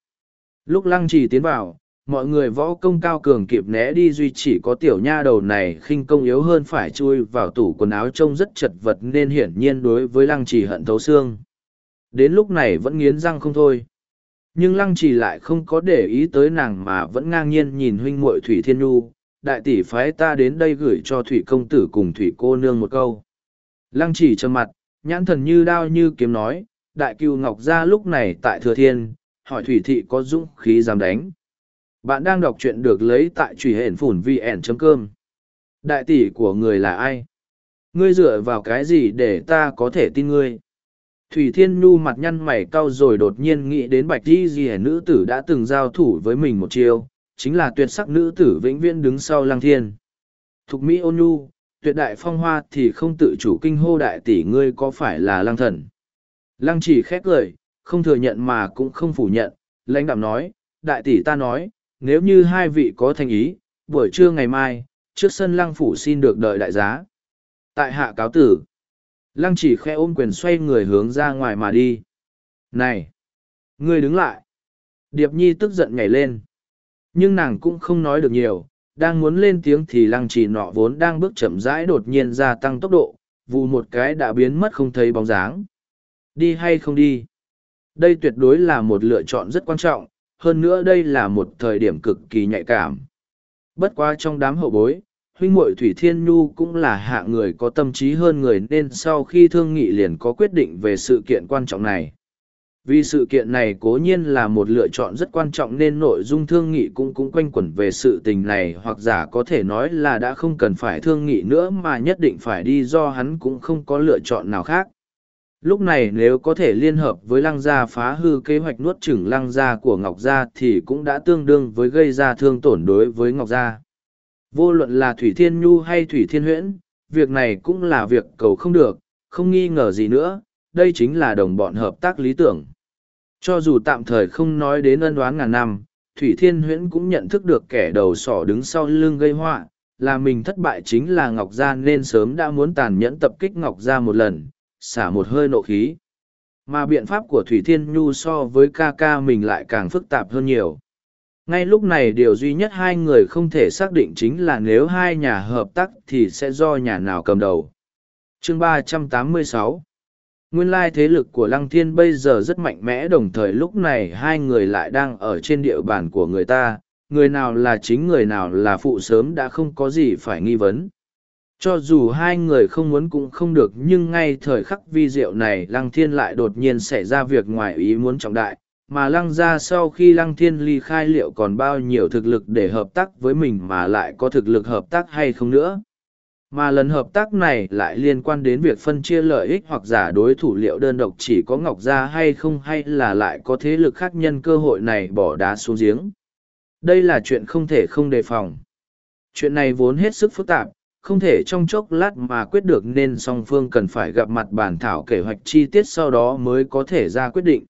Lúc lăng trì tiến vào, mọi người võ công cao cường kịp né đi duy chỉ có tiểu nha đầu này khinh công yếu hơn phải chui vào tủ quần áo trông rất chật vật nên hiển nhiên đối với lăng trì hận thấu xương. Đến lúc này vẫn nghiến răng không thôi. Nhưng lăng trì lại không có để ý tới nàng mà vẫn ngang nhiên nhìn huynh muội Thủy Thiên Nhu, đại tỷ phái ta đến đây gửi cho thủy công tử cùng thủy cô nương một câu lăng trì trầm mặt nhãn thần như đao như kiếm nói đại cựu ngọc gia lúc này tại thừa thiên hỏi thủy thị có dũng khí dám đánh bạn đang đọc truyện được lấy tại truy hển phủn vn com đại tỷ của người là ai ngươi dựa vào cái gì để ta có thể tin ngươi thủy thiên nhu mặt nhăn mày cau rồi đột nhiên nghĩ đến bạch di di nữ tử đã từng giao thủ với mình một chiêu chính là tuyệt sắc nữ tử vĩnh viễn đứng sau lăng thiên. Thục Mỹ ôn nhu, tuyệt đại phong hoa thì không tự chủ kinh hô đại tỷ ngươi có phải là lăng thần. Lăng chỉ khét lời, không thừa nhận mà cũng không phủ nhận, lãnh đạm nói, đại tỷ ta nói, nếu như hai vị có thành ý, buổi trưa ngày mai, trước sân lăng phủ xin được đợi đại giá. Tại hạ cáo tử, lăng chỉ khẽ ôm quyền xoay người hướng ra ngoài mà đi. Này! Ngươi đứng lại! Điệp nhi tức giận nhảy lên nhưng nàng cũng không nói được nhiều đang muốn lên tiếng thì lăng Chỉ nọ vốn đang bước chậm rãi đột nhiên gia tăng tốc độ vù một cái đã biến mất không thấy bóng dáng đi hay không đi đây tuyệt đối là một lựa chọn rất quan trọng, hơn nữa đây là một thời điểm cực kỳ nhạy cảm bất quá trong đám hậu bối, huynh muội thủy thiên nhu cũng là hạ người có tâm trí hơn người nên sau khi thương nghị liền có quyết định về sự kiện quan trọng này vì sự kiện này cố nhiên là một lựa chọn rất quan trọng nên nội dung thương nghị cũng cũng quanh quẩn về sự tình này hoặc giả có thể nói là đã không cần phải thương nghị nữa mà nhất định phải đi do hắn cũng không có lựa chọn nào khác. Lúc này nếu có thể liên hợp với lăng gia phá hư kế hoạch nuốt chửng lăng gia của Ngọc Gia thì cũng đã tương đương với gây ra thương tổn đối với Ngọc Gia. Vô luận là Thủy Thiên Nhu hay Thủy Thiên Huyễn, việc này cũng là việc cầu không được, không nghi ngờ gì nữa, đây chính là đồng bọn hợp tác lý tưởng. Cho dù tạm thời không nói đến ân đoán ngàn năm, Thủy Thiên Huyễn cũng nhận thức được kẻ đầu sỏ đứng sau lưng gây họa, là mình thất bại chính là Ngọc Gia nên sớm đã muốn tàn nhẫn tập kích Ngọc Gia một lần, xả một hơi nộ khí. Mà biện pháp của Thủy Thiên Nhu so với ca ca mình lại càng phức tạp hơn nhiều. Ngay lúc này điều duy nhất hai người không thể xác định chính là nếu hai nhà hợp tác thì sẽ do nhà nào cầm đầu. Chương ba trăm tám mươi sáu Nguyên lai thế lực của Lăng Thiên bây giờ rất mạnh mẽ đồng thời lúc này hai người lại đang ở trên địa bàn của người ta, người nào là chính người nào là phụ sớm đã không có gì phải nghi vấn. Cho dù hai người không muốn cũng không được nhưng ngay thời khắc vi diệu này Lăng Thiên lại đột nhiên xảy ra việc ngoài ý muốn trọng đại, mà Lăng ra sau khi Lăng Thiên ly khai liệu còn bao nhiêu thực lực để hợp tác với mình mà lại có thực lực hợp tác hay không nữa. Mà lần hợp tác này lại liên quan đến việc phân chia lợi ích hoặc giả đối thủ liệu đơn độc chỉ có Ngọc Gia hay không hay là lại có thế lực khác nhân cơ hội này bỏ đá xuống giếng. Đây là chuyện không thể không đề phòng. Chuyện này vốn hết sức phức tạp, không thể trong chốc lát mà quyết được nên song phương cần phải gặp mặt bản thảo kế hoạch chi tiết sau đó mới có thể ra quyết định.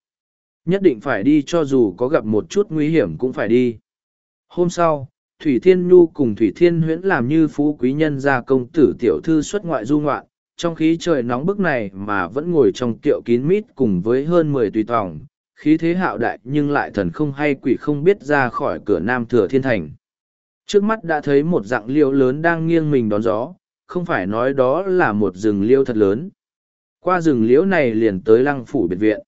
Nhất định phải đi cho dù có gặp một chút nguy hiểm cũng phải đi. Hôm sau, Thủy Thiên Nhu cùng Thủy Thiên Huyễn làm như phú quý nhân gia công tử tiểu thư xuất ngoại du ngoạn, trong khí trời nóng bức này mà vẫn ngồi trong tiệu kín mít cùng với hơn mười tùy tòng, khí thế hạo đại nhưng lại thần không hay quỷ không biết ra khỏi cửa nam thừa thiên thành. Trước mắt đã thấy một dạng liêu lớn đang nghiêng mình đón gió, không phải nói đó là một rừng liêu thật lớn. Qua rừng liễu này liền tới lăng phủ biệt viện.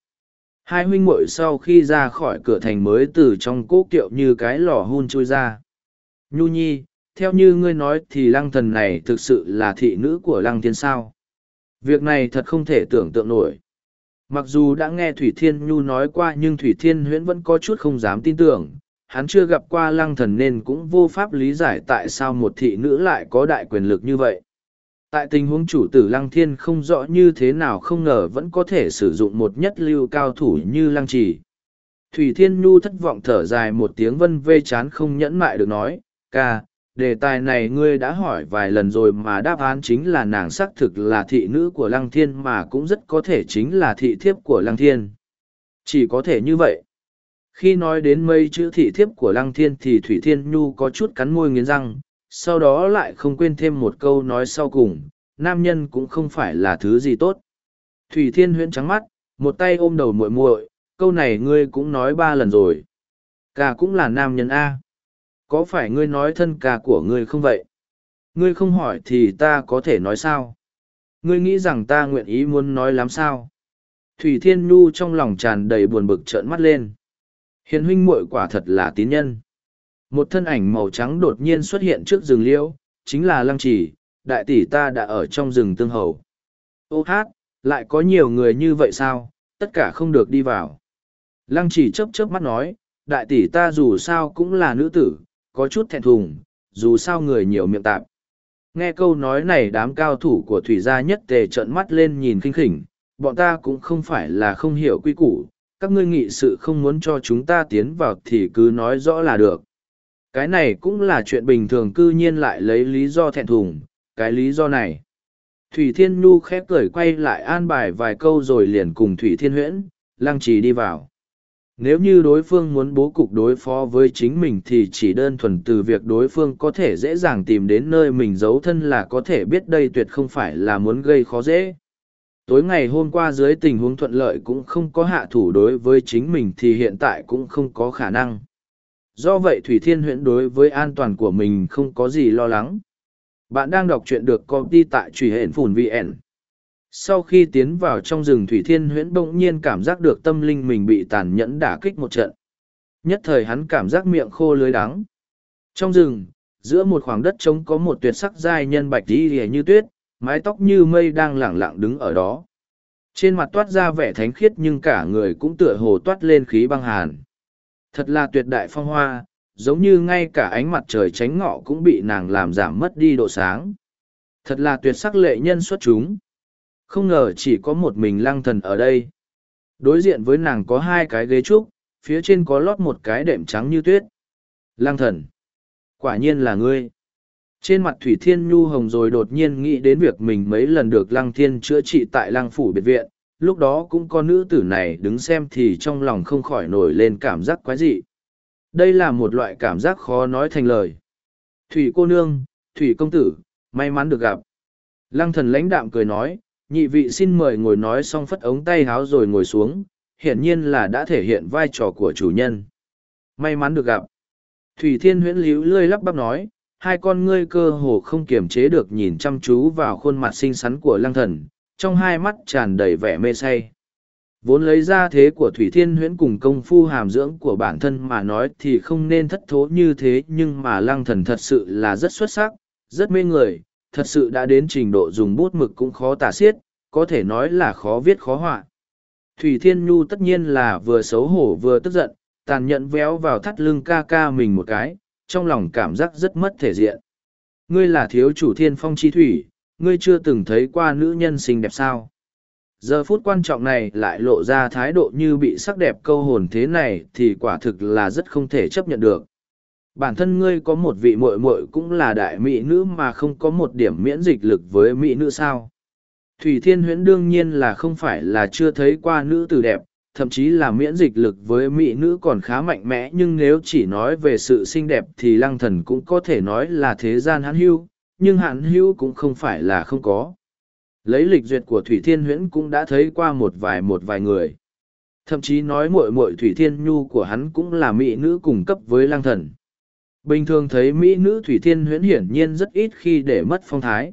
Hai huynh muội sau khi ra khỏi cửa thành mới từ trong cố kiệu như cái lò hun chui ra. Nhu nhi, theo như ngươi nói thì lăng thần này thực sự là thị nữ của lăng thiên sao. Việc này thật không thể tưởng tượng nổi. Mặc dù đã nghe Thủy Thiên Nhu nói qua nhưng Thủy Thiên Huyễn vẫn có chút không dám tin tưởng hắn chưa gặp qua lăng thần nên cũng vô pháp lý giải tại sao một thị nữ lại có đại quyền lực như vậy. Tại tình huống chủ tử lăng thiên không rõ như thế nào không ngờ vẫn có thể sử dụng một nhất lưu cao thủ như lăng trì. Thủy Thiên Nhu thất vọng thở dài một tiếng vân vê chán không nhẫn mại được nói, ca, đề tài này ngươi đã hỏi vài lần rồi mà đáp án chính là nàng xác thực là thị nữ của lăng thiên mà cũng rất có thể chính là thị thiếp của lăng thiên. Chỉ có thể như vậy. Khi nói đến mấy chữ thị thiếp của lăng thiên thì Thủy Thiên Nhu có chút cắn môi nghiến răng, sau đó lại không quên thêm một câu nói sau cùng, nam nhân cũng không phải là thứ gì tốt. Thủy Thiên huyễn trắng mắt, một tay ôm đầu muội muội, câu này ngươi cũng nói ba lần rồi. Cả cũng là nam nhân A. Có phải ngươi nói thân cả của ngươi không vậy? Ngươi không hỏi thì ta có thể nói sao? Ngươi nghĩ rằng ta nguyện ý muốn nói lắm sao? Thủy Thiên Nhu trong lòng tràn đầy buồn bực trợn mắt lên. Hiền huynh muội quả thật là tín nhân. Một thân ảnh màu trắng đột nhiên xuất hiện trước rừng liễu, chính là lăng trì, đại tỷ ta đã ở trong rừng tương hầu. Ô hát, lại có nhiều người như vậy sao, tất cả không được đi vào. Lăng chỉ chớp chớp mắt nói, đại tỷ ta dù sao cũng là nữ tử, có chút thẹn thùng, dù sao người nhiều miệng tạp. Nghe câu nói này đám cao thủ của thủy gia nhất tề trợn mắt lên nhìn khinh khỉnh, bọn ta cũng không phải là không hiểu quy củ, các ngươi nghị sự không muốn cho chúng ta tiến vào thì cứ nói rõ là được. Cái này cũng là chuyện bình thường cư nhiên lại lấy lý do thẹn thùng, cái lý do này. Thủy Thiên Nhu khép cười quay lại an bài vài câu rồi liền cùng Thủy Thiên Huyễn, lăng trì đi vào. Nếu như đối phương muốn bố cục đối phó với chính mình thì chỉ đơn thuần từ việc đối phương có thể dễ dàng tìm đến nơi mình giấu thân là có thể biết đây tuyệt không phải là muốn gây khó dễ. Tối ngày hôm qua dưới tình huống thuận lợi cũng không có hạ thủ đối với chính mình thì hiện tại cũng không có khả năng. Do vậy Thủy Thiên huyện đối với an toàn của mình không có gì lo lắng. Bạn đang đọc truyện được công ty tại truy hển phùn VN. Sau khi tiến vào trong rừng Thủy Thiên huyễn bỗng nhiên cảm giác được tâm linh mình bị tàn nhẫn đả kích một trận. Nhất thời hắn cảm giác miệng khô lưới đắng. Trong rừng, giữa một khoảng đất trống có một tuyệt sắc giai nhân bạch đi rìa như tuyết, mái tóc như mây đang lẳng lặng đứng ở đó. Trên mặt toát ra vẻ thánh khiết nhưng cả người cũng tựa hồ toát lên khí băng hàn. Thật là tuyệt đại phong hoa, giống như ngay cả ánh mặt trời tránh ngọ cũng bị nàng làm giảm mất đi độ sáng. Thật là tuyệt sắc lệ nhân xuất chúng. Không ngờ chỉ có một mình lăng thần ở đây. Đối diện với nàng có hai cái ghế trúc, phía trên có lót một cái đệm trắng như tuyết. Lăng thần. Quả nhiên là ngươi. Trên mặt Thủy Thiên Nhu Hồng rồi đột nhiên nghĩ đến việc mình mấy lần được Lăng Thiên chữa trị tại Lăng Phủ Biệt Viện, lúc đó cũng có nữ tử này đứng xem thì trong lòng không khỏi nổi lên cảm giác quái dị. Đây là một loại cảm giác khó nói thành lời. Thủy cô nương, Thủy công tử, may mắn được gặp. Lăng thần lãnh đạm cười nói, nhị vị xin mời ngồi nói xong phất ống tay háo rồi ngồi xuống, hiển nhiên là đã thể hiện vai trò của chủ nhân. May mắn được gặp. Thủy Thiên huyễn Liễu lươi lắp bắp nói, hai con ngươi cơ hồ không kiềm chế được nhìn chăm chú vào khuôn mặt xinh xắn của lăng thần, trong hai mắt tràn đầy vẻ mê say. Vốn lấy ra thế của Thủy Thiên huyễn cùng công phu hàm dưỡng của bản thân mà nói thì không nên thất thố như thế nhưng mà lăng thần thật sự là rất xuất sắc, rất mê người, thật sự đã đến trình độ dùng bút mực cũng khó tả xiết, có thể nói là khó viết khó họa. Thủy Thiên Nhu tất nhiên là vừa xấu hổ vừa tức giận, tàn nhẫn véo vào thắt lưng ca ca mình một cái, trong lòng cảm giác rất mất thể diện. Ngươi là thiếu chủ thiên phong chi thủy, ngươi chưa từng thấy qua nữ nhân xinh đẹp sao. Giờ phút quan trọng này lại lộ ra thái độ như bị sắc đẹp câu hồn thế này thì quả thực là rất không thể chấp nhận được. Bản thân ngươi có một vị muội muội cũng là đại mỹ nữ mà không có một điểm miễn dịch lực với mỹ nữ sao. Thủy Thiên Huyễn đương nhiên là không phải là chưa thấy qua nữ tử đẹp, thậm chí là miễn dịch lực với mỹ nữ còn khá mạnh mẽ nhưng nếu chỉ nói về sự xinh đẹp thì lăng thần cũng có thể nói là thế gian hãn hưu, nhưng hãn hưu cũng không phải là không có. Lấy lịch duyệt của Thủy Thiên Huyễn cũng đã thấy qua một vài một vài người. Thậm chí nói muội muội Thủy Thiên Nhu của hắn cũng là mỹ nữ cùng cấp với lăng thần. Bình thường thấy mỹ nữ Thủy Thiên Huyễn hiển nhiên rất ít khi để mất phong thái.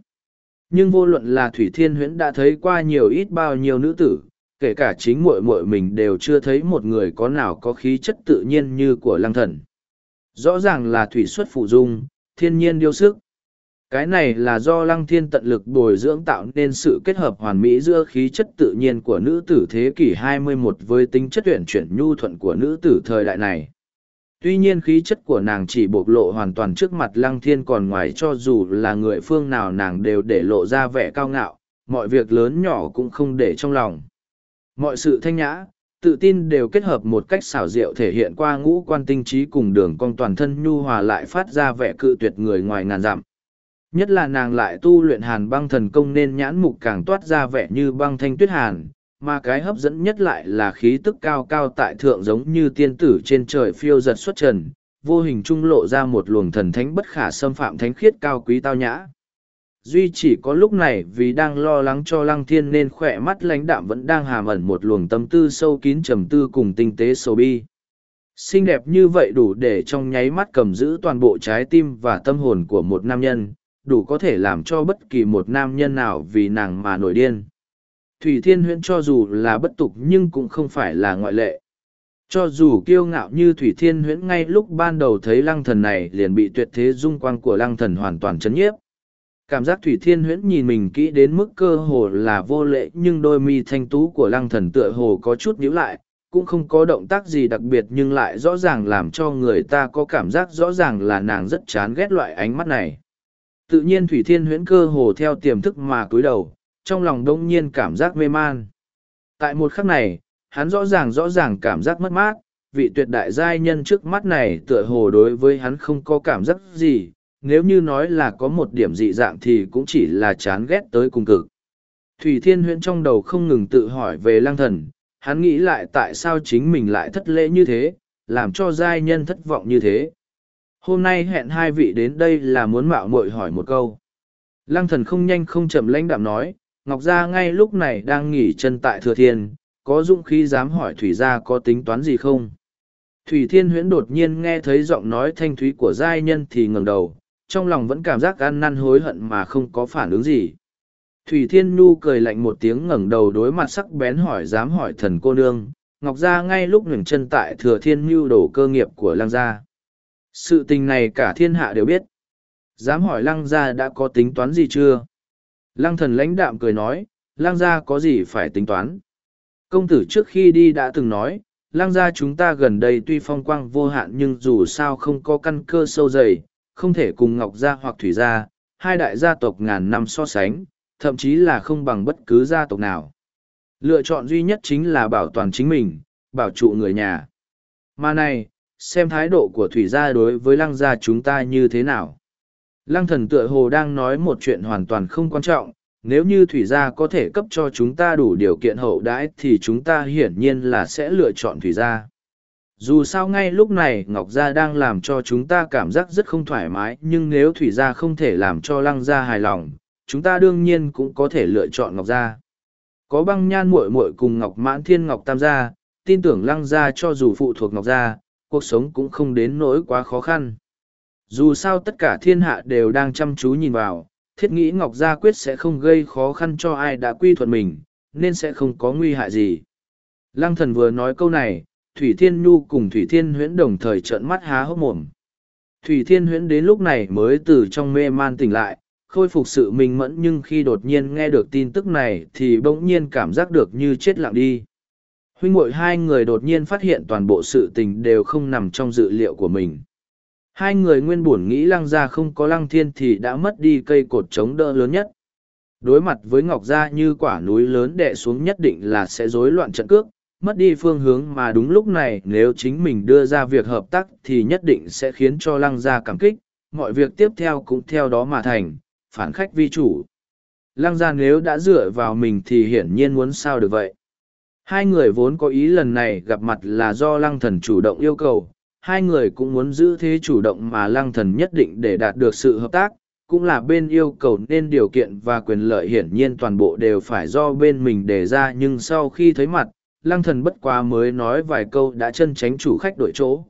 Nhưng vô luận là Thủy Thiên Huyễn đã thấy qua nhiều ít bao nhiêu nữ tử, kể cả chính muội muội mình đều chưa thấy một người có nào có khí chất tự nhiên như của lăng thần. Rõ ràng là thủy xuất phụ dung, thiên nhiên điêu sức. Cái này là do lăng thiên tận lực bồi dưỡng tạo nên sự kết hợp hoàn mỹ giữa khí chất tự nhiên của nữ tử thế kỷ 21 với tính chất tuyển chuyển nhu thuận của nữ tử thời đại này. Tuy nhiên khí chất của nàng chỉ bộc lộ hoàn toàn trước mặt lăng thiên còn ngoài cho dù là người phương nào nàng đều để lộ ra vẻ cao ngạo, mọi việc lớn nhỏ cũng không để trong lòng. Mọi sự thanh nhã, tự tin đều kết hợp một cách xảo diệu thể hiện qua ngũ quan tinh trí cùng đường cong toàn thân nhu hòa lại phát ra vẻ cự tuyệt người ngoài ngàn dặm. Nhất là nàng lại tu luyện hàn băng thần công nên nhãn mục càng toát ra vẻ như băng thanh tuyết hàn, mà cái hấp dẫn nhất lại là khí tức cao cao tại thượng giống như tiên tử trên trời phiêu giật xuất trần, vô hình trung lộ ra một luồng thần thánh bất khả xâm phạm thánh khiết cao quý tao nhã. Duy chỉ có lúc này vì đang lo lắng cho lăng thiên nên khỏe mắt lãnh đạm vẫn đang hàm ẩn một luồng tâm tư sâu kín trầm tư cùng tinh tế sầu bi. Xinh đẹp như vậy đủ để trong nháy mắt cầm giữ toàn bộ trái tim và tâm hồn của một nam nhân, đủ có thể làm cho bất kỳ một nam nhân nào vì nàng mà nổi điên. Thủy Thiên Huyễn cho dù là bất tục nhưng cũng không phải là ngoại lệ. Cho dù kiêu ngạo như Thủy Thiên Huyễn ngay lúc ban đầu thấy lăng thần này liền bị tuyệt thế dung quang của lăng thần hoàn toàn chấn nhiếp. Cảm giác Thủy Thiên Huyễn nhìn mình kỹ đến mức cơ hồ là vô lệ nhưng đôi mi thanh tú của lăng thần tựa hồ có chút nhíu lại, cũng không có động tác gì đặc biệt nhưng lại rõ ràng làm cho người ta có cảm giác rõ ràng là nàng rất chán ghét loại ánh mắt này. Tự nhiên Thủy Thiên Huyễn cơ hồ theo tiềm thức mà cúi đầu, trong lòng đông nhiên cảm giác mê man. Tại một khắc này, hắn rõ ràng rõ ràng cảm giác mất mát, vị tuyệt đại giai nhân trước mắt này tựa hồ đối với hắn không có cảm giác gì, nếu như nói là có một điểm dị dạng thì cũng chỉ là chán ghét tới cùng cực. Thủy Thiên Huyễn trong đầu không ngừng tự hỏi về lang thần, hắn nghĩ lại tại sao chính mình lại thất lễ như thế, làm cho giai nhân thất vọng như thế. Hôm nay hẹn hai vị đến đây là muốn mạo muội hỏi một câu. Lăng thần không nhanh không chậm lãnh đạm nói, Ngọc Gia ngay lúc này đang nghỉ chân tại Thừa Thiên, có dũng khí dám hỏi Thủy Gia có tính toán gì không? Thủy Thiên huyễn đột nhiên nghe thấy giọng nói thanh thúy của giai nhân thì ngẩng đầu, trong lòng vẫn cảm giác ăn năn hối hận mà không có phản ứng gì. Thủy Thiên Nhu cười lạnh một tiếng ngẩng đầu đối mặt sắc bén hỏi dám hỏi thần cô nương, Ngọc Gia ngay lúc ngừng chân tại Thừa Thiên mưu đổ cơ nghiệp của Lăng Gia. Sự tình này cả thiên hạ đều biết. Dám hỏi Lăng Gia đã có tính toán gì chưa? Lăng thần lãnh đạm cười nói, Lăng gia có gì phải tính toán. Công tử trước khi đi đã từng nói, Lăng gia chúng ta gần đây tuy phong quang vô hạn nhưng dù sao không có căn cơ sâu dày, không thể cùng Ngọc gia hoặc Thủy gia, hai đại gia tộc ngàn năm so sánh, thậm chí là không bằng bất cứ gia tộc nào. Lựa chọn duy nhất chính là bảo toàn chính mình, bảo trụ người nhà. Mà này, xem thái độ của Thủy gia đối với lăng gia chúng ta như thế nào. Lăng thần tựa hồ đang nói một chuyện hoàn toàn không quan trọng, nếu như thủy gia có thể cấp cho chúng ta đủ điều kiện hậu đãi thì chúng ta hiển nhiên là sẽ lựa chọn thủy gia. Dù sao ngay lúc này Ngọc Gia đang làm cho chúng ta cảm giác rất không thoải mái nhưng nếu Thủy Gia không thể làm cho Lăng Gia hài lòng, chúng ta đương nhiên cũng có thể lựa chọn Ngọc Gia. Có băng nhan muội muội cùng Ngọc Mãn Thiên Ngọc Tam Gia, tin tưởng Lăng Gia cho dù phụ thuộc Ngọc Gia, cuộc sống cũng không đến nỗi quá khó khăn. Dù sao tất cả thiên hạ đều đang chăm chú nhìn vào, thiết nghĩ Ngọc Gia quyết sẽ không gây khó khăn cho ai đã quy thuận mình, nên sẽ không có nguy hại gì. Lăng thần vừa nói câu này, Thủy Thiên Nhu cùng Thủy Thiên Huyễn đồng thời trợn mắt há hốc mồm. Thủy Thiên Huyễn đến lúc này mới từ trong mê man tỉnh lại, khôi phục sự minh mẫn nhưng khi đột nhiên nghe được tin tức này thì bỗng nhiên cảm giác được như chết lặng đi. Huynh muội hai người đột nhiên phát hiện toàn bộ sự tình đều không nằm trong dự liệu của mình. Hai người nguyên buồn nghĩ lăng gia không có lăng thiên thì đã mất đi cây cột chống đỡ lớn nhất. Đối mặt với Ngọc Gia như quả núi lớn đè xuống nhất định là sẽ rối loạn trận cước, mất đi phương hướng mà đúng lúc này nếu chính mình đưa ra việc hợp tác thì nhất định sẽ khiến cho lăng gia cảm kích, mọi việc tiếp theo cũng theo đó mà thành, phản khách vi chủ. Lăng gia nếu đã dựa vào mình thì hiển nhiên muốn sao được vậy. Hai người vốn có ý lần này gặp mặt là do lăng thần chủ động yêu cầu, hai người cũng muốn giữ thế chủ động mà lăng thần nhất định để đạt được sự hợp tác, cũng là bên yêu cầu nên điều kiện và quyền lợi hiển nhiên toàn bộ đều phải do bên mình đề ra nhưng sau khi thấy mặt, lăng thần bất quá mới nói vài câu đã chân tránh chủ khách đổi chỗ.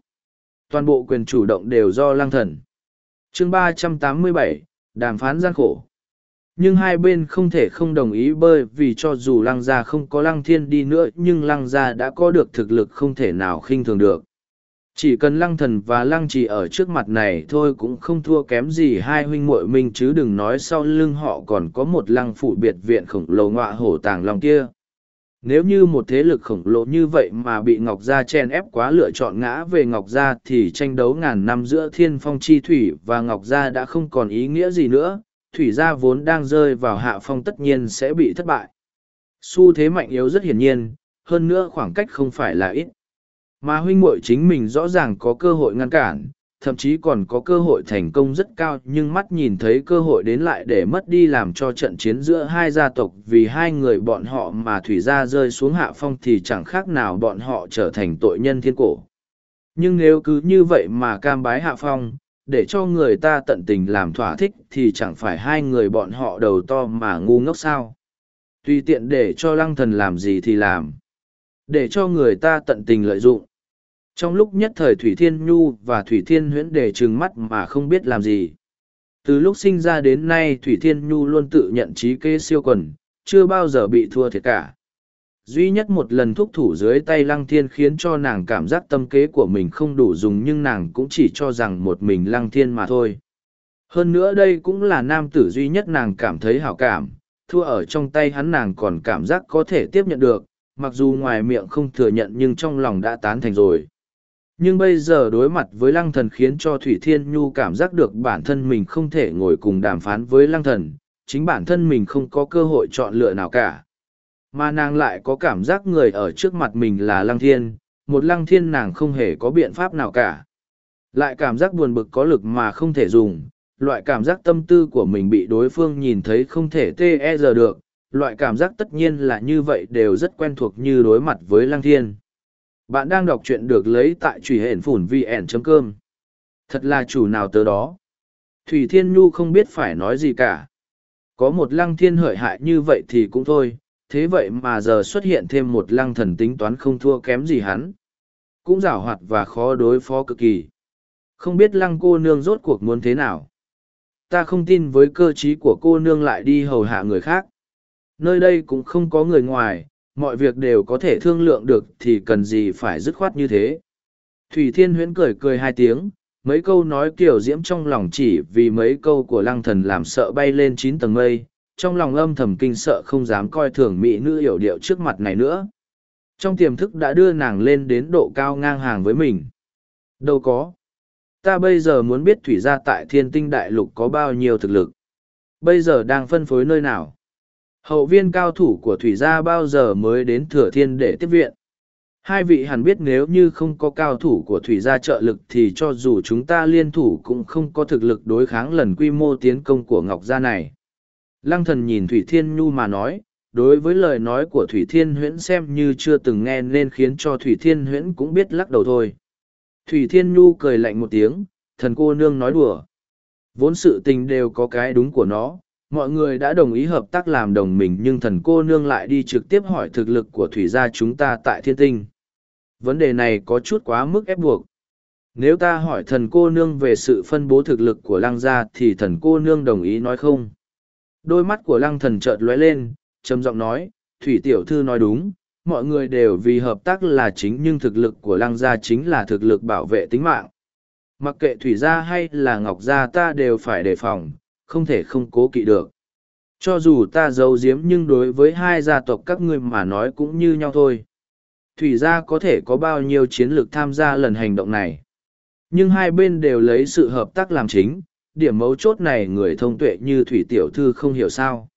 Toàn bộ quyền chủ động đều do lăng thần. chương ba trăm tám mươi bảy, đàm phán gian khổ. Nhưng hai bên không thể không đồng ý bơi vì cho dù lăng gia không có lăng thiên đi nữa, nhưng lăng gia đã có được thực lực không thể nào khinh thường được chỉ cần lăng thần và lăng trì ở trước mặt này thôi cũng không thua kém gì hai huynh muội mình chứ đừng nói sau lưng họ còn có một lăng phụ biệt viện khổng lồ ngọa hổ tàng long kia nếu như một thế lực khổng lồ như vậy mà bị Ngọc Gia chen ép quá lựa chọn ngã về Ngọc Gia thì tranh đấu ngàn năm giữa Thiên Phong Chi Thủy và Ngọc Gia đã không còn ý nghĩa gì nữa, Thủy Gia vốn đang rơi vào hạ phong tất nhiên sẽ bị thất bại. Xu thế mạnh yếu rất hiển nhiên, hơn nữa khoảng cách không phải là ít. Mà huynh muội chính mình rõ ràng có cơ hội ngăn cản, thậm chí còn có cơ hội thành công rất cao nhưng mắt nhìn thấy cơ hội đến lại để mất đi làm cho trận chiến giữa hai gia tộc vì hai người bọn họ mà thủy gia rơi xuống hạ phong thì chẳng khác nào bọn họ trở thành tội nhân thiên cổ. Nhưng nếu cứ như vậy mà cam bái hạ phong, để cho người ta tận tình làm thỏa thích thì chẳng phải hai người bọn họ đầu to mà ngu ngốc sao. Tùy tiện để cho lăng thần làm gì thì làm. Để cho người ta tận tình lợi dụng trong lúc nhất thời thủy thiên nhu và thủy thiên huyễn đề trừng mắt mà không biết làm gì. Từ lúc sinh ra đến nay thủy thiên nhu luôn tự nhận trí kê siêu quần, chưa bao giờ bị thua thiệt cả. Duy nhất một lần thúc thủ dưới tay lăng thiên khiến cho nàng cảm giác tâm kế của mình không đủ dùng nhưng nàng cũng chỉ cho rằng một mình lăng thiên mà thôi. Hơn nữa đây cũng là nam tử duy nhất nàng cảm thấy hảo cảm, thua ở trong tay hắn nàng còn cảm giác có thể tiếp nhận được, mặc dù ngoài miệng không thừa nhận nhưng trong lòng đã tán thành rồi nhưng bây giờ đối mặt với lăng thần khiến cho thủy thiên nhu cảm giác được bản thân mình không thể ngồi cùng đàm phán với lăng thần, chính bản thân mình không có cơ hội chọn lựa nào cả. Mà nàng lại có cảm giác người ở trước mặt mình là lăng thiên, một lăng thiên nàng không hề có biện pháp nào cả. Lại cảm giác buồn bực có lực mà không thể dùng, loại cảm giác tâm tư của mình bị đối phương nhìn thấy không thể tê e giờ được, loại cảm giác tất nhiên là như vậy đều rất quen thuộc như đối mặt với lăng thiên bạn đang đọc truyện được lấy tại truy hển phủn vn cơm thật là chủ nào tớ đó? Thủy thiên nhu không biết phải nói gì cả. Có một lăng thiên hợi hại như vậy thì cũng thôi, thế vậy mà giờ xuất hiện thêm một lăng thần tính toán không thua kém gì hắn. Cũng giảo hoạt và khó đối phó cực kỳ. Không biết lăng cô nương rốt cuộc muốn thế nào? Ta không tin với cơ t r í của cô nương lại đi hầu hạ người khác. Nơi đây cũng không có người ngoài mọi việc đều có thể thương lượng được thì cần gì phải dứt khoát như thế. Thủy Thiên Huyễn cười cười hai tiếng, mấy câu nói kiểu diễm trong lòng chỉ vì mấy câu của lăng thần làm sợ bay lên chín tầng mây, trong lòng âm thầm kinh sợ không dám coi thường mỹ nữ hiểu điệu trước mặt này nữa. Trong tiềm thức đã đưa nàng lên đến độ cao ngang hàng với mình. Đâu có. Ta bây giờ muốn biết thủy gia tại thiên tinh đại lục có bao nhiêu thực lực. Bây giờ đang phân phối nơi nào. Hậu viên cao thủ của Thủy gia bao giờ mới đến Thừa Thiên để tiếp viện? Hai vị hẳn biết nếu như không có cao thủ của Thủy gia trợ lực thì cho dù chúng ta liên thủ cũng không có thực lực đối kháng lần quy mô tiến công của Ngọc Gia này. Lăng thần nhìn Thủy Thiên Nhu mà nói, đối với lời nói của Thủy Thiên Huyễn xem như chưa từng nghe nên khiến cho Thủy Thiên Huyễn cũng biết lắc đầu thôi. Thủy Thiên Nhu cười lạnh một tiếng, thần cô nương nói đùa. Vốn sự tình đều có cái đúng của nó, mọi người đã đồng ý hợp tác làm đồng mình nhưng thần cô nương lại đi trực tiếp hỏi thực lực của thủy gia chúng ta tại thiên tinh. Vấn đề này có chút quá mức ép buộc. Nếu ta hỏi thần cô nương về sự phân bố thực lực của lăng gia thì thần cô nương đồng ý nói không? Đôi mắt của lăng thần chợt lóe lên, trầm giọng nói, thủy tiểu thư nói đúng, mọi người đều vì hợp tác là chính nhưng thực lực của lăng gia chính là thực lực bảo vệ tính mạng. Mặc kệ thủy gia hay là ngọc gia ta đều phải đề phòng, không thể không cố kỵ được. Cho dù ta giấu giếm nhưng đối với hai gia tộc các ngươi mà nói cũng như nhau thôi. Thủy gia có thể có bao nhiêu chiến lược tham gia lần hành động này. Nhưng hai bên đều lấy sự hợp tác làm chính, điểm mấu chốt này người thông tuệ như Thủy Tiểu Thư không hiểu sao.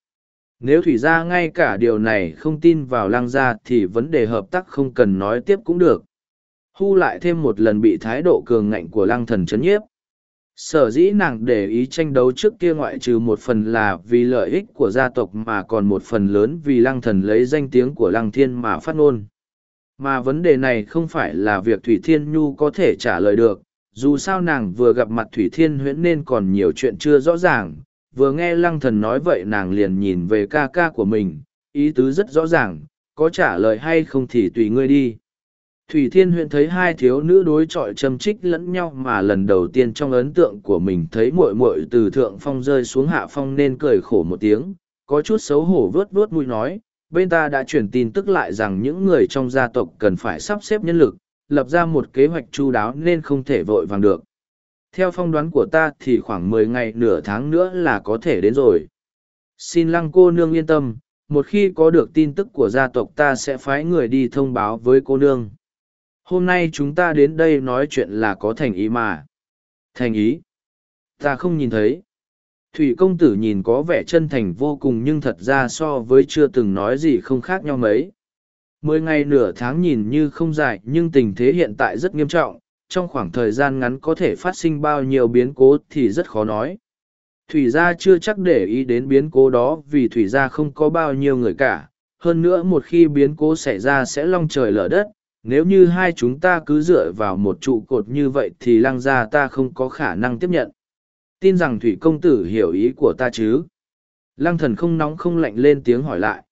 Nếu Thủy gia ngay cả điều này không tin vào lăng gia thì vấn đề hợp tác không cần nói tiếp cũng được. Hu lại thêm một lần bị thái độ cường ngạnh của lăng thần chấn nhiếp sở dĩ nàng để ý tranh đấu trước kia ngoại trừ một phần là vì lợi ích của gia tộc mà còn một phần lớn vì lăng thần lấy danh tiếng của lăng thiên mà phát ngôn. Mà vấn đề này không phải là việc thủy thiên nhu có thể trả lời được, dù sao nàng vừa gặp mặt thủy thiên huyễn nên còn nhiều chuyện chưa rõ ràng. Vừa nghe lăng thần nói vậy nàng liền nhìn về ca ca của mình, ý tứ rất rõ ràng, có trả lời hay không thì tùy ngươi đi. Thủy Thiên huyện thấy hai thiếu nữ đối chọi châm trích lẫn nhau mà lần đầu tiên trong ấn tượng của mình thấy muội muội từ thượng phong rơi xuống hạ phong nên cười khổ một tiếng, có chút xấu hổ vớt vớt mũi nói, bên ta đã truyền tin tức lại rằng những người trong gia tộc cần phải sắp xếp nhân lực, lập ra một kế hoạch chu đáo nên không thể vội vàng được. Theo phong đoán của ta thì khoảng mười ngày nửa tháng nữa là có thể đến rồi. Xin lăng cô nương yên tâm, một khi có được tin tức của gia tộc ta sẽ phái người đi thông báo với cô nương hôm nay chúng ta đến đây nói chuyện là có thành ý mà. Thành ý? Ta không nhìn thấy. Thủy công tử nhìn có vẻ chân thành vô cùng nhưng thật ra so với chưa từng nói gì không khác nhau mấy. Mười ngày nửa tháng nhìn như không dài nhưng tình thế hiện tại rất nghiêm trọng. Trong khoảng thời gian ngắn có thể phát sinh bao nhiêu biến cố thì rất khó nói. Thủy gia chưa chắc để ý đến biến cố đó vì thủy gia không có bao nhiêu người cả. Hơn nữa một khi biến cố xảy ra sẽ long trời lở đất nếu như hai chúng ta cứ dựa vào một trụ cột như vậy thì lăng gia ta không có khả năng tiếp nhận. Tin rằng thủy công tử hiểu ý của ta chứ? Lăng thần không nóng không lạnh lên tiếng hỏi lại.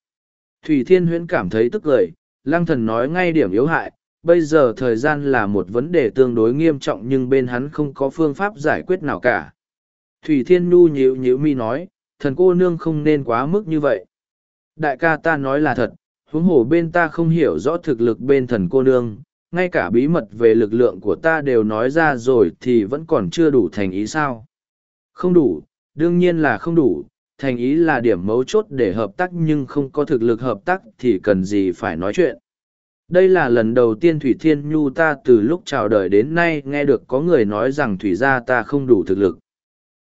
Thủy thiên huyễn cảm thấy tức cười, lăng thần nói ngay điểm yếu hại, bây giờ thời gian là một vấn đề tương đối nghiêm trọng nhưng bên hắn không có phương pháp giải quyết nào cả. Thủy thiên nhu nhíu nhíu mi nói, thần cô nương không nên quá mức như vậy. Đại ca ta nói là thật huống hồ bên ta không hiểu rõ thực lực bên thần cô nương, ngay cả bí mật về lực lượng của ta đều nói ra rồi thì vẫn còn chưa đủ thành ý sao? Không đủ, đương nhiên là không đủ, thành ý là điểm mấu chốt để hợp tác nhưng không có thực lực hợp tác thì cần gì phải nói chuyện. Đây là lần đầu tiên thủy thiên nhu ta từ lúc chào đời đến nay nghe được có người nói rằng thủy gia ta không đủ thực lực.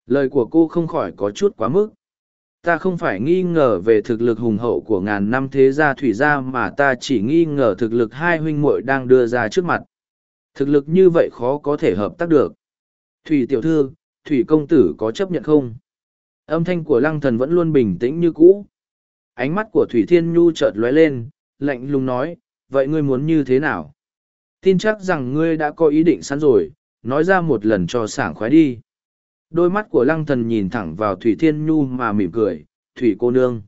Lời của cô không khỏi có chút quá mức ta không phải nghi ngờ về thực lực hùng hậu của ngàn năm thế gia thủy gia mà ta chỉ nghi ngờ thực lực hai huynh muội đang đưa ra trước mặt. Thực lực như vậy khó có thể hợp tác được. Thủy tiểu thư, thủy công tử có chấp nhận không? Âm thanh của lăng thần vẫn luôn bình tĩnh như cũ. Ánh mắt của thủy thiên nhu chợt lóe lên, lạnh lùng nói, vậy ngươi muốn như thế nào? Tin chắc rằng ngươi đã có ý định sẵn rồi, nói ra một lần cho sảng khoái đi đôi mắt của lăng thần nhìn thẳng vào thủy thiên nhu mà mỉm cười, thủy cô nương.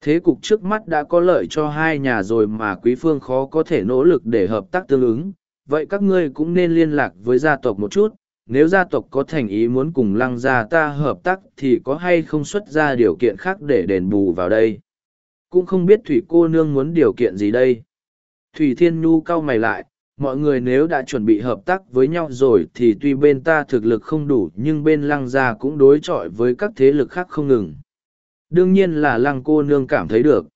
Thế cục trước mắt đã có lợi cho hai nhà rồi mà quý phương khó có thể nỗ lực để hợp tác tương ứng. Vậy các ngươi cũng nên liên lạc với gia tộc một chút. Nếu gia tộc có thành ý muốn cùng lăng gia ta hợp tác thì có hay không xuất ra điều kiện khác để đền bù vào đây? Cũng không biết thủy cô nương muốn điều kiện gì đây. Thủy thiên nhu cau mày lại mọi người nếu đã chuẩn bị hợp tác với nhau rồi thì tuy bên ta thực lực không đủ nhưng bên lăng gia cũng đối chọi với các thế lực khác không ngừng. Đương nhiên là lăng cô nương cảm thấy được.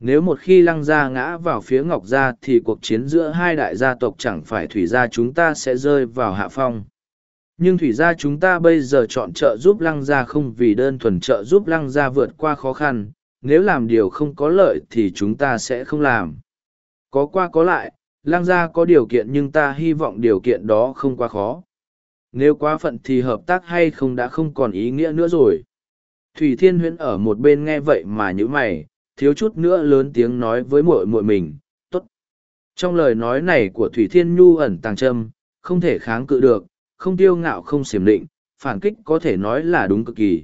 Nếu một khi lăng gia ngã vào phía ngọc gia thì cuộc chiến giữa hai đại gia tộc chẳng phải thủy gia chúng ta sẽ rơi vào hạ phong. Nhưng thủy gia chúng ta bây giờ chọn trợ giúp lăng gia không vì đơn thuần trợ giúp lăng gia vượt qua khó khăn, nếu làm điều không có lợi thì chúng ta sẽ không làm. Có qua có lại Lang gia có điều kiện nhưng ta hy vọng điều kiện đó không quá khó. Nếu quá phận thì hợp tác hay không đã không còn ý nghĩa nữa rồi. Thủy thiên huyễn ở một bên nghe vậy mà nhữ mày, thiếu chút nữa lớn tiếng nói với muội muội mình t ố t trong lời nói này của thủy thiên nhu ẩn tàng trâm không thể kháng cự được, không tiêu ngạo không xiềm định, phản kích có thể nói là đúng cực kỳ.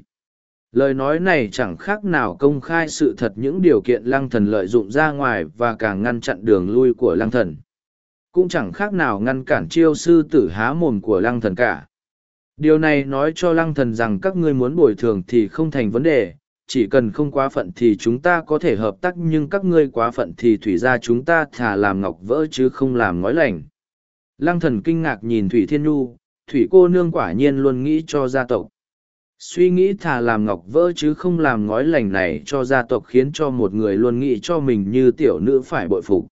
Lời nói này chẳng khác nào công khai sự thật những điều kiện lăng thần lợi dụng ra ngoài và càng ngăn chặn đường lui của lăng thần cũng chẳng khác nào ngăn cản chiêu sư tử há mồm của lăng thần cả. Điều này nói cho lăng thần rằng các ngươi muốn bồi thường thì không thành vấn đề, chỉ cần không quá phận thì chúng ta có thể hợp tác, nhưng các ngươi quá phận thì thủy ra chúng ta thả làm ngọc vỡ chứ không làm ngói lành. Lăng thần kinh ngạc nhìn thủy thiên nhu, thủy cô nương quả nhiên luôn nghĩ cho gia tộc. Suy nghĩ thà làm ngọc vỡ chứ không làm ngói lành này cho gia tộc khiến cho một người luôn nghĩ cho mình như tiểu nữ phải bội phục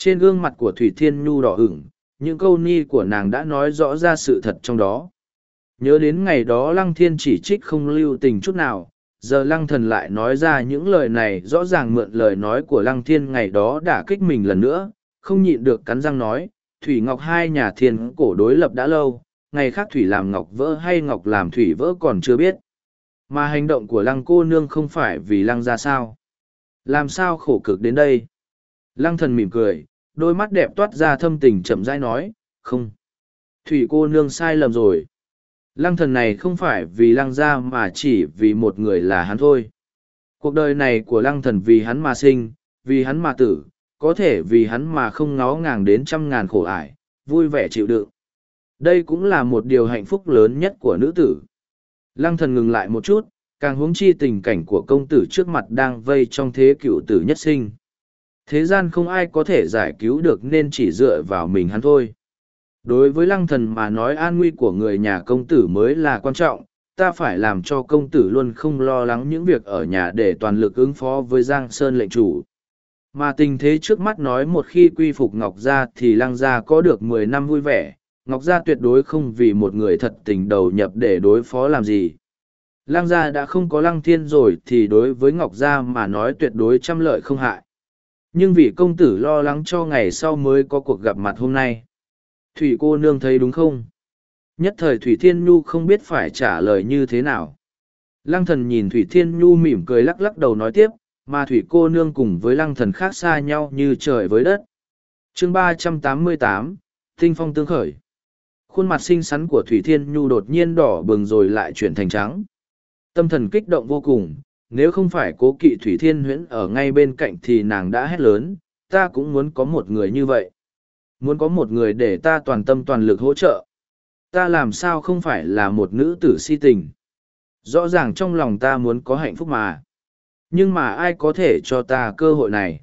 trên gương mặt của thủy thiên nhu đỏ ửng, những câu ni của nàng đã nói rõ ra sự thật trong đó. Nhớ đến ngày đó lăng thiên chỉ trích không lưu tình chút nào, giờ lăng thần lại nói ra những lời này rõ ràng mượn lời nói của lăng thiên ngày đó đã kích mình lần nữa, không nhịn được cắn răng nói, thủy ngọc hai nhà thiên cổ đối lập đã lâu, ngày khác thủy làm ngọc vỡ hay ngọc làm thủy vỡ còn chưa biết. Mà hành động của lăng cô nương không phải vì lăng ra sao? Làm sao khổ cực đến đây? Lăng thần mỉm cười đôi mắt đẹp toát ra thâm tình chậm rãi nói, không. Thủy cô nương sai lầm rồi. Lăng thần này không phải vì lăng gia mà chỉ vì một người là hắn thôi. Cuộc đời này của lăng thần vì hắn mà sinh, vì hắn mà tử, có thể vì hắn mà không ngó ngàng đến trăm ngàn khổ ải, vui vẻ chịu đựng. Đây cũng là một điều hạnh phúc lớn nhất của nữ tử. Lăng thần ngừng lại một chút, càng huống chi tình cảnh của công tử trước mặt đang vây trong thế cựu tử nhất sinh thế gian không ai có thể giải cứu được nên chỉ dựa vào mình hắn thôi đối với lăng thần mà nói an nguy của người nhà công tử mới là quan trọng ta phải làm cho công tử luôn không lo lắng những việc ở nhà để toàn lực ứng phó với Giang Sơn lệnh chủ. Mà tình thế trước mắt nói một khi quy phục Ngọc Gia thì Lăng Gia có được mười năm vui vẻ, Ngọc Gia tuyệt đối không vì một người thật tình đầu nhập để đối phó làm gì. Lăng Gia đã không có Lăng Thiên rồi thì đối với Ngọc Gia mà nói tuyệt đối trăm lợi không hại. Nhưng vì công tử lo lắng cho ngày sau mới có cuộc gặp mặt hôm nay. Thủy cô nương thấy đúng không? Nhất thời Thủy Thiên Nhu không biết phải trả lời như thế nào. Lăng thần nhìn Thủy Thiên Nhu mỉm cười lắc lắc đầu nói tiếp, mà Thủy cô nương cùng với lăng thần khác xa nhau như trời với đất. chương ba trăm tám mươi tám Tinh phong tương khởi. Khuôn mặt xinh xắn của Thủy Thiên Nhu đột nhiên đỏ bừng rồi lại chuyển thành trắng. Tâm thần kích động vô cùng, nếu không phải cố kỵ Thủy Thiên Huyễn ở ngay bên cạnh thì nàng đã hét lớn, ta cũng muốn có một người như vậy. Muốn có một người để ta toàn tâm toàn lực hỗ trợ. Ta làm sao không phải là một nữ tử si tình. Rõ ràng trong lòng ta muốn có hạnh phúc mà. Nhưng mà ai có thể cho ta cơ hội này?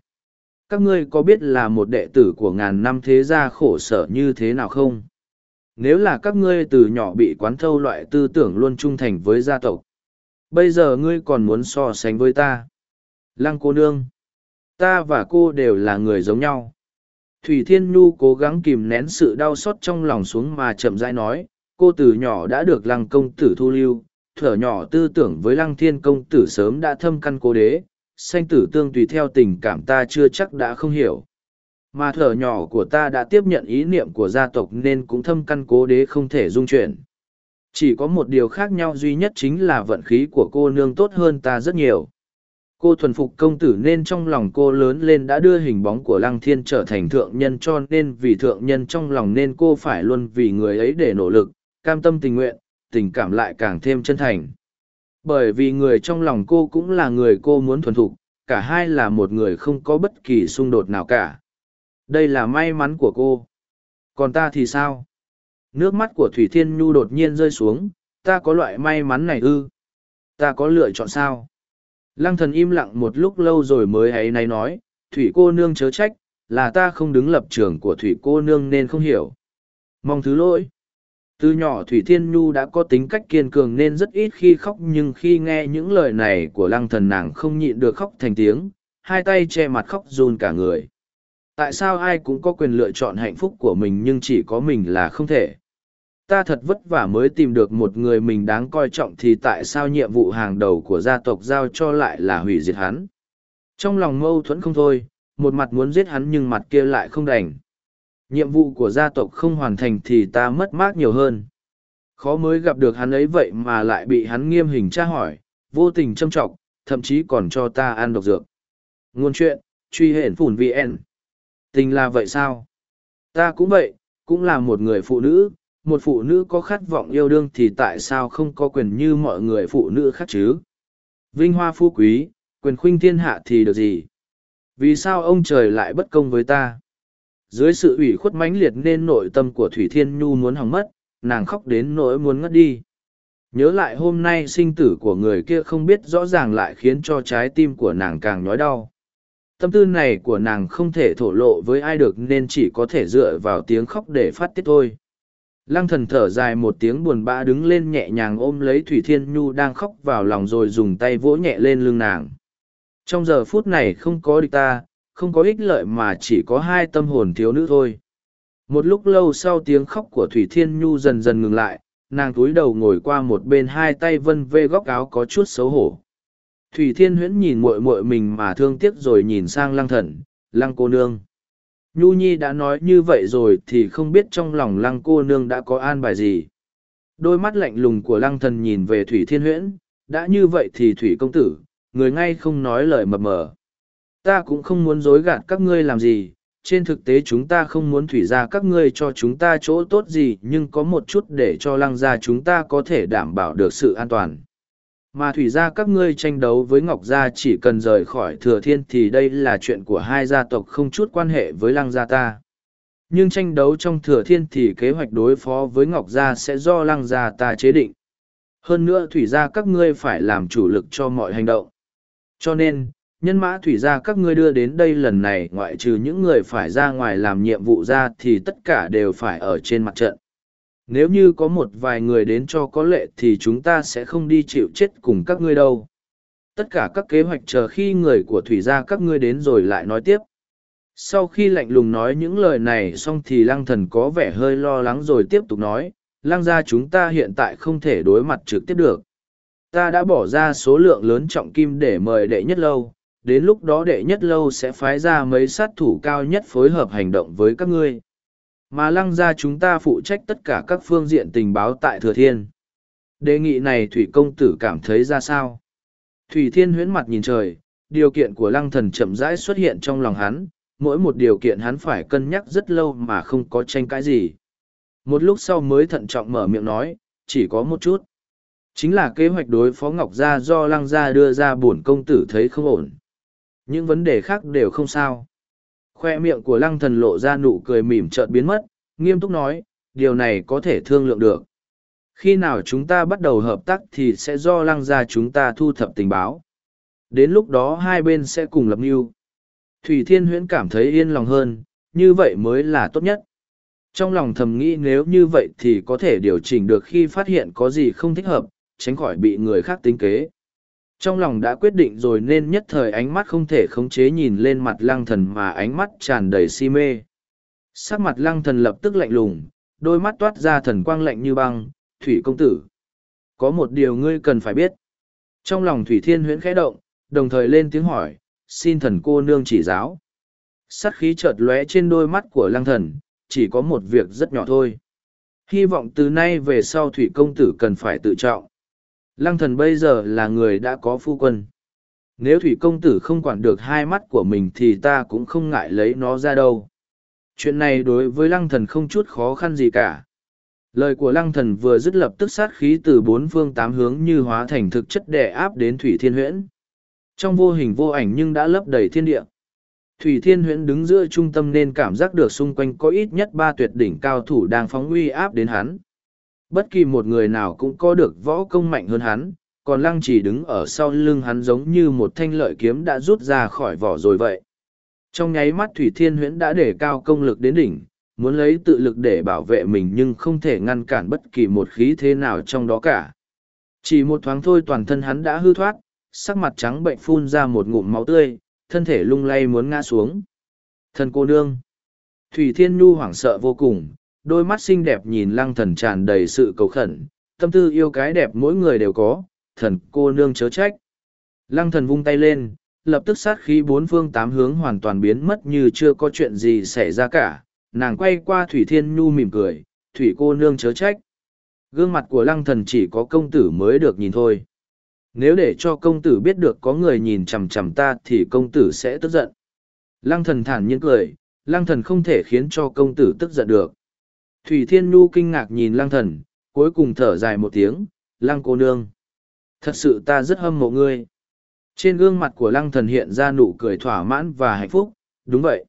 Các ngươi có biết là một đệ tử của ngàn năm thế gia khổ sở như thế nào không? Nếu là các ngươi từ nhỏ bị quán thâu loại tư tưởng luôn trung thành với gia tộc, bây giờ ngươi còn muốn so sánh với ta. Lăng cô nương, ta và cô đều là người giống nhau. Thủy Thiên Nhu cố gắng kìm nén sự đau xót trong lòng xuống mà chậm rãi nói, cô từ nhỏ đã được lăng công tử thu lưu, thở nhỏ tư tưởng với lăng thiên công tử sớm đã thâm căn cố đế, sanh tử tương tùy theo tình cảm ta chưa chắc đã không hiểu. Mà thở nhỏ của ta đã tiếp nhận ý niệm của gia tộc nên cũng thâm căn cố đế không thể dung chuyển. Chỉ có một điều khác nhau duy nhất chính là vận khí của cô nương tốt hơn ta rất nhiều. Cô thuần phục công tử nên trong lòng cô lớn lên đã đưa hình bóng của lăng thiên trở thành thượng nhân cho nên vì thượng nhân trong lòng nên cô phải luôn vì người ấy để nỗ lực, cam tâm tình nguyện, tình cảm lại càng thêm chân thành. Bởi vì người trong lòng cô cũng là người cô muốn thuần thục, cả hai là một người không có bất kỳ xung đột nào cả. Đây là may mắn của cô. Còn ta thì sao? Nước mắt của Thủy Thiên Nhu đột nhiên rơi xuống, ta có loại may mắn này ư? Ta có lựa chọn sao? Lăng thần im lặng một lúc lâu rồi mới ấy này nói, Thủy cô nương chớ trách, là ta không đứng lập trường của Thủy cô nương nên không hiểu. Mong thứ lỗi. Từ nhỏ Thủy Thiên Nhu đã có tính cách kiên cường nên rất ít khi khóc nhưng khi nghe những lời này của lăng thần nàng không nhịn được khóc thành tiếng, hai tay che mặt khóc run cả người. Tại sao ai cũng có quyền lựa chọn hạnh phúc của mình nhưng chỉ có mình là không thể? Ta thật vất vả mới tìm được một người mình đáng coi trọng thì tại sao nhiệm vụ hàng đầu của gia tộc giao cho lại là hủy diệt hắn? Trong lòng mâu thuẫn không thôi, một mặt muốn giết hắn nhưng mặt kia lại không đành. Nhiệm vụ của gia tộc không hoàn thành thì ta mất mát nhiều hơn. Khó mới gặp được hắn ấy vậy mà lại bị hắn nghiêm hình tra hỏi vô tình châm trọng thậm chí còn cho ta ăn độc dược. Ngôn chuyện truy hển phủn vn. Tình là vậy sao? Ta cũng vậy cũng là một người phụ nữ một phụ nữ có khát vọng yêu đương thì tại sao không có quyền như mọi người phụ nữ khác chứ? Vinh hoa phú quý, quyền khuynh thiên hạ thì được gì? Vì sao ông trời lại bất công với ta? Dưới sự ủy khuất mãnh liệt nên nội tâm của thủy thiên nhu muốn hỏng mất, nàng khóc đến nỗi muốn ngất đi. Nhớ lại hôm nay sinh tử của người kia không biết rõ ràng lại khiến cho trái tim của nàng càng nhói đau. Tâm tư này của nàng không thể thổ lộ với ai được nên chỉ có thể dựa vào tiếng khóc để phát tiết thôi lăng thần thở dài một tiếng buồn bã đứng lên nhẹ nhàng ôm lấy thủy thiên nhu đang khóc vào lòng rồi dùng tay vỗ nhẹ lên lưng nàng. Trong giờ phút này không có địch ta, không có ích lợi mà chỉ có hai tâm hồn thiếu nữ thôi. Một lúc lâu sau tiếng khóc của thủy thiên nhu dần dần ngừng lại, nàng túi đầu ngồi qua một bên hai tay vân vê góc áo có chút xấu hổ. Thủy thiên huyễn nhìn muội muội mình mà thương tiếc rồi nhìn sang lăng thần, lăng cô nương nhu nhi đã nói như vậy rồi thì không biết trong lòng lăng cô nương đã có an bài gì. Đôi mắt lạnh lùng của lăng thần nhìn về thủy thiên huyễn, đã như vậy thì thủy công tử, người ngay không nói lời mập mờ. Ta cũng không muốn dối gạt các ngươi làm gì, trên thực tế chúng ta không muốn thủy ra các ngươi cho chúng ta chỗ tốt gì nhưng có một chút để cho lăng gia chúng ta có thể đảm bảo được sự an toàn mà thủy ra các ngươi tranh đấu với ngọc gia chỉ cần rời khỏi thừa thiên thì đây là chuyện của hai gia tộc không chút quan hệ với lăng gia ta. Nhưng tranh đấu trong thừa thiên thì kế hoạch đối phó với ngọc gia sẽ do lăng gia ta chế định. Hơn nữa thủy ra các ngươi phải làm chủ lực cho mọi hành động. Cho nên, nhân mã thủy gia các ngươi đưa đến đây lần này ngoại trừ những người phải ra ngoài làm nhiệm vụ ra thì tất cả đều phải ở trên mặt trận. Nếu như có một vài người đến cho có lệ thì chúng ta sẽ không đi chịu chết cùng các ngươi đâu. Tất cả các kế hoạch chờ khi người của thủy gia các ngươi đến rồi lại nói tiếp. Sau khi lạnh lùng nói những lời này xong thì lăng thần có vẻ hơi lo lắng rồi tiếp tục nói, lăng gia chúng ta hiện tại không thể đối mặt trực tiếp được. Ta đã bỏ ra số lượng lớn trọng kim để mời đệ nhất lâu, đến lúc đó đệ nhất lâu sẽ phái ra mấy sát thủ cao nhất phối hợp hành động với các ngươi. Mà lăng gia chúng ta phụ trách tất cả các phương diện tình báo tại Thừa Thiên. Đề nghị này Thủy Công Tử cảm thấy ra sao? Thủy Thiên huyễn mặt nhìn trời, điều kiện của lăng thần chậm rãi xuất hiện trong lòng hắn, mỗi một điều kiện hắn phải cân nhắc rất lâu mà không có tranh cãi gì. Một lúc sau mới thận trọng mở miệng nói, chỉ có một chút. Chính là kế hoạch đối phó Ngọc Gia do Lăng Gia đưa ra bổn công tử thấy không ổn. Những vấn đề khác đều không sao. Khoe miệng của Lăng thần lộ ra nụ cười mỉm chợt biến mất, nghiêm túc nói, điều này có thể thương lượng được. Khi nào chúng ta bắt đầu hợp tác thì sẽ do Lăng Gia chúng ta thu thập tình báo. Đến lúc đó hai bên sẽ cùng lập mưu. Thủy Thiên Huyễn cảm thấy yên lòng hơn, như vậy mới là tốt nhất. Trong lòng thầm nghĩ nếu như vậy thì có thể điều chỉnh được khi phát hiện có gì không thích hợp, tránh khỏi bị người khác tính kế. Trong lòng đã quyết định rồi nên nhất thời ánh mắt không thể khống chế nhìn lên mặt lăng thần mà ánh mắt tràn đầy si mê. Sắc mặt lăng thần lập tức lạnh lùng, đôi mắt toát ra thần quang lạnh như băng, thủy công tử. Có một điều ngươi cần phải biết. Trong lòng thủy thiên huyễn khẽ động, đồng thời lên tiếng hỏi, xin thần cô nương chỉ giáo. Sát khí chợt lóe trên đôi mắt của lăng thần, chỉ có một việc rất nhỏ thôi. Hy vọng từ nay về sau thủy công tử cần phải tự trọng. Lăng thần bây giờ là người đã có phu quân. Nếu thủy công tử không quản được hai mắt của mình thì ta cũng không ngại lấy nó ra đâu. Chuyện này đối với lăng thần không chút khó khăn gì cả. Lời của lăng thần vừa dứt lập tức sát khí từ bốn phương tám hướng như hóa thành thực chất đè áp đến thủy thiên huyễn. Trong vô hình vô ảnh nhưng đã lấp đầy thiên địa. Thủy Thiên Huyễn đứng giữa trung tâm nên cảm giác được xung quanh có ít nhất ba tuyệt đỉnh cao thủ đang phóng uy áp đến hắn. Bất kỳ một người nào cũng có được võ công mạnh hơn hắn, còn lăng chỉ đứng ở sau lưng hắn giống như một thanh lợi kiếm đã rút ra khỏi vỏ rồi vậy. Trong nháy mắt Thủy Thiên Huyễn đã để cao công lực đến đỉnh, muốn lấy tự lực để bảo vệ mình nhưng không thể ngăn cản bất kỳ một khí thế nào trong đó cả. Chỉ một thoáng thôi toàn thân hắn đã hư thoát, sắc mặt trắng bệnh phun ra một ngụm máu tươi, thân thể lung lay muốn ngã xuống. Thần cô nương. Thủy Thiên Nhu hoảng sợ vô cùng, đôi mắt xinh đẹp nhìn lăng thần tràn đầy sự cầu khẩn, tâm tư yêu cái đẹp mỗi người đều có, thần cô nương chớ trách. Lăng thần vung tay lên, lập tức sát khí bốn phương tám hướng hoàn toàn biến mất như chưa có chuyện gì xảy ra cả, nàng quay qua Thủy Thiên Nhu mỉm cười, Thủy cô nương chớ trách. Gương mặt của lăng thần chỉ có công tử mới được nhìn thôi nếu để cho công tử biết được có người nhìn chằm chằm ta thì công tử sẽ tức giận lăng thần thản nhiên cười lăng thần không thể khiến cho công tử tức giận được thủy thiên nhu kinh ngạc nhìn lăng thần cuối cùng thở dài một tiếng lăng cô nương thật sự ta rất hâm mộ ngươi. Trên gương mặt của lăng thần hiện ra nụ cười thỏa mãn và hạnh phúc đúng vậy.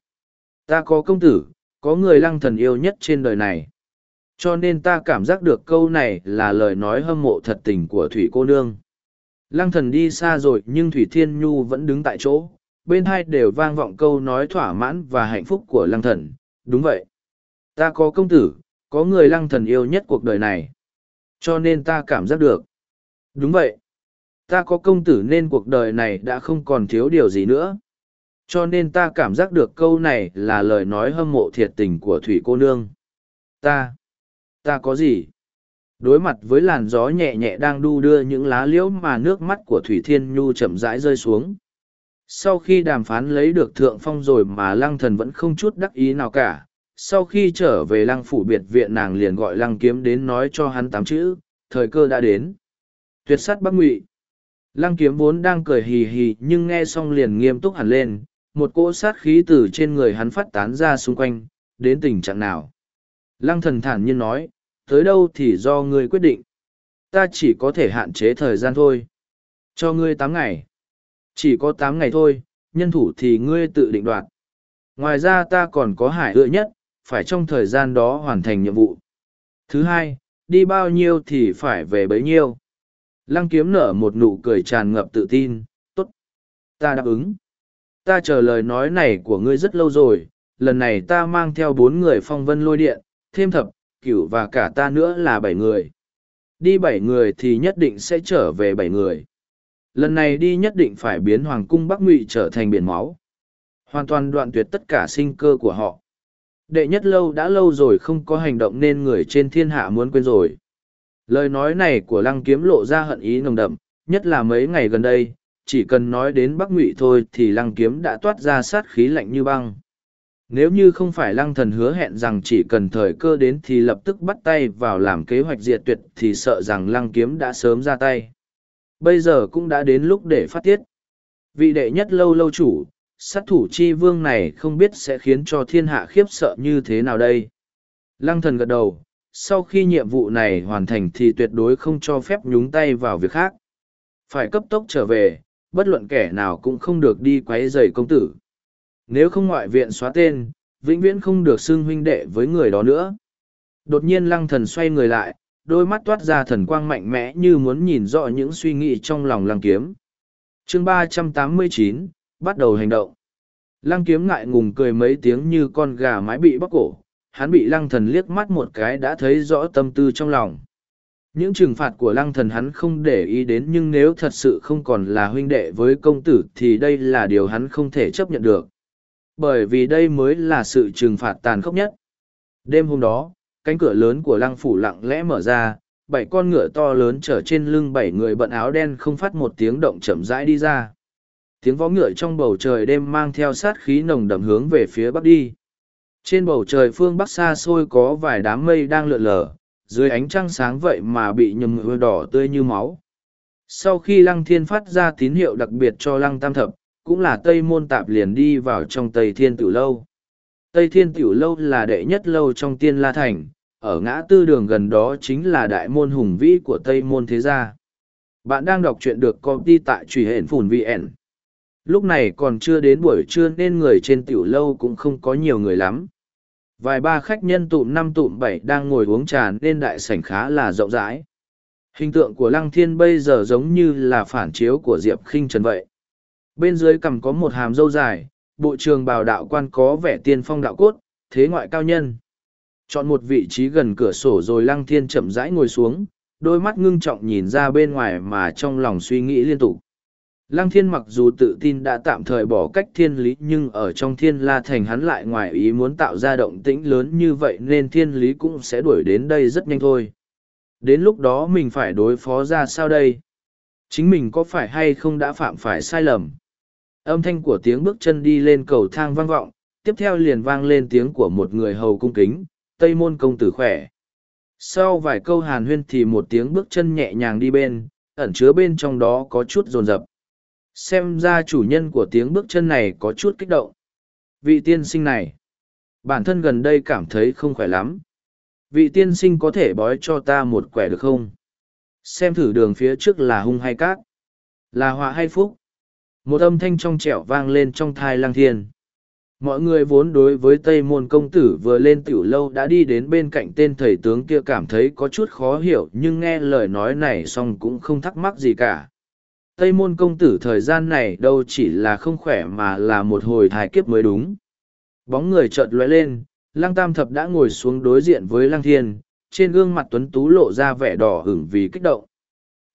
Ta có công tử có người lăng thần yêu nhất trên đời này. Cho nên ta cảm giác được câu này là lời nói hâm mộ thật tình của thủy cô nương. Lăng thần đi xa rồi nhưng Thủy Thiên Nhu vẫn đứng tại chỗ, bên hai đều vang vọng câu nói thỏa mãn và hạnh phúc của lăng thần, đúng vậy. Ta có công tử, có người lăng thần yêu nhất cuộc đời này. Cho nên ta cảm giác được. Đúng vậy. Ta có công tử nên cuộc đời này đã không còn thiếu điều gì nữa. Cho nên ta cảm giác được câu này là lời nói hâm mộ thiệt tình của Thủy cô nương. Ta, ta có gì? đối mặt với làn gió nhẹ nhẹ đang đu đưa những lá liễu mà nước mắt của thủy thiên nhu chậm rãi rơi xuống sau khi đàm phán lấy được thượng phong rồi mà lăng thần vẫn không chút đắc ý nào cả sau khi trở về lăng phủ biệt viện nàng liền gọi lăng kiếm đến nói cho hắn tám chữ thời cơ đã đến tuyệt sắt bắc ngụy lăng kiếm vốn đang cười hì hì nhưng nghe xong liền nghiêm túc hẳn lên một cỗ sát khí từ trên người hắn phát tán ra xung quanh đến tình trạng nào lăng thần thản nhiên nói tới đâu thì do ngươi quyết định. Ta chỉ có thể hạn chế thời gian thôi. Cho ngươi tám ngày. Chỉ có tám ngày thôi, nhân thủ thì ngươi tự định đoạt. Ngoài ra ta còn có hải ựa nhất, phải trong thời gian đó hoàn thành nhiệm vụ. Thứ hai, đi bao nhiêu thì phải về bấy nhiêu. Lăng kiếm nở một nụ cười tràn ngập tự tin, tốt. Ta đáp ứng. Ta chờ lời nói này của ngươi rất lâu rồi, lần này ta mang theo bốn người phong vân lôi điện, thêm thập, cửu và cả ta nữa là bảy người. Đi bảy người thì nhất định sẽ trở về bảy người. Lần này đi nhất định phải biến Hoàng cung Bắc Ngụy trở thành biển máu. Hoàn toàn đoạn tuyệt tất cả sinh cơ của họ. Đệ nhất lâu đã lâu rồi không có hành động nên người trên thiên hạ muốn quên rồi. Lời nói này của lăng kiếm lộ ra hận ý nồng đậm, nhất là mấy ngày gần đây, chỉ cần nói đến Bắc Ngụy thôi thì lăng kiếm đã toát ra sát khí lạnh như băng. Nếu như không phải lăng thần hứa hẹn rằng chỉ cần thời cơ đến thì lập tức bắt tay vào làm kế hoạch diệt tuyệt thì sợ rằng lăng kiếm đã sớm ra tay. Bây giờ cũng đã đến lúc để phát tiết. Vị đệ nhất lâu lâu chủ, sát thủ chi vương này không biết sẽ khiến cho thiên hạ khiếp sợ như thế nào đây. Lăng thần gật đầu, sau khi nhiệm vụ này hoàn thành thì tuyệt đối không cho phép nhúng tay vào việc khác. Phải cấp tốc trở về, bất luận kẻ nào cũng không được đi quấy rầy công tử. Nếu không ngoại viện xóa tên, vĩnh viễn không được xưng huynh đệ với người đó nữa. Đột nhiên lăng thần xoay người lại, đôi mắt toát ra thần quang mạnh mẽ như muốn nhìn rõ những suy nghĩ trong lòng lăng kiếm. chương ba trăm tám mươi chín bắt đầu hành động. Lăng kiếm ngại ngùng cười mấy tiếng như con gà mái bị bóc cổ, hắn bị lăng thần liếc mắt một cái đã thấy rõ tâm tư trong lòng. Những trừng phạt của lăng thần hắn không để ý đến nhưng nếu thật sự không còn là huynh đệ với công tử thì đây là điều hắn không thể chấp nhận được. Bởi vì đây mới là sự trừng phạt tàn khốc nhất. Đêm hôm đó, cánh cửa lớn của lăng phủ lặng lẽ mở ra, bảy con ngựa to lớn chở trên lưng bảy người bận áo đen không phát một tiếng động chậm rãi đi ra. Tiếng vó ngựa trong bầu trời đêm mang theo sát khí nồng đậm hướng về phía bắc đi. Trên bầu trời phương bắc xa xôi có vài đám mây đang lượn lờ, dưới ánh trăng sáng vậy mà bị nhầm ngựa đỏ tươi như máu. Sau khi lăng thiên phát ra tín hiệu đặc biệt cho lăng tam thập, cũng là Tây Môn Tạp liền đi vào trong Tây Thiên Tử Lâu. Tây Thiên Tử Lâu là đệ nhất lâu trong Tiên La Thành, ở ngã tư đường gần đó chính là đại môn hùng vĩ của Tây Môn Thế Gia. Bạn đang đọc truyện được công ty tại truy hển phùn VN. Lúc này còn chưa đến buổi trưa nên người trên tiểu lâu cũng không có nhiều người lắm. Vài ba khách nhân tụm năm tụm bảy đang ngồi uống trà nên đại sảnh khá là rộng rãi. Hình tượng của Lăng Thiên bây giờ giống như là phản chiếu của Diệp khinh Trần vậy. Bên dưới cằm có một hàm dâu dài, bộ trường bào đạo quan có vẻ tiên phong đạo cốt, thế ngoại cao nhân. Chọn một vị trí gần cửa sổ rồi Lăng Thiên chậm rãi ngồi xuống, đôi mắt ngưng trọng nhìn ra bên ngoài mà trong lòng suy nghĩ liên tục. Lăng thiên mặc dù tự tin đã tạm thời bỏ cách thiên lý nhưng ở trong thiên la thành hắn lại ngoài ý muốn tạo ra động tĩnh lớn như vậy nên thiên lý cũng sẽ đuổi đến đây rất nhanh thôi. Đến lúc đó mình phải đối phó ra sao đây? Chính mình có phải hay không đã phạm phải sai lầm? Âm thanh của tiếng bước chân đi lên cầu thang vang vọng, tiếp theo liền vang lên tiếng của một người hầu cung kính, Tây Môn công tử khỏe. Sau vài câu hàn huyên thì một tiếng bước chân nhẹ nhàng đi bên, ẩn chứa bên trong đó có chút rồn rập xem ra chủ nhân của tiếng bước chân này có chút kích động. Vị tiên sinh này, bản thân gần đây cảm thấy không khỏe lắm. Vị tiên sinh có thể bói cho ta một quẻ được không? Xem thử đường phía trước là hung hay cát. Là họa hay phúc? Một âm thanh trong trẻo vang lên trong thai lang thiên. Mọi người vốn đối với tây môn công tử vừa lên tiểu lâu đã đi đến bên cạnh tên thầy tướng kia cảm thấy có chút khó hiểu, nhưng nghe lời nói này xong cũng không thắc mắc gì cả. Tây môn công tử thời gian này đâu chỉ là không khỏe mà là một hồi thái kiếp mới đúng. Bóng người chợt lóe lên, lăng tam thập đã ngồi xuống đối diện với lăng thiên, trên gương mặt tuấn tú lộ ra vẻ đỏ hửng vì kích động.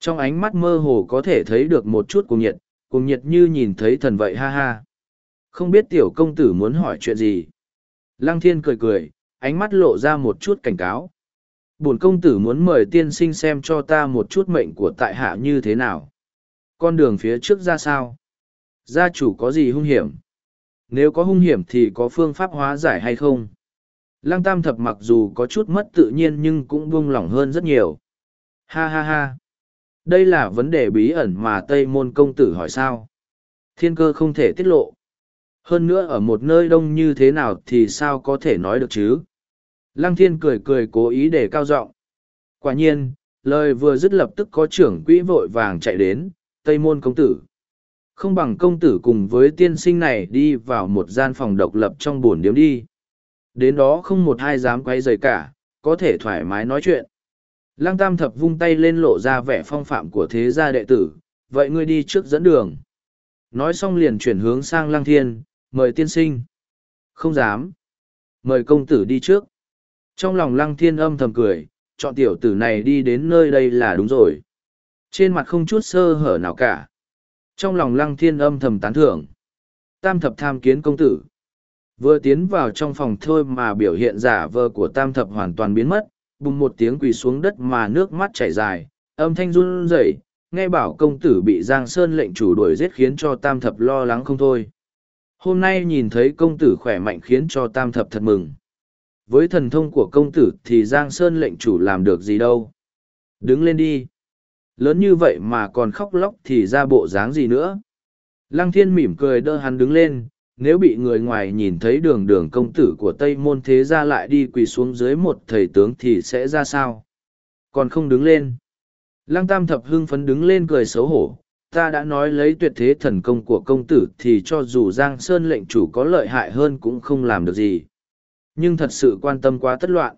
Trong ánh mắt mơ hồ có thể thấy được một chút cuồng nhiệt, cuồng nhiệt như nhìn thấy thần vậy ha ha. Không biết tiểu công tử muốn hỏi chuyện gì. Lăng thiên cười cười, ánh mắt lộ ra một chút cảnh cáo. Bổn công tử muốn mời tiên sinh xem cho ta một chút mệnh của tại hạ như thế nào con đường phía trước ra sao? Gia chủ có gì hung hiểm? Nếu có hung hiểm thì có phương pháp hóa giải hay không? Lăng tam thập mặc dù có chút mất tự nhiên nhưng cũng buông lỏng hơn rất nhiều. Ha ha ha! Đây là vấn đề bí ẩn mà Tây Môn Công Tử hỏi sao? Thiên cơ không thể tiết lộ. Hơn nữa ở một nơi đông như thế nào thì sao có thể nói được chứ? Lăng thiên cười cười cố ý để cao giọng. Quả nhiên, lời vừa dứt lập tức có trưởng quỹ vội vàng chạy đến, Tây Môn công tử. Không bằng công tử cùng với tiên sinh này đi vào một gian phòng độc lập trong buồn điếm đi. Đến đó không một ai dám quay rời cả, có thể thoải mái nói chuyện. Lăng Tam Thập vung tay lên lộ ra vẻ phong phạm của thế gia đệ tử, vậy ngươi đi trước dẫn đường. Nói xong liền chuyển hướng sang Lăng Thiên, mời tiên sinh. Không dám. Mời công tử đi trước. Trong lòng lăng thiên âm thầm cười, chọn tiểu tử này đi đến nơi đây là đúng rồi. Trên mặt không chút sơ hở nào cả. Trong lòng lăng thiên âm thầm tán thưởng. Tam thập tham kiến công tử. Vừa tiến vào trong phòng thôi mà biểu hiện giả vờ của tam thập hoàn toàn biến mất, bùng một tiếng quỳ xuống đất mà nước mắt chảy dài, âm thanh run rẩy, nghe bảo công tử bị Giang Sơn lệnh chủ đuổi giết khiến cho tam thập lo lắng không thôi. Hôm nay nhìn thấy công tử khỏe mạnh khiến cho tam thập thật mừng. Với thần thông của công tử thì Giang Sơn lệnh chủ làm được gì đâu. Đứng lên đi. Lớn như vậy mà còn khóc lóc thì ra bộ dáng gì nữa. Lăng thiên mỉm cười đỡ hắn đứng lên, nếu bị người ngoài nhìn thấy đường đường công tử của Tây Môn Thế Gia lại đi quỳ xuống dưới một thầy tướng thì sẽ ra sao? Còn không đứng lên. Lăng Tam Thập hưng phấn đứng lên cười xấu hổ, ta đã nói lấy tuyệt thế thần công của công tử thì cho dù Giang Sơn lệnh chủ có lợi hại hơn cũng không làm được gì. Nhưng thật sự quan tâm quá tất loạn.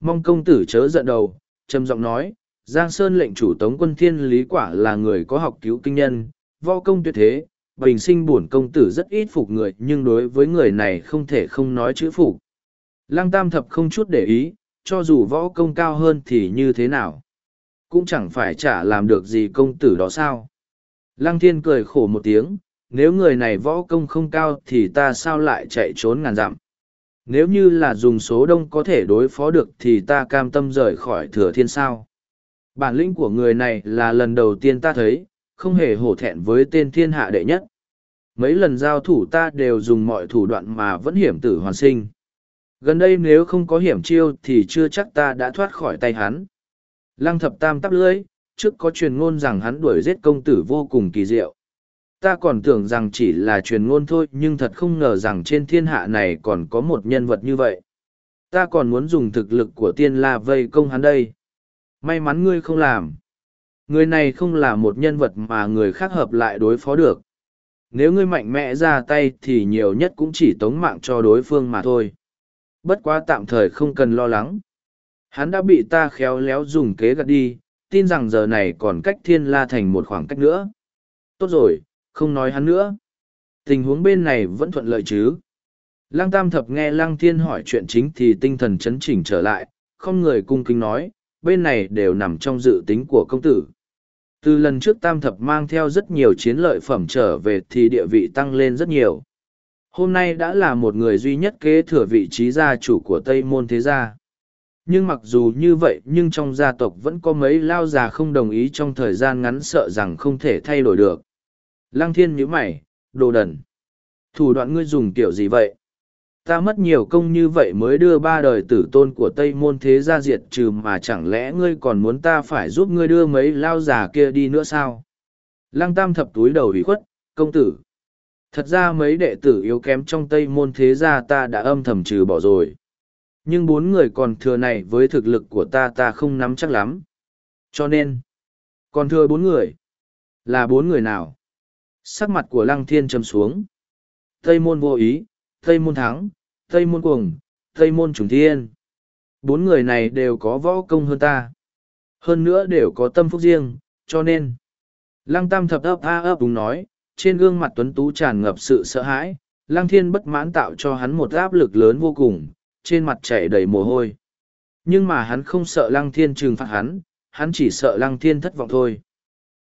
Mong công tử chớ giận đầu, trầm giọng nói, Giang Sơn lệnh chủ tống quân thiên lý quả là người có học cứu kinh nhân, võ công tuyệt thế, bình sinh bổn công tử rất ít phục người nhưng đối với người này không thể không nói chữ phục. Lăng tam thập không chút để ý, cho dù võ công cao hơn thì như thế nào. Cũng chẳng phải chả làm được gì công tử đó sao. Lăng thiên cười khổ một tiếng, nếu người này võ công không cao thì ta sao lại chạy trốn ngàn dặm. Nếu như là dùng số đông có thể đối phó được thì ta cam tâm rời khỏi thừa thiên sao. Bản lĩnh của người này là lần đầu tiên ta thấy, không hề hổ thẹn với tên thiên hạ đệ nhất. Mấy lần giao thủ ta đều dùng mọi thủ đoạn mà vẫn hiểm tử hoàn sinh. Gần đây nếu không có hiểm chiêu thì chưa chắc ta đã thoát khỏi tay hắn. Lăng thập tam tắp lưỡi, trước có truyền ngôn rằng hắn đuổi giết công tử vô cùng kỳ diệu. Ta còn tưởng rằng chỉ là truyền ngôn thôi nhưng thật không ngờ rằng trên thiên hạ này còn có một nhân vật như vậy. Ta còn muốn dùng thực lực của tiên la vây công hắn đây. May mắn ngươi không làm. Người này không là một nhân vật mà người khác hợp lại đối phó được. Nếu ngươi mạnh mẽ ra tay thì nhiều nhất cũng chỉ tống mạng cho đối phương mà thôi. Bất quá tạm thời không cần lo lắng. Hắn đã bị ta khéo léo dùng kế gạt đi, tin rằng giờ này còn cách thiên la thành một khoảng cách nữa. Tốt rồi, không nói hắn nữa. Tình huống bên này vẫn thuận lợi chứ. Lăng Tam Thập nghe Lăng Thiên hỏi chuyện chính thì tinh thần chấn chỉnh trở lại, không người cung kính nói, bên này đều nằm trong dự tính của công tử. Từ lần trước Tam Thập mang theo rất nhiều chiến lợi phẩm trở về thì địa vị tăng lên rất nhiều. Hôm nay đã là một người duy nhất kế thừa vị trí gia chủ của Tây Môn Thế Gia. Nhưng mặc dù như vậy nhưng trong gia tộc vẫn có mấy lao già không đồng ý trong thời gian ngắn sợ rằng không thể thay đổi được. Lăng thiên nhíu mày, đồ đần. Thủ đoạn ngươi dùng kiểu gì vậy? Ta mất nhiều công như vậy mới đưa ba đời tử tôn của Tây Môn Thế gia diệt trừ mà chẳng lẽ ngươi còn muốn ta phải giúp ngươi đưa mấy lao già kia đi nữa sao? Lăng tam thập túi đầu ủy khuất, công tử. Thật ra mấy đệ tử yếu kém trong Tây Môn Thế gia ta đã âm thầm trừ bỏ rồi. Nhưng bốn người còn thừa này với thực lực của ta ta không nắm chắc lắm. Cho nên, còn thừa bốn người. Là bốn người nào? sắc mặt của lăng thiên trầm xuống. Tây môn vô ý, Tây môn thắng, Tây môn cuồng, Tây môn trùng thiên. Bốn người này đều có võ công hơn ta. Hơn nữa đều có tâm phúc riêng, cho nên. Lăng tam thập ấp a ấp đúng nói, trên gương mặt tuấn tú tràn ngập sự sợ hãi, lăng thiên bất mãn tạo cho hắn một áp lực lớn vô cùng, trên mặt chảy đầy mồ hôi. Nhưng mà hắn không sợ lăng thiên trừng phạt hắn, hắn chỉ sợ lăng thiên thất vọng thôi.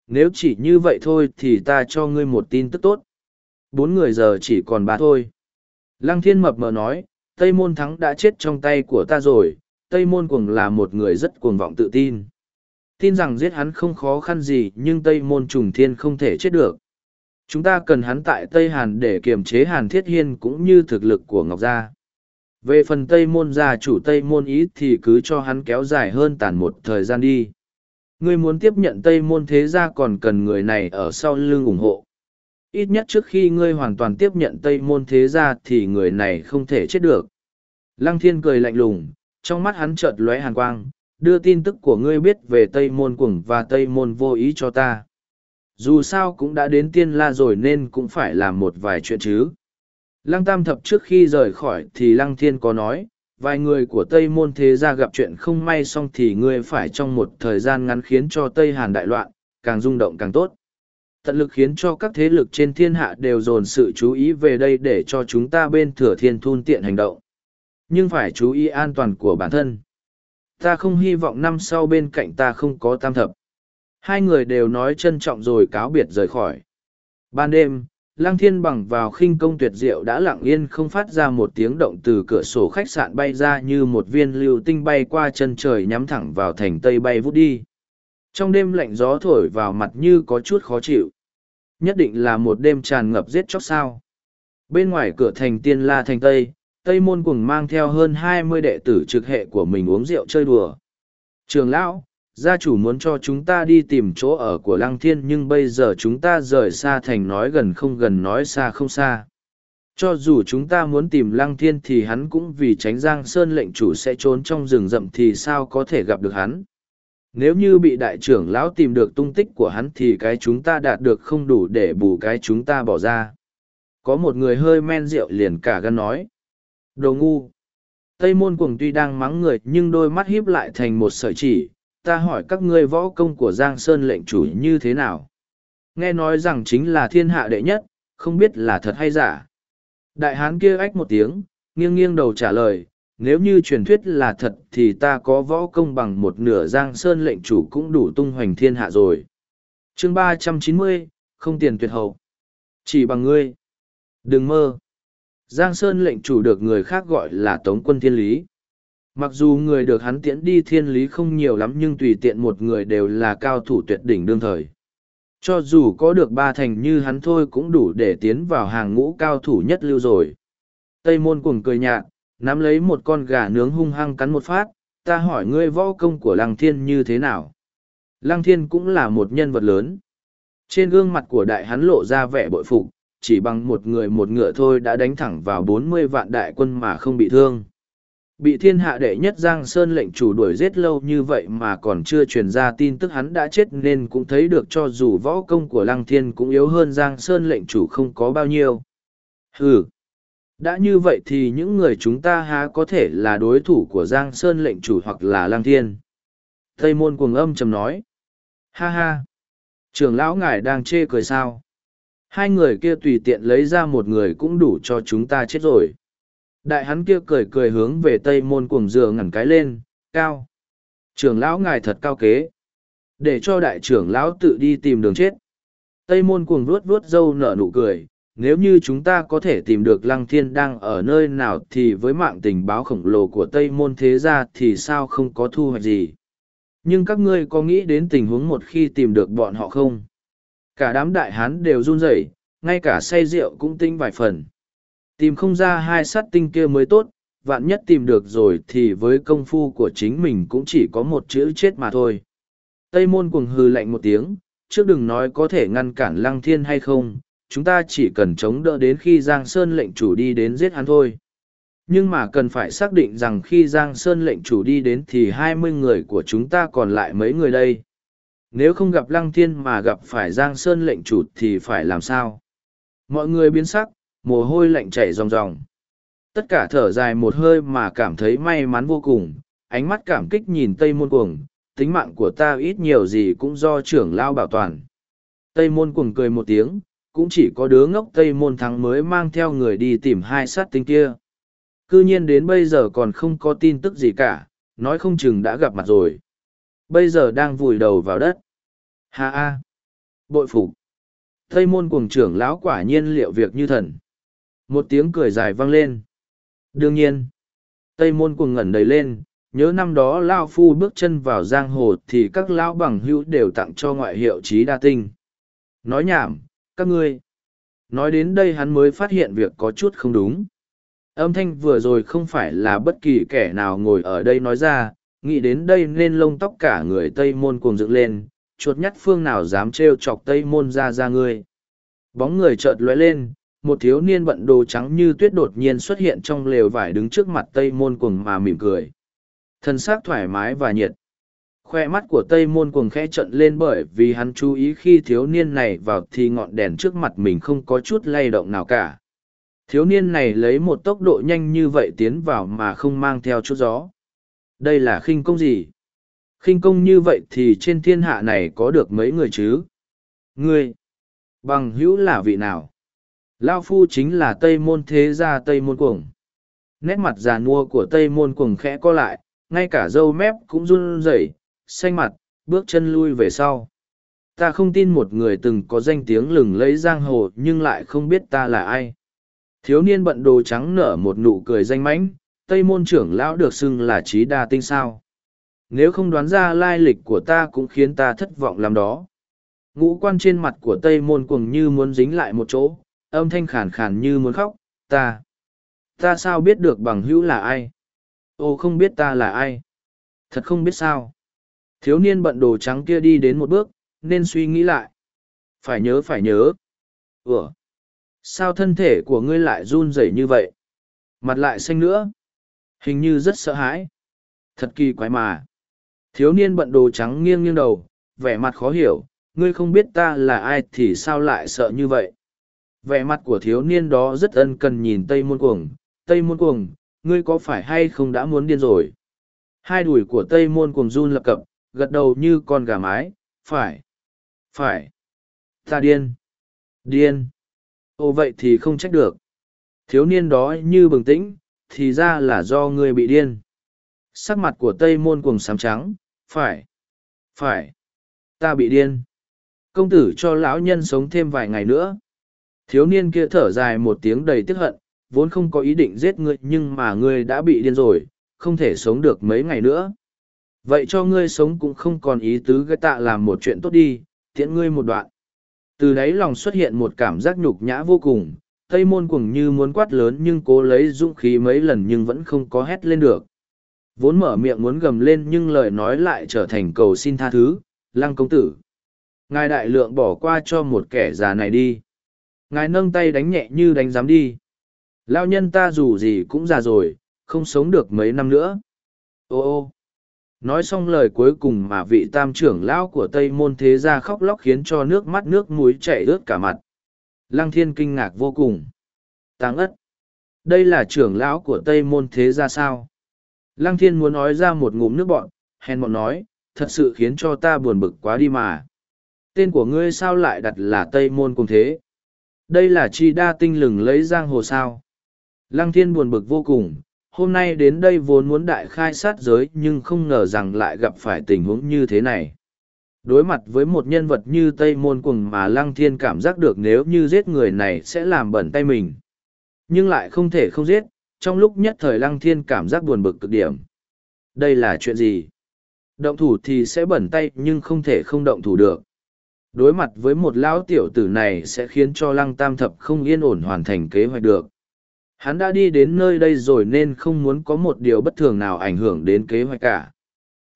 Nếu chỉ như vậy thôi thì ta cho ngươi một tin tức tốt. Bốn người giờ chỉ còn ba thôi. Lăng thiên mập mờ nói, Tây Môn Thắng đã chết trong tay của ta rồi, Tây Môn Cuồng là một người rất cuồng vọng tự tin. Tin rằng giết hắn không khó khăn gì nhưng Tây Môn Trùng Thiên không thể chết được. Chúng ta cần hắn tại Tây Hàn để kiềm chế Hàn Thiết Hiên cũng như thực lực của Ngọc Gia. Về phần Tây Môn gia chủ Tây Môn Ý thì cứ cho hắn kéo dài hơn tàn một thời gian đi. Ngươi muốn tiếp nhận Tây Môn Thế Gia còn cần người này ở sau lưng ủng hộ. Ít nhất trước khi ngươi hoàn toàn tiếp nhận Tây Môn Thế Gia thì người này không thể chết được. Lăng Thiên cười lạnh lùng, trong mắt hắn chợt lóe hàn quang, đưa tin tức của ngươi biết về Tây Môn Cuồng và Tây Môn vô ý cho ta. Dù sao cũng đã đến tiên la rồi nên cũng phải làm một vài chuyện chứ. Lăng Tam Thập trước khi rời khỏi thì Lăng Thiên có nói, vài người của Tây Môn Thế Gia gặp chuyện không may xong thì ngươi phải trong một thời gian ngắn khiến cho Tây Hàn đại loạn, càng rung động càng tốt. Tận lực khiến cho các thế lực trên thiên hạ đều dồn sự chú ý về đây để cho chúng ta bên thừa thiên thun tiện hành động. Nhưng phải chú ý an toàn của bản thân. Ta không hy vọng năm sau bên cạnh ta không có tam thập. Hai người đều nói trân trọng rồi cáo biệt rời khỏi. Ban đêm, Lăng Thiên bằng vào khinh công tuyệt diệu đã lặng yên không phát ra một tiếng động từ cửa sổ khách sạn bay ra như một viên lưu tinh bay qua chân trời nhắm thẳng vào thành tây bay vút đi. Trong đêm lạnh gió thổi vào mặt như có chút khó chịu. Nhất định là một đêm tràn ngập giết chóc sao. Bên ngoài cửa thành tiên la thành tây, tây môn cùng mang theo hơn hai mươi đệ tử trực hệ của mình uống rượu chơi đùa. Trường lão, gia chủ muốn cho chúng ta đi tìm chỗ ở của lăng thiên nhưng bây giờ chúng ta rời xa thành nói gần không gần nói xa không xa cho dù chúng ta muốn tìm lăng thiên thì hắn cũng vì tránh giang sơn lệnh chủ sẽ trốn trong rừng rậm thì sao có thể gặp được hắn nếu như bị đại trưởng lão tìm được tung tích của hắn thì cái chúng ta đạt được không đủ để bù cái chúng ta bỏ ra. Có một người hơi men rượu liền cả gân nói. Đồ ngu. Tây môn cuồng tuy đang mắng người nhưng đôi mắt híp lại thành một sợi chỉ. Ta hỏi các ngươi võ công của Giang Sơn lệnh chủ như thế nào? Nghe nói rằng chính là thiên hạ đệ nhất, không biết là thật hay giả. Đại hán kia ách một tiếng, nghiêng nghiêng đầu trả lời, nếu như truyền thuyết là thật thì ta có võ công bằng một nửa Giang Sơn lệnh chủ cũng đủ tung hoành thiên hạ rồi. chương ba trăm chín mươi, không tiền tuyệt hậu. Chỉ bằng ngươi. Đừng mơ. Giang Sơn lệnh chủ được người khác gọi là Tống quân Thiên Lý. Mặc dù người được hắn tiễn đi thiên lý không nhiều lắm nhưng tùy tiện một người đều là cao thủ tuyệt đỉnh đương thời. Cho dù có được ba thành như hắn thôi cũng đủ để tiến vào hàng ngũ cao thủ nhất lưu rồi. Tây môn cùng cười nhạt, nắm lấy một con gà nướng hung hăng cắn một phát, ta hỏi ngươi võ công của lăng thiên như thế nào. Lăng thiên cũng là một nhân vật lớn. Trên gương mặt của đại hắn lộ ra vẻ bội phục, chỉ bằng một người một ngựa thôi đã đánh thẳng vào bốn mươi vạn đại quân mà không bị thương. Bị thiên hạ đệ nhất Giang Sơn lệnh chủ đuổi giết lâu như vậy mà còn chưa truyền ra tin tức hắn đã chết nên cũng thấy được cho dù võ công của Lăng Thiên cũng yếu hơn Giang Sơn lệnh chủ không có bao nhiêu. Hừ. Đã như vậy thì những người chúng ta há có thể là đối thủ của Giang Sơn lệnh chủ hoặc là Lang Thiên. Tây môn cuồng âm trầm nói. Ha ha. trưởng lão ngài đang chê cười sao. Hai người kia tùy tiện lấy ra một người cũng đủ cho chúng ta chết rồi. Đại hắn kia cười cười hướng về tây môn cuồng dừa ngẩn cái lên, cao. Trưởng lão ngài thật cao kế. Để cho đại trưởng lão tự đi tìm đường chết. Tây môn cuồng vuốt vuốt râu nở nụ cười. Nếu như chúng ta có thể tìm được lăng thiên đang ở nơi nào thì với mạng tình báo khổng lồ của Tây môn thế gia thì sao không có thu hoạch gì. Nhưng các ngươi có nghĩ đến tình huống một khi tìm được bọn họ không? Cả đám đại hán đều run rẩy, ngay cả say rượu cũng tinh vài phần. Tìm không ra hai sát tinh kia mới tốt, vạn nhất tìm được rồi thì với công phu của chính mình cũng chỉ có một chữ chết mà thôi. Tây môn cuồng hư lạnh một tiếng, trước đừng nói có thể ngăn cản lăng thiên hay không, chúng ta chỉ cần chống đỡ đến khi Giang Sơn lệnh chủ đi đến giết hắn thôi. Nhưng mà cần phải xác định rằng khi Giang Sơn lệnh chủ đi đến thì hai mươi người của chúng ta còn lại mấy người đây. Nếu không gặp Lăng Thiên mà gặp phải Giang Sơn lệnh chủ thì phải làm sao? Mọi người biến sắc, mồ hôi lạnh chảy ròng ròng. Tất cả thở dài một hơi mà cảm thấy may mắn vô cùng, ánh mắt cảm kích nhìn Tây Môn Cuồng, tính mạng của ta ít nhiều gì cũng do trưởng lao bảo toàn. Tây Môn Cuồng cười một tiếng, cũng chỉ có đứa ngốc Tây Môn Thắng mới mang theo người đi tìm hai sát tinh kia. Cư nhiên đến bây giờ còn không có tin tức gì cả, nói không chừng đã gặp mặt rồi. Bây giờ đang vùi đầu vào đất. Ha ha! Bội phục! Tây Môn Cuồng trưởng lão quả nhiên liệu việc như thần. Một tiếng cười dài vang lên. Đương nhiên, Tây Môn cuồng ngẩn đầy lên, nhớ năm đó Lao Phu bước chân vào giang hồ thì các lão bằng hữu đều tặng cho ngoại hiệu trí đa tinh. Nói nhảm, các ngươi. Nói đến đây hắn mới phát hiện việc có chút không đúng. Âm thanh vừa rồi không phải là bất kỳ kẻ nào ngồi ở đây nói ra, nghĩ đến đây nên lông tóc cả người Tây Môn cuồng dựng lên, chuột nhắt phương nào dám trêu chọc Tây Môn ra ra ngươi. Bóng người chợt lóe lên, một thiếu niên bận đồ trắng như tuyết đột nhiên xuất hiện trong lều vải đứng trước mặt tây môn cuồng mà mỉm cười thân xác thoải mái và nhiệt khoe mắt của tây môn cuồng khẽ trận lên bởi vì hắn chú ý khi thiếu niên này vào thì ngọn đèn trước mặt mình không có chút lay động nào cả. Thiếu niên này lấy một tốc độ nhanh như vậy tiến vào mà không mang theo chút gió. Đây là khinh công gì? Khinh công như vậy thì trên thiên hạ này có được mấy người chứ? Ngươi, bằng hữu là vị nào? Lao phu chính là Tây Môn Thế Gia Tây Môn Cuồng. nét mặt già nua của tây môn cuồng khẽ co lại, ngay cả râu mép cũng run rẩy xanh mặt, bước chân lui về sau. Ta không tin một người từng có danh tiếng lừng lấy giang hồ nhưng lại không biết ta là ai. Thiếu niên bận đồ trắng nở một nụ cười danh mãnh, tây môn trưởng lão được xưng là trí đa tinh sao. Nếu không đoán ra lai lịch của ta cũng khiến ta thất vọng làm đó. Ngũ quan trên mặt của tây môn cuồng như muốn dính lại một chỗ, âm thanh khàn khàn như muốn khóc, ta ta sao biết được bằng hữu là ai? Ô không biết ta là ai? Thật không biết sao? Thiếu niên bận đồ trắng kia đi đến một bước, nên suy nghĩ lại. Phải nhớ phải nhớ. Ủa? Sao thân thể của ngươi lại run rẩy như vậy? Mặt lại xanh nữa. Hình như rất sợ hãi. Thật kỳ quái mà. Thiếu niên bận đồ trắng nghiêng nghiêng đầu, vẻ mặt khó hiểu. Ngươi không biết ta là ai thì sao lại sợ như vậy? Vẻ mặt của thiếu niên đó rất ân cần nhìn tây môn cuồng. Tây môn cuồng, ngươi có phải hay không đã muốn điên rồi? Hai đùi của tây môn cuồng run lập cập gật đầu như con gà mái, phải phải. Ta điên điên. Ô, vậy thì không trách được. Thiếu niên đó như bừng tĩnh, thì ra là do ngươi bị điên. Sắc mặt của tây môn cuồng sám trắng, phải phải. Ta bị điên. Công tử cho lão nhân sống thêm vài ngày nữa. Thiếu niên kia thở dài một tiếng đầy tiếc hận, vốn không có ý định giết ngươi, nhưng mà ngươi đã bị điên rồi, không thể sống được mấy ngày nữa vậy cho ngươi sống cũng không còn ý tứ gây tạ làm một chuyện tốt đi, tiễn ngươi một đoạn. Từ đáy lòng xuất hiện một cảm giác nhục nhã vô cùng, tây môn cuồng như muốn quát lớn nhưng cố lấy dũng khí mấy lần nhưng vẫn không có hét lên được. Vốn mở miệng muốn gầm lên nhưng lời nói lại trở thành cầu xin tha thứ, lăng công tử, ngài đại lượng bỏ qua cho một kẻ già này đi. Ngài nâng tay đánh nhẹ như đánh giám đi. Lao nhân ta dù gì cũng già rồi, không sống được mấy năm nữa. Ô ô nói xong lời cuối cùng mà vị tam trưởng lão của tây môn thế gia khóc lóc khiến cho nước mắt nước muối chảy ướt cả mặt. Lăng thiên kinh ngạc vô cùng. Táng ất. Đây là trưởng lão của tây môn thế gia sao? Lăng thiên muốn nói ra một ngụm nước bọn, hèn bọn nói, thật sự khiến cho ta buồn bực quá đi mà. Tên của ngươi sao lại đặt là tây môn cùng thế? Đây là chi đa tinh lừng lấy giang hồ sao? Lăng thiên buồn bực vô cùng hôm nay đến đây vốn muốn đại khai sát giới nhưng không ngờ rằng lại gặp phải tình huống như thế này. Đối mặt với một nhân vật như tây môn cuồng mà lăng thiên cảm giác được nếu như giết người này sẽ làm bẩn tay mình. Nhưng lại không thể không giết, trong lúc nhất thời lăng thiên cảm giác buồn bực cực điểm. Đây là chuyện gì? Động thủ thì sẽ bẩn tay nhưng không thể không động thủ được. Đối mặt với một lão tiểu tử này sẽ khiến cho lăng tam thập không yên ổn hoàn thành kế hoạch được hắn đã đi đến nơi đây rồi nên không muốn có một điều bất thường nào ảnh hưởng đến kế hoạch cả.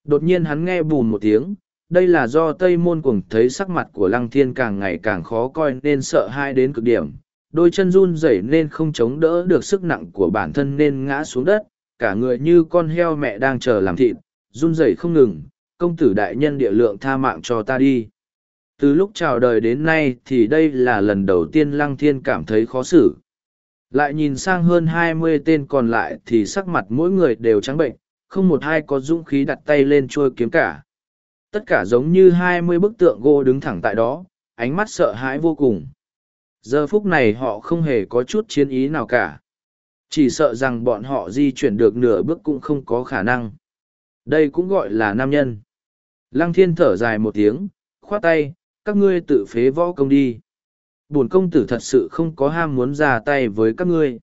Đột nhiên hắn nghe bùn một tiếng, đây là do tây môn cuồng thấy sắc mặt của lăng thiên càng ngày càng khó coi nên sợ hai đến cực điểm. Đôi chân run rẩy nên không chống đỡ được sức nặng của bản thân nên ngã xuống đất, cả người như con heo mẹ đang chờ làm thịt, run rẩy không ngừng, công tử đại nhân địa lượng tha mạng cho ta đi. Từ lúc chào đời đến nay thì đây là lần đầu tiên lăng thiên cảm thấy khó xử lại nhìn sang hơn hai mươi tên còn lại thì sắc mặt mỗi người đều trắng bệnh, không một ai có dũng khí đặt tay lên trôi kiếm cả. Tất cả giống như hai mươi bức tượng gỗ đứng thẳng tại đó, ánh mắt sợ hãi vô cùng. Giờ phút này họ không hề có chút chiến ý nào cả. Chỉ sợ rằng bọn họ di chuyển được nửa bước cũng không có khả năng. Đây cũng gọi là nam nhân. Lăng thiên thở dài một tiếng, khoát tay, các ngươi tự phế võ công đi bổn công tử thật sự không có ham muốn ra tay với các ngươi.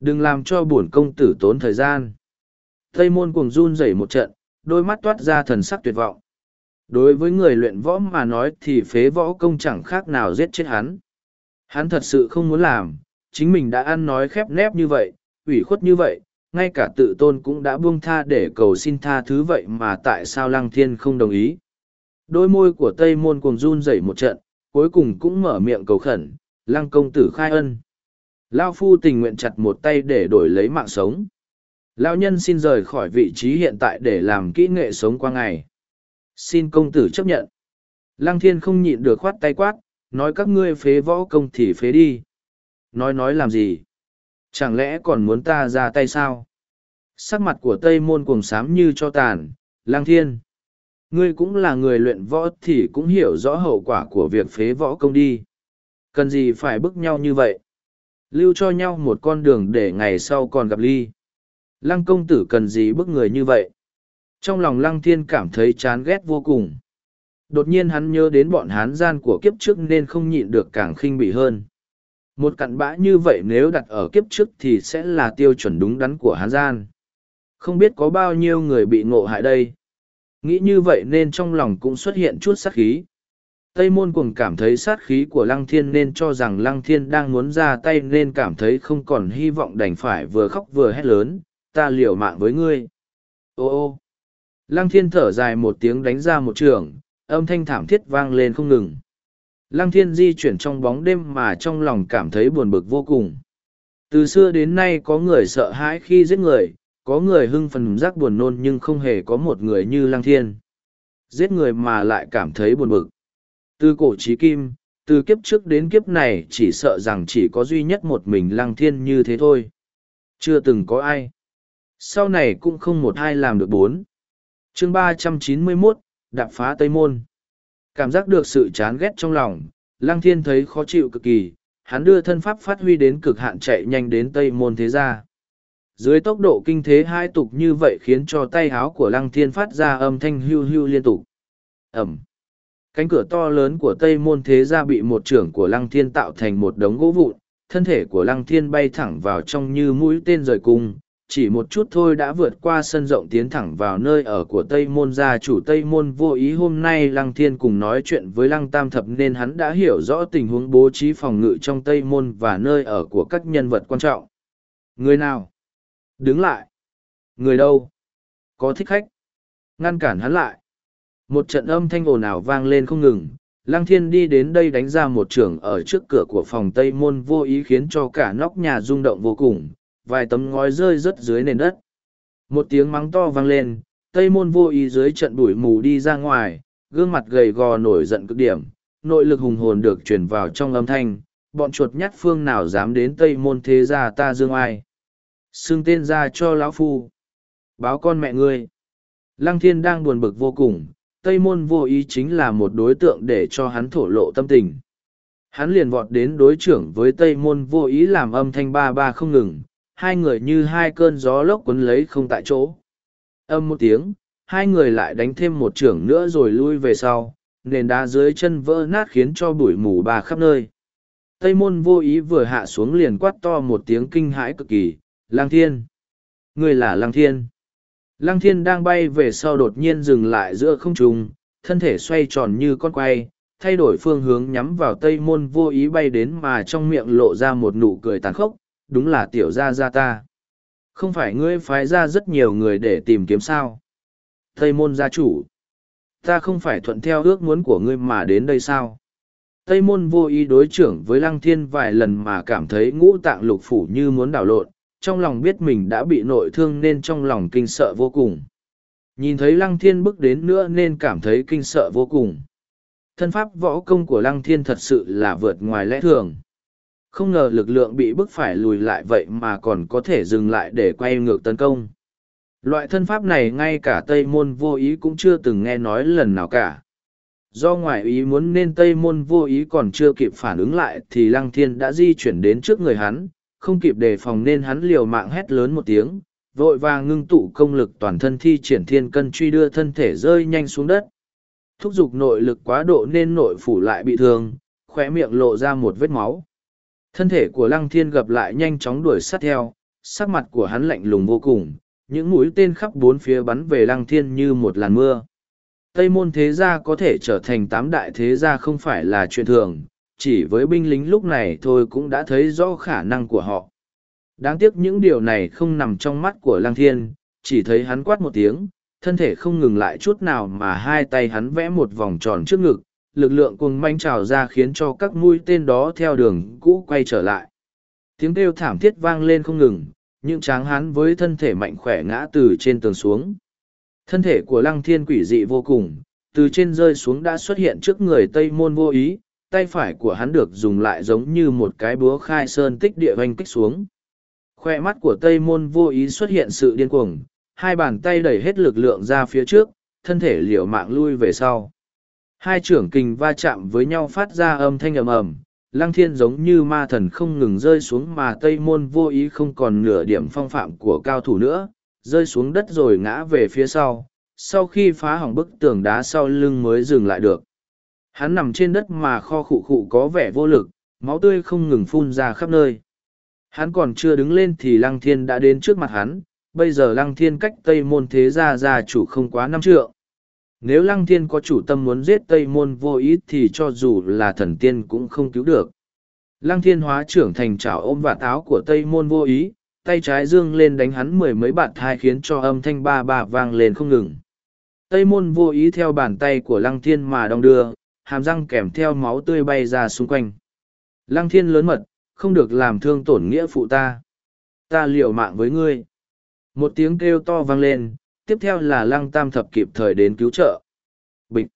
Đừng làm cho bổn công tử tốn thời gian. Tây môn cuồng run rẩy một trận, đôi mắt toát ra thần sắc tuyệt vọng. Đối với người luyện võ mà nói thì phế võ công chẳng khác nào giết chết hắn. Hắn thật sự không muốn làm, chính mình đã ăn nói khép nép như vậy, ủy khuất như vậy, ngay cả tự tôn cũng đã buông tha để cầu xin tha thứ vậy mà tại sao lăng thiên không đồng ý? Đôi môi của tây môn cuồng run rẩy một trận cuối cùng cũng mở miệng cầu khẩn, lăng công tử khai ân. Lao phu tình nguyện chặt một tay để đổi lấy mạng sống. Lao nhân xin rời khỏi vị trí hiện tại để làm kỹ nghệ sống qua ngày. Xin công tử chấp nhận. Lăng thiên không nhịn được khoát tay quát, nói các ngươi phế võ công thì phế đi. Nói nói làm gì? Chẳng lẽ còn muốn ta ra tay sao? Sắc mặt của tây môn cuồng sám như cho tàn lang thiên ngươi cũng là người luyện võ thì cũng hiểu rõ hậu quả của việc phế võ công đi cần gì phải bức nhau như vậy lưu cho nhau một con đường để ngày sau còn gặp ly Lăng công tử cần gì bức người như vậy? Trong lòng lăng thiên cảm thấy chán ghét vô cùng. Đột nhiên hắn nhớ đến bọn hán gian của kiếp trước nên không nhịn được càng khinh bỉ hơn. Một cặn bã như vậy nếu đặt ở kiếp trước thì sẽ là tiêu chuẩn đúng đắn của hán gian. Không biết có bao nhiêu người bị ngộ hại đây. Nghĩ như vậy nên trong lòng cũng xuất hiện chút sát khí. Tây môn cùng cảm thấy sát khí của lăng thiên nên cho rằng lăng thiên đang muốn ra tay nên cảm thấy không còn hy vọng đành phải vừa khóc vừa hét lớn, ta liều mạng với ngươi. Ô ô! Lăng thiên thở dài một tiếng đánh ra một trường, âm thanh thảm thiết vang lên không ngừng. Lăng thiên di chuyển trong bóng đêm mà trong lòng cảm thấy buồn bực vô cùng. Từ xưa đến nay có người sợ hãi khi giết người, có người hưng phần giác buồn nôn nhưng không hề có một người như lăng thiên. Giết người mà lại cảm thấy buồn bực. Từ cổ trí kim, từ kiếp trước đến kiếp này chỉ sợ rằng chỉ có duy nhất một mình lăng thiên như thế thôi. Chưa từng có ai. Sau này cũng không một ai làm được bốn. chương ba trăm chín mươi 391, đạp phá Tây Môn. Cảm giác được sự chán ghét trong lòng, lăng thiên thấy khó chịu cực kỳ, hắn đưa thân pháp phát huy đến cực hạn chạy nhanh đến Tây Môn thế gia. Dưới tốc độ kinh thế hai tục như vậy khiến cho tay háo của lăng thiên phát ra âm thanh hưu hưu liên tục. Ẩm. Cánh cửa to lớn của Tây Môn Thế Gia bị một trưởng của Lăng Thiên tạo thành một đống gỗ vụn, thân thể của Lăng Thiên bay thẳng vào trong như mũi tên rời cung, chỉ một chút thôi đã vượt qua sân rộng tiến thẳng vào nơi ở của Tây Môn gia chủ Tây Môn vô ý hôm nay Lăng Thiên cùng nói chuyện với Lăng Tam Thập nên hắn đã hiểu rõ tình huống bố trí phòng ngự trong Tây Môn và nơi ở của các nhân vật quan trọng. Người nào? Đứng lại. Người đâu? Có thích khách? Ngăn cản hắn lại. Một trận âm thanh ồn ào vang lên không ngừng, Lăng Thiên đi đến đây đánh ra một trường ở trước cửa của phòng Tây Môn vô ý khiến cho cả nóc nhà rung động vô cùng, vài tấm ngói rơi rớt dưới nền đất. Một tiếng mắng to vang lên, Tây Môn vô ý dưới trận bụi mù đi ra ngoài, gương mặt gầy gò nổi giận cực điểm, nội lực hùng hồn được truyền vào trong âm thanh, bọn chuột nhắt phương nào dám đến Tây Môn thế gia ta dương ai. Xưng tên ra cho lão phu. Báo con mẹ ngươi. Lăng Thiên đang buồn bực vô cùng, Tây Môn vô ý chính là một đối tượng để cho hắn thổ lộ tâm tình. Hắn liền vọt đến đối trưởng với Tây Môn vô ý làm âm thanh ba ba không ngừng, hai người như hai cơn gió lốc quấn lấy không tại chỗ. Âm một tiếng, hai người lại đánh thêm một trưởng nữa rồi lui về sau, nền đá dưới chân vỡ nát khiến cho bụi mù ba khắp nơi. Tây môn vô ý vừa hạ xuống liền quát to một tiếng kinh hãi cực kỳ, Lang Thiên. Người là Lang Thiên. Lăng thiên đang bay về sau đột nhiên dừng lại giữa không trung, thân thể xoay tròn như con quay, thay đổi phương hướng nhắm vào tây môn vô ý bay đến mà trong miệng lộ ra một nụ cười tàn khốc, đúng là tiểu gia gia ta. Không phải ngươi phái ra rất nhiều người để tìm kiếm sao. Tây môn gia chủ. Ta không phải thuận theo ước muốn của ngươi mà đến đây sao. Tây môn vô ý đối trưởng với lăng thiên vài lần mà cảm thấy ngũ tạng lục phủ như muốn đảo lộn, trong lòng biết mình đã bị nội thương nên trong lòng kinh sợ vô cùng. Nhìn thấy lăng thiên bước đến nữa nên cảm thấy kinh sợ vô cùng. Thân pháp võ công của lăng thiên thật sự là vượt ngoài lẽ thường. Không ngờ lực lượng bị bức phải lùi lại vậy mà còn có thể dừng lại để quay ngược tấn công. Loại thân pháp này ngay cả Tây Môn vô ý cũng chưa từng nghe nói lần nào cả. Do ngoại ý muốn nên Tây Môn vô ý còn chưa kịp phản ứng lại thì Lăng Thiên đã di chuyển đến trước người hắn, không kịp đề phòng nên hắn liều mạng hét lớn một tiếng, vội vàng ngưng tụ công lực toàn thân thi triển thiên cân truy đưa thân thể rơi nhanh xuống đất. Thúc giục nội lực quá độ nên nội phủ lại bị thương, khóe miệng lộ ra một vết máu. Thân thể của lăng thiên gập lại nhanh chóng đuổi sát theo, sắc mặt của hắn lạnh lùng vô cùng, những mũi tên khắp bốn phía bắn về lăng thiên như một làn mưa. Tây môn thế gia có thể trở thành tám đại thế gia không phải là chuyện thường, chỉ với binh lính lúc này thôi cũng đã thấy rõ khả năng của họ. Đáng tiếc những điều này không nằm trong mắt của Lăng Thiên, chỉ thấy hắn quát một tiếng, thân thể không ngừng lại chút nào mà hai tay hắn vẽ một vòng tròn trước ngực, lực lượng cùng manh trào ra khiến cho các mũi tên đó theo đường cũ quay trở lại. Tiếng kêu thảm thiết vang lên không ngừng, những tráng hắn với thân thể mạnh khỏe ngã từ trên tường xuống. Thân thể của lăng thiên quỷ dị vô cùng, từ trên rơi xuống đã xuất hiện trước người Tây Môn vô ý, tay phải của hắn được dùng lại giống như một cái búa khai sơn tích địa oanh kích xuống. Khoe mắt của Tây Môn vô ý xuất hiện sự điên cuồng, hai bàn tay đẩy hết lực lượng ra phía trước, thân thể liều mạng lui về sau. Hai trưởng kình va chạm với nhau phát ra âm thanh ầm ầm, lăng thiên giống như ma thần không ngừng rơi xuống mà tây môn vô ý không còn nửa điểm phong phạm của cao thủ nữa, rơi xuống đất rồi ngã về phía sau, sau khi phá hỏng bức tường đá sau lưng mới dừng lại được. Hắn nằm trên đất mà kho khụ khụ có vẻ vô lực, máu tươi không ngừng phun ra khắp nơi. Hắn còn chưa đứng lên thì lăng thiên đã đến trước mặt hắn, bây giờ lăng thiên cách tây môn thế gia gia chủ không quá năm trượng. Nếu lăng thiên có chủ tâm muốn giết tây môn vô ý thì cho dù là thần tiên cũng không cứu được. Lăng thiên hóa trưởng thành trảo ôm vạt áo của tây môn vô ý, tay trái dương lên đánh hắn mười mấy bạt thai khiến cho âm thanh ba ba vang lên không ngừng. Tây môn vô ý theo bàn tay của lăng thiên mà đong đưa, hàm răng kèm theo máu tươi bay ra xung quanh. Lăng thiên lớn mật, không được làm thương tổn nghĩa phụ ta. Ta liều mạng với ngươi. Một tiếng kêu to vang lên, tiếp theo là lăng tam thập kịp thời đến cứu trợ. Bịch!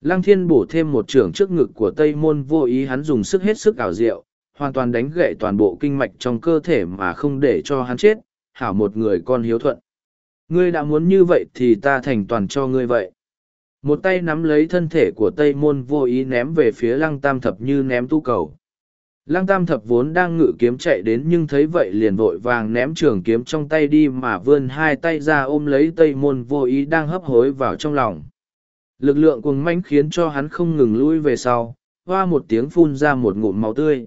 Lăng thiên bổ thêm một trưởng trước ngực của Tây Môn vô ý hắn dùng sức hết sức ảo diệu, hoàn toàn đánh gậy toàn bộ kinh mạch trong cơ thể mà không để cho hắn chết, hảo một người con hiếu thuận. Ngươi đã muốn như vậy thì ta thành toàn cho ngươi vậy. Một tay nắm lấy thân thể của Tây Môn vô ý ném về phía lăng tam thập như ném tu cầu. Lăng tam thập vốn đang ngự kiếm chạy đến nhưng thấy vậy liền vội vàng ném trường kiếm trong tay đi mà vươn hai tay ra ôm lấy tây môn vô ý đang hấp hối vào trong lòng. Lực lượng cuồng mãnh khiến cho hắn không ngừng lui về sau, hoa một tiếng phun ra một ngụm máu tươi.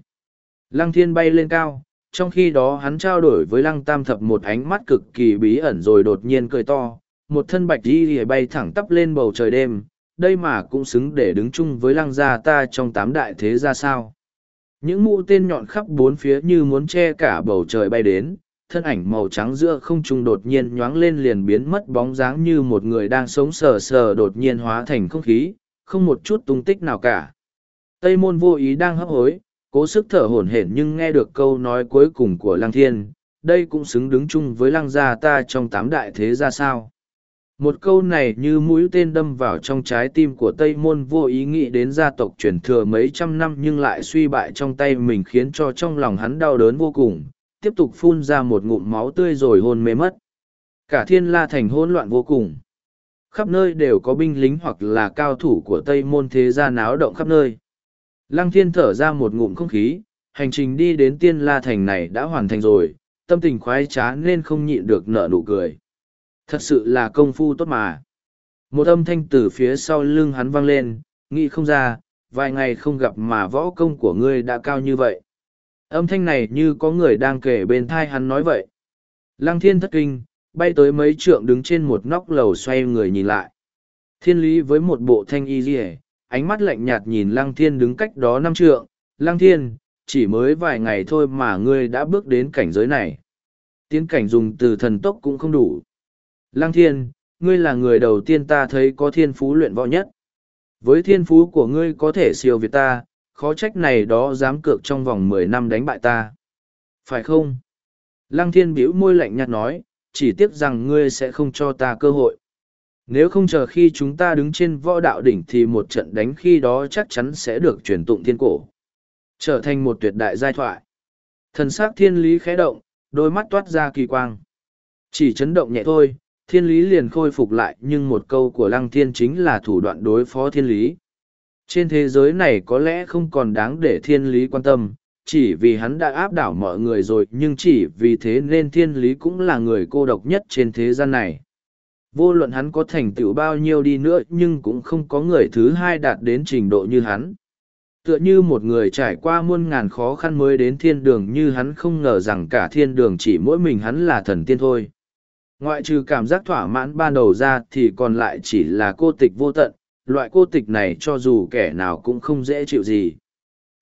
Lăng thiên bay lên cao, trong khi đó hắn trao đổi với lăng tam thập một ánh mắt cực kỳ bí ẩn rồi đột nhiên cười to, một thân bạch đi bay thẳng tắp lên bầu trời đêm, đây mà cũng xứng để đứng chung với lăng gia ta trong tám đại thế ra sao. Những mũi tên nhọn khắp bốn phía như muốn che cả bầu trời bay đến thân ảnh màu trắng giữa không trung đột nhiên nhoáng lên liền biến mất bóng dáng như một người đang sống sờ sờ đột nhiên hóa thành không khí không một chút tung tích nào cả. Tây môn vô ý đang hấp hối cố sức thở hổn hển nhưng nghe được câu nói cuối cùng của lăng thiên đây cũng xứng đứng chung với lăng gia ta trong tám đại thế ra sao một câu này như mũi tên đâm vào trong trái tim của tây môn vô ý nghĩ đến gia tộc truyền thừa mấy trăm năm nhưng lại suy bại trong tay mình khiến cho trong lòng hắn đau đớn vô cùng, tiếp tục phun ra một ngụm máu tươi rồi hôn mê mất. Cả thiên la thành hỗn loạn vô cùng. Khắp nơi đều có binh lính hoặc là cao thủ của tây môn thế gia náo động khắp nơi. Lăng thiên thở ra một ngụm không khí, hành trình đi đến tiên la thành này đã hoàn thành rồi, tâm tình khoái trá nên không nhịn được nở nụ cười. Thật sự là công phu tốt mà. Một âm thanh từ phía sau lưng hắn vang lên, nghĩ không ra, vài ngày không gặp mà võ công của ngươi đã cao như vậy. Âm thanh này như có người đang kể bên thai hắn nói vậy. Lăng thiên thất kinh, bay tới mấy trượng đứng trên một nóc lầu xoay người nhìn lại. Thiên lý với một bộ thanh y rỉa, ánh mắt lạnh nhạt nhìn lăng thiên đứng cách đó năm trượng. Lăng thiên, chỉ mới vài ngày thôi mà ngươi đã bước đến cảnh giới này. Tiến cảnh dùng từ thần tốc cũng không đủ. Lăng thiên, ngươi là người đầu tiên ta thấy có thiên phú luyện võ nhất. Với thiên phú của ngươi có thể siêu việt ta, khó trách này đó dám cược trong vòng mười năm đánh bại ta. Phải không? Lăng thiên bĩu môi lạnh nhạt nói, chỉ tiếc rằng ngươi sẽ không cho ta cơ hội. Nếu không chờ khi chúng ta đứng trên võ đạo đỉnh thì một trận đánh khi đó chắc chắn sẽ được truyền tụng thiên cổ. Trở thành một tuyệt đại giai thoại. Thần sắc thiên lý khẽ động, đôi mắt toát ra kỳ quang. Chỉ chấn động nhẹ thôi, thiên lý liền khôi phục lại nhưng một câu của lăng thiên chính là thủ đoạn đối phó thiên lý. Trên thế giới này có lẽ không còn đáng để thiên lý quan tâm, chỉ vì hắn đã áp đảo mọi người rồi nhưng chỉ vì thế nên thiên lý cũng là người cô độc nhất trên thế gian này. Vô luận hắn có thành tựu bao nhiêu đi nữa nhưng cũng không có người thứ hai đạt đến trình độ như hắn. Tựa như một người trải qua muôn ngàn khó khăn mới đến thiên đường như hắn không ngờ rằng cả thiên đường chỉ mỗi mình hắn là thần tiên thôi. Ngoại trừ cảm giác thỏa mãn ban đầu ra thì còn lại chỉ là cô tịch vô tận, loại cô tịch này cho dù kẻ nào cũng không dễ chịu gì.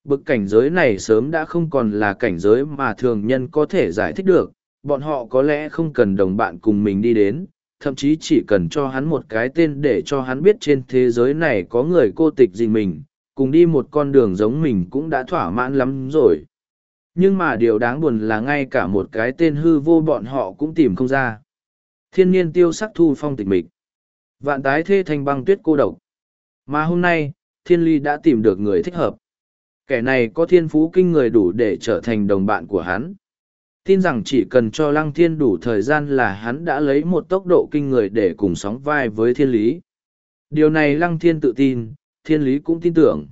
Bực cảnh giới này sớm đã không còn là cảnh giới mà thường nhân có thể giải thích được, bọn họ có lẽ không cần đồng bạn cùng mình đi đến, thậm chí chỉ cần cho hắn một cái tên để cho hắn biết trên thế giới này có người cô tịch gì mình, cùng đi một con đường giống mình cũng đã thỏa mãn lắm rồi. Nhưng mà điều đáng buồn là ngay cả một cái tên hư vô bọn họ cũng tìm không ra thiên nhiên tiêu sắc thu phong tịch mịch. Vạn tái thê thành băng tuyết cô độc. Mà hôm nay, thiên ly đã tìm được người thích hợp. Kẻ này có thiên phú kinh người đủ để trở thành đồng bạn của hắn. Tin rằng chỉ cần cho lăng thiên đủ thời gian là hắn đã lấy một tốc độ kinh người để cùng sóng vai với thiên lý. Điều này lăng thiên tự tin, thiên lý cũng tin tưởng.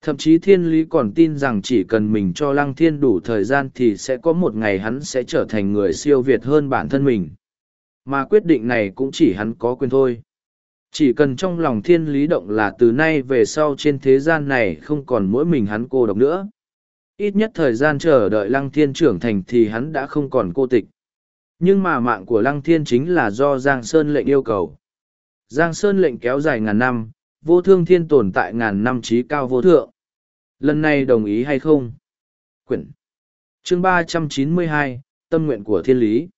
Thậm chí thiên lý còn tin rằng chỉ cần mình cho lăng thiên đủ thời gian thì sẽ có một ngày hắn sẽ trở thành người siêu việt hơn bản thân mình. Mà quyết định này cũng chỉ hắn có quyền thôi. Chỉ cần trong lòng thiên lý động là từ nay về sau trên thế gian này không còn mỗi mình hắn cô độc nữa. Ít nhất thời gian chờ đợi lăng thiên trưởng thành thì hắn đã không còn cô tịch. Nhưng mà mạng của lăng thiên chính là do Giang Sơn lệnh yêu cầu. Giang Sơn lệnh kéo dài ngàn năm, vô thương thiên tồn tại ngàn năm trí cao vô thượng. Lần này đồng ý hay không? Quyển chương ba trăm chín mươi hai Tâm nguyện của thiên lý.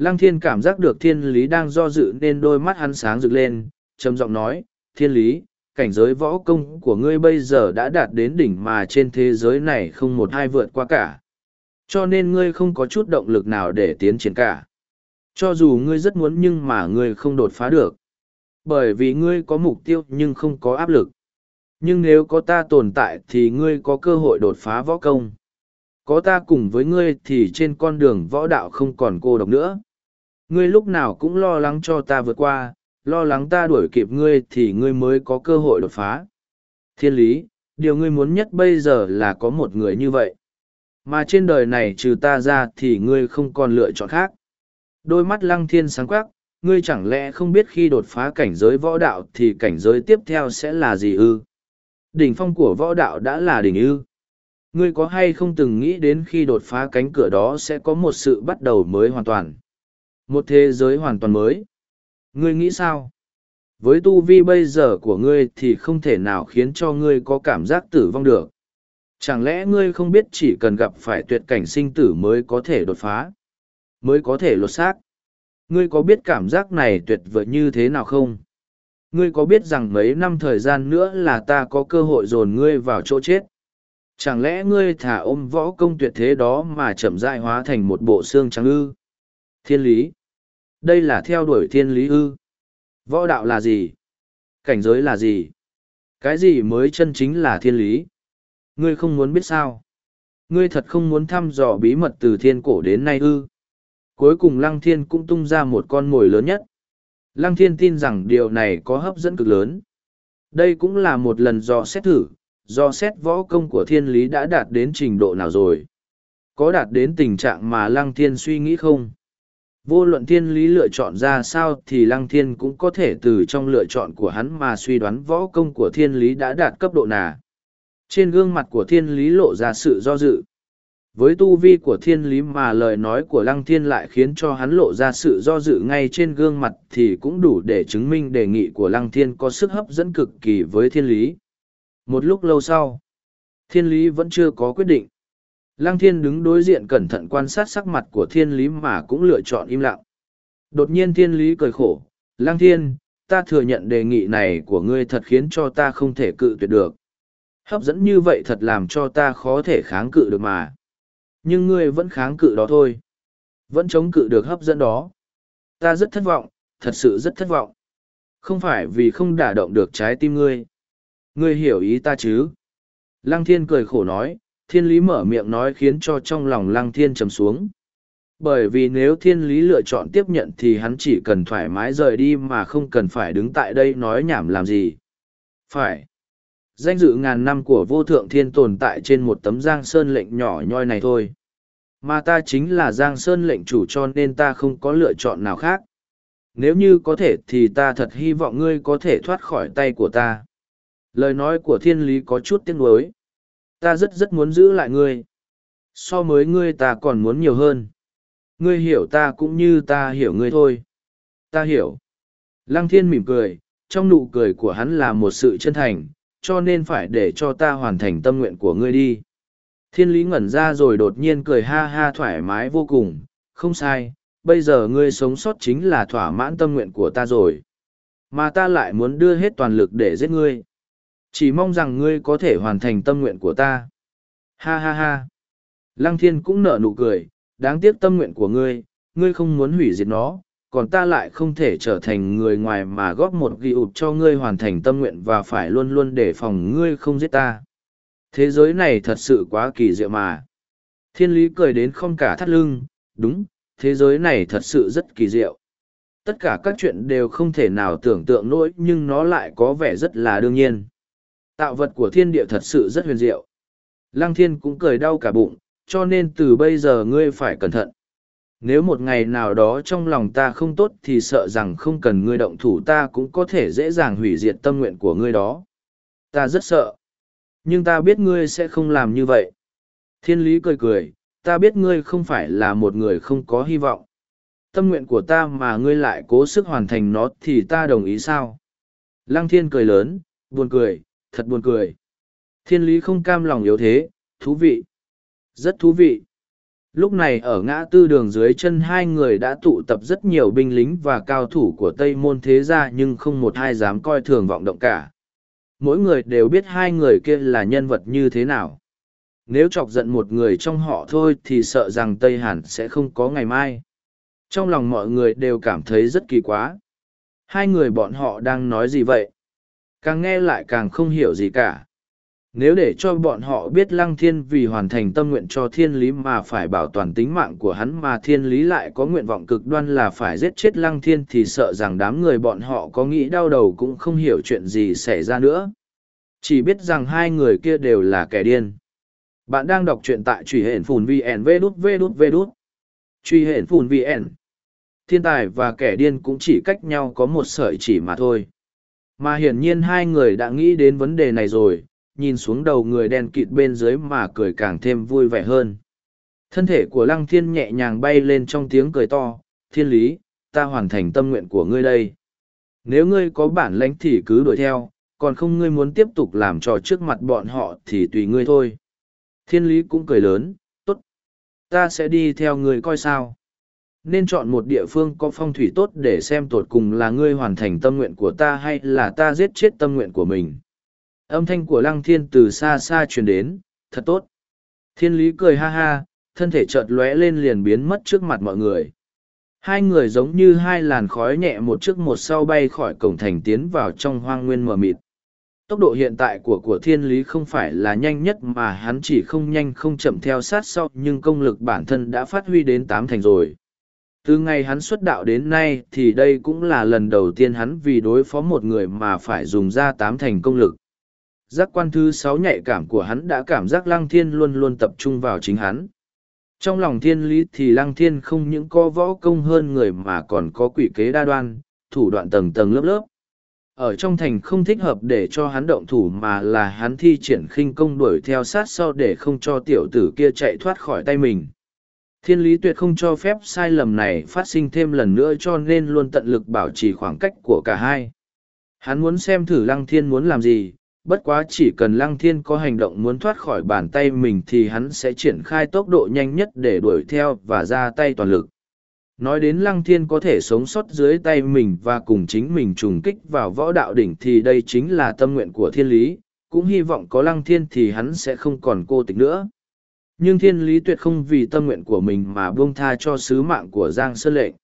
Lăng thiên cảm giác được thiên lý đang do dự nên đôi mắt hắn sáng rực lên, trầm giọng nói, thiên lý, cảnh giới võ công của ngươi bây giờ đã đạt đến đỉnh mà trên thế giới này không một ai vượt qua cả. Cho nên ngươi không có chút động lực nào để tiến triển cả. Cho dù ngươi rất muốn nhưng mà ngươi không đột phá được. Bởi vì ngươi có mục tiêu nhưng không có áp lực. Nhưng nếu có ta tồn tại thì ngươi có cơ hội đột phá võ công. Có ta cùng với ngươi thì trên con đường võ đạo không còn cô độc nữa. Ngươi lúc nào cũng lo lắng cho ta vượt qua, lo lắng ta đuổi kịp ngươi thì ngươi mới có cơ hội đột phá. Thiên lý, điều ngươi muốn nhất bây giờ là có một người như vậy. Mà trên đời này trừ ta ra thì ngươi không còn lựa chọn khác. Đôi mắt lăng thiên sáng quắc, ngươi chẳng lẽ không biết khi đột phá cảnh giới võ đạo thì cảnh giới tiếp theo sẽ là gì ư? Đỉnh phong của võ đạo đã là đỉnh ư. Ngươi có hay không từng nghĩ đến khi đột phá cánh cửa đó sẽ có một sự bắt đầu mới hoàn toàn? Một thế giới hoàn toàn mới. Ngươi nghĩ sao? Với tu vi bây giờ của ngươi thì không thể nào khiến cho ngươi có cảm giác tử vong được. Chẳng lẽ ngươi không biết chỉ cần gặp phải tuyệt cảnh sinh tử mới có thể đột phá? Mới có thể lột xác? Ngươi có biết cảm giác này tuyệt vời như thế nào không? Ngươi có biết rằng mấy năm thời gian nữa là ta có cơ hội dồn ngươi vào chỗ chết? Chẳng lẽ ngươi thả ôm võ công tuyệt thế đó mà chậm rãi hóa thành một bộ xương trắng ư? Thiên lý. Đây là theo đuổi thiên lý ư. Võ đạo là gì? Cảnh giới là gì? Cái gì mới chân chính là thiên lý? Ngươi không muốn biết sao? Ngươi thật không muốn thăm dò bí mật từ thiên cổ đến nay ư? Cuối cùng Lăng Thiên cũng tung ra một con mồi lớn nhất. Lăng Thiên tin rằng điều này có hấp dẫn cực lớn. Đây cũng là một lần dò xét thử, do xét võ công của thiên lý đã đạt đến trình độ nào rồi. Có đạt đến tình trạng mà Lăng Thiên suy nghĩ không? Vô luận thiên lý lựa chọn ra sao thì Lăng Thiên cũng có thể từ trong lựa chọn của hắn mà suy đoán võ công của thiên lý đã đạt cấp độ nào. Trên gương mặt của thiên lý lộ ra sự do dự. Với tu vi của thiên lý mà lời nói của lăng thiên lại khiến cho hắn lộ ra sự do dự ngay trên gương mặt thì cũng đủ để chứng minh đề nghị của lăng thiên có sức hấp dẫn cực kỳ với thiên lý. Một lúc lâu sau, thiên lý vẫn chưa có quyết định. Lăng thiên đứng đối diện cẩn thận quan sát sắc mặt của thiên lý mà cũng lựa chọn im lặng. Đột nhiên thiên lý cười khổ, Lăng thiên, ta thừa nhận đề nghị này của ngươi thật khiến cho ta không thể cự tuyệt được. Hấp dẫn như vậy thật làm cho ta khó thể kháng cự được mà. Nhưng ngươi vẫn kháng cự đó thôi. Vẫn chống cự được hấp dẫn đó. Ta rất thất vọng, thật sự rất thất vọng. Không phải vì không đả động được trái tim ngươi. Ngươi hiểu ý ta chứ? Lăng thiên cười khổ nói, thiên lý mở miệng nói khiến cho trong lòng lăng thiên trầm xuống. Bởi vì nếu thiên lý lựa chọn tiếp nhận thì hắn chỉ cần thoải mái rời đi mà không cần phải đứng tại đây nói nhảm làm gì. Phải. Danh dự ngàn năm của vô thượng thiên tồn tại trên một tấm giang sơn lệnh nhỏ nhoi này thôi. Mà ta chính là giang sơn lệnh chủ cho nên ta không có lựa chọn nào khác. Nếu như có thể thì ta thật hy vọng ngươi có thể thoát khỏi tay của ta. Lời nói của thiên lý có chút tiếc nuối ta rất rất muốn giữ lại ngươi so với ngươi ta còn muốn nhiều hơn ngươi hiểu ta cũng như ta hiểu ngươi thôi ta hiểu lăng thiên mỉm cười trong nụ cười của hắn là một sự chân thành cho nên phải để cho ta hoàn thành tâm nguyện của ngươi đi. Thiên lý ngẩn ra rồi đột nhiên cười ha ha thoải mái vô cùng, không sai, bây giờ ngươi sống sót chính là thỏa mãn tâm nguyện của ta rồi. Mà ta lại muốn đưa hết toàn lực để giết ngươi. Chỉ mong rằng ngươi có thể hoàn thành tâm nguyện của ta. Ha ha ha. Lăng thiên cũng nở nụ cười, đáng tiếc tâm nguyện của ngươi, ngươi không muốn hủy diệt nó, còn ta lại không thể trở thành người ngoài mà góp một ghi ụt cho ngươi hoàn thành tâm nguyện và phải luôn luôn đề phòng ngươi không giết ta. Thế giới này thật sự quá kỳ diệu mà. Thiên lý cười đến không cả thắt lưng, đúng, thế giới này thật sự rất kỳ diệu. Tất cả các chuyện đều không thể nào tưởng tượng nổi nhưng nó lại có vẻ rất là đương nhiên. Tạo vật của thiên địa thật sự rất huyền diệu. Lăng thiên cũng cười đau cả bụng, cho nên từ bây giờ ngươi phải cẩn thận. Nếu một ngày nào đó trong lòng ta không tốt thì sợ rằng không cần ngươi động thủ ta cũng có thể dễ dàng hủy diệt tâm nguyện của ngươi đó. Ta rất sợ. Nhưng ta biết ngươi sẽ không làm như vậy. Thiên lý cười cười, ta biết ngươi không phải là một người không có hy vọng. Tâm nguyện của ta mà ngươi lại cố sức hoàn thành nó thì ta đồng ý sao? Lăng thiên cười lớn, buồn cười, thật buồn cười. Thiên lý không cam lòng yếu thế, thú vị. Rất thú vị. Lúc này ở ngã tư đường dưới chân hai người đã tụ tập rất nhiều binh lính và cao thủ của Tây Môn Thế Gia nhưng không một ai dám coi thường vọng động cả. Mỗi người đều biết hai người kia là nhân vật như thế nào. Nếu chọc giận một người trong họ thôi thì sợ rằng Tây Hàn sẽ không có ngày mai. Trong lòng mọi người đều cảm thấy rất kỳ quá. Hai người bọn họ đang nói gì vậy? Càng nghe lại càng không hiểu gì cả nếu để cho bọn họ biết lăng thiên vì hoàn thành tâm nguyện cho thiên lý mà phải bảo toàn tính mạng của hắn mà thiên lý lại có nguyện vọng cực đoan là phải giết chết lăng thiên thì sợ rằng đám người bọn họ có nghĩ đau đầu cũng không hiểu chuyện gì xảy ra nữa. Chỉ biết rằng hai người kia đều là kẻ điên. Bạn đang đọc truyện tại truy hển phùn VN vê đút vê đút vê đút. Truy hển phùn VN. Thiên tài và kẻ điên cũng chỉ cách nhau có một sợi chỉ mà thôi. Mà hiển nhiên hai người đã nghĩ đến vấn đề này rồi nhìn xuống đầu người đen kịt bên dưới mà cười càng thêm vui vẻ hơn. Thân thể của lăng thiên nhẹ nhàng bay lên trong tiếng cười to, thiên lý, ta hoàn thành tâm nguyện của ngươi đây. Nếu ngươi có bản lãnh thì cứ đuổi theo, còn không ngươi muốn tiếp tục làm trò trước mặt bọn họ thì tùy ngươi thôi. Thiên lý cũng cười lớn, tốt. Ta sẽ đi theo ngươi coi sao. Nên chọn một địa phương có phong thủy tốt để xem tột cùng là ngươi hoàn thành tâm nguyện của ta hay là ta giết chết tâm nguyện của mình. Âm thanh của lăng thiên từ xa xa truyền đến, thật tốt. Thiên lý cười ha ha, thân thể chợt lóe lên liền biến mất trước mặt mọi người. Hai người giống như hai làn khói nhẹ một trước một sau bay khỏi cổng thành tiến vào trong hoang nguyên mờ mịt. Tốc độ hiện tại của của thiên lý không phải là nhanh nhất mà hắn chỉ không nhanh không chậm theo sát sau nhưng công lực bản thân đã phát huy đến tám thành rồi. Từ ngày hắn xuất đạo đến nay thì đây cũng là lần đầu tiên hắn vì đối phó một người mà phải dùng ra tám thành công lực giác quan thứ sáu nhạy cảm của hắn đã cảm giác lăng thiên luôn luôn tập trung vào chính hắn. Trong lòng thiên lý thì lăng thiên không những có võ công hơn người mà còn có quỷ kế đa đoan, thủ đoạn tầng tầng lớp lớp. Ở trong thành không thích hợp để cho hắn động thủ mà là hắn thi triển khinh công đuổi theo sát sau để không cho tiểu tử kia chạy thoát khỏi tay mình. Thiên lý tuyệt không cho phép sai lầm này phát sinh thêm lần nữa cho nên luôn tận lực bảo trì khoảng cách của cả hai. Hắn muốn xem thử lăng thiên muốn làm gì, bất quá chỉ cần lăng thiên có hành động muốn thoát khỏi bàn tay mình thì hắn sẽ triển khai tốc độ nhanh nhất để đuổi theo và ra tay toàn lực nói đến lăng thiên có thể sống sót dưới tay mình và cùng chính mình trùng kích vào võ đạo đỉnh thì đây chính là tâm nguyện của thiên lý cũng hy vọng có lăng thiên thì hắn sẽ không còn cô tịch nữa nhưng thiên lý tuyệt không vì tâm nguyện của mình mà buông tha cho sứ mạng của giang sơn lệnh,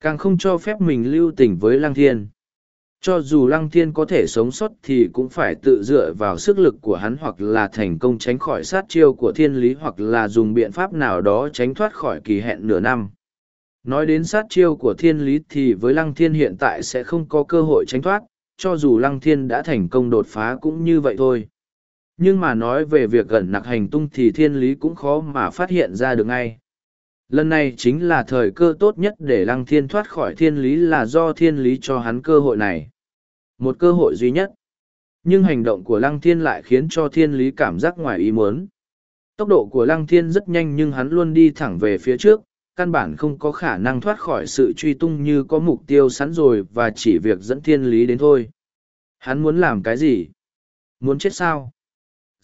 càng không cho phép mình lưu tình với lăng thiên. Cho dù lăng thiên có thể sống sót thì cũng phải tự dựa vào sức lực của hắn hoặc là thành công tránh khỏi sát chiêu của thiên lý hoặc là dùng biện pháp nào đó tránh thoát khỏi kỳ hẹn nửa năm. Nói đến sát chiêu của thiên lý thì với lăng thiên hiện tại sẽ không có cơ hội tránh thoát, cho dù lăng thiên đã thành công đột phá cũng như vậy thôi nhưng mà nói về việc gần nặc hành tung thì thiên lý cũng khó mà phát hiện ra được ngay lần này chính là thời cơ tốt nhất để lăng thiên thoát khỏi thiên lý là do thiên lý cho hắn cơ hội này một cơ hội duy nhất. Nhưng hành động của Lăng Thiên lại khiến cho thiên lý cảm giác ngoài ý muốn. Tốc độ của Lăng Thiên rất nhanh nhưng hắn luôn đi thẳng về phía trước, căn bản không có khả năng thoát khỏi sự truy tung như có mục tiêu sẵn rồi và chỉ việc dẫn thiên lý đến thôi. Hắn muốn làm cái gì? Muốn chết sao?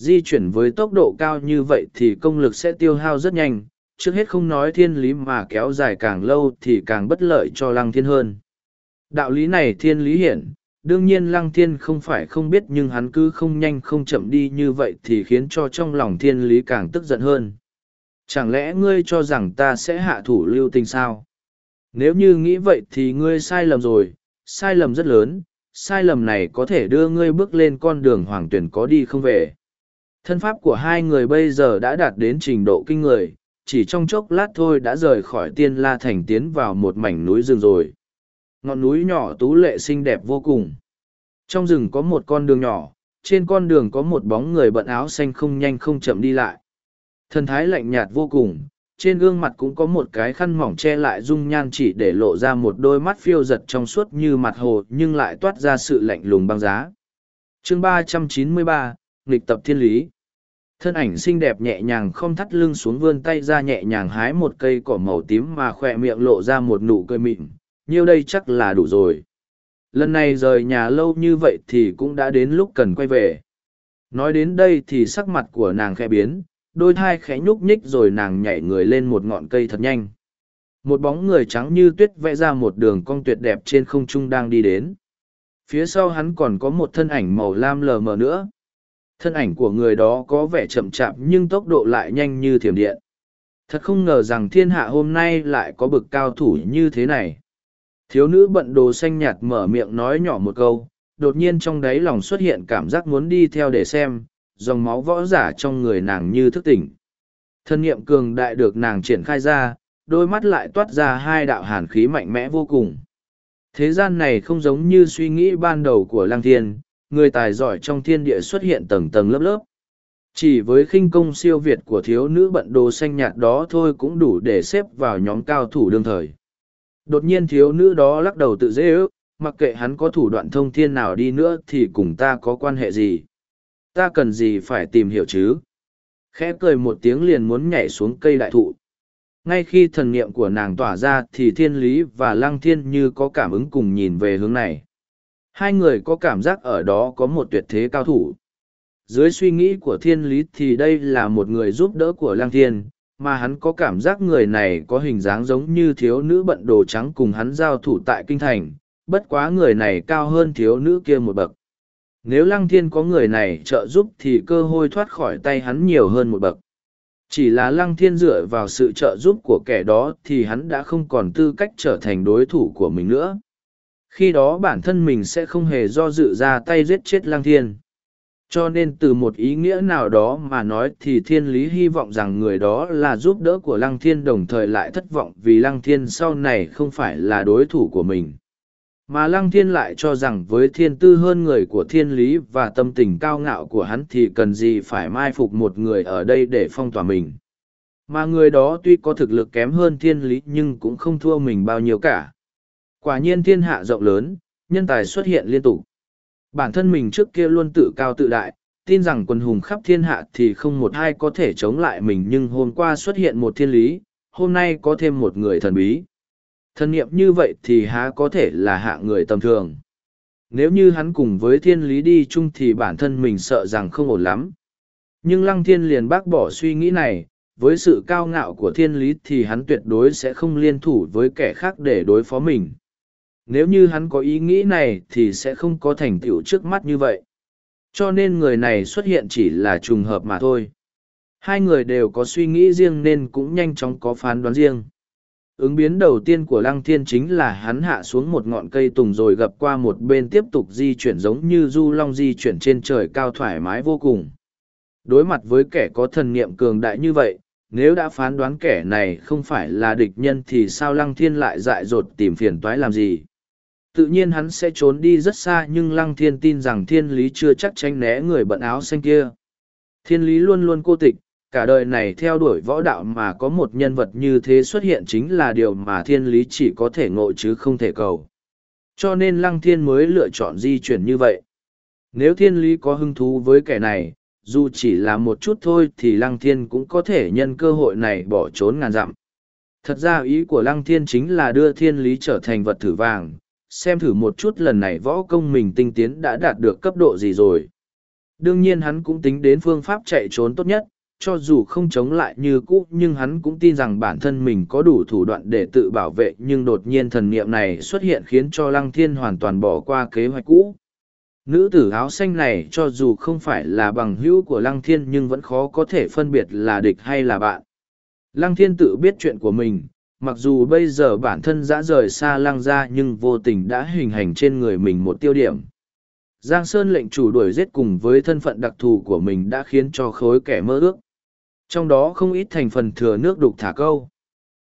Di chuyển với tốc độ cao như vậy thì công lực sẽ tiêu hao rất nhanh, trước hết không nói thiên lý mà kéo dài càng lâu thì càng bất lợi cho lăng thiên hơn. Đạo lý này thiên lý hiển, đương nhiên lăng thiên không phải không biết nhưng hắn cứ không nhanh không chậm đi như vậy thì khiến cho trong lòng thiên lý càng tức giận hơn. Chẳng lẽ ngươi cho rằng ta sẽ hạ thủ lưu tình sao? Nếu như nghĩ vậy thì ngươi sai lầm rồi sai lầm rất lớn sai lầm này có thể đưa ngươi bước lên con đường hoàng tuyển có đi không về thân pháp của hai người bây giờ đã đạt đến trình độ kinh người chỉ trong chốc lát thôi đã rời khỏi tiên la thành tiến vào một mảnh núi rừng rồi ngọn núi nhỏ tú lệ xinh đẹp vô cùng. Trong rừng có một con đường nhỏ, trên con đường có một bóng người bận áo xanh không nhanh không chậm đi lại. Thần thái lạnh nhạt vô cùng, trên gương mặt cũng có một cái khăn mỏng che lại dung nhan chỉ để lộ ra một đôi mắt phiêu giật trong suốt như mặt hồ nhưng lại toát ra sự lạnh lùng băng giá. chương ba trăm chín mươi ba nghịch tập thiên lý. Thân ảnh xinh đẹp nhẹ nhàng không thắt lưng xuống vươn tay ra nhẹ nhàng hái một cây cỏ màu tím mà khỏe miệng lộ ra một nụ cười mịn. Nhiêu đây chắc là đủ rồi. Lần này rời nhà lâu như vậy thì cũng đã đến lúc cần quay về. Nói đến đây thì sắc mặt của nàng khẽ biến, đôi thai khẽ nhúc nhích rồi nàng nhảy người lên một ngọn cây thật nhanh. Một bóng người trắng như tuyết vẽ ra một đường cong tuyệt đẹp trên không trung đang đi đến. Phía sau hắn còn có một thân ảnh màu lam lờ mờ nữa thân ảnh của người đó có vẻ chậm chạp nhưng tốc độ lại nhanh như thiểm điện. Thật không ngờ rằng thiên hạ hôm nay lại có bực cao thủ như thế này. Thiếu nữ bận đồ xanh nhạt mở miệng nói nhỏ một câu, đột nhiên trong đáy lòng xuất hiện cảm giác muốn đi theo để xem, dòng máu võ giả trong người nàng như thức tỉnh. Thân nhiệm cường đại được nàng triển khai ra, đôi mắt lại toát ra hai đạo hàn khí mạnh mẽ vô cùng. Thế gian này không giống như suy nghĩ ban đầu của lang thiên người tài giỏi trong thiên địa xuất hiện tầng tầng lớp lớp. Chỉ với khinh công siêu việt của thiếu nữ bận đồ xanh nhạt đó thôi cũng đủ để xếp vào nhóm cao thủ đương thời. Đột nhiên thiếu nữ đó lắc đầu tự dễ ước, mặc kệ hắn có thủ đoạn thông thiên nào đi nữa thì cùng ta có quan hệ gì? Ta cần gì phải tìm hiểu chứ? Khẽ cười một tiếng liền muốn nhảy xuống cây đại thụ. Ngay khi thần niệm của nàng tỏa ra thì thiên lý và lăng thiên như có cảm ứng cùng nhìn về hướng này hai người có cảm giác ở đó có một tuyệt thế cao thủ. Dưới suy nghĩ của thiên lý thì đây là một người giúp đỡ của lang thiên, mà hắn có cảm giác người này có hình dáng giống như thiếu nữ bận đồ trắng cùng hắn giao thủ tại kinh thành, bất quá người này cao hơn thiếu nữ kia một bậc. Nếu lăng thiên có người này trợ giúp thì cơ hội thoát khỏi tay hắn nhiều hơn một bậc. Chỉ là lăng thiên dựa vào sự trợ giúp của kẻ đó thì hắn đã không còn tư cách trở thành đối thủ của mình nữa khi đó bản thân mình sẽ không hề do dự ra tay giết chết lăng thiên. Cho nên từ một ý nghĩa nào đó mà nói thì thiên lý hy vọng rằng người đó là giúp đỡ của lăng thiên đồng thời lại thất vọng vì lăng thiên sau này không phải là đối thủ của mình. Mà lăng thiên lại cho rằng với thiên tư hơn người của thiên lý và tâm tình cao ngạo của hắn thì cần gì phải mai phục một người ở đây để phong tỏa mình. Mà người đó tuy có thực lực kém hơn thiên lý nhưng cũng không thua mình bao nhiêu cả. Quả nhiên thiên hạ rộng lớn, nhân tài xuất hiện liên tục. Bản thân mình trước kia luôn tự cao tự đại, tin rằng quần hùng khắp thiên hạ thì không một ai có thể chống lại mình nhưng hôm qua xuất hiện một thiên lý, hôm nay có thêm một người thần bí. Thần nghiệm như vậy thì há có thể là hạ người tầm thường. Nếu như hắn cùng với thiên lý đi chung thì bản thân mình sợ rằng không ổn lắm. Nhưng lăng thiên liền bác bỏ suy nghĩ này, với sự cao ngạo của thiên lý thì hắn tuyệt đối sẽ không liên thủ với kẻ khác để đối phó mình nếu như hắn có ý nghĩ này thì sẽ không có thành tựu trước mắt như vậy. Cho nên người này xuất hiện chỉ là trùng hợp mà thôi. Hai người đều có suy nghĩ riêng nên cũng nhanh chóng có phán đoán riêng. Ứng biến đầu tiên của lăng thiên chính là hắn hạ xuống một ngọn cây tùng rồi gập qua một bên tiếp tục di chuyển giống như du long di chuyển trên trời cao thoải mái vô cùng. Đối mặt với kẻ có thần niệm cường đại như vậy, nếu đã phán đoán kẻ này không phải là địch nhân thì sao lăng thiên lại dại dột tìm phiền toái làm gì? Tự nhiên hắn sẽ trốn đi rất xa, nhưng lăng thiên tin rằng thiên lý chưa chắc tranh né người bận áo xanh kia. Thiên lý luôn luôn cô tịch, cả đời này theo đuổi võ đạo mà có một nhân vật như thế xuất hiện chính là điều mà thiên lý chỉ có thể ngộ chứ không thể cầu. Cho nên lăng thiên mới lựa chọn di chuyển như vậy. Nếu thiên lý có hứng thú với kẻ này, dù chỉ là một chút thôi thì lăng thiên cũng có thể nhân cơ hội này bỏ trốn ngàn dặm. Thật ra ý của lăng thiên chính là đưa thiên lý trở thành vật thử vàng xem thử một chút lần này võ công mình tinh tiến đã đạt được cấp độ gì rồi. Đương nhiên hắn cũng tính đến phương pháp chạy trốn tốt nhất, cho dù không chống lại như cũ nhưng hắn cũng tin rằng bản thân mình có đủ thủ đoạn để tự bảo vệ nhưng đột nhiên thần niệm này xuất hiện khiến cho lăng thiên hoàn toàn bỏ qua kế hoạch cũ. Nữ tử áo xanh này cho dù không phải là bằng hữu của lăng thiên nhưng vẫn khó có thể phân biệt là địch hay là bạn. Lăng thiên tự biết chuyện của mình, mặc dù bây giờ bản thân đã rời xa lăng ra nhưng vô tình đã hình hành trên người mình một tiêu điểm. Giang Sơn lệnh chủ đuổi giết cùng với thân phận đặc thù của mình đã khiến cho khối kẻ mơ ước. Trong đó không ít thành phần thừa nước đục thả câu.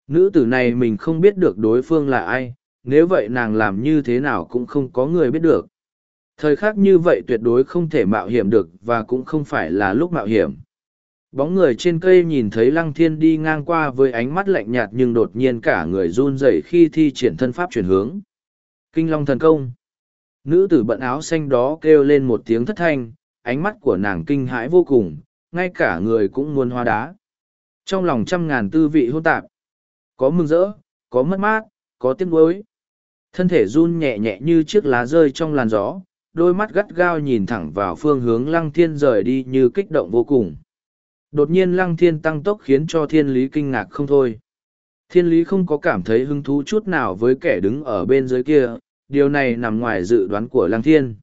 Nữ tử này mình không biết được đối phương là ai, nếu vậy nàng làm như thế nào cũng không có người biết được. Thời khắc như vậy tuyệt đối không thể mạo hiểm được và cũng không phải là lúc mạo hiểm. Bóng người trên cây nhìn thấy lăng thiên đi ngang qua với ánh mắt lạnh nhạt nhưng đột nhiên cả người run rẩy khi thi triển thân pháp chuyển hướng. Kinh long thần công. Nữ tử bận áo xanh đó kêu lên một tiếng thất thanh, ánh mắt của nàng kinh hãi vô cùng, ngay cả người cũng muốn hoa đá. Trong lòng trăm ngàn tư vị hôn tạp, có mừng rỡ, có mất mát, có tiếc nuối. Thân thể run nhẹ nhẹ như chiếc lá rơi trong làn gió, đôi mắt gắt gao nhìn thẳng vào phương hướng lăng thiên rời đi như kích động vô cùng. Đột nhiên lăng thiên tăng tốc khiến cho thiên lý kinh ngạc không thôi. Thiên lý không có cảm thấy hứng thú chút nào với kẻ đứng ở bên dưới kia, điều này nằm ngoài dự đoán của lăng thiên.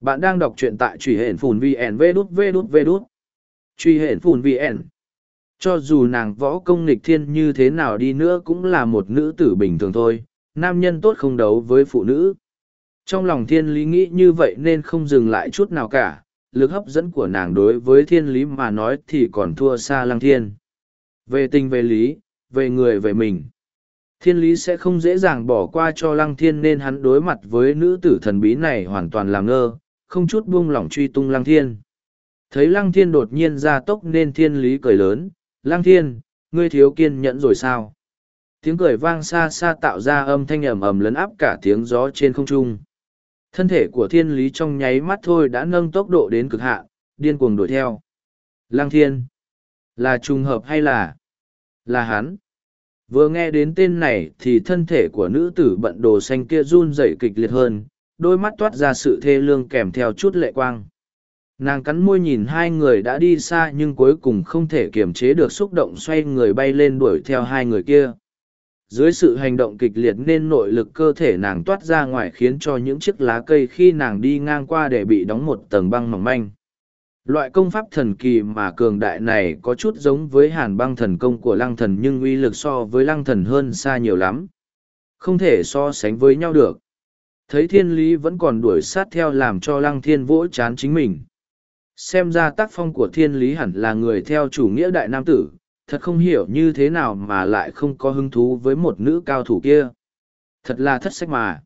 Bạn đang đọc truyện tại truy hển phùn VN vê đút vê đút vê đút. Truy hển phùn VN. Cho dù nàng võ công nghịch thiên như thế nào đi nữa cũng là một nữ tử bình thường thôi, nam nhân tốt không đấu với phụ nữ. Trong lòng thiên lý nghĩ như vậy nên không dừng lại chút nào cả, lực hấp dẫn của nàng đối với thiên lý mà nói thì còn thua xa lăng thiên. Về tình về lý, về người về mình. Thiên lý sẽ không dễ dàng bỏ qua cho lăng thiên nên hắn đối mặt với nữ tử thần bí này hoàn toàn làm ngơ, không chút buông lỏng truy tung lăng thiên. Thấy lăng thiên đột nhiên ra tốc nên thiên lý cười lớn, lăng thiên, ngươi thiếu kiên nhẫn rồi sao? Tiếng cười vang xa xa tạo ra âm thanh ầm ầm lấn áp cả tiếng gió trên không trung. Thân thể của thiên lý trong nháy mắt thôi đã nâng tốc độ đến cực hạn, điên cuồng đuổi theo. Lăng thiên. Là trùng hợp hay là... Là hắn. Vừa nghe đến tên này thì thân thể của nữ tử bận đồ xanh kia run rẩy kịch liệt hơn, đôi mắt toát ra sự thê lương kèm theo chút lệ quang. Nàng cắn môi nhìn hai người đã đi xa nhưng cuối cùng không thể kiềm chế được xúc động xoay người bay lên đuổi theo hai người kia dưới sự hành động kịch liệt nên nội lực cơ thể nàng toát ra ngoài khiến cho những chiếc lá cây khi nàng đi ngang qua để bị đóng một tầng băng mỏng manh. Loại công pháp thần kỳ mà cường đại này có chút giống với hàn băng thần công của lăng thần nhưng uy lực so với lăng thần hơn xa nhiều lắm. Không thể so sánh với nhau được. Thấy thiên lý vẫn còn đuổi sát theo làm cho lăng thiên vỗ chán chính mình. Xem ra tác phong của thiên lý hẳn là người theo chủ nghĩa đại nam tử thật không hiểu như thế nào mà lại không có hứng thú với một nữ cao thủ kia. Thật là thất sách mà.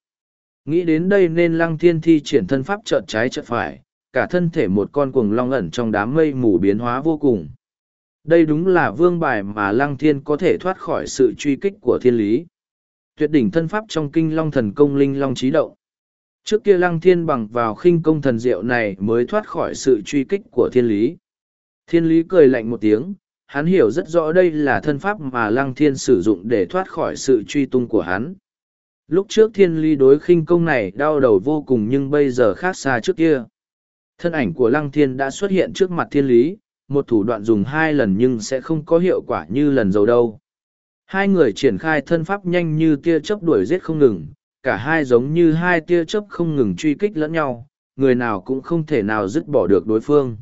Nghĩ đến đây nên lăng thiên thi triển thân pháp trợn trái trợn phải, cả thân thể một con cuồng long ẩn trong đám mây mù biến hóa vô cùng. Đây đúng là vương bài mà lăng thiên có thể thoát khỏi sự truy kích của thiên lý. Tuyệt đỉnh thân pháp trong kinh long thần công linh long trí động. Trước kia lăng thiên bằng vào khinh công thần diệu này mới thoát khỏi sự truy kích của thiên lý. Thiên lý cười lạnh một tiếng, hắn hiểu rất rõ đây là thân pháp mà lăng thiên sử dụng để thoát khỏi sự truy tung của hắn. Lúc trước thiên ly đối khinh công này đau đầu vô cùng nhưng bây giờ khác xa trước kia. Thân ảnh của lăng thiên đã xuất hiện trước mặt thiên lý, một thủ đoạn dùng hai lần nhưng sẽ không có hiệu quả như lần đầu đâu. Hai người triển khai thân pháp nhanh như tia chớp đuổi giết không ngừng, cả hai giống như hai tia chớp không ngừng truy kích lẫn nhau, người nào cũng không thể nào dứt bỏ được đối phương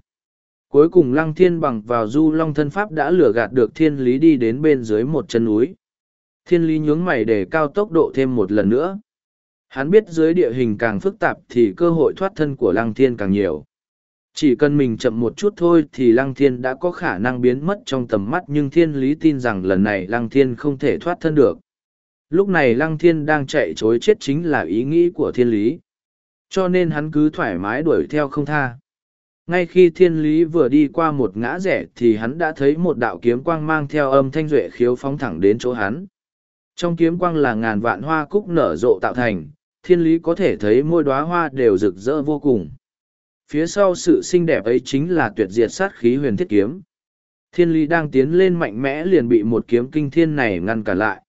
cuối cùng lăng thiên bằng vào du long thân pháp đã lừa gạt được thiên lý đi đến bên dưới một chân núi. Thiên lý nhướng mày để cao tốc độ thêm một lần nữa. Hắn biết dưới địa hình càng phức tạp thì cơ hội thoát thân của lăng thiên càng nhiều. Chỉ cần mình chậm một chút thôi thì lăng thiên đã có khả năng biến mất trong tầm mắt nhưng thiên lý tin rằng lần này lăng thiên không thể thoát thân được. Lúc này lăng thiên đang chạy chối chết chính là ý nghĩ của thiên lý. Cho nên hắn cứ thoải mái đuổi theo không tha ngay khi thiên lý vừa đi qua một ngã rẽ thì hắn đã thấy một đạo kiếm quang mang theo âm thanh duệ khiếu phóng thẳng đến chỗ hắn. Trong kiếm quang là ngàn vạn hoa cúc nở rộ tạo thành, thiên lý có thể thấy môi đoá hoa đều rực rỡ vô cùng. Phía sau sự xinh đẹp ấy chính là tuyệt diệt sát khí huyền thiết kiếm. Thiên lý đang tiến lên mạnh mẽ liền bị một kiếm kinh thiên này ngăn cản lại.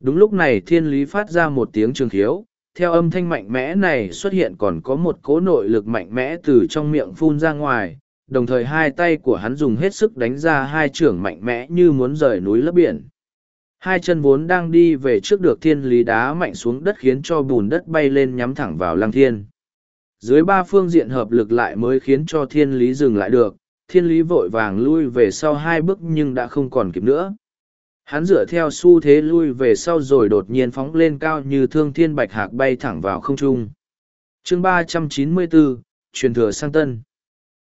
Đúng lúc này thiên lý phát ra một tiếng trường khiếu theo âm thanh mạnh mẽ này xuất hiện còn có một cố nội lực mạnh mẽ từ trong miệng phun ra ngoài, đồng thời hai tay của hắn dùng hết sức đánh ra hai trưởng mạnh mẽ như muốn rời núi lấp biển. Hai chân vốn đang đi về trước được thiên lý đá mạnh xuống đất khiến cho bùn đất bay lên nhắm thẳng vào lăng thiên. Dưới ba phương diện hợp lực lại mới khiến cho thiên lý dừng lại được, thiên lý vội vàng lui về sau hai bước nhưng đã không còn kịp nữa hắn dựa theo xu thế lui về sau rồi đột nhiên phóng lên cao như thương thiên bạch hạc bay thẳng vào không trung. Chương ba trăm chín mươi bốn truyền thừa sang tân.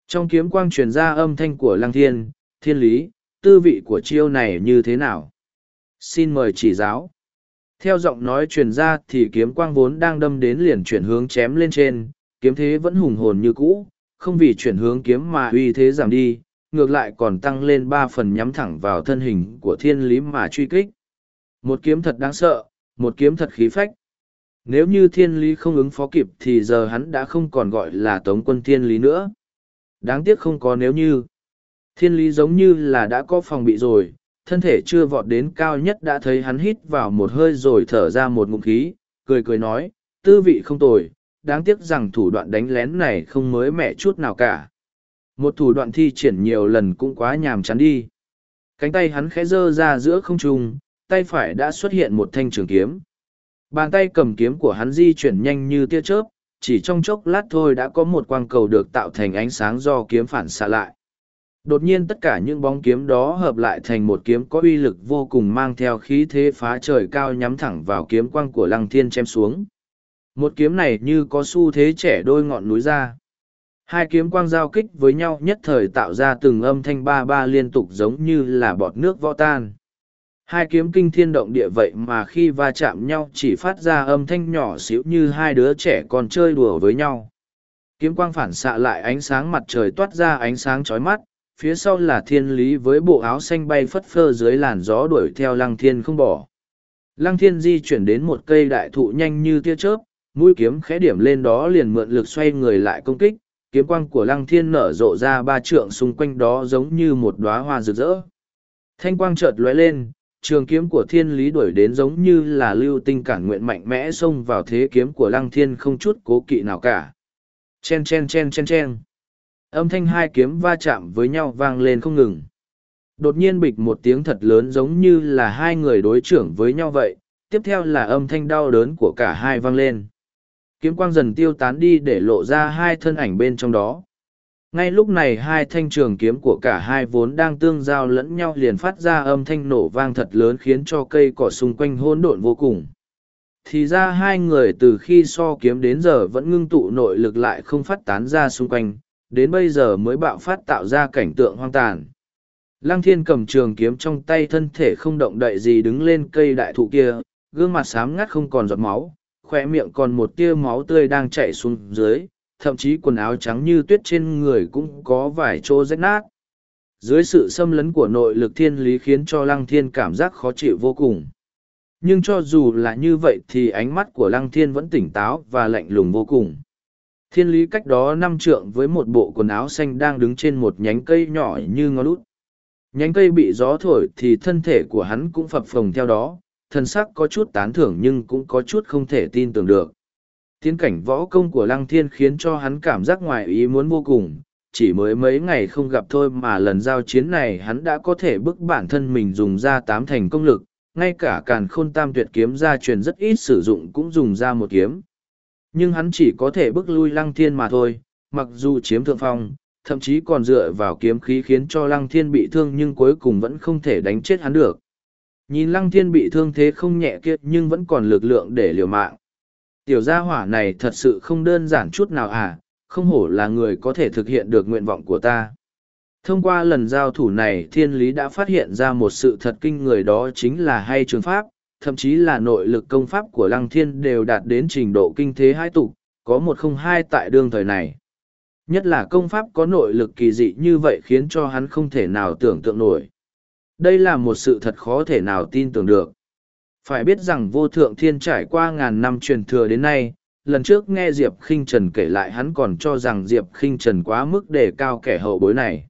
Trong kiếm quang truyền ra âm thanh của lăng thiên thiên lý tư vị của chiêu này như thế nào? Xin mời chỉ giáo. Theo giọng nói truyền ra thì kiếm quang vốn đang đâm đến liền chuyển hướng chém lên trên kiếm thế vẫn hùng hồn như cũ, không vì chuyển hướng kiếm mà uy thế giảm đi, ngược lại còn tăng lên ba phần nhắm thẳng vào thân hình của thiên lý mà truy kích. Một kiếm thật đáng sợ, một kiếm thật khí phách. Nếu như thiên lý không ứng phó kịp thì giờ hắn đã không còn gọi là tống quân thiên lý nữa. Đáng tiếc không có nếu như. Thiên lý giống như là đã có phòng bị rồi, thân thể chưa vọt đến cao nhất đã thấy hắn hít vào một hơi rồi thở ra một ngụm khí, cười cười nói, tư vị không tồi, đáng tiếc rằng thủ đoạn đánh lén này không mới mẻ chút nào cả. Một thủ đoạn thi triển nhiều lần cũng quá nhàm chán đi. Cánh tay hắn khẽ dơ ra giữa không trung, tay phải đã xuất hiện một thanh trường kiếm. Bàn tay cầm kiếm của hắn di chuyển nhanh như tia chớp, chỉ trong chốc lát thôi đã có một quang cầu được tạo thành ánh sáng do kiếm phản xạ lại. Đột nhiên tất cả những bóng kiếm đó hợp lại thành một kiếm có uy lực vô cùng mang theo khí thế phá trời cao nhắm thẳng vào kiếm quang của lăng thiên chém xuống. Một kiếm này như có xu thế trẻ đôi ngọn núi ra. Hai kiếm quang giao kích với nhau nhất thời tạo ra từng âm thanh ba ba liên tục giống như là bọt nước võ tan. Hai kiếm kinh thiên động địa vậy mà khi va chạm nhau chỉ phát ra âm thanh nhỏ xíu như hai đứa trẻ còn chơi đùa với nhau. Kiếm quang phản xạ lại ánh sáng mặt trời toát ra ánh sáng chói mắt, phía sau là thiên lý với bộ áo xanh bay phất phơ dưới làn gió đuổi theo lăng thiên không bỏ. Lăng thiên di chuyển đến một cây đại thụ nhanh như tia chớp, mũi kiếm khẽ điểm lên đó liền mượn lực xoay người lại công kích, kiếm quang của lăng thiên nở rộ ra ba trượng xung quanh đó giống như một đóa hoa rực rỡ. Thanh quang chợt lóe lên, trường kiếm của thiên lý đuổi đến giống như là lưu tinh cản nguyện mạnh mẽ xông vào thế kiếm của lăng thiên không chút cố kỵ nào cả. Chen chen chen chen chen. Âm thanh hai kiếm va chạm với nhau vang lên không ngừng. Đột nhiên bịch một tiếng thật lớn giống như là hai người đối trưởng với nhau vậy, tiếp theo là âm thanh đau đớn của cả hai vang lên. Kiếm quang dần tiêu tán đi để lộ ra hai thân ảnh bên trong đó. Ngay lúc này hai thanh trường kiếm của cả hai vốn đang tương giao lẫn nhau liền phát ra âm thanh nổ vang thật lớn khiến cho cây cỏ xung quanh hỗn độn vô cùng. Thì ra hai người từ khi so kiếm đến giờ vẫn ngưng tụ nội lực lại không phát tán ra xung quanh, đến bây giờ mới bạo phát tạo ra cảnh tượng hoang tàn. Lăng thiên cầm trường kiếm trong tay thân thể không động đậy gì đứng lên cây đại thụ kia, gương mặt xám ngắt không còn giọt máu, khoe miệng còn một tia máu tươi đang chảy xuống dưới, thậm chí quần áo trắng như tuyết trên người cũng có vài chỗ rách nát. Dưới sự xâm lấn của nội lực thiên lý khiến cho lăng thiên cảm giác khó chịu vô cùng. Nhưng cho dù là như vậy thì ánh mắt của lăng thiên vẫn tỉnh táo và lạnh lùng vô cùng. Thiên lý cách đó năm trượng với một bộ quần áo xanh đang đứng trên một nhánh cây nhỏ như ngó lút. Nhánh cây bị gió thổi thì thân thể của hắn cũng phập phồng theo đó, Thần sắc có chút tán thưởng nhưng cũng có chút không thể tin tưởng được. Tiến cảnh võ công của Lăng Thiên khiến cho hắn cảm giác ngoài ý muốn vô cùng, chỉ mới mấy ngày không gặp thôi mà lần giao chiến này hắn đã có thể bức bản thân mình dùng ra tám thành công lực, ngay cả càn khôn tam tuyệt kiếm gia truyền rất ít sử dụng cũng dùng ra một kiếm. Nhưng hắn chỉ có thể bức lui Lăng Thiên mà thôi, mặc dù chiếm thượng phong, thậm chí còn dựa vào kiếm khí khiến cho Lăng Thiên bị thương nhưng cuối cùng vẫn không thể đánh chết hắn được. Nhìn Lăng Thiên bị thương thế không nhẹ kia nhưng vẫn còn lực lượng để liều mạng. Tiểu gia hỏa này thật sự không đơn giản chút nào à, không hổ là người có thể thực hiện được nguyện vọng của ta. Thông qua lần giao thủ này thiên lý đã phát hiện ra một sự thật kinh người đó chính là hay trường pháp, thậm chí là nội lực công pháp của lăng thiên đều đạt đến trình độ kinh thế hai tục, có một không hai tại đương thời này. Nhất là công pháp có nội lực kỳ dị như vậy khiến cho hắn không thể nào tưởng tượng nổi. Đây là một sự thật khó thể nào tin tưởng được. Phải biết rằng vô thượng thiên trải qua ngàn năm truyền thừa đến nay, lần trước nghe Diệp khinh Trần kể lại hắn còn cho rằng Diệp khinh Trần quá mức đề cao kẻ hậu bối này.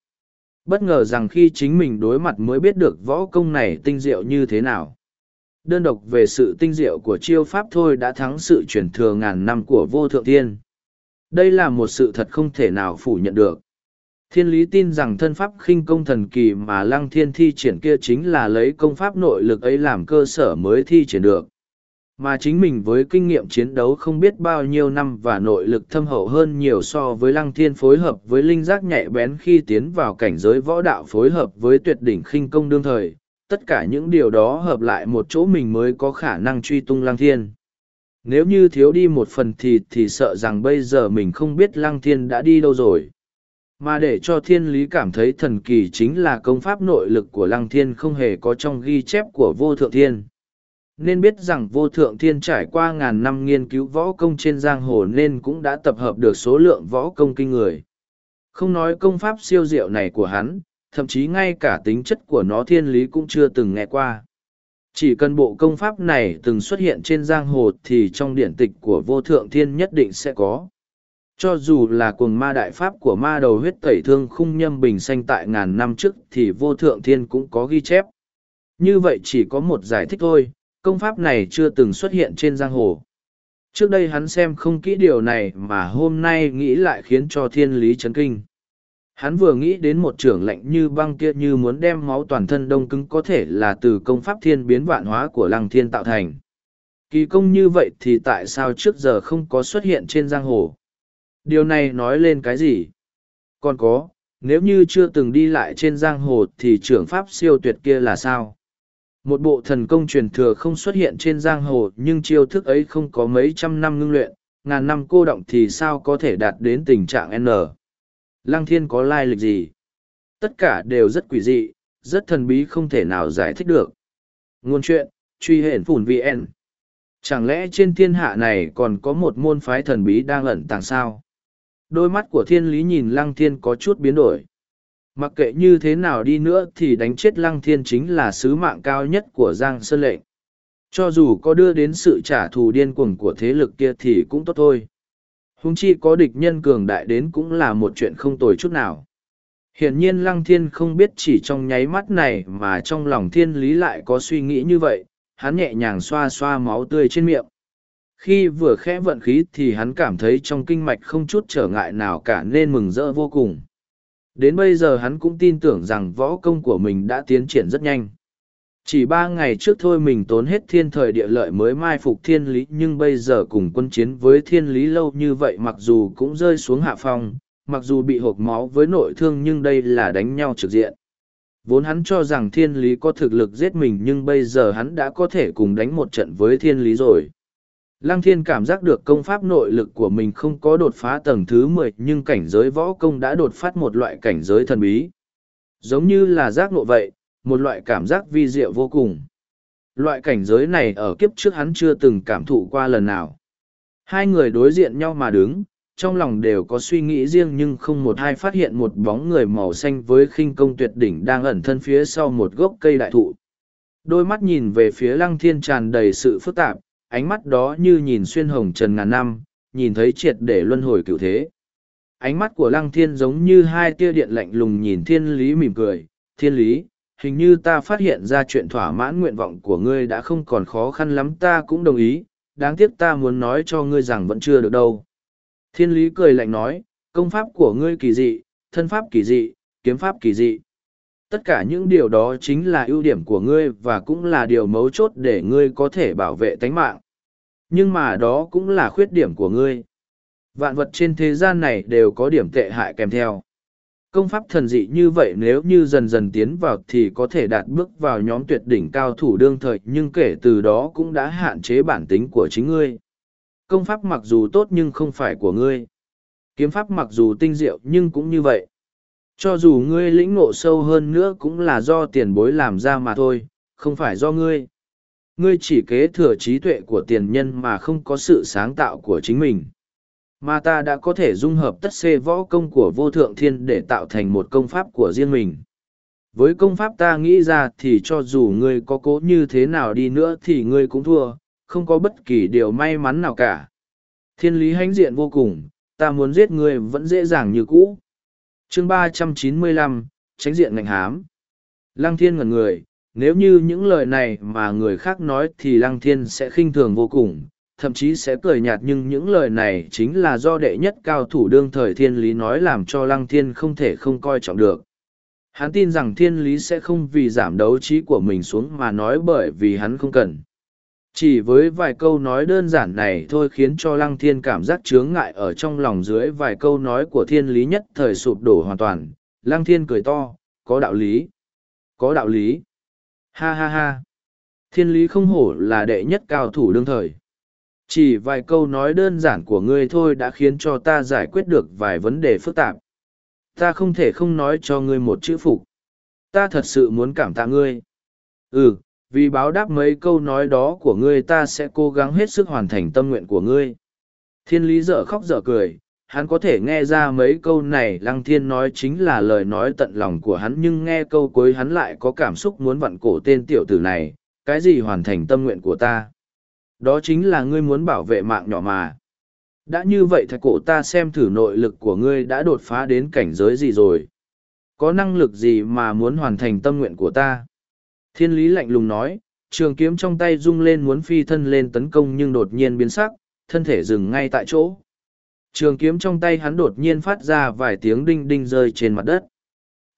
Bất ngờ rằng khi chính mình đối mặt mới biết được võ công này tinh diệu như thế nào. Đơn độc về sự tinh diệu của chiêu pháp thôi đã thắng sự truyền thừa ngàn năm của vô thượng thiên. Đây là một sự thật không thể nào phủ nhận được. Thiên lý tin rằng thân pháp khinh công thần kỳ mà lăng thiên thi triển kia chính là lấy công pháp nội lực ấy làm cơ sở mới thi triển được. Mà chính mình với kinh nghiệm chiến đấu không biết bao nhiêu năm và nội lực thâm hậu hơn nhiều so với lăng thiên phối hợp với linh giác nhạy bén khi tiến vào cảnh giới võ đạo phối hợp với tuyệt đỉnh khinh công đương thời. Tất cả những điều đó hợp lại một chỗ mình mới có khả năng truy tung lăng thiên. Nếu như thiếu đi một phần thì thì sợ rằng bây giờ mình không biết lăng thiên đã đi đâu rồi mà để cho thiên lý cảm thấy thần kỳ chính là công pháp nội lực của lăng thiên không hề có trong ghi chép của vô thượng thiên nên biết rằng vô thượng thiên trải qua ngàn năm nghiên cứu võ công trên giang hồ nên cũng đã tập hợp được số lượng võ công kinh người. Không nói công pháp siêu diệu này của hắn, thậm chí ngay cả tính chất của nó thiên lý cũng chưa từng nghe qua. Chỉ cần bộ công pháp này từng xuất hiện trên giang hồ thì trong điển tịch của vô thượng thiên nhất định sẽ có. Cho dù là cuồng ma đại pháp của ma đầu huyết tẩy thương khung nhâm bình xanh tại ngàn năm trước thì vô thượng thiên cũng có ghi chép. Như vậy chỉ có một giải thích thôi, công pháp này chưa từng xuất hiện trên giang hồ. Trước đây hắn xem không kỹ điều này mà hôm nay nghĩ lại khiến cho thiên lý chấn kinh. Hắn vừa nghĩ đến một trưởng lệnh như băng kia như muốn đem máu toàn thân đông cứng có thể là từ công pháp thiên biến vạn hóa của lăng thiên tạo thành. Kỳ công như vậy thì tại sao trước giờ không có xuất hiện trên giang hồ? Điều này nói lên cái gì? Còn có, nếu như chưa từng đi lại trên giang hồ thì trưởng pháp siêu tuyệt kia là sao? Một bộ thần công truyền thừa không xuất hiện trên giang hồ nhưng chiêu thức ấy không có mấy trăm năm ngưng luyện, ngàn năm cô động thì sao có thể đạt đến tình trạng N. Lăng thiên có lai lịch gì? Tất cả đều rất quỷ dị, rất thần bí không thể nào giải thích được. Nguồn chuyện, truy hển phủn VN. Chẳng lẽ trên thiên hạ này còn có một môn phái thần bí đang ẩn tàng sao? Đôi mắt của thiên lý nhìn lăng thiên có chút biến đổi. Mặc kệ như thế nào đi nữa thì đánh chết lăng thiên chính là sứ mạng cao nhất của Giang Sơn Lệnh. Cho dù có đưa đến sự trả thù điên cuồng của thế lực kia thì cũng tốt thôi. Húng chi có địch nhân cường đại đến cũng là một chuyện không tồi chút nào. Hiển nhiên Lăng Thiên không biết chỉ trong nháy mắt này mà trong lòng thiên lý lại có suy nghĩ như vậy, hắn nhẹ nhàng xoa xoa máu tươi trên miệng. Khi vừa khẽ vận khí thì hắn cảm thấy trong kinh mạch không chút trở ngại nào cả nên mừng rỡ vô cùng. Đến bây giờ hắn cũng tin tưởng rằng võ công của mình đã tiến triển rất nhanh. Chỉ ba ngày trước thôi mình tốn hết thiên thời địa lợi mới mai phục thiên lý nhưng bây giờ cùng quân chiến với thiên lý lâu như vậy mặc dù cũng rơi xuống hạ phong, mặc dù bị hộp máu với nội thương nhưng đây là đánh nhau trực diện. Vốn hắn cho rằng thiên lý có thực lực giết mình nhưng bây giờ hắn đã có thể cùng đánh một trận với thiên lý rồi. Lăng thiên cảm giác được công pháp nội lực của mình không có đột phá tầng thứ mười nhưng cảnh giới võ công đã đột phát một loại cảnh giới thần bí. Giống như là giác ngộ vậy, một loại cảm giác vi diệu vô cùng. Loại cảnh giới này ở kiếp trước hắn chưa từng cảm thụ qua lần nào. Hai người đối diện nhau mà đứng, trong lòng đều có suy nghĩ riêng nhưng không một ai phát hiện một bóng người màu xanh với khinh công tuyệt đỉnh đang ẩn thân phía sau một gốc cây đại thụ. Đôi mắt nhìn về phía lăng thiên tràn đầy sự phức tạp, ánh mắt đó như nhìn xuyên hồng trần ngàn năm, nhìn thấy triệt để luân hồi cựu thế. Ánh mắt của lăng thiên giống như hai tia điện lạnh lùng nhìn thiên lý mỉm cười, thiên lý, hình như ta phát hiện ra chuyện thỏa mãn nguyện vọng của ngươi đã không còn khó khăn lắm ta cũng đồng ý, đáng tiếc ta muốn nói cho ngươi rằng vẫn chưa được đâu. Thiên lý cười lạnh nói, công pháp của ngươi kỳ dị, thân pháp kỳ dị, kiếm pháp kỳ dị. Tất cả những điều đó chính là ưu điểm của ngươi và cũng là điều mấu chốt để ngươi có thể bảo vệ tánh mạng. Nhưng mà đó cũng là khuyết điểm của ngươi. Vạn vật trên thế gian này đều có điểm tệ hại kèm theo. Công pháp thần dị như vậy nếu như dần dần tiến vào thì có thể đạt bước vào nhóm tuyệt đỉnh cao thủ đương thời, nhưng kể từ đó cũng đã hạn chế bản tính của chính ngươi. Công pháp mặc dù tốt nhưng không phải của ngươi. Kiếm pháp mặc dù tinh diệu nhưng cũng như vậy. Cho dù ngươi lĩnh ngộ sâu hơn nữa cũng là do tiền bối làm ra mà thôi, không phải do ngươi. Ngươi chỉ kế thừa trí tuệ của tiền nhân mà không có sự sáng tạo của chính mình. Mà ta đã có thể dung hợp tất xê võ công của vô thượng thiên để tạo thành một công pháp của riêng mình. Với công pháp ta nghĩ ra thì cho dù ngươi có cố như thế nào đi nữa thì ngươi cũng thua, không có bất kỳ điều may mắn nào cả. Thiên lý hãnh diện vô cùng, ta muốn giết ngươi vẫn dễ dàng như cũ chương ba trăm chín mươi lăm, tránh diện ngành hám. Lăng thiên ngẩn người, nếu như những lời này mà người khác nói thì lăng thiên sẽ khinh thường vô cùng, thậm chí sẽ cười nhạt nhưng những lời này chính là do đệ nhất cao thủ đương thời thiên lý nói làm cho lăng thiên không thể không coi trọng được. Hắn tin rằng thiên lý sẽ không vì giảm đấu trí của mình xuống mà nói bởi vì hắn không cần chỉ với vài câu nói đơn giản này thôi khiến cho lăng thiên cảm giác chướng ngại ở trong lòng dưới vài câu nói của thiên lý nhất thời sụp đổ hoàn toàn. Lăng thiên cười to, có đạo lý. Có đạo lý. Ha ha ha. Thiên lý không hổ là đệ nhất cao thủ đương thời. Chỉ vài câu nói đơn giản của ngươi thôi đã khiến cho ta giải quyết được vài vấn đề phức tạp. Ta không thể không nói cho ngươi một chữ phục. Ta thật sự muốn cảm tạ ngươi. Ừ vì báo đáp mấy câu nói đó của ngươi ta sẽ cố gắng hết sức hoàn thành tâm nguyện của ngươi. Thiên lý dở khóc dở cười, hắn có thể nghe ra mấy câu này lăng thiên nói chính là lời nói tận lòng của hắn nhưng nghe câu cuối hắn lại có cảm xúc muốn vặn cổ tên tiểu tử này, cái gì hoàn thành tâm nguyện của ta. Đó chính là ngươi muốn bảo vệ mạng nhỏ mà. Đã như vậy thạch cổ ta xem thử nội lực của ngươi đã đột phá đến cảnh giới gì rồi. Có năng lực gì mà muốn hoàn thành tâm nguyện của ta? Thiên lý lạnh lùng nói, trường kiếm trong tay rung lên muốn phi thân lên tấn công nhưng đột nhiên biến sắc, thân thể dừng ngay tại chỗ. Trường kiếm trong tay hắn đột nhiên phát ra vài tiếng đinh đinh rơi trên mặt đất.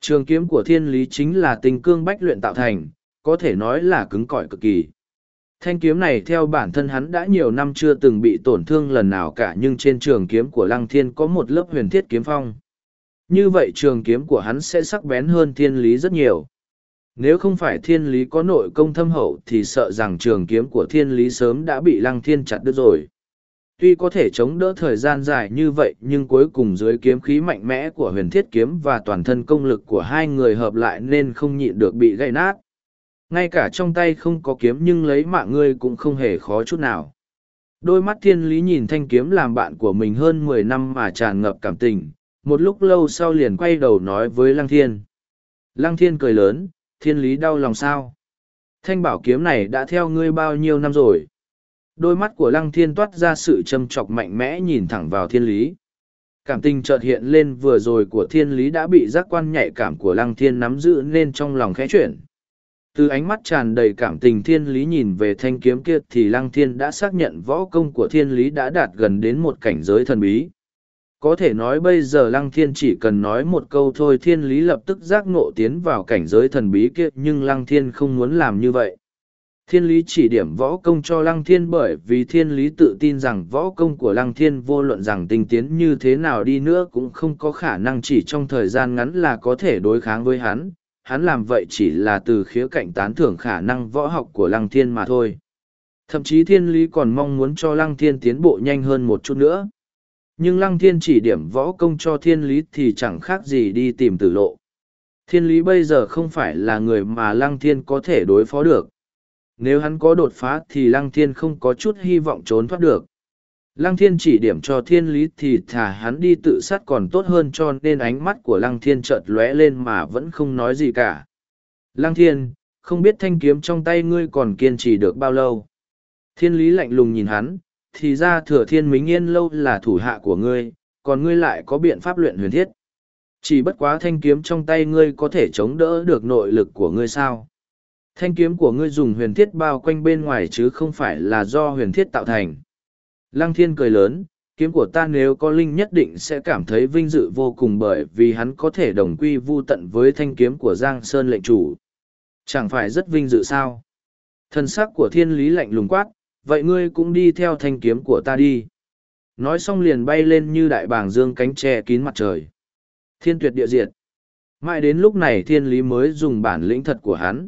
Trường kiếm của thiên lý chính là tình cương bách luyện tạo thành, có thể nói là cứng cỏi cực kỳ. Thanh kiếm này theo bản thân hắn đã nhiều năm chưa từng bị tổn thương lần nào cả nhưng trên trường kiếm của Lăng Thiên có một lớp huyền thiết kiếm phong. Như vậy trường kiếm của hắn sẽ sắc bén hơn thiên lý rất nhiều. Nếu không phải thiên lý có nội công thâm hậu thì sợ rằng trường kiếm của thiên lý sớm đã bị Lăng Thiên chặt đứt rồi. Tuy có thể chống đỡ thời gian dài như vậy nhưng cuối cùng dưới kiếm khí mạnh mẽ của huyền thiết kiếm và toàn thân công lực của hai người hợp lại nên không nhịn được bị gãy nát. Ngay cả trong tay không có kiếm nhưng lấy mạng ngươi cũng không hề khó chút nào. Đôi mắt thiên lý nhìn thanh kiếm làm bạn của mình hơn mười năm mà tràn ngập cảm tình. Một lúc lâu sau liền quay đầu nói với lăng thiên. Lăng thiên cười lớn thiên lý đau lòng sao? Thanh bảo kiếm này đã theo ngươi bao nhiêu năm rồi? Đôi mắt của lăng thiên toát ra sự châm chọc mạnh mẽ nhìn thẳng vào thiên lý. Cảm tình chợt hiện lên vừa rồi của thiên lý đã bị giác quan nhạy cảm của lăng thiên nắm giữ nên trong lòng khẽ chuyển. Từ ánh mắt tràn đầy cảm tình thiên lý nhìn về thanh kiếm kia thì lăng thiên đã xác nhận võ công của thiên lý đã đạt gần đến một cảnh giới thần bí có thể nói bây giờ lăng thiên chỉ cần nói một câu thôi thiên lý lập tức giác ngộ tiến vào cảnh giới thần bí kia, nhưng lăng thiên không muốn làm như vậy thiên lý chỉ điểm võ công cho lăng thiên bởi vì thiên lý tự tin rằng võ công của lăng thiên vô luận rằng tinh tiến như thế nào đi nữa cũng không có khả năng chỉ trong thời gian ngắn là có thể đối kháng với hắn hắn làm vậy chỉ là từ khía cạnh tán thưởng khả năng võ học của lăng thiên mà thôi. Thậm chí thiên lý còn mong muốn cho lăng thiên tiến bộ nhanh hơn một chút nữa. Nhưng lăng thiên chỉ điểm võ công cho thiên lý thì chẳng khác gì đi tìm tử lộ. Thiên lý bây giờ không phải là người mà lăng thiên có thể đối phó được. Nếu hắn có đột phá thì lăng thiên không có chút hy vọng trốn thoát được. Lăng thiên chỉ điểm cho thiên lý thì thả hắn đi tự sát còn tốt hơn cho nên ánh mắt của lăng thiên chợt lóe lên mà vẫn không nói gì cả. Lăng thiên, không biết thanh kiếm trong tay ngươi còn kiên trì được bao lâu. Thiên lý lạnh lùng nhìn hắn, thì ra thừa thiên mính yên lâu là thủ hạ của ngươi, còn ngươi lại có biện pháp luyện huyền thiết. Chỉ bất quá thanh kiếm trong tay ngươi có thể chống đỡ được nội lực của ngươi sao. Thanh kiếm của ngươi dùng huyền thiết bao quanh bên ngoài chứ không phải là do huyền thiết tạo thành. Lăng thiên cười lớn, kiếm của ta nếu có linh nhất định sẽ cảm thấy vinh dự vô cùng bởi vì hắn có thể đồng quy vu tận với thanh kiếm của Giang Sơn lệnh chủ. Chẳng phải rất vinh dự sao? Thần sắc của thiên lý lạnh lùng quát, vậy ngươi cũng đi theo thanh kiếm của ta đi. Nói xong liền bay lên như đại bàng dương cánh tre kín mặt trời. Thiên tuyệt địa diệt. Mãi đến lúc này thiên lý mới dùng bản lĩnh thật của hắn.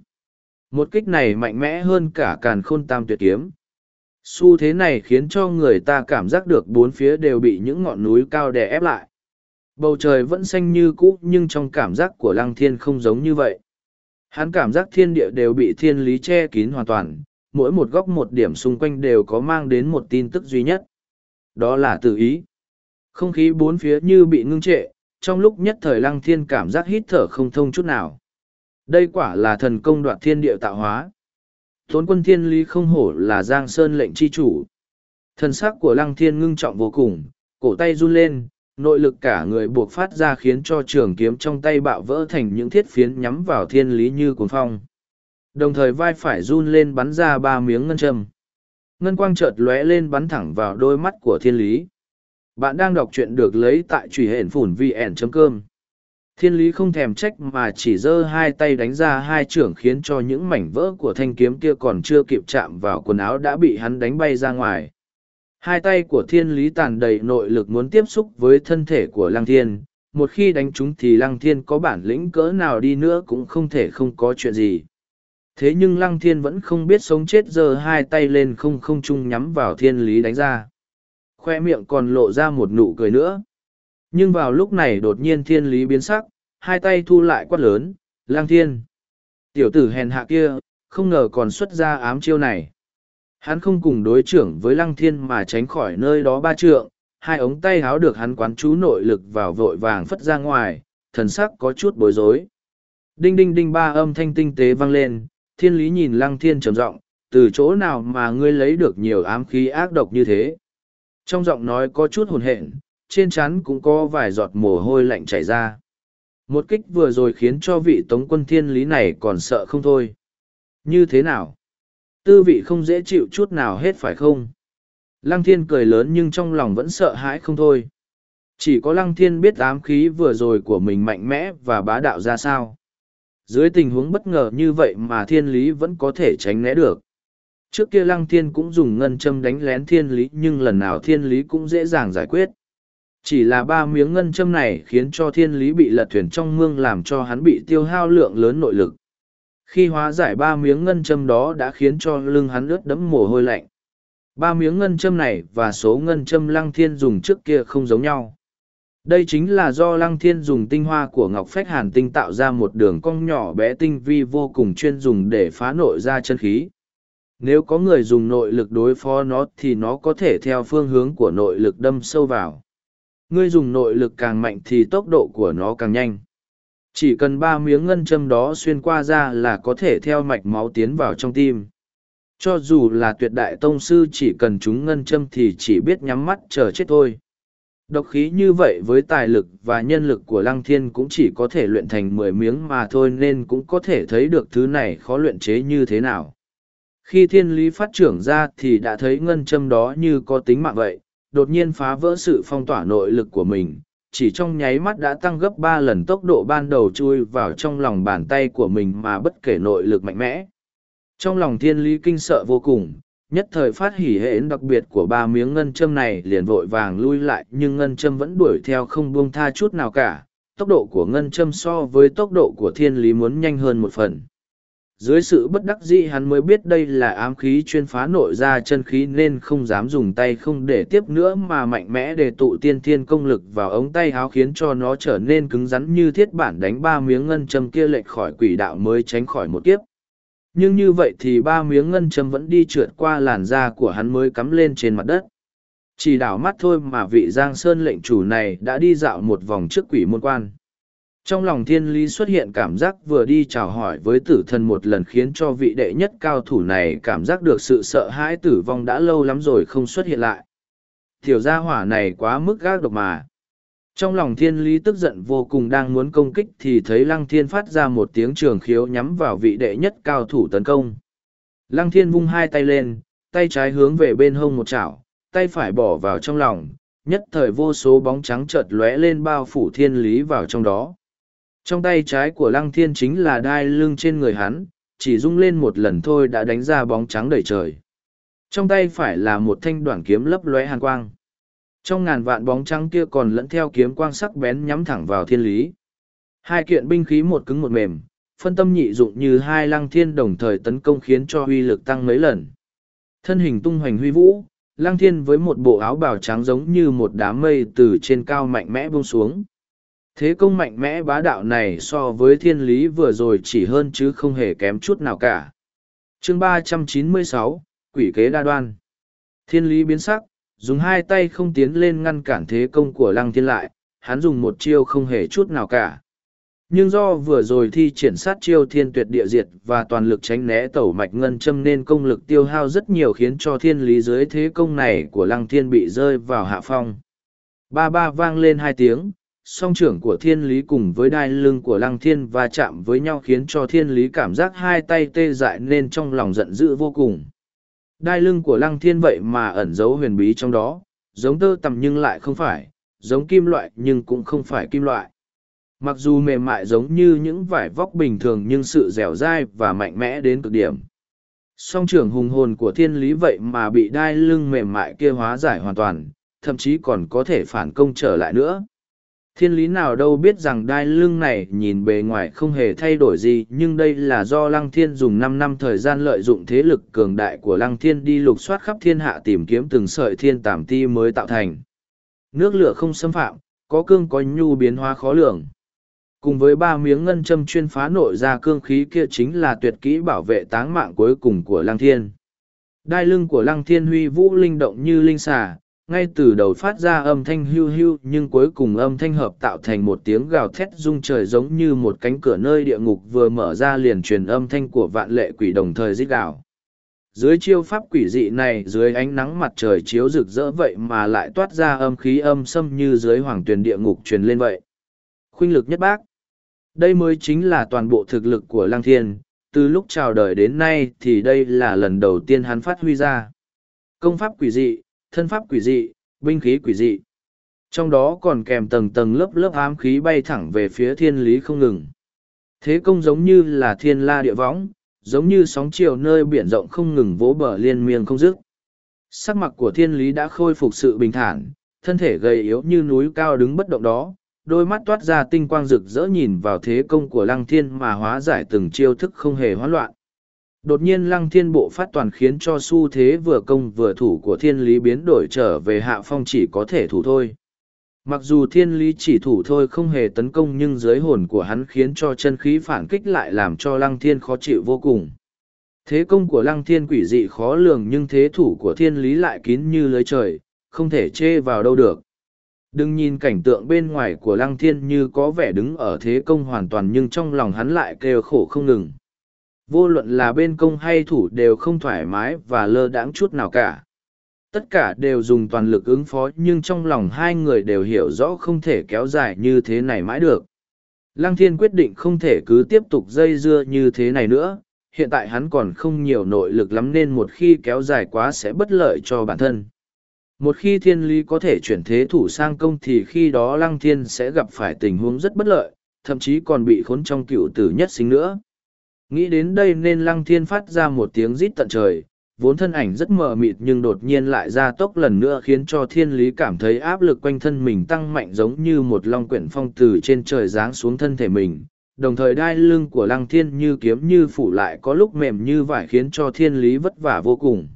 Một kích này mạnh mẽ hơn cả càn khôn tam tuyệt kiếm xu thế này khiến cho người ta cảm giác được bốn phía đều bị những ngọn núi cao đè ép lại bầu trời vẫn xanh như cũ nhưng trong cảm giác của lăng thiên không giống như vậy hắn cảm giác thiên địa đều bị thiên lý che kín hoàn toàn mỗi một góc một điểm xung quanh đều có mang đến một tin tức duy nhất đó là tự ý không khí bốn phía như bị ngưng trệ trong lúc nhất thời lăng thiên cảm giác hít thở không thông chút nào đây quả là thần công đoạt thiên địa tạo hóa Tốn quân thiên lý không hổ là Giang Sơn lệnh chi chủ. Thần sắc của lăng thiên ngưng trọng vô cùng, cổ tay run lên, nội lực cả người buộc phát ra khiến cho trường kiếm trong tay bạo vỡ thành những thiết phiến nhắm vào thiên lý như cuồng phong. Đồng thời vai phải run lên bắn ra ba miếng ngân châm. Ngân quang chợt lóe lên bắn thẳng vào đôi mắt của thiên lý. Bạn đang đọc truyện được lấy tại truy hển phủn vn.com thiên lý không thèm trách mà chỉ giơ hai tay đánh ra hai trưởng khiến cho những mảnh vỡ của thanh kiếm kia còn chưa kịp chạm vào quần áo đã bị hắn đánh bay ra ngoài hai tay của thiên lý tàn đầy nội lực muốn tiếp xúc với thân thể của lăng thiên một khi đánh chúng thì lăng thiên có bản lĩnh cỡ nào đi nữa cũng không thể không có chuyện gì thế nhưng lăng thiên vẫn không biết sống chết giơ hai tay lên không không chung nhắm vào thiên lý đánh ra khoe miệng còn lộ ra một nụ cười nữa nhưng vào lúc này đột nhiên thiên lý biến sắc hai tay thu lại quát lớn lang thiên tiểu tử hèn hạ kia không ngờ còn xuất ra ám chiêu này. Hắn không cùng đối trưởng với lăng thiên mà tránh khỏi nơi đó ba trượng, hai ống tay háo được hắn quán chú nội lực vào vội vàng phất ra ngoài, thần sắc có chút bối rối. Đinh đinh đinh ba âm thanh tinh tế vang lên, thiên lý nhìn lăng thiên trầm giọng từ chỗ nào mà ngươi lấy được nhiều ám khí ác độc như thế. Trong giọng nói có chút hồn hện, trên trán cũng có vài giọt mồ hôi lạnh chảy ra. Một kích vừa rồi khiến cho vị tống quân thiên lý này còn sợ không thôi. Như thế nào? Tư vị không dễ chịu chút nào hết phải không? Lăng thiên cười lớn nhưng trong lòng vẫn sợ hãi không thôi. Chỉ có lăng thiên biết ám khí vừa rồi của mình mạnh mẽ và bá đạo ra sao. Dưới tình huống bất ngờ như vậy mà thiên lý vẫn có thể tránh né được. Trước kia lăng thiên cũng dùng ngân châm đánh lén thiên lý, nhưng lần nào thiên lý cũng dễ dàng giải quyết. Chỉ là ba miếng ngân châm này khiến cho thiên lý bị lật thuyền trong mương làm cho hắn bị tiêu hao lượng lớn nội lực. Khi hóa giải ba miếng ngân châm đó đã khiến cho lưng hắn ướt đẫm mồ hôi lạnh. Ba miếng ngân châm này và số ngân châm lăng thiên dùng trước kia không giống nhau. Đây chính là do lăng thiên dùng tinh hoa của ngọc phách hàn tinh tạo ra một đường cong nhỏ bé tinh vi vô cùng chuyên dùng để phá nội ra chân khí. Nếu có người dùng nội lực đối phó nó thì nó có thể theo phương hướng của nội lực đâm sâu vào. Ngươi dùng nội lực càng mạnh thì tốc độ của nó càng nhanh. Chỉ cần ba miếng ngân châm đó xuyên qua ra là có thể theo mạch máu tiến vào trong tim. Cho dù là tuyệt đại tông sư chỉ cần chúng ngân châm thì chỉ biết nhắm mắt chờ chết thôi. Độc khí như vậy với tài lực và nhân lực của Lăng Thiên cũng chỉ có thể luyện thành mười miếng mà thôi nên cũng có thể thấy được thứ này khó luyện chế như thế nào. Khi thiên lý phát trưởng ra thì đã thấy ngân châm đó như có tính mạng vậy, đột nhiên phá vỡ sự phong tỏa nội lực của mình, chỉ trong nháy mắt đã tăng gấp ba lần tốc độ ban đầu chui vào trong lòng bàn tay của mình mà bất kể nội lực mạnh mẽ. Trong lòng thiên lý kinh sợ vô cùng, nhất thời phát hỉ hệ đặc biệt của ba miếng ngân châm này liền vội vàng lui lại, nhưng ngân châm vẫn đuổi theo không buông tha chút nào cả. Tốc độ của ngân châm so với tốc độ của thiên lý muốn nhanh hơn một phần. Dưới sự bất đắc dĩ hắn mới biết đây là ám khí chuyên phá nội ra chân khí nên không dám dùng tay không để tiếp nữa mà mạnh mẽ để tụ tiên thiên công lực vào ống tay háo khiến cho nó trở nên cứng rắn như thiết bản đánh ba miếng ngân châm kia lệch khỏi quỷ đạo mới tránh khỏi một kiếp nhưng như vậy thì ba miếng ngân châm vẫn đi trượt qua làn da của hắn mới cắm lên trên mặt đất. Chỉ đảo mắt thôi mà vị giang sơn lệnh chủ này đã đi dạo một vòng trước quỷ môn quan. Trong lòng thiên lý xuất hiện cảm giác vừa đi chào hỏi với tử thần một lần khiến cho vị đệ nhất cao thủ này cảm giác được sự sợ hãi tử vong đã lâu lắm rồi không xuất hiện lại. Tiểu gia hỏa này quá mức gác độc mà trong lòng thiên lý tức giận vô cùng đang muốn công kích thì thấy lăng thiên phát ra một tiếng trường khiếu nhắm vào vị đệ nhất cao thủ tấn công. Lăng thiên vung hai tay lên, tay trái hướng về bên hông một chảo, tay phải bỏ vào trong lòng, nhất thời vô số bóng trắng chợt lóe lên bao phủ thiên lý vào trong đó. Trong tay trái của lăng thiên chính là đai lưng trên người hắn, chỉ rung lên một lần thôi đã đánh ra bóng trắng đầy trời. Trong tay phải là một thanh đoạn kiếm lấp lóe hàn quang trong ngàn vạn bóng trắng kia còn lẫn theo kiếm quang sắc bén nhắm thẳng vào thiên lý hai kiện binh khí một cứng một mềm phân tâm nhị dụng như hai lăng thiên đồng thời tấn công khiến cho uy lực tăng mấy lần thân hình tung hoành huy vũ lăng thiên với một bộ áo bào trắng giống như một đám mây từ trên cao mạnh mẽ buông xuống Thế công mạnh mẽ bá đạo này so với thiên lý vừa rồi chỉ hơn chứ không hề kém chút nào cả. chương ba trăm chín mươi sáu Quỷ kế đa đoan. Thiên lý biến sắc, dùng hai tay không tiến lên ngăn cản thế công của lăng thiên lại, hắn dùng một chiêu không hề chút nào cả. Nhưng do vừa rồi thi triển sát chiêu thiên tuyệt địa diệt và toàn lực tránh né tẩu mạch ngân châm nên công lực tiêu hao rất nhiều khiến cho thiên lý dưới thế công này của lăng thiên bị rơi vào hạ phong. Ba ba vang lên hai tiếng, song trưởng của thiên lý cùng với đai lưng của lăng thiên va chạm với nhau khiến cho thiên lý cảm giác hai tay tê dại nên trong lòng giận dữ vô cùng đai lưng của lăng thiên vậy mà ẩn giấu huyền bí trong đó, giống tơ tằm nhưng lại không phải, giống kim loại nhưng cũng không phải kim loại. Mặc dù mềm mại giống như những vải vóc bình thường nhưng sự dẻo dai và mạnh mẽ đến cực điểm. Song trưởng hùng hồn của thiên lý vậy mà bị đai lưng mềm mại kia hóa giải hoàn toàn, thậm chí còn có thể phản công trở lại nữa. Thiên lý nào đâu biết rằng đai lưng này nhìn bề ngoài không hề thay đổi gì nhưng đây là do Lăng Thiên dùng năm năm thời gian lợi dụng thế lực cường đại của Lăng Thiên đi lục soát khắp thiên hạ tìm kiếm từng sợi thiên tàm ti mới tạo thành. Nước lửa không xâm phạm, có cương có nhu biến hóa khó lường. cùng với ba miếng ngân châm chuyên phá nội ra cương khí kia chính là tuyệt kỹ bảo vệ táng mạng cuối cùng của lăng thiên đai lưng của lăng thiên huy vũ linh động như linh xà ngay từ đầu phát ra âm thanh hưu hưu nhưng cuối cùng âm thanh hợp tạo thành một tiếng gào thét rung trời giống như một cánh cửa nơi địa ngục vừa mở ra liền truyền âm thanh của vạn lệ quỷ đồng thời rít gào. Dưới chiêu pháp quỷ dị này, dưới ánh nắng mặt trời chiếu rực rỡ vậy mà lại toát ra âm khí âm xâm như dưới hoàng tuyền địa ngục truyền lên vậy. Khuynh lực nhất bác. Đây mới chính là toàn bộ thực lực của Lang thiên. Từ lúc chào đời đến nay thì đây là lần đầu tiên hắn phát huy ra. Công pháp quỷ dị thân pháp quỷ dị, binh khí quỷ dị. Trong đó còn kèm tầng tầng lớp lớp ám khí bay thẳng về phía thiên lý không ngừng. Thế công giống như là thiên la địa võng, giống như sóng chiều nơi biển rộng không ngừng vỗ bờ liên miên không dứt. Sắc mặt của thiên lý đã khôi phục sự bình thản, thân thể gầy yếu như núi cao đứng bất động đó, đôi mắt toát ra tinh quang rực rỡ nhìn vào thế công của lăng thiên mà hóa giải từng chiêu thức không hề hoán loạn. Đột nhiên lăng thiên bộ phát toàn khiến cho xu thế vừa công vừa thủ của thiên lý biến đổi trở về hạ phong chỉ có thể thủ thôi. Mặc dù thiên lý chỉ thủ thôi không hề tấn công nhưng dưới hồn của hắn khiến cho chân khí phản kích lại làm cho lăng thiên khó chịu vô cùng. Thế công của lăng thiên quỷ dị khó lường nhưng thế thủ của thiên lý lại kín như lưới trời, không thể chê vào đâu được. Đừng nhìn cảnh tượng bên ngoài của lăng thiên như có vẻ đứng ở thế công hoàn toàn nhưng trong lòng hắn lại kêu khổ không ngừng. Vô luận là bên công hay thủ đều không thoải mái và lơ đãng chút nào cả. Tất cả đều dùng toàn lực ứng phó nhưng trong lòng hai người đều hiểu rõ không thể kéo dài như thế này mãi được. Lăng thiên quyết định không thể cứ tiếp tục dây dưa như thế này nữa, hiện tại hắn còn không nhiều nội lực lắm nên một khi kéo dài quá sẽ bất lợi cho bản thân một khi thiên lý có thể chuyển thế thủ sang công thì khi đó lăng thiên sẽ gặp phải tình huống rất bất lợi thậm chí còn bị khốn trong cựu tử nhất sinh nữa nghĩ đến đây nên lăng thiên phát ra một tiếng rít tận trời vốn thân ảnh rất mờ mịt nhưng đột nhiên lại ra tốc lần nữa khiến cho thiên lý cảm thấy áp lực quanh thân mình tăng mạnh giống như một long quyển phong từ trên trời giáng xuống thân thể mình đồng thời đai lưng của lăng thiên như kiếm như phủ lại có lúc mềm như vải khiến cho thiên lý vất vả vô cùng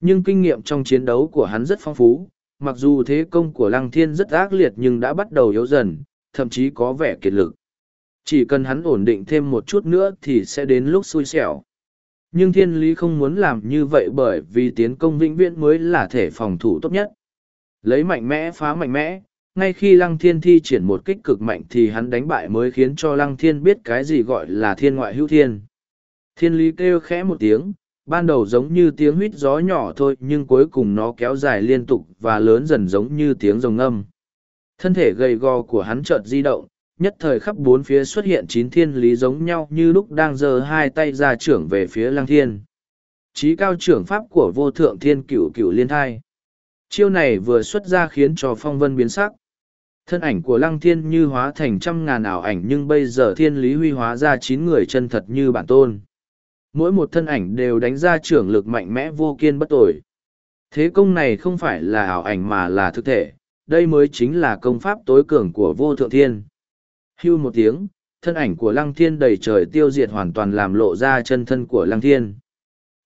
nhưng kinh nghiệm trong chiến đấu của hắn rất phong phú, mặc dù thế công của Lăng Thiên rất ác liệt nhưng đã bắt đầu yếu dần, thậm chí có vẻ kiệt lực. Chỉ cần hắn ổn định thêm một chút nữa thì sẽ đến lúc xui xẻo. Nhưng thiên lý không muốn làm như vậy bởi vì tiến công vĩnh viễn mới là thể phòng thủ tốt nhất. Lấy mạnh mẽ phá mạnh mẽ, ngay khi lăng thiên thi triển một kích cực mạnh thì hắn đánh bại mới khiến cho lăng thiên biết cái gì gọi là thiên ngoại hữu thiên. Thiên lý kêu khẽ một tiếng, ban đầu giống như tiếng huýt gió nhỏ thôi nhưng cuối cùng nó kéo dài liên tục và lớn dần giống như tiếng rồng âm thân thể gầy gò của hắn chợt di động nhất thời khắp bốn phía xuất hiện chín thiên lý giống nhau như lúc đang giơ hai tay ra trưởng về phía lăng thiên. Trí cao trưởng pháp của vô thượng thiên cửu cửu liên thai. Chiêu này vừa xuất ra khiến cho phong vân biến sắc. Thân ảnh của lăng thiên như hóa thành trăm ngàn ảo ảnh nhưng bây giờ thiên lý huy hóa ra chín người chân thật như bản tôn. Mỗi một thân ảnh đều đánh ra trưởng lực mạnh mẽ vô kiên bất tồi. Thế công này không phải là ảo ảnh mà là thực thể, đây mới chính là công pháp tối cường của vô thượng thiên. Hưu một tiếng, thân ảnh của lăng thiên đầy trời tiêu diệt hoàn toàn làm lộ ra chân thân của lăng thiên.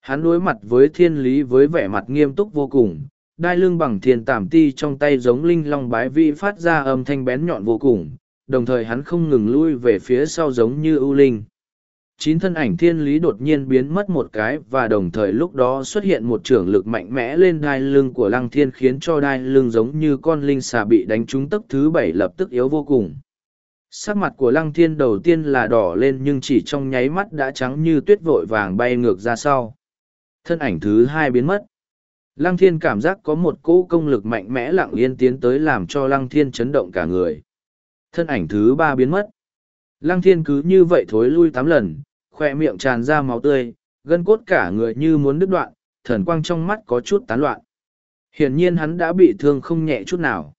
Hắn đối mặt với thiên lý với vẻ mặt nghiêm túc vô cùng, đai lưng bằng thiên tảm ti trong tay giống linh long bái vi phát ra âm thanh bén nhọn vô cùng, đồng thời hắn không ngừng lui về phía sau giống như ưu linh chín thân ảnh thiên lý đột nhiên biến mất một cái và đồng thời lúc đó xuất hiện một trưởng lực mạnh mẽ lên đai lưng của lăng thiên khiến cho đai lưng giống như con linh xà bị đánh trúng tấc thứ bảy lập tức yếu vô cùng sắc mặt của lăng thiên đầu tiên là đỏ lên nhưng chỉ trong nháy mắt đã trắng như tuyết vội vàng bay ngược ra sau thân ảnh thứ hai biến mất lăng thiên cảm giác có một cỗ công lực mạnh mẽ lặng yên tiến tới làm cho lăng thiên chấn động cả người thân ảnh thứ ba biến mất lăng thiên cứ như vậy thối lui tám lần khoe miệng tràn ra máu tươi, gân cốt cả người như muốn đứt đoạn, thần quang trong mắt có chút tán loạn. Hiển nhiên hắn đã bị thương không nhẹ chút nào.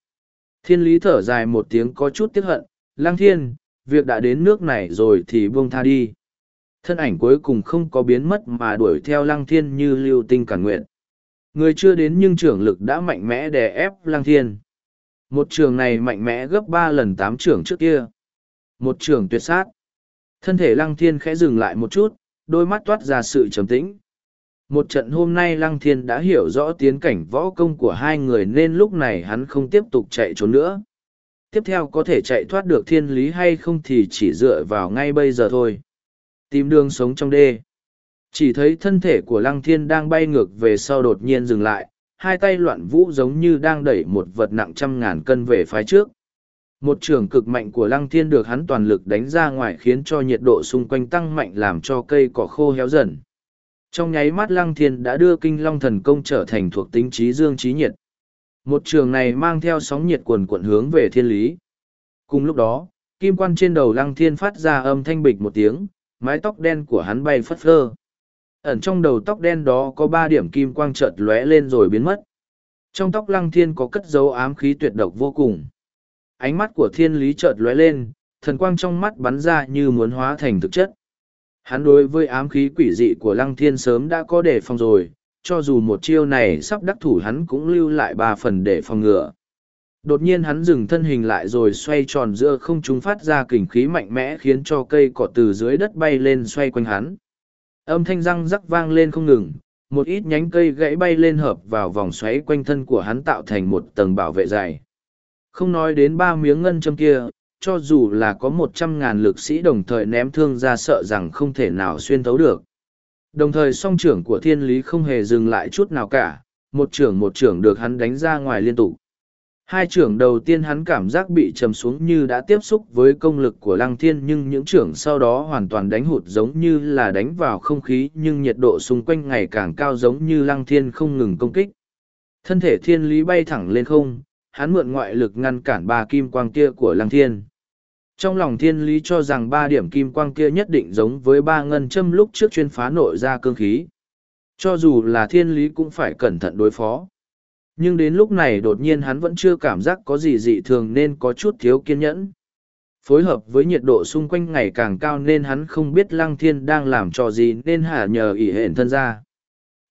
Thiên lý thở dài một tiếng có chút tiếc hận, lang thiên, việc đã đến nước này rồi thì buông tha đi. Thân ảnh cuối cùng không có biến mất mà đuổi theo lăng thiên như lưu tinh cản nguyện. Người chưa đến nhưng trưởng lực đã mạnh mẽ đè ép lăng thiên. Một trường này mạnh mẽ gấp ba lần tám trưởng trước kia. Một trường tuyệt sát. Thân thể lăng thiên khẽ dừng lại một chút, đôi mắt toát ra sự trầm tĩnh. Một trận hôm nay lăng thiên đã hiểu rõ tiến cảnh võ công của hai người nên lúc này hắn không tiếp tục chạy trốn nữa tiếp theo có thể chạy thoát được thiên lý hay không thì chỉ dựa vào ngay bây giờ thôi. Tìm đường sống trong đê. Chỉ thấy thân thể của lăng thiên đang bay ngược về sau đột nhiên dừng lại, hai tay loạn vũ giống như đang đẩy một vật nặng trăm ngàn cân về phía trước. Một trường cực mạnh của lăng thiên được hắn toàn lực đánh ra ngoài khiến cho nhiệt độ xung quanh tăng mạnh làm cho cây cỏ khô héo dần. Trong nháy mắt lăng thiên đã đưa kinh long thần công trở thành thuộc tính trí dương trí nhiệt. Một trường này mang theo sóng nhiệt quần quận hướng về thiên lý. Cùng lúc đó, kim quan trên đầu lăng thiên phát ra âm thanh bịch một tiếng, mái tóc đen của hắn bay phất phơ. Ẩn trong đầu tóc đen đó có ba điểm kim quang chợt lóe lên rồi biến mất. Trong tóc lăng thiên có cất dấu ám khí tuyệt độc vô cùng. Ánh mắt của thiên lý chợt lóe lên, thần quang trong mắt bắn ra như muốn hóa thành thực chất. Hắn đối với ám khí quỷ dị của lăng thiên sớm đã có đề phòng rồi, cho dù một chiêu này sắp đắc thủ hắn cũng lưu lại ba phần để phòng ngừa. Đột nhiên hắn dừng thân hình lại rồi xoay tròn giữa không trung phát ra kình khí mạnh mẽ khiến cho cây cỏ từ dưới đất bay lên xoay quanh hắn. Âm thanh răng rắc vang lên không ngừng, một ít nhánh cây gãy bay lên hợp vào vòng xoáy quanh thân của hắn tạo thành một tầng bảo vệ dày. Không nói đến ba miếng ngân châm kia, cho dù là có một trăm ngàn lực sĩ đồng thời ném thương ra sợ rằng không thể nào xuyên thấu được. Đồng thời song trưởng của thiên lý không hề dừng lại chút nào cả, một trưởng một trưởng được hắn đánh ra ngoài liên tục. Hai trưởng đầu tiên hắn cảm giác bị trầm xuống như đã tiếp xúc với công lực của lăng thiên nhưng những trưởng sau đó hoàn toàn đánh hụt giống như là đánh vào không khí nhưng nhiệt độ xung quanh ngày càng cao giống như lăng thiên không ngừng công kích. Thân thể thiên lý bay thẳng lên không, hắn mượn ngoại lực ngăn cản ba kim quang kia của lăng thiên. Trong lòng thiên lý cho rằng ba điểm kim quang kia nhất định giống với ba ngân châm lúc trước chuyên phá nội ra cương khí. Cho dù là thiên lý cũng phải cẩn thận đối phó. Nhưng đến lúc này đột nhiên hắn vẫn chưa cảm giác có gì dị thường nên có chút thiếu kiên nhẫn. Phối hợp với nhiệt độ xung quanh ngày càng cao nên hắn không biết lăng thiên đang làm trò gì nên hả nhờ ỉ hển thân ra.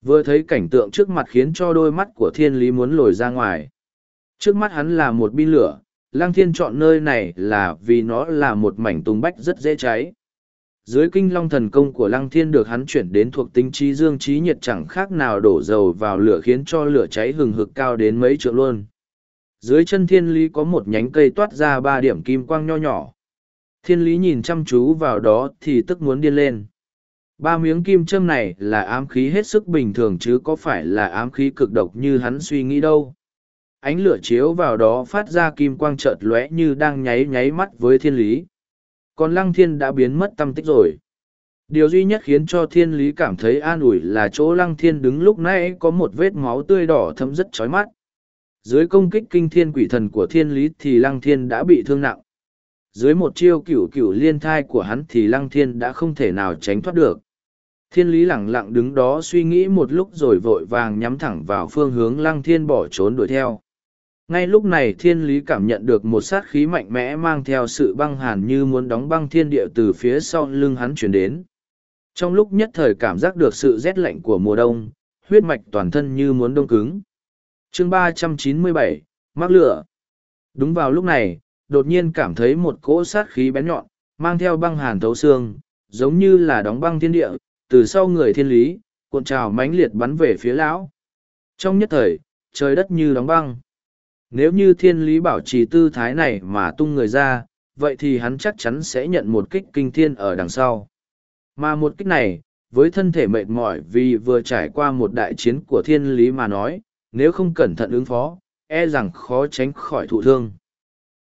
Vừa thấy cảnh tượng trước mặt khiến cho đôi mắt của thiên lý muốn lồi ra ngoài. Trước mắt hắn là một bi lửa, lăng thiên chọn nơi này là vì nó là một mảnh tung bách rất dễ cháy. Dưới kinh long thần công của lăng thiên được hắn chuyển đến thuộc tính trí dương trí nhiệt chẳng khác nào đổ dầu vào lửa khiến cho lửa cháy hừng hực cao đến mấy trượng luôn. Dưới chân thiên lý có một nhánh cây toát ra ba điểm kim quang nho nhỏ. Thiên lý nhìn chăm chú vào đó thì tức muốn điên lên. Ba miếng kim châm này là ám khí hết sức bình thường chứ có phải là ám khí cực độc như hắn suy nghĩ đâu ánh lửa chiếu vào đó phát ra kim quang chợt lóe như đang nháy nháy mắt với thiên lý. Còn lăng thiên đã biến mất tâm tích rồi. Điều duy nhất khiến cho thiên lý cảm thấy an ủi là chỗ lăng thiên đứng lúc nãy có một vết máu tươi đỏ thấm rất chói mắt. Dưới công kích kinh thiên quỷ thần của thiên lý thì lăng thiên đã bị thương nặng. Dưới một chiêu cửu cửu liên thai của hắn thì lăng thiên đã không thể nào tránh thoát được. Thiên lý lẳng lặng đứng đó suy nghĩ một lúc rồi vội vàng nhắm thẳng vào phương hướng lăng thiên bỏ trốn đuổi theo ngay lúc này thiên lý cảm nhận được một sát khí mạnh mẽ mang theo sự băng hàn như muốn đóng băng thiên địa từ phía sau lưng hắn chuyển đến. Trong lúc nhất thời cảm giác được sự rét lạnh của mùa đông, huyết mạch toàn thân như muốn đông cứng. Chương ba trăm chín mươi bảy, mắc lửa. Đúng vào lúc này, đột nhiên cảm thấy một cỗ sát khí bén nhọn, mang theo băng hàn thấu xương, giống như là đóng băng thiên địa, từ sau người thiên lý, cuộn trào mãnh liệt bắn về phía lão. Trong nhất thời, trời đất như đóng băng nếu như thiên lý bảo trì tư thái này mà tung người ra, vậy thì hắn chắc chắn sẽ nhận một kích kinh thiên ở đằng sau. Mà một kích này, với thân thể mệt mỏi vì vừa trải qua một đại chiến của thiên lý mà nói, nếu không cẩn thận ứng phó, e rằng khó tránh khỏi thụ thương.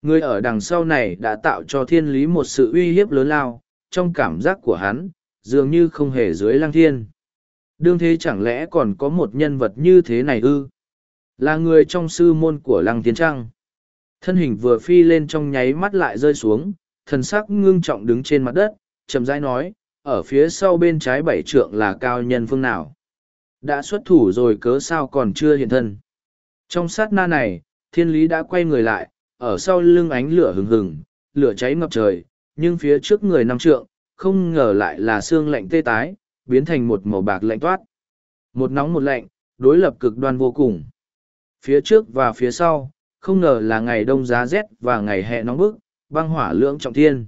Người ở đằng sau này đã tạo cho thiên lý một sự uy hiếp lớn lao, trong cảm giác của hắn, dường như không hề dưới lăng thiên. Đương thế chẳng lẽ còn có một nhân vật như thế này ư? Là người trong sư môn của Lăng Tiến Trăng. Thân hình vừa phi lên trong nháy mắt lại rơi xuống, thần sắc ngưng trọng đứng trên mặt đất, chậm rãi nói, ở phía sau bên trái bảy trượng là cao nhân phương nào. Đã xuất thủ rồi cớ sao còn chưa hiện thân. Trong sát na này, thiên lý đã quay người lại, ở sau lưng ánh lửa hừng hừng, lửa cháy ngập trời, nhưng phía trước người năm trượng, không ngờ lại là xương lạnh tê tái, biến thành một màu bạc lạnh toát. Một nóng một lạnh, đối lập cực đoan vô cùng. Phía trước và phía sau, không ngờ là ngày đông giá rét và ngày hè nóng bức, băng hỏa lưỡng trọng thiên.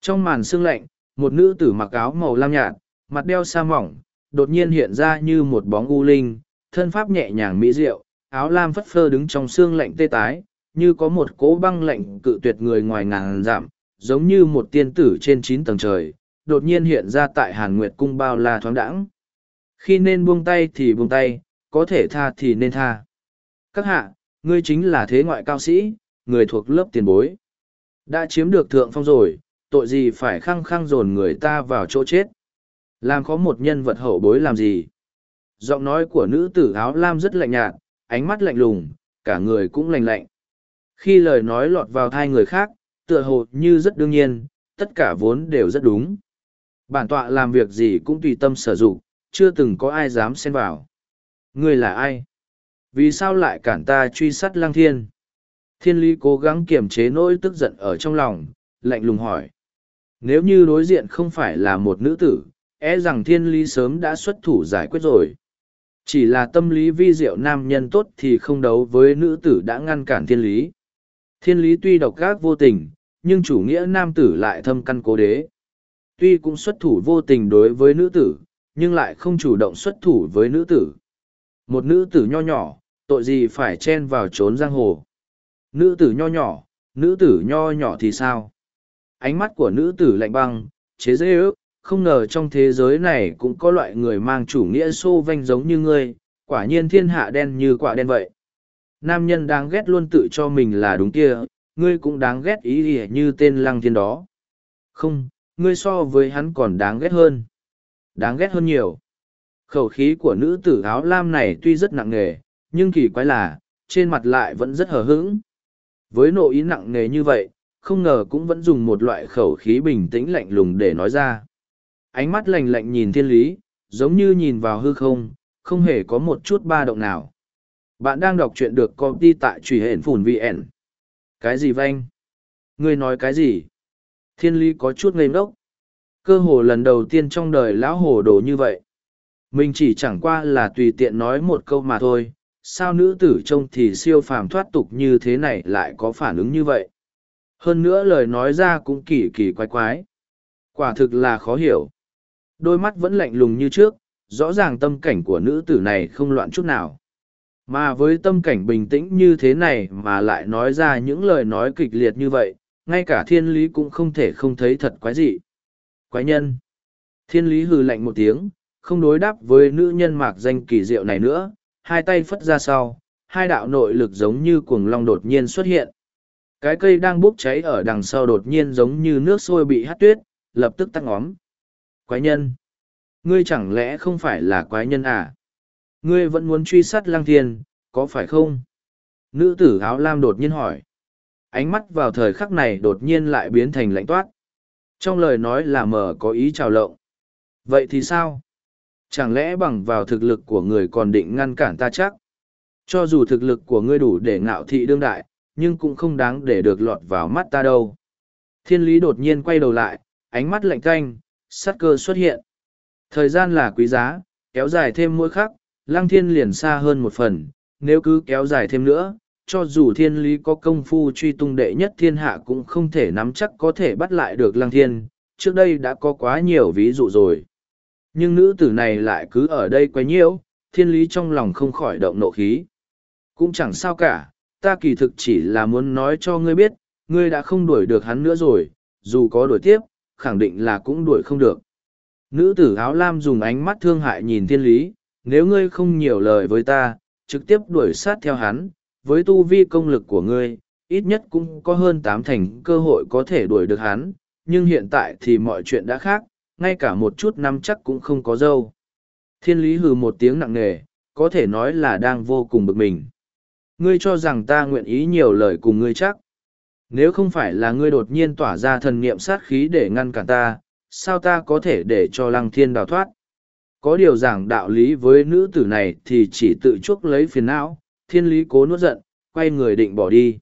Trong màn sương lạnh, một nữ tử mặc áo màu lam nhạt, mặt đeo sa mỏng, đột nhiên hiện ra như một bóng u linh, thân pháp nhẹ nhàng mỹ diệu, áo lam phất phơ đứng trong sương lạnh tê tái, như có một cỗ băng lạnh cự tuyệt người ngoài ngàn giảm, giống như một tiên tử trên chín tầng trời, đột nhiên hiện ra tại Hàn Nguyệt cung bao la thoáng đãng. Khi nên buông tay thì buông tay, có thể tha thì nên tha. Các hạ, ngươi chính là thế ngoại cao sĩ, người thuộc lớp tiền bối. Đã chiếm được thượng phong rồi, tội gì phải khăng khăng dồn người ta vào chỗ chết. Làm có một nhân vật hậu bối làm gì? Giọng nói của nữ tử áo lam rất lạnh nhạt, ánh mắt lạnh lùng, cả người cũng lạnh lạnh. Khi lời nói lọt vào thai người khác, tựa hồ như rất đương nhiên, tất cả vốn đều rất đúng. Bản tọa làm việc gì cũng tùy tâm sở dụng, chưa từng có ai dám xen vào. Ngươi là ai? Vì sao lại cản ta truy sát lang thiên? Thiên lý cố gắng kiềm chế nỗi tức giận ở trong lòng, lạnh lùng hỏi. Nếu như đối diện không phải là một nữ tử, e rằng thiên lý sớm đã xuất thủ giải quyết rồi. Chỉ là tâm lý vi diệu nam nhân tốt thì không đấu với nữ tử đã ngăn cản thiên lý. Thiên lý tuy độc gác vô tình, nhưng chủ nghĩa nam tử lại thâm căn cố đế. Tuy cũng xuất thủ vô tình đối với nữ tử, nhưng lại không chủ động xuất thủ với nữ tử. Một nữ tử nho nhỏ, tội gì phải chen vào trốn giang hồ. Nữ tử nho nhỏ, nữ tử nho nhỏ thì sao? Ánh mắt của nữ tử lạnh băng, chế dễ ước, không ngờ trong thế giới này cũng có loại người mang chủ nghĩa xô vanh giống như ngươi, quả nhiên thiên hạ đen như quả đen vậy. Nam nhân đáng ghét luôn tự cho mình là đúng kia, ngươi cũng đáng ghét ý ỉa như tên lăng thiên đó. Không, ngươi so với hắn còn đáng ghét hơn. Đáng ghét hơn nhiều. Khẩu khí của nữ tử áo lam này tuy rất nặng nề, nhưng kỳ quái là, trên mặt lại vẫn rất hờ hững. Với nội ý nặng nề như vậy, không ngờ cũng vẫn dùng một loại khẩu khí bình tĩnh lạnh lùng để nói ra. Ánh mắt lạnh lạnh nhìn thiên lý, giống như nhìn vào hư không, không hề có một chút ba động nào. Bạn đang đọc truyện được công ty tại truy hển phùn VN. Cái gì vanh? Ngươi nói cái gì? Thiên lý có chút ngây ngốc. Cơ hồ lần đầu tiên trong đời lão hồ đồ như vậy. Mình chỉ chẳng qua là tùy tiện nói một câu mà thôi, sao nữ tử trông thì siêu phàm thoát tục như thế này lại có phản ứng như vậy? Hơn nữa lời nói ra cũng kỳ kỳ quái quái. Quả thực là khó hiểu. Đôi mắt vẫn lạnh lùng như trước rõ ràng tâm cảnh của nữ tử này không loạn chút nào. Mà với tâm cảnh bình tĩnh như thế này mà lại nói ra những lời nói kịch liệt như vậy ngay cả thiên lý cũng không thể không thấy thật quái dị. Quái nhân. Thiên lý hừ lạnh một tiếng không đối đáp với nữ nhân mạc danh kỳ diệu này nữa hai tay phất ra sau, hai đạo nội lực giống như cuồng long đột nhiên xuất hiện. Cái cây đang bốc cháy ở đằng sau đột nhiên giống như nước sôi bị hát tuyết, lập tức tắt ngóm. Quái nhân! Ngươi chẳng lẽ không phải là quái nhân à? Ngươi vẫn muốn truy sát Lang thiên, có phải không? Nữ tử áo lam đột nhiên hỏi. Ánh mắt vào thời khắc này đột nhiên lại biến thành lạnh toát. Trong lời nói là mờ có ý trào lộng. Vậy thì sao? Chẳng lẽ bằng vào thực lực của người còn định ngăn cản ta chắc? Cho dù thực lực của ngươi đủ để ngạo thị đương đại, nhưng cũng không đáng để được lọt vào mắt ta đâu. Thiên lý đột nhiên quay đầu lại, ánh mắt lạnh canh, sát cơ xuất hiện. Thời gian là quý giá, kéo dài thêm mỗi khắc, lăng thiên liền xa hơn một phần, nếu cứ kéo dài thêm nữa, cho dù thiên lý có công phu truy tung đệ nhất thiên hạ cũng không thể nắm chắc có thể bắt lại được lăng thiên, trước đây đã có quá nhiều ví dụ rồi. Nhưng nữ tử này lại cứ ở đây quấy nhiễu, thiên lý trong lòng không khỏi động nộ khí. Cũng chẳng sao cả, ta kỳ thực chỉ là muốn nói cho ngươi biết, ngươi đã không đuổi được hắn nữa rồi, dù có đuổi tiếp, khẳng định là cũng đuổi không được. Nữ tử áo lam dùng ánh mắt thương hại nhìn thiên lý, nếu ngươi không nhiều lời với ta, trực tiếp đuổi sát theo hắn, với tu vi công lực của ngươi, ít nhất cũng có hơn tám thành cơ hội có thể đuổi được hắn, nhưng hiện tại thì mọi chuyện đã khác, ngay cả một chút năm chắc cũng không có dâu. Thiên lý hừ một tiếng nặng nề, có thể nói là đang vô cùng bực mình. Ngươi cho rằng ta nguyện ý nhiều lời cùng ngươi chắc. Nếu không phải là ngươi đột nhiên tỏa ra thần niệm sát khí để ngăn cản ta, sao ta có thể để cho lăng thiên đào thoát? Có điều giảng đạo lý với nữ tử này thì chỉ tự chuốc lấy phiền não, thiên lý cố nuốt giận, quay người định bỏ đi.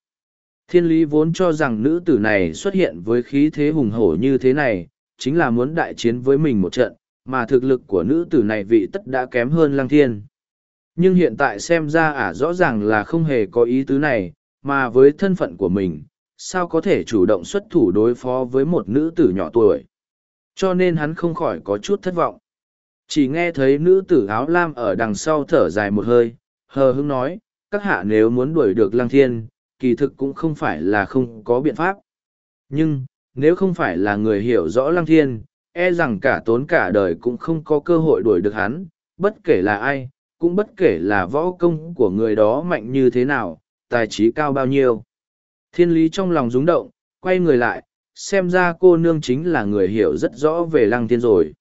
Thiên lý vốn cho rằng nữ tử này xuất hiện với khí thế hùng hổ như thế này, chính là muốn đại chiến với mình một trận, mà thực lực của nữ tử này vị tất đã kém hơn lăng thiên. Nhưng hiện tại xem ra ả rõ ràng là không hề có ý tứ này, mà với thân phận của mình, sao có thể chủ động xuất thủ đối phó với một nữ tử nhỏ tuổi. Cho nên hắn không khỏi có chút thất vọng. Chỉ nghe thấy nữ tử áo lam ở đằng sau thở dài một hơi, hờ hững nói, các hạ nếu muốn đuổi được lăng thiên, kỳ thực cũng không phải là không có biện pháp. Nhưng, nếu không phải là người hiểu rõ lăng thiên, e rằng cả tốn cả đời cũng không có cơ hội đuổi được hắn, bất kể là ai, cũng bất kể là võ công của người đó mạnh như thế nào, tài trí cao bao nhiêu. Thiên lý trong lòng rúng động, quay người lại, xem ra cô nương chính là người hiểu rất rõ về lăng thiên rồi.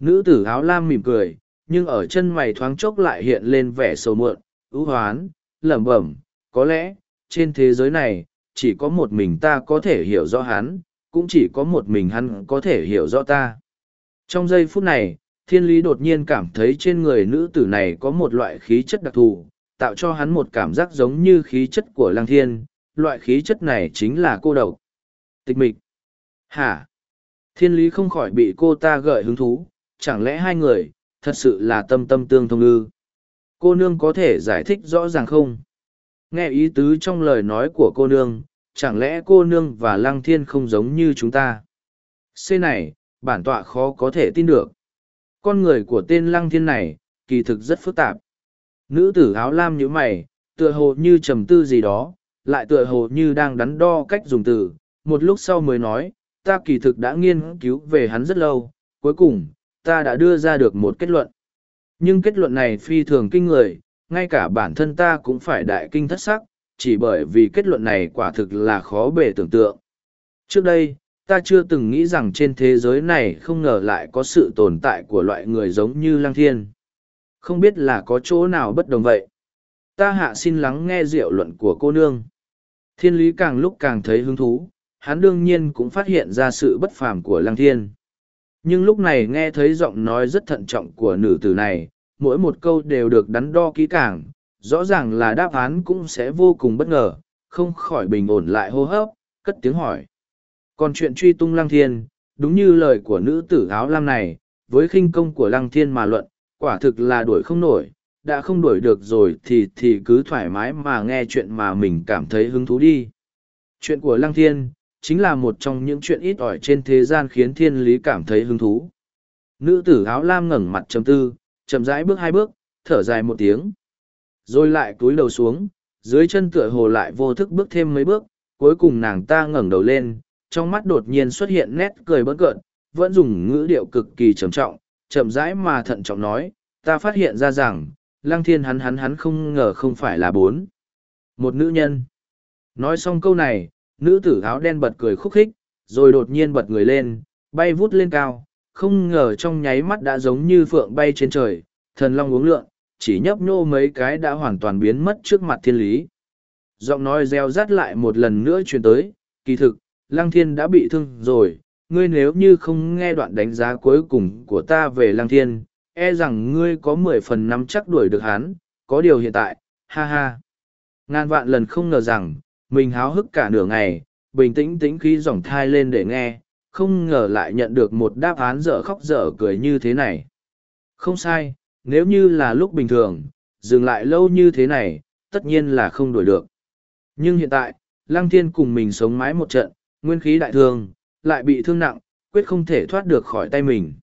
Nữ tử áo lam mỉm cười, nhưng ở chân mày thoáng chốc lại hiện lên vẻ sầu muộn, ưu hoán, lẩm bẩm, có lẽ, trên thế giới này, chỉ có một mình ta có thể hiểu rõ hắn, cũng chỉ có một mình hắn có thể hiểu rõ ta. Trong giây phút này, thiên lý đột nhiên cảm thấy trên người nữ tử này có một loại khí chất đặc thù, tạo cho hắn một cảm giác giống như khí chất của lăng thiên, loại khí chất này chính là cô độc. Tịch mịch. Hả? Thiên lý không khỏi bị cô ta gợi hứng thú, chẳng lẽ hai người, thật sự là tâm tâm tương thông ư? Cô nương có thể giải thích rõ ràng không? Nghe ý tứ trong lời nói của cô nương, chẳng lẽ cô nương và lăng thiên không giống như chúng ta? C này, bản tọa khó có thể tin được. Con người của tên lăng thiên này, kỳ thực rất phức tạp. Nữ tử áo lam như mày, tựa hồ như trầm tư gì đó, lại tựa hồ như đang đắn đo cách dùng từ. Một lúc sau mới nói, ta kỳ thực đã nghiên cứu về hắn rất lâu, cuối cùng, ta đã đưa ra được một kết luận. Nhưng kết luận này phi thường kinh người, ngay cả bản thân ta cũng phải đại kinh thất sắc, chỉ bởi vì kết luận này quả thực là khó bề tưởng tượng. Trước đây, ta chưa từng nghĩ rằng trên thế giới này không ngờ lại có sự tồn tại của loại người giống như Lăng Thiên. Không biết là có chỗ nào bất đồng vậy. Ta hạ xin lắng nghe diệu luận của cô nương. Thiên lý càng lúc càng thấy hứng thú, hắn đương nhiên cũng phát hiện ra sự bất phàm của Lăng Thiên. Nhưng lúc này nghe thấy giọng nói rất thận trọng của nữ tử này, mỗi một câu đều được đắn đo kỹ càng, rõ ràng là đáp án cũng sẽ vô cùng bất ngờ, không khỏi bình ổn lại hô hấp, cất tiếng hỏi. Còn chuyện truy tung lăng thiên, đúng như lời của nữ tử áo lam này, với khinh công của lăng thiên mà luận, quả thực là đuổi không nổi, đã không đuổi được rồi thì thì cứ thoải mái mà nghe chuyện mà mình cảm thấy hứng thú đi. Chuyện của lăng thiên, chính là một trong những chuyện ít ỏi trên thế gian khiến thiên lý cảm thấy hứng thú. Nữ tử áo lam ngẩng mặt trầm tư, chậm rãi bước hai bước, thở dài một tiếng. Rồi lại cúi đầu xuống, dưới chân tựa hồ lại vô thức bước thêm mấy bước, cuối cùng nàng ta ngẩng đầu lên, trong mắt đột nhiên xuất hiện nét cười bỡn cợt, vẫn dùng ngữ điệu cực kỳ trầm trọng, chậm rãi mà thận trọng nói, ta phát hiện ra rằng, lăng thiên hắn hắn hắn không ngờ không phải là bốn. Một nữ nhân. Nói xong câu này, nữ tử áo đen bật cười khúc khích, rồi đột nhiên bật người lên, bay vút lên cao, không ngờ trong nháy mắt đã giống như phượng bay trên trời, thần long uống lượn, chỉ nhấp nhô mấy cái đã hoàn toàn biến mất trước mặt thiên lý. Giọng nói reo rắt lại một lần nữa truyền tới, kỳ thực, lăng thiên đã bị thương rồi, ngươi nếu như không nghe đoạn đánh giá cuối cùng của ta về lăng thiên, e rằng ngươi có mười phần năm chắc đuổi được hắn, có điều hiện tại, ha ha. Ngàn vạn lần không ngờ rằng, mình háo hức cả nửa ngày, bình tĩnh tĩnh khí dòng thai lên để nghe, không ngờ lại nhận được một đáp án dở khóc dở cười như thế này. Không sai, nếu như là lúc bình thường, dừng lại lâu như thế này, tất nhiên là không đổi được. Nhưng hiện tại, Lăng Thiên cùng mình sống mãi một trận, nguyên khí đại thương, lại bị thương nặng, quyết không thể thoát được khỏi tay mình.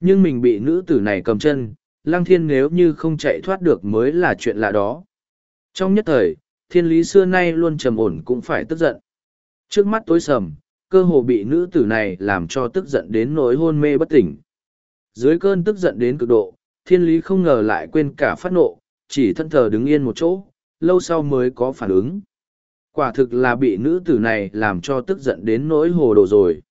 Nhưng mình bị nữ tử này cầm chân, Lăng Thiên nếu như không chạy thoát được mới là chuyện lạ đó. Trong nhất thời, thiên lý xưa nay luôn trầm ổn cũng phải tức giận. Trước mắt tối sầm, cơ hồ bị nữ tử này làm cho tức giận đến nỗi hôn mê bất tỉnh. Dưới cơn tức giận đến cực độ, thiên lý không ngờ lại quên cả phát nộ, chỉ thân thờ đứng yên một chỗ, lâu sau mới có phản ứng. Quả thực là bị nữ tử này làm cho tức giận đến nỗi hồ đồ rồi.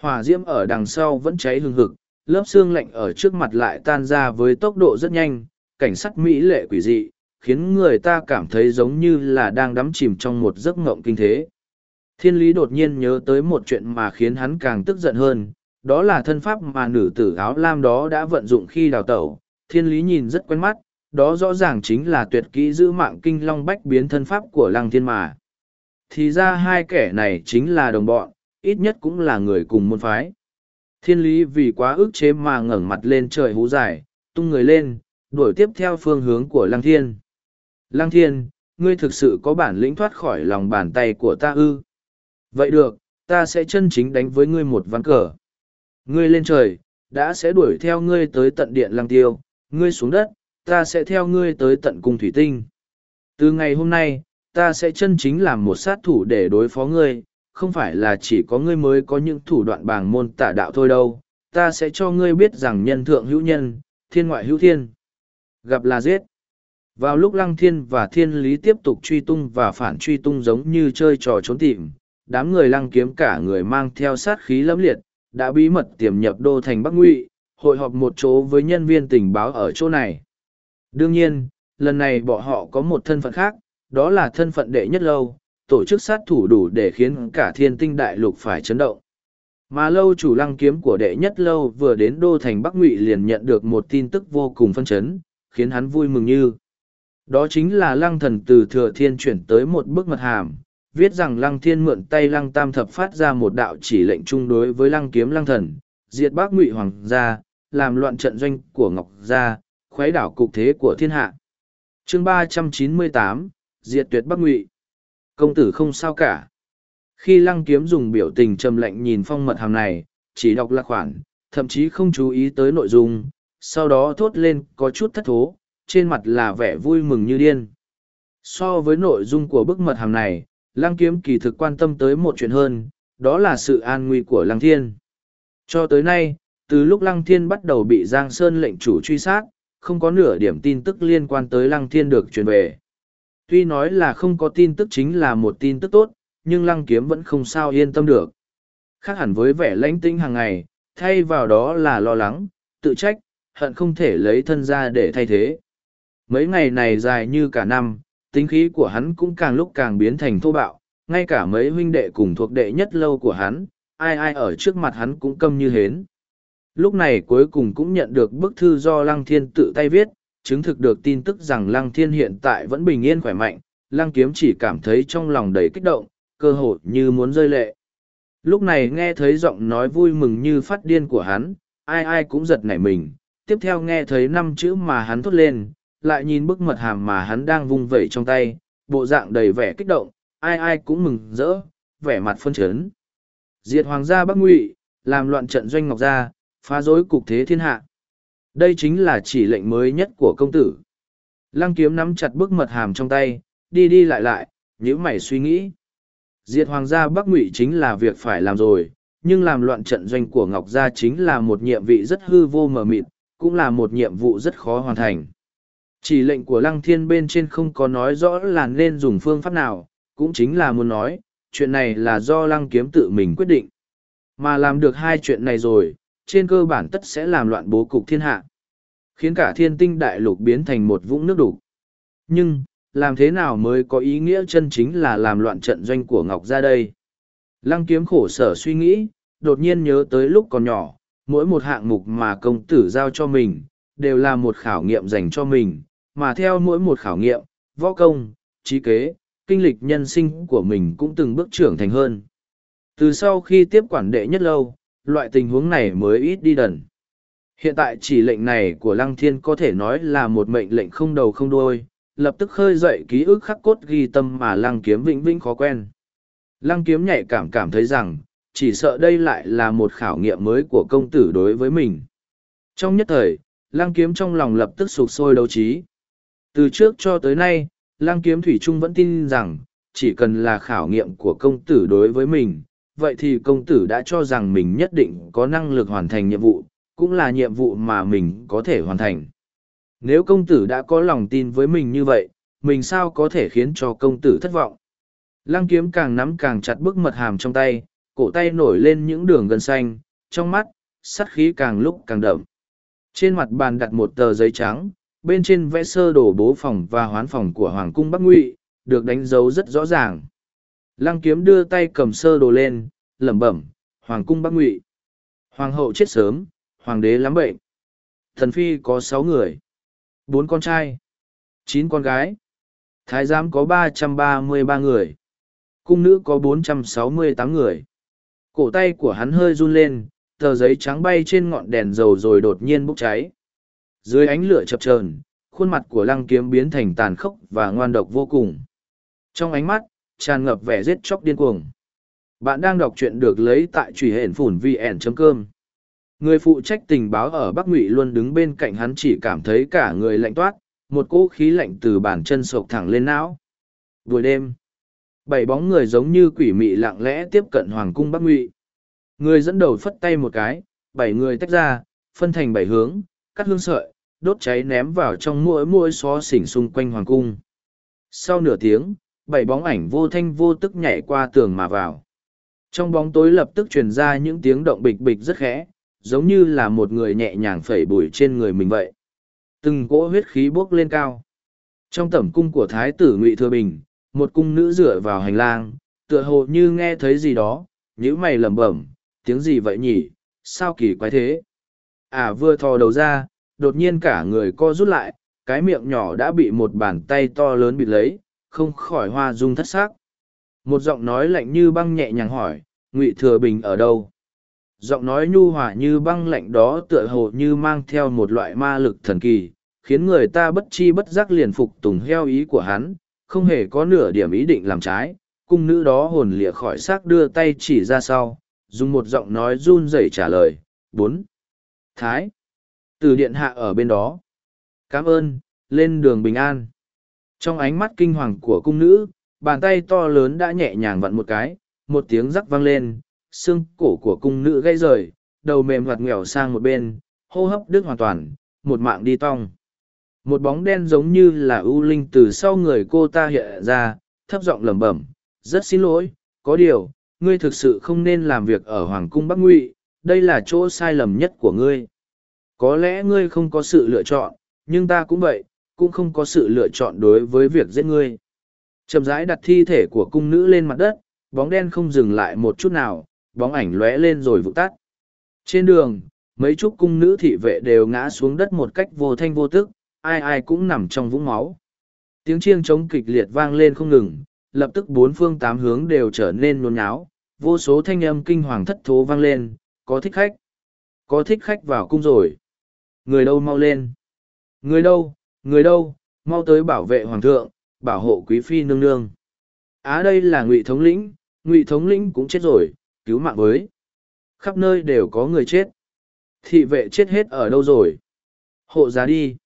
Hỏa diễm ở đằng sau vẫn cháy hừng hực, lớp xương lạnh ở trước mặt lại tan ra với tốc độ rất nhanh, cảnh sắc mỹ lệ quỷ dị, khiến người ta cảm thấy giống như là đang đắm chìm trong một giấc ngộng kinh thế. Thiên lý đột nhiên nhớ tới một chuyện mà khiến hắn càng tức giận hơn, đó là thân pháp mà nữ tử áo lam đó đã vận dụng khi đào tẩu. Thiên lý nhìn rất quen mắt, đó rõ ràng chính là tuyệt kỹ giữ mạng kinh long bách biến thân pháp của lăng thiên mà. Thì ra hai kẻ này chính là đồng bọn, ít nhất cũng là người cùng môn phái. Thiên lý vì quá ức chế mà ngẩng mặt lên trời hú dài, tung người lên, đuổi tiếp theo phương hướng của lăng thiên. Lăng thiên, ngươi thực sự có bản lĩnh thoát khỏi lòng bàn tay của ta ư. Vậy được, ta sẽ chân chính đánh với ngươi một ván cờ. Ngươi lên trời, đã sẽ đuổi theo ngươi tới tận điện lăng tiêu, ngươi xuống đất, ta sẽ theo ngươi tới tận cung thủy tinh. Từ ngày hôm nay, ta sẽ chân chính làm một sát thủ để đối phó ngươi, không phải là chỉ có ngươi mới có những thủ đoạn bàng môn tả đạo thôi đâu, ta sẽ cho ngươi biết rằng nhân thượng hữu nhân, thiên ngoại hữu thiên. Gặp là giết. Vào lúc Lăng Thiên và Thiên Lý tiếp tục truy tung và phản truy tung giống như chơi trò trốn tìm, đám người Lăng Kiếm cả người mang theo sát khí lẫm liệt, đã bí mật tiềm nhập đô thành Bắc Ngụy, hội họp một chỗ với nhân viên tình báo ở chỗ này. Đương nhiên, lần này bọn họ có một thân phận khác, đó là thân phận đệ nhất lâu, tổ chức sát thủ đủ để khiến cả thiên tinh đại lục phải chấn động. Mà lâu chủ lăng kiếm của đệ nhất lâu vừa đến đô thành Bắc Ngụy liền nhận được một tin tức vô cùng phân chấn, khiến hắn vui mừng như. Đó chính là lăng thần từ thừa thiên chuyển tới một bức mật hàm, viết rằng lăng thiên mượn tay lăng tam thập phát ra một đạo chỉ lệnh chung đối với lăng kiếm lăng thần, diệt bác ngụy hoàng gia, làm loạn trận doanh của ngọc gia, khuấy đảo cục thế của thiên hạ. chương ba trăm chín mươi tám diệt tuyệt bắc ngụy. Công tử không sao cả. Khi lăng kiếm dùng biểu tình trầm lạnh nhìn phong mật hàm này chỉ đọc lạc khoản thậm chí không chú ý tới nội dung sau đó thốt lên có chút thất thố trên mặt là vẻ vui mừng như điên. So với nội dung của bức mật hàm này lăng kiếm kỳ thực quan tâm tới một chuyện hơn, đó là sự an nguy của lăng thiên. Cho tới nay, từ lúc lăng thiên bắt đầu bị giang sơn lệnh chủ truy sát, không có nửa điểm tin tức liên quan tới lăng thiên được truyền về. Tuy nói là không có tin tức chính là một tin tức tốt, nhưng lăng kiếm vẫn không sao yên tâm được. Khác hẳn với vẻ lãnh tĩnh hàng ngày, thay vào đó là lo lắng, tự trách, hận không thể lấy thân ra để thay thế. Mấy ngày này dài như cả năm tính khí của hắn cũng càng lúc càng biến thành thô bạo, ngay cả mấy huynh đệ cùng thuộc đệ nhất lâu của hắn, ai ai ở trước mặt hắn cũng câm như hến. Lúc này cuối cùng cũng nhận được bức thư do lăng thiên tự tay viết, chứng thực được tin tức rằng lăng thiên hiện tại vẫn bình yên khỏe mạnh, lăng kiếm chỉ cảm thấy trong lòng đầy kích động, cơ hội như muốn rơi lệ. Lúc này nghe thấy giọng nói vui mừng như phát điên của hắn, ai ai cũng giật nảy mình, tiếp theo nghe thấy năm chữ mà hắn thốt lên lại nhìn bức mật hàm mà hắn đang vung vẩy trong tay bộ dạng đầy vẻ kích động ai ai cũng mừng rỡ vẻ mặt phân chấn diệt hoàng gia bắc ngụy làm loạn trận doanh ngọc gia phá rối cục thế thiên hạ đây chính là chỉ lệnh mới nhất của công tử. Lăng kiếm nắm chặt bức mật hàm trong tay, đi đi lại lại, nhíu mày suy nghĩ. Diệt hoàng gia Bắc Ngụy chính là việc phải làm rồi, nhưng làm loạn trận doanh của Ngọc Gia chính là một nhiệm vị rất hư vô mờ mịt, cũng là một nhiệm vụ rất khó hoàn thành. Chỉ lệnh của Lăng Thiên bên trên không có nói rõ là nên dùng phương pháp nào, cũng chính là muốn nói, chuyện này là do Lăng Kiếm tự mình quyết định. Mà làm được hai chuyện này rồi, trên cơ bản tất sẽ làm loạn bố cục thiên hạ. Khiến cả thiên tinh đại lục biến thành một vũng nước đục. Nhưng làm thế nào mới có ý nghĩa chân chính là làm loạn trận doanh của ngọc ra đây? Lăng kiếm khổ sở suy nghĩ đột nhiên nhớ tới lúc còn nhỏ mỗi một hạng mục mà công tử giao cho mình đều là một khảo nghiệm dành cho mình mà theo mỗi một khảo nghiệm võ công trí kế kinh lịch nhân sinh của mình cũng từng bước trưởng thành hơn từ sau khi tiếp quản đệ nhất lâu loại tình huống này mới ít đi đần. Hiện tại chỉ lệnh này của Lăng Thiên có thể nói là một mệnh lệnh không đầu không đuôi, lập tức khơi dậy ký ức khắc cốt ghi tâm mà Lăng Kiếm vĩnh vĩnh khó quen. Lăng Kiếm nhạy cảm cảm thấy rằng, chỉ sợ đây lại là một khảo nghiệm mới của công tử đối với mình. Trong nhất thời, Lăng Kiếm trong lòng lập tức sụp sôi đấu trí. Từ trước cho tới nay, Lăng Kiếm Thủy Trung vẫn tin rằng, chỉ cần là khảo nghiệm của công tử đối với mình, vậy thì công tử đã cho rằng mình nhất định có năng lực hoàn thành nhiệm vụ, cũng là nhiệm vụ mà mình có thể hoàn thành. Nếu công tử đã có lòng tin với mình như vậy, mình sao có thể khiến cho công tử thất vọng. Lăng kiếm càng nắm càng chặt bức mật hàm trong tay, cổ tay nổi lên những đường gân xanh, trong mắt, sắt khí càng lúc càng đậm. Trên mặt bàn đặt một tờ giấy trắng, bên trên vẽ sơ đồ bố phòng và hoán phòng của Hoàng cung Bắc Ngụy, được đánh dấu rất rõ ràng. Lăng kiếm đưa tay cầm sơ đồ lên, lẩm bẩm, Hoàng cung Bắc Ngụy. Hoàng hậu chết sớm, hoàng đế lắm bệnh. Thần phi có sáu người, bốn con trai, chín con gái. Thái giám có ba trăm ba mươi ba người. Cung nữ có bốn trăm sáu mươi tám người. Cổ tay của hắn hơi run lên, tờ giấy trắng bay trên ngọn đèn dầu rồi đột nhiên bốc cháy. Dưới ánh lửa chập chờn, khuôn mặt của lăng kiếm biến thành tàn khốc và ngoan độc vô cùng. Trong ánh mắt, tràn ngập vẻ giết chóc điên cuồng. Bạn đang đọc truyện được lấy tại truy hển phủn vn.com. Người phụ trách tình báo ở Bắc Ngụy luôn đứng bên cạnh hắn chỉ cảm thấy cả người lạnh toát, một cỗ khí lạnh từ bàn chân sộc thẳng lên não. buổi đêm bảy bóng người giống như quỷ mị lặng lẽ tiếp cận hoàng cung bắc ngụy người dẫn đầu phất tay một cái bảy người tách ra phân thành bảy hướng cắt hương sợi, đốt cháy ném vào trong mỗi mỗi xó xỉnh xung quanh hoàng cung. Sau nửa tiếng, bảy bóng ảnh vô thanh vô tức nhảy qua tường mà vào. Trong bóng tối lập tức truyền ra những tiếng động bịch bịch rất khẽ, giống như là một người nhẹ nhàng phẩy bụi trên người mình vậy. Từng cỗ huyết khí bốc lên cao. Trong tẩm cung của thái tử ngụy thừa bình, một cung nữ dựa vào hành lang, tựa hồ như nghe thấy gì đó, nhíu mày lẩm bẩm, tiếng gì vậy nhỉ? Sao kỳ quái thế? À vừa thò đầu ra đột nhiên cả người co rút lại, cái miệng nhỏ đã bị một bàn tay to lớn bịt lấy, không khỏi hoa dung thất xác một giọng nói lạnh như băng nhẹ nhàng hỏi, ngụy thừa bình ở đâu? Giọng nói nhu hòa như băng lạnh đó tựa hồ như mang theo một loại ma lực thần kỳ, khiến người ta bất chi bất giác liền phục tùng heo ý của hắn, không hề có nửa điểm ý định làm trái. Cung nữ đó hồn lìa khỏi xác đưa tay chỉ ra sau, dùng một giọng nói run rẩy trả lời, bốn. Thái từ điện hạ ở bên đó. Cảm ơn, lên đường bình an. Trong ánh mắt kinh hoàng của cung nữ, bàn tay to lớn đã nhẹ nhàng vặn một cái, một tiếng rắc vang lên, xương cổ của cung nữ gãy rời, đầu mềm vặt nghèo sang một bên, hô hấp đứt hoàn toàn, một mạng đi tong. Một bóng đen giống như là ưu linh từ sau người cô ta hiện ra, thấp giọng lẩm bẩm, rất xin lỗi, có điều, ngươi thực sự không nên làm việc ở hoàng cung bắc ngụy, đây là chỗ sai lầm nhất của ngươi có lẽ ngươi không có sự lựa chọn, nhưng ta cũng vậy, cũng không có sự lựa chọn đối với việc giết ngươi. Chậm rãi đặt thi thể của cung nữ lên mặt đất, bóng đen không dừng lại một chút nào, bóng ảnh lóe lên rồi vụt tắt. Trên đường, mấy chục cung nữ thị vệ đều ngã xuống đất một cách vô thanh vô tức, ai ai cũng nằm trong vũng máu. Tiếng chiêng trống kịch liệt vang lên không ngừng, lập tức bốn phương tám hướng đều trở nên nôn nháo, vô số thanh âm kinh hoàng thất thố vang lên, có thích khách? Có thích khách vào cung rồi người đâu mau lên. Người đâu người đâu, mau tới bảo vệ hoàng thượng, bảo hộ quý phi nương nương. Á đây là ngụy thống lĩnh, ngụy thống lĩnh cũng chết rồi, cứu mạng với. Khắp nơi đều có người chết. Thị vệ chết hết ở đâu rồi? Hộ giá đi.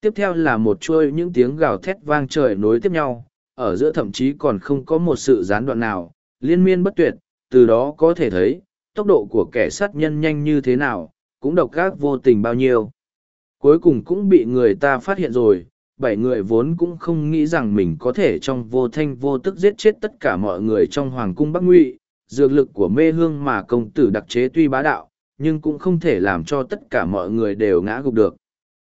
Tiếp theo là một chuôi những tiếng gào thét vang trời nối tiếp nhau, ở giữa thậm chí còn không có một sự gián đoạn nào, liên miên bất tuyệt, từ đó có thể thấy, tốc độ của kẻ sát nhân nhanh như thế nào cũng độc gác vô tình bao nhiêu. Cuối cùng cũng bị người ta phát hiện rồi, bảy người vốn cũng không nghĩ rằng mình có thể trong vô thanh vô tức giết chết tất cả mọi người trong hoàng cung bắc ngụy, dược lực của mê hương mà công tử đặc chế tuy bá đạo, nhưng cũng không thể làm cho tất cả mọi người đều ngã gục được.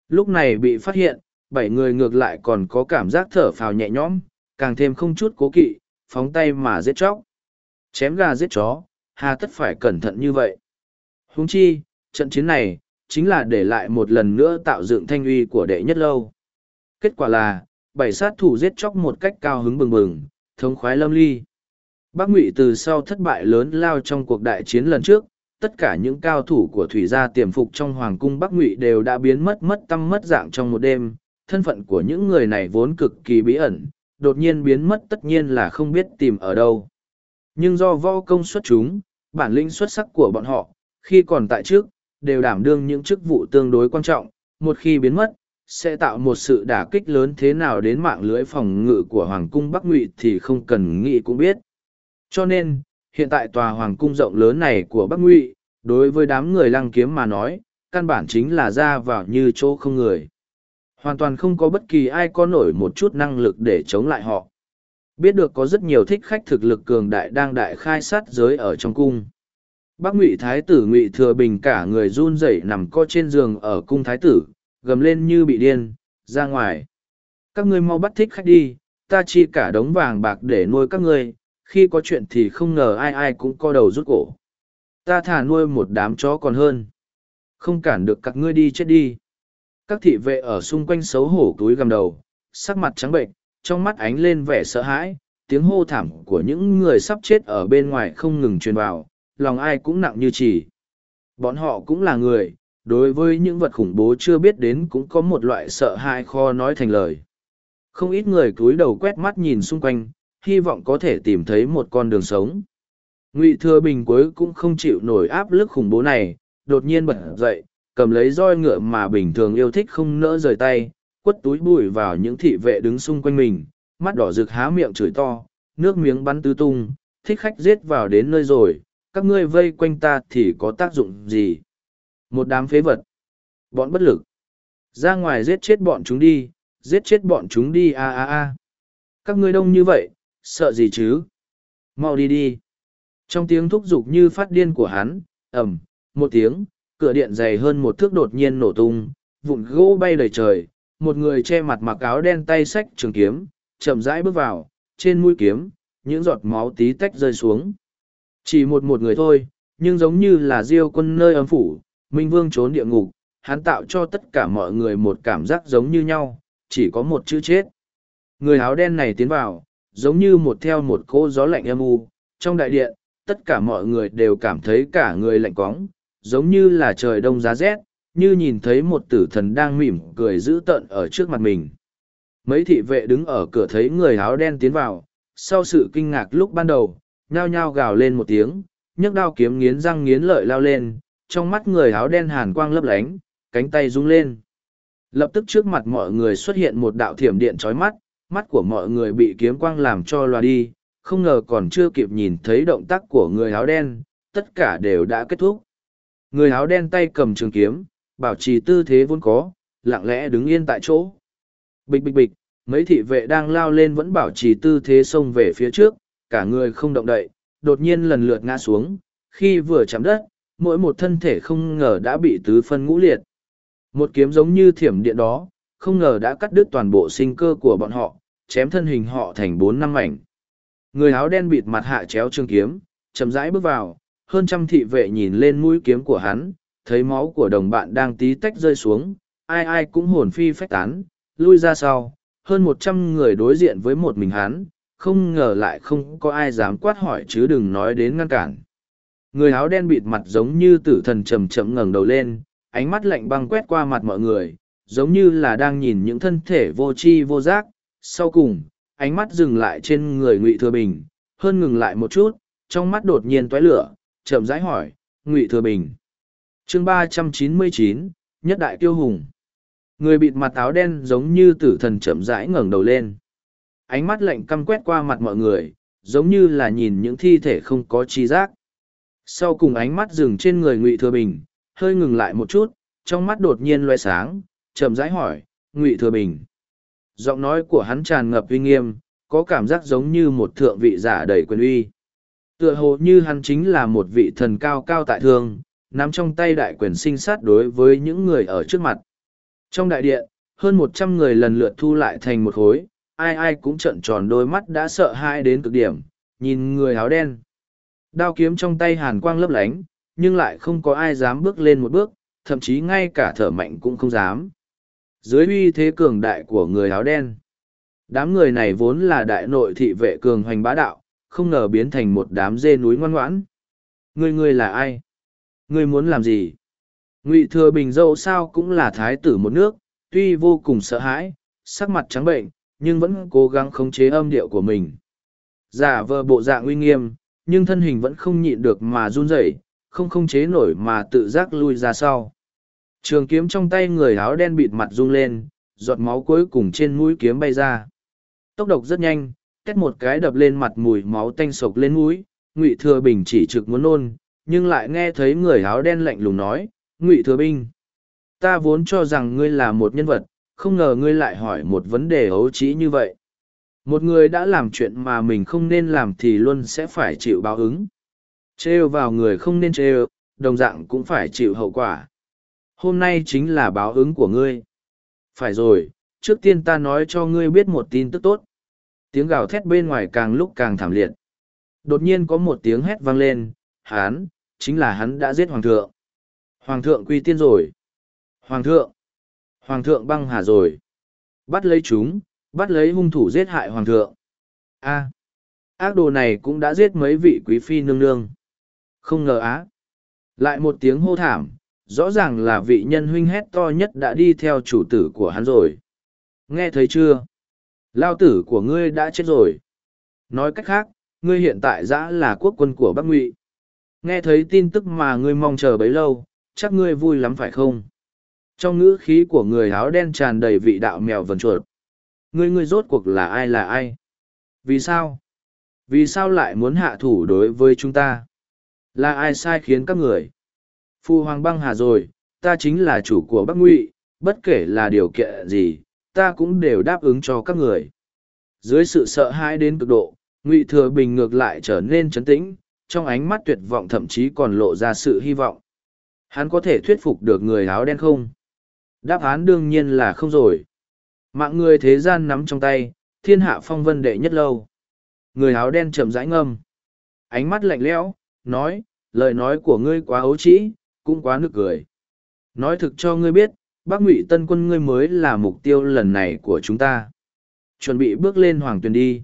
Lúc này bị phát hiện, bảy người ngược lại còn có cảm giác thở phào nhẹ nhõm, càng thêm không chút cố kỵ, phóng tay mà giết chóc. Chém gà giết chó, hà tất phải cẩn thận như vậy. Huống chi trận chiến này chính là để lại một lần nữa tạo dựng thanh uy của đệ nhất lâu. Kết quả là bảy sát thủ giết chóc một cách cao hứng bừng bừng thống khoái lâm ly. Bắc Ngụy từ sau thất bại lớn lao trong cuộc đại chiến lần trước, tất cả những cao thủ của thủy gia tiềm phục trong hoàng cung Bắc Ngụy đều đã biến mất mất tâm mất dạng trong một đêm, thân phận của những người này vốn cực kỳ bí ẩn, đột nhiên biến mất tất nhiên là không biết tìm ở đâu. Nhưng do võ công xuất chúng, bản lĩnh xuất sắc của bọn họ, khi còn tại trước, đều đảm đương những chức vụ tương đối quan trọng, một khi biến mất, sẽ tạo một sự đả kích lớn thế nào đến mạng lưới phòng ngự của Hoàng cung Bắc Ngụy thì không cần nghĩ cũng biết. Cho nên, hiện tại tòa hoàng cung rộng lớn này của Bắc Ngụy, đối với đám người lăng kiếm mà nói, căn bản chính là ra vào như chỗ không người. Hoàn toàn không có bất kỳ ai có nổi một chút năng lực để chống lại họ. Biết được có rất nhiều thích khách thực lực cường đại đang đại khai sát giới ở trong cung. Bác Ngụy Thái tử Ngụy Thừa Bình cả người run rẩy nằm co trên giường ở cung Thái tử, gầm lên như bị điên, ra ngoài. Các ngươi mau bắt thích khách đi, ta chi cả đống vàng bạc để nuôi các ngươi, khi có chuyện thì không ngờ ai ai cũng co đầu rút cổ. Ta thả nuôi một đám chó còn hơn. Không cản được các ngươi đi chết đi. Các thị vệ ở xung quanh xấu hổ túi gầm đầu, sắc mặt trắng bệnh, trong mắt ánh lên vẻ sợ hãi, tiếng hô thảm của những người sắp chết ở bên ngoài không ngừng truyền vào, lòng ai cũng nặng như chỉ. Bọn họ cũng là người, đối với những vật khủng bố chưa biết đến cũng có một loại sợ hãi kho nói thành lời. Không ít người cúi đầu quét mắt nhìn xung quanh, hy vọng có thể tìm thấy một con đường sống ngụy thừa bình cuối cũng không chịu nổi áp lực khủng bố này đột nhiên bật dậy cầm lấy roi ngựa mà bình thường yêu thích không nỡ rời tay quất túi bụi vào những thị vệ đứng xung quanh mình mắt đỏ rực há miệng chửi to, nước miếng bắn tứ tung, thích khách giết vào đến nơi rồi, các ngươi vây quanh ta thì có tác dụng gì? Một đám phế vật. Bọn bất lực. Ra ngoài giết chết bọn chúng đi, giết chết bọn chúng đi a a a. Các ngươi đông như vậy, sợ gì chứ? Mau đi đi. Trong tiếng thúc giục như phát điên của hắn, ầm, một tiếng, cửa điện dày hơn một thước đột nhiên nổ tung, vụn gỗ bay đầy trời, một người che mặt mặc áo đen tay xách trường kiếm, chậm rãi bước vào, trên mũi kiếm, những giọt máu tí tách rơi xuống. Chỉ một một người thôi, nhưng giống như là diêu quân nơi âm phủ, Minh Vương trốn địa ngục, hắn tạo cho tất cả mọi người một cảm giác giống như nhau, chỉ có một chữ chết. Người áo đen này tiến vào, giống như một theo một cỗ gió lạnh âm u, trong đại điện, tất cả mọi người đều cảm thấy cả người lạnh cóng, giống như là trời đông giá rét, như nhìn thấy một tử thần đang mỉm cười dữ tợn ở trước mặt mình. Mấy thị vệ đứng ở cửa thấy người áo đen tiến vào, sau sự kinh ngạc lúc ban đầu, nhao nhao gào lên một tiếng, nhấc đao kiếm nghiến răng nghiến lợi lao lên, trong mắt người áo đen hàn quang lấp lánh, cánh tay rung lên. Lập tức trước mặt mọi người xuất hiện một đạo thiểm điện chói mắt, mắt của mọi người bị kiếm quang làm cho loa đi, không ngờ còn chưa kịp nhìn thấy động tác của người áo đen, tất cả đều đã kết thúc. Người áo đen tay cầm trường kiếm, bảo trì tư thế vốn có, lặng lẽ đứng yên tại chỗ. Bịch bịch bịch, mấy thị vệ đang lao lên vẫn bảo trì tư thế xông về phía trước, cả người không động đậy, đột nhiên lần lượt ngã xuống, khi vừa chạm đất, mỗi một thân thể không ngờ đã bị tứ phân ngũ liệt. Một kiếm giống như thiểm điện đó, không ngờ đã cắt đứt toàn bộ sinh cơ của bọn họ, chém thân hình họ thành bốn năm mảnh. Người áo đen bịt mặt hạ chéo trường kiếm, chậm rãi bước vào, hơn trăm thị vệ nhìn lên mũi kiếm của hắn, thấy máu của đồng bạn đang tí tách rơi xuống, ai ai cũng hồn phi phách tán, lui ra sau, hơn một trăm người đối diện với một mình hắn, không ngờ lại không có ai dám quát hỏi chứ đừng nói đến ngăn cản. Người áo đen bịt mặt giống như tử thần chầm chậm ngẩng đầu lên, ánh mắt lạnh băng quét qua mặt mọi người, giống như là đang nhìn những thân thể vô tri vô giác. Sau cùng, ánh mắt dừng lại trên người Ngụy Thừa Bình, hơn ngừng lại một chút, trong mắt đột nhiên tóe lửa, chậm rãi hỏi, Ngụy Thừa Bình. chương ba trăm chín mươi chín Nhất Đại Tiêu Hùng. Người bịt mặt áo đen giống như tử thần chậm rãi ngẩng đầu lên. Ánh mắt lạnh căm quét qua mặt mọi người, giống như là nhìn những thi thể không có chi giác. Sau cùng ánh mắt dừng trên người Ngụy Thừa Bình, hơi ngừng lại một chút, trong mắt đột nhiên loe sáng, chậm rãi hỏi, Ngụy Thừa Bình. Giọng nói của hắn tràn ngập uy nghiêm, có cảm giác giống như một thượng vị giả đầy quyền uy. Tựa hồ như hắn chính là một vị thần cao cao tại thương, nắm trong tay đại quyền sinh sát đối với những người ở trước mặt. Trong đại điện, hơn một trăm người lần lượt thu lại thành một khối, ai ai cũng trợn tròn đôi mắt đã sợ hãi đến cực điểm, nhìn người áo đen. Đao kiếm trong tay hàn quang lấp lánh, nhưng lại không có ai dám bước lên một bước, thậm chí ngay cả thở mạnh cũng không dám. Dưới uy thế cường đại của người áo đen, đám người này vốn là đại nội thị vệ cường hoành bá đạo, không ngờ biến thành một đám dê núi ngoan ngoãn. Người người là ai? Người muốn làm gì? Ngụy Thừa Bình dâu sao cũng là thái tử một nước, tuy vô cùng sợ hãi, sắc mặt trắng bệnh, nhưng vẫn cố gắng khống chế âm điệu của mình. Giả vờ bộ dạng uy nghiêm, nhưng thân hình vẫn không nhịn được mà run rẩy, không khống chế nổi mà tự giác lui ra sau. Trường kiếm trong tay người áo đen bịt mặt rung lên, giọt máu cuối cùng trên mũi kiếm bay ra. Tốc độc rất nhanh, kết một cái đập lên mặt mùi máu tanh sộc lên mũi, Ngụy Thừa Bình chỉ trực muốn nôn, nhưng lại nghe thấy người áo đen lạnh lùng nói, Ngụy Thừa Binh, ta vốn cho rằng ngươi là một nhân vật, không ngờ ngươi lại hỏi một vấn đề ấu trĩ như vậy. Một người đã làm chuyện mà mình không nên làm thì luôn sẽ phải chịu báo ứng. Trêu vào người không nên trêu, đồng dạng cũng phải chịu hậu quả. Hôm nay chính là báo ứng của ngươi. Phải rồi, trước tiên ta nói cho ngươi biết một tin tức tốt. Tiếng gào thét bên ngoài càng lúc càng thảm liệt. Đột nhiên có một tiếng hét vang lên, hán, chính là hắn đã giết hoàng thượng. Hoàng thượng quy tiên rồi. Hoàng thượng. Hoàng thượng băng hà rồi. Bắt lấy chúng, bắt lấy hung thủ giết hại hoàng thượng. A. ác đồ này cũng đã giết mấy vị quý phi nương nương. Không ngờ á. Lại một tiếng hô thảm, rõ ràng là vị nhân huynh hét to nhất đã đi theo chủ tử của hắn rồi. Nghe thấy chưa? Lao tử của ngươi đã chết rồi. Nói cách khác, ngươi hiện tại đã là quốc quân của Bắc Ngụy. Nghe thấy tin tức mà ngươi mong chờ bấy lâu, chắc ngươi vui lắm phải không? Trong ngữ khí của người áo đen tràn đầy vị đạo mèo vần chuột. Ngươi ngươi rốt cuộc là ai là ai? Vì sao? Vì sao lại muốn hạ thủ đối với chúng ta? Là ai sai khiến các người? Phu Hoàng băng hà rồi, ta chính là chủ của Bắc Ngụy, bất kể là điều kiện gì, ta cũng đều đáp ứng cho các người. Dưới sự sợ hãi đến cực độ, Ngụy Thừa Bình ngược lại trở nên trấn tĩnh, trong ánh mắt tuyệt vọng thậm chí còn lộ ra sự hy vọng. Hắn có thể thuyết phục được người áo đen không? Đáp án đương nhiên là không rồi. Mạng người thế gian nắm trong tay, thiên hạ phong vân đệ nhất lâu. Người áo đen chậm rãi ngâm. Ánh mắt lạnh lẽo, nói, lời nói của ngươi quá ấu trĩ, cũng quá nực cười. Nói thực cho ngươi biết, bác ngụy tân quân ngươi mới là mục tiêu lần này của chúng ta. Chuẩn bị bước lên hoàng tuyền đi.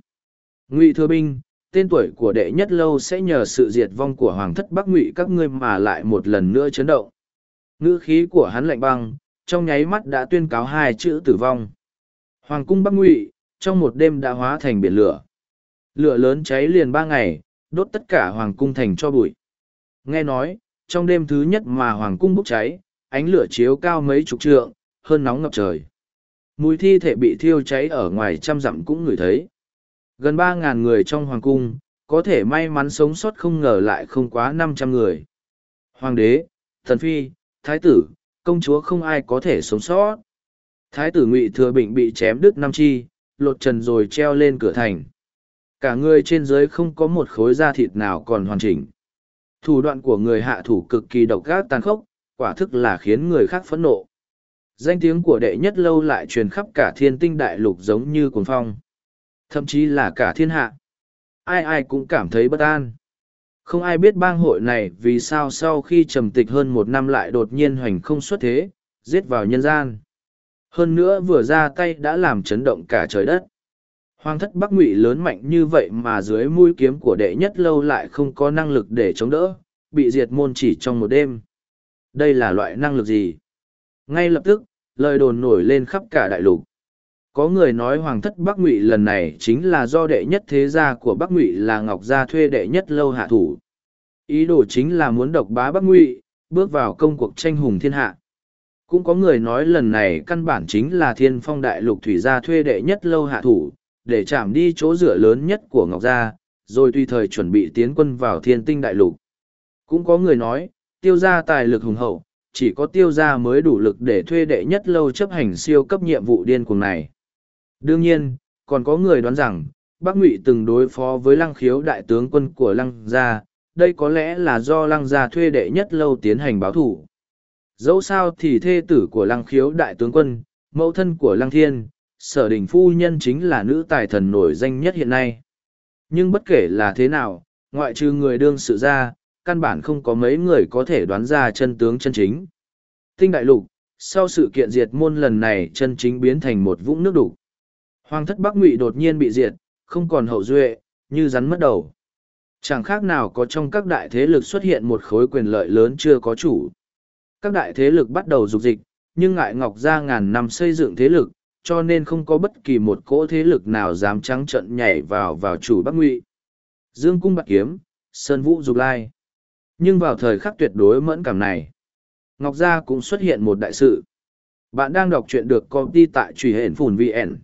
Ngụy thừa binh, tên tuổi của đệ nhất lâu sẽ nhờ sự diệt vong của hoàng thất bắc ngụy các ngươi mà lại một lần nữa chấn động. Ngữ khí của hắn lạnh băng, trong nháy mắt đã tuyên cáo hai chữ tử vong. Hoàng cung Bắc Ngụy, trong một đêm đã hóa thành biển lửa. Lửa lớn cháy liền ba ngày, đốt tất cả hoàng cung thành cho bụi. Nghe nói, trong đêm thứ nhất mà hoàng cung bốc cháy, ánh lửa chiếu cao mấy chục trượng, hơn nóng ngập trời. Mùi thi thể bị thiêu cháy ở ngoài trăm dặm cũng ngửi thấy. Gần ba ngàn người trong hoàng cung, có thể may mắn sống sót không ngờ lại không quá năm trăm người. Hoàng đế, thần phi, thái tử, công chúa không ai có thể sống sót. Thái tử Ngụy Thừa Bình bị chém đứt năm chi, lột trần rồi treo lên cửa thành. Cả người trên dưới không có một khối da thịt nào còn hoàn chỉnh. Thủ đoạn của người hạ thủ cực kỳ độc ác tàn khốc, quả thức là khiến người khác phẫn nộ. Danh tiếng của đệ nhất lâu lại truyền khắp cả thiên tinh đại lục giống như cuồng phong. Thậm chí là cả thiên hạ. Ai ai cũng cảm thấy bất an. Không ai biết bang hội này vì sao sau khi trầm tịch hơn một năm lại đột nhiên hoành không xuất thế, giết vào nhân gian. Hơn nữa vừa ra tay đã làm chấn động cả trời đất. Hoàng thất Bắc Ngụy lớn mạnh như vậy mà dưới mũi kiếm của đệ nhất lâu lại không có năng lực để chống đỡ, bị diệt môn chỉ trong một đêm. Đây là loại năng lực gì? Ngay lập tức, lời đồn nổi lên khắp cả đại lục. Có người nói hoàng thất Bắc Ngụy lần này chính là do đệ nhất thế gia của Bắc Ngụy là Ngọc Gia thuê đệ nhất lâu hạ thủ. Ý đồ chính là muốn độc bá Bắc Ngụy, bước vào công cuộc tranh hùng thiên hạ. Cũng có người nói lần này căn bản chính là thiên phong đại lục thủy gia thuê đệ nhất lâu hạ thủ, để chạm đi chỗ dựa lớn nhất của Ngọc Gia, rồi tùy thời chuẩn bị tiến quân vào thiên tinh đại lục. Cũng có người nói, tiêu gia tài lực hùng hậu, chỉ có tiêu gia mới đủ lực để thuê đệ nhất lâu chấp hành siêu cấp nhiệm vụ điên cuồng này. Đương nhiên, còn có người đoán rằng, Bắc Ngụy từng đối phó với lăng khiếu đại tướng quân của lăng gia, đây có lẽ là do lăng gia thuê đệ nhất lâu tiến hành báo thủ. Dẫu sao thì thê tử của lăng khiếu đại tướng quân, mẫu thân của lăng thiên, sở đình phu nhân chính là nữ tài thần nổi danh nhất hiện nay. Nhưng bất kể là thế nào, ngoại trừ người đương sự ra, căn bản không có mấy người có thể đoán ra chân tướng chân chính. Tinh đại lục, sau sự kiện diệt môn lần này chân chính biến thành một vũng nước đục. Hoàng thất Bắc Ngụy đột nhiên bị diệt, không còn hậu duệ, như rắn mất đầu. Chẳng khác nào có trong các đại thế lực xuất hiện một khối quyền lợi lớn chưa có chủ. Các đại thế lực bắt đầu dục dịch, nhưng ngại Ngọc Gia ngàn năm xây dựng thế lực, cho nên không có bất kỳ một cỗ thế lực nào dám trắng trận nhảy vào vào chủ Bắc Ngụy. Dương cung bạc kiếm, Sơn Vũ dục lai. Nhưng vào thời khắc tuyệt đối mẫn cảm này, Ngọc Gia cũng xuất hiện một đại sự. Bạn đang đọc truyện được công ty tại truy hển phùn VN.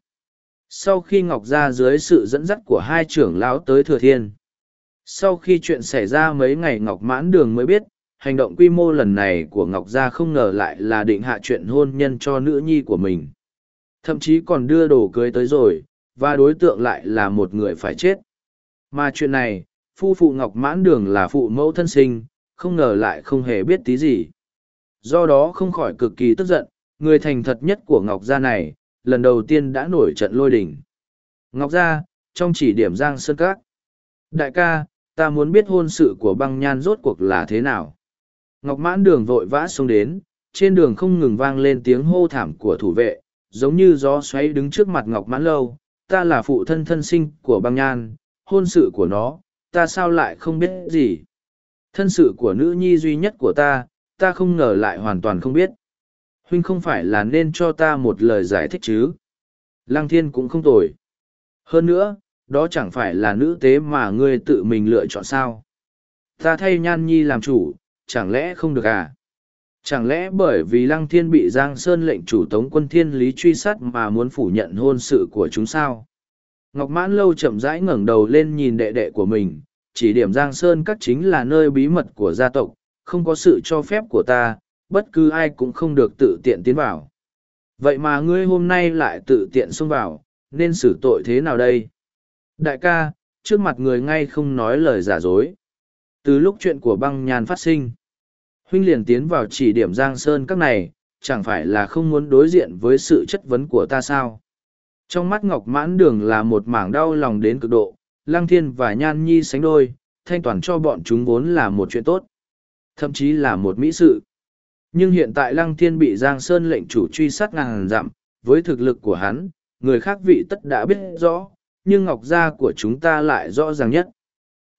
Sau khi Ngọc Gia dưới sự dẫn dắt của hai trưởng lão tới Thừa Thiên. Sau khi chuyện xảy ra mấy ngày Ngọc Mãn Đường mới biết, hành động quy mô lần này của Ngọc Gia không ngờ lại là định hạ chuyện hôn nhân cho nữ nhi của mình. Thậm chí còn đưa đồ cưới tới rồi, và đối tượng lại là một người phải chết. Mà chuyện này, phu phụ Ngọc Mãn Đường là phụ mẫu thân sinh, không ngờ lại không hề biết tí gì. Do đó không khỏi cực kỳ tức giận, người thành thật nhất của Ngọc Gia này, lần đầu tiên đã nổi trận lôi đình. Ngọc Gia, trong chỉ điểm Giang Sơn Các. Đại ca, ta muốn biết hôn sự của băng nhan rốt cuộc là thế nào. Ngọc mãn đường vội vã xuống đến, trên đường không ngừng vang lên tiếng hô thảm của thủ vệ, giống như gió xoáy đứng trước mặt Ngọc mãn lâu, ta là phụ thân thân sinh của băng nhan, hôn sự của nó, ta sao lại không biết gì. Thân sự của nữ nhi duy nhất của ta, ta không ngờ lại hoàn toàn không biết. Huynh không phải là nên cho ta một lời giải thích chứ. Lăng thiên cũng không tồi. Hơn nữa, đó chẳng phải là nữ tế mà ngươi tự mình lựa chọn sao. Ta thay nhan nhi làm chủ, chẳng lẽ không được à? Chẳng lẽ bởi vì Lăng Thiên bị Giang Sơn lệnh chủ tống quân thiên lý truy sát mà muốn phủ nhận hôn sự của chúng sao? Ngọc Mãn Lâu chậm rãi ngẩng đầu lên nhìn đệ đệ của mình, chỉ điểm Giang Sơn các chính là nơi bí mật của gia tộc, không có sự cho phép của ta, bất cứ ai cũng không được tự tiện tiến vào. Vậy mà ngươi hôm nay lại tự tiện xông vào, nên xử tội thế nào đây? Đại ca, trước mặt người ngay không nói lời giả dối. Từ lúc chuyện của băng nhàn phát sinh, huynh liền tiến vào chỉ điểm Giang Sơn các này, chẳng phải là không muốn đối diện với sự chất vấn của ta sao? Trong mắt Ngọc Mãn Đường là một mảng đau lòng đến cực độ, Lăng Thiên và Nhan Nhi sánh đôi, thanh toàn cho bọn chúng vốn là một chuyện tốt. Thậm chí là một mỹ sự. Nhưng hiện tại Lăng Thiên bị Giang Sơn lệnh chủ truy sát ngàn dặm, với thực lực của hắn, người khác vị tất đã biết rõ, nhưng Ngọc Gia của chúng ta lại rõ ràng nhất.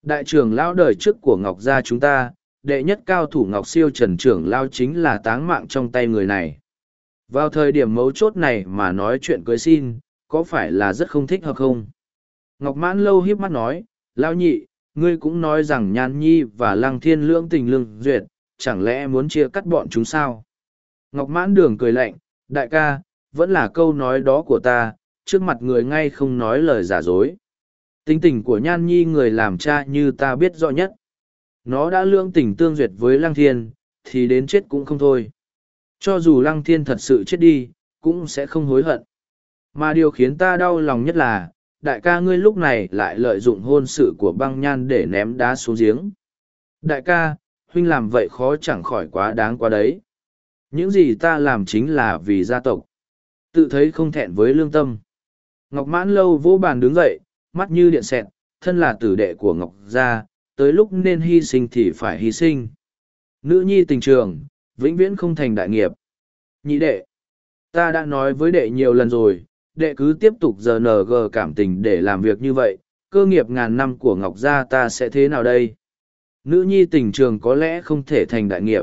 Đại trưởng lão đời trước của Ngọc Gia chúng ta, đệ nhất cao thủ Ngọc Siêu Trần trưởng lao chính là táng mạng trong tay người này. Vào thời điểm mấu chốt này mà nói chuyện cưới xin, có phải là rất không thích hợp không? Ngọc Mãn lâu hiếp mắt nói, lao nhị, ngươi cũng nói rằng Nhan Nhi và Lăng Thiên lưỡng tình lương duyệt, chẳng lẽ muốn chia cắt bọn chúng sao? Ngọc Mãn Đường cười lạnh, đại ca, vẫn là câu nói đó của ta, trước mặt người ngay không nói lời giả dối. Tính tình của Nhan Nhi người làm cha như ta biết rõ nhất. Nó đã lương tình tương duyệt với Lăng Thiên, thì đến chết cũng không thôi. Cho dù Lăng Thiên thật sự chết đi, cũng sẽ không hối hận. Mà điều khiến ta đau lòng nhất là, đại ca ngươi lúc này lại lợi dụng hôn sự của băng nhan để ném đá xuống giếng. Đại ca, huynh làm vậy khó chẳng khỏi quá đáng quá đấy. Những gì ta làm chính là vì gia tộc. Tự thấy không thẹn với lương tâm. Ngọc mãn lâu vỗ bàn đứng dậy, mắt như điện xẹt, thân là tử đệ của Ngọc gia, tới lúc nên hy sinh thì phải hy sinh. Nữ nhi tình trường, vĩnh viễn không thành đại nghiệp. Nhị đệ, ta đã nói với đệ nhiều lần rồi, đệ cứ tiếp tục giờ ng cảm tình để làm việc như vậy, cơ nghiệp ngàn năm của Ngọc Gia ta sẽ thế nào đây? Nữ nhi tình trường có lẽ không thể thành đại nghiệp.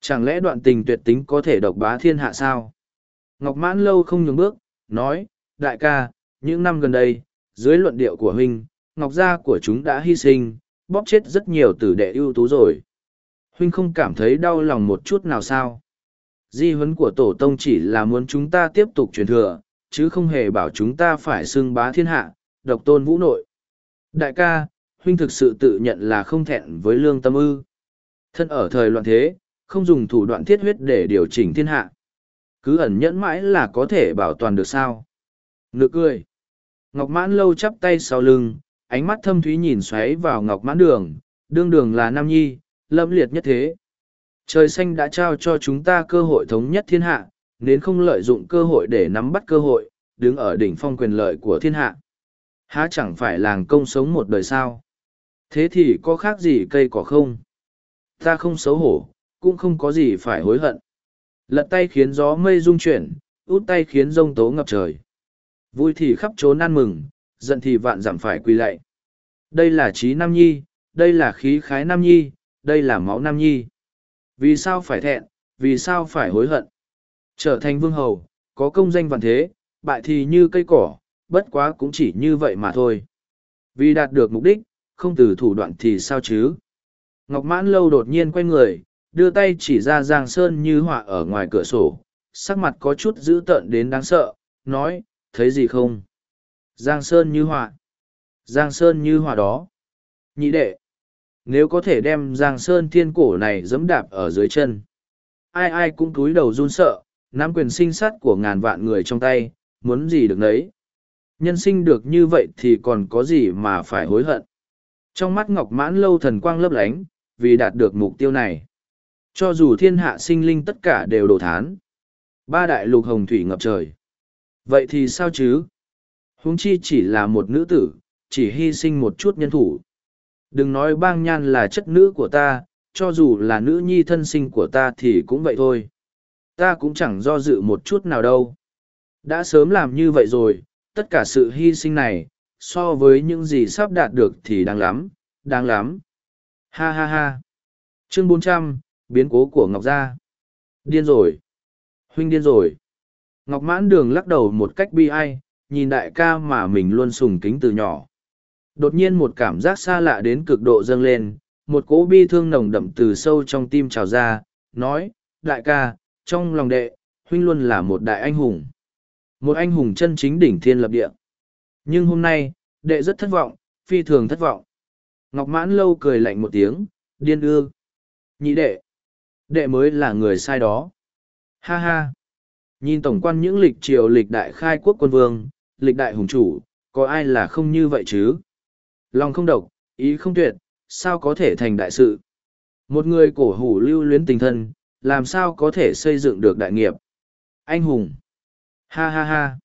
Chẳng lẽ đoạn tình tuyệt tính có thể độc bá thiên hạ sao? Ngọc Mãn lâu không nhường bước, nói, đại ca, những năm gần đây, dưới luận điệu của huynh, Ngọc Gia của chúng đã hy sinh, bóp chết rất nhiều tử đệ ưu tú rồi. Huynh không cảm thấy đau lòng một chút nào sao? Di huấn của tổ tông chỉ là muốn chúng ta tiếp tục truyền thừa, chứ không hề bảo chúng ta phải xưng bá thiên hạ, độc tôn vũ nội. Đại ca, huynh thực sự tự nhận là không thẹn với lương tâm ư. Thân ở thời loạn thế, không dùng thủ đoạn thiết huyết để điều chỉnh thiên hạ. Cứ ẩn nhẫn mãi là có thể bảo toàn được sao. Nực cười. Ngọc mãn lâu chắp tay sau lưng, ánh mắt thâm thúy nhìn xoáy vào ngọc mãn đường, đương đường là nam nhi, lâm liệt nhất thế. Trời xanh đã trao cho chúng ta cơ hội thống nhất thiên hạ, nên không lợi dụng cơ hội để nắm bắt cơ hội, đứng ở đỉnh phong quyền lợi của thiên hạ. Há chẳng phải làng công sống một đời sao? Thế thì có khác gì cây cỏ không? Ta không xấu hổ, cũng không có gì phải hối hận. Lật tay khiến gió mây rung chuyển, út tay khiến rông tố ngập trời. Vui thì khắp trốn ăn mừng, giận thì vạn giảm phải quỳ lạy. Đây là trí Nam Nhi, đây là khí khái Nam Nhi, đây là máu Nam Nhi. Vì sao phải thẹn, vì sao phải hối hận? Trở thành vương hầu, có công danh vạn thế, bại thì như cây cỏ, bất quá cũng chỉ như vậy mà thôi. Vì đạt được mục đích, không từ thủ đoạn thì sao chứ? Ngọc Mãn Lâu đột nhiên quay người, đưa tay chỉ ra Giang Sơn như họa ở ngoài cửa sổ, sắc mặt có chút dữ tợn đến đáng sợ, nói, thấy gì không? Giang Sơn như họa. Giang Sơn như họa đó. Nhị đệ. Nếu có thể đem Giang Sơn thiên cổ này dẫm đạp ở dưới chân. Ai ai cũng cúi đầu run sợ, nắm quyền sinh sát của ngàn vạn người trong tay, muốn gì được nấy. Nhân sinh được như vậy thì còn có gì mà phải hối hận. Trong mắt Ngọc Mãn lâu thần quang lấp lánh, vì đạt được mục tiêu này. Cho dù thiên hạ sinh linh tất cả đều đổ thán. Ba đại lục hồng thủy ngập trời. Vậy thì sao chứ? huống chi chỉ là một nữ tử, chỉ hy sinh một chút nhân thủ. Đừng nói bang nhan là chất nữ của ta, cho dù là nữ nhi thân sinh của ta thì cũng vậy thôi ta cũng chẳng do dự một chút nào đâu. Đã sớm làm như vậy rồi, tất cả sự hy sinh này, so với những gì sắp đạt được thì đáng lắm, đáng lắm. Ha ha ha. Chương bốn trăm biến cố của Ngọc Gia. Điên rồi. Huynh điên rồi. Ngọc mãn đường lắc đầu một cách bi ai, nhìn đại ca mà mình luôn sùng kính từ nhỏ. Đột nhiên một cảm giác xa lạ đến cực độ dâng lên, một cỗ bi thương nồng đậm từ sâu trong tim trào ra, nói, đại ca, trong lòng đệ, huynh luôn là một đại anh hùng. Một anh hùng chân chính đỉnh thiên lập địa. Nhưng hôm nay, đệ rất thất vọng, phi thường thất vọng. Ngọc mãn lâu cười lạnh một tiếng, điên ư, Nhị đệ. Đệ mới là người sai đó. Ha ha. Nhìn tổng quan những lịch triều lịch đại khai quốc quân vương, lịch đại hùng chủ, có ai là không như vậy chứ? Lòng không độc, ý không tuyệt, sao có thể thành đại sự? Một người cổ hủ lưu luyến tình thân, làm sao có thể xây dựng được đại nghiệp? Anh hùng. Ha ha ha.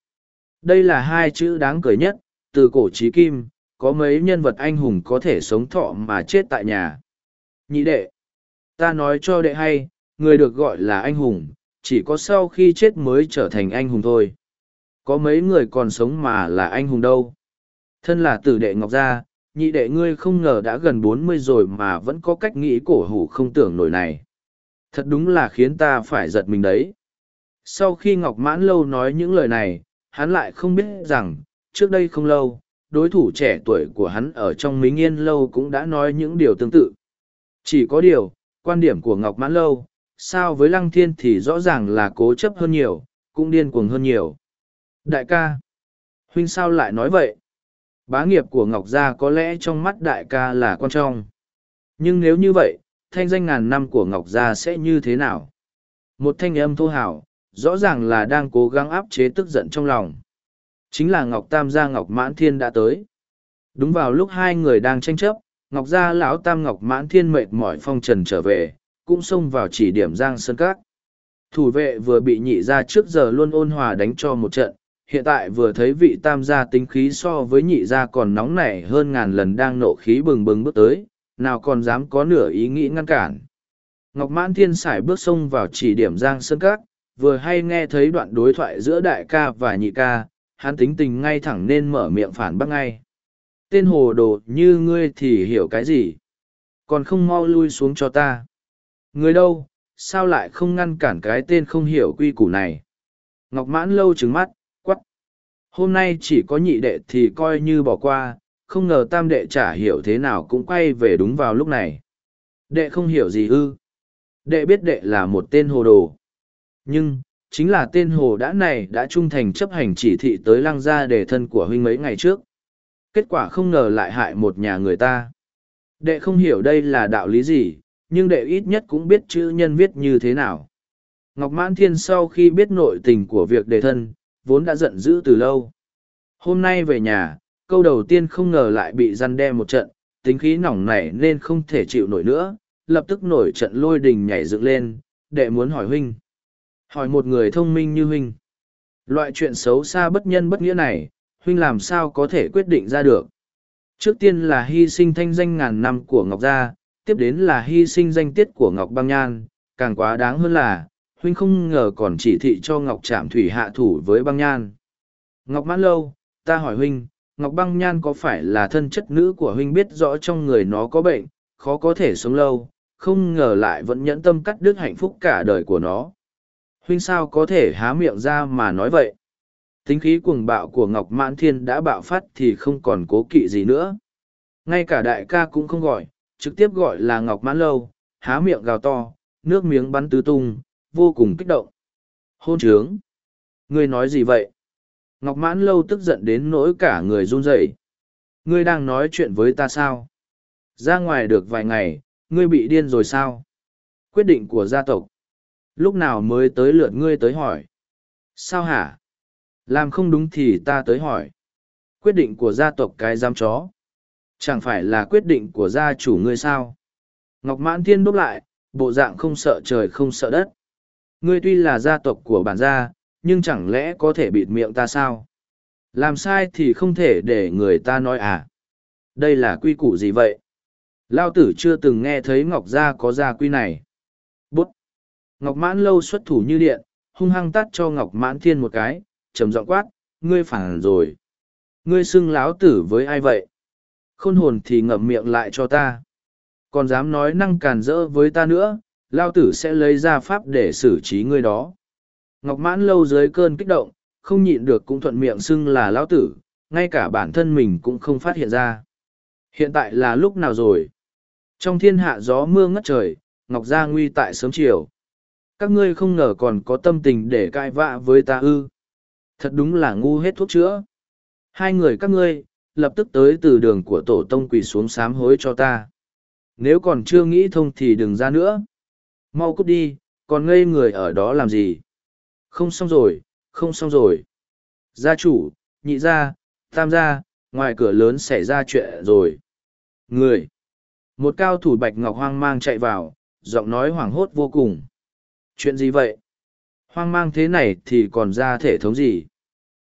Đây là hai chữ đáng cười nhất, từ cổ trí kim, có mấy nhân vật anh hùng có thể sống thọ mà chết tại nhà. Nhị đệ. Ta nói cho đệ hay, người được gọi là anh hùng, chỉ có sau khi chết mới trở thành anh hùng thôi. Có mấy người còn sống mà là anh hùng đâu. Thân là tử đệ Ngọc Gia, nhị đệ ngươi không ngờ đã gần bốn mươi rồi mà vẫn có cách nghĩ cổ hủ không tưởng nổi này. Thật đúng là khiến ta phải giật mình đấy. Sau khi Ngọc Mãn Lâu nói những lời này, hắn lại không biết rằng, trước đây không lâu, đối thủ trẻ tuổi của hắn ở trong Mính Yên Lâu cũng đã nói những điều tương tự. Chỉ có điều, quan điểm của Ngọc Mãn Lâu, sao với Lăng Thiên thì rõ ràng là cố chấp hơn nhiều, cũng điên cuồng hơn nhiều. Đại ca, huynh sao lại nói vậy? Bá nghiệp của Ngọc Gia có lẽ trong mắt đại ca là quan trọng. Nhưng nếu như vậy, thanh danh ngàn năm của Ngọc Gia sẽ như thế nào? Một thanh âm thô hào, rõ ràng là đang cố gắng áp chế tức giận trong lòng. Chính là Ngọc Tam gia Ngọc Mãn Thiên đã tới. Đúng vào lúc hai người đang tranh chấp, Ngọc gia lão Tam Ngọc Mãn Thiên mệt mỏi phong trần trở về, cũng xông vào chỉ điểm Giang Sơn Các. Thủ vệ vừa bị nhị ra trước giờ luôn ôn hòa đánh cho một trận, hiện tại vừa thấy vị tam gia tính khí so với nhị gia còn nóng nảy hơn ngàn lần đang nộ khí bừng bừng bước tới, nào còn dám có nửa ý nghĩ ngăn cản. Ngọc Mãn Thiên sải bước xông vào chỉ điểm Giang Sơn Các, vừa hay nghe thấy đoạn đối thoại giữa đại ca và nhị ca, hắn tính tình ngay thẳng nên mở miệng phản bác ngay. Tên hồ đồ như ngươi thì hiểu cái gì? Còn không mau lui xuống cho ta. Người đâu, sao lại không ngăn cản cái tên không hiểu quy củ này? Ngọc mãn lâu trứng mắt, quắc. Hôm nay chỉ có nhị đệ thì coi như bỏ qua, không ngờ tam đệ chả hiểu thế nào cũng quay về đúng vào lúc này. Đệ không hiểu gì ư. Đệ biết đệ là một tên hồ đồ. Nhưng, chính là tên hồ đã này đã trung thành chấp hành chỉ thị tới lăng gia để thân của huynh mấy ngày trước. Kết quả không ngờ lại hại một nhà người ta. Đệ không hiểu đây là đạo lý gì, nhưng đệ ít nhất cũng biết chữ nhân viết như thế nào. Ngọc Mãn Thiên sau khi biết nội tình của việc đề thân, vốn đã giận dữ từ lâu. Hôm nay về nhà, câu đầu tiên không ngờ lại bị răn đe một trận, tính khí nỏng nảy nên không thể chịu nổi nữa, lập tức nổi trận lôi đình nhảy dựng lên, đệ muốn hỏi huynh. Hỏi một người thông minh như huynh. Loại chuyện xấu xa bất nhân bất nghĩa này, huynh làm sao có thể quyết định ra được. Trước tiên là hy sinh thanh danh ngàn năm của Ngọc Gia, tiếp đến là hy sinh danh tiết của Ngọc Băng Nhan, càng quá đáng hơn là, huynh không ngờ còn chỉ thị cho Ngọc Trạm Thủy hạ thủ với Băng Nhan. Ngọc Mãn Lâu, ta hỏi huynh, Ngọc Băng Nhan có phải là thân chất nữ của huynh biết rõ trong người nó có bệnh, khó có thể sống lâu, không ngờ lại vẫn nhẫn tâm cắt đứt hạnh phúc cả đời của nó huynh sao có thể há miệng ra mà nói vậy? Tính khí cuồng bạo của ngọc mãn thiên đã bạo phát thì không còn cố kỵ gì nữa. Ngay cả đại ca cũng không gọi, trực tiếp gọi là ngọc mãn lâu, há miệng gào to, nước miếng bắn tứ tung, vô cùng kích động. Hôn trướng! Ngươi nói gì vậy? Ngọc mãn lâu tức giận đến nỗi cả người run rẩy. Ngươi đang nói chuyện với ta sao? Ra ngoài được vài ngày, ngươi bị điên rồi sao? Quyết định của gia tộc lúc nào mới tới lượt ngươi tới hỏi? Sao hả? Làm không đúng thì ta tới hỏi. Quyết định của gia tộc cái giam chó. Chẳng phải là quyết định của gia chủ ngươi sao? Ngọc mãn thiên đúc lại, bộ dạng không sợ trời không sợ đất. Ngươi tuy là gia tộc của bản gia, nhưng chẳng lẽ có thể bịt miệng ta sao? Làm sai thì không thể để người ta nói à? Đây là quy củ gì vậy? Lao tử chưa từng nghe thấy ngọc gia có gia quy này. Bút. Ngọc Mãn lâu xuất thủ như điện, hung hăng tắt cho Ngọc Mãn Thiên một cái, trầm giọng quát, ngươi phản rồi. Ngươi xưng láo tử với ai vậy? Khôn hồn thì ngậm miệng lại cho ta. Còn dám nói năng càn rỡ với ta nữa, lao tử sẽ lấy ra pháp để xử trí ngươi đó. Ngọc Mãn lâu dưới cơn kích động, không nhịn được cũng thuận miệng xưng là lao tử, ngay cả bản thân mình cũng không phát hiện ra. Hiện tại là lúc nào rồi? Trong thiên hạ gió mưa ngất trời, Ngọc Gia nguy tại sớm chiều các ngươi không ngờ còn có tâm tình để cãi vã với ta ư. Thật đúng là ngu hết thuốc chữa. Hai người các ngươi, lập tức tới từ đường của tổ tông quỳ xuống sám hối cho ta. Nếu còn chưa nghĩ thông thì đừng ra nữa. Mau cút đi, còn ngây người ở đó làm gì? Không xong rồi, không xong rồi. Gia chủ, nhị gia, tam gia, ngoài cửa lớn xảy ra chuyện rồi. Người. Một cao thủ bạch ngọc hoang mang chạy vào, giọng nói hoảng hốt vô cùng. Chuyện gì vậy? Hoang mang thế này thì còn ra thể thống gì?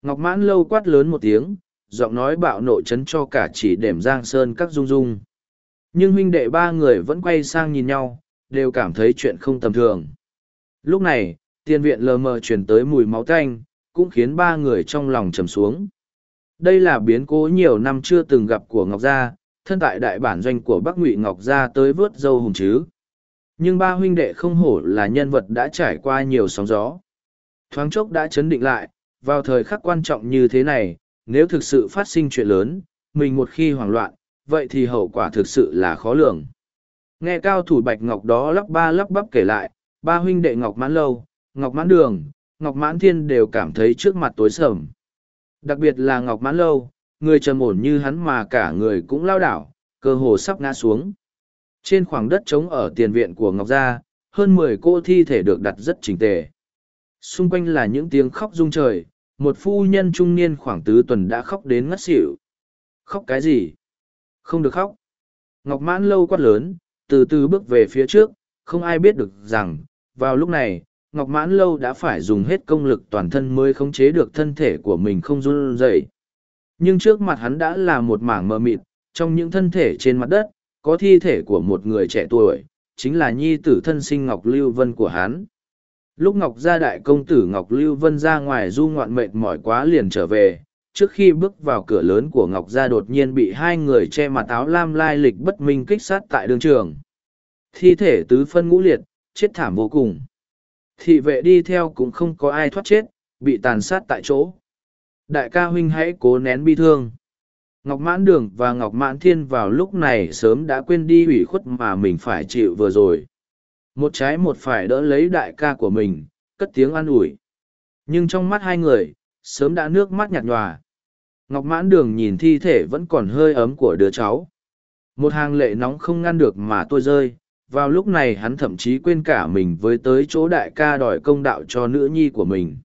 Ngọc mãn lâu quát lớn một tiếng, giọng nói bạo nộ chấn cho cả chỉ đệm giang sơn các rung rung. Nhưng huynh đệ ba người vẫn quay sang nhìn nhau, đều cảm thấy chuyện không tầm thường. Lúc này, tiền viện lờ mờ truyền tới mùi máu tanh, cũng khiến ba người trong lòng trầm xuống. Đây là biến cố nhiều năm chưa từng gặp của Ngọc Gia, thân tại đại bản doanh của Bắc Ngụy Ngọc Gia tới vớt dâu hùng chứ. Nhưng ba huynh đệ không hổ là nhân vật đã trải qua nhiều sóng gió. Thoáng chốc đã chấn định lại, vào thời khắc quan trọng như thế này, nếu thực sự phát sinh chuyện lớn, mình một khi hoảng loạn, vậy thì hậu quả thực sự là khó lường. Nghe cao thủ bạch ngọc đó lắp ba lắp bắp kể lại, ba huynh đệ ngọc mãn lâu, ngọc mãn đường, ngọc mãn thiên đều cảm thấy trước mặt tối sầm. Đặc biệt là ngọc mãn lâu, người trầm ổn như hắn mà cả người cũng lao đảo, cơ hồ sắp ngã xuống. Trên khoảng đất trống ở tiền viện của Ngọc Gia, hơn mười cô thi thể được đặt rất chỉnh tề. Xung quanh là những tiếng khóc rung trời, một phu nhân trung niên khoảng tứ tuần đã khóc đến ngất xỉu. Khóc cái gì? Không được khóc. Ngọc mãn lâu quát lớn, từ từ bước về phía trước, không ai biết được rằng, vào lúc này, Ngọc mãn lâu đã phải dùng hết công lực toàn thân mới khống chế được thân thể của mình không run rẩy. Nhưng trước mặt hắn đã là một mảng mờ mịt, trong những thân thể trên mặt đất, có thi thể của một người trẻ tuổi, chính là nhi tử thân sinh Ngọc Lưu Vân của hắn. Lúc Ngọc gia đại công tử Ngọc Lưu Vân ra ngoài du ngoạn mệt mỏi quá liền trở về, trước khi bước vào cửa lớn của Ngọc gia đột nhiên bị hai người che mặt áo lam lai lịch bất minh kích sát tại đường trường. Thi thể tứ phân ngũ liệt, chết thảm vô cùng. Thị vệ đi theo cũng không có ai thoát chết, bị tàn sát tại chỗ. Đại ca huynh hãy cố nén bi thương. Ngọc Mãn Đường và Ngọc Mãn Thiên vào lúc này sớm đã quên đi ủy khuất mà mình phải chịu vừa rồi. Một trái một phải đỡ lấy đại ca của mình, cất tiếng an ủi. Nhưng trong mắt hai người, sớm đã nước mắt nhạt nhòa. Ngọc Mãn Đường nhìn thi thể vẫn còn hơi ấm của đứa cháu. Một hàng lệ nóng không ngăn được mà tôi rơi. Vào lúc này hắn thậm chí quên cả mình với tới chỗ đại ca đòi công đạo cho nữ nhi của mình.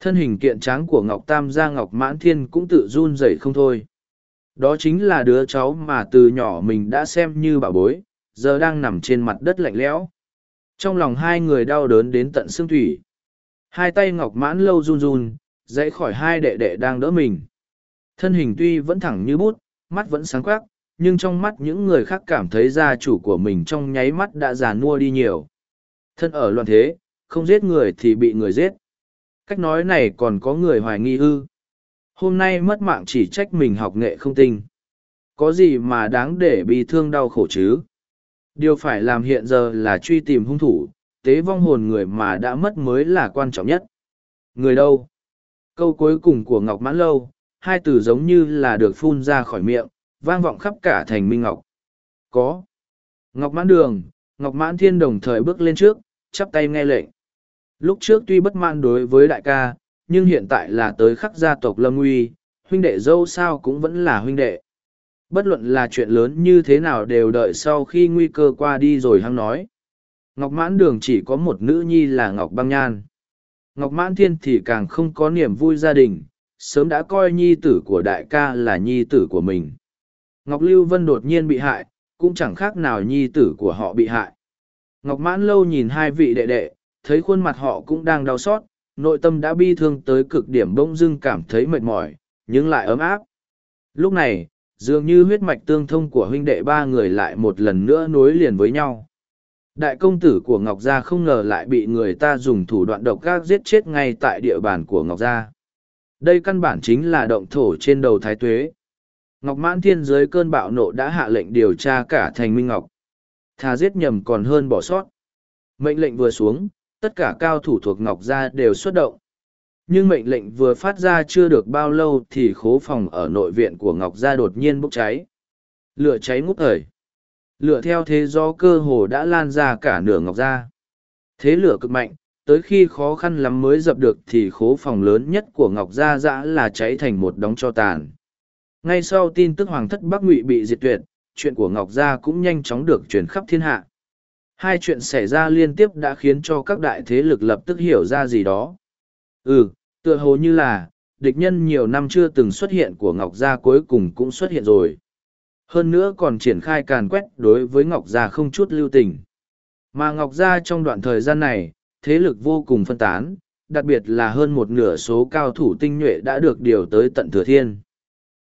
Thân hình kiện tráng của Ngọc Tam gia Ngọc Mãn Thiên cũng tự run rẩy không thôi. Đó chính là đứa cháu mà từ nhỏ mình đã xem như bảo bối, giờ đang nằm trên mặt đất lạnh lẽo. Trong lòng hai người đau đớn đến tận xương thủy. Hai tay Ngọc Mãn lâu run run, dãy khỏi hai đệ đệ đang đỡ mình. Thân hình tuy vẫn thẳng như bút, mắt vẫn sáng quắc, nhưng trong mắt những người khác cảm thấy gia chủ của mình trong nháy mắt đã già nua đi nhiều. Thân ở loạn thế, không giết người thì bị người giết. Cách nói này còn có người hoài nghi ư. Hôm nay mất mạng chỉ trách mình học nghệ không tinh. Có gì mà đáng để bị thương đau khổ chứ? Điều phải làm hiện giờ là truy tìm hung thủ, tế vong hồn người mà đã mất mới là quan trọng nhất. Người đâu? Câu cuối cùng của Ngọc Mãn Lâu, hai từ giống như là được phun ra khỏi miệng, vang vọng khắp cả thành Minh Ngọc. Có. Ngọc Mãn Đường, Ngọc Mãn Thiên đồng thời bước lên trước, chắp tay nghe lệnh. Lúc trước tuy bất mãn đối với đại ca, nhưng hiện tại là tới khắc gia tộc Lâm uy huynh đệ dâu sao cũng vẫn là huynh đệ. Bất luận là chuyện lớn như thế nào đều đợi sau khi nguy cơ qua đi rồi hăng nói. Ngọc Mãn Đường chỉ có một nữ nhi là Ngọc Băng Nhan. Ngọc Mãn Thiên thì càng không có niềm vui gia đình, sớm đã coi nhi tử của đại ca là nhi tử của mình. Ngọc Lưu Vân đột nhiên bị hại, cũng chẳng khác nào nhi tử của họ bị hại. Ngọc Mãn Lâu nhìn hai vị đệ đệ, thấy khuôn mặt họ cũng đang đau xót, nội tâm đã bi thương tới cực điểm bỗng dưng cảm thấy mệt mỏi, nhưng lại ấm áp. Lúc này, dường như huyết mạch tương thông của huynh đệ ba người lại một lần nữa nối liền với nhau. Đại công tử của Ngọc Gia không ngờ lại bị người ta dùng thủ đoạn độc ác giết chết ngay tại địa bàn của Ngọc Gia. Đây căn bản chính là động thổ trên đầu thái tuế. Ngọc Mãn Thiên dưới cơn bạo nộ đã hạ lệnh điều tra cả thành Minh Ngọc. Thà giết nhầm còn hơn bỏ sót. Mệnh lệnh vừa xuống, tất cả cao thủ thuộc Ngọc Gia đều xuất động. Nhưng mệnh lệnh vừa phát ra chưa được bao lâu thì khố phòng ở nội viện của Ngọc Gia đột nhiên bốc cháy. Lửa cháy ngút thời. Lửa theo thế do cơ hồ đã lan ra cả nửa Ngọc Gia. Thế lửa cực mạnh, tới khi khó khăn lắm mới dập được thì khố phòng lớn nhất của Ngọc Gia Dã là cháy thành một đống cho tàn. Ngay sau tin tức Hoàng thất Bắc Ngụy bị diệt tuyệt, chuyện của Ngọc Gia cũng nhanh chóng được truyền khắp thiên hạ. Hai chuyện xảy ra liên tiếp đã khiến cho các đại thế lực lập tức hiểu ra gì đó. Ừ, tựa hồ như là, địch nhân nhiều năm chưa từng xuất hiện của Ngọc Gia cuối cùng cũng xuất hiện rồi. Hơn nữa còn triển khai càn quét đối với Ngọc Gia không chút lưu tình. Mà Ngọc Gia trong đoạn thời gian này, thế lực vô cùng phân tán, đặc biệt là hơn một nửa số cao thủ tinh nhuệ đã được điều tới tận thừa thiên.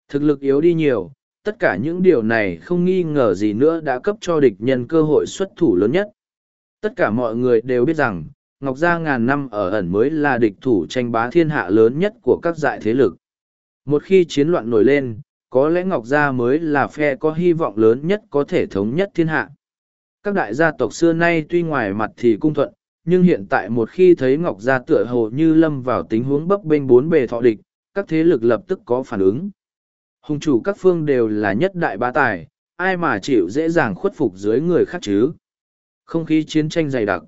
Thực lực yếu đi nhiều, tất cả những điều này không nghi ngờ gì nữa đã cấp cho địch nhân cơ hội xuất thủ lớn nhất. Tất cả mọi người đều biết rằng, Ngọc Gia ngàn năm ở ẩn mới là địch thủ tranh bá thiên hạ lớn nhất của các dại thế lực. Một khi chiến loạn nổi lên, có lẽ Ngọc Gia mới là phe có hy vọng lớn nhất có thể thống nhất thiên hạ. Các đại gia tộc xưa nay tuy ngoài mặt thì cung thuận, nhưng hiện tại một khi thấy Ngọc Gia tựa hồ như lâm vào tình huống bấp bênh bốn bề thọ địch, các thế lực lập tức có phản ứng. Hùng chủ các phương đều là nhất đại bá tài, ai mà chịu dễ dàng khuất phục dưới người khác chứ. Không khí chiến tranh dày đặc.